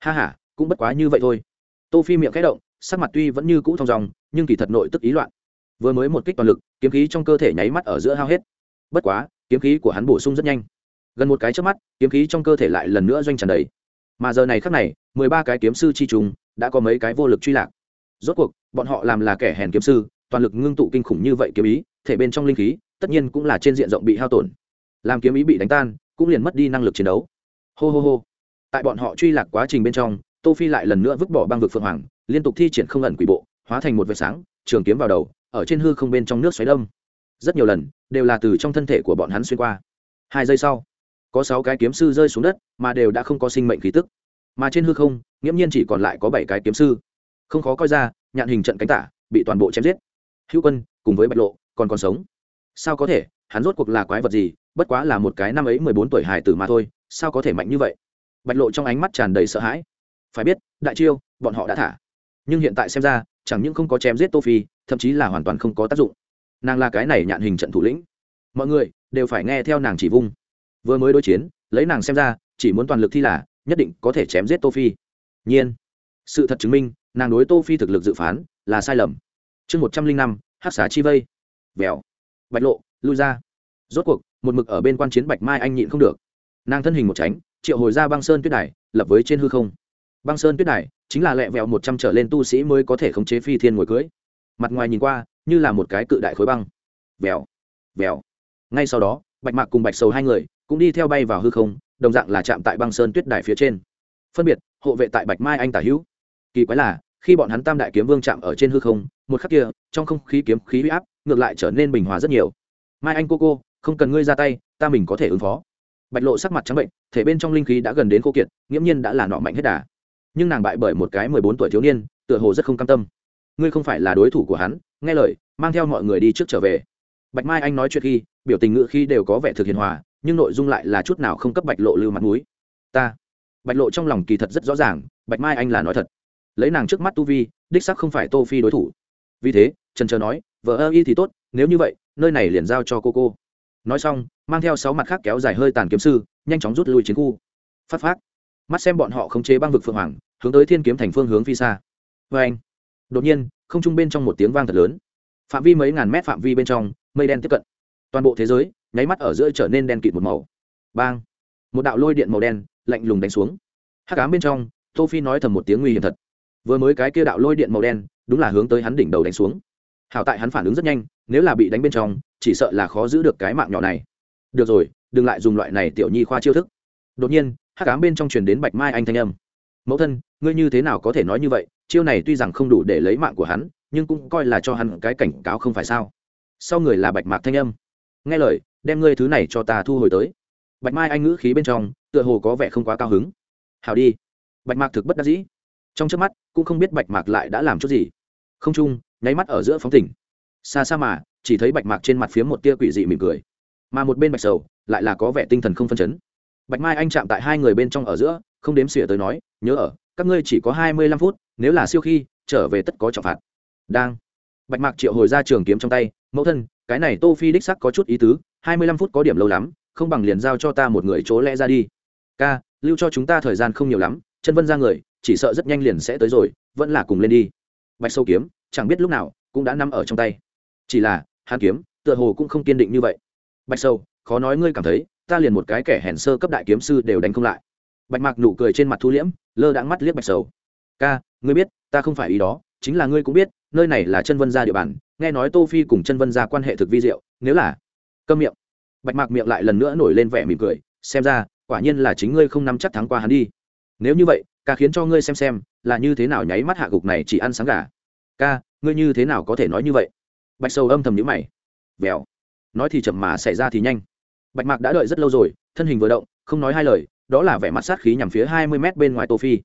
Ha ha cũng bất quá như vậy thôi. Tô phi miệng khẽ động, sắc mặt tuy vẫn như cũ thong dòng nhưng kỳ thật nội tức ý loạn. Vừa mới một kích toàn lực, kiếm khí trong cơ thể nháy mắt ở giữa hao hết. Bất quá, kiếm khí của hắn bổ sung rất nhanh. Gần một cái trước mắt, kiếm khí trong cơ thể lại lần nữa doanh tràn đầy. Mà giờ này khắc này, mười ba cái kiếm sư chi trùng, đã có mấy cái vô lực truy lạc. Rốt cuộc, bọn họ làm là kẻ hèn kiếm sư, toàn lực ngưng tụ kinh khủng như vậy kiếm ý, thể bên trong linh khí, tất nhiên cũng là trên diện rộng bị hao tổn. Làm kiếm ý bị đánh tan, cũng liền mất đi năng lực chiến đấu. Hô hô hô. Tại bọn họ truy lạc quá trình bên trong tô phi lại lần nữa vứt bỏ băng vực phượng hoàng, liên tục thi triển không ẩn quỷ bộ, hóa thành một vệt sáng, trường kiếm vào đầu, ở trên hư không bên trong nước xoáy đông. Rất nhiều lần, đều là từ trong thân thể của bọn hắn xuyên qua. Hai giây sau, có sáu cái kiếm sư rơi xuống đất, mà đều đã không có sinh mệnh khí tức. Mà trên hư không, nghiễm nhiên chỉ còn lại có bảy cái kiếm sư. Không khó coi ra, nhạn hình trận cánh tả, bị toàn bộ chém giết. Hữu quân, cùng với bạch lộ, còn còn sống. Sao có thể? Hắn rốt cuộc là quái vật gì? Bất quá là một cái năm ấy mười bốn tuổi hài tử mà thôi, sao có thể mạnh như vậy? Bạch lộ trong ánh mắt tràn đầy sợ hãi phải biết, đại chiêu, bọn họ đã thả. Nhưng hiện tại xem ra, chẳng những không có chém giết tô phi, thậm chí là hoàn toàn không có tác dụng. Nàng là cái này nhạn hình trận thủ lĩnh. Mọi người đều phải nghe theo nàng chỉ vung. Vừa mới đối chiến, lấy nàng xem ra, chỉ muốn toàn lực thi là, nhất định có thể chém giết tô phi. Nhiên. Sự thật chứng minh, nàng đối tô phi thực lực dự phán là sai lầm. Chương một trăm linh năm hát xả chi vây. Vèo. Bạch lộ, lui ra. Rốt cuộc, một mực ở bên quan chiến bạch mai anh nhịn không được. Nàng thân hình một tránh, triệu hồi ra băng sơn tuyết đài, lập với trên hư không băng sơn tuyết đài, chính là lẹ vẹo một trăm trở lên tu sĩ mới có thể khống chế phi thiên ngồi cưới. Mặt ngoài nhìn qua, như là một cái cự đại khối băng. Vèo vèo ngay sau đó, bạch mạc cùng bạch sầu hai người cũng đi theo bay vào hư không, đồng dạng là chạm tại băng sơn tuyết đài phía trên. Phân biệt, hộ vệ tại bạch mai anh tả hữu. Kỳ quái là, khi bọn hắn tam đại kiếm vương chạm ở trên hư không, một khắc kia, trong không khí kiếm khí huy áp ngược lại trở nên bình hòa rất nhiều. Mai anh cô cô, không cần ngươi ra tay, ta mình có thể ứng phó. Bạch lộ sắc mặt trắng bệnh, thể bên trong linh khí đã gần đến khô kiệt, nghiễm nhiên đã là nọ mạnh hết đà nhưng nàng bại bởi một cái mười bốn tuổi thiếu niên, tựa hồ rất không cam tâm. Ngươi không phải là đối thủ của hắn, nghe lời, mang theo mọi người đi trước trở về. Bạch mai anh nói chuyện khi, biểu tình ngữ khi đều có vẻ thực hiện hòa, nhưng nội dung lại là chút nào không cấp bạch lộ lưu mặt mũi. Ta. Bạch lộ trong lòng kỳ thật rất rõ ràng, bạch mai anh là nói thật. Lấy nàng trước mắt tu vi, đích sắc không phải tô phi đối thủ. Vì thế, trần trờ nói, vợ ơ, y thì tốt, nếu như vậy, nơi này liền giao cho cô cô. Nói xong, mang theo sáu mặt khác kéo dài hơi tàn kiếm sư, nhanh chóng rút lui chiến khu. Phát phát mắt xem bọn họ khống chế băng vực phượng hoàng hướng tới thiên kiếm thành phương hướng phi xa. Vê anh, đột nhiên, không trung bên trong một tiếng vang thật lớn. Phạm vi mấy ngàn mét phạm vi bên trong, mây đen tiếp cận. Toàn bộ thế giới, nháy mắt ở giữa trở nên đen kịt một màu. Bang! Một đạo lôi điện màu đen, lạnh lùng đánh xuống. Hắc ám bên trong, tô phi nói thầm một tiếng nguy hiểm thật. Vừa mới cái kia đạo lôi điện màu đen, đúng là hướng tới hắn đỉnh đầu đánh xuống. Hảo tại hắn phản ứng rất nhanh, nếu là bị đánh bên trong, chỉ sợ là khó giữ được cái mạng nhỏ này. Được rồi, đừng lại dùng loại này tiểu nhi khoa chiêu thức. Đột nhiên, hắc ám bên trong truyền đến bạch mai anh thanh âm mẫu thân, ngươi như thế nào có thể nói như vậy? Chiêu này tuy rằng không đủ để lấy mạng của hắn, nhưng cũng coi là cho hắn cái cảnh cáo không phải sao? Sau người là bạch mạc thanh âm. Nghe lời, đem ngươi thứ này cho ta thu hồi tới. Bạch mai anh ngữ khí bên trong, tựa hồ có vẻ không quá cao hứng. Hào đi. Bạch mạc thực bất đắc dĩ. Trong trước mắt, cũng không biết bạch mạc lại đã làm chút gì. Không chung, nháy mắt ở giữa phóng tỉnh. Xa xa mà, chỉ thấy bạch mạc trên mặt phía một tia quỷ dị mỉm cười. Mà một bên bạch sầu, lại là có vẻ tinh thần không phân chấn. Bạch mai anh chạm tại hai người bên trong ở giữa không đếm xỉa tới nói, nhớ ở, các ngươi chỉ có hai mươi lăm phút, nếu là siêu khi, trở về tất có trọng phạt. Đang. Bạch mạc triệu hồi ra trường kiếm trong tay, mẫu thân, cái này tô phi đích sắc có chút ý tứ, hai mươi lăm phút có điểm lâu lắm, không bằng liền giao cho ta một người chỗ lẽ ra đi. Ca, lưu cho chúng ta thời gian không nhiều lắm, chân vân ra người, chỉ sợ rất nhanh liền sẽ tới rồi, vẫn là cùng lên đi. Bạch sâu kiếm, chẳng biết lúc nào, cũng đã nằm ở trong tay. Chỉ là hàn kiếm, tựa hồ cũng không kiên định như vậy. Bạch sâu, khó nói ngươi cảm thấy, ta liền một cái kẻ hèn sơ cấp đại kiếm sư đều đánh không lại bạch mạc nụ cười trên mặt thu liễm, lơ đãng mắt liếc bạch sầu. Ca, ngươi biết, ta không phải ý đó, chính là ngươi cũng biết, nơi này là chân vân gia địa bàn, nghe nói tô phi cùng chân vân gia quan hệ thực vi diệu, nếu là câm miệng. Bạch mạc miệng lại lần nữa nổi lên vẻ mỉm cười, xem ra, quả nhiên là chính ngươi không nắm chắc thắng qua hắn đi. Nếu như vậy, ca khiến cho ngươi xem xem, là như thế nào nháy mắt hạ gục này chỉ ăn sáng gà. Ca, ngươi như thế nào có thể nói như vậy? Bạch sầu âm thầm nhíu mày. Vèo. Nói thì chậm mà xảy ra thì nhanh. Bạch mạc đã đợi rất lâu rồi, thân hình vừa động, không nói hai lời đó là vẻ mặt sát khí nhằm phía hai mươi mét bên ngoài tô phi.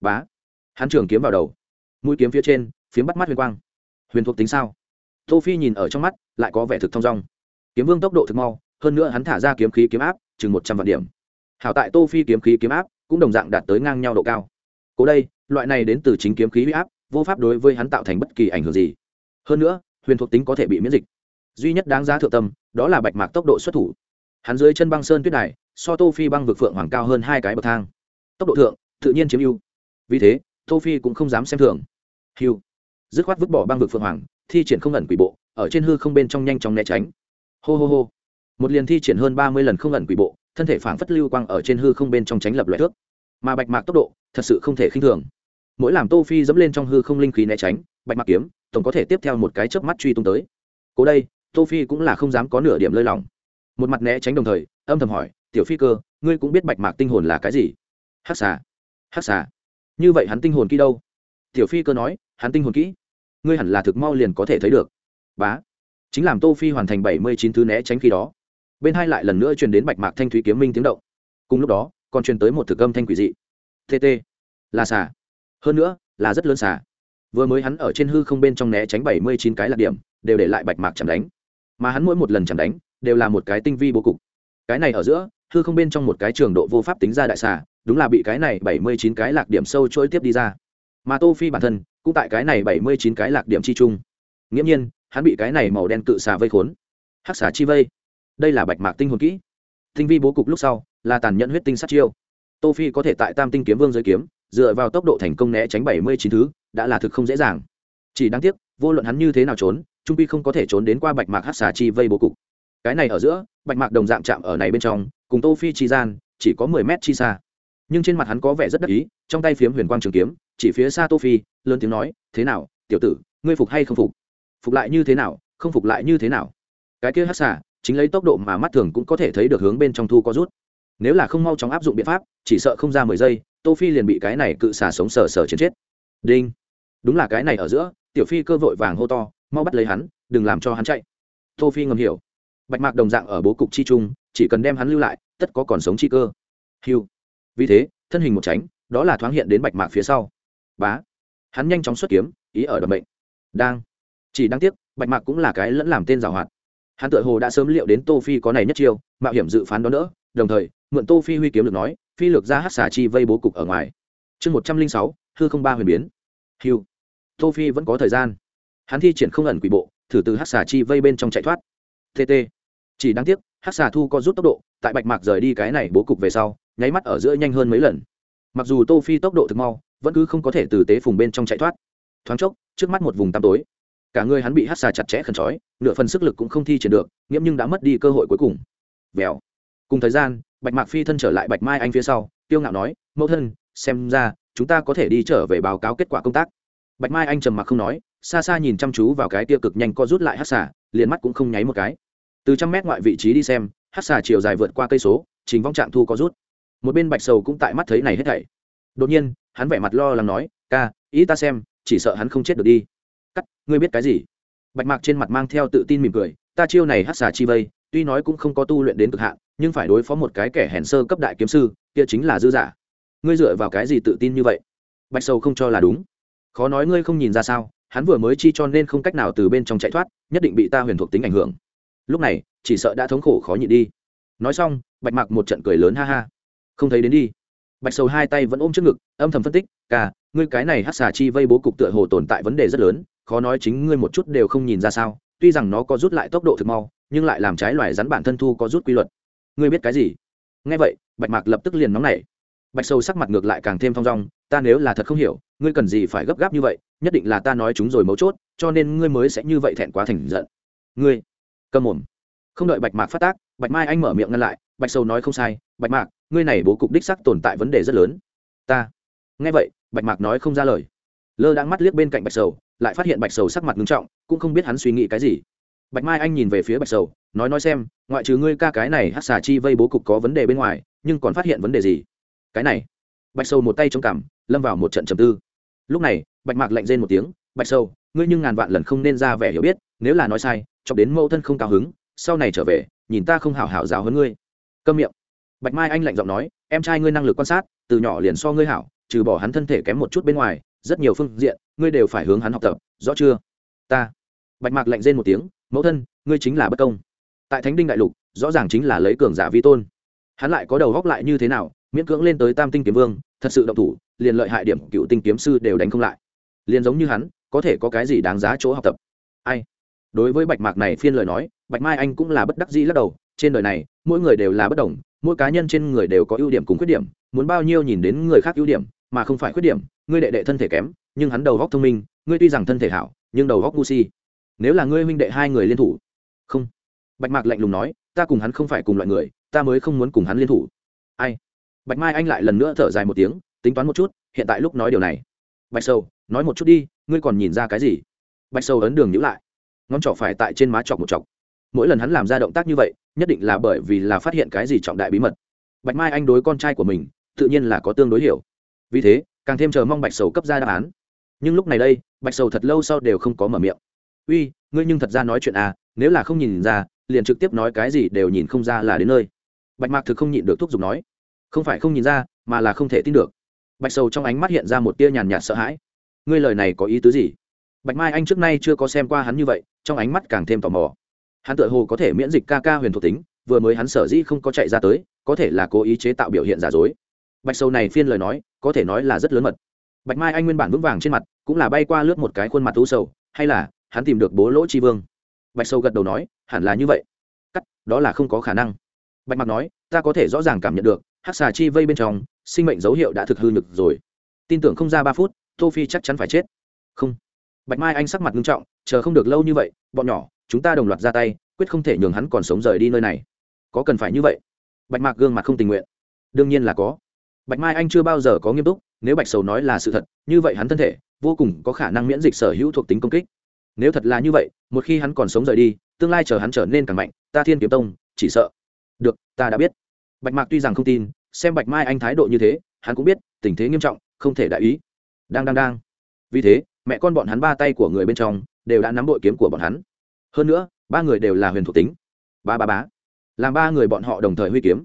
Bá. Hắn trường kiếm vào đầu. Mũi kiếm phía trên, phiếm bắt mắt huyền quang. Huyền thuộc tính sao? Tô phi nhìn ở trong mắt, lại có vẻ thực thong dong. Kiếm vương tốc độ thực mau, hơn nữa hắn thả ra kiếm khí kiếm áp, chừng một trăm vạn điểm. Hảo tại tô phi kiếm khí kiếm áp, cũng đồng dạng đạt tới ngang nhau độ cao. Cố đây, loại này đến từ chính kiếm khí huy áp, vô pháp đối với hắn tạo thành bất kỳ ảnh hưởng gì. Hơn nữa, huyền thuộc tính có thể bị miễn dịch. Duy nhất đáng giá thượng tâm, đó là bạch mạc tốc độ xuất thủ hắn dưới chân băng sơn tuyết đài, so tô phi băng vực phượng hoàng cao hơn hai cái bậc thang. Tốc độ thượng, tự nhiên chiếm ưu. Vì thế, tô phi cũng không dám xem thường. Hiu dứt khoát vứt bỏ băng vực phượng hoàng, thi triển không ẩn quỷ bộ, ở trên hư không bên trong nhanh chóng né tránh. Hô hô hô. Một liền thi triển hơn ba mươi lần không ẩn quỷ bộ, thân thể phảng phất lưu quang ở trên hư không bên trong tránh lập loại thước. Mà bạch mạc tốc độ, thật sự không thể khinh thường. Mỗi làm tô phi dẫm lên trong hư không linh khí né tránh, bạch mạc kiếm, tổng có thể tiếp theo một cái chớp mắt truy tung tới. Cố đây, tô phi cũng là không dám có nửa điểm lơi lỏng một mặt né tránh đồng thời, âm thầm hỏi, tiểu phi cơ, ngươi cũng biết bạch mạc tinh hồn là cái gì? Hắc xà hắc xà. Như vậy hắn tinh hồn kỹ đâu? Tiểu phi cơ nói, hắn tinh hồn kỹ? Ngươi hẳn là thực mau liền có thể thấy được. Bá, chính làm tô phi hoàn thành bảy mươi chín thứ né tránh khi đó. Bên hai lại lần nữa truyền đến bạch mạc thanh thúy kiếm minh tiếng động. Cùng lúc đó, còn truyền tới một thực âm thanh quỷ dị. Tt là xà. Hơn nữa, là rất lớn xà. Vừa mới hắn ở trên hư không bên trong né tránh bảy mươi chín cái lạc điểm, đều để lại bạch mạc chẳng đánh. Mà hắn mỗi một lần chẳng đánh đều là một cái tinh vi bố cục. Cái này ở giữa, hư không bên trong một cái trường độ vô pháp tính ra đại xà, đúng là bị cái này bảy mươi chín cái lạc điểm sâu trôi tiếp đi ra. Mà tô phi bản thân, cũng tại cái này bảy mươi chín cái lạc điểm chi chung. Nghiễm nhiên, hắn bị cái này màu đen cự xà vây khốn. Hắc xà chi vây. Đây là bạch mạc tinh hồn kỹ. Tinh vi bố cục lúc sau, là tàn nhẫn huyết tinh sát chiêu. Tô phi có thể tại tam tinh kiếm vương giới kiếm, dựa vào tốc độ thành công né tránh bảy mươi chín thứ, đã là thực không dễ dàng. Chỉ đáng tiếc, vô luận hắn như thế nào trốn, trung quy không có thể trốn đến qua bạch mạc hắc xà chi vây bố cục cái này ở giữa bạch mạc đồng dạng chạm ở này bên trong cùng tô phi chi gian chỉ có mười mét chi xa. Nhưng trên mặt hắn có vẻ rất đắc ý trong tay phiếm huyền quang trường kiếm chỉ phía xa tô phi lớn tiếng nói thế nào tiểu tử ngươi phục hay không phục? Phục lại như thế nào không phục lại như thế nào? Cái kia hắc xả, chính lấy tốc độ mà mắt thường cũng có thể thấy được hướng bên trong thu có rút. Nếu là không mau chóng áp dụng biện pháp chỉ sợ không ra mười giây tô phi liền bị cái này cự xả sống sờ sờ chết chết. Đinh. Đúng là cái này ở giữa tiểu phi cơ vội vàng hô to mau bắt lấy hắn đừng làm cho hắn chạy. Tô phi ngầm hiểu bạch mạc đồng dạng ở bố cục chi trung, chỉ cần đem hắn lưu lại, tất có còn sống chi cơ. Hiu vì thế, thân hình một tránh, đó là thoáng hiện đến bạch mạc phía sau. Bá. Hắn nhanh chóng xuất kiếm, ý ở đầm bệnh đang. Chỉ đáng tiếc, bạch mạc cũng là cái lẫn làm tên giảo hoạt. Hắn tự hồ đã sớm liệu đến tô phi có này nhất chiêu, mạo hiểm dự phán đó nữa đồng thời, mượn tô phi huy kiếm được nói, phi lược ra hát xà chi vây bố cục ở ngoài. Chương một trăm linh sáu, hư không ba huyền biến. Hiu tô phi vẫn có thời gian. Hắn thi triển không ẩn quỷ bộ, thử từ hát xà chi vây bên trong chạy thoát tt chỉ đáng tiếc, hát xà thu có rút tốc độ, tại bạch mạc rời đi cái này bố cục về sau, nháy mắt ở giữa nhanh hơn mấy lần. Mặc dù tô phi tốc độ thực mau, vẫn cứ không có thể từ tế phùng bên trong chạy thoát. Thoáng chốc, trước mắt một vùng tăm tối. Cả người hắn bị hát xà chặt chẽ khẩn trói, nửa phần sức lực cũng không thi triển được, nghiễm nhưng đã mất đi cơ hội cuối cùng. Vèo. Cùng thời gian, bạch mạc phi thân trở lại bạch mai anh phía sau tiêu ngạo nói, mẫu thân, xem ra, chúng ta có thể đi trở về báo cáo kết quả công tác. Bạch mai anh trầm mặc không nói, xa xa nhìn chăm chú vào cái tiêu cực nhanh co rút lại hát xà, liền mắt cũng không nháy một cái từ trăm mét ngoại vị trí đi xem, hát xà chiều dài vượt qua cây số chính vong trạng thu có rút. Một bên bạch sầu cũng tại mắt thấy này hết thảy. Đột nhiên, hắn vẻ mặt lo lắng nói, ca, ý ta xem, chỉ sợ hắn không chết được đi. Cắt, ngươi biết cái gì? Bạch mạc trên mặt mang theo tự tin mỉm cười, ta chiêu này hát xà chi vây, tuy nói cũng không có tu luyện đến cực hạn, nhưng phải đối phó một cái kẻ hèn sơ cấp đại kiếm sư, kia chính là dư giả. Ngươi dựa vào cái gì tự tin như vậy? Bạch sầu không cho là đúng. Khó nói ngươi không nhìn ra sao, hắn vừa mới chi cho nên không cách nào từ bên trong chạy thoát, nhất định bị ta huyền thuộc tính ảnh hưởng lúc này, chỉ sợ đã thống khổ khó nhịn đi. Nói xong, bạch mặc một trận cười lớn ha ha. Không thấy đến đi. Bạch sầu hai tay vẫn ôm trước ngực, âm thầm phân tích ca ngươi cái này hát xà chi vây bố cục tựa hồ tồn tại vấn đề rất lớn, khó nói chính ngươi một chút đều không nhìn ra sao. Tuy rằng nó có rút lại tốc độ thực mau, nhưng lại làm trái loài rắn bản thân thu có rút quy luật. Ngươi biết cái gì? Nghe vậy, bạch mạc lập tức liền nóng nảy. Bạch sầu sắc mặt ngược lại càng thêm thong dong, ta nếu là thật không hiểu, ngươi cần gì phải gấp gáp như vậy? Nhất định là ta nói chúng rồi mấu chốt, cho nên ngươi mới sẽ như vậy thẹn quá thành giận. Ngươi cầm mồm. Không đợi bạch mạc phát tác, bạch mai anh mở miệng ngăn lại, bạch sầu nói không sai, bạch mạc, ngươi này bố cục đích sắc tồn tại vấn đề rất lớn. Ta. Nghe vậy, bạch mạc nói không ra lời. Lơ đang mắt liếc bên cạnh bạch sầu, lại phát hiện bạch sầu sắc mặt nghiêm trọng, cũng không biết hắn suy nghĩ cái gì. Bạch mai anh nhìn về phía bạch sầu, nói nói xem, ngoại trừ ngươi ca cái này hát xà chi vây bố cục có vấn đề bên ngoài, nhưng còn phát hiện vấn đề gì? Cái này. Bạch sầu một tay trong cằm, lâm vào một trận trầm tư. Lúc này, bạch mạc lạnh rên một tiếng bạch sâu, ngươi nhưng ngàn vạn lần không nên ra vẻ hiểu biết nếu là nói sai chọc đến mẫu thân không cao hứng sau này trở về nhìn ta không hảo hảo giáo hơn ngươi. Câm miệng. Bạch mai anh lạnh giọng nói em trai ngươi năng lực quan sát từ nhỏ liền so ngươi hảo trừ bỏ hắn thân thể kém một chút bên ngoài rất nhiều phương diện ngươi đều phải hướng hắn học tập rõ chưa? Ta. Bạch mạc lạnh rên một tiếng mẫu thân ngươi chính là bất công. Tại thánh đinh đại lục rõ ràng chính là lấy cường giả vi tôn. Hắn lại có đầu góc lại như thế nào miễn cưỡng lên tới tam tinh kiếm vương thật sự động thủ liền lợi hại điểm cựu tinh kiếm sư đều đánh không lại. Liền giống như hắn có thể có cái gì đáng giá chỗ học tập. Ai? Đối với bạch mạc này phiên lời nói, bạch mai anh cũng là bất đắc dĩ lắc đầu, trên đời này, mỗi người đều là bất đồng, mỗi cá nhân trên người đều có ưu điểm cùng khuyết điểm, muốn bao nhiêu nhìn đến người khác ưu điểm, mà không phải khuyết điểm, ngươi đệ đệ thân thể kém, nhưng hắn đầu góc thông minh, ngươi tuy rằng thân thể hảo, nhưng đầu góc ngu si. Nếu là ngươi huynh đệ hai người liên thủ. Không. Bạch mạc lạnh lùng nói, ta cùng hắn không phải cùng loại người, ta mới không muốn cùng hắn liên thủ. Ai? Bạch mai anh lại lần nữa thở dài một tiếng, tính toán một chút, hiện tại lúc nói điều này. Bạch sâu nói một chút đi, ngươi còn nhìn ra cái gì? Bạch sâu ấn đường nhữ lại. Ngón trỏ phải tại trên má chọc một chọc. Mỗi lần hắn làm ra động tác như vậy, nhất định là bởi vì là phát hiện cái gì trọng đại bí mật. Bạch mai anh đối con trai của mình, tự nhiên là có tương đối hiểu. Vì thế, càng thêm chờ mong bạch sầu cấp ra đáp án. Nhưng lúc này đây, bạch sầu thật lâu sau đều không có mở miệng. Uy, ngươi nhưng thật ra nói chuyện à nếu là không nhìn ra, liền trực tiếp nói cái gì đều nhìn không ra là đến nơi. Bạch mạc thực không nhịn được thúc giục nói. Không phải không nhìn ra, mà là không thể tin được. Bạch sầu trong ánh mắt hiện ra một tia nhàn nhạt sợ hãi ngươi lời này có ý tứ gì? Bạch mai anh trước nay chưa có xem qua hắn như vậy, trong ánh mắt càng thêm tò mò. Hắn tự hồ có thể miễn dịch ca ca huyền thuộc tính, vừa mới hắn sở dĩ không có chạy ra tới, có thể là cố ý chế tạo biểu hiện giả dối. Bạch Sâu này phiên lời nói, có thể nói là rất lớn mật. Bạch mai anh nguyên bản vững vàng trên mặt, cũng là bay qua lướt một cái khuôn mặt thú sầu, hay là, hắn tìm được bố lỗ tri vương? Bạch Sâu gật đầu nói, hẳn là như vậy. Cắt, đó là không có khả năng. Bạch mặt nói, ta có thể rõ ràng cảm nhận được hát xà chi vây bên trong, sinh mệnh dấu hiệu đã thực hư nhực rồi. Tin tưởng không ra ba phút tô phi chắc chắn phải chết. Không. Bạch mai anh sắc mặt nghiêm trọng, chờ không được lâu như vậy, bọn nhỏ, chúng ta đồng loạt ra tay, quyết không thể nhường hắn còn sống rời đi nơi này. Có cần phải như vậy? Bạch mạc gương mặt không tình nguyện. Đương nhiên là có. Bạch mai anh chưa bao giờ có nghiêm túc, nếu bạch sầu nói là sự thật, như vậy hắn thân thể, vô cùng có khả năng miễn dịch sở hữu thuộc tính công kích. Nếu thật là như vậy, một khi hắn còn sống rời đi, tương lai chờ hắn trở nên càng mạnh, ta thiên kiếm tông, chỉ sợ. Được, ta đã biết. Bạch mạc tuy rằng không tin, xem bạch mai anh thái độ như thế, hắn cũng biết, tình thế nghiêm trọng, không thể đại ý đang đang đang. Vì thế, mẹ con bọn hắn ba tay của người bên trong đều đã nắm bội kiếm của bọn hắn. Hơn nữa, ba người đều là huyền thuộc tính. Ba ba bá làm ba người bọn họ đồng thời huy kiếm.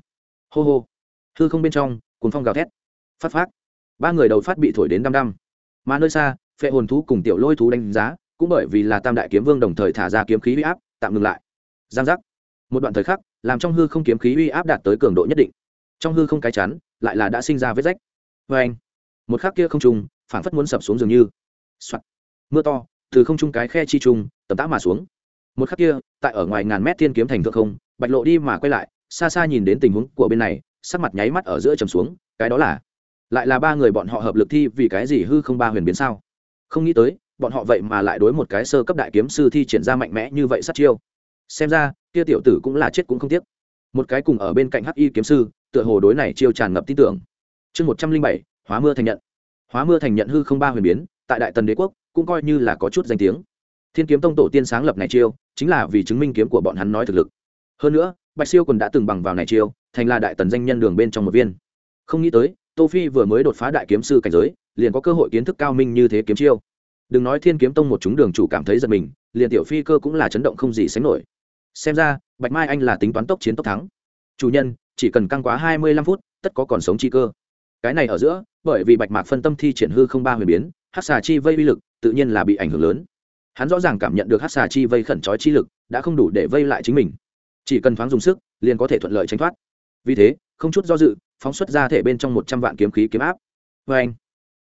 Hô hô. Hư không bên trong cuốn phong gào thét. Phát phát. Ba người đầu phát bị thổi đến đăm đăm. Mà nơi xa, phệ hồn thú cùng tiểu lôi thú đánh giá, cũng bởi vì là tam đại kiếm vương đồng thời thả ra kiếm khí uy áp, tạm ngừng lại. Giang giác. Một đoạn thời khắc, làm trong hư không kiếm khí uy áp đạt tới cường độ nhất định. Trong hư không cái chắn, lại là đã sinh ra vết rách. Vê anh một khắc kia không trùng phảng phất muốn sập xuống dường như、Soạn. mưa to, từ không trung cái khe chi trùng tầm tã mà xuống. Một khắc kia, tại ở ngoài ngàn mét thiên kiếm thành thượng không, bạch lộ đi mà quay lại, xa xa nhìn đến tình huống của bên này, sắc mặt nháy mắt ở giữa trầm xuống, cái đó là, lại là ba người bọn họ hợp lực thi vì cái gì hư không ba huyền biến sao? Không nghĩ tới, bọn họ vậy mà lại đối một cái sơ cấp đại kiếm sư thi triển ra mạnh mẽ như vậy sát chiêu. Xem ra, kia tiểu tử cũng là chết cũng không tiếc. Một cái cùng ở bên cạnh hắc y kiếm sư, tựa hồ đối này chiêu tràn ngập tin tưởng. Chương một trăm linh bảy, hóa mưa thành nhận hóa mưa thành nhận hư không ba huyền biến, tại đại tần đế quốc, cũng coi như là có chút danh tiếng. Thiên kiếm tông tổ tiên sáng lập này chiêu, chính là vì chứng minh kiếm của bọn hắn nói thực lực. Hơn nữa, bạch siêu còn đã từng bằng vào này chiêu, thành là đại tần danh nhân đường bên trong một viên. Không nghĩ tới, tô phi vừa mới đột phá đại kiếm sư cảnh giới, liền có cơ hội kiến thức cao minh như thế kiếm chiêu. Đừng nói thiên kiếm tông một chúng đường chủ cảm thấy giật mình, liền tiểu phi cơ cũng là chấn động không gì sánh nổi. Xem ra, bạch mai anh là tính toán tốc chiến tốc thắng. Chủ nhân, chỉ cần căng quá hai mươi lăm phút, tất có còn sống chi cơ cái này ở giữa, bởi vì bạch mạc phân tâm thi triển hư không ba huyền biến hát xà chi vây uy lực tự nhiên là bị ảnh hưởng lớn. Hắn rõ ràng cảm nhận được hát xà chi vây khẩn trói chi lực đã không đủ để vây lại chính mình. Chỉ cần thoáng dùng sức, liền có thể thuận lợi tránh thoát. Vì thế, không chút do dự, phóng xuất ra thể bên trong một trăm vạn kiếm khí kiếm áp. Vê anh,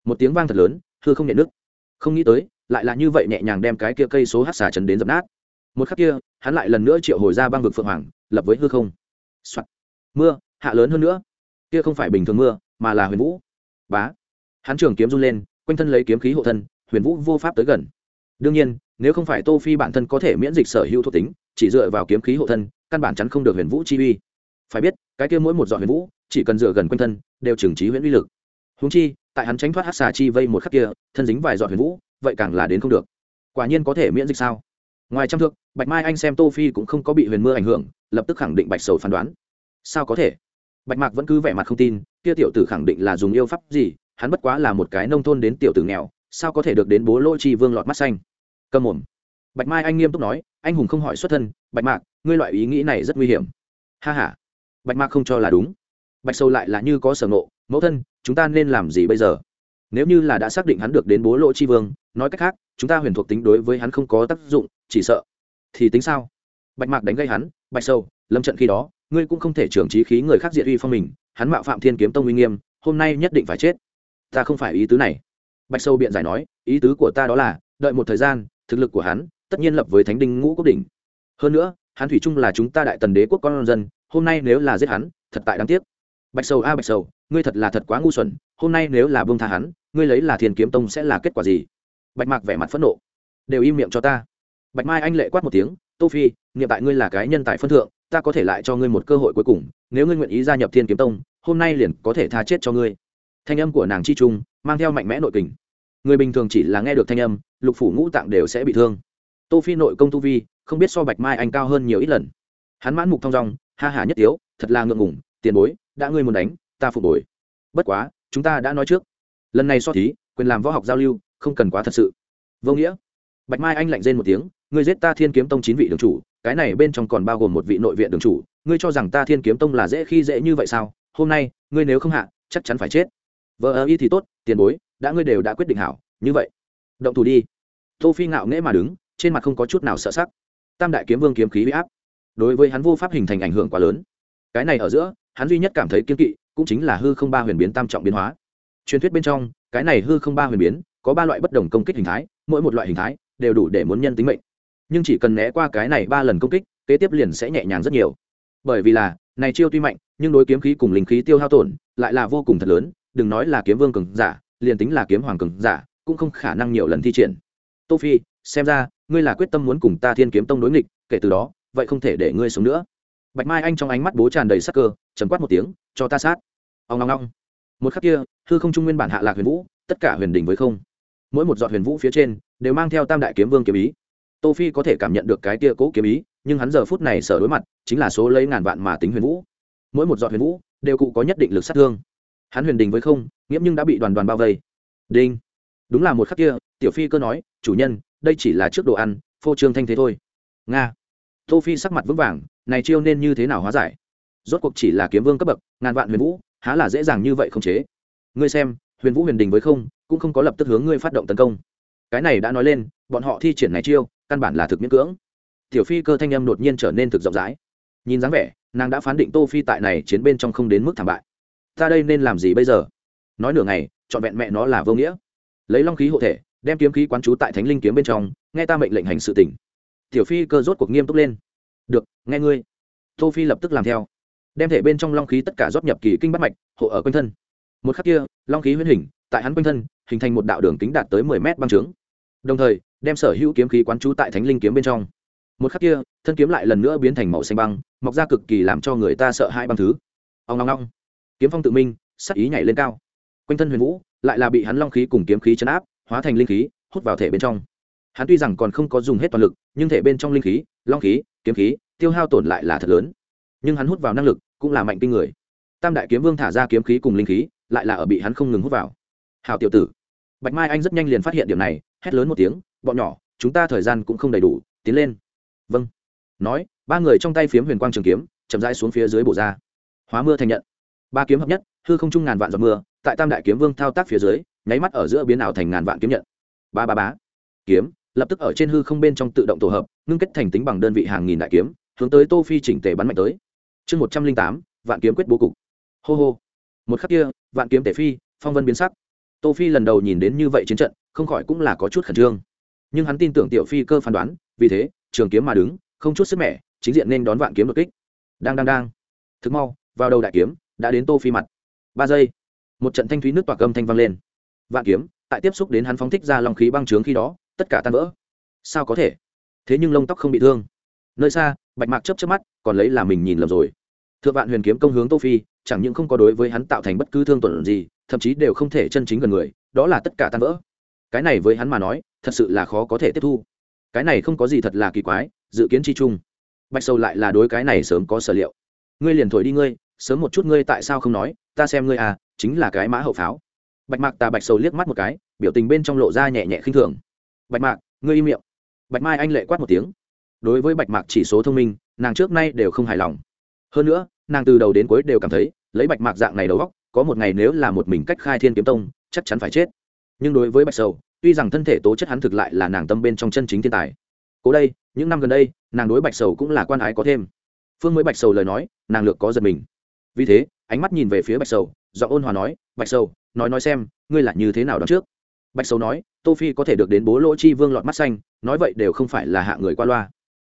một tiếng vang thật lớn, hư không nhẹ nước không nghĩ tới, lại là như vậy nhẹ nhàng đem cái kia cây số hát xà chấn đến dập nát. Một khắc kia, hắn lại lần nữa triệu hồi ra băng vực phượng hoàng, lập với hư không. Mưa, hạ lớn hơn nữa. Kia không phải bình thường mưa mà là huyền vũ. Bá. Hắn trường kiếm run lên, quanh thân lấy kiếm khí hộ thân, huyền vũ vô pháp tới gần. Đương nhiên, nếu không phải tô phi bản thân có thể miễn dịch sở hữu thuộc tính, chỉ dựa vào kiếm khí hộ thân, căn bản chắn không được huyền vũ chi uy. Phải biết, cái kia mỗi một dọn huyền vũ, chỉ cần dựa gần quanh thân, đều trừng trí huyền uy lực. Húng chi, tại hắn tránh thoát hát xà chi vây một khắc kia, thân dính vài dọn huyền vũ, vậy càng là đến không được. Quả nhiên có thể miễn dịch sao? Ngoài trăm thước, bạch mai anh xem tô phi cũng không có bị huyền mưa ảnh hưởng, lập tức khẳng định bạch sầu phán đoán. Sao có thể? Bạch mạc vẫn cứ vẻ mặt không tin, kia tiểu tử khẳng định là dùng yêu pháp gì, hắn bất quá là một cái nông thôn đến tiểu tử nghèo, sao có thể được đến bố lỗ chi vương lọt mắt xanh. Cầm mồm. Bạch mai anh nghiêm túc nói, anh hùng không hỏi xuất thân, bạch mạc, ngươi loại ý nghĩ này rất nguy hiểm. Ha ha. Bạch mạc không cho là đúng. Bạch sâu lại là như có sở ngộ, mẫu thân, chúng ta nên làm gì bây giờ? Nếu như là đã xác định hắn được đến bố lỗ chi vương, nói cách khác, chúng ta huyền thuộc tính đối với hắn không có tác dụng, chỉ sợ thì tính sao? Bạch mạc đánh gây hắn, bạch sâu lâm trận khi đó ngươi cũng không thể trưởng trí khí người khác diệt uy phong mình, hắn mạo phạm thiên kiếm tông uy nghiêm, hôm nay nhất định phải chết. Ta không phải ý tứ này. Bạch sâu biện giải nói, ý tứ của ta đó là, đợi một thời gian, thực lực của hắn tất nhiên lập với thánh đinh ngũ quốc đỉnh. Hơn nữa, hắn thủy chung là chúng ta đại tần đế quốc con dân, hôm nay nếu là giết hắn, thật tại đáng tiếc. Bạch sầu a bạch sầu ngươi thật là thật quá ngu xuẩn, hôm nay nếu là bông tha hắn, ngươi lấy là thiên kiếm tông sẽ là kết quả gì? Bạch mạc vẻ mặt phẫn nộ. Đều im miệng cho ta. Bạch mai anh lệ quát một tiếng, tô phi nghiệm tại ngươi là cái nhân tài phân thượng ta có thể lại cho ngươi một cơ hội cuối cùng, nếu ngươi nguyện ý gia nhập thiên kiếm tông, hôm nay liền có thể tha chết cho ngươi. Thanh âm của nàng chi trung, mang theo mạnh mẽ nội kình. Người bình thường chỉ là nghe được thanh âm, lục phủ ngũ tạng đều sẽ bị thương. Tô phi nội công tu vi, không biết so bạch mai anh cao hơn nhiều ít lần. Hắn mãn mục thong dong, ha hả nhất tiếu, thật là ngượng ngùng, tiền bối, đã ngươi muốn đánh, ta phục bồi bất quá, chúng ta đã nói trước. Lần này so thí, quyền làm võ học giao lưu, không cần quá thật sự. Vô nghĩa. Bạch mai anh lạnh rên một tiếng ngươi giết ta thiên kiếm tông chín vị đường chủ, cái này bên trong còn bao gồm một vị nội viện đường chủ, ngươi cho rằng ta thiên kiếm tông là dễ khi dễ như vậy sao? Hôm nay, ngươi nếu không hạ, chắc chắn phải chết. Vợ ơ y thì tốt, tiền bối, đã ngươi đều đã quyết định hảo, như vậy. Động thủ đi. Tô phi ngạo nghễ mà đứng, trên mặt không có chút nào sợ sắc. Tam đại kiếm vương kiếm khí huy áp, đối với hắn vô pháp hình thành ảnh hưởng quá lớn. Cái này ở giữa, hắn duy nhất cảm thấy kiên kỵ, cũng chính là hư không ba huyền biến tam trọng biến hóa. Truyền thuyết bên trong, cái này hư không ba huyền biến, có ba loại bất đồng công kích hình thái, mỗi một loại hình thái đều đủ để muốn nhân tính mệnh nhưng chỉ cần né qua cái này ba lần công kích, kế tiếp liền sẽ nhẹ nhàng rất nhiều. Bởi vì là, này chiêu tuy mạnh, nhưng đối kiếm khí cùng linh khí tiêu hao tổn, lại là vô cùng thật lớn, đừng nói là kiếm vương cường giả, liền tính là kiếm hoàng cường giả, cũng không khả năng nhiều lần thi triển. Tô phi, xem ra, ngươi là quyết tâm muốn cùng ta thiên kiếm tông đối nghịch, kể từ đó, vậy không thể để ngươi sống nữa. Bạch mai anh trong ánh mắt bố tràn đầy sắc cơ chấm quát một tiếng, cho ta sát. Ông ong ong. Một khắc kia, hư không trung nguyên bản hạ lạc huyền vũ, tất cả huyền đỉnh với không. Mỗi một giọt huyền vũ phía trên, đều mang theo tam đại kiếm vương kiếm ý tô phi có thể cảm nhận được cái tia cố kiếm ý, nhưng hắn giờ phút này sở đối mặt, chính là số lấy ngàn vạn mà tính huyền vũ. Mỗi một giọt huyền vũ, đều cụ có nhất định lực sát thương. Hắn huyền đình với không, nghiễm nhưng đã bị đoàn đoàn bao vây. Đinh. Đúng là một khắc kia, tiểu phi cơ nói, chủ nhân, đây chỉ là trước đồ ăn, phô trương thanh thế thôi. Nga. Tô phi sắc mặt vững vàng, này chiêu nên như thế nào hóa giải? Rốt cuộc chỉ là kiếm vương cấp bậc, ngàn vạn huyền vũ, há là dễ dàng như vậy không chế? Ngươi xem, huyền vũ huyền đình với không, cũng không có lập tức hướng ngươi phát động tấn công. Cái này đã nói lên, bọn họ thi triển này chiêu căn bản là thực miễn cưỡng. Tiểu phi cơ thanh âm đột nhiên trở nên thực rộng rãi. Nhìn dáng vẻ, nàng đã phán định tô phi tại này chiến bên trong không đến mức thảm bại. Ta đây nên làm gì bây giờ? Nói nửa ngày chọn vẹn mẹ nó là vô nghĩa. Lấy long khí hộ thể, đem kiếm khí quán trú tại thánh linh kiếm bên trong, nghe ta mệnh lệnh hành sự tỉnh tiểu phi cơ rốt cuộc nghiêm túc lên. Được, nghe ngươi. Tô phi lập tức làm theo. Đem thể bên trong long khí tất cả rót nhập kỳ kinh bắt mạch, hộ ở quanh thân. Một khắc kia, long khí huyễn hình, tại hắn quanh thân, hình thành một đạo đường kính đạt tới mười mét băng trướng. Đồng thời đem sở hữu kiếm khí quán trú tại thánh linh kiếm bên trong. Một khắc kia, thân kiếm lại lần nữa biến thành màu xanh băng, mọc ra cực kỳ làm cho người ta sợ hãi băng thứ. Ông long long kiếm phong tự minh sắc ý nhảy lên cao. Quanh thân huyền vũ, lại là bị hắn long khí cùng kiếm khí chấn áp, hóa thành linh khí, hút vào thể bên trong. Hắn tuy rằng còn không có dùng hết toàn lực, nhưng thể bên trong linh khí, long khí, kiếm khí, tiêu hao tổn lại là thật lớn. Nhưng hắn hút vào năng lực cũng là mạnh kinh người. Tam đại kiếm vương thả ra kiếm khí cùng linh khí, lại là ở bị hắn không ngừng hút vào. Hào tiểu tử. Bạch mai anh rất nhanh liền phát hiện điểm này, hét lớn một tiếng bọn nhỏ, chúng ta thời gian cũng không đầy đủ, tiến lên. Vâng. Nói, ba người trong tay phiếm huyền quang trường kiếm, chậm rãi xuống phía dưới bổ ra. Hóa mưa thành nhận. Ba kiếm hợp nhất, hư không trung ngàn vạn giọt mưa, tại tam đại kiếm vương thao tác phía dưới, nháy mắt ở giữa biến ảo thành ngàn vạn kiếm nhận. Ba ba bá kiếm, lập tức ở trên hư không bên trong tự động tổ hợp, ngưng kết thành tính bằng đơn vị hàng nghìn đại kiếm, hướng tới tô phi chỉnh tề bắn mạnh tới. Chương một trăm linh tám, vạn kiếm quyết bố cục. Hô hô. Một khắc kia, vạn kiếm tể phi, phong vân biến sắc. Tô phi lần đầu nhìn đến như vậy chiến trận, không khỏi cũng là có chút khẩn trương nhưng hắn tin tưởng tiểu phi cơ phán đoán, vì thế, trường kiếm mà đứng, không chút sức mẻ, chính diện nên đón vạn kiếm đột kích. Đang đang đang. Thực mau, vào đầu đại kiếm, đã đến tô phi mặt. Ba giây. Một trận thanh thúy nước toạc âm thanh vang lên. Vạn kiếm, tại tiếp xúc đến hắn phóng thích ra lòng khí băng trướng khi đó, tất cả tan vỡ. Sao có thể? Thế nhưng lông tóc không bị thương. Nơi xa, bạch mạc chớp chớp mắt, còn lấy là mình nhìn lầm rồi. Thượng vạn huyền kiếm công hướng tô phi, chẳng những không có đối với hắn tạo thành bất cứ thương tổn gì, thậm chí đều không thể chân chính gần người, đó là tất cả tan vỡ cái này với hắn mà nói, thật sự là khó có thể tiếp thu. Cái này không có gì thật là kỳ quái, dự kiến chi chung. Bạch sâu lại là đối cái này sớm có sở liệu. Ngươi liền thổi đi ngươi, sớm một chút ngươi tại sao không nói, ta xem ngươi à chính là cái mã hậu pháo. Bạch mạc tà bạch sầu liếc mắt một cái, biểu tình bên trong lộ ra nhẹ nhẹ khinh thường. Bạch mạc, ngươi im miệng. Bạch mai anh lệ quát một tiếng. Đối với bạch mạc chỉ số thông minh, nàng trước nay đều không hài lòng. Hơn nữa, nàng từ đầu đến cuối đều cảm thấy, lấy bạch mạc dạng này đầu góc có một ngày nếu là một mình cách khai thiên kiếm tông, chắc chắn phải chết nhưng đối với bạch sầu, tuy rằng thân thể tố chất hắn thực lại là nàng tâm bên trong chân chính thiên tài. Cố đây, những năm gần đây, nàng đối bạch sầu cũng là quan ái có thêm. Phương mới bạch sầu lời nói, nàng lược có giật mình. Vì thế, ánh mắt nhìn về phía bạch sầu do ôn hòa nói, bạch sầu, nói nói xem, ngươi là như thế nào đó trước? Bạch sầu nói, tô phi có thể được đến bố lỗ chi vương lọt mắt xanh, nói vậy đều không phải là hạ người qua loa.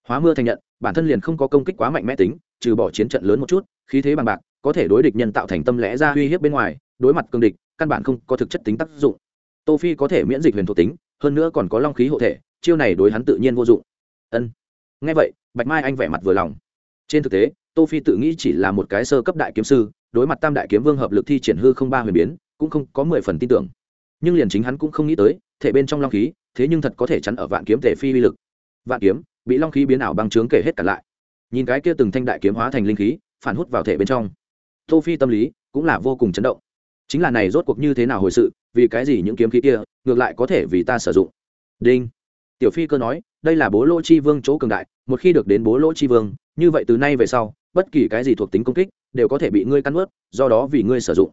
Hóa mưa thành nhận, bản thân liền không có công kích quá mạnh mẽ tính, trừ bỏ chiến trận lớn một chút, khí thế bằng bạc, có thể đối địch nhân tạo thành tâm lẽ ra uy hiếp bên ngoài, đối mặt cương địch, căn bản không có thực chất tính tác dụng tô phi có thể miễn dịch huyền thuộc tính, hơn nữa còn có long khí hộ thể, chiêu này đối hắn tự nhiên vô dụng. Ân. Nghe vậy, bạch mai anh vẻ mặt vừa lòng. Trên thực tế, tô phi tự nghĩ chỉ là một cái sơ cấp đại kiếm sư, đối mặt tam đại kiếm vương hợp lực thi triển hư không ba huyền biến, cũng không có mười phần tin tưởng. Nhưng liền chính hắn cũng không nghĩ tới, thể bên trong long khí, thế nhưng thật có thể chắn ở vạn kiếm thể phi uy lực. Vạn kiếm, bị long khí biến ảo băng trướng kể hết cả lại. Nhìn cái kia từng thanh đại kiếm hóa thành linh khí, phản hút vào thể bên trong. Tô phi tâm lý cũng là vô cùng chấn động chính là này rốt cuộc như thế nào hồi sự vì cái gì những kiếm khí kia ngược lại có thể vì ta sử dụng? Đinh. Tiểu phi cơ nói đây là bố lỗ chi vương chỗ cường đại một khi được đến bố lỗ chi vương như vậy từ nay về sau bất kỳ cái gì thuộc tính công kích đều có thể bị ngươi căn ướt do đó vì ngươi sử dụng.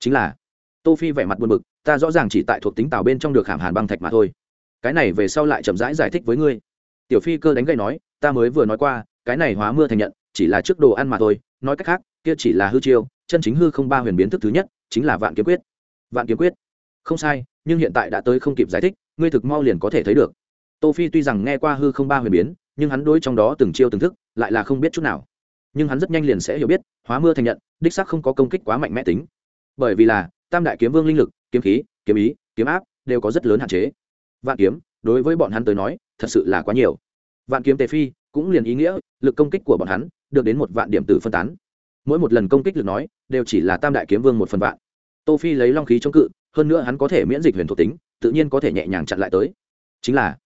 Chính là tô phi vẻ mặt buồn bực ta rõ ràng chỉ tại thuộc tính tào bên trong được hàm hàn băng thạch mà thôi. Cái này về sau lại chậm rãi giải, giải thích với ngươi. Tiểu phi cơ đánh gậy nói ta mới vừa nói qua cái này hóa mưa thành nhận chỉ là trước đồ ăn mà thôi nói cách khác kia chỉ là hư chiêu chân chính hư không ba huyền biến thức thứ nhất chính là vạn kiếm quyết. Vạn kiếm quyết? Không sai, nhưng hiện tại đã tới không kịp giải thích, ngươi thực mau liền có thể thấy được. Tô phi tuy rằng nghe qua hư không ba huyền biến, nhưng hắn đối trong đó từng chiêu từng thức, lại là không biết chút nào. Nhưng hắn rất nhanh liền sẽ hiểu biết, hóa mưa thành nhận, đích xác không có công kích quá mạnh mẽ tính. Bởi vì là, tam đại kiếm vương linh lực, kiếm khí, kiếm ý, kiếm áp đều có rất lớn hạn chế. Vạn kiếm, đối với bọn hắn tới nói, thật sự là quá nhiều. Vạn kiếm tề phi cũng liền ý nghĩa, lực công kích của bọn hắn được đến một vạn điểm tử phân tán. Mỗi một lần công kích lực nói, đều chỉ là tam đại kiếm vương một phần vạn tô phi lấy long khí chống cự, hơn nữa hắn có thể miễn dịch huyền thuộc tính, tự nhiên có thể nhẹ nhàng chặn lại tới. Chính là,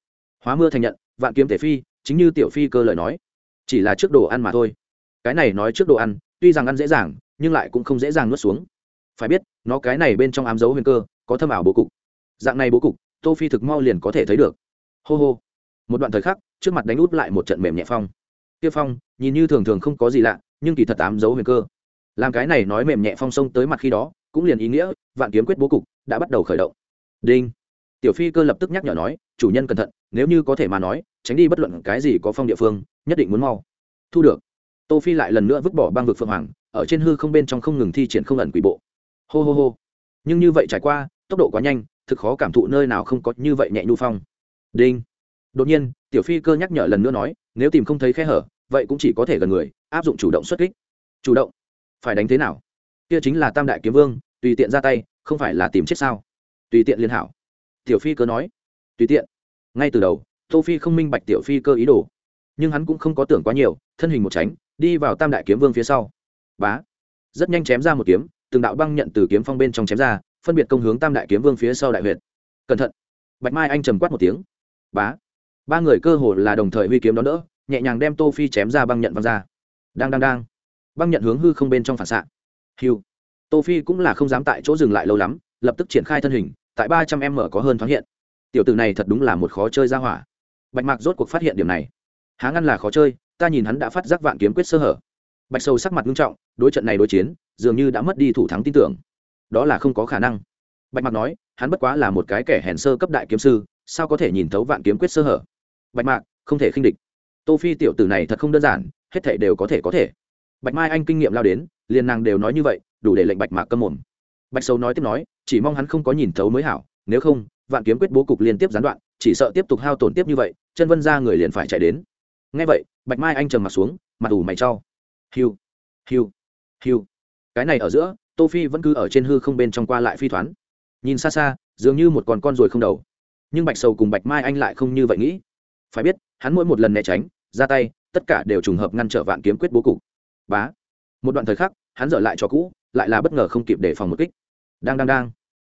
hóa mưa thành nhận, vạn kiếm thể phi, chính như tiểu phi cơ lời nói. Chỉ là trước đồ ăn mà thôi. Cái này nói trước đồ ăn, tuy rằng ăn dễ dàng, nhưng lại cũng không dễ dàng nuốt xuống. Phải biết, nó cái này bên trong ám dấu huyền cơ, có thâm ảo bố cục. Dạng này bố cục, tô phi thực mau liền có thể thấy được. Hô hô. Một đoạn thời khắc, trước mặt đánh út lại một trận mềm nhẹ phong. Tiêu phong, nhìn như thường thường không có gì lạ, nhưng kỳ thật ám dấu huyền cơ. Làm cái này nói mềm nhẹ phong sông tới mặt khi đó cũng liền ý nghĩa, vạn kiếm quyết bố cục đã bắt đầu khởi động. Đinh. Tiểu phi cơ lập tức nhắc nhở nói, chủ nhân cẩn thận, nếu như có thể mà nói, tránh đi bất luận cái gì có phong địa phương, nhất định muốn mau. Thu được. Tô phi lại lần nữa vứt bỏ băng vực phượng hoàng, ở trên hư không bên trong không ngừng thi triển không ẩn quỷ bộ. Hô hô hô. Nhưng như vậy trải qua, tốc độ quá nhanh, thực khó cảm thụ nơi nào không có như vậy nhẹ nhu phong. Đinh. Đột nhiên, tiểu phi cơ nhắc nhở lần nữa nói, nếu tìm không thấy khe hở, vậy cũng chỉ có thể gần người, áp dụng chủ động xuất kích. Chủ động. Phải đánh thế nào? Kia chính là tam đại kiếm vương, tùy tiện ra tay, không phải là tìm chết sao? Tùy tiện liên hảo. Tiểu phi cơ nói. Tùy tiện. Ngay từ đầu, tô phi không minh bạch tiểu phi cơ ý đồ. Nhưng hắn cũng không có tưởng quá nhiều, thân hình một tránh, đi vào tam đại kiếm vương phía sau. Bá. Rất nhanh chém ra một kiếm, từng đạo băng nhận từ kiếm phong bên trong chém ra, phân biệt công hướng tam đại kiếm vương phía sau đại huyệt. Cẩn thận. Bạch mai anh trầm quát một tiếng. Bá. Ba người cơ hồ là đồng thời huy kiếm đón đỡ, nhẹ nhàng đem tô phi chém ra băng nhận văng ra. Đang đang đang. Băng nhận hướng hư không bên trong phản xạ hiu tô phi cũng là không dám tại chỗ dừng lại lâu lắm, lập tức triển khai thân hình, tại ba trăm m có hơn thoáng hiện. Tiểu tử này thật đúng là một khó chơi ra hỏa. Bạch mạc rốt cuộc phát hiện điểm này. Há ngăn là khó chơi, ta nhìn hắn đã phát giác vạn kiếm quyết sơ hở. Bạch sâu sắc mặt nghiêm trọng, đối trận này đối chiến, dường như đã mất đi thủ thắng tin tưởng. Đó là không có khả năng. Bạch mạc nói, hắn bất quá là một cái kẻ hèn sơ cấp đại kiếm sư, sao có thể nhìn thấu vạn kiếm quyết sơ hở? Bạch mạc, không thể khinh địch. Tô phi tiểu tử này thật không đơn giản, hết thảy đều có thể có thể. Bạch mai anh kinh nghiệm lao đến liền nàng đều nói như vậy, đủ để lệnh bạch mạc câm mồm. Bạch sâu nói tiếp nói, chỉ mong hắn không có nhìn thấu mới hảo, nếu không, vạn kiếm quyết bố cục liên tiếp gián đoạn, chỉ sợ tiếp tục hao tổn tiếp như vậy, chân vân ra người liền phải chạy đến. Ngay vậy, bạch mai anh trầm mặt xuống, mặt ủ mày trao hiu hiu hiu. Cái này ở giữa, tô phi vẫn cứ ở trên hư không bên trong qua lại phi thoán. Nhìn xa xa, dường như một con con ruồi không đầu. Nhưng bạch sầu cùng bạch mai anh lại không như vậy nghĩ. Phải biết, hắn mỗi một lần né tránh, ra tay, tất cả đều trùng hợp ngăn trở vạn kiếm quyết bố cục. Bá một đoạn thời khắc, hắn dở lại cho cũ, lại là bất ngờ không kịp để phòng một kích. Đang đang đang.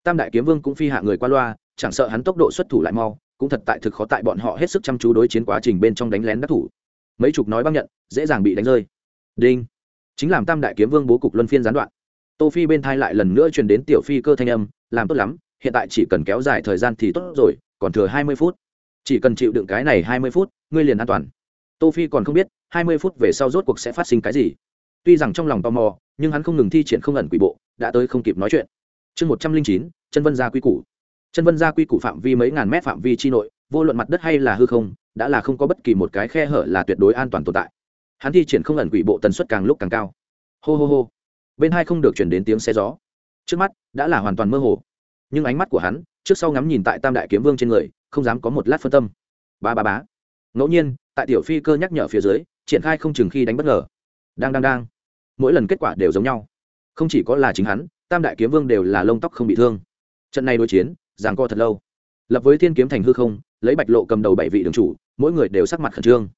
Tam đại kiếm vương cũng phi hạ người qua loa, chẳng sợ hắn tốc độ xuất thủ lại mau, cũng thật tại thực khó tại bọn họ hết sức chăm chú đối chiến quá trình bên trong đánh lén đắc thủ. Mấy chục nói băng nhận, dễ dàng bị đánh rơi. Đinh. Chính làm tam đại kiếm vương bố cục luân phiên gián đoạn. Tô phi bên thai lại lần nữa truyền đến tiểu phi cơ thanh âm, làm tốt lắm, hiện tại chỉ cần kéo dài thời gian thì tốt rồi, còn thừa hai mươi phút. Chỉ cần chịu đựng cái này hai mươi phút, ngươi liền an toàn. Tô phi còn không biết, hai mươi phút về sau rốt cuộc sẽ phát sinh cái gì tuy rằng trong lòng tò mò, nhưng hắn không ngừng thi triển không ẩn quỷ bộ, đã tới không kịp nói chuyện. Chương một trăm linh chín, chân vân gia quy củ. Chân vân gia quy củ phạm vi mấy ngàn mét phạm vi chi nội, vô luận mặt đất hay là hư không, đã là không có bất kỳ một cái khe hở là tuyệt đối an toàn tồn tại. Hắn thi triển không ẩn quỷ bộ tần suất càng lúc càng cao. Hô hô hô. Bên hai không được chuyển đến tiếng xe gió. Trước mắt, đã là hoàn toàn mơ hồ. Nhưng ánh mắt của hắn, trước sau ngắm nhìn tại tam đại kiếm vương trên người, không dám có một lát phân tâm. Ba ba bá ngẫu nhiên, tại tiểu phi cơ nhắc nhở phía dưới, triển khai không chừng khi đánh bất ngờ. Đang đang đang mỗi lần kết quả đều giống nhau. Không chỉ có là chính hắn, tam đại kiếm vương đều là lông tóc không bị thương. Trận này đối chiến giảng co thật lâu. Lập với thiên kiếm thành hư không, lấy bạch lộ cầm đầu bảy vị đường chủ, mỗi người đều sắc mặt khẩn trương.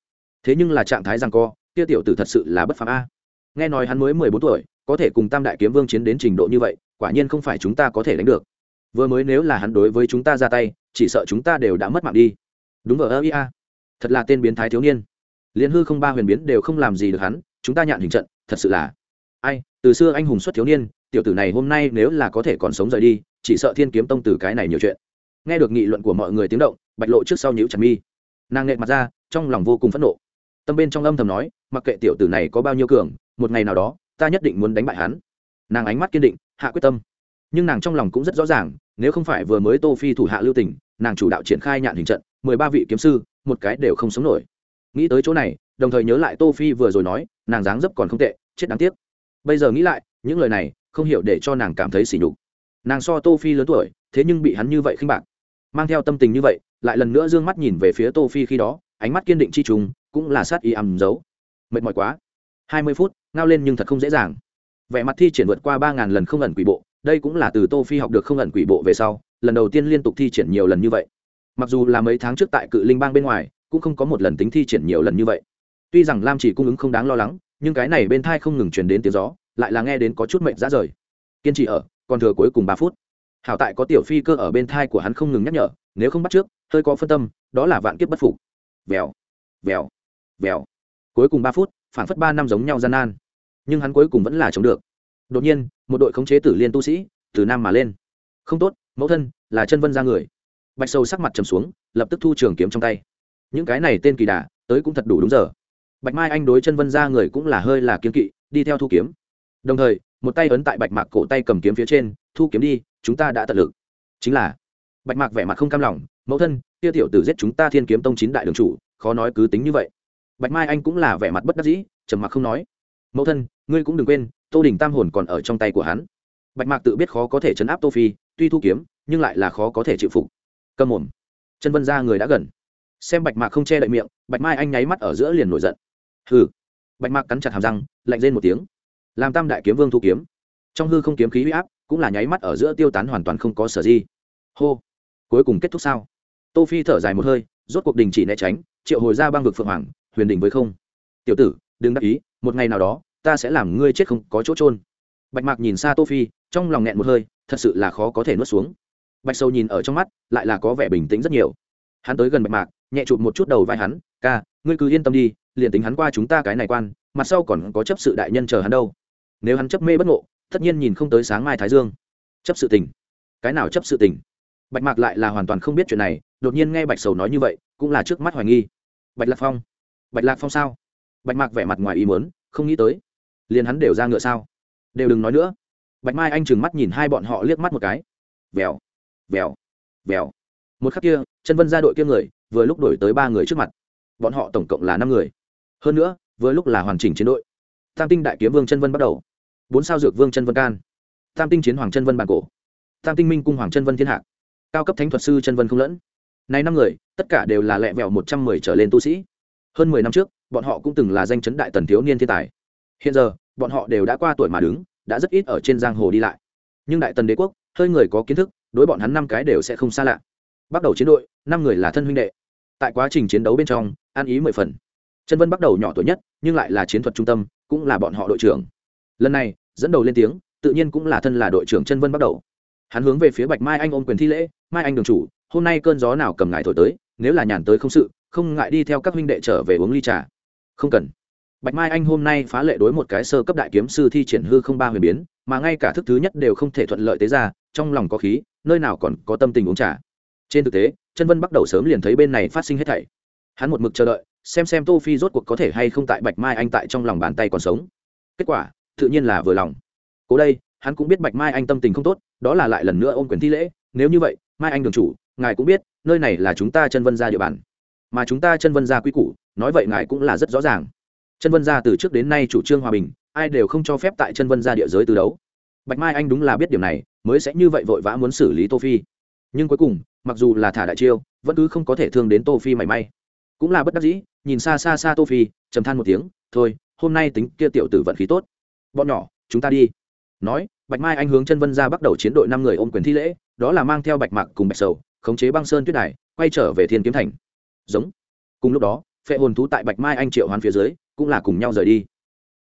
Thế nhưng là trạng thái giảng co, kia tiểu tử thật sự là bất phạm a. Nghe nói hắn mới mười bốn tuổi, có thể cùng tam đại kiếm vương chiến đến trình độ như vậy, quả nhiên không phải chúng ta có thể đánh được. Vừa mới nếu là hắn đối với chúng ta ra tay, chỉ sợ chúng ta đều đã mất mạng đi. Đúng vờ ơ ia thật là tên biến thái thiếu niên. Liên hư không ba huyền biến đều không làm gì được hắn, chúng ta nhạn hình trận thật sự là. Ai, từ xưa anh hùng xuất thiếu niên, tiểu tử này hôm nay nếu là có thể còn sống rời đi, chỉ sợ thiên kiếm tông từ cái này nhiều chuyện. Nghe được nghị luận của mọi người tiếng động, bạch lộ trước sau nhữ chặt mi. Nàng nghệ mặt ra, trong lòng vô cùng phẫn nộ. Tâm bên trong âm thầm nói, mặc kệ tiểu tử này có bao nhiêu cường, một ngày nào đó, ta nhất định muốn đánh bại hắn. Nàng ánh mắt kiên định, hạ quyết tâm. Nhưng nàng trong lòng cũng rất rõ ràng, nếu không phải vừa mới tô phi thủ hạ lưu tình, nàng chủ đạo triển khai nhạn hình trận, mười ba vị kiếm sư, một cái đều không sống nổi. Nghĩ tới chỗ này đồng thời nhớ lại tô phi vừa rồi nói, nàng dáng dấp còn không tệ, chết đáng tiếc. Bây giờ nghĩ lại, những lời này, không hiểu để cho nàng cảm thấy sỉ nhục. Nàng so tô phi lớn tuổi, thế nhưng bị hắn như vậy khinh bạc. Mang theo tâm tình như vậy, lại lần nữa dương mắt nhìn về phía tô phi khi đó, ánh mắt kiên định chi trùng, cũng là sát ý ầm giấu mệt mỏi quá. Hai mươi phút, ngao lên nhưng thật không dễ dàng. Vẻ mặt thi triển vượt qua ba ngàn lần không ẩn quỷ bộ, đây cũng là từ tô phi học được không ẩn quỷ bộ về sau, lần đầu tiên liên tục thi triển nhiều lần như vậy. Mặc dù là mấy tháng trước tại cự linh bang bên ngoài, cũng không có một lần tính thi triển nhiều lần như vậy tuy rằng lam chỉ cung ứng không đáng lo lắng, nhưng cái này bên thai không ngừng truyền đến tiếng gió, lại là nghe đến có chút mệnh ra rời. Kiên trì ở, còn thừa cuối cùng ba phút. Hảo tại có tiểu phi cơ ở bên thai của hắn không ngừng nhắc nhở, nếu không bắt trước, hơi có phân tâm, đó là vạn kiếp bất phục. Vèo vèo vèo. Cuối cùng ba phút phản phất ba năm giống nhau gian nan. Nhưng hắn cuối cùng vẫn là chống được. Đột nhiên, một đội khống chế tử liên tu sĩ, từ nam mà lên. Không tốt, mẫu thân, là chân vân ra người. Bạch sâu sắc mặt trầm xuống, lập tức thu trường kiếm trong tay. Những cái này tên kỳ đà, tới cũng thật đủ đúng giờ bạch mai anh đối chân vân ra người cũng là hơi là kiếm kỵ, đi theo thu kiếm. Đồng thời, một tay ấn tại bạch mạc cổ tay cầm kiếm phía trên, thu kiếm đi, chúng ta đã tận lực. Chính là, bạch mạc vẻ mặt không cam lòng, mẫu thân tiêu tiểu tử giết chúng ta thiên kiếm tông chín đại đường chủ, khó nói cứ tính như vậy. Bạch mai anh cũng là vẻ mặt bất đắc dĩ, trầm mặc không nói, mẫu thân, ngươi cũng đừng quên, tô đình tam hồn còn ở trong tay của hắn. Bạch mạc tự biết khó có thể chấn áp tô phi, tuy thu kiếm, nhưng lại là khó có thể chịu phục. Cầm mồm. Chân vân ra người đã gần. Xem bạch mạc không che đậy miệng, bạch mai anh nháy mắt ở giữa liền nổi giận hừ. Bạch mạc cắn chặt hàm răng, lạnh rên một tiếng. Làm tam đại kiếm vương thu kiếm. Trong hư không kiếm khí huy áp, cũng là nháy mắt ở giữa tiêu tán hoàn toàn không có sở di. Hô. Cuối cùng kết thúc sao? Tô phi thở dài một hơi, rốt cuộc đình chỉ né tránh, triệu hồi ra băng vực phượng hoàng, huyền đình với không. Tiểu tử, đừng đắc ý, một ngày nào đó, ta sẽ làm ngươi chết không có chỗ trôn bạch mạc nhìn xa tô phi, trong lòng nghẹn một hơi, thật sự là khó có thể nuốt xuống. Bạch sâu nhìn ở trong mắt, lại là có vẻ bình tĩnh rất nhiều. Hắn tới gần bạch mạc, nhẹ chụp một chút đầu vai hắn, ca, ngươi cứ yên tâm đi liền tính hắn qua chúng ta cái này quan, mặt sau còn có chấp sự đại nhân chờ hắn đâu. Nếu hắn chấp mê bất ngộ, tất nhiên nhìn không tới sáng mai thái dương. Chấp sự tình. Cái nào chấp sự tình? Bạch mạc lại là hoàn toàn không biết chuyện này, đột nhiên nghe bạch sầu nói như vậy, cũng là trước mắt hoài nghi. Bạch lạc phong. Bạch lạc phong sao? Bạch mạc vẻ mặt ngoài ý muốn, không nghĩ tới. Liền hắn đều ra ngựa sao? Đều đừng nói nữa. Bạch mai anh chừng mắt nhìn hai bọn họ liếc mắt một cái. Vèo. Vèo. Vèo. Một khắc kia chân vân ra đội kia người, vừa lúc đổi tới ba người trước mặt. Bọn họ tổng cộng là năm người hơn nữa, vừa lúc là hoàn chỉnh chiến đội. Tam tinh đại kiếm vương chân vân bắt đầu. Bốn sao dược vương chân vân can. Tam tinh chiến hoàng chân vân bàn cổ. Tam tinh minh cung hoàng chân vân thiên hạ cao cấp thánh thuật sư chân vân không lẫn. Này năm người, tất cả đều là lẹ vẹo một trăm mười trở lên tu sĩ. Hơn mười năm trước, bọn họ cũng từng là danh chấn đại tần thiếu niên thiên tài. Hiện giờ, bọn họ đều đã qua tuổi mà đứng, đã rất ít ở trên giang hồ đi lại. Nhưng đại tần đế quốc, hơi người có kiến thức, đối bọn hắn năm cái đều sẽ không xa lạ. Bắt đầu chiến đội, năm người là thân huynh đệ. Tại quá trình chiến đấu bên trong ăn ý mười phần trần vân bắt đầu nhỏ tuổi nhất, nhưng lại là chiến thuật trung tâm, cũng là bọn họ đội trưởng. Lần này, dẫn đầu lên tiếng, tự nhiên cũng là thân là đội trưởng trần vân bắt đầu. Hắn hướng về phía bạch mai anh ôm quyền thi lễ, mai anh đường chủ, hôm nay cơn gió nào cầm ngài thổi tới, nếu là nhàn tới không sự, không ngại đi theo các huynh đệ trở về uống ly trà. Không cần. Bạch mai anh hôm nay phá lệ đối một cái sơ cấp đại kiếm sư thi triển hư không ba huyền biến, mà ngay cả thức thứ nhất đều không thể thuận lợi tế ra, trong lòng có khí, nơi nào còn có tâm tình uống trà. Trên thực tế chân vân bắt đầu sớm liền thấy bên này phát sinh hết thảy. Hắn một mực chờ đợi xem xem tô phi rốt cuộc có thể hay không tại bạch mai anh tại trong lòng bàn tay còn sống. Kết quả, tự nhiên là vừa lòng. Cố đây, hắn cũng biết bạch mai anh tâm tình không tốt, đó là lại lần nữa ôm quyền thi lễ. Nếu như vậy, mai anh đường chủ, ngài cũng biết, nơi này là chúng ta chân vân ra địa bàn. Mà chúng ta chân vân ra quy củ, nói vậy ngài cũng là rất rõ ràng. Chân vân ra từ trước đến nay chủ trương hòa bình, ai đều không cho phép tại chân vân ra địa giới từ đấu. Bạch mai anh đúng là biết điểm này, mới sẽ như vậy vội vã muốn xử lý tô phi. Nhưng cuối cùng, mặc dù là thả đại chiêu, vẫn cứ không có thể thương đến tô phi mảy may cũng là bất đắc dĩ, nhìn xa xa xa tô phi, trầm than một tiếng, thôi, hôm nay tính kia tiểu tử vận khí tốt. Bọn nhỏ, chúng ta đi. Nói, bạch mai anh hướng chân vân ra bắt đầu chiến đội năm người ôm quyền thi lễ, đó là mang theo bạch mạc cùng bạch sầu, khống chế băng sơn tuyết đài, quay trở về thiên kiếm thành. Giống. Cùng lúc đó, phệ hồn thú tại bạch mai anh triệu hoán phía dưới, cũng là cùng nhau rời đi.